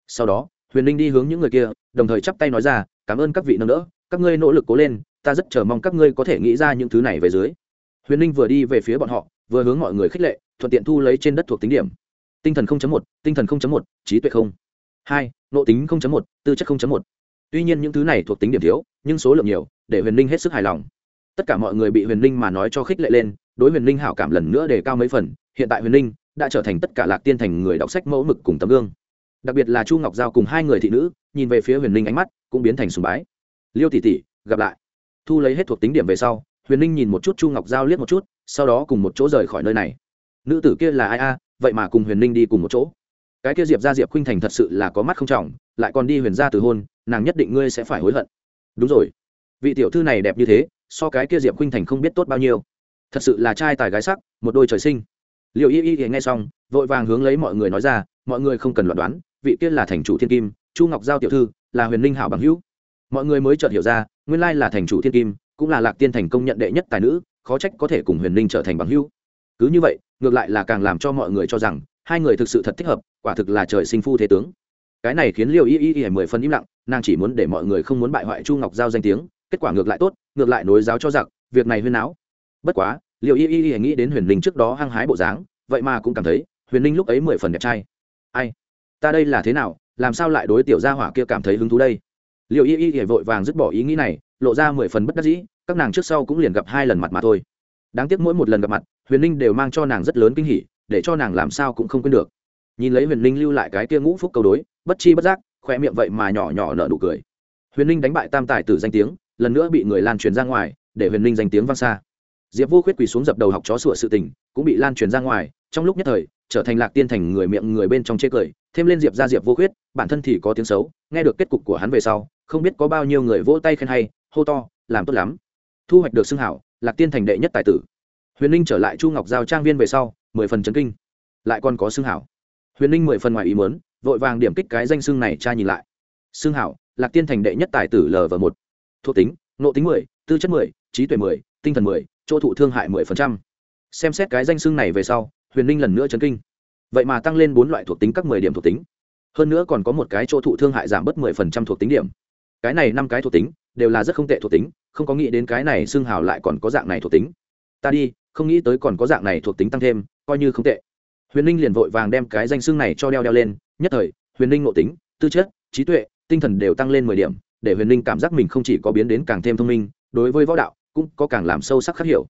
Sau đó, huyền ninh đi hướng những người kia, đồng thời chắp tay nói ra cảm ơn các vị nâng đỡ, các ngươi nỗ lực cố lên, ta rất chờ mong các ngươi có thể nghĩ ra những thứ này về dưới. Huyền ninh vừa đi về phía bọn họ, vừa hướng mọi người khích lệ, thuận tiện thu lấy trên đất thuộc tính điểm. Tinh thần một, tinh thần một, trí tuệ không. Hai nộ tính một, tư chất một. Tuy nhiên những thứ này thuộc tính điểm thiếu, nhưng số lượng nhiều, để huyền ninh hết sức hài lòng. Tất cả mọi người bị huyền ninh mà nói cho khích lệ lên, đối huyền ninh hảo cảm lần nữa đề cao mấy phần. Hiện tại huyền ninh đã trở thành tất cả lạc tiên thành người đọc sách mẫu mực cùng tấm gương đặc biệt là chu ngọc giao cùng hai người thị nữ nhìn về phía huyền ninh ánh mắt cũng biến thành sùng bái liêu tỷ tỷ gặp lại thu lấy hết thuộc tính điểm về sau huyền ninh nhìn một chút chu ngọc giao liếc một chút sau đó cùng một chỗ rời khỏi nơi này nữ tử kia là ai a vậy mà cùng huyền ninh đi cùng một chỗ cái kia diệp ra diệp khuynh thành thật sự là có mắt không trọng lại còn đi huyền ra từ hôn nàng nhất định ngươi sẽ phải hối hận đúng rồi vị tiểu thư này đẹp như thế so cái kia diệp khuynh thành không biết tốt bao nhiêu thật sự là trai tài gái sắc một đôi trời sinh liệu y y thì nghe xong vội vàng hướng lấy mọi người nói ra mọi người không cần loạt đoán vị kia là thành chủ thiên kim, chu ngọc giao tiểu thư, là huyền linh hảo bằng hữu. Mọi người mới chợt hiểu ra, nguyên lai là thành chủ thiên kim, cũng là lạc tiên thành công nhận đệ nhất tài nữ, khó trách có thể cùng huyền linh trở thành bằng hữu. Cứ như vậy, ngược lại là càng làm cho mọi người cho rằng, hai người thực sự thật thích hợp, quả thực là trời sinh phu thế tướng. Cái này khiến liều y y y mười phân im lặng, nàng chỉ muốn để mọi người không muốn bại hoại chu ngọc giao danh tiếng, kết quả ngược lại tốt, ngược lại nối giáo cho giặc, việc này huyên áo bất quá liều y y y nghĩ đến huyền linh trước đó hăng hái bộ dáng, vậy mà cũng cảm thấy, huyền linh lúc ấy mười phần đẹp trai. Ai? Ta đây là thế nào, làm sao lại đối tiểu gia hỏa kia cảm thấy hứng thú đây? Liệu y y hề vội vàng dứt bỏ ý nghĩ này, lộ ra mười phần bất đắc dĩ, các nàng trước sau cũng liền gặp hai lần mặt mà thôi. Đáng tiếc mỗi một lần gặp mặt, huyền linh đều mang cho nàng rất lớn kinh hỉ, để cho nàng làm sao cũng không quên được. Nhìn lấy huyền linh lưu lại cái kia ngũ phúc câu đối, bất chi bất giác khoe miệng vậy mà nhỏ nhỏ nở nụ cười. Huyền linh đánh bại tam tài tử danh tiếng, lần nữa bị người lan truyền ra ngoài, để huyền linh danh tiếng vang xa diệp vô khuyết quỳ xuống dập đầu học chó sửa sự tình, cũng bị lan truyền ra ngoài, trong lúc nhất thời, trở thành lạc tiên thành người miệng người bên trong chê cười, thêm lên diệp ra diệp vô khuyết, bản thân thì có tiếng xấu, nghe được kết cục của hắn về sau, không biết có bao nhiêu người vỗ tay khen hay, hô to, làm tốt lắm. Thu hoạch được xưng hảo, lạc tiên thành đệ nhất tài tử. Huyền ninh trở lại chu ngọc giao trang viên về sau, mười phần chấn kinh. Lại còn có xưng hảo. Huyền ninh mười phần ngoài ý mớn vội vàng điểm kích cái danh xưng này tra nhìn lại. Xưng hảo, lạc tiên thành đệ nhất tài tử lv một. Thuộc tính nộ tính mười, tư chất mười, trí tuệ mười, tinh thần mười chỗ thụ thương hại mười phần trăm. Xem xét cái danh xưng này về sau, huyền ninh lần nữa chấn kinh. Vậy mà tăng lên bốn loại thuộc tính các mười điểm thuộc tính. Hơn nữa còn có một cái chỗ thụ thương hại giảm bớt mười phần trăm thuộc tính điểm. Cái này năm cái thuộc tính đều là rất không tệ thuộc tính, không có nghĩ đến cái này xưng hào lại còn có dạng này thuộc tính. Ta đi, không nghĩ tới còn có dạng này thuộc tính tăng thêm, coi như không tệ. Huyền ninh liền vội vàng đem cái danh xưng này cho đeo đeo lên, nhất thời, huyền ninh nội tính, tư chất, trí tuệ, tinh thần đều tăng lên mười điểm, để huyền ninh cảm giác mình không chỉ có biến đến càng thêm thông minh, đối với võ đạo cũng có càng làm sâu sắc khắc hiểu.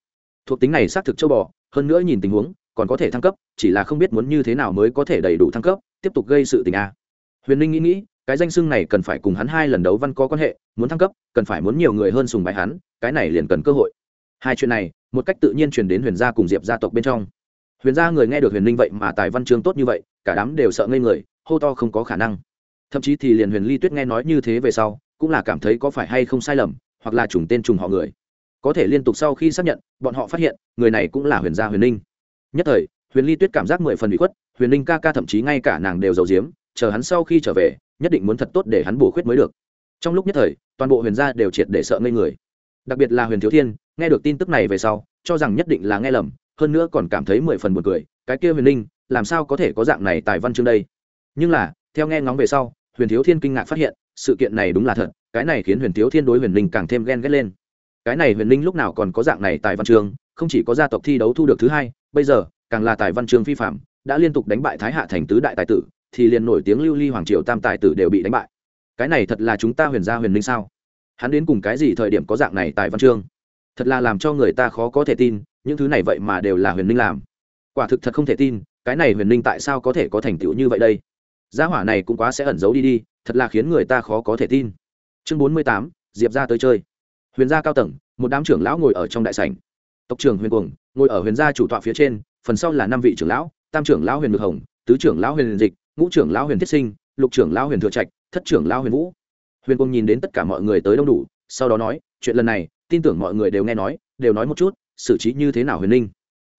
Thuộc tính này xác thực châu bò, hơn nữa nhìn tình huống, còn có thể thăng cấp, chỉ là không biết muốn như thế nào mới có thể đầy đủ thăng cấp, tiếp tục gây sự tình a. Huyền Linh nghĩ nghĩ, cái danh xưng này cần phải cùng hắn hai lần đấu văn có quan hệ, muốn thăng cấp, cần phải muốn nhiều người hơn sùng bài hắn, cái này liền cần cơ hội. Hai chuyện này, một cách tự nhiên truyền đến huyền gia cùng diệp gia tộc bên trong. Huyền gia người nghe được huyền Linh vậy mà tài văn chương tốt như vậy, cả đám đều sợ ngây người, hô to không có khả năng. Thậm chí thì liền huyền ly tuyết nghe nói như thế về sau, cũng là cảm thấy có phải hay không sai lầm, hoặc là trùng tên trùng họ người có thể liên tục sau khi xác nhận, bọn họ phát hiện, người này cũng là huyền gia huyền ninh. Nhất thời, huyền ly tuyết cảm giác mười phần bị khuất, huyền ninh ca ca thậm chí ngay cả nàng đều giàu diếm chờ hắn sau khi trở về, nhất định muốn thật tốt để hắn bổ khuyết mới được. Trong lúc nhất thời, toàn bộ huyền gia đều triệt để sợ ngây người. Đặc biệt là huyền thiếu thiên, nghe được tin tức này về sau, cho rằng nhất định là nghe lầm, hơn nữa còn cảm thấy mười phần buồn cười, cái kia huyền ninh, làm sao có thể có dạng này tài văn chương đây? Nhưng là, theo nghe ngóng về sau, huyền thiếu thiên kinh ngạc phát hiện, sự kiện này đúng là thật, cái này khiến huyền thiếu thiên đối huyền ninh càng thêm ghen ghét lên cái này huyền linh lúc nào còn có dạng này tài văn trường không chỉ có gia tộc thi đấu thu được thứ hai, bây giờ, càng là tài văn trường phi phạm, đã liên tục đánh bại thái hạ thành tứ đại tài tử, thì liền nổi tiếng lưu ly hoàng triều tam tài tử đều bị đánh bại. Cái này thật là chúng ta huyền gia huyền linh sao? Hắn đến cùng cái gì thời điểm có dạng này tài văn chương? Thật là làm cho người ta khó có thể tin, những thứ này vậy mà đều là huyền linh làm. Quả thực thật không thể tin, cái này huyền linh tại sao có thể có thành tựu như vậy đây? Gia hỏa này cũng quá sẽ ẩn giấu đi đi, thật là khiến người ta khó có thể tin. Chương bốn mươi tám, diệp ra tới chơi huyền gia cao tầng, một đám trưởng lão ngồi ở trong đại sảnh. Tộc trưởng huyền cuồng ngồi ở huyền gia chủ tọa phía trên, phần sau là năm vị trưởng lão, tam trưởng lão huyền ngược hồng, tứ trưởng lão huyền dịch, ngũ trưởng lão huyền thiết sinh, lục trưởng lão huyền thừa trạch, thất trưởng lão huyền vũ. Huyền cuồng nhìn đến tất cả mọi người tới đông đủ, sau đó nói, chuyện lần này, tin tưởng mọi người đều nghe nói, đều nói một chút, xử trí như thế nào huyền ninh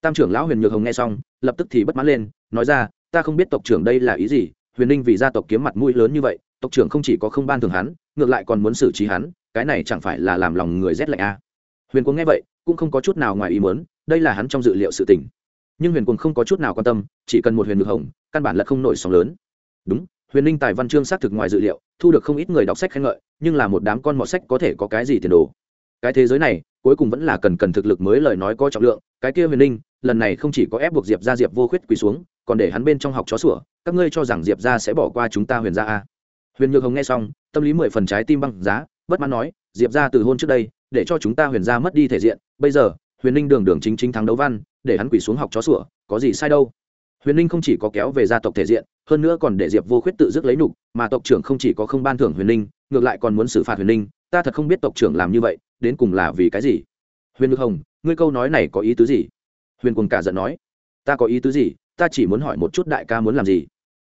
tam trưởng lão huyền nhược hồng nghe xong, lập tức thì bất mãn lên, nói ra, ta không biết tộc trưởng đây là ý gì, huyền ninh vì gia tộc kiếm mặt mũi lớn như vậy, tộc trưởng không chỉ có không ban thường hắn, ngược lại còn muốn xử trí hắn cái này chẳng phải là làm lòng người rét lạnh a à. huyền quân nghe vậy, cũng không có chút nào ngoài ý muốn, đây là hắn trong dự liệu sự tình. Nhưng huyền quân không có chút nào quan tâm, chỉ cần một huyền ngược hồng, căn bản là không nổi sóng lớn. Đúng, huyền ninh tài văn chương xác thực ngoài dự liệu, thu được không ít người đọc sách khen ngợi, nhưng là một đám con mọt sách có thể có cái gì tiền đồ? Cái thế giới này, cuối cùng vẫn là cần cần thực lực mới lời nói có trọng lượng, cái kia huyền ninh lần này không chỉ có ép buộc diệp ra diệp vô khuyết quỳ xuống, còn để hắn bên trong học chó sủa, các ngươi cho rằng diệp ra sẽ bỏ qua chúng ta huyền ra a? Huyền nhược hồng nghe xong, tâm lý mười phần trái tim băng giá bất mãn nói, diệp ra từ hôn trước đây, để cho chúng ta huyền ra mất đi thể diện, bây giờ, huyền ninh đường đường chính chính thắng đấu văn, để hắn quỷ xuống học chó sủa, có gì sai đâu? Huyền ninh không chỉ có kéo về gia tộc thể diện, hơn nữa còn để diệp vô khuyết tự dứt lấy nục mà tộc trưởng không chỉ có không ban thưởng huyền ninh, ngược lại còn muốn xử phạt huyền ninh, ta thật không biết tộc trưởng làm như vậy, đến cùng là vì cái gì? Huyền nhược hồng, ngươi câu nói này có ý tứ gì? Huyền cùng cả giận nói, ta có ý tứ gì? Ta chỉ muốn hỏi một chút đại ca muốn làm gì?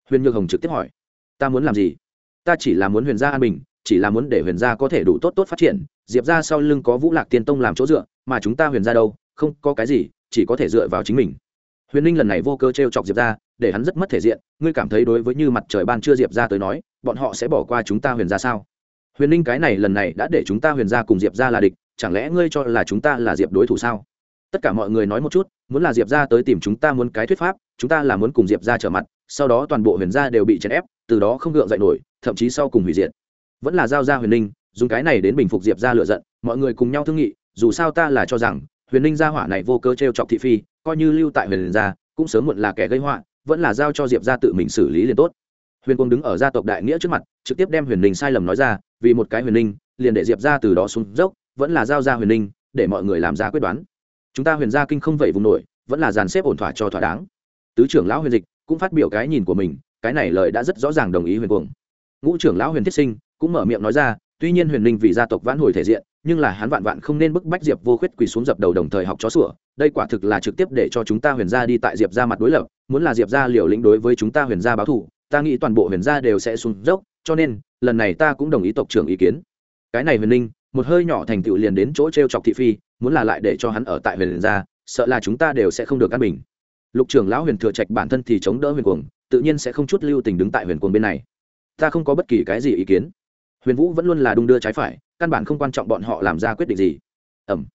Huyền nhược hồng trực tiếp hỏi, ta muốn làm gì? Ta chỉ là muốn huyền gia an bình chỉ là muốn để huyền gia có thể đủ tốt tốt phát triển, diệp ra sau lưng có vũ lạc tiên tông làm chỗ dựa, mà chúng ta huyền gia đâu, không có cái gì, chỉ có thể dựa vào chính mình. Huyền ninh lần này vô cơ t r e o chọc diệp ra để hắn rất mất thể diện, ngươi cảm thấy đối với như mặt trời ban chưa diệp ra tới nói, bọn họ sẽ bỏ qua chúng ta huyền gia sao? Huyền ninh cái này lần này đã để chúng ta huyền gia cùng diệp ra là địch, chẳng lẽ ngươi cho là chúng ta là diệp đối thủ sao? Tất cả mọi người nói một chút, muốn là diệp ra tới tìm chúng ta muốn cái thuyết pháp, chúng ta là muốn cùng diệp ra trở mặt, sau đó toàn bộ huyền gia đều bị chèn ép, từ đó không gượng dậy nổi, thậm chí sau cùng hủy diệt vẫn là giao ra huyền ninh, dùng cái này đến bình phục diệp ra lựa giận, mọi người cùng nhau thương nghị, dù sao ta là cho rằng, huyền ninh gia hỏa này vô cơ t r e o chọc thị phi, coi như lưu tại huyền gia, cũng sớm muộn là kẻ gây họa, vẫn là giao cho diệp ra tự mình xử lý liền tốt. Huyền quân đứng ở gia tộc đại nghĩa trước mặt, trực tiếp đem huyền ninh sai lầm nói ra, vì một cái huyền ninh, liền để diệp ra từ đó xuống dốc, vẫn là giao ra huyền ninh, để mọi người làm ra quyết đoán. Chúng ta huyền gia kinh không vậy vùng nổi, vẫn là dàn xếp ổn thỏa cho thỏa đáng. Tứ trưởng lão huyền dịch cũng phát biểu cái nhìn của mình, cái này lời đã rất rõ ràng đồng ý huyền cuồng ngũ trưởng lão huyền thiết sinh cũng mở miệng nói ra, tuy nhiên huyền linh vì gia tộc vãn hồi thể diện, nhưng là hắn vạn vạn không nên bức bách diệp vô khuyết quỳ xuống dập đầu đồng thời học chó sủa, đây quả thực là trực tiếp để cho chúng ta huyền gia đi tại diệp ra mặt đối lập, muốn là diệp ra liều lĩnh đối với chúng ta huyền gia báo thù, ta nghĩ toàn bộ huyền gia đều sẽ xuống dốc, cho nên, lần này ta cũng đồng ý tộc trưởng ý kiến. Cái này huyền linh, một hơi nhỏ thành tựu liền đến chỗ t r e o chọc thị phi, muốn là lại để cho hắn ở tại huyền gia, sợ là chúng ta đều sẽ không được căn bình. Lục trưởng lão huyền thừa trạch bản thân thì chống đỡ huyền cuồng, tự nhiên sẽ không chút lưu tình đứng tại huyền cuồng bên này. Ta không có bất kỳ cái gì ý kiến huyền vũ vẫn luôn là đung đưa trái phải, căn bản không quan trọng bọn họ làm ra quyết định gì. Ẩm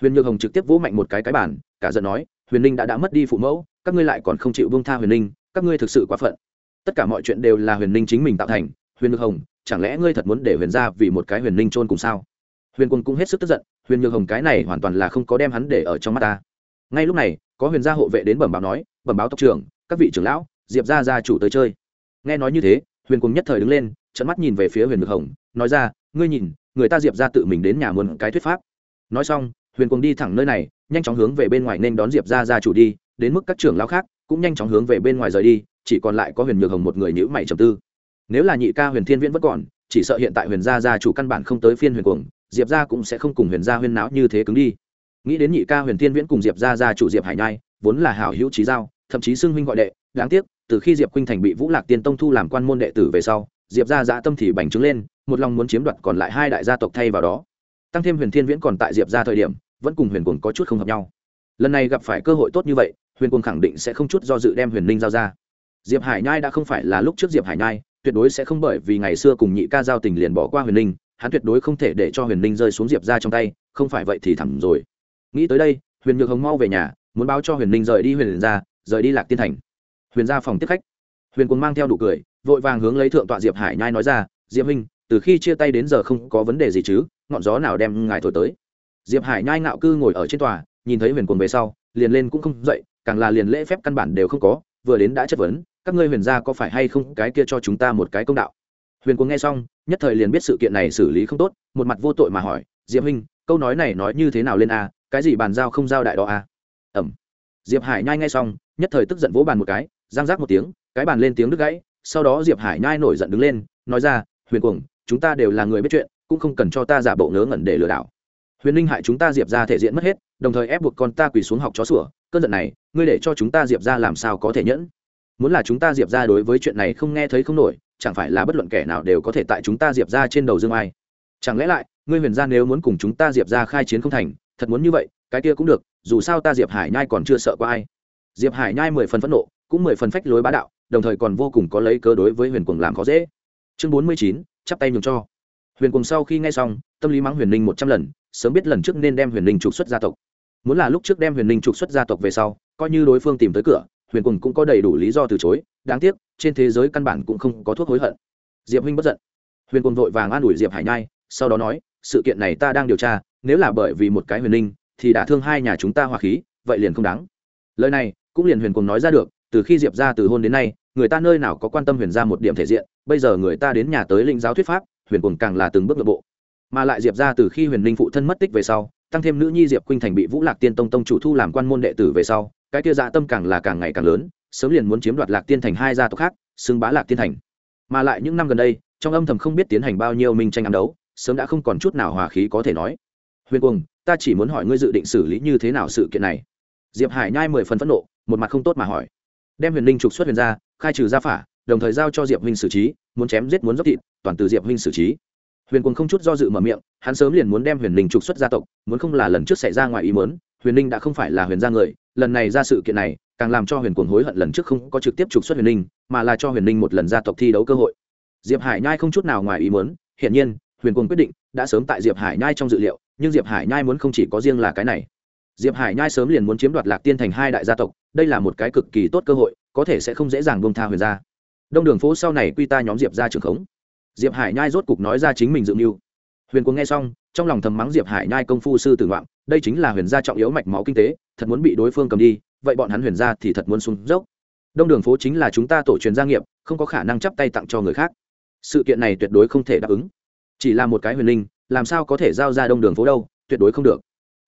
huyền nhược hồng trực tiếp vỗ mạnh một cái cái bản cả giận nói, huyền ninh đã đã mất đi phụ mẫu, các ngươi lại còn không chịu bông tha huyền ninh, các ngươi thực sự quá phận. Tất cả mọi chuyện đều là huyền ninh chính mình tạo thành. Huyền nhược hồng, chẳng lẽ ngươi thật muốn để huyền ra vì một cái huyền ninh trôn cùng sao? Huyền quân cũng hết sức tức giận, huyền nhược hồng cái này hoàn toàn là không có đem hắn để ở trong mắt ta. Ngay lúc này, có huyền gia hộ vệ đến bẩm báo nói, bẩm báo tộc trưởng, các vị trưởng lão, diệp gia gia chủ tới chơi. Nghe nói như thế huyền cùng nhất thời đứng lên trận mắt nhìn về phía huyền nhược hồng, nói ra, ngươi nhìn, người ta diệp ra tự mình đến nhà muốn cái thuyết pháp. Nói xong, huyền cùng đi thẳng nơi này, nhanh chóng hướng về bên ngoài nên đón diệp ra ra chủ đi, đến mức các trưởng lão khác cũng nhanh chóng hướng về bên ngoài rời đi, chỉ còn lại có huyền nhược hồng một người nhữ mày trầm tư. Nếu là nhị ca huyền thiên viễn vẫn còn, chỉ sợ hiện tại huyền gia gia chủ căn bản không tới phiên huyền cuồng diệp gia cũng sẽ không cùng huyền gia huyền náo như thế cứng đi. Nghĩ đến nhị ca huyền thiên viễn cùng diệp gia gia chủ diệp hải nhai, vốn là hảo hữu trí giao, thậm chí xưng huynh gọi đệ, đáng tiếc từ khi diệp khuynh thành bị vũ lạc tiên tông thu làm quan môn đệ tử về sau, diệp gia dã tâm thì bành trướng lên, một lòng muốn chiếm đoạt còn lại hai đại gia tộc thay vào đó. Tăng thêm huyền thiên viễn còn tại diệp gia thời điểm, vẫn cùng huyền cuồng có chút không hợp nhau. Lần này gặp phải cơ hội tốt như vậy, huyền cuồng khẳng định sẽ không chút do dự đem huyền ninh giao ra. Diệp hải nhai đã không phải là lúc trước diệp hải nhai, tuyệt đối sẽ không bởi vì ngày xưa cùng nhị ca giao tình liền bỏ qua huyền ninh hắn tuyệt đối không thể để cho huyền ninh rơi xuống diệp ra trong tay, không phải vậy thì thẳng rồi. Nghĩ tới đây, huyền nhược hồng mau về nhà, muốn báo cho huyền ninh rời đi huyền ra rời đi lạc tiên thành huyền ra phòng tiếp khách. Huyền quân mang theo đủ cười vội vàng hướng lấy thượng tọa diệp hải nhai nói ra diệp Minh, từ khi chia tay đến giờ không có vấn đề gì chứ ngọn gió nào đem ngài thổi tới? Diệp hải nhai ngạo cư ngồi ở trên tòa nhìn thấy huyền quân về sau liền lên cũng không dậy càng là liền lễ phép căn bản đều không có vừa đến đã chất vấn các ngươi huyền gia có phải hay không cái kia cho chúng ta một cái công đạo? Huyền quân nghe xong nhất thời liền biết sự kiện này xử lý không tốt một mặt vô tội mà hỏi diệp huynh câu nói này nói như thế nào lên a? Cái gì bàn giao không giao đại đó a? Ẩm. Diệp hải nhai nghe xong nhất thời tức giận vỗ bàn một cái giang giác một tiếng, cái bàn lên tiếng đứt gãy, sau đó diệp hải nhai nổi giận đứng lên, nói ra, huyền cuồng, chúng ta đều là người biết chuyện, cũng không cần cho ta giả bộ ngớ ngẩn để lừa đảo. Huyền ninh hại chúng ta diệp ra thể diện mất hết, đồng thời ép buộc con ta quỳ xuống học chó sủa, cơn giận này, ngươi để cho chúng ta diệp ra làm sao có thể nhẫn? Muốn là chúng ta diệp ra đối với chuyện này không nghe thấy không nổi, chẳng phải là bất luận kẻ nào đều có thể tại chúng ta diệp ra trên đầu dương ai? Chẳng lẽ lại, ngươi huyền gia nếu muốn cùng chúng ta diệp ra khai chiến không thành, thật muốn như vậy, cái kia cũng được, dù sao ta diệp hải nhai còn chưa sợ qua ai. Diệp hải nhai mười phần phẫn nộ cũng mười phần phách lối bá đạo, đồng thời còn vô cùng có lấy cớ đối với huyền quần làm khó dễ. Chương bốn mươi chín, chắp tay nhường cho. Huyền cùng sau khi nghe xong, tâm lý mắng huyền ninh một trăm lần, sớm biết lần trước nên đem huyền ninh trục xuất gia tộc. Muốn là lúc trước đem huyền ninh trục xuất gia tộc về sau, coi như đối phương tìm tới cửa, huyền cùng cũng có đầy đủ lý do từ chối, đáng tiếc, trên thế giới căn bản cũng không có thuốc hối hận. Diệp huynh bất giận. Huyền cùng vội vàng an ủi diệp hải nhai, sau đó nói, sự kiện này ta đang điều tra, nếu là bởi vì một cái huyền ninh thì đã thương hai nhà chúng ta hòa khí, vậy liền không đáng. Lời này, cũng liền huyền cùng nói ra được từ khi diệp ra từ hôn đến nay, người ta nơi nào có quan tâm huyền ra một điểm thể diện, bây giờ người ta đến nhà tới linh giáo thuyết pháp, huyền cùng càng là từng bước nội bộ. Mà lại diệp ra từ khi huyền ninh phụ thân mất tích về sau, tăng thêm nữ nhi diệp khuynh thành bị vũ lạc tiên tông tông chủ thu làm quan môn đệ tử về sau, cái kia dạ tâm càng là càng ngày càng lớn, sớm liền muốn chiếm đoạt lạc tiên thành hai gia tộc khác, xưng bá lạc tiên thành. Mà lại những năm gần đây, trong âm thầm không biết tiến hành bao nhiêu minh tranh ám đấu, sớm đã không còn chút nào hòa khí có thể nói. Huyền cùng ta chỉ muốn hỏi ngươi dự định xử lý như thế nào sự kiện này? Diệp hải nhai mười phần phẫn nộ, một mặt không tốt mà hỏi đem huyền linh trục xuất huyền ra, khai trừ gia phả, đồng thời giao cho diệp huynh xử trí, muốn chém giết muốn dốc thịt, toàn từ diệp huynh xử trí. Huyền quân không chút do dự mở miệng, hắn sớm liền muốn đem huyền linh trục xuất gia tộc, muốn không là lần trước xảy ra ngoài ý mớn huyền linh đã không phải là huyền gia người, lần này ra sự kiện này, càng làm cho huyền Quân hối hận lần trước không có trực tiếp trục xuất huyền linh, mà là cho huyền linh một lần gia tộc thi đấu cơ hội. Diệp hải nhai không chút nào ngoài ý muốn, hiển nhiên, huyền Quân quyết định, đã sớm tại diệp hải nhai trong dự liệu, nhưng diệp hải nhai muốn không chỉ có riêng là cái này diệp hải nhai sớm liền muốn chiếm đoạt lạc tiên thành hai đại gia tộc, đây là một cái cực kỳ tốt cơ hội, có thể sẽ không dễ dàng bông tha huyền gia. Đông đường phố sau này quy ta nhóm diệp ra trường khống. Diệp hải nhai rốt cục nói ra chính mình dự mưu. Huyền cuồng nghe xong, trong lòng thầm mắng diệp hải nhai công phu sư tử ngoạn đây chính là huyền gia trọng yếu mạch máu kinh tế, thật muốn bị đối phương cầm đi, vậy bọn hắn huyền gia thì thật muốn xuống dốc. Đông đường phố chính là chúng ta tổ truyền gia nghiệp, không có khả năng chắp tay tặng cho người khác. Sự kiện này tuyệt đối không thể đáp ứng. Chỉ là một cái huyền linh, làm sao có thể giao ra đông đường phố đâu, tuyệt đối không được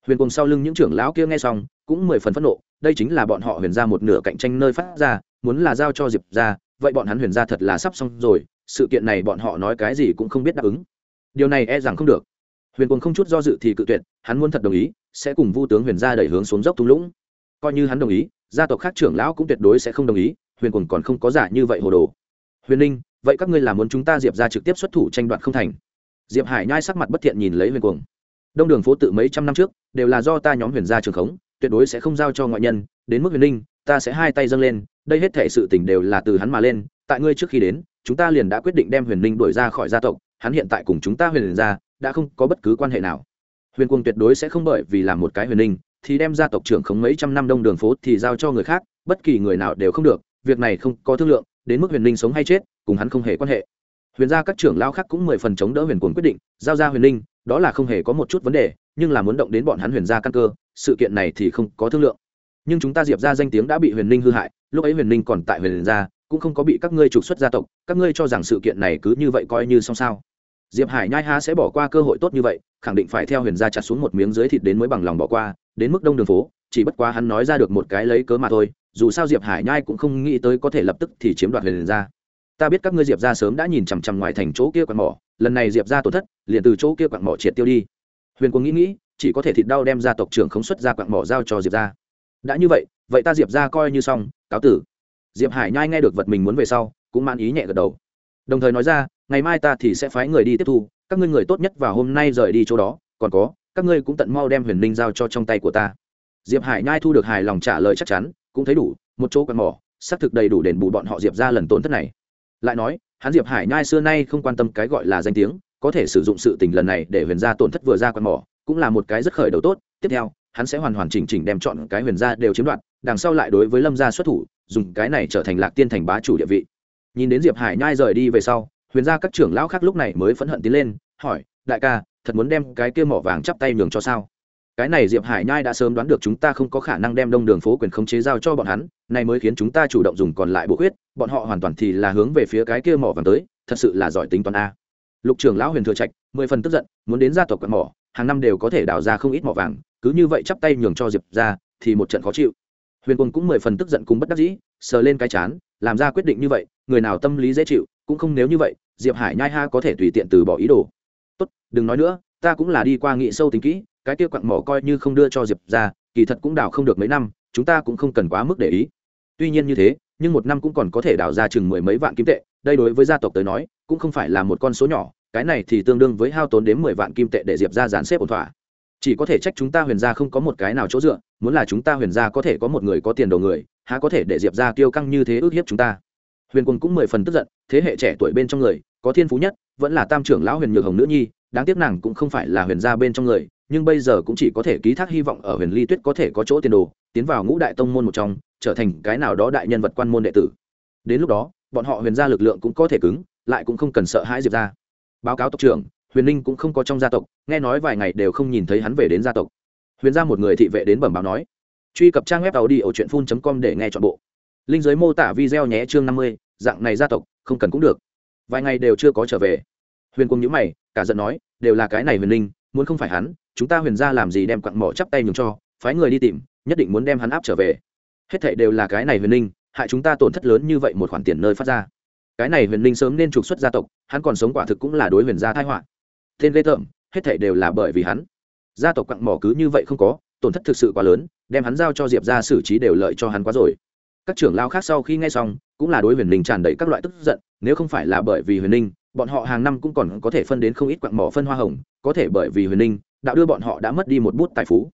huyền cùng sau lưng những trưởng lão kia nghe xong, cũng mười phần phẫn nộ, đây chính là bọn họ huyền ra một nửa cạnh tranh nơi phát ra, muốn là giao cho diệp ra vậy bọn hắn huyền ra thật là sắp xong rồi, sự kiện này bọn họ nói cái gì cũng không biết đáp ứng. Điều này e rằng không được. Huyền quân không chút do dự thì cự tuyệt, hắn muốn thật đồng ý, sẽ cùng vu tướng huyền gia đẩy hướng xuống dốc thung lũng. Coi như hắn đồng ý, gia tộc khác trưởng lão cũng tuyệt đối sẽ không đồng ý, huyền quân còn không có giả như vậy hồ đồ. Huyền ninh, vậy các ngươi làm muốn chúng ta diệp ra trực tiếp xuất thủ tranh đoạt không thành? Diệp hải nhai sắc mặt bất thiện nhìn lấy huyền cuồng đông đường phố tự mấy trăm năm trước đều là do ta nhóm huyền gia trường khống tuyệt đối sẽ không giao cho ngoại nhân đến mức huyền linh, ta sẽ hai tay dâng lên đây hết thể sự tình đều là từ hắn mà lên tại ngươi trước khi đến chúng ta liền đã quyết định đem huyền linh đuổi ra khỏi gia tộc hắn hiện tại cùng chúng ta huyền gia đã không có bất cứ quan hệ nào huyền quân tuyệt đối sẽ không bởi vì làm một cái huyền linh, thì đem gia tộc trưởng khống mấy trăm năm đông đường phố thì giao cho người khác bất kỳ người nào đều không được việc này không có thương lượng đến mức huyền linh sống hay chết cùng hắn không hề quan hệ huyền gia các trưởng lao khác cũng mười phần chống đỡ huyền quân quyết định giao ra huyền linh đó là không hề có một chút vấn đề, nhưng là muốn động đến bọn hắn huyền gia căn cơ, sự kiện này thì không có thương lượng. Nhưng chúng ta diệp ra danh tiếng đã bị huyền ninh hư hại, lúc ấy huyền ninh còn tại huyền gia, cũng không có bị các ngươi trục xuất gia tộc, các ngươi cho rằng sự kiện này cứ như vậy coi như xong sao? Diệp hải nhai ha sẽ bỏ qua cơ hội tốt như vậy, khẳng định phải theo huyền gia chặt xuống một miếng dưới thịt đến mới bằng lòng bỏ qua, đến mức đông đường phố, chỉ bất quá hắn nói ra được một cái lấy cớ mà thôi, dù sao diệp hải nhai cũng không nghĩ tới có thể lập tức thì chiếm đoạt huyền gia. Ta biết các ngươi diệp ra sớm đã nhìn chằm chằm ngoài thành chỗ kia quặn mỏ lần này diệp ra tổn thất, liền từ chỗ kia quặng mỏ triệt tiêu đi. Huyền quân nghĩ nghĩ, chỉ có thể thịt đau đem ra tộc trưởng khống xuất ra quặng mỏ giao cho diệp ra. Đã như vậy vậy ta diệp ra coi như xong, cáo tử. Diệp hải nhai nghe được vật mình muốn về sau, cũng man ý nhẹ gật đầu. Đồng thời nói ra, ngày mai ta thì sẽ phái người đi tiếp thu, các ngươi người tốt nhất vào hôm nay rời đi chỗ đó, còn có, các ngươi cũng tận mau đem huyền ninh giao cho trong tay của ta. Diệp hải nhai thu được hài lòng trả lời chắc chắn, cũng thấy đủ, một chỗ quặn mỏ, xác thực đầy đủ đền bù bọn họ diệp ra lần tổn thất này. Lại nói hắn diệp hải nhai xưa nay không quan tâm cái gọi là danh tiếng, có thể sử dụng sự tình lần này để huyền gia tổn thất vừa ra quạt mỏ, cũng là một cái rất khởi đầu tốt. Tiếp theo, hắn sẽ hoàn hoàn chỉnh chỉnh đem chọn cái huyền gia đều chiếm đoạt, đằng sau lại đối với lâm gia xuất thủ, dùng cái này trở thành lạc tiên thành bá chủ địa vị. Nhìn đến diệp hải nhai rời đi về sau, huyền gia các trưởng lão khác lúc này mới phẫn hận tiến lên, hỏi, đại ca, thật muốn đem cái kia mỏ vàng chắp tay nhường cho sao? Cái này diệp hải nhai đã sớm đoán được chúng ta không có khả năng đem đông đường phố quyền khống chế giao cho bọn hắn, này mới khiến chúng ta chủ động dùng còn lại bộ huyết bọn họ hoàn toàn thì là hướng về phía cái kia mỏ vàng tới, thật sự là giỏi tính toán a. Lục trưởng lão huyền thừa trạch, mười phần tức giận, muốn đến gia tộc quận mỏ, hàng năm đều có thể đào ra không ít mỏ vàng, cứ như vậy chắp tay nhường cho diệp ra, thì một trận khó chịu. Huyền quân cũng mười phần tức giận cùng bất đắc dĩ, sờ lên cái chán, làm ra quyết định như vậy, người nào tâm lý dễ chịu, cũng không nếu như vậy, diệp hải nhai ha có thể tùy tiện từ bỏ ý đồ. Tốt, đừng nói nữa, ta cũng là đi qua nghị sâu tính kỹ cái kia quặng mỏ coi như không đưa cho diệp ra, kỳ thật cũng đào không được mấy năm, chúng ta cũng không cần quá mức để ý. Tuy nhiên như thế, nhưng một năm cũng còn có thể đào ra chừng mười mấy vạn kim tệ, đây đối với gia tộc tới nói, cũng không phải là một con số nhỏ, cái này thì tương đương với hao tốn đến mười vạn kim tệ để diệp ra dàn xếp ổn thỏa. Chỉ có thể trách chúng ta huyền gia không có một cái nào chỗ dựa, muốn là chúng ta huyền gia có thể có một người có tiền đồ người, há có thể để diệp ra kiêu căng như thế ước hiếp chúng ta? Huyền quân cũng mười phần tức giận, thế hệ trẻ tuổi bên trong người, có thiên phú nhất, vẫn là tam trưởng lão huyền nhược hồng nữ nhi, đáng tiếc nàng cũng không phải là huyền gia bên trong người nhưng bây giờ cũng chỉ có thể ký thác hy vọng ở huyền ly tuyết có thể có chỗ tiền đồ, tiến vào ngũ đại tông môn một trong, trở thành cái nào đó đại nhân vật quan môn đệ tử. Đến lúc đó, bọn họ huyền gia lực lượng cũng có thể cứng, lại cũng không cần sợ hãi diệp ra báo cáo tộc trưởng, huyền ninh cũng không có trong gia tộc, nghe nói vài ngày đều không nhìn thấy hắn về đến gia tộc. Huyền gia một người thị vệ đến bẩm báo nói. Truy cập trang web tàu đi ở truyện phun com để nghe t h ọ n bộ. Linh giới mô tả video nhé chương năm mươi, dạng này gia tộc, không cần cũng được. Vài ngày đều chưa có trở về. Huyền cung nhữ mày, cả giận nói, đều là cái này huyền ninh muốn không phải hắn chúng ta huyền gia làm gì đem quặng mỏ chắp tay nhường cho, phái người đi tìm, nhất định muốn đem hắn áp trở về. Hết thệ đều là cái này huyền ninh hại chúng ta tổn thất lớn như vậy một khoản tiền nơi phát ra. Cái này huyền ninh sớm nên trục xuất gia tộc, hắn còn sống quả thực cũng là đối huyền gia thái họa. Tên lê tởm, hết thệ đều là bởi vì hắn. Gia tộc quặng mỏ cứ như vậy không có, tổn thất thực sự quá lớn, đem hắn giao cho diệp ra xử trí đều lợi cho hắn quá rồi. Các trưởng lao khác sau khi nghe xong, cũng là đối huyền ninh tràn đầy các loại tức giận, nếu không phải là bởi vì huyền ninh bọn họ hàng năm cũng còn có thể phân đến không ít quặng mỏ phân hoa hồng, có thể bởi vì huyền ninh đạo đưa bọn họ đã mất đi một bút tài phú.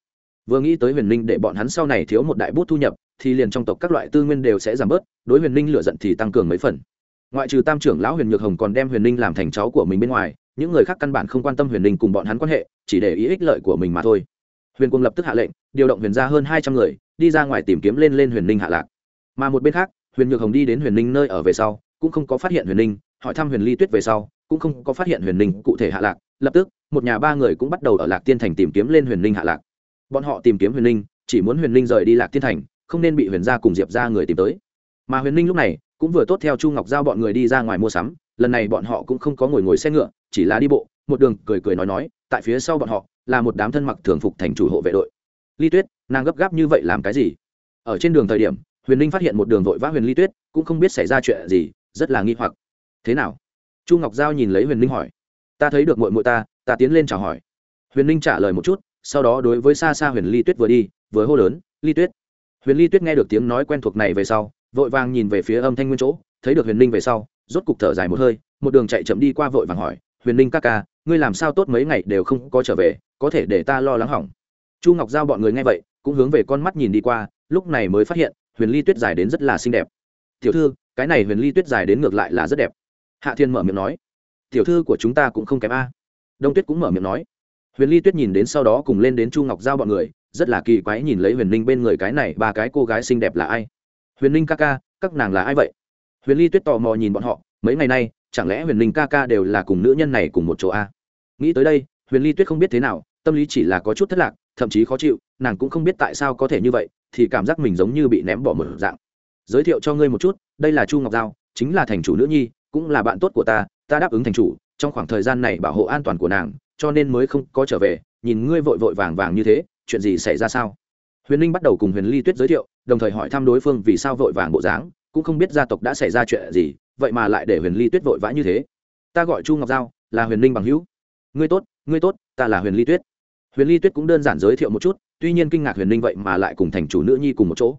Vừa nghĩ tới huyền ninh để bọn hắn sau này thiếu một đại bút thu nhập, thì liền trong tộc các loại tư nguyên đều sẽ giảm bớt, đối huyền ninh lựa giận thì tăng cường mấy phần. Ngoại trừ tam trưởng lão huyền nhược hồng còn đem huyền ninh làm thành cháu của mình bên ngoài, những người khác căn bản không quan tâm huyền ninh cùng bọn hắn quan hệ, chỉ để ý ích lợi của mình mà thôi. Huyền quân lập tức hạ lệnh, điều động huyền ra hơn hai trăm người, đi ra ngoài tìm kiếm lên lên huyền ninh hạ lạc. Mà một bên khác, huyền nhược hồng đi đến huyền ninh nơi ở về sau, cũng không có phát hiện huyền ninh hỏi thăm huyền ly tuyết về sau, cũng không có phát hiện huyền ninh cụ thể hạ lạc, lập tức một nhà ba người cũng bắt đầu ở lạc tiên thành tìm kiếm lên huyền ninh hạ lạc. Bọn họ tìm kiếm huyền ninh chỉ muốn huyền ninh rời đi lạc tiên thành, không nên bị huyền gia cùng diệp ra người tìm tới. Mà huyền ninh lúc này cũng vừa tốt theo chu ngọc giao bọn người đi ra ngoài mua sắm, lần này bọn họ cũng không có ngồi ngồi xe ngựa, chỉ là đi bộ, một đường cười cười nói nói, tại phía sau bọn họ là một đám thân mặc thường phục thành chủ hộ vệ đội. Ly tuyết, nàng gấp gáp như vậy làm cái gì? Ở trên đường thời điểm, huyền ninh phát hiện một đường vội vã huyền ly tuyết, cũng không biết xảy ra chuyện gì, rất là nghi hoặc. Thế nào? Chu ngọc giao nhìn lấy huyền ninh hỏi. Ta thấy được mội mội ta ta tiến lên chào hỏi. Huyền ninh trả lời một chút, sau đó đối với xa xa huyền ly tuyết vừa đi, vừa hô lớn, ly tuyết. Huyền ly tuyết nghe được tiếng nói quen thuộc này về sau, vội vàng nhìn về phía âm thanh nguyên chỗ, thấy được huyền ninh về sau, rốt cục thở dài một hơi, một đường chạy chậm đi qua vội vàng hỏi, huyền ninh ca ca, ngươi làm sao tốt mấy ngày đều không có trở về, có thể để ta lo lắng hỏng? Chu ngọc giao bọn người nghe vậy, cũng hướng về con mắt nhìn đi qua, lúc này mới phát hiện, huyền ly tuyết dài đến rất là xinh đẹp. Tiểu thư, cái này huyền ly tuyết dài đến ngược lại là rất đẹp. Hạ thiên mở miệng nói, tiểu thư của chúng ta cũng không kém a đông tuyết cũng mở miệng nói. Huyền ly tuyết nhìn đến sau đó cùng lên đến chu ngọc giao bọn người, rất là kỳ quái nhìn lấy huyền ninh bên người cái này, ba cái cô gái xinh đẹp là ai? Huyền ninh ca ca, các nàng là ai vậy? Huyền ly tuyết tò mò nhìn bọn họ, mấy ngày nay, chẳng lẽ huyền linh ca ca đều là cùng nữ nhân này cùng một chỗ a nghĩ tới đây, huyền ly tuyết không biết thế nào, tâm lý chỉ là có chút thất lạc, thậm chí khó chịu, nàng cũng không biết tại sao có thể như vậy, thì cảm giác mình giống như bị ném bỏ một dạng. Giới thiệu cho ngươi một chút, đây là chu ngọc giao, chính là thành chủ nữ nhi, cũng là bạn tốt của ta ta đáp ứng thành chủ trong khoảng thời gian này bảo hộ an toàn của nàng, cho nên mới không có trở về, nhìn ngươi vội vội vàng vàng như thế, chuyện gì xảy ra sao? Huyền linh bắt đầu cùng huyền ly tuyết giới thiệu, đồng thời hỏi thăm đối phương vì sao vội vàng bộ dáng, cũng không biết gia tộc đã xảy ra chuyện gì, vậy mà lại để huyền ly tuyết vội vã như thế. Ta gọi chu ngọc giao, là huyền linh bằng hữu. Ngươi tốt ngươi tốt, ta là huyền ly tuyết. Huyền ly tuyết cũng đơn giản giới thiệu một chút, tuy nhiên kinh ngạc huyền linh vậy mà lại cùng thành chủ nữ nhi cùng một chỗ.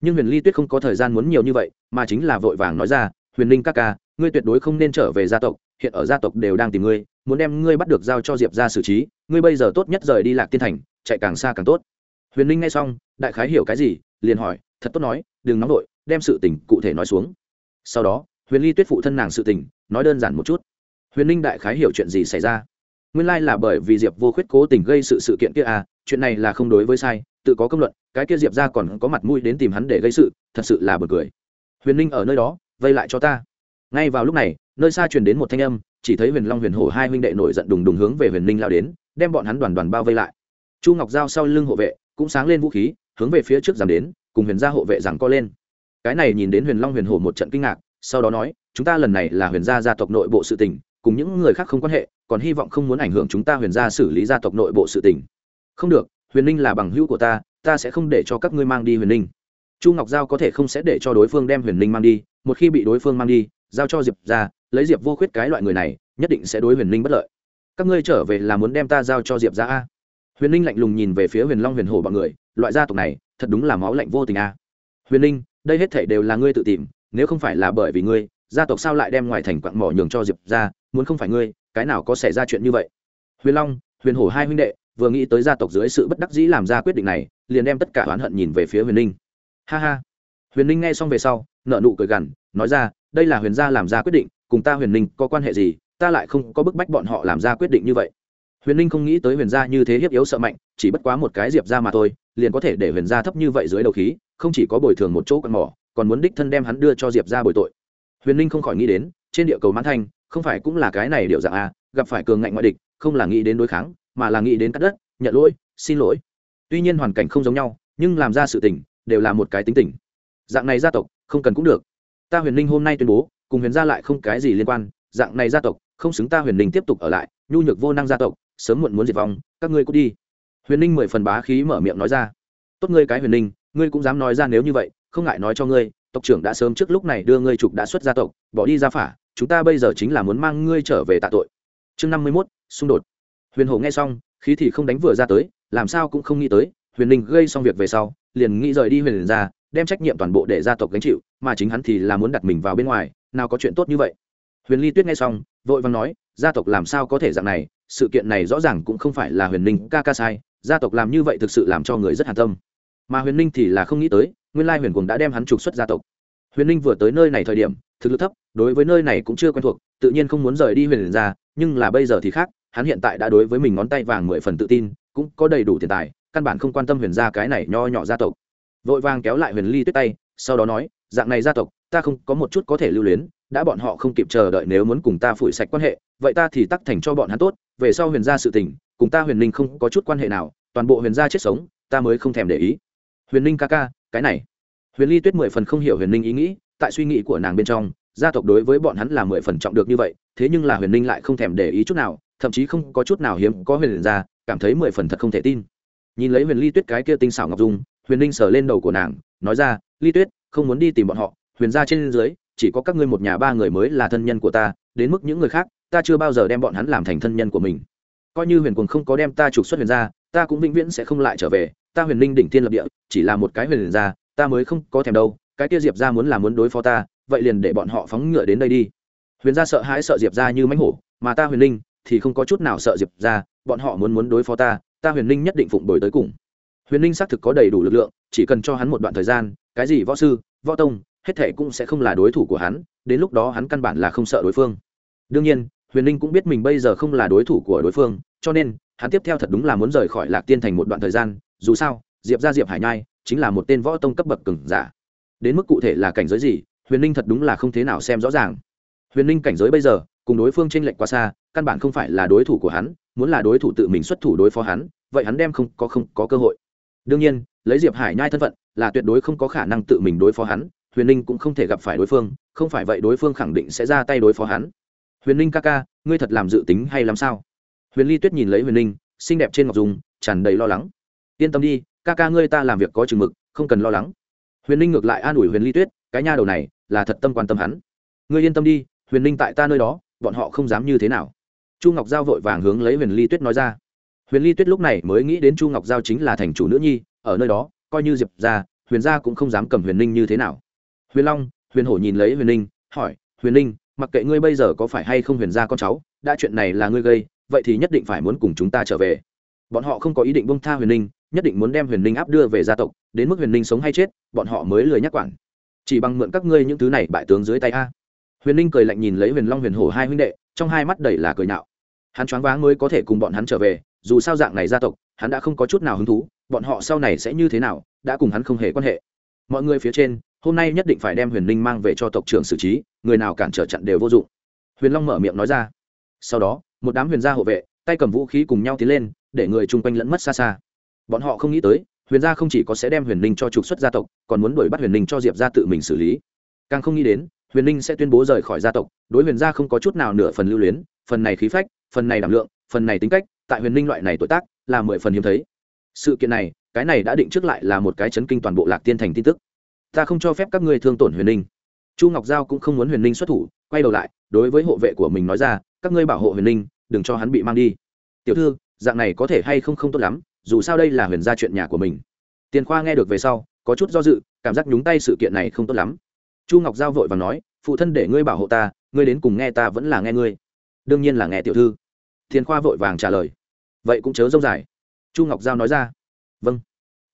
Nhưng huyền ly tuyết không có thời gian muốn nhiều như vậy, mà chính là vội vàng nói ra, huyền linh các ca ngươi tuyệt đối không nên trở về gia tộc, hiện ở gia tộc đều đang tìm ngươi, muốn đem ngươi bắt được giao cho diệp ra xử trí, ngươi bây giờ tốt nhất rời đi lạc tiên thành, chạy càng xa càng tốt. Huyền linh nghe xong, đại khái hiểu cái gì, liền hỏi, thật tốt nói, đừng nóng vội, đem sự tình cụ thể nói xuống. Sau đó, huyền ly tuyết phụ thân nàng sự tình, nói đơn giản một chút. Huyền linh đại khái hiểu chuyện gì xảy ra. Nguyên lai là bởi vì diệp vô khuyết cố tình gây sự sự kiện kia à chuyện này là không đối với sai, tự có công luận, cái kia diệp ra còn có mặt mũi đến tìm hắn để gây sự, thật sự là bực cười. Huyền linh ở nơi đó, vây lại cho ta ngay vào lúc này, nơi xa truyền đến một thanh âm, chỉ thấy huyền long huyền hổ hai huynh đệ nổi giận đùng đùng hướng về huyền ninh lao đến, đem bọn hắn đoàn đoàn bao vây lại. Chu ngọc giao sau lưng hộ vệ, cũng sáng lên vũ khí, hướng về phía trước giảm đến, cùng huyền gia hộ vệ rằng co lên. Cái này nhìn đến huyền long huyền hổ một trận kinh ngạc, sau đó nói, chúng ta lần này là huyền gia gia tộc nội bộ sự tình, cùng những người khác không quan hệ, còn hy vọng không muốn ảnh hưởng chúng ta huyền gia xử lý gia tộc nội bộ sự tình. Không được, huyền ninh là bằng hữu của ta ta sẽ không để cho các ngươi mang đi huyền ninh. Chu ngọc giao có thể không sẽ để cho đối phương đem huyền ninh mang đi, một khi bị đối phương mang đi giao cho diệp ra, lấy diệp vô khuyết cái loại người này, nhất định sẽ đối huyền ninh bất lợi. Các ngươi trở về là muốn đem ta giao cho diệp ra a? Huyền ninh lạnh lùng nhìn về phía huyền long huyền hổ b ọ n người, loại gia tộc này, thật đúng là máu lạnh vô tình a. Huyền ninh đây hết thể đều là ngươi tự tìm, nếu không phải là bởi vì ngươi, gia tộc sao lại đem ngoài thành quặng mỏ nhường cho diệp ra, muốn không phải ngươi, cái nào có xảy ra chuyện như vậy? Huyền long, huyền hổ hai huynh đệ, vừa nghĩ tới gia tộc dưới sự bất đắc dĩ làm ra quyết định này, liền đem tất cả oán hận nhìn về phía huyền ninh ha ha. Huyền ninh nghe xong về sau nợ nụ cười gằn, nói ra đây là huyền gia làm ra quyết định, cùng ta huyền ninh có quan hệ gì, ta lại không có bức bách bọn họ làm ra quyết định như vậy. Huyền ninh không nghĩ tới huyền gia như thế hiếp yếu sợ mạnh, chỉ bất quá một cái diệp ra mà thôi, liền có thể để huyền gia thấp như vậy dưới đầu khí, không chỉ có bồi thường một chỗ con mỏ, còn muốn đích thân đem hắn đưa cho diệp ra bồi tội. Huyền ninh không khỏi nghĩ đến, trên địa cầu mãn thanh không phải cũng là cái này điệu dạng a, gặp phải cường ngạnh ngoại địch, không là nghĩ đến đối kháng, mà là nghĩ đến cắt đất, nhận lỗi, xin lỗi. Tuy nhiên hoàn cảnh không giống nhau, nhưng làm ra sự tình, đều là một cái tính tình. Dạng này gia tộc, không cần cũng được ta huyền ninh hôm nay tuyên bố, cùng huyền gia lại không cái gì liên quan, dạng này gia tộc, không xứng ta huyền ninh tiếp tục ở lại, nhu nhược vô năng gia tộc, sớm muộn muốn diệt vong, các ngươi cút đi. Huyền ninh mười phần bá khí mở miệng nói ra. Tốt ngươi cái huyền ninh ngươi cũng dám nói ra nếu như vậy, không ngại nói cho ngươi, tộc trưởng đã sớm trước lúc này đưa ngươi trục đã xuất gia tộc, bỏ đi ra phả, chúng ta bây giờ chính là muốn mang ngươi trở về tạ tội. Chương năm mươi mốt, xung đột. Huyền hồ nghe xong, khí thì không đánh vừa ra tới, làm sao cũng không nghĩ tới, huyền ninh gây xong việc về sau, liền nghĩ rời đi huyền ra đem trách nhiệm toàn bộ để gia tộc gánh chịu, mà chính hắn thì là muốn đặt mình vào bên ngoài, nào có chuyện tốt như vậy. Huyền ly tuyết nghe xong, vội vàng nói, gia tộc làm sao có thể dạng này, sự kiện này rõ ràng cũng không phải là huyền ninh ca ca sai, gia tộc làm như vậy thực sự làm cho người rất hàn tâm. Mà huyền ninh thì là không nghĩ tới, nguyên lai huyền cùng đã đem hắn trục xuất gia tộc. Huyền ninh vừa tới nơi này thời điểm, thực lực thấp, đối với nơi này cũng chưa quen thuộc, tự nhiên không muốn rời đi huyền ra nhưng là bây giờ thì khác, hắn hiện tại đã đối với mình ngón tay vàng mười phần tự tin, cũng có đầy đủ tiền tài, căn bản không quan tâm huyền gia cái này nho nhỏ gia tộc vội vàng kéo lại huyền ly tuyết tay, sau đó nói, dạng này gia tộc, ta không có một chút có thể lưu luyến, đã bọn họ không kịp chờ đợi nếu muốn cùng ta phủi sạch quan hệ, vậy ta thì tắc thành cho bọn hắn tốt, về sau huyền gia sự tình, cùng ta huyền linh không có chút quan hệ nào, toàn bộ huyền gia chết sống, ta mới không thèm để ý. Huyền linh ca ca, cái này. Huyền ly tuyết mười phần không hiểu huyền linh ý nghĩ, tại suy nghĩ của nàng bên trong, gia tộc đối với bọn hắn là mười phần trọng được như vậy, thế nhưng là huyền linh lại không thèm để ý chút nào, thậm chí không có chút nào hiếm có huyền gia, cảm thấy mười phần thật không thể tin. Nhìn lấy huyền ly tuyết cái kia tinh xảo ngọc dung huyền Ninh sờ lên đầu của nàng, nói ra ly tuyết, không muốn đi tìm bọn họ. Huyền ra trên dưới, chỉ có các ngươi một nhà ba người mới là thân nhân của ta, đến mức những người khác, ta chưa bao giờ đem bọn hắn làm thành thân nhân của mình. Coi như huyền quần không có đem ta trục xuất huyền ra ta cũng vĩnh viễn sẽ không lại trở về. Ta huyền Ninh đỉnh thiên lập địa, chỉ là một cái huyền ra ta mới không có thèm đâu. Cái kia diệp ra muốn là muốn đối phó ta, vậy liền để bọn họ phóng ngựa đến đây đi. Huyền gia sợ hãi, sợ diệp ra như mánh hổ, mà ta huyền Ninh thì không có chút nào sợ diệp ra bọn họ muốn muốn đối phó ta ta huyền Ninh nhất định phụng đổi tới cùng huyền linh xác thực có đầy đủ lực lượng, chỉ cần cho hắn một đoạn thời gian, cái gì võ sư, võ tông, hết thể cũng sẽ không là đối thủ của hắn, đến lúc đó hắn căn bản là không sợ đối phương. Đương nhiên, huyền linh cũng biết mình bây giờ không là đối thủ của đối phương, cho nên, hắn tiếp theo thật đúng là muốn rời khỏi lạc tiên thành một đoạn thời gian, dù sao, diệp ra diệp hải nhai chính là một tên võ tông cấp bậc cừng giả. Đến mức cụ thể là cảnh giới gì, huyền ninh thật đúng là không thế nào xem rõ ràng. Huyền ninh cảnh giới bây giờ, cùng đối phương tranh lệch quá xa, căn bản không phải là đối thủ của hắn, muốn là đối thủ tự mình xuất thủ đối phó hắn, vậy hắn đem không có không có cơ hội đương nhiên, lấy diệp hải nhai thân phận, là tuyệt đối không có khả năng tự mình đối phó hắn, huyền ninh cũng không thể gặp phải đối phương, không phải vậy đối phương khẳng định sẽ ra tay đối phó hắn. Huyền ninh ca ca, ngươi thật làm dự tính hay làm sao? Huyền ly tuyết nhìn lấy huyền ninh xinh đẹp trên ngọc dùng tràn đầy lo lắng. Yên tâm đi, ca ca ngươi ta làm việc có chừng mực, không cần lo lắng. Huyền ninh ngược lại an ủi huyền ly tuyết, cái nha đầu này, là thật tâm quan tâm hắn. Ngươi yên tâm đi, huyền ninh tại ta nơi đó, bọn họ không dám như thế nào. Chu ngọc giao vội vàng hướng lấy huyền ly tuyết nói ra huyền ly tuyết lúc này mới nghĩ đến chu ngọc giao chính là thành chủ nữ nhi, ở nơi đó, coi như diệp ra huyền gia cũng không dám cầm huyền ninh như thế nào. Huyền long, huyền hổ nhìn lấy huyền ninh, hỏi, huyền ninh, mặc kệ ngươi bây giờ có phải hay không huyền gia con cháu, đã chuyện này là ngươi gây, vậy thì nhất định phải muốn cùng chúng ta trở về. Bọn họ không có ý định bông tha huyền ninh, nhất định muốn đem huyền ninh áp đưa về gia tộc, đến mức huyền ninh sống hay chết, bọn họ mới lười nhắc quản. Chỉ bằng mượn các ngươi những thứ này bại tướng dưới tay a. Huyền ninh cười lạnh nhìn lấy huyền long, huyền hổ hai huynh đệ, trong hai mắt đầy là cười nhạo. Hắn choáng váng mới có thể cùng bọn hắn trở về dù sao dạng này gia tộc, hắn đã không có chút nào hứng thú, bọn họ sau này sẽ như thế nào, đã cùng hắn không hề quan hệ. Mọi người phía trên, hôm nay nhất định phải đem huyền ninh mang về cho tộc trưởng xử trí, người nào cản trở chặn đều vô dụng. Huyền long mở miệng nói ra. Sau đó, một đám huyền gia hộ vệ, tay cầm vũ khí cùng nhau tiến lên, để người chung quanh lẫn mất xa xa. Bọn họ không nghĩ tới, huyền gia không chỉ có sẽ đem huyền ninh cho trục xuất gia tộc, còn muốn đuổi bắt huyền ninh cho diệp ra tự mình xử lý. Càng không nghĩ đến, huyền ninh sẽ tuyên bố rời khỏi gia tộc, đối huyền gia không có chút nào nửa phần lưu luyến, phần này khí phách, phần này đảm lượng, phần này tính cách tại huyền ninh loại này tuổi tác là mười phần hiếm thấy. Sự kiện này, cái này đã định trước lại là một cái chấn kinh toàn bộ lạc tiên thành tin tức. Ta không cho phép các ngươi thương tổn huyền ninh. Chu ngọc giao cũng không muốn huyền ninh xuất thủ, quay đầu lại, đối với hộ vệ của mình nói ra, các ngươi bảo hộ huyền ninh, đừng cho hắn bị mang đi. Tiểu thư, dạng này có thể hay không không tốt lắm, dù sao đây là huyền gia chuyện nhà của mình. Tiền khoa nghe được về sau, có chút do dự, cảm giác nhúng tay sự kiện này không tốt lắm. Chu ngọc giao vội và nói, phụ thân để ngươi bảo hộ ta, ngươi đến cùng nghe ta vẫn là nghe ngươi. Đương nhiên là nghe tiểu thư. Tiền khoa vội vàng trả lời vậy cũng chớ rông dài. Chu ngọc giao nói ra. Vâng.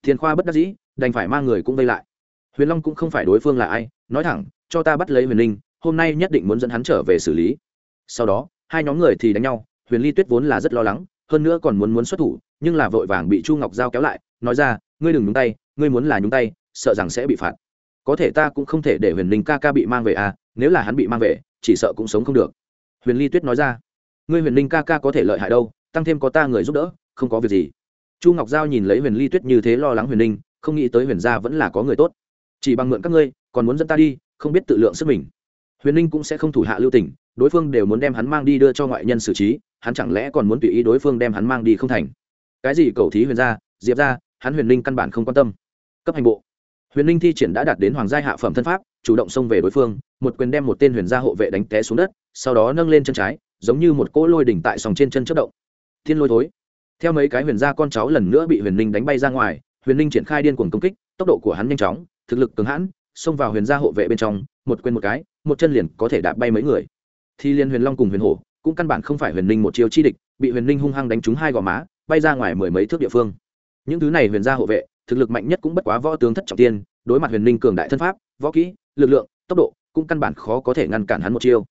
Thiền khoa bất đắc dĩ, đành phải mang người cũng vây lại. Huyền long cũng không phải đối phương là ai, nói thẳng, cho ta bắt lấy huyền linh, hôm nay nhất định muốn dẫn hắn trở về xử lý. Sau đó, hai nhóm người thì đánh nhau, huyền ly tuyết vốn là rất lo lắng, hơn nữa còn muốn muốn xuất thủ, nhưng là vội vàng bị chu ngọc giao kéo lại, nói ra, ngươi đừng nhúng tay, ngươi muốn là nhúng tay, sợ rằng sẽ bị phạt. Có thể ta cũng không thể để huyền linh ca ca bị mang về à nếu là hắn bị mang về, chỉ sợ cũng sống không được. Huyền ly tuyết nói ra, ngươi huyền linh ca ca có thể lợi hại đâu tăng thêm có ta người giúp đỡ, không có việc gì. Chu ngọc giao nhìn lấy huyền ly tuyết như thế lo lắng huyền linh không nghĩ tới huyền gia vẫn là có người tốt. Chỉ bằng mượn các ngươi, còn muốn dẫn ta đi, không biết tự lượng sức mình. Huyền linh cũng sẽ không thủ hạ lưu tình đối phương đều muốn đem hắn mang đi đưa cho ngoại nhân xử trí, hắn chẳng lẽ còn muốn tùy ý đối phương đem hắn mang đi không thành? Cái gì cầu thí huyền gia, diệp ra hắn huyền linh căn bản không quan tâm. Cấp hành bộ. Huyền linh thi triển đã đạt đến hoàng gia hạ phẩm thân pháp, chủ động xông về đối phương, một quyền đem một tên huyền gia hộ vệ đánh té xuống đất, sau đó nâng lên chân trái, giống như một cỗ lôi đỉnh tại sòng trên chân chất động thiên lôi thối. Theo mấy cái huyền gia con cháu lần nữa bị huyền linh đánh bay ra ngoài, huyền linh triển khai điên cuồng công kích, tốc độ của hắn nhanh chóng, thực lực cứng hãn, xông vào huyền gia hộ vệ bên trong, một quên một cái, một chân liền có thể đạp bay mấy người. Thì liên huyền long cùng huyền hổ, cũng căn bản không phải huyền linh một chiêu chi địch, bị huyền linh hung hăng đánh trúng hai gò má, bay ra ngoài mười mấy thước địa phương. Những thứ này huyền gia hộ vệ, thực lực mạnh nhất cũng bất quá võ tướng thất trọng tiên, đối mặt huyền linh cường đại thân pháp, võ kỹ, lực lượng, tốc độ, cũng căn bản khó có thể ngăn cản hắn một chiêu.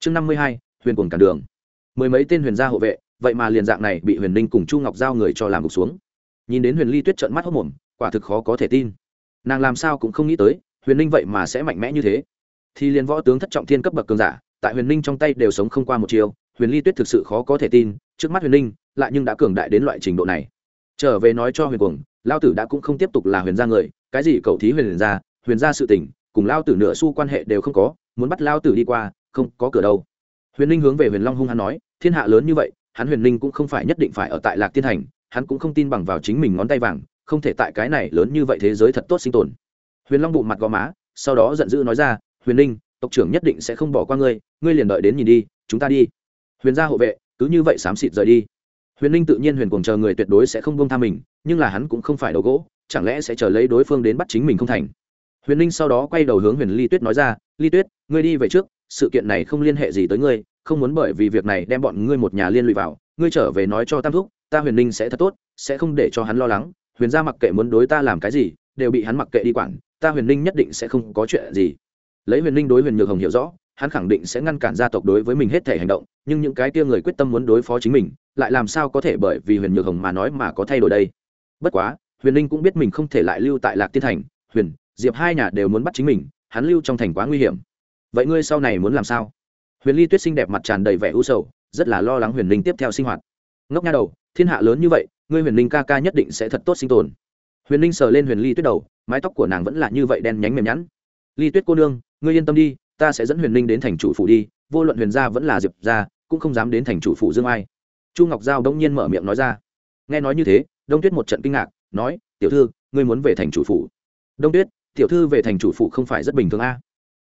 Chương năm mươi hai, huyền cuồng cản đường. Mười mấy tên huyền gia hộ vệ vậy mà liền dạng này bị huyền linh cùng chu ngọc giao người cho làm gục xuống nhìn đến huyền ly tuyết trợn mắt hốc mồm quả thực khó có thể tin nàng làm sao cũng không nghĩ tới huyền linh vậy mà sẽ mạnh mẽ như thế thì liền võ tướng thất trọng thiên cấp bậc cường giả tại huyền linh trong tay đều sống không qua một chiều huyền ly tuyết thực sự khó có thể tin trước mắt huyền linh lại nhưng đã cường đại đến loại trình độ này trở về nói cho huyền cuồng, lao tử đã cũng không tiếp tục là huyền gia người, cái gì cầu thí huyền gia huyền gia sự tình, cùng lao tử nửa xu quan hệ đều không có, muốn bắt lao tử đi qua, không có cửa đâu. Huyền linh hướng về huyền long hung hăng nói, thiên hạ lớn như vậy hắn huyền linh cũng không phải nhất định phải ở tại lạc tiên thành, hắn cũng không tin bằng vào chính mình ngón tay vàng, không thể tại cái này lớn như vậy thế giới thật tốt sinh tồn. Huyền long bụng mặt gò má, sau đó giận dữ nói ra, huyền linh tộc trưởng nhất định sẽ không bỏ qua ngươi ngươi liền đợi đến nhìn đi, chúng ta đi. Huyền gia hộ vệ, cứ như vậy xám xịt rời đi. Huyền linh tự nhiên huyền cuồng chờ người tuyệt đối sẽ không bông tha mình, nhưng là hắn cũng không phải đầu gỗ, chẳng lẽ sẽ chờ lấy đối phương đến bắt chính mình không thành? Huyền linh sau đó quay đầu hướng huyền ly tuyết nói ra, ly tuyết, ngươi đi về trước, sự kiện này không liên hệ gì tới ngươi không muốn bởi vì việc này đem bọn ngươi một nhà liên lụy vào, ngươi trở về nói cho tam thúc, ta huyền Ninh sẽ thật tốt, sẽ không để cho hắn lo lắng, huyền gia mặc kệ muốn đối ta làm cái gì, đều bị hắn mặc kệ đi quản, ta huyền Ninh nhất định sẽ không có chuyện gì. Lấy huyền Ninh đối huyền nhược hồng hiểu rõ, hắn khẳng định sẽ ngăn cản gia tộc đối với mình hết thể hành động, nhưng những cái kia người quyết tâm muốn đối phó chính mình, lại làm sao có thể bởi vì huyền nhược hồng mà nói mà có thay đổi đây? Bất quá, huyền Ninh cũng biết mình không thể lại lưu tại lạc tiên thành, huyền, diệp hai nhà đều muốn bắt chính mình, hắn lưu trong thành quá nguy hiểm. Vậy ngươi sau này muốn làm sao? Huyền ly tuyết xinh đẹp mặt tràn đầy vẻ u sầu, rất là lo lắng huyền linh tiếp theo sinh hoạt. Ngốc nha đầu, thiên hạ lớn như vậy, ngươi huyền linh ca ca nhất định sẽ thật tốt sinh tồn. Huyền linh sờ lên huyền ly tuyết đầu, mái tóc của nàng vẫn là như vậy đen nhánh mềm nhẵn. Ly tuyết cô nương, ngươi yên tâm đi, ta sẽ dẫn huyền linh đến thành chủ phủ đi, vô luận huyền gia vẫn là diệp gia, cũng không dám đến thành chủ phủ dương ai. Chu ngọc giao đông nhiên mở miệng nói ra. Nghe nói như thế, đông tuyết một trận kinh ngạc, nói, tiểu thư, ngươi muốn về thành chủ phủ? Đông tuyết, tiểu thư về thành chủ phủ không phải rất bình thường a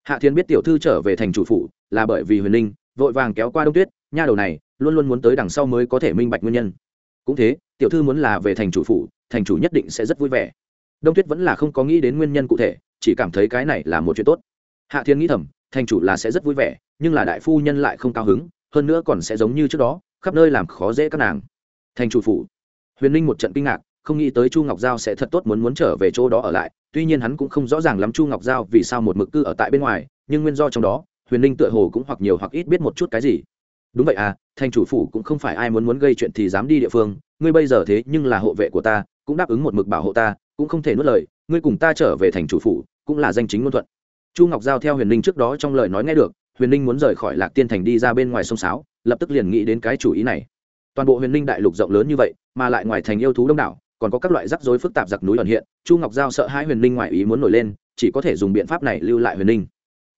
hạ thiên biết tiểu thư trở về thành chủ phủ, là bởi vì huyền linh vội vàng kéo qua đông tuyết, nha đầu này luôn luôn muốn tới đằng sau mới có thể minh bạch nguyên nhân. Cũng thế, tiểu thư muốn là về thành chủ phủ, thành chủ nhất định sẽ rất vui vẻ. Đông tuyết vẫn là không có nghĩ đến nguyên nhân cụ thể, chỉ cảm thấy cái này là một chuyện tốt. Hạ thiên nghĩ thầm, thành chủ là sẽ rất vui vẻ, nhưng là đại phu nhân lại không cao hứng, hơn nữa còn sẽ giống như trước đó, khắp nơi làm khó dễ các nàng. Thành chủ phủ. Huyền ninh một trận kinh ngạc, không nghĩ tới chu ngọc giao sẽ thật tốt muốn muốn trở về chỗ đó ở lại tuy nhiên hắn cũng không rõ ràng lắm chu ngọc giao vì sao một mực cư ở tại bên ngoài, nhưng nguyên do trong đó, huyền ninh tựa hồ cũng hoặc nhiều hoặc ít biết một chút cái gì. Đúng vậy à thành chủ phủ cũng không phải ai muốn muốn gây chuyện thì dám đi địa phương, ngươi bây giờ thế nhưng là hộ vệ của ta, cũng đáp ứng một mực bảo hộ ta, cũng không thể nuốt lời, ngươi cùng ta trở về thành chủ phủ, cũng là danh chính ngôn thuận. Chu ngọc giao theo huyền ninh trước đó trong lời nói nghe được, huyền ninh muốn rời khỏi lạc tiên thành đi ra bên ngoài sông sáo, lập tức liền nghĩ đến cái chủ ý này. Toàn bộ huyền ninh đại lục rộng lớn như vậy, mà lại ngoài thành yêu thú đông đảo còn có các loại rắc rối phức tạp giặc núi ẩn hiện, chu ngọc giao sợ hai huyền ninh ngoại ý muốn nổi lên, chỉ có thể dùng biện pháp này lưu lại huyền ninh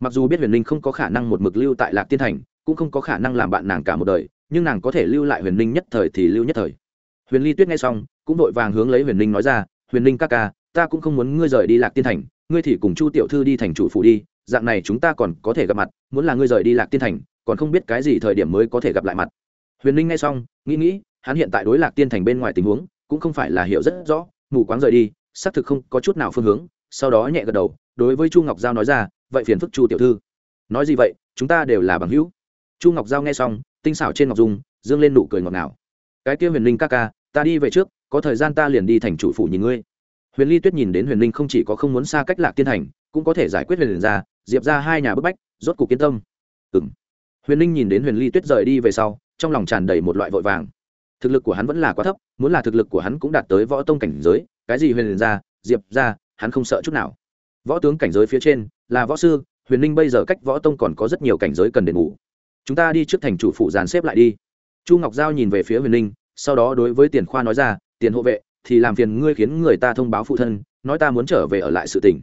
mặc dù biết huyền ninh không có khả năng một mực lưu tại lạc tiên thành, cũng không có khả năng làm bạn nàng cả một đời, nhưng nàng có thể lưu lại huyền ninh nhất thời thì lưu nhất thời. Huyền ly tuyết nghe xong, cũng vội vàng hướng lấy huyền ninh nói ra, huyền ninh ca ca, ta cũng không muốn ngươi rời đi lạc tiên thành, ngươi thì cùng chu tiểu thư đi thành chủ phủ đi, dạng này chúng ta còn có thể gặp mặt, muốn là ngươi rời đi lạc tiên thành, còn không biết cái gì thời điểm mới có thể gặp lại mặt. Huyền ninh nghe xong, nghĩ nghĩ, hắn hiện tại đối lạc tiên thành bên ngoài tình huống cũng không phải là hiểu rất rõ, mù quáng rời đi, xác thực không có chút nào phương hướng, sau đó nhẹ gật đầu, đối với chu ngọc giao nói ra, vậy phiền phức chu tiểu thư. Nói gì vậy? Chúng ta đều là bằng hữu. Chu ngọc giao nghe xong, tinh xảo trên ngọc dung, dương lên nụ cười ngọt ngào. Cái kia huyền linh ca ca, ta đi về trước, có thời gian ta liền đi thành chủ phủ nhìn ngươi. Huyền ly tuyết nhìn đến huyền linh không chỉ có không muốn xa cách lạc tiên thành, cũng có thể giải quyết huyền ra, diệp ra hai nhà bức bách, rốt cuộc kiến tâm. Ừ m huyền linh nhìn đến huyền ly tuyết rời đi về sau, trong lòng tràn đầy một loại vội vàng thực lực của hắn vẫn là quá thấp, muốn là thực lực của hắn cũng đạt tới võ tông cảnh giới, cái gì huyền ra, diệp ra, hắn không sợ chút nào. Võ tướng cảnh giới phía trên, là võ sư, huyền ninh bây giờ cách võ tông còn có rất nhiều cảnh giới cần đền bù. Chúng ta đi trước thành chủ phụ dàn xếp lại đi. Chu ngọc giao nhìn về phía huyền ninh sau đó đối với tiền khoa nói ra, tiền hộ vệ, thì làm phiền ngươi khiến người ta thông báo phụ thân, nói ta muốn trở về ở lại sự tỉnh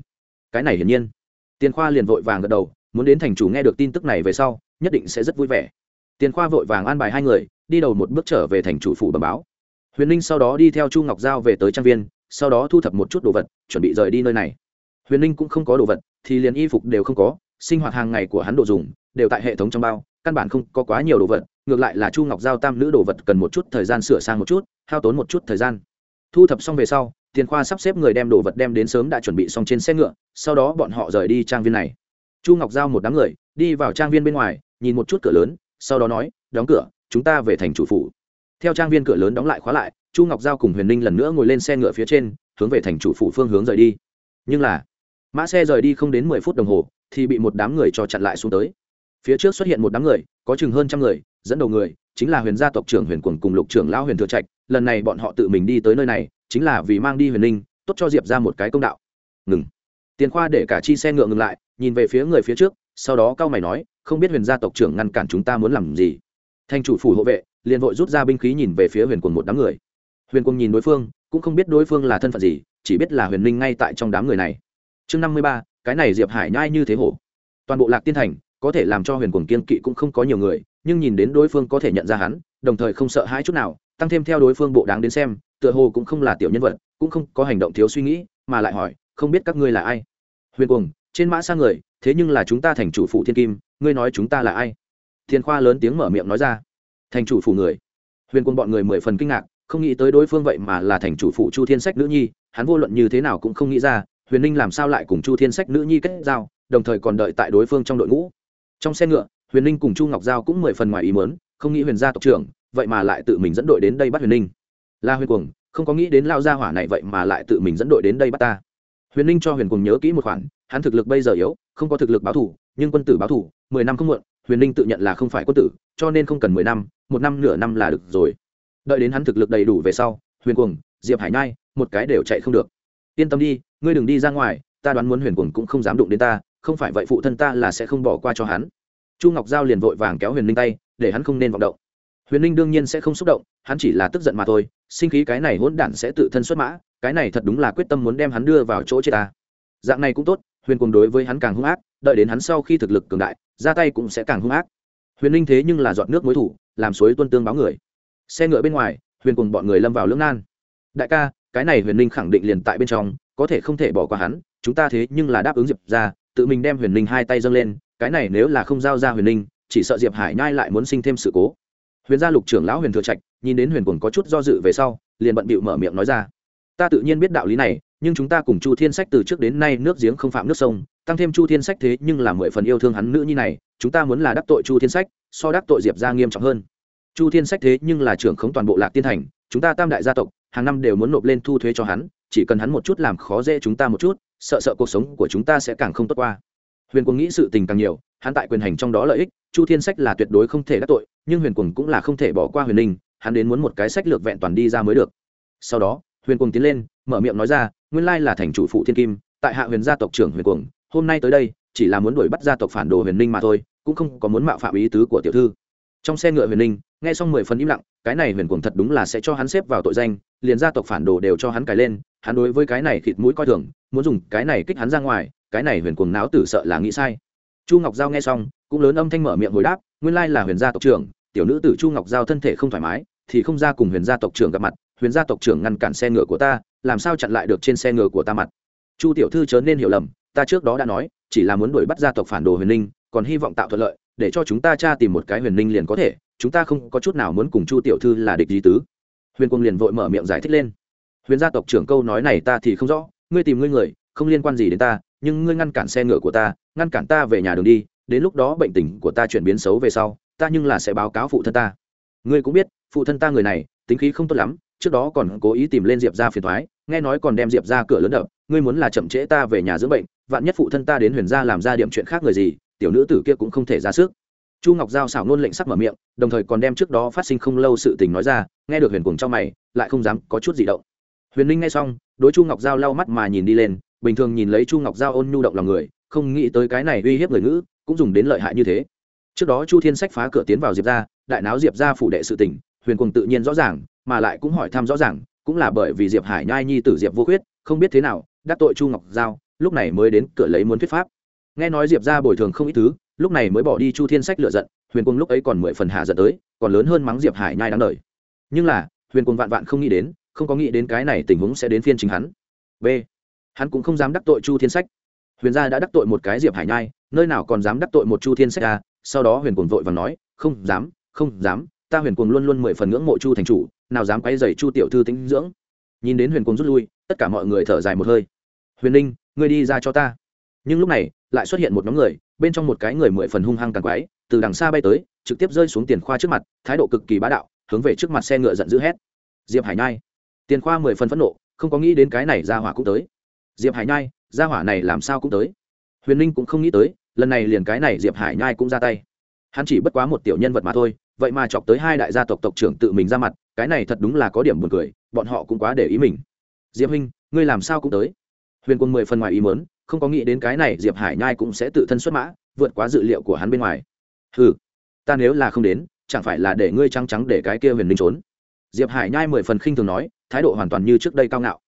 cái này hiển nhiên. Tiền khoa liền vội vàng gật đầu, muốn đến thành chủ nghe được tin tức này về sau, nhất định sẽ rất vui vẻ. Tiền khoa vội vàng an bài hai người đi đầu một bước trở về thành chủ phủ bẩm báo. Huyền ninh sau đó đi theo chu ngọc giao về tới trang viên, sau đó thu thập một chút đồ vật, chuẩn bị rời đi nơi này. Huyền ninh cũng không có đồ vật, thì liền y phục đều không có, sinh hoạt hàng ngày của hắn đồ dùng đều tại hệ thống trong bao, căn bản không có quá nhiều đồ vật, ngược lại là chu ngọc giao tam nữ đồ vật cần một chút thời gian sửa sang một chút, hao tốn một chút thời gian. Thu thập xong về sau, tiền khoa sắp xếp người đem đồ vật đem đến sớm đã chuẩn bị xong trên xe ngựa, sau đó bọn họ rời đi trang viên này. Chu ngọc giao một đám người, đi vào trang viên bên ngoài, nhìn một chút cửa lớn, sau đó nói, đóng cửa chúng ta về thành chủ phủ. Theo trang viên cửa lớn đóng lại khóa lại, chu ngọc giao cùng huyền ninh lần nữa ngồi lên xe ngựa phía trên, hướng về thành chủ phủ phương hướng rời đi. Nhưng là, mã xe rời đi không đến mười phút đồng hồ, thì bị một đám người cho chặn lại xuống tới. Phía trước xuất hiện một đám người, có chừng hơn trăm người, dẫn đầu người, chính là huyền gia tộc trưởng huyền quần cùng lục trưởng lão huyền thừa trạch. Lần này bọn họ tự mình đi tới nơi này, chính là vì mang đi huyền ninh, tốt cho diệp ra một cái công đạo. Ngừng. Tiền khoa để cả chi xe ngựa ngừng lại, nhìn về phía người phía trước, sau đó cao mày nói, không biết huyền gia tộc trưởng ngăn cản chúng ta muốn làm gì? Thành chủ phủ hộ vệ, liền vội rút ra binh khí nhìn về phía huyền quần một đám người. Huyền quần nhìn đối phương, cũng không biết đối phương là thân phận gì, chỉ biết là huyền ninh ngay tại trong đám người này. Chương năm mươi ba, cái này diệp hải nhai như thế hổ. Toàn bộ lạc tiên thành, có thể làm cho huyền quần kiên kỵ cũng không có nhiều người, nhưng nhìn đến đối phương có thể nhận ra hắn, đồng thời không sợ hãi chút nào, tăng thêm theo đối phương bộ đáng đến xem, tựa hồ cũng không là tiểu nhân vật, cũng không có hành động thiếu suy nghĩ, mà lại hỏi, không biết các ngươi là ai? Huyền cuồng, trên mã sang người, thế nhưng là chúng ta thành chủ phụ thiên kim, ngươi nói chúng ta là ai? Thiên khoa lớn tiếng mở miệng nói ra. Thành chủ phụ người. Huyền quân bọn người mười phần kinh ngạc, không nghĩ tới đối phương vậy mà là thành chủ phụ chu thiên sách nữ nhi, hắn vô luận như thế nào cũng không nghĩ ra, huyền ninh làm sao lại cùng chu thiên sách nữ nhi kết giao, đồng thời còn đợi tại đối phương trong đội ngũ. Trong xe ngựa, huyền ninh cùng chu ngọc giao cũng mười phần ngoài ý mớn không nghĩ huyền gia tộc trưởng, vậy mà lại tự mình dẫn đội đến đây bắt huyền ninh. La huyền cuồng, không có nghĩ đến lao gia hỏa này vậy mà lại tự mình dẫn đội đến đây bắt ta. Huyền ninh cho huyền cuồng nhớ kỹ một khoản, hắn thực lực bây giờ yếu, không có thực lực báo thủ, nhưng quân tử báo thủ, mười năm không muộn huyền ninh tự nhận là không phải quân tử, cho nên không cần mười năm, một năm nửa năm là được rồi. Đợi đến hắn thực lực đầy đủ về sau, huyền cuồng, diệp hải nhai, một cái đều chạy không được. Yên tâm đi, ngươi đừng đi ra ngoài, ta đoán muốn huyền cuồng cũng không dám đụng đến ta, không phải vậy phụ thân ta là sẽ không bỏ qua cho hắn. Chu ngọc giao liền vội vàng kéo huyền ninh tay, để hắn không nên vọng động. Huyền ninh đương nhiên sẽ không xúc động, hắn chỉ là tức giận mà thôi, sinh khí cái này hỗn đản sẽ tự thân xuất mã, cái này thật đúng là quyết tâm muốn đem hắn đưa vào chỗ chết ta. Dạng này cũng tốt, huyền cuồng đối với hắn càng hung ác đợi đến hắn sau khi thực lực cường đại, ra tay cũng sẽ càng hung ác. Huyền ninh thế nhưng là dọn nước mối thủ, làm suối tuân tương báo người. Xe ngựa bên ngoài, huyền cùng bọn người lâm vào lưỡng nan. Đại ca, cái này huyền ninh khẳng định liền tại bên trong, có thể không thể bỏ qua hắn, chúng ta thế nhưng là đáp ứng diệp ra, tự mình đem huyền ninh hai tay dâng lên, cái này nếu là không giao ra huyền ninh chỉ sợ diệp hải nhai lại muốn sinh thêm sự cố. Huyền gia lục trưởng lão huyền thừa trạch, nhìn đến huyền cùng có chút do dự về sau, liền bận bịu mở miệng nói ra. Ta tự nhiên biết đạo lý này nhưng chúng ta cùng chu thiên sách từ trước đến nay nước giếng không phạm nước sông, tăng thêm chu thiên sách thế nhưng là mười phần yêu thương hắn nữ như này, chúng ta muốn là đắc tội chu thiên sách, so đắc tội diệp ra nghiêm trọng hơn. Chu thiên sách thế nhưng là trưởng khống toàn bộ lạc tiên thành, chúng ta tam đại gia tộc, hàng năm đều muốn nộp lên thu thuế cho hắn, chỉ cần hắn một chút làm khó dễ chúng ta một chút, sợ sợ cuộc sống của chúng ta sẽ càng không tốt qua. Huyền quân nghĩ sự tình càng nhiều, hắn tại quyền hành trong đó lợi ích, chu thiên sách là tuyệt đối không thể đắc tội, nhưng huyền quân cũng là không thể bỏ qua huyền ninh hắn đến muốn một cái sách lược vẹn toàn đi ra mới được. Sau đó, huyền quân tiến lên mở miệng nói ra, nguyên lai là thành chủ phụ thiên kim, tại hạ huyền gia tộc trưởng huyền cuồng, hôm nay tới đây, chỉ là muốn đuổi bắt gia tộc phản đồ huyền ninh mà thôi, cũng không có muốn mạo phạm ý tứ của tiểu thư. Trong xe ngựa huyền ninh, nghe xong mười phần im lặng, cái này huyền cuồng thật đúng là sẽ cho hắn xếp vào tội danh, liền gia tộc phản đồ đều cho hắn cài lên, hắn đối với cái này thịt mũi coi thường, muốn dùng cái này kích hắn ra ngoài, cái này huyền cuồng não tử sợ là nghĩ sai. Chu ngọc giao nghe xong, cũng lớn âm thanh mở miệng hồi đáp, nguyên lai là huyền gia tộc trưởng, tiểu nữ tử chu ngọc giao thân thể không thoải mái, thì không ra cùng huyền gia tộc trưởng gặp mặt, huyền gia tộc trưởng ngăn cản xe ngựa của ta làm sao chặn lại được trên xe ngựa của ta mặt? Chu tiểu thư chớ nên hiểu lầm, ta trước đó đã nói, chỉ là muốn đuổi bắt gia tộc phản đồ huyền ninh còn hy vọng tạo thuận lợi, để cho chúng ta tra tìm một cái huyền ninh liền có thể, chúng ta không có chút nào muốn cùng chu tiểu thư là địch gì tứ. Huyền quân liền vội mở miệng giải thích lên. Huyền gia tộc trưởng câu nói này ta thì không rõ, ngươi tìm ngươi người, không liên quan gì đến ta, nhưng ngươi ngăn cản xe ngựa của ta, ngăn cản ta về nhà đường đi, đến lúc đó bệnh tình của ta chuyển biến xấu về sau, ta nhưng là sẽ báo cáo phụ thân ta. Ngươi cũng biết, phụ thân ta người này, tính khí không tốt lắm, trước đó còn cố ý tìm lên diệp ra phiền thoái nghe nói còn đem diệp ra cửa lớn đập, ngươi muốn là chậm trễ ta về nhà dưỡng bệnh, vạn nhất phụ thân ta đến huyền gia làm ra điểm chuyện khác người gì, tiểu nữ tử kia cũng không thể ra sức. Chu ngọc giao xảo nôn lệnh sắc mở miệng, đồng thời còn đem trước đó phát sinh không lâu sự tình nói ra, nghe được huyền cùng trong mày, lại không dám có chút gì động. Huyền ninh nghe xong, đối chu ngọc giao lau mắt mà nhìn đi lên, bình thường nhìn lấy chu ngọc giao ôn nhu động lòng người, không nghĩ tới cái này uy hiếp người ngữ, cũng dùng đến lợi hại như thế. Trước đó chu thiên sách phá cửa tiến vào diệp ra đại náo diệp ra phủ đệ sự tình, huyền cùng tự nhiên rõ ràng, mà lại cũng hỏi thăm rõ ràng cũng là bởi vì diệp hải nhai nhi tử diệp vô khuyết, không biết thế nào, đắc tội chu ngọc giao, lúc này mới đến cửa lấy muốn thuyết pháp. Nghe nói diệp ra bồi thường không ít thứ, lúc này mới bỏ đi chu thiên sách lựa giận, huyền quân lúc ấy còn mười phần hạ giận tới, còn lớn hơn mắng diệp hải nhai đáng đời. Nhưng là, huyền quân vạn vạn không nghĩ đến, không có nghĩ đến cái này tình huống sẽ đến phiên chính hắn. B. Hắn cũng không dám đắc tội chu thiên sách. Huyền gia đã đắc tội một cái diệp hải nhai, nơi nào còn dám đắc tội một chu thiên sách à? Sau đó huyền quân vội và nói, không dám không dám, ta huyền quân luôn luôn mười phần ngưỡng mộ chu thành chủ nào dám quay dày chu tiểu thư tính dưỡng. Nhìn đến huyền quân rút lui, tất cả mọi người thở dài một hơi. Huyền ninh ngươi đi ra cho ta. Nhưng lúc này, lại xuất hiện một nhóm người, bên trong một cái người mười phần hung hăng càng quái, từ đằng xa bay tới, trực tiếp rơi xuống tiền khoa trước mặt, thái độ cực kỳ bá đạo, hướng về trước mặt xe ngựa giận dữ hét. Diệp hải nhai. Tiền khoa mười phần phẫn nộ, không có nghĩ đến cái này ra hỏa cũng tới. Diệp hải nhai, ra hỏa này làm sao cũng tới. Huyền ninh cũng không nghĩ tới, lần này liền cái này diệp hải nhai cũng ra tay. Hắn chỉ bất quá một tiểu nhân vật mà thôi, vậy mà chọc tới hai đại gia tộc tộc trưởng tự mình ra mặt cái này thật đúng là có điểm buồn cười, bọn họ cũng quá để ý mình. Diệp huynh, ngươi làm sao cũng tới. Huyền quân mười phần ngoài ý mớn không có nghĩ đến cái này diệp hải nhai cũng sẽ tự thân xuất mã, vượt quá dự liệu của hắn bên ngoài. Ừ ta nếu là không đến, chẳng phải là để ngươi trắng trắng để cái kia huyền linh trốn. Diệp hải nhai mười phần khinh thường nói, thái độ hoàn toàn như trước đây cao ngạo.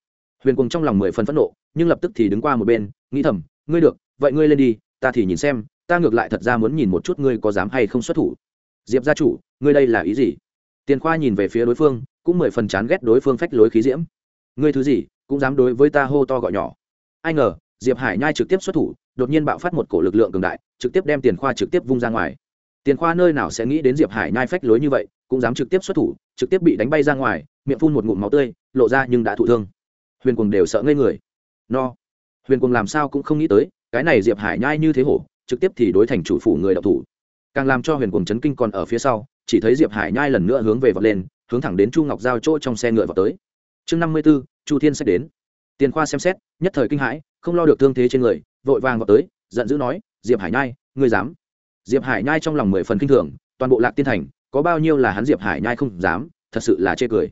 Huyền cùng trong lòng mười phần phẫn nộ, nhưng lập tức thì đứng qua một bên, nghĩ thầm, ngươi được, vậy ngươi lên đi, ta thì nhìn xem, ta ngược lại thật ra muốn nhìn một chút ngươi có dám hay không xuất thủ. Diệp gia chủ, ngươi đây là ý gì? Tiền khoa nhìn về phía đối phương, cũng mười phần chán ghét đối phương phách lối khí diễm. Ngươi thứ gì, cũng dám đối với ta hô to gọi nhỏ. Ai ngờ, diệp hải nhai trực tiếp xuất thủ, đột nhiên bạo phát một cổ lực lượng cường đại, trực tiếp đem tiền khoa trực tiếp vung ra ngoài. Tiền khoa nơi nào sẽ nghĩ đến diệp hải nhai phách lối như vậy, cũng dám trực tiếp xuất thủ, trực tiếp bị đánh bay ra ngoài, miệng phun một ngụm máu tươi, lộ ra nhưng đã thụ thương. Huyền cùng đều sợ ngây người. No. Huyền cùng làm sao cũng không nghĩ tới, cái này diệp hải nhai như thế hổ, trực tiếp thì đối thành chủ phủ người đạo thủ. Càng làm cho huyền cùng chấn kinh còn ở phía sau chỉ thấy diệp hải nhai lần nữa hướng về vọt lên, hướng thẳng đến chu ngọc giao chỗ trong xe ngựa vào tới. Chương năm mươi b ố chu thiên sẽ đến. Tiền khoa xem xét, nhất thời kinh hãi, không lo được thương thế trên người, vội vàng vào tới, giận dữ nói, diệp hải nhai, ngươi dám? Diệp hải nhai trong lòng mười phần kinh thường, toàn bộ lạc tiên thành, có bao nhiêu là hắn diệp hải nhai không dám, thật sự là chê cười.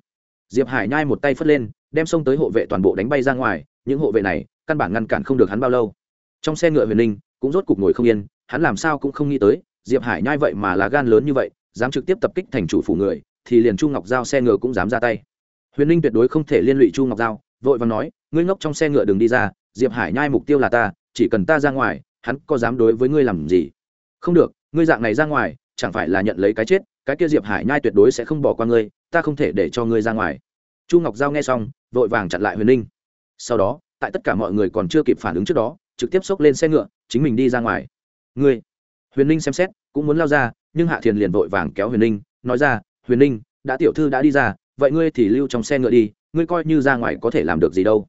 Diệp hải nhai một tay phất lên, đem xông tới hộ vệ toàn bộ đánh bay ra ngoài, những hộ vệ này, căn bản ngăn cản không được hắn bao lâu. Trong xe ngựa huyền ninh cũng rốt cục ngồi không yên, hắn làm sao cũng không nghĩ tới, diệp hải nhai vậy mà là gan lớn như vậy dám trực tiếp tập kích thành chủ phủ người, thì liền chu ngọc giao xe ngựa cũng dám ra tay. Huyền ninh tuyệt đối không thể liên lụy chu ngọc giao, vội và nói, ngươi ngốc trong xe ngựa đừng đi ra, diệp hải nhai mục tiêu là ta, chỉ cần ta ra ngoài, hắn có dám đối với ngươi làm gì? Không được, ngươi dạng này ra ngoài, chẳng phải là nhận lấy cái chết, cái kia diệp hải nhai tuyệt đối sẽ không bỏ qua ngươi, ta không thể để cho ngươi ra ngoài. Chu ngọc giao nghe xong, vội vàng chặn lại huyền ninh. Sau đó, tại tất cả mọi người còn chưa kịp phản ứng trước đó, trực tiếp xốc lên xe ngựa, chính mình đi ra ngoài. Ngươi? Huyền ninh xem xét, cũng muốn lao ra nhưng hạ thiền liền vội vàng kéo huyền ninh, nói ra, huyền ninh, đã tiểu thư đã đi ra, vậy ngươi thì lưu trong xe ngựa đi, ngươi coi như ra ngoài có thể làm được gì đâu.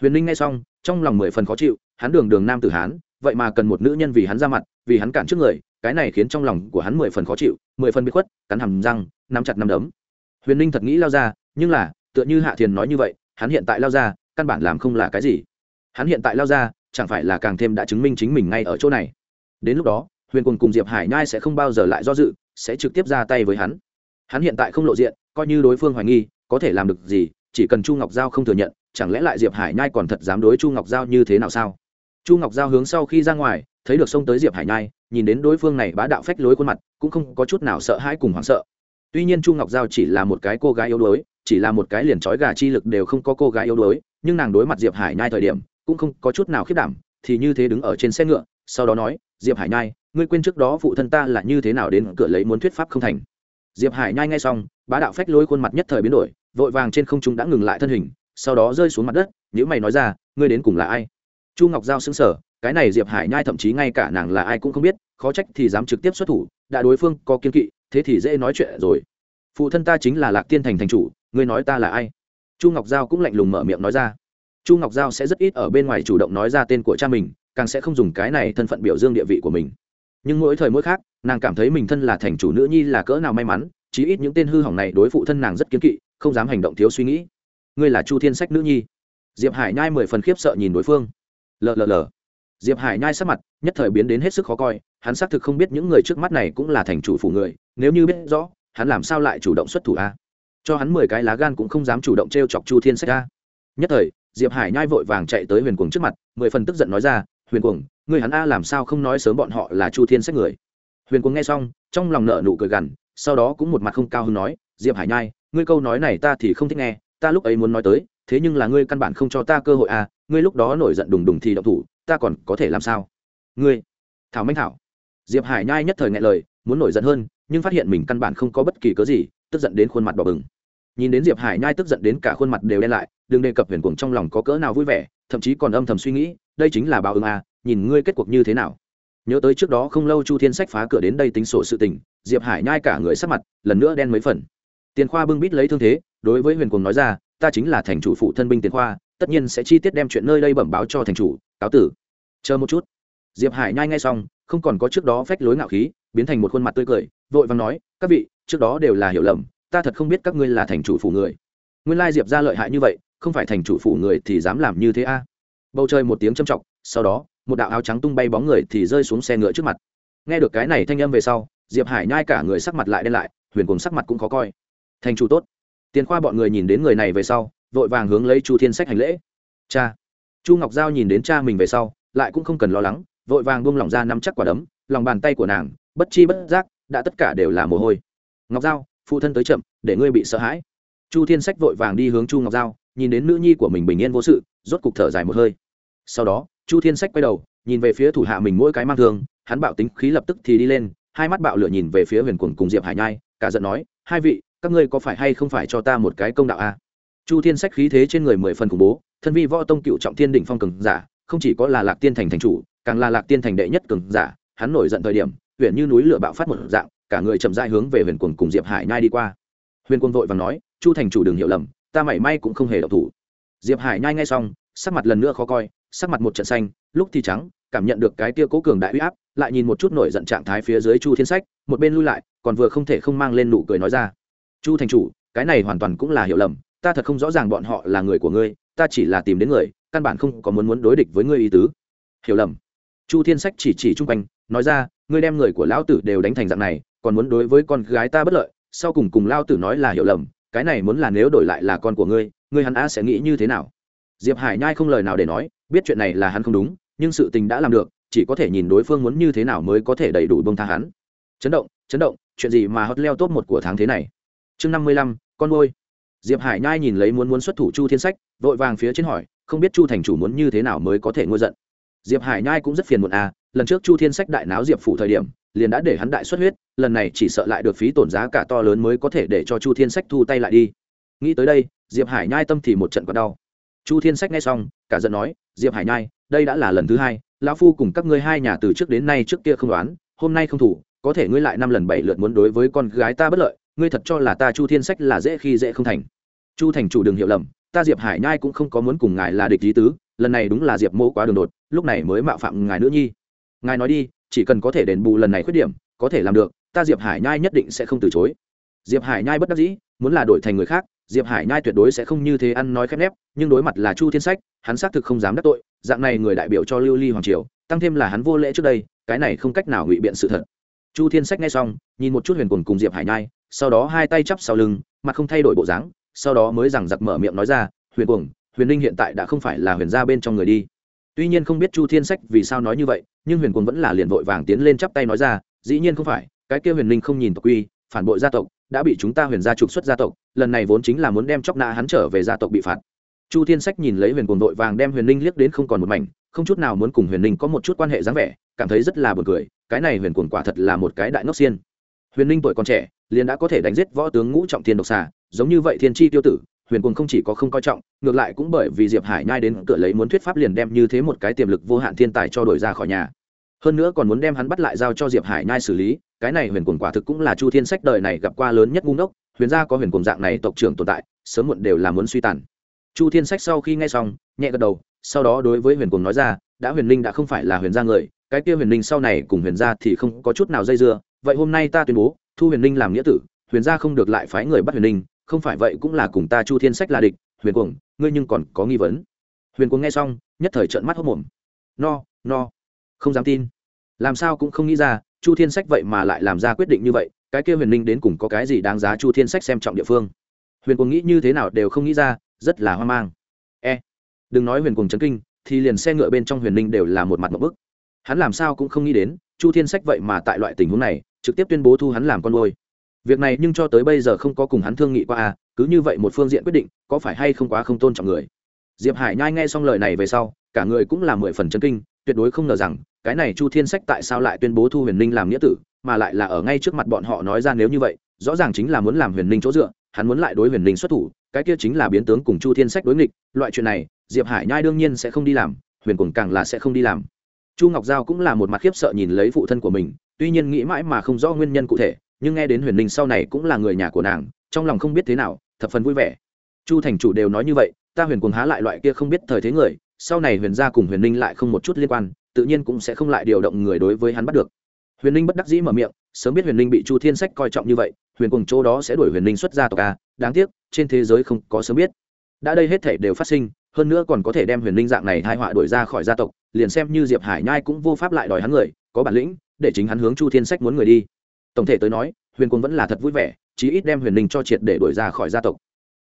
Huyền ninh nghe xong, trong lòng mười phần khó chịu, hắn đường đường nam tử hán, vậy mà cần một nữ nhân vì hắn ra mặt, vì hắn cản trước người, cái này khiến trong lòng của hắn mười phần khó chịu, mười phần bị khuất, cắn hầm răng, nắm chặt nắm đấm. Huyền ninh thật nghĩ lao ra, nhưng là, tựa như hạ thiền nói như vậy, hắn hiện tại lao ra, căn bản làm không là cái gì. Hắn hiện tại lao ra, chẳng phải là càng thêm đã chứng minh chính mình ngay ở chỗ này. Đến lúc đó huyền cùng cùng diệp hải nhai sẽ không bao giờ lại do dự, sẽ trực tiếp ra tay với hắn. Hắn hiện tại không lộ diện, coi như đối phương hoài nghi, có thể làm được gì, chỉ cần chu ngọc giao không thừa nhận, chẳng lẽ lại diệp hải nhai còn thật dám đối chu ngọc giao như thế nào sao? Chu ngọc giao hướng sau khi ra ngoài, thấy được xông tới diệp hải nhai, nhìn đến đối phương này bá đạo phách lối khuôn mặt, cũng không có chút nào sợ hãi cùng hoảng sợ. Tuy nhiên chu ngọc giao chỉ là một cái cô gái yếu đuối, chỉ là một cái liền trói gà chi lực đều không có cô gái yếu đuối, nhưng nàng đối mặt diệp hải nhai thời điểm, cũng không có chút nào khiết đảm, thì như thế đứng ở trên xe ngựa, sau đó nói, diệp hải nhai ngươi quên trước đó phụ thân ta là như thế nào đến cửa lấy muốn thuyết pháp không thành. Diệp hải nhai ngay xong, bá đạo phách lối khuôn mặt nhất thời biến đổi, vội vàng trên không trung đã ngừng lại thân hình, sau đó rơi xuống mặt đất Nếu mày nói ra, ngươi đến cùng là ai? Chu ngọc giao xứng sở cái này diệp hải nhai thậm chí ngay cả nàng là ai cũng không biết, khó trách thì dám trực tiếp xuất thủ, đã đối phương có kiên kỵ, thế thì dễ nói chuyện rồi. Phụ thân ta chính là lạc tiên thành thành chủ, ngươi nói ta là ai? Chu ngọc giao cũng lạnh lùng mở miệng nói ra. Chu ngọc giao sẽ rất ít ở bên ngoài chủ động nói ra tên của cha mình, càng sẽ không dùng cái này thân phận biểu dương địa vị của mình nhưng mỗi thời mỗi khác, nàng cảm thấy mình thân là thành chủ nữ nhi là cỡ nào may mắn, chí ít những tên hư hỏng này đối phụ thân nàng rất kiên kỵ, không dám hành động thiếu suy nghĩ. Ngươi là chu thiên sách nữ nhi. Diệp hải nhai mười phần khiếp sợ nhìn đối phương. Lờ diệp hải nhai sắc mặt nhất thời biến đến hết sức khó coi, hắn xác thực không biết những người trước mắt này cũng là thành chủ phủ người, nếu như biết rõ, hắn làm sao lại chủ động xuất thủ a? Cho hắn mười cái lá gan cũng không dám chủ động t r e o chọc chu thiên sách a. Nhất thời, diệp hải nhai vội vàng chạy tới huyền cuồng trước mặt, mười phần tức giận nói ra, huyền cuồng người hắn a làm sao không nói sớm bọn họ là chu thiên sách người? Huyền cuồng nghe xong, trong lòng nợ nụ cười gằn, sau đó cũng một mặt không cao hứng nói, diệp hải nhai, ngươi câu nói này ta thì không thích nghe, ta lúc ấy muốn nói tới, thế nhưng là ngươi căn bản không cho ta cơ hội à ngươi lúc đó nổi giận đùng đùng thì động thủ, ta còn có thể làm sao? Ngươi, thảo minh thảo. Diệp hải nhai nhất thời nghe lời, muốn nổi giận hơn, nhưng phát hiện mình căn bản không có bất kỳ cớ gì, tức giận đến khuôn mặt đỏ bừng. Nhìn đến diệp hải nhai tức giận đến cả khuôn mặt đều đen lại, đừng đề cập huyền cuồng trong lòng có cỡ nào vui vẻ, thậm chí còn âm thầm suy nghĩ, đây chính là báo ứng à nhìn ngươi kết cuộc như thế nào. Nhớ tới trước đó không lâu chu thiên sách phá cửa đến đây tính sổ sự tình, diệp hải nhai cả người sắc mặt, lần nữa đen mấy phần. Tiền khoa bưng bít lấy thương thế, đối với huyền cùng nói ra, ta chính là thành chủ phụ thân binh tiền khoa, tất nhiên sẽ chi tiết đem chuyện nơi đây bẩm báo cho thành chủ, cáo tử. Chờ một chút. Diệp hải nhai ngay xong, không còn có trước đó phách lối ngạo khí, biến thành một khuôn mặt tươi cười, vội vàng nói, các vị, trước đó đều là hiểu lầm, ta thật không biết các ngươi là thành chủ phủ người. Nguyên lai diệp ra lợi hại như vậy, không phải thành chủ phủ người thì dám làm như thế a. Bầu trời một tiếng châm trọng sau đó một đạo áo trắng tung bay bóng người thì rơi xuống xe ngựa trước mặt. Nghe được cái này thanh âm về sau, diệp hải nhai cả người sắc mặt lại đen lại, huyền cùng sắc mặt cũng khó coi. Thành chủ tốt. Tiền khoa bọn người nhìn đến người này về sau, vội vàng hướng lấy chu thiên sách hành lễ. Cha. Chu ngọc giao nhìn đến cha mình về sau, lại cũng không cần lo lắng, vội vàng buông lỏng ra nắm chắc quả đấm, lòng bàn tay của nàng, bất chi bất giác, đã tất cả đều là mồ hôi. Ngọc giao, phụ thân tới chậm, để ngươi bị sợ hãi. Chu thiên sách vội vàng đi hướng chu ngọc giao, nhìn đến nữ nhi của mình bình yên vô sự, rốt cục thở dài một hơi. Sau đó chu thiên sách quay đầu, nhìn về phía thủ hạ mình mỗi cái mang thương, hắn bạo tính khí lập tức thì đi lên, hai mắt bạo lửa nhìn về phía huyền quần cùng diệp hải nhai, cả giận nói, hai vị, các ngươi có phải hay không phải cho ta một cái công đạo a à? chu thiên sách khí thế trên người mười phần khủng bố, thân vi võ tông cựu trọng thiên đỉnh phong cường giả, không chỉ có là lạc tiên thành thành chủ, càng là lạc tiên thành đệ nhất cường giả, hắn nổi giận thời điểm, huyện như núi lửa bạo phát một dạng, cả người chậm dại hướng về huyền quần cùng diệp hải nhai đi qua huyền quân vội và nói, chu thành chủ đừng hiểu lầm, ta mảy may cũng không hề độc thủ diệp hải nhai ngay xong, sắc mặt lần nữa khó coi sắc mặt một trận xanh, lúc thì trắng, cảm nhận được cái tia cố cường đại uy áp, lại nhìn một chút nổi giận trạng thái phía dưới chu thiên sách, một bên lui lại, còn vừa không thể không mang lên nụ cười nói ra. Chu thành chủ, cái này hoàn toàn cũng là hiểu lầm, ta thật không rõ ràng bọn họ là người của ngươi, ta chỉ là tìm đến người, căn bản không có muốn muốn đối địch với ngươi ý tứ. Hiểu lầm. Chu thiên sách chỉ chỉ chung quanh, nói ra, ngươi đem người của lão tử đều đánh thành dạng này, còn muốn đối với con gái ta bất lợi, sau cùng cùng lao tử nói là hiểu lầm, cái này muốn là nếu đổi lại là con của ngươi ngươi hắn á sẽ nghĩ như thế nào? Diệp hải nhai không lời nào để nói, biết chuyện này là hắn không đúng, nhưng sự tình đã làm được, chỉ có thể nhìn đối phương muốn như thế nào mới có thể đầy đủ bông tha hắn. Chấn động chấn động, chuyện gì mà hot leo top một của tháng thế này? Chương năm mươi lăm, con môi diệp hải nhai nhìn lấy muốn muốn xuất thủ chu thiên sách, vội vàng phía trên hỏi, không biết chu thành chủ muốn như thế nào mới có thể ngôi giận. Diệp hải nhai cũng rất phiền muộn à lần trước chu thiên sách đại náo diệp phủ thời điểm, liền đã để hắn đại xuất huyết, lần này chỉ sợ lại được phí tổn giá cả to lớn mới có thể để cho chu thiên sách thu tay lại đi. Nghĩ tới đây, diệp hải nhai tâm thì một trận còn đau chu thiên sách nghe xong, cả giận nói, diệp hải nhai, đây đã là lần thứ hai, lão phu cùng các ngươi hai nhà từ trước đến nay trước kia không đoán, hôm nay không thủ, có thể ngươi lại năm lần bảy lượt muốn đối với con gái ta bất lợi, ngươi thật cho là ta chu thiên sách là dễ khi dễ không thành. Chu thành chủ đừng hiểu lầm, ta diệp hải nhai cũng không có muốn cùng ngài là địch lý tứ, lần này đúng là diệp mô quá đường đột, lúc này mới mạo phạm ngài nữ nhi. Ngài nói đi, chỉ cần có thể đền bù lần này khuyết điểm, có thể làm được, ta diệp hải nhai nhất định sẽ không từ chối. Diệp hải nhai bất đắc dĩ, muốn là đổi thành người khác diệp hải nhai tuyệt đối sẽ không như thế ăn nói khép nép, nhưng đối mặt là chu thiên sách, hắn xác thực không dám đắc tội, dạng này người đại biểu cho lưu ly hoàng triều, tăng thêm là hắn vô lễ trước đây, cái này không cách nào ngụy biện sự thật. Chu thiên sách nghe xong, nhìn một chút huyền quần cùng diệp hải nhai, sau đó hai tay chắp sau lưng, mặt không thay đổi bộ dáng, sau đó mới rằng giặc mở miệng nói ra, huyền cuồng huyền linh hiện tại đã không phải là huyền gia bên trong người đi. Tuy nhiên không biết chu thiên sách vì sao nói như vậy, nhưng huyền cuồng vẫn là liền vội vàng tiến lên chắp tay nói ra, dĩ nhiên không phải, cái kia huyền linh không nhìn tộc quy, phản bội gia tộc đã bị chúng ta huyền gia trục xuất gia tộc, lần này vốn chính là muốn đem chóc nạ hắn trở về gia tộc bị phạt. Chu thiên sách nhìn lấy huyền cuồng vội vàng đem huyền linh liếc đến không còn một mảnh, không chút nào muốn cùng huyền linh có một chút quan hệ dáng vẻ, cảm thấy rất là buồn cười, cái này huyền cuồng quả thật là một cái đại ngốc xiên. Huyền linh tuổi còn trẻ, liền đã có thể đánh giết võ tướng ngũ trọng thiên độc xà, giống như vậy thiên chi tiêu tử, huyền quân không chỉ có không coi trọng, ngược lại cũng bởi vì diệp hải nhai đến cửa lấy muốn thuyết pháp liền đem như thế một cái tiềm lực vô hạn thiên tài cho đổi ra khỏi nhà hơn nữa còn muốn đem hắn bắt lại giao cho diệp hải nhai xử lý, cái này huyền quần quả thực cũng là chu thiên sách đời này gặp qua lớn nhất ngu ngốc, huyền gia có huyền quần dạng này tộc trưởng tồn tại, sớm muộn đều là muốn suy tàn. Chu thiên sách sau khi nghe xong, nhẹ gật đầu, sau đó đối với huyền quần nói ra, đã huyền linh đã không phải là huyền gia người, cái kia huyền linh sau này cùng huyền gia thì không có chút nào dây dưa, vậy hôm nay ta tuyên bố, thu huyền linh làm nghĩa tử, huyền gia không được lại phái người bắt huyền linh, không phải vậy cũng là cùng ta chu thiên sách là địch, huyền cuồng, ngươi nhưng còn có nghi vấn. Huyền cuồng nghe xong, nhất thời trợn mắt hốc mồm. No no, không dám tin làm sao cũng không nghĩ ra, chu thiên sách vậy mà lại làm ra quyết định như vậy, cái kia huyền Ninh đến cùng có cái gì đáng giá chu thiên sách xem trọng địa phương? Huyền cùng nghĩ như thế nào đều không nghĩ ra, rất là hoang mang. E đừng nói huyền cùng chấn kinh, thì liền xe ngựa bên trong huyền Ninh đều là một mặt một bức. Hắn làm sao cũng không nghĩ đến, chu thiên sách vậy mà tại loại tình huống này, trực tiếp tuyên bố thu hắn làm con nuôi. Việc này nhưng cho tới bây giờ không có cùng hắn thương nghị qua à cứ như vậy một phương diện quyết định, có phải hay không quá không tôn trọng người? Diệp hải nhai nghe xong lời này về sau, cả người cũng là mười phần chân kinh, tuyệt đối không ngờ rằng cái này chu thiên sách tại sao lại tuyên bố thu huyền ninh làm nghĩa tử, mà lại là ở ngay trước mặt bọn họ nói ra nếu như vậy, rõ ràng chính là muốn làm huyền ninh chỗ dựa, hắn muốn lại đối huyền ninh xuất thủ, cái kia chính là biến tướng cùng chu thiên sách đối nghịch, loại chuyện này, diệp hải nhai đương nhiên sẽ không đi làm, huyền cùng càng là sẽ không đi làm. Chu ngọc giao cũng là một mặt khiếp sợ nhìn lấy phụ thân của mình, tuy nhiên nghĩ mãi mà không rõ nguyên nhân cụ thể, nhưng nghe đến huyền ninh sau này cũng là người nhà của nàng, trong lòng không biết thế nào, thập phần vui vẻ. Chu thành chủ đều nói như vậy, ta huyền cuồng há lại loại kia không biết thời thế người, sau này huyền gia cùng huyền ninh lại không một chút liên quan tự nhiên cũng sẽ không lại điều động người đối với hắn bắt được. Huyền ninh bất đắc dĩ mở miệng, sớm biết huyền ninh bị chu thiên sách coi trọng như vậy, huyền cùng chỗ đó sẽ đuổi huyền ninh xuất ra tộc a, đáng tiếc, trên thế giới không có sớm biết. Đã đây hết thể đều phát sinh, hơn nữa còn có thể đem huyền ninh dạng này hai họa đuổi ra khỏi gia tộc, liền xem như diệp hải nhai cũng vô pháp lại đòi hắn người, có bản lĩnh, để chính hắn hướng chu thiên sách muốn người đi. Tổng thể tới nói, huyền quân vẫn là thật vui vẻ, chí ít đem huyền ninh cho triệt để đuổi ra khỏi gia tộc.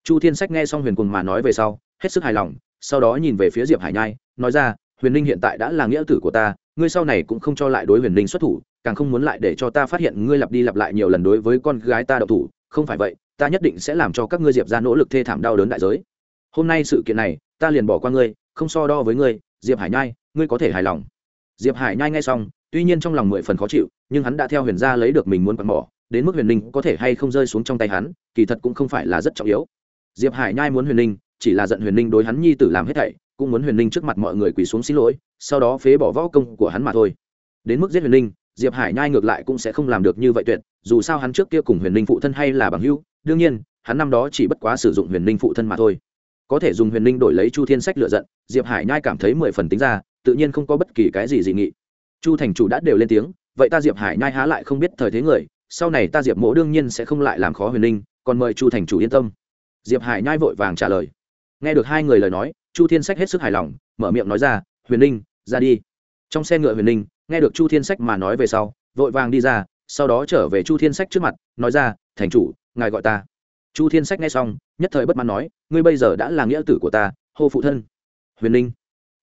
Chu thiên sách nghe xong huyền quân mà nói về sau, hết sức hài lòng, sau đó nhìn về phía diệp hải nhai, nói ra huyền ninh hiện tại đã là nghĩa tử của ta, ngươi sau này cũng không cho lại đối huyền ninh xuất thủ, càng không muốn lại để cho ta phát hiện ngươi lặp đi lặp lại nhiều lần đối với con gái ta đậu thủ. Không phải vậy, ta nhất định sẽ làm cho các ngươi diệp ra nỗ lực thê thảm đau đớn đại giới. Hôm nay sự kiện này, ta liền bỏ qua ngươi, không so đo với ngươi, diệp hải nhai, ngươi có thể hài lòng. Diệp hải nhai nghe xong, tuy nhiên trong lòng mười phần khó chịu, nhưng hắn đã theo huyền gia lấy được mình muốn quặn bỏ đến mức huyền ninh có thể hay không rơi xuống trong tay hắn, kỳ thật cũng không phải là rất trọng yếu. Diệp hải nhai muốn huyền ninh chỉ là giận huyền ninh đối hắn nhi tử làm hết thảy cũng muốn huyền ninh trước mặt mọi người quỳ xuống xin lỗi, sau đó phế bỏ võ công của hắn mà thôi. Đến mức giết huyền ninh diệp hải nhai ngược lại cũng sẽ không làm được như vậy tuyệt, dù sao hắn trước kia cùng huyền ninh phụ thân hay là bằng hữu, đương nhiên, hắn năm đó chỉ bất quá sử dụng huyền ninh phụ thân mà thôi. Có thể dùng huyền ninh đổi lấy chu thiên sách lựa giận, diệp hải nhai cảm thấy mười phần tính ra, tự nhiên không có bất kỳ cái gì dị nghị. Chu thành chủ đã đều lên tiếng, vậy ta diệp hải nhai há lại không biết thời thế người, sau này ta diệp mỗ đương nhiên sẽ không lại làm khó huyền ninh còn mời chu thành chủ yên tâm. Diệp hải nhai vội vàng trả lời. Nghe được hai người lời nói chu thiên sách hết sức hài lòng, mở miệng nói ra, huyền ninh ra đi. Trong xe ngựa huyền ninh nghe được chu thiên sách mà nói về sau, vội vàng đi ra, sau đó trở về chu thiên sách trước mặt, nói ra, thành chủ, ngài gọi ta. Chu thiên sách nghe xong, nhất thời bất mãn nói, ngươi bây giờ đã là nghĩa tử của ta, hô phụ thân. Huyền ninh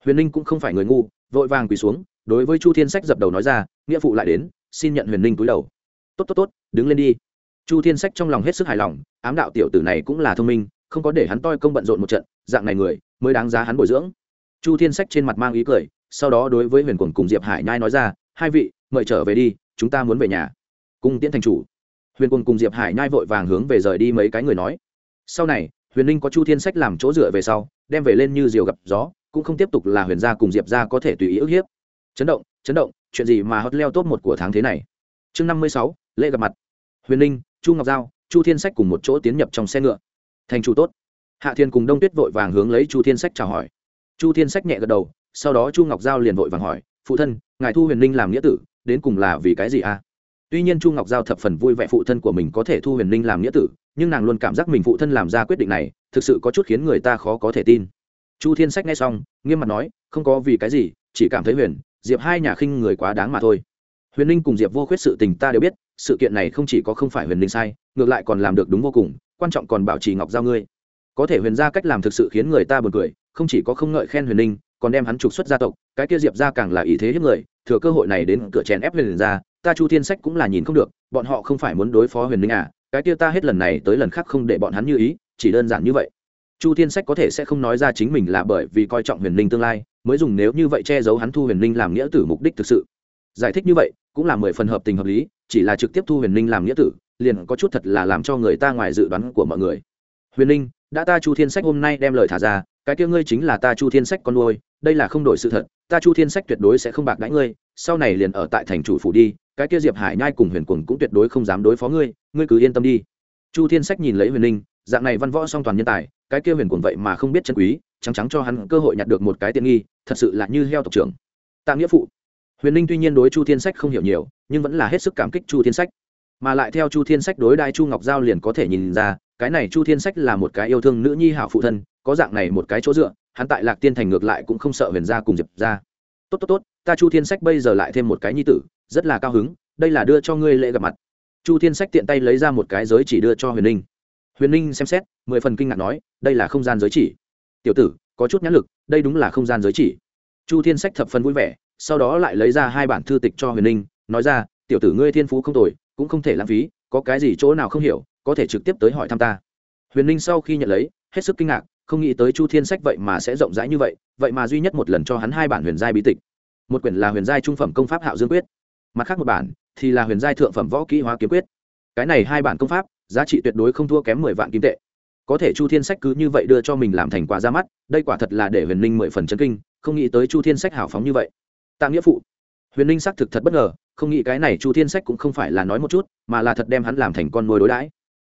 huyền ninh cũng không phải người ngu, vội vàng quỳ xuống, đối với chu thiên sách dập đầu nói ra, nghĩa phụ lại đến, xin nhận huyền ninh túi đầu. Tốt tốt tốt, đứng lên đi. Chu thiên sách trong lòng hết sức hài lòng, ám đạo tiểu tử này cũng là thông minh, không có để hắn toi công bận rộn một trận, dạng này người mới đáng giá hắn bồi dưỡng. Chu thiên sách trên mặt mang ý cười, sau đó đối với huyền quần cùng diệp hải nhai nói ra, hai vị, mời trở về đi, chúng ta muốn về nhà. Cung tiễn thành chủ. Huyền quần cùng diệp hải nhai vội vàng hướng về rời đi mấy cái người nói. Sau này, huyền ninh có chu thiên sách làm chỗ dựa về sau, đem về lên như diều gặp gió, cũng không tiếp tục là huyền gia cùng diệp gia có thể tùy ý ức hiếp. Chấn động chấn động, chuyện gì mà hot leo top một của tháng thế này? Chương năm mươi sáu, lễ gặp mặt. Huyền ninh chu ngọc giao, chu thiên sách cùng một chỗ tiến nhập trong xe ngựa. Thành chủ tốt hạ thiên cùng đông tuyết vội vàng hướng lấy chu thiên sách chào hỏi. Chu thiên sách nhẹ gật đầu, sau đó chu ngọc giao liền vội vàng hỏi, phụ thân, ngài thu huyền ninh làm nghĩa tử, đến cùng là vì cái gì a? Tuy nhiên chu ngọc giao thập phần vui vẻ phụ thân của mình có thể thu huyền ninh làm nghĩa tử, nhưng nàng luôn cảm giác mình phụ thân làm ra quyết định này, thực sự có chút khiến người ta khó có thể tin. Chu thiên sách nghe xong, nghiêm mặt nói, không có vì cái gì, chỉ cảm thấy huyền, diệp hai nhà khinh người quá đáng mà thôi. Huyền ninh cùng diệp vô khuyết sự tình ta đều biết, sự kiện này không chỉ có không phải huyền ninh sai, ngược lại còn làm được đúng vô cùng, quan trọng còn bảo trì ngọc giao ngươi có thể huyền gia cách làm thực sự khiến người ta buồn cười, không chỉ có không ngợi khen huyền ninh, còn đem hắn trục xuất gia tộc, cái kia diệp ra càng là ý thế hiếp người, thừa cơ hội này đến cửa chèn ép huyền ra ta chu thiên sách cũng là nhìn không được, bọn họ không phải muốn đối phó huyền ninh à cái kia ta hết lần này tới lần khác không để bọn hắn như ý, chỉ đơn giản như vậy. Chu thiên sách có thể sẽ không nói ra chính mình là bởi vì coi trọng huyền ninh tương lai, mới dùng nếu như vậy che giấu hắn thu huyền ninh làm nghĩa tử mục đích thực sự. Giải thích như vậy, cũng là mười phần hợp tình hợp lý, chỉ là trực tiếp thu huyền ninh làm nghĩa tử, liền có chút thật là làm cho người ta ngoài dự đoán của mọi người. Huyền ninh đã ta chu thiên sách hôm nay đem lời thả ra, cái kia ngươi chính là ta chu thiên sách con nuôi, đây là không đổi sự thật, ta chu thiên sách tuyệt đối sẽ không bạc đãi ngươi, sau này liền ở tại thành chủ phủ đi, cái kia diệp hải nhai cùng huyền quần cũng tuyệt đối không dám đối phó ngươi ngươi cứ yên tâm đi. Chu thiên sách nhìn lấy huyền ninh dạng này văn võ song toàn nhân tài, cái kia huyền quần vậy mà không biết chân quý, trắng trắng cho hắn cơ hội nhặt được một cái tiện nghi, thật sự là như heo tộc trưởng. Tạ nghĩa phụ. Huyền ninh tuy nhiên đối chu thiên sách không hiểu nhiều, nhưng vẫn là hết sức cảm kích chu thiên sách. Mà lại theo chu thiên sách đối đại chu ngọc giao liền có thể nhìn ra cái này chu thiên sách là một cái yêu thương nữ nhi hảo phụ thân, có dạng này một cái chỗ dựa, hắn tại lạc tiên thành ngược lại cũng không sợ huyền gia cùng diệp ra tốt tốt tốt, ta chu thiên sách bây giờ lại thêm một cái nhi tử, rất là cao hứng, đây là đưa cho ngươi lễ gặp mặt. Chu thiên sách tiện tay lấy ra một cái giới chỉ đưa cho huyền ninh. Huyền ninh xem xét, mười phần kinh ngạc nói, đây là không gian giới chỉ. Tiểu tử, có chút nhãn lực, đây đúng là không gian giới chỉ. Chu thiên sách thập phần vui vẻ, sau đó lại lấy ra hai bản thư tịch cho huyền ninh, nói ra, tiểu tử ngươi thiên phú không tồi, cũng không thể lãng phí, có cái gì chỗ nào không hiểu có thể trực tiếp tới hỏi thăm ta. Huyền ninh sau khi nhận lấy, hết sức kinh ngạc, không nghĩ tới chu thiên sách vậy mà sẽ rộng rãi như vậy vậy mà duy nhất một lần cho hắn hai bản huyền giai bí tịch. Một quyển là huyền giai trung phẩm công pháp hạo dương quyết, mặt khác một bản thì là huyền giai thượng phẩm võ kỹ hóa kiếm quyết. Cái này hai bản công pháp, giá trị tuyệt đối không thua kém mười vạn kim tệ. Có thể chu thiên sách cứ như vậy đưa cho mình làm thành quả ra mắt, đây quả thật là để huyền ninh mười phần chân kinh, không nghĩ tới chu thiên sách hào phóng như vậy. Tạ nghĩa phụ, huyền ninh xác thực thật bất ngờ, không nghĩ cái này chu thiên sách cũng không phải là nói một chút, mà là thật đem hắn làm thành con nuôi đối đãi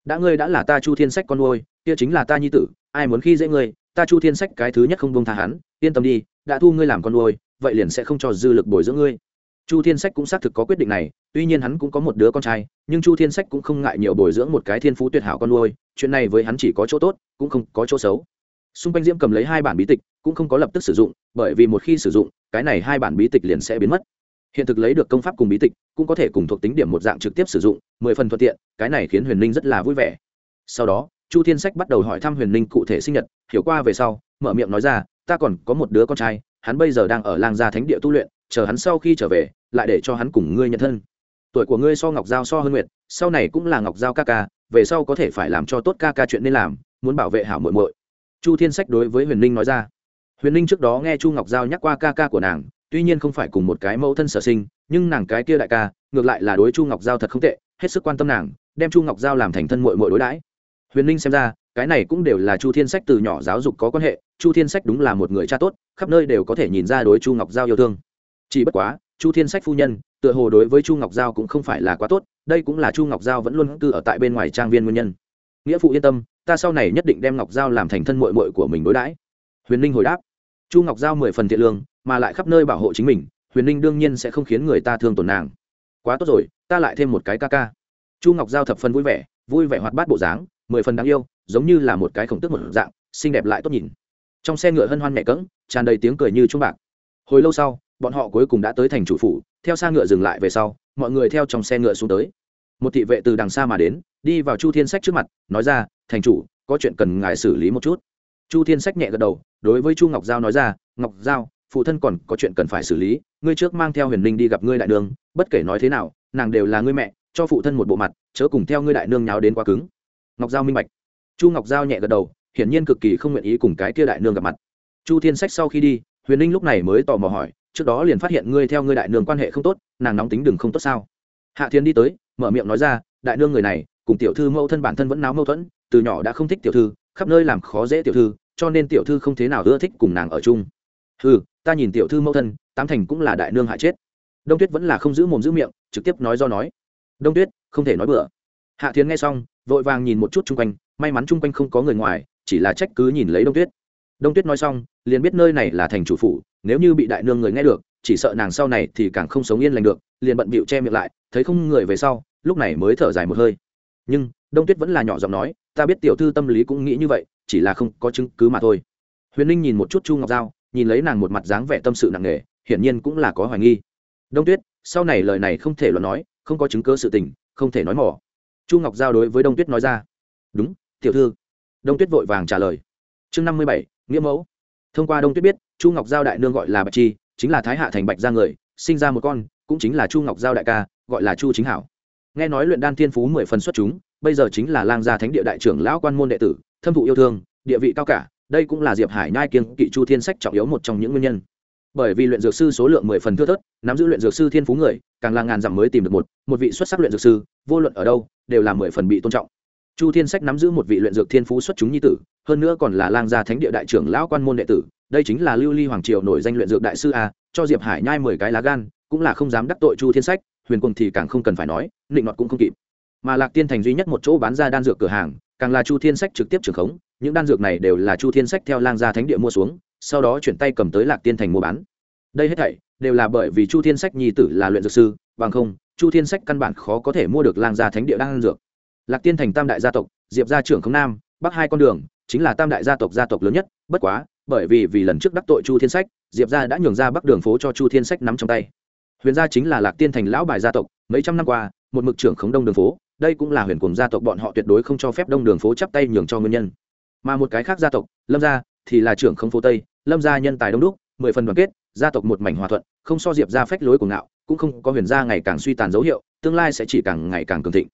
đã ngươi đã là ta chu thiên sách con nuôi, kia chính là ta nhi tử, ai muốn khi dễ ngươi, ta chu thiên sách cái thứ nhất không bông tha hắn, yên tâm đi, đã thu ngươi làm con nuôi, vậy liền sẽ không cho dư lực bồi dưỡng ngươi. Chu thiên sách cũng xác thực có quyết định này, tuy nhiên hắn cũng có một đứa con trai, nhưng chu thiên sách cũng không ngại nhiều bồi dưỡng một cái thiên phú tuyệt hảo con nuôi, chuyện này với hắn chỉ có chỗ tốt, cũng không có chỗ xấu. Xung quanh diễm cầm lấy hai bản bí tịch, cũng không có lập tức sử dụng, bởi vì một khi sử dụng, cái này hai bản bí tịch liền sẽ biến mất hiện thực lấy được công pháp cùng bí tịch, cũng có thể cùng thuộc tính điểm một dạng trực tiếp sử dụng, mười phần thuận tiện, cái này khiến huyền ninh rất là vui vẻ. Sau đó, chu thiên sách bắt đầu hỏi thăm huyền ninh cụ thể sinh nhật, hiểu qua về sau, mở miệng nói ra, ta còn có một đứa con trai, hắn bây giờ đang ở lang gia thánh địa tu luyện, chờ hắn sau khi trở về, lại để cho hắn cùng ngươi nhận thân. Tuổi của ngươi so ngọc giao so hơn nguyệt, sau này cũng là ngọc giao ca ca, về sau có thể phải làm cho tốt ca ca chuyện nên làm, muốn bảo vệ hảo muội muội. Chu thiên sách đối với huyền ninh nói ra. Huyền ninh trước đó nghe chu ngọc giao nhắc qua ca ca của nàng tuy nhiên không phải cùng một cái mẫu thân sở sinh, nhưng nàng cái kia đại ca, ngược lại là đối chu ngọc giao thật không tệ, hết sức quan tâm nàng, đem chu ngọc giao làm thành thân muội muội đối đãi. Huyền ninh xem ra, cái này cũng đều là chu thiên sách từ nhỏ giáo dục có quan hệ, chu thiên sách đúng là một người cha tốt, khắp nơi đều có thể nhìn ra đối chu ngọc giao yêu thương. Chỉ bất quá, chu thiên sách phu nhân, tựa hồ đối với chu ngọc giao cũng không phải là quá tốt, đây cũng là chu ngọc giao vẫn luôn cư ở tại bên ngoài trang viên nguyên nhân. Nghĩa phụ yên tâm, ta sau này nhất định đem ngọc giao làm thành thân mội mội của mình đối đãi. Huyền ninh hồi đáp. Chu ngọc giao mười phần thiện lương mà lại khắp nơi bảo hộ chính mình, huyền ninh đương nhiên sẽ không khiến người ta thương tổn nàng. Quá tốt rồi, ta lại thêm một cái ca ca. Chu ngọc giao thập phần vui vẻ vui vẻ hoạt bát bộ dáng, mười phần đáng yêu, giống như là một cái khổng tức một dạng, xinh đẹp lại tốt nhìn. Trong xe ngựa hân hoan nhẹ cỡng tràn đầy tiếng cười như trung bạc. Hồi lâu sau, bọn họ cuối cùng đã tới thành chủ phủ, theo xa ngựa dừng lại về sau, mọi người theo trong xe ngựa xuống tới. Một thị vệ từ đằng xa mà đến, đi vào chu thiên sách trước mặt, nói ra, thành chủ, có chuyện cần ngài xử lý một chút. Chu thiên sách nhẹ gật đầu, đối với chu ngọc giao nói ra, ngọc giao phụ thân còn có chuyện cần phải xử lý, ngươi trước mang theo huyền ninh đi gặp ngươi đại nương, bất kể nói thế nào, nàng đều là ngươi mẹ, cho phụ thân một bộ mặt, chớ cùng theo ngươi đại nương nháo đến quá cứng. Ngọc giao minh bạch. Chu ngọc giao nhẹ gật đầu, hiển nhiên cực kỳ không nguyện ý cùng cái kia đại nương gặp mặt. Chu thiên sách sau khi đi, huyền ninh lúc này mới tò mò hỏi, trước đó liền phát hiện ngươi theo ngươi đại nương quan hệ không tốt, nàng nóng tính đừng không tốt sao? Hạ thiên đi tới, mở miệng nói ra, đại nương người này, cùng tiểu thư mẫu thân bản thân vẫn náo mâu thuẫn, từ nhỏ đã không thích tiểu thư, khắp nơi làm khó dễ tiểu thư, cho nên tiểu thư không thế nào ưa thích cùng nàng ở chung ừ ta nhìn tiểu thư mẫu thân, tám thành cũng là đại nương hại chết. Đông tuyết vẫn là không giữ mồm giữ miệng, trực tiếp nói do nói. Đông tuyết, không thể nói bừa. Hạ thiến nghe xong, vội vàng nhìn một chút chung quanh, may mắn chung quanh không có người ngoài, chỉ là trách cứ nhìn lấy đông tuyết. Đông tuyết nói xong, liền biết nơi này là thành chủ phủ, nếu như bị đại nương người nghe được, chỉ sợ nàng sau này thì càng không sống yên lành được, liền bận bịu che miệng lại, thấy không người về sau, lúc này mới thở dài một hơi. Nhưng, đông tuyết vẫn là nhỏ giọng nói, ta biết tiểu thư tâm lý cũng nghĩ như vậy, chỉ là không có chứng cứ mà thôi. Huyền ninh nhìn một chút chu ngọc giao nhìn lấy nàng một mặt dáng vẻ tâm sự nặng nề, hiển nhiên cũng là có hoài nghi. Đông tuyết, sau này lời này không thể luận nói, không có chứng cứ sự tình, không thể nói mỏ. Chu ngọc giao đối với đông tuyết nói ra. Đúng, tiểu thư. Đông tuyết vội vàng trả lời. Chương năm mươi bảy, nghĩa mẫu. Thông qua đông tuyết biết, chu ngọc giao đại nương gọi là bạch chi, chính là thái hạ thành bạch gia người, sinh ra một con, cũng chính là chu ngọc giao đại ca, gọi là chu chính hảo. Nghe nói luyện đan thiên phú mười phần xuất chúng, bây giờ chính là lang gia thánh địa đại trưởng lão quan môn đệ tử, thâm thụ yêu thương, địa vị cao cả đây cũng là diệp hải nhai kiên kỵ chu thiên sách trọng yếu một trong những nguyên nhân bởi vì luyện dược sư số lượng mười phần thưa thớt nắm giữ luyện dược sư thiên phú người càng là ngàn dặm mới tìm được một một vị xuất sắc luyện dược sư vô luận ở đâu đều là mười phần bị tôn trọng chu thiên sách nắm giữ một vị luyện dược thiên phú xuất chúng nhi tử hơn nữa còn là lang gia thánh địa đại trưởng lão quan môn đệ tử đây chính là lưu ly hoàng triều nổi danh luyện dược đại sư a cho diệp hải nhai mười cái lá gan cũng là không dám đắc tội chu thiên sách huyền quân thì càng không cần phải nói định nọt cũng không kịp mà lạc tiên thành duy nhất một chỗ bán ra đan dược cửa hàng càng là chu thiên sách trực tiếp trưởng khống những đan dược này đều là chu thiên sách theo lang gia thánh địa mua xuống, sau đó chuyển tay cầm tới lạc tiên thành mua bán. Đây hết thảy đều là bởi vì chu thiên sách nhi tử là luyện dược sư, bằng không, chu thiên sách căn bản khó có thể mua được lang gia thánh địa đan dược. Lạc tiên thành tam đại gia tộc, diệp gia trưởng khống nam, bắc hai con đường, chính là tam đại gia tộc gia tộc lớn nhất, bất quá, bởi vì vì lần trước đắc tội chu thiên sách, diệp gia đã nhường ra bắc đường phố cho chu thiên sách nắm trong tay. Huyền gia chính là lạc tiên thành lão bài gia tộc, mấy trăm năm qua, một mực trưởng khống đông đường phố, đây cũng là huyền cùng gia tộc bọn họ tuyệt đối không cho phép đông đường phố chắp tay nhường cho nguyên nhân mà một cái khác gia tộc, lâm gia, thì là trưởng không phố tây, lâm gia nhân tài đông đúc, mười phần đoàn kết, gia tộc một mảnh hòa thuận, không so diệp ra phách lối của ngạo, cũng không có huyền gia ngày càng suy tàn dấu hiệu, tương lai sẽ chỉ càng ngày càng cường thịnh.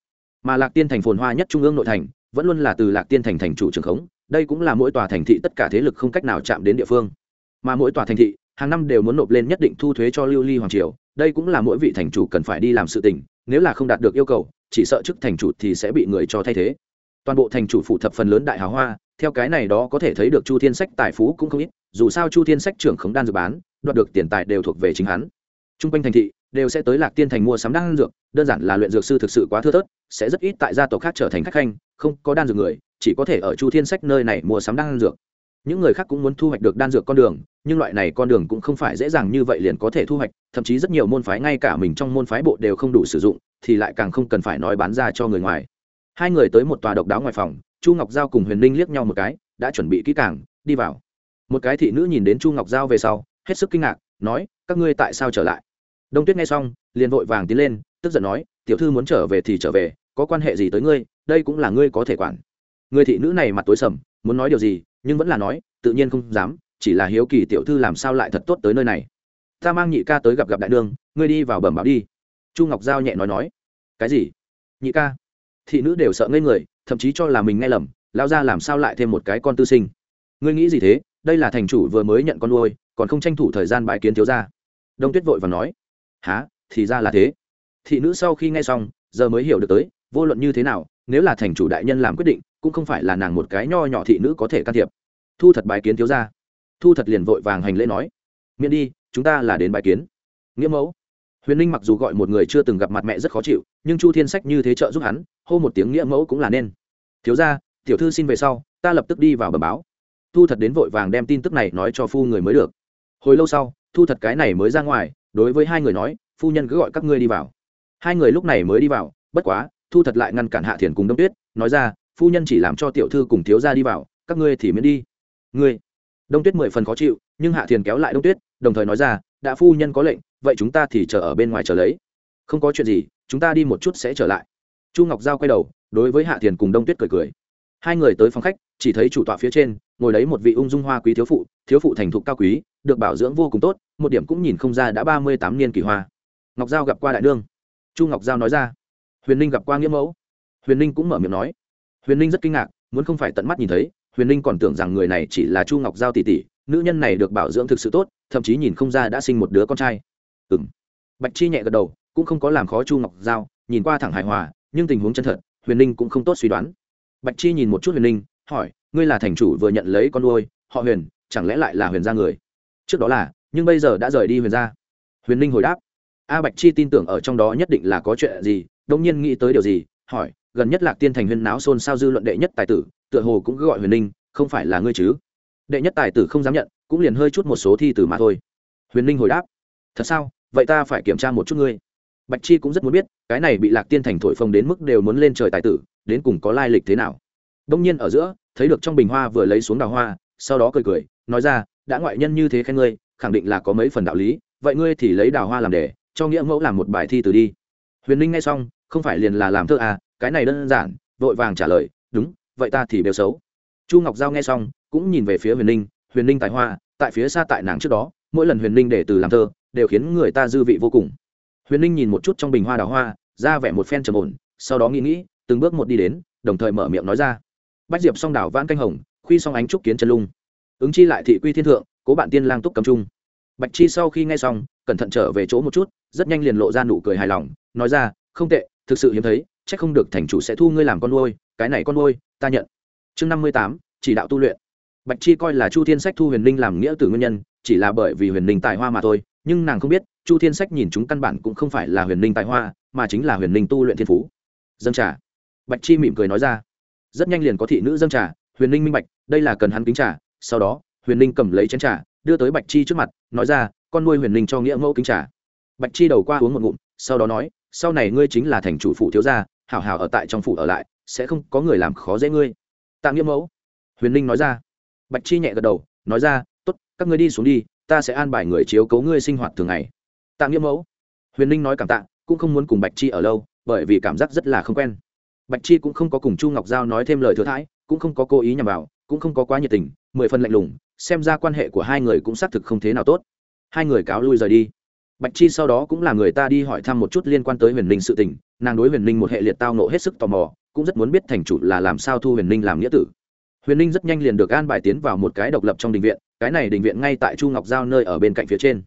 Mà lạc tiên thành phồn hoa nhất trung ương nội thành, vẫn luôn là từ lạc tiên thành thành chủ trường khống, đây cũng là mỗi tòa thành thị tất cả thế lực không cách nào chạm đến địa phương. Mà mỗi tòa thành thị, hàng năm đều muốn nộp lên nhất định thu thuế cho lưu ly hoàng triều, đây cũng là mỗi vị thành chủ cần phải đi làm sự tình, nếu là không đạt được yêu cầu, chỉ sợ chức thành chủ thì sẽ bị người cho thay thế toàn bộ thành chủ phụ thập phần lớn đại hào hoa, theo cái này đó có thể thấy được chu thiên sách tài phú cũng không ít, dù sao chu thiên sách trưởng khống đan dược bán, đoạt được tiền tài đều thuộc về chính hắn. T r u n g quanh thành thị đều sẽ tới lạc tiên thành mua sắm đan dược, đơn giản là luyện dược sư thực sự quá thưa thớt, sẽ rất ít tại gia tộc khác trở thành khách khanh, không có đan dược người, chỉ có thể ở chu thiên sách nơi này mua sắm đan dược. Những người khác cũng muốn thu hoạch được đan dược con đường, nhưng loại này con đường cũng không phải dễ dàng như vậy liền có thể thu hoạch, thậm chí rất nhiều môn phái, ngay cả mình trong môn phái bộ đều không đủ sử dụng, thì lại càng không cần phải nói bán ra cho người ngoài hai người tới một tòa độc đáo ngoài phòng, chu ngọc giao cùng huyền ninh liếc nhau một cái, đã chuẩn bị kỹ càng, đi vào. Một cái thị nữ nhìn đến chu ngọc giao về sau, hết sức kinh ngạc, nói, các ngươi tại sao trở lại? Đông tuyết nghe xong, liền vội vàng tiến lên, tức giận nói, tiểu thư muốn trở về thì trở về, có quan hệ gì tới ngươi, đây cũng là ngươi có thể quản. Người thị nữ này mặt tối sầm, muốn nói điều gì, nhưng vẫn là nói, tự nhiên không dám, chỉ là hiếu kỳ tiểu thư làm sao lại thật tốt tới nơi này. Ta mang nhị ca tới gặp gặp đại nương, ngươi đi vào bẩm báo đi. Chu ngọc giao nhẹ nói nói, cái gì? Nhị ca? Thị nữ đều sợ ngây người, thậm chí cho là mình nghe lầm, lao ra làm sao lại thêm một cái con tư sinh. Ngươi nghĩ gì thế? Đây là thành chủ vừa mới nhận con nuôi, còn không tranh thủ thời gian bãi kiến thiếu ra đông tuyết vội và nói. Há thì ra là thế. Thị nữ sau khi nghe xong, giờ mới hiểu được tới, vô luận như thế nào, nếu là thành chủ đại nhân làm quyết định, cũng không phải là nàng một cái nho nhỏ thị nữ có thể can thiệp. Thu thật bài kiến thiếu ra thu thật liền vội vàng hành lễ nói. Miễn đi, chúng ta là đến bài kiến. Nghĩa mẫu huyền ninh mặc dù gọi một người chưa từng gặp mặt mẹ rất khó chịu, nhưng chu thiên sách như thế trợ giúp hắn, hô một tiếng nghĩa mẫu cũng là nên. Thiếu ra tiểu thư xin về sau, ta lập tức đi vào bờ báo. Thu thật đến vội vàng đem tin tức này nói cho phu người mới được. Hồi lâu sau, thu thật cái này mới ra ngoài, đối với hai người nói, phu nhân cứ gọi các ngươi đi vào. Hai người lúc này mới đi vào, bất quá, thu thật lại ngăn cản hạ thiền cùng đông tuyết, nói ra, phu nhân chỉ làm cho tiểu thư cùng thiếu ra đi vào, các ngươi thì miễn đi. Ngươi? Đông tuyết mười phần khó chịu, nhưng hạ thiền kéo lại đông tuyết, đồng thời nói ra, đã phu nhân có lệnh vậy chúng ta thì chờ ở bên ngoài chờ lấy. Không có chuyện gì chúng ta đi một chút sẽ trở lại. Chu ngọc giao quay đầu đối với hạ thiền cùng đông tuyết cười cười. Hai người tới phòng khách chỉ thấy chủ tọa phía trên ngồi đấy một vị ung dung hoa quý thiếu phụ thiếu phụ thành thục cao quý được bảo dưỡng vô cùng tốt một điểm cũng nhìn không ra đã ba mươi tám niên kỳ hoa. Ngọc giao gặp qua đại đương, chu ngọc giao nói ra. Huyền ninh gặp qua nghĩa mẫu. Huyền ninh cũng mở miệng nói. Huyền ninh rất kinh ngạc muốn không phải tận mắt nhìn thấy huyền ninh còn tưởng rằng người này chỉ là chu ngọc giao tỷ tỷ nữ nhân này được bảo dưỡng thực sự tốt thậm chí nhìn không ra đã sinh một đứa con trai ừ bạch chi nhẹ gật đầu, cũng không có làm khó chu ngọc giao, nhìn qua thẳng hài hòa, nhưng tình huống chân thật, huyền ninh cũng không tốt suy đoán. Bạch chi nhìn một chút huyền ninh, hỏi, ngươi là thành chủ vừa nhận lấy con nuôi, họ huyền, chẳng lẽ lại là huyền gia người? Trước đó là, nhưng bây giờ đã rời đi huyền gia. Huyền ninh hồi đáp, a bạch chi tin tưởng ở trong đó nhất định là có chuyện gì đông nhiên nghĩ tới điều gì, hỏi, gần nhất lạc tiên thành huyền náo xôn xao dư luận đệ nhất tài tử, tựa hồ cũng gọi huyền ninh, không phải là ngươi chứ? Đệ nhất tài tử không dám nhận, cũng liền hơi chút một số thi từ mà thôi. Huyền ninh hồi đáp thật sao? Vậy ta phải kiểm tra một chút ngươi. Bạch chi cũng rất muốn biết, cái này bị lạc tiên thành thổi phồng đến mức đều muốn lên trời tài tử, đến cùng có lai lịch thế nào? Đông nhiên ở giữa, thấy được trong bình hoa vừa lấy xuống đào hoa, sau đó cười cười, nói ra, đã ngoại nhân như thế khen ngươi, khẳng định là có mấy phần đạo lý, vậy ngươi thì lấy đào hoa làm đề, cho nghĩa mẫu làm một bài thi từ đi. Huyền ninh nghe xong, không phải liền là làm thơ à cái này đơn giản, vội vàng trả lời, đúng, vậy ta thì đều xấu. Chu ngọc giao nghe xong, cũng nhìn về phía huyền ninh huyền ninh tài hoa, tại phía xa tại nàng trước đó, mỗi lần huyền ninh để từ làm thơ đều khiến người ta dư vị vô cùng. Huyền ninh nhìn một chút trong bình hoa đào hoa, ra vẻ một phen trầm ổn, sau đó nghĩ nghĩ, từng bước một đi đến, đồng thời mở miệng nói ra. Bách diệp song đảo vãn canh hồng, khuy song ánh trúc kiến chân lung. Ứng chi lại thị quy thiên thượng, cố bạn tiên lang túc cầm trung. Bạch chi sau khi nghe xong, cẩn thận trở về chỗ một chút, rất nhanh liền lộ ra nụ cười hài lòng, nói ra, không tệ, thực sự hiếm thấy c h ắ c không được thành chủ sẽ thu ngươi làm con nuôi, cái này con nuôi, ta nhận. Chương năm mươi tám, chỉ đạo tu luyện. Bạch chi coi là chu thiên sách thu huyền linh làm nghĩa tử nguyên nhân, chỉ là bởi vì huyền linh tài hoa mà thôi nhưng nàng không biết, chu thiên sách nhìn chúng căn bản cũng không phải là huyền Ninh tài hoa, mà chính là huyền Ninh tu luyện thiên phú. Dân trà. Bạch chi mỉm cười nói ra. Rất nhanh liền có thị nữ dân trà, huyền Ninh minh bạch, đây là cần hắn kính trà, sau đó, huyền Ninh cầm lấy chén trà, đưa tới bạch chi trước mặt, nói ra, con nuôi huyền Ninh cho nghĩa mẫu kính trà. Bạch chi đầu qua uống một ngụm, sau đó nói, sau này ngươi chính là thành chủ phủ thiếu gia, hảo hảo ở tại trong phủ ở lại, sẽ không có người làm khó dễ ngươi. Tạ nghĩa mẫu. Huyền Ninh nói ra. Bạch chi nhẹ gật đầu, nói ra, tốt, các ngươi đi xuống đi ta sẽ an bài người chiếu cố ngươi sinh hoạt thường ngày. Tạ nghĩa mẫu. Huyền linh nói cảm tạ, cũng không muốn cùng bạch chi ở lâu, bởi vì cảm giác rất là không quen. Bạch chi cũng không có cùng chu ngọc giao nói thêm lời thừa thãi, cũng không có cố ý nhằm vào, cũng không có quá nhiệt tình, mười phần lạnh lùng, xem ra quan hệ của hai người cũng xác thực không thế nào tốt. Hai người cáo lui rời đi. Bạch chi sau đó cũng là người ta đi hỏi thăm một chút liên quan tới huyền linh sự tình, nàng đối huyền linh một hệ liệt tao nộ hết sức tò mò, cũng rất muốn biết thành chủ là làm sao thu huyền linh làm nghĩa tử huyền linh rất nhanh liền được an bài tiến vào một cái độc lập trong đình viện, cái này đình viện ngay tại chu ngọc giao nơi ở bên cạnh phía trên.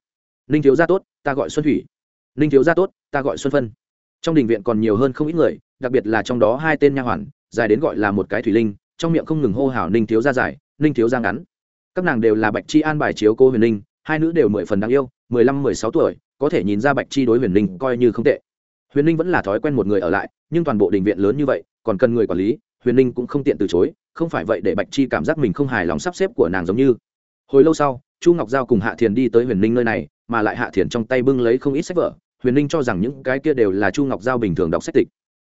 Ninh thiếu gia tốt, ta gọi xuân thủy. Ninh thiếu gia tốt, ta gọi xuân phân. Trong đình viện còn nhiều hơn không ít người, đặc biệt là trong đó hai tên nha hoàn, dài đến gọi là một cái thủy linh, trong miệng không ngừng hô hào ninh thiếu gia dài, ninh thiếu gia ngắn. Các nàng đều là bạch chi an bài chiếu cô huyền linh hai nữ đều mười phần đáng yêu, mười lăm, mười sáu tuổi, có thể nhìn ra bạch chi đối huyền linh coi như không tệ. Huyền linh vẫn là thói quen một người ở lại, nhưng toàn bộ đình viện lớn như vậy, còn cần người quản lý, huyền linh cũng không tiện từ chối không phải vậy để bạch chi cảm giác mình không hài lòng sắp xếp của nàng giống như. Hồi lâu sau, chu ngọc giao cùng hạ thiền đi tới huyền ninh nơi này, mà lại hạ thiền trong tay bưng lấy không ít sách vở. Huyền ninh cho rằng những cái kia đều là chu ngọc giao bình thường đọc sách tịch.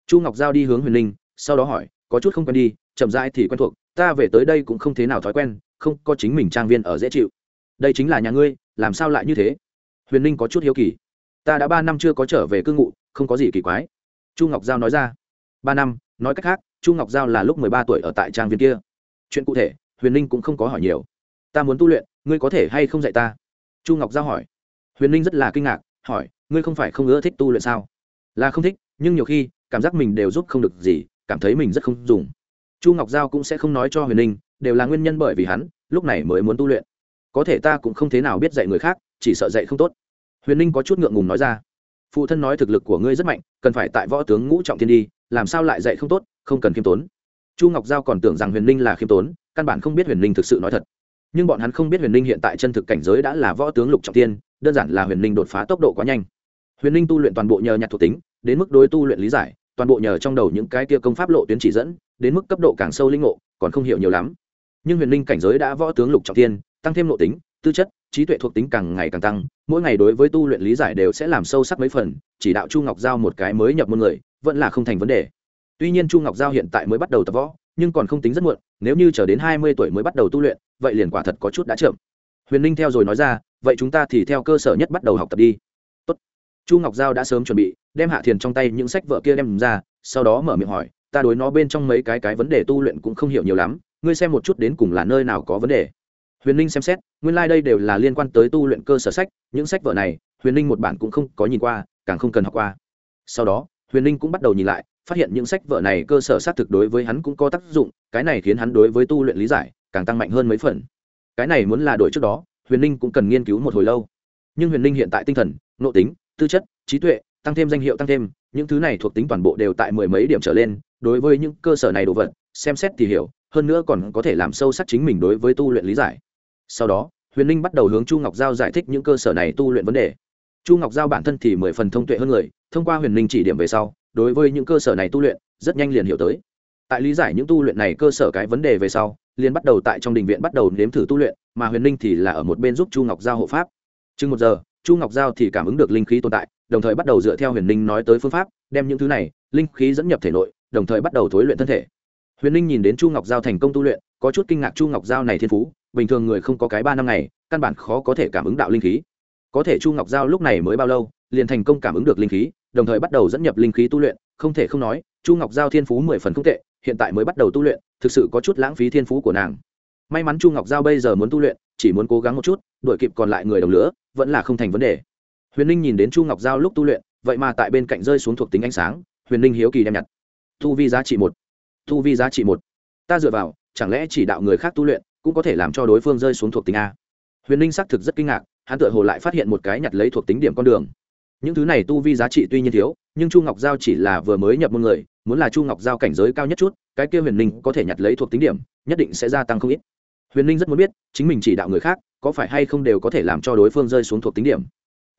Chu ngọc giao đi hướng huyền ninh, sau đó hỏi, có chút không quen đi, chậm rãi thì quen thuộc, ta về tới đây cũng không thế nào thói quen, không có chính mình trang viên ở dễ chịu. Đây chính là nhà ngươi, làm sao lại như thế? Huyền ninh có chút hiếu kỳ. Ta đã ba năm chưa có trở về cư ngụ, không có gì kỳ quái. Chu ngọc giao nói ra. Ba năm, nói cách khác chu ngọc giao là lúc mười ba tuổi ở tại trang viên kia. Chuyện cụ thể, huyền ninh cũng không có hỏi nhiều. Ta muốn tu luyện, ngươi có thể hay không dạy ta? Chu ngọc giao hỏi. Huyền ninh rất là kinh ngạc, hỏi, ngươi không phải không ưa thích tu luyện sao? Là không thích, nhưng nhiều khi, cảm giác mình đều giúp không được gì, cảm thấy mình rất không dùng. Chu ngọc giao cũng sẽ không nói cho huyền ninh, đều là nguyên nhân bởi vì hắn, lúc này mới muốn tu luyện. Có thể ta cũng không thế nào biết dạy người khác, chỉ sợ dạy không tốt. Huyền ninh có chút ngượng ngùng nói ra. Phụ thân nói thực lực của ngươi rất mạnh, cần phải tại võ tướng ngũ trọng thiên đi làm sao lại dạy không tốt, không cần khiêm tốn. Chu ngọc giao còn tưởng rằng huyền ninh là khiêm tốn, căn bản không biết huyền ninh thực sự nói thật. Nhưng bọn hắn không biết huyền ninh hiện tại chân thực cảnh giới đã là võ tướng lục trọng tiên, đơn giản là huyền ninh đột phá tốc độ quá nhanh. Huyền ninh tu luyện toàn bộ nhờ nhặt thuộc tính, đến mức đối tu luyện lý giải, toàn bộ nhờ trong đầu những cái kia công pháp lộ tuyến chỉ dẫn, đến mức cấp độ càng sâu linh ngộ, còn không hiểu nhiều lắm. Nhưng huyền ninh cảnh giới đã võ tướng lục trọng tiên, tăng thêm nội tính, tư chất, trí tuệ thuộc tính càng ngày càng tăng, mỗi ngày đối với tu luyện lý giải đều sẽ làm sâu sắc mấy phần, chỉ đạo chu ngọc giao một cái mới nhập môn người vẫn là không thành vấn đề. Tuy nhiên chu ngọc giao hiện tại mới bắt đầu tập võ, nhưng còn không tính rất muộn, nếu như chờ đến hai mươi tuổi mới bắt đầu tu luyện, vậy liền quả thật có chút đã chậm. Huyền ninh theo rồi nói ra, vậy chúng ta thì theo cơ sở nhất bắt đầu học tập đi. Tốt. chu ngọc giao đã sớm chuẩn bị, đem hạ thiền trong tay những sách vợ kia đem ra, sau đó mở miệng hỏi, ta đối nó bên trong mấy cái cái vấn đề tu luyện cũng không hiểu nhiều lắm, ngươi xem một chút đến cùng là nơi nào có vấn đề. Huyền ninh xem xét, nguyên lai、like、đây đều là liên quan tới tu luyện cơ sở sách, những sách vở này, huyền ninh một bản cũng không có nhìn qua, càng không cần học qua. Sau đó huyền ninh cũng bắt đầu nhìn lại, phát hiện những sách vở này cơ sở xác thực đối với hắn cũng có tác dụng, cái này khiến hắn đối với tu luyện lý giải càng tăng mạnh hơn mấy phần. Cái này muốn là đổi trước đó, huyền ninh cũng cần nghiên cứu một hồi lâu. Nhưng huyền ninh hiện tại tinh thần, nội tính, tư chất, trí tuệ, tăng thêm danh hiệu tăng thêm, những thứ này thuộc tính toàn bộ đều tại mười mấy điểm trở lên, đối với những cơ sở này đồ vật, xem xét thì hiểu, hơn nữa còn có thể làm sâu sắc chính mình đối với tu luyện lý giải. Sau đó, huyền ninh bắt đầu hướng chu ngọc giao giải thích những cơ sở này tu luyện vấn đề chu ngọc giao bản thân thì mười phần thông tuệ hơn người, thông qua huyền linh chỉ điểm về sau, đối với những cơ sở này tu luyện, rất nhanh liền hiểu tới. Tại lý giải những tu luyện này cơ sở cái vấn đề về sau, liền bắt đầu tại trong đình viện bắt đầu nếm thử tu luyện, mà huyền linh thì là ở một bên giúp chu ngọc giao hộ pháp. Chừng một giờ, chu ngọc giao thì cảm ứng được linh khí tồn tại, đồng thời bắt đầu dựa theo huyền linh nói tới phương pháp, đem những thứ này, linh khí dẫn nhập thể nội, đồng thời bắt đầu thối luyện thân thể. Huyền linh nhìn đến chu ngọc giao thành công tu luyện, có chút kinh ngạc chu ngọc giao này thiên phú, bình thường người không có cái ba năm ngày, căn bản khó có thể cảm ứng đạo linh khí có thể chu ngọc giao lúc này mới bao lâu, liền thành công cảm ứng được linh khí, đồng thời bắt đầu dẫn nhập linh khí tu luyện. Không thể không nói, chu ngọc giao thiên phú mười phần không tệ, hiện tại mới bắt đầu tu luyện, thực sự có chút lãng phí thiên phú của nàng. May mắn chu ngọc giao bây giờ muốn tu luyện, chỉ muốn cố gắng một chút, đuổi kịp còn lại người đồng lửa, vẫn là không thành vấn đề. Huyền ninh nhìn đến chu ngọc giao lúc tu luyện, vậy mà tại bên cạnh rơi xuống thuộc tính ánh sáng, huyền ninh hiếu kỳ đem nhặt. Thu vi giá trị một. Thu vi giá trị một. Ta dựa vào, chẳng lẽ chỉ đạo người khác tu luyện, cũng có thể làm cho đối phương rơi xuống thuộc tính a? Huyền ninh xác thực rất kinh ngạc hắn tự hồ lại phát hiện một cái nhặt lấy thuộc tính điểm con đường. Những thứ này tu vi giá trị tuy nhiên thiếu nhưng chu ngọc giao chỉ là vừa mới nhập môn người muốn là chu ngọc giao cảnh giới cao nhất chút cái kia huyền ninh có thể nhặt lấy thuộc tính điểm nhất định sẽ gia tăng không ít. Huyền ninh rất muốn biết chính mình chỉ đạo người khác có phải hay không đều có thể làm cho đối phương rơi xuống thuộc tính điểm.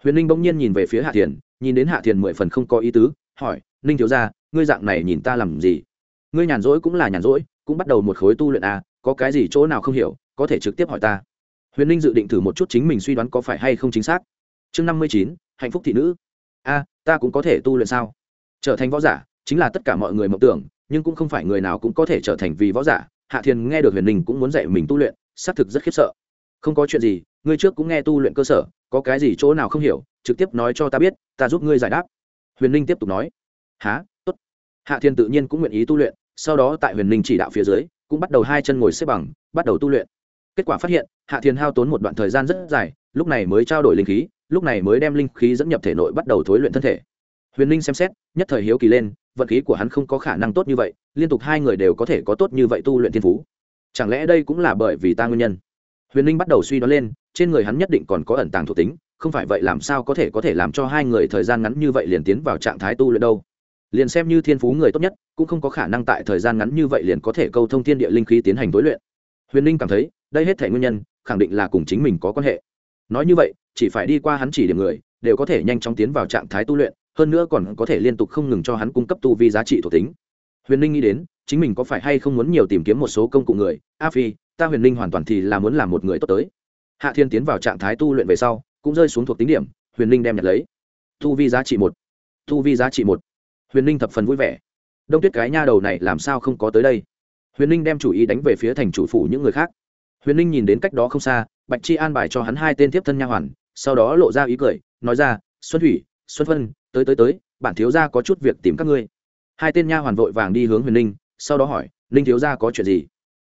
Huyền ninh bỗng nhiên nhìn về phía hạ thiền nhìn đến hạ thiền mười phần không có ý tứ hỏi ninh thiếu ra ngươi dạng này nhìn ta làm gì? Ngươi nhàn rỗi cũng là nhàn rỗi cũng bắt đầu một khối tu luyện à, có cái gì chỗ nào không hiểu có thể trực tiếp hỏi ta huyền ninh dự định thử một chút chính mình suy đoán có phải hay không chính xác. Chương năm mươi chín, hạnh phúc thị nữ. A, ta cũng có thể tu luyện sao? Trở thành võ giả chính là tất cả mọi người mộng tưởng, nhưng cũng không phải người nào cũng có thể trở thành vì võ giả. Hạ thiền nghe được huyền ninh cũng muốn dạy mình tu luyện, xác thực rất khiếp sợ. Không có chuyện gì, ngươi trước cũng nghe tu luyện cơ sở, có cái gì chỗ nào không hiểu, trực tiếp nói cho ta biết, ta giúp ngươi giải đáp. Huyền ninh tiếp tục nói. Há tốt. Hạ thiên tự nhiên cũng nguyện ý tu luyện, sau đó tại huyền ninh chỉ đạo phía dưới, cũng bắt đầu hai chân ngồi xếp bằng, bắt đầu tu luyện kết quả phát hiện, hạ thiên hao tốn một đoạn thời gian rất dài, lúc này mới trao đổi linh khí, lúc này mới đem linh khí dẫn nhập thể nội bắt đầu thối luyện thân thể. Huyền Linh xem xét, nhất thời hiếu kỳ lên, vận khí của hắn không có khả năng tốt như vậy, liên tục hai người đều có thể có tốt như vậy tu luyện thiên phú. Chẳng lẽ đây cũng là bởi vì ta nguyên nhân? Huyền Linh bắt đầu suy đoán lên, trên người hắn nhất định còn có ẩn tàng thuộc tính, không phải vậy làm sao có thể có thể làm cho hai người thời gian ngắn như vậy liền tiến vào trạng thái tu luyện đâu? Liền xem như thiên phú người tốt nhất, cũng không có khả năng tại thời gian ngắn như vậy liền có thể câu thông thiên địa linh khí tiến hành tối luyện huyền ninh cảm thấy, đây hết thể nguyên nhân, khẳng định là cùng chính mình có quan hệ. Nói như vậy, chỉ phải đi qua hắn chỉ điểm người, đều có thể nhanh chóng tiến vào trạng thái tu luyện, hơn nữa còn có thể liên tục không ngừng cho hắn cung cấp tu vi giá trị thuộc tính. Huyền ninh nghĩ đến, chính mình có phải hay không muốn nhiều tìm kiếm một số công cụ người? A phi, ta huyền ninh hoàn toàn thì là muốn làm một người tốt tới. Hạ thiên tiến vào trạng thái tu luyện về sau, cũng rơi xuống thuộc tính điểm, huyền ninh đem nhặt lấy. Tu vi giá trị một. Tu vi giá trị một. Huyền ninh thập phần vui vẻ. Đông tuyết cái nha đầu này làm sao không có tới đây? Huyền ninh đem chủ ý đánh về phía thành chủ phủ những người khác. Huyền ninh nhìn đến cách đó không xa bạch chi an bài cho hắn hai tên tiếp thân nha hoàn sau đó lộ ra ý cười nói ra xuân thủy xuân vân tới tới tới bản thiếu gia có chút việc tìm các ngươi. Hai tên nha hoàn vội vàng đi hướng huyền ninh sau đó hỏi ninh thiếu gia có chuyện gì?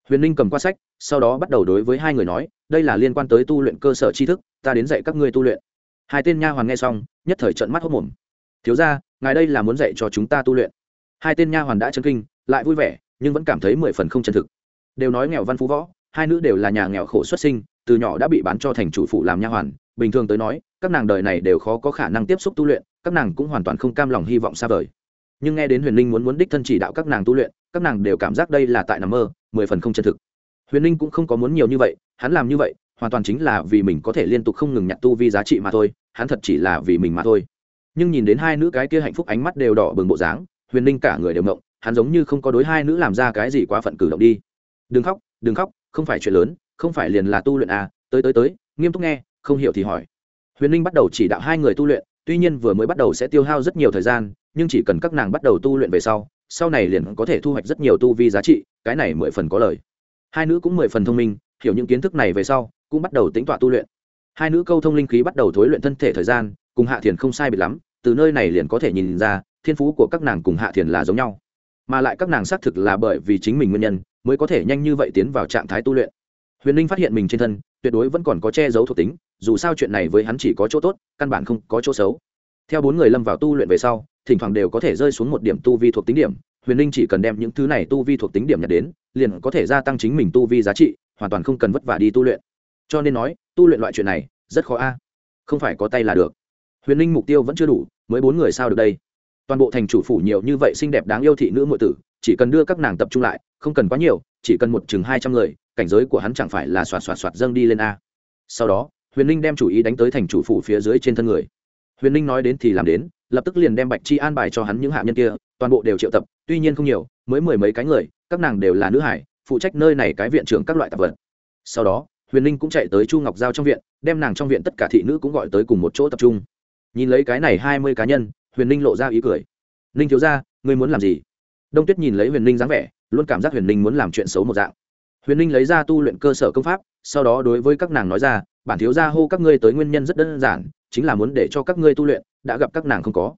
Huyền ninh cầm qua sách sau đó bắt đầu đối với hai người nói đây là liên quan tới tu luyện cơ sở tri thức ta đến dạy các ngươi tu luyện. Hai tên nha hoàn nghe xong nhất thời trận mắt hốc mồm thiếu gia, ngài đây là muốn dạy cho chúng ta tu luyện. Hai tên nha hoàn đã chân kinh lại vui vẻ nhưng vẫn cảm thấy mười phần không chân thực. Đều nói nghèo văn phú võ, hai nữ đều là nhà nghèo khổ xuất sinh, từ nhỏ đã bị bán cho thành chủ phụ làm nha hoàn, bình thường tới nói, các nàng đời này đều khó có khả năng tiếp xúc tu luyện, các nàng cũng hoàn toàn không cam lòng hy vọng xa vời. Nhưng nghe đến huyền linh muốn muốn đích thân chỉ đạo các nàng tu luyện, các nàng đều cảm giác đây là tại nằm mơ, mười phần không chân thực. Huyền linh cũng không có muốn nhiều như vậy, hắn làm như vậy, hoàn toàn chính là vì mình có thể liên tục không ngừng nhặt tu vi giá trị mà thôi, hắn thật chỉ là vì mình mà thôi. Nhưng nhìn đến hai nữ cái kia hạnh phúc ánh mắt đều đỏ bừng bộ dáng huyền ninh cả người đều mộng, hắn giống như không có đối hai nữ làm ra cái gì quá phận cử động đi. Đừng khóc đừng khóc, không phải chuyện lớn, không phải liền là tu luyện à tới tới tới, nghiêm túc nghe, không hiểu thì hỏi. Huyền ninh bắt đầu chỉ đạo hai người tu luyện, tuy nhiên vừa mới bắt đầu sẽ tiêu hao rất nhiều thời gian, nhưng chỉ cần các nàng bắt đầu tu luyện về sau sau này liền có thể thu hoạch rất nhiều tu vi giá trị, cái này mười phần có lời. Hai nữ cũng mười phần thông minh, hiểu những kiến thức này về sau, cũng bắt đầu tính tọa tu luyện. Hai nữ câu thông linh khí bắt đầu thối luyện thân thể thời gian, cùng hạ thiền không sai biệt lắm, từ nơi này liền có thể nhìn ra thiên phú của các nàng cùng hạ thiền là giống nhau. Mà lại các nàng xác thực là bởi vì chính mình nguyên nhân, mới có thể nhanh như vậy tiến vào trạng thái tu luyện. Huyền ninh phát hiện mình trên thân, tuyệt đối vẫn còn có che giấu thuộc tính, dù sao chuyện này với hắn chỉ có chỗ tốt, căn bản không có chỗ xấu. Theo bốn người lâm vào tu luyện về sau, thỉnh thoảng đều có thể rơi xuống một điểm tu vi thuộc tính điểm, huyền ninh chỉ cần đem những thứ này tu vi thuộc tính điểm nhặt đến, liền có thể gia tăng chính mình tu vi giá trị, hoàn toàn không cần vất vả đi tu luyện. Cho nên nói, tu luyện loại chuyện này, rất khó a. Không phải có tay là được. Huyền ninh mục tiêu vẫn chưa đủ, mới bốn người sao được đây? Toàn bộ thành chủ phủ nhiều như vậy xinh đẹp đáng yêu thị nữ muội tử, chỉ cần đưa các nàng tập trung lại, không cần quá nhiều, chỉ cần một chừng hai trăm người, cảnh giới của hắn chẳng phải là xoạt xoạt xoạt dâng đi lên a. Sau đó, huyền ninh đem chủ ý đánh tới thành chủ phủ phía dưới trên thân người. Huyền ninh nói đến thì làm đến, lập tức liền đem bạch chi an bài cho hắn những hạ nhân kia, toàn bộ đều triệu tập, tuy nhiên không nhiều, mới mười mấy cái người, các nàng đều là nữ hải, phụ trách nơi này cái viện trưởng các loại tạp vật. Sau đó, huyền ninh cũng chạy tới chu ngọc giao trong viện, đem nàng trong viện tất cả thị nữ cũng gọi tới cùng một chỗ tập trung. Nhìn lấy cái này hai mươi cá nhân huyền ninh lộ ra ý cười. Ninh thiếu ra ngươi muốn làm gì? Đông tuyết nhìn lấy huyền ninh dáng vẻ, luôn cảm giác huyền ninh muốn làm chuyện xấu một dạng. Huyền ninh lấy ra tu luyện cơ sở công pháp, sau đó đối với các nàng nói ra, bản thiếu gia hô các ngươi tới nguyên nhân rất đơn giản, chính là muốn để cho các ngươi tu luyện, đã gặp các nàng không có.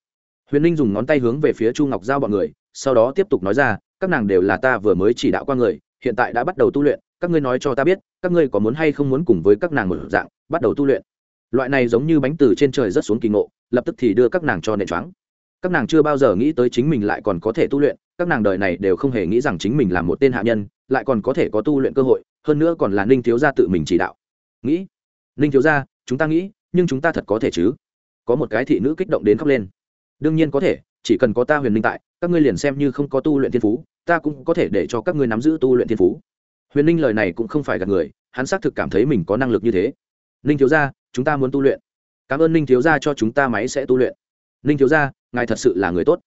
Huyền ninh dùng ngón tay hướng về phía chu ngọc giao bọn người, sau đó tiếp tục nói ra, các nàng đều là ta vừa mới chỉ đạo qua người, hiện tại đã bắt đầu tu luyện, các ngươi nói cho ta biết, các ngươi có muốn hay không muốn cùng với các nàng một dạng, bắt đầu tu luyện? Loại này giống như bánh từ trên trời rất xuống kỳ ngộ, lập tức thì đưa các nàng cho nền choáng. Các nàng chưa bao giờ nghĩ tới chính mình lại còn có thể tu luyện, các nàng đời này đều không hề nghĩ rằng chính mình là một tên hạ nhân, lại còn có thể có tu luyện cơ hội, hơn nữa còn là ninh thiếu gia tự mình chỉ đạo. Nghĩ, ninh thiếu gia, chúng ta nghĩ, nhưng chúng ta thật có thể chứ? Có một cái thị nữ kích động đến khóc lên. Đương nhiên có thể, chỉ cần có ta huyền ninh tại, các ngươi liền xem như không có tu luyện thiên phú, ta cũng có thể để cho các ngươi nắm giữ tu luyện thiên phú. Huyền ninh lời này cũng không phải gạt người, hắn xác thực cảm thấy mình có năng lực như thế. Ninh thiếu gia chúng ta muốn tu luyện. Cảm ơn ninh thiếu gia cho chúng ta máy sẽ tu luyện. Ninh thiếu gia, ngài thật sự là người tốt.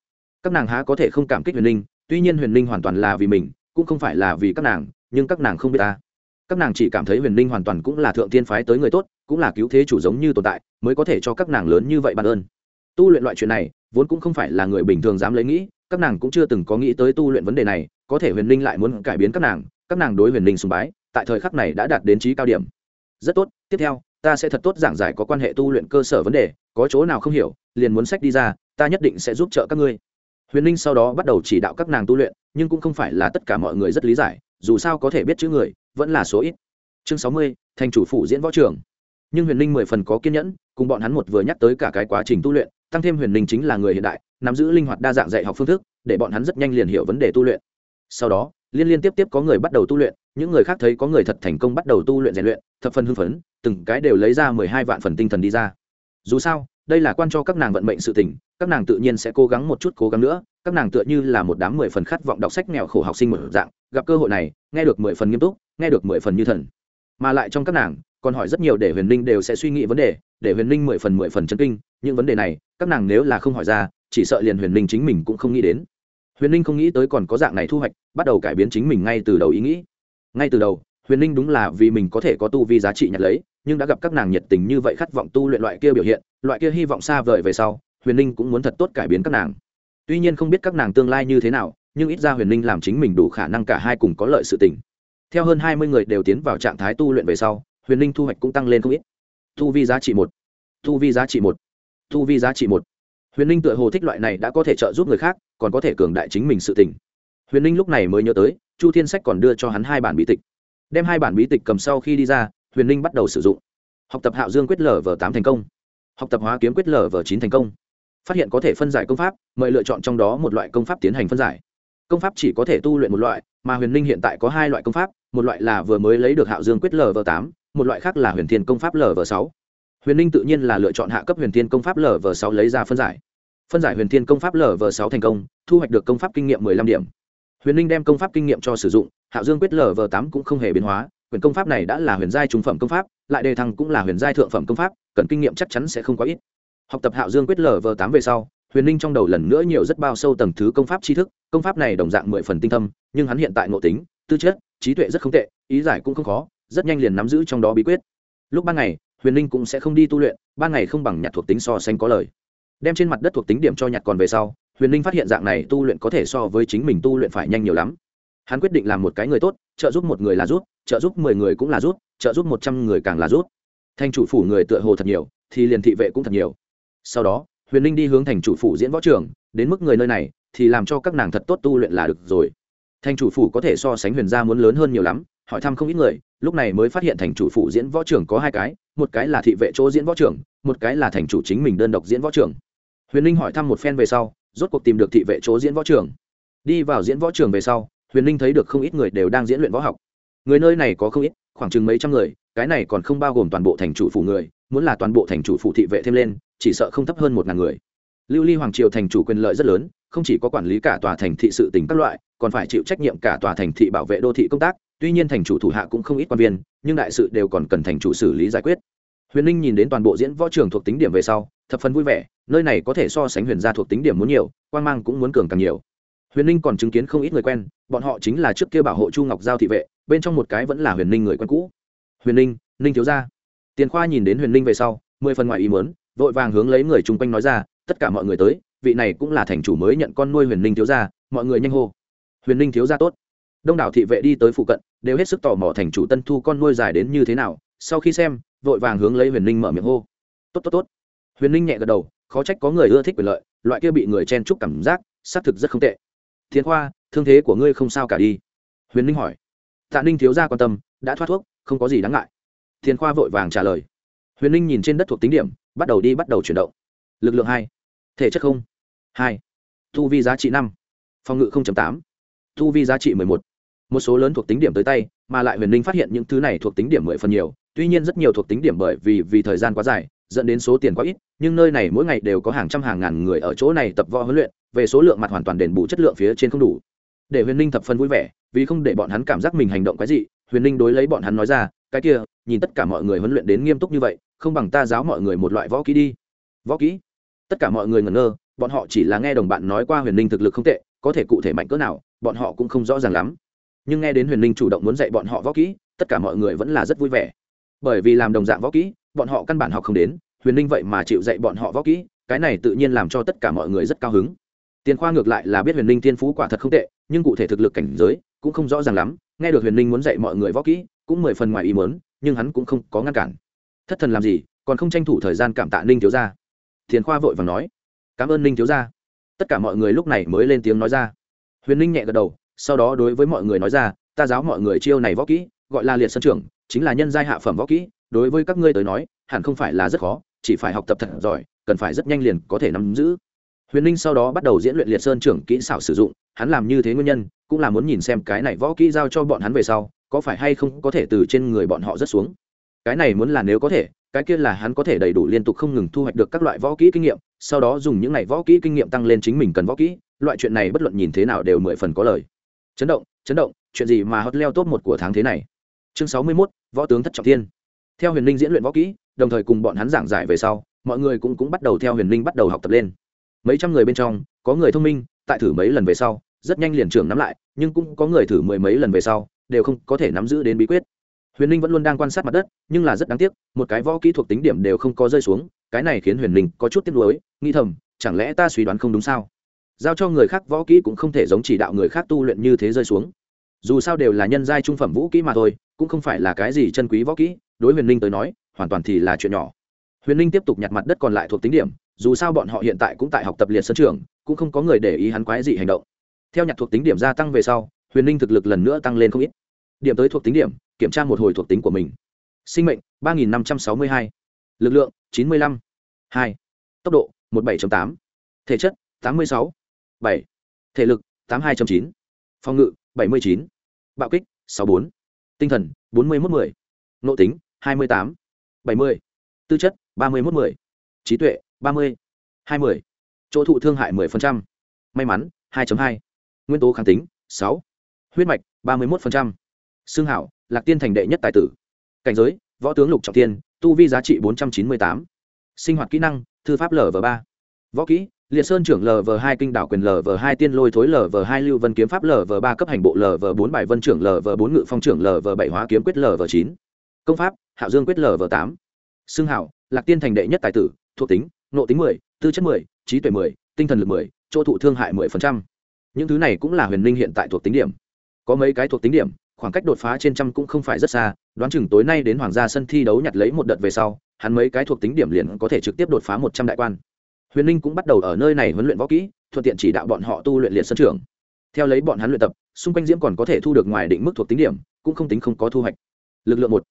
Các nàng há có thể không cảm kích huyền ninh, tuy nhiên huyền ninh hoàn toàn là vì mình, cũng không phải là vì các nàng, nhưng các nàng không biết ta. Các nàng chỉ cảm thấy huyền ninh hoàn toàn cũng là thượng tiên phái tới người tốt, cũng là cứu thế chủ giống như tồn tại, mới có thể cho các nàng lớn như vậy bạn ơn. Tu luyện loại chuyện này, vốn cũng không phải là người bình thường dám lấy nghĩ, các nàng cũng chưa từng có nghĩ tới tu luyện vấn đề này, có thể huyền ninh lại muốn cải biến các nàng các nàng đối huyền ninh sùng bái, tại thời khắc này đã đạt đến trí cao điểm. Rất tốt, tiếp theo ta sẽ thật tốt giảng giải có quan hệ tu luyện cơ sở vấn đề, có chỗ nào không hiểu, liền muốn sách đi ra, ta nhất định sẽ giúp trợ các ngươi. Huyền ninh sau đó bắt đầu chỉ đạo các nàng tu luyện, nhưng cũng không phải là tất cả mọi người rất lý giải, dù sao có thể biết chữ người, vẫn là số ít. Chương sáu mươi, thành chủ phủ diễn võ trường. Nhưng huyền ninh mười phần có kiên nhẫn, cùng bọn hắn một vừa nhắc tới cả cái quá trình tu luyện, tăng thêm huyền ninh chính là người hiện đại, nắm giữ linh hoạt đa dạng dạy học phương thức, để bọn hắn rất nhanh liền hiểu vấn đề tu luyện. Sau đó, liên liên tiếp tiếp có người bắt đầu tu luyện những người khác thấy có người thật thành công bắt đầu tu luyện rèn luyện, thập phần hưng phấn, từng cái đều lấy ra mười hai vạn phần tinh thần đi ra. Dù sao, đây là quan cho các nàng vận mệnh sự tình, các nàng tự nhiên sẽ cố gắng một chút cố gắng nữa, các nàng tựa như là một đám mười phần khát vọng đọc sách nghèo khổ học sinh một dạng, gặp cơ hội này, nghe được mười phần nghiêm túc, nghe được mười phần như thần. Mà lại trong các nàng, còn hỏi rất nhiều để huyền linh đều sẽ suy nghĩ vấn đề, để huyền linh mười phần mười phần chân kinh, những vấn đề này, các nàng nếu là không hỏi ra, chỉ sợ liền huyền linh chính mình cũng không nghĩ đến. Huyền linh không nghĩ tới còn có dạng này thu hoạch, bắt đầu cải biến chính mình ngay từ đầu ý nghĩ ngay từ đầu, huyền linh đúng là vì mình có thể có tu vi giá trị nhặt lấy, nhưng đã gặp các nàng nhiệt tình như vậy khát vọng tu luyện loại kia biểu hiện, loại kia hy vọng xa vời về sau, huyền linh cũng muốn thật tốt cải biến các nàng. Tuy nhiên không biết các nàng tương lai như thế nào, nhưng ít ra huyền linh làm chính mình đủ khả năng cả hai cùng có lợi sự tình. Theo hơn hai mươi người đều tiến vào trạng thái tu luyện về sau, huyền linh thu hoạch cũng tăng lên không ít. Tu vi giá trị một, tu vi giá trị một, tu vi giá trị một. Huyền linh tựa hồ thích loại này đã có thể trợ giúp người khác, còn có thể cường đại chính mình sự tình. Huyền linh lúc này mới nhớ tới chu thiên sách còn đưa cho hắn hai bản bí tịch. Đem hai bản bí tịch cầm sau khi đi ra, huyền linh bắt đầu sử dụng. Học tập hạo dương quyết lở v tám thành công. Học tập hóa kiếm quyết lở v chín thành công. Phát hiện có thể phân giải công pháp, mời lựa chọn trong đó một loại công pháp tiến hành phân giải. Công pháp chỉ có thể tu luyện một loại, mà huyền linh hiện tại có hai loại công pháp, một loại là vừa mới lấy được hạo dương quyết Lở lv tám, một loại khác là huyền thiên công pháp Lở lv sáu. Huyền linh tự nhiên là lựa chọn hạ cấp huyền thiên công pháp Lở lv sáu lấy ra phân giải. Phân giải huyền thiên công pháp Lở lv sáu thành công, thu hoạch được công pháp kinh nghiệm mười lăm điểm huyền linh đem công pháp kinh nghiệm cho sử dụng, hạo dương quyết lv tám cũng không hề biến hóa quyền công pháp này đã là huyền giai trung phẩm công pháp, lại đề thăng cũng là huyền giai thượng phẩm công pháp, cần kinh nghiệm chắc chắn sẽ không quá ít. Học tập hạo dương quyết lv tám về sau, huyền ninh trong đầu lần nữa nhiều rất bao sâu tầng thứ công pháp tri thức, công pháp này đồng dạng mười phần tinh thâm, nhưng hắn hiện tại ngộ tính, tư chất, trí tuệ rất không tệ, ý giải cũng không khó, rất nhanh liền nắm giữ trong đó bí quyết. Lúc ban ngày, huyền ninh cũng sẽ không đi tu luyện, ban ngày không bằng nhặt thuộc tính so sánh có lời. Đem trên mặt đất thuộc tính điểm cho nhặt còn về sau huyền ninh phát hiện dạng này tu luyện có thể so với chính mình tu luyện phải nhanh nhiều lắm. Hắn quyết định làm một cái người tốt, trợ giúp một người là rút trợ giúp mười người cũng là rút trợ giúp một trăm người càng là rút thành chủ phủ người tựa hồ thật nhiều, thì liền thị vệ cũng thật nhiều. Sau đó, huyền ninh đi hướng thành chủ phủ diễn võ trường, đến mức người nơi này, thì làm cho các nàng thật tốt tu luyện là được rồi. Thành chủ phủ có thể so sánh huyền gia muốn lớn hơn nhiều lắm, hỏi thăm không ít người, lúc này mới phát hiện thành chủ phủ diễn võ trưởng có hai cái, một cái là thị vệ chỗ diễn võ trưởng một cái là thành chủ chính mình đơn độc diễn võ trưởng huyền ninh hỏi thăm một phen về sau, rốt cuộc tìm được thị vệ chỗ diễn võ trưởng đi vào diễn võ trường về sau, huyền ninh thấy được không ít người đều đang diễn luyện võ học. Người nơi này có không ít, khoảng chừng mấy trăm người, cái này còn không bao gồm toàn bộ thành chủ phủ người, muốn là toàn bộ thành chủ phủ thị vệ thêm lên, chỉ sợ không thấp hơn một ngàn người. Lưu ly hoàng triều thành chủ quyền lợi rất lớn, không chỉ có quản lý cả tòa thành thị sự tỉnh các loại, còn phải chịu trách nhiệm cả tòa thành thị bảo vệ đô thị công tác, tuy nhiên thành chủ thủ hạ cũng không ít quan viên, nhưng đại sự đều còn cần thành chủ xử lý giải quyết. Huyền ninh nhìn đến toàn bộ diễn võ trường thuộc tính điểm về sau thập phần vui vẻ, nơi này có thể so sánh huyền gia thuộc tính điểm muốn nhiều quan mang cũng muốn cường càng nhiều. Huyền ninh còn chứng kiến không ít người quen, bọn họ chính là trước kia bảo hộ chu ngọc giao thị vệ, bên trong một cái vẫn là huyền ninh người quen cũ. Huyền ninh ninh thiếu gia. Tiền khoa nhìn đến huyền ninh về sau, mười phần ngoài ý mớn vội vàng hướng lấy người chung quanh nói ra, tất cả mọi người tới, vị này cũng là thành chủ mới nhận con nuôi huyền ninh thiếu gia, mọi người nhanh hô. Huyền ninh thiếu gia tốt. Đông đảo thị vệ đi tới phụ cận, đều hết sức tò mò thành chủ tân thu con nuôi dài đến như thế nào, sau khi xem, vội vàng hướng lấy huyền ninh mở miệng hô. Tốt tốt tốt huyền ninh nhẹ gật đầu, khó trách có người ưa thích quyền lợi, loại kia bị người chen chúc cảm giác, xác thực rất không tệ. Thiên khoa, thương thế của ngươi không sao cả đi. Huyền ninh hỏi. Tạ ninh thiếu ra quan tâm, đã thoát thuốc, không có gì đáng ngại. Thiên khoa vội vàng trả lời. Huyền ninh nhìn trên đất thuộc tính điểm, bắt đầu đi bắt đầu chuyển động. Lực lượng hai. Thể chất không. Hai. Thu vi giá trị năm. Phòng ngự tám. Thu vi giá trị mười một. Một số lớn thuộc tính điểm tới tay, mà lại huyền ninh phát hiện những thứ này thuộc tính điểm mười phần nhiều. Tuy nhiên rất nhiều thuộc tính điểm bởi vì vì thời gian quá dài dẫn đến số tiền quá ít, nhưng nơi này mỗi ngày đều có hàng trăm hàng ngàn người ở chỗ này tập võ huấn luyện, về số lượng mặt hoàn toàn đền bù chất lượng phía trên không đủ. Để huyền ninh thập phân vui vẻ, vì không để bọn hắn cảm giác mình hành động cái gì huyền ninh đối lấy bọn hắn nói ra, cái kia, nhìn tất cả mọi người huấn luyện đến nghiêm túc như vậy, không bằng ta giáo mọi người một loại võ kỹ đi. Võ kỹ? Tất cả mọi người ngẩn ngơ, bọn họ chỉ là nghe đồng bạn nói qua huyền ninh thực lực không tệ, có thể cụ thể mạnh cỡ nào, bọn họ cũng không rõ ràng lắm. Nhưng nghe đến huyền ninh chủ động muốn dạy bọn họ võ kỹ, tất cả mọi người vẫn là rất vui vẻ. Bởi vì làm đồng dạng võ kỹ bọn họ căn bản học không đến, huyền ninh vậy mà chịu dạy bọn họ võ kỹ, cái này tự nhiên làm cho tất cả mọi người rất cao hứng. Tiền khoa ngược lại là biết huyền ninh thiên phú quả thật không tệ, nhưng cụ thể thực lực cảnh giới cũng không rõ ràng lắm, nghe được huyền ninh muốn dạy mọi người võ kỹ cũng mười phần ngoài ý mớn nhưng hắn cũng không có ngăn cản. Thất thần làm gì, còn không tranh thủ thời gian cảm tạ ninh thiếu gia. Tiền khoa vội và nói, cảm ơn ninh thiếu gia. Tất cả mọi người lúc này mới lên tiếng nói ra. Huyền ninh nhẹ gật đầu, sau đó đối với mọi người nói ra, ta giáo mọi người chiêu này võ kỹ, gọi là liệt sân trưởng, chính là nhân giai hạ phẩm võ kỹ đối với các ngươi tới nói hẳn không phải là rất khó chỉ phải học tập thật giỏi cần phải rất nhanh liền có thể nắm giữ. Huyền ninh sau đó bắt đầu diễn luyện liệt sơn trưởng kỹ xảo sử dụng hắn làm như thế nguyên nhân cũng là muốn nhìn xem cái này võ kỹ giao cho bọn hắn về sau có phải hay không có thể từ trên người bọn họ rất xuống. Cái này muốn là nếu có thể cái kia là hắn có thể đầy đủ liên tục không ngừng thu hoạch được các loại võ kỹ kinh nghiệm sau đó dùng những này võ kỹ kinh nghiệm tăng lên chính mình cần võ kỹ loại chuyện này bất luận nhìn thế nào đều mười phần có lời. Chấn động chấn động chuyện gì mà hot leo top một của tháng thế này? Chương sáu mươi 61, võ tướng thất trọng thiên theo huyền linh diễn luyện võ kỹ, đồng thời cùng bọn hắn giảng giải về sau, mọi người cũng cũng bắt đầu theo huyền linh bắt đầu học tập lên. Mấy trăm người bên trong, có người thông minh, tại thử mấy lần về sau, rất nhanh liền trưởng nắm lại, nhưng cũng có người thử mười mấy lần về sau, đều không có thể nắm giữ đến bí quyết. Huyền linh vẫn luôn đang quan sát mặt đất, nhưng là rất đáng tiếc, một cái võ kỹ thuộc tính điểm đều không có rơi xuống, cái này khiến huyền linh có chút tiếc nuối nghi thầm, chẳng lẽ ta suy đoán không đúng sao? Giao cho người khác võ kỹ cũng không thể giống chỉ đạo người khác tu luyện như thế rơi xuống. Dù sao đều là nhân giai trung phẩm vũ kỹ mà thôi, cũng không phải là cái gì chân quý võ kỹ đối huyền linh tới nói, hoàn toàn thì là chuyện nhỏ. Huyền linh tiếp tục nhặt mặt đất còn lại thuộc tính điểm, dù sao bọn họ hiện tại cũng tại học tập liệt sân trường, cũng không có người để ý hắn quái gì hành động. Theo nhặt thuộc tính điểm gia tăng về sau, huyền linh thực lực lần nữa tăng lên không ít. Điểm tới thuộc tính điểm, kiểm tra một hồi thuộc tính của mình. Sinh mệnh, ba nghìn năm trăm sáu mươi hai. Lực lượng, chín mươi lăm. Hai. Tốc độ, một bảy tám. Thể chất, tám mươi sáu. Bảy. Thể lực, tám mươi hai chín. Phòng ngự, bảy mươi chín. Bạo kích, sáu bốn. Tinh thần, bốn mươi một mươi nội tính hai mươi tám bảy mươi tư chất ba mươi một mười, trí tuệ ba mươi hai mươi chỗ thụ thương hại 10%. may mắn 2.2. nguyên tố kháng tính sáu, huyết mạch 31%. xương hảo lạc tiên thành đệ nhất tài tử cảnh giới võ tướng lục trọng tiên tu vi giá trị 498. sinh hoạt kỹ năng thư pháp lv ba võ kỹ liệt sơn trưởng lv hai kinh đảo quyền lv hai tiên lôi thối lv hai lưu vân kiếm pháp lv ba cấp hành bộ lv bốn bài vân trưởng lv bốn ngự phong trưởng lv bảy hóa kiếm quyết lv chín công pháp, hạo dương quyết lv tám. Xưng hảo lạc tiên thành đệ nhất tài tử, thuộc tính, nộ tính mười, tư chất mười, trí tuệ mười, tinh thần lực mười, chỗ thụ thương hại mười phần trăm. Những thứ này cũng là huyền linh hiện tại thuộc tính điểm. Có mấy cái thuộc tính điểm, khoảng cách đột phá trên trăm cũng không phải rất xa, đoán chừng tối nay đến hoàng gia sân thi đấu nhặt lấy một đợt về sau, hắn mấy cái thuộc tính điểm liền có thể trực tiếp đột phá một trăm đại quan. Huyền linh cũng bắt đầu ở nơi này huấn luyện võ kỹ, thuận tiện chỉ đạo bọn họ tu luyện liệt sân trường. Theo lấy bọn hắn luyện tập, xung quanh diễm còn có thể thu được ngoài định mức thuộc tính điểm, cũng không tính không có thu hoạch. Lực lượng một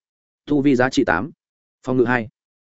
thu vi giá trị tám. Phòng ngự hai.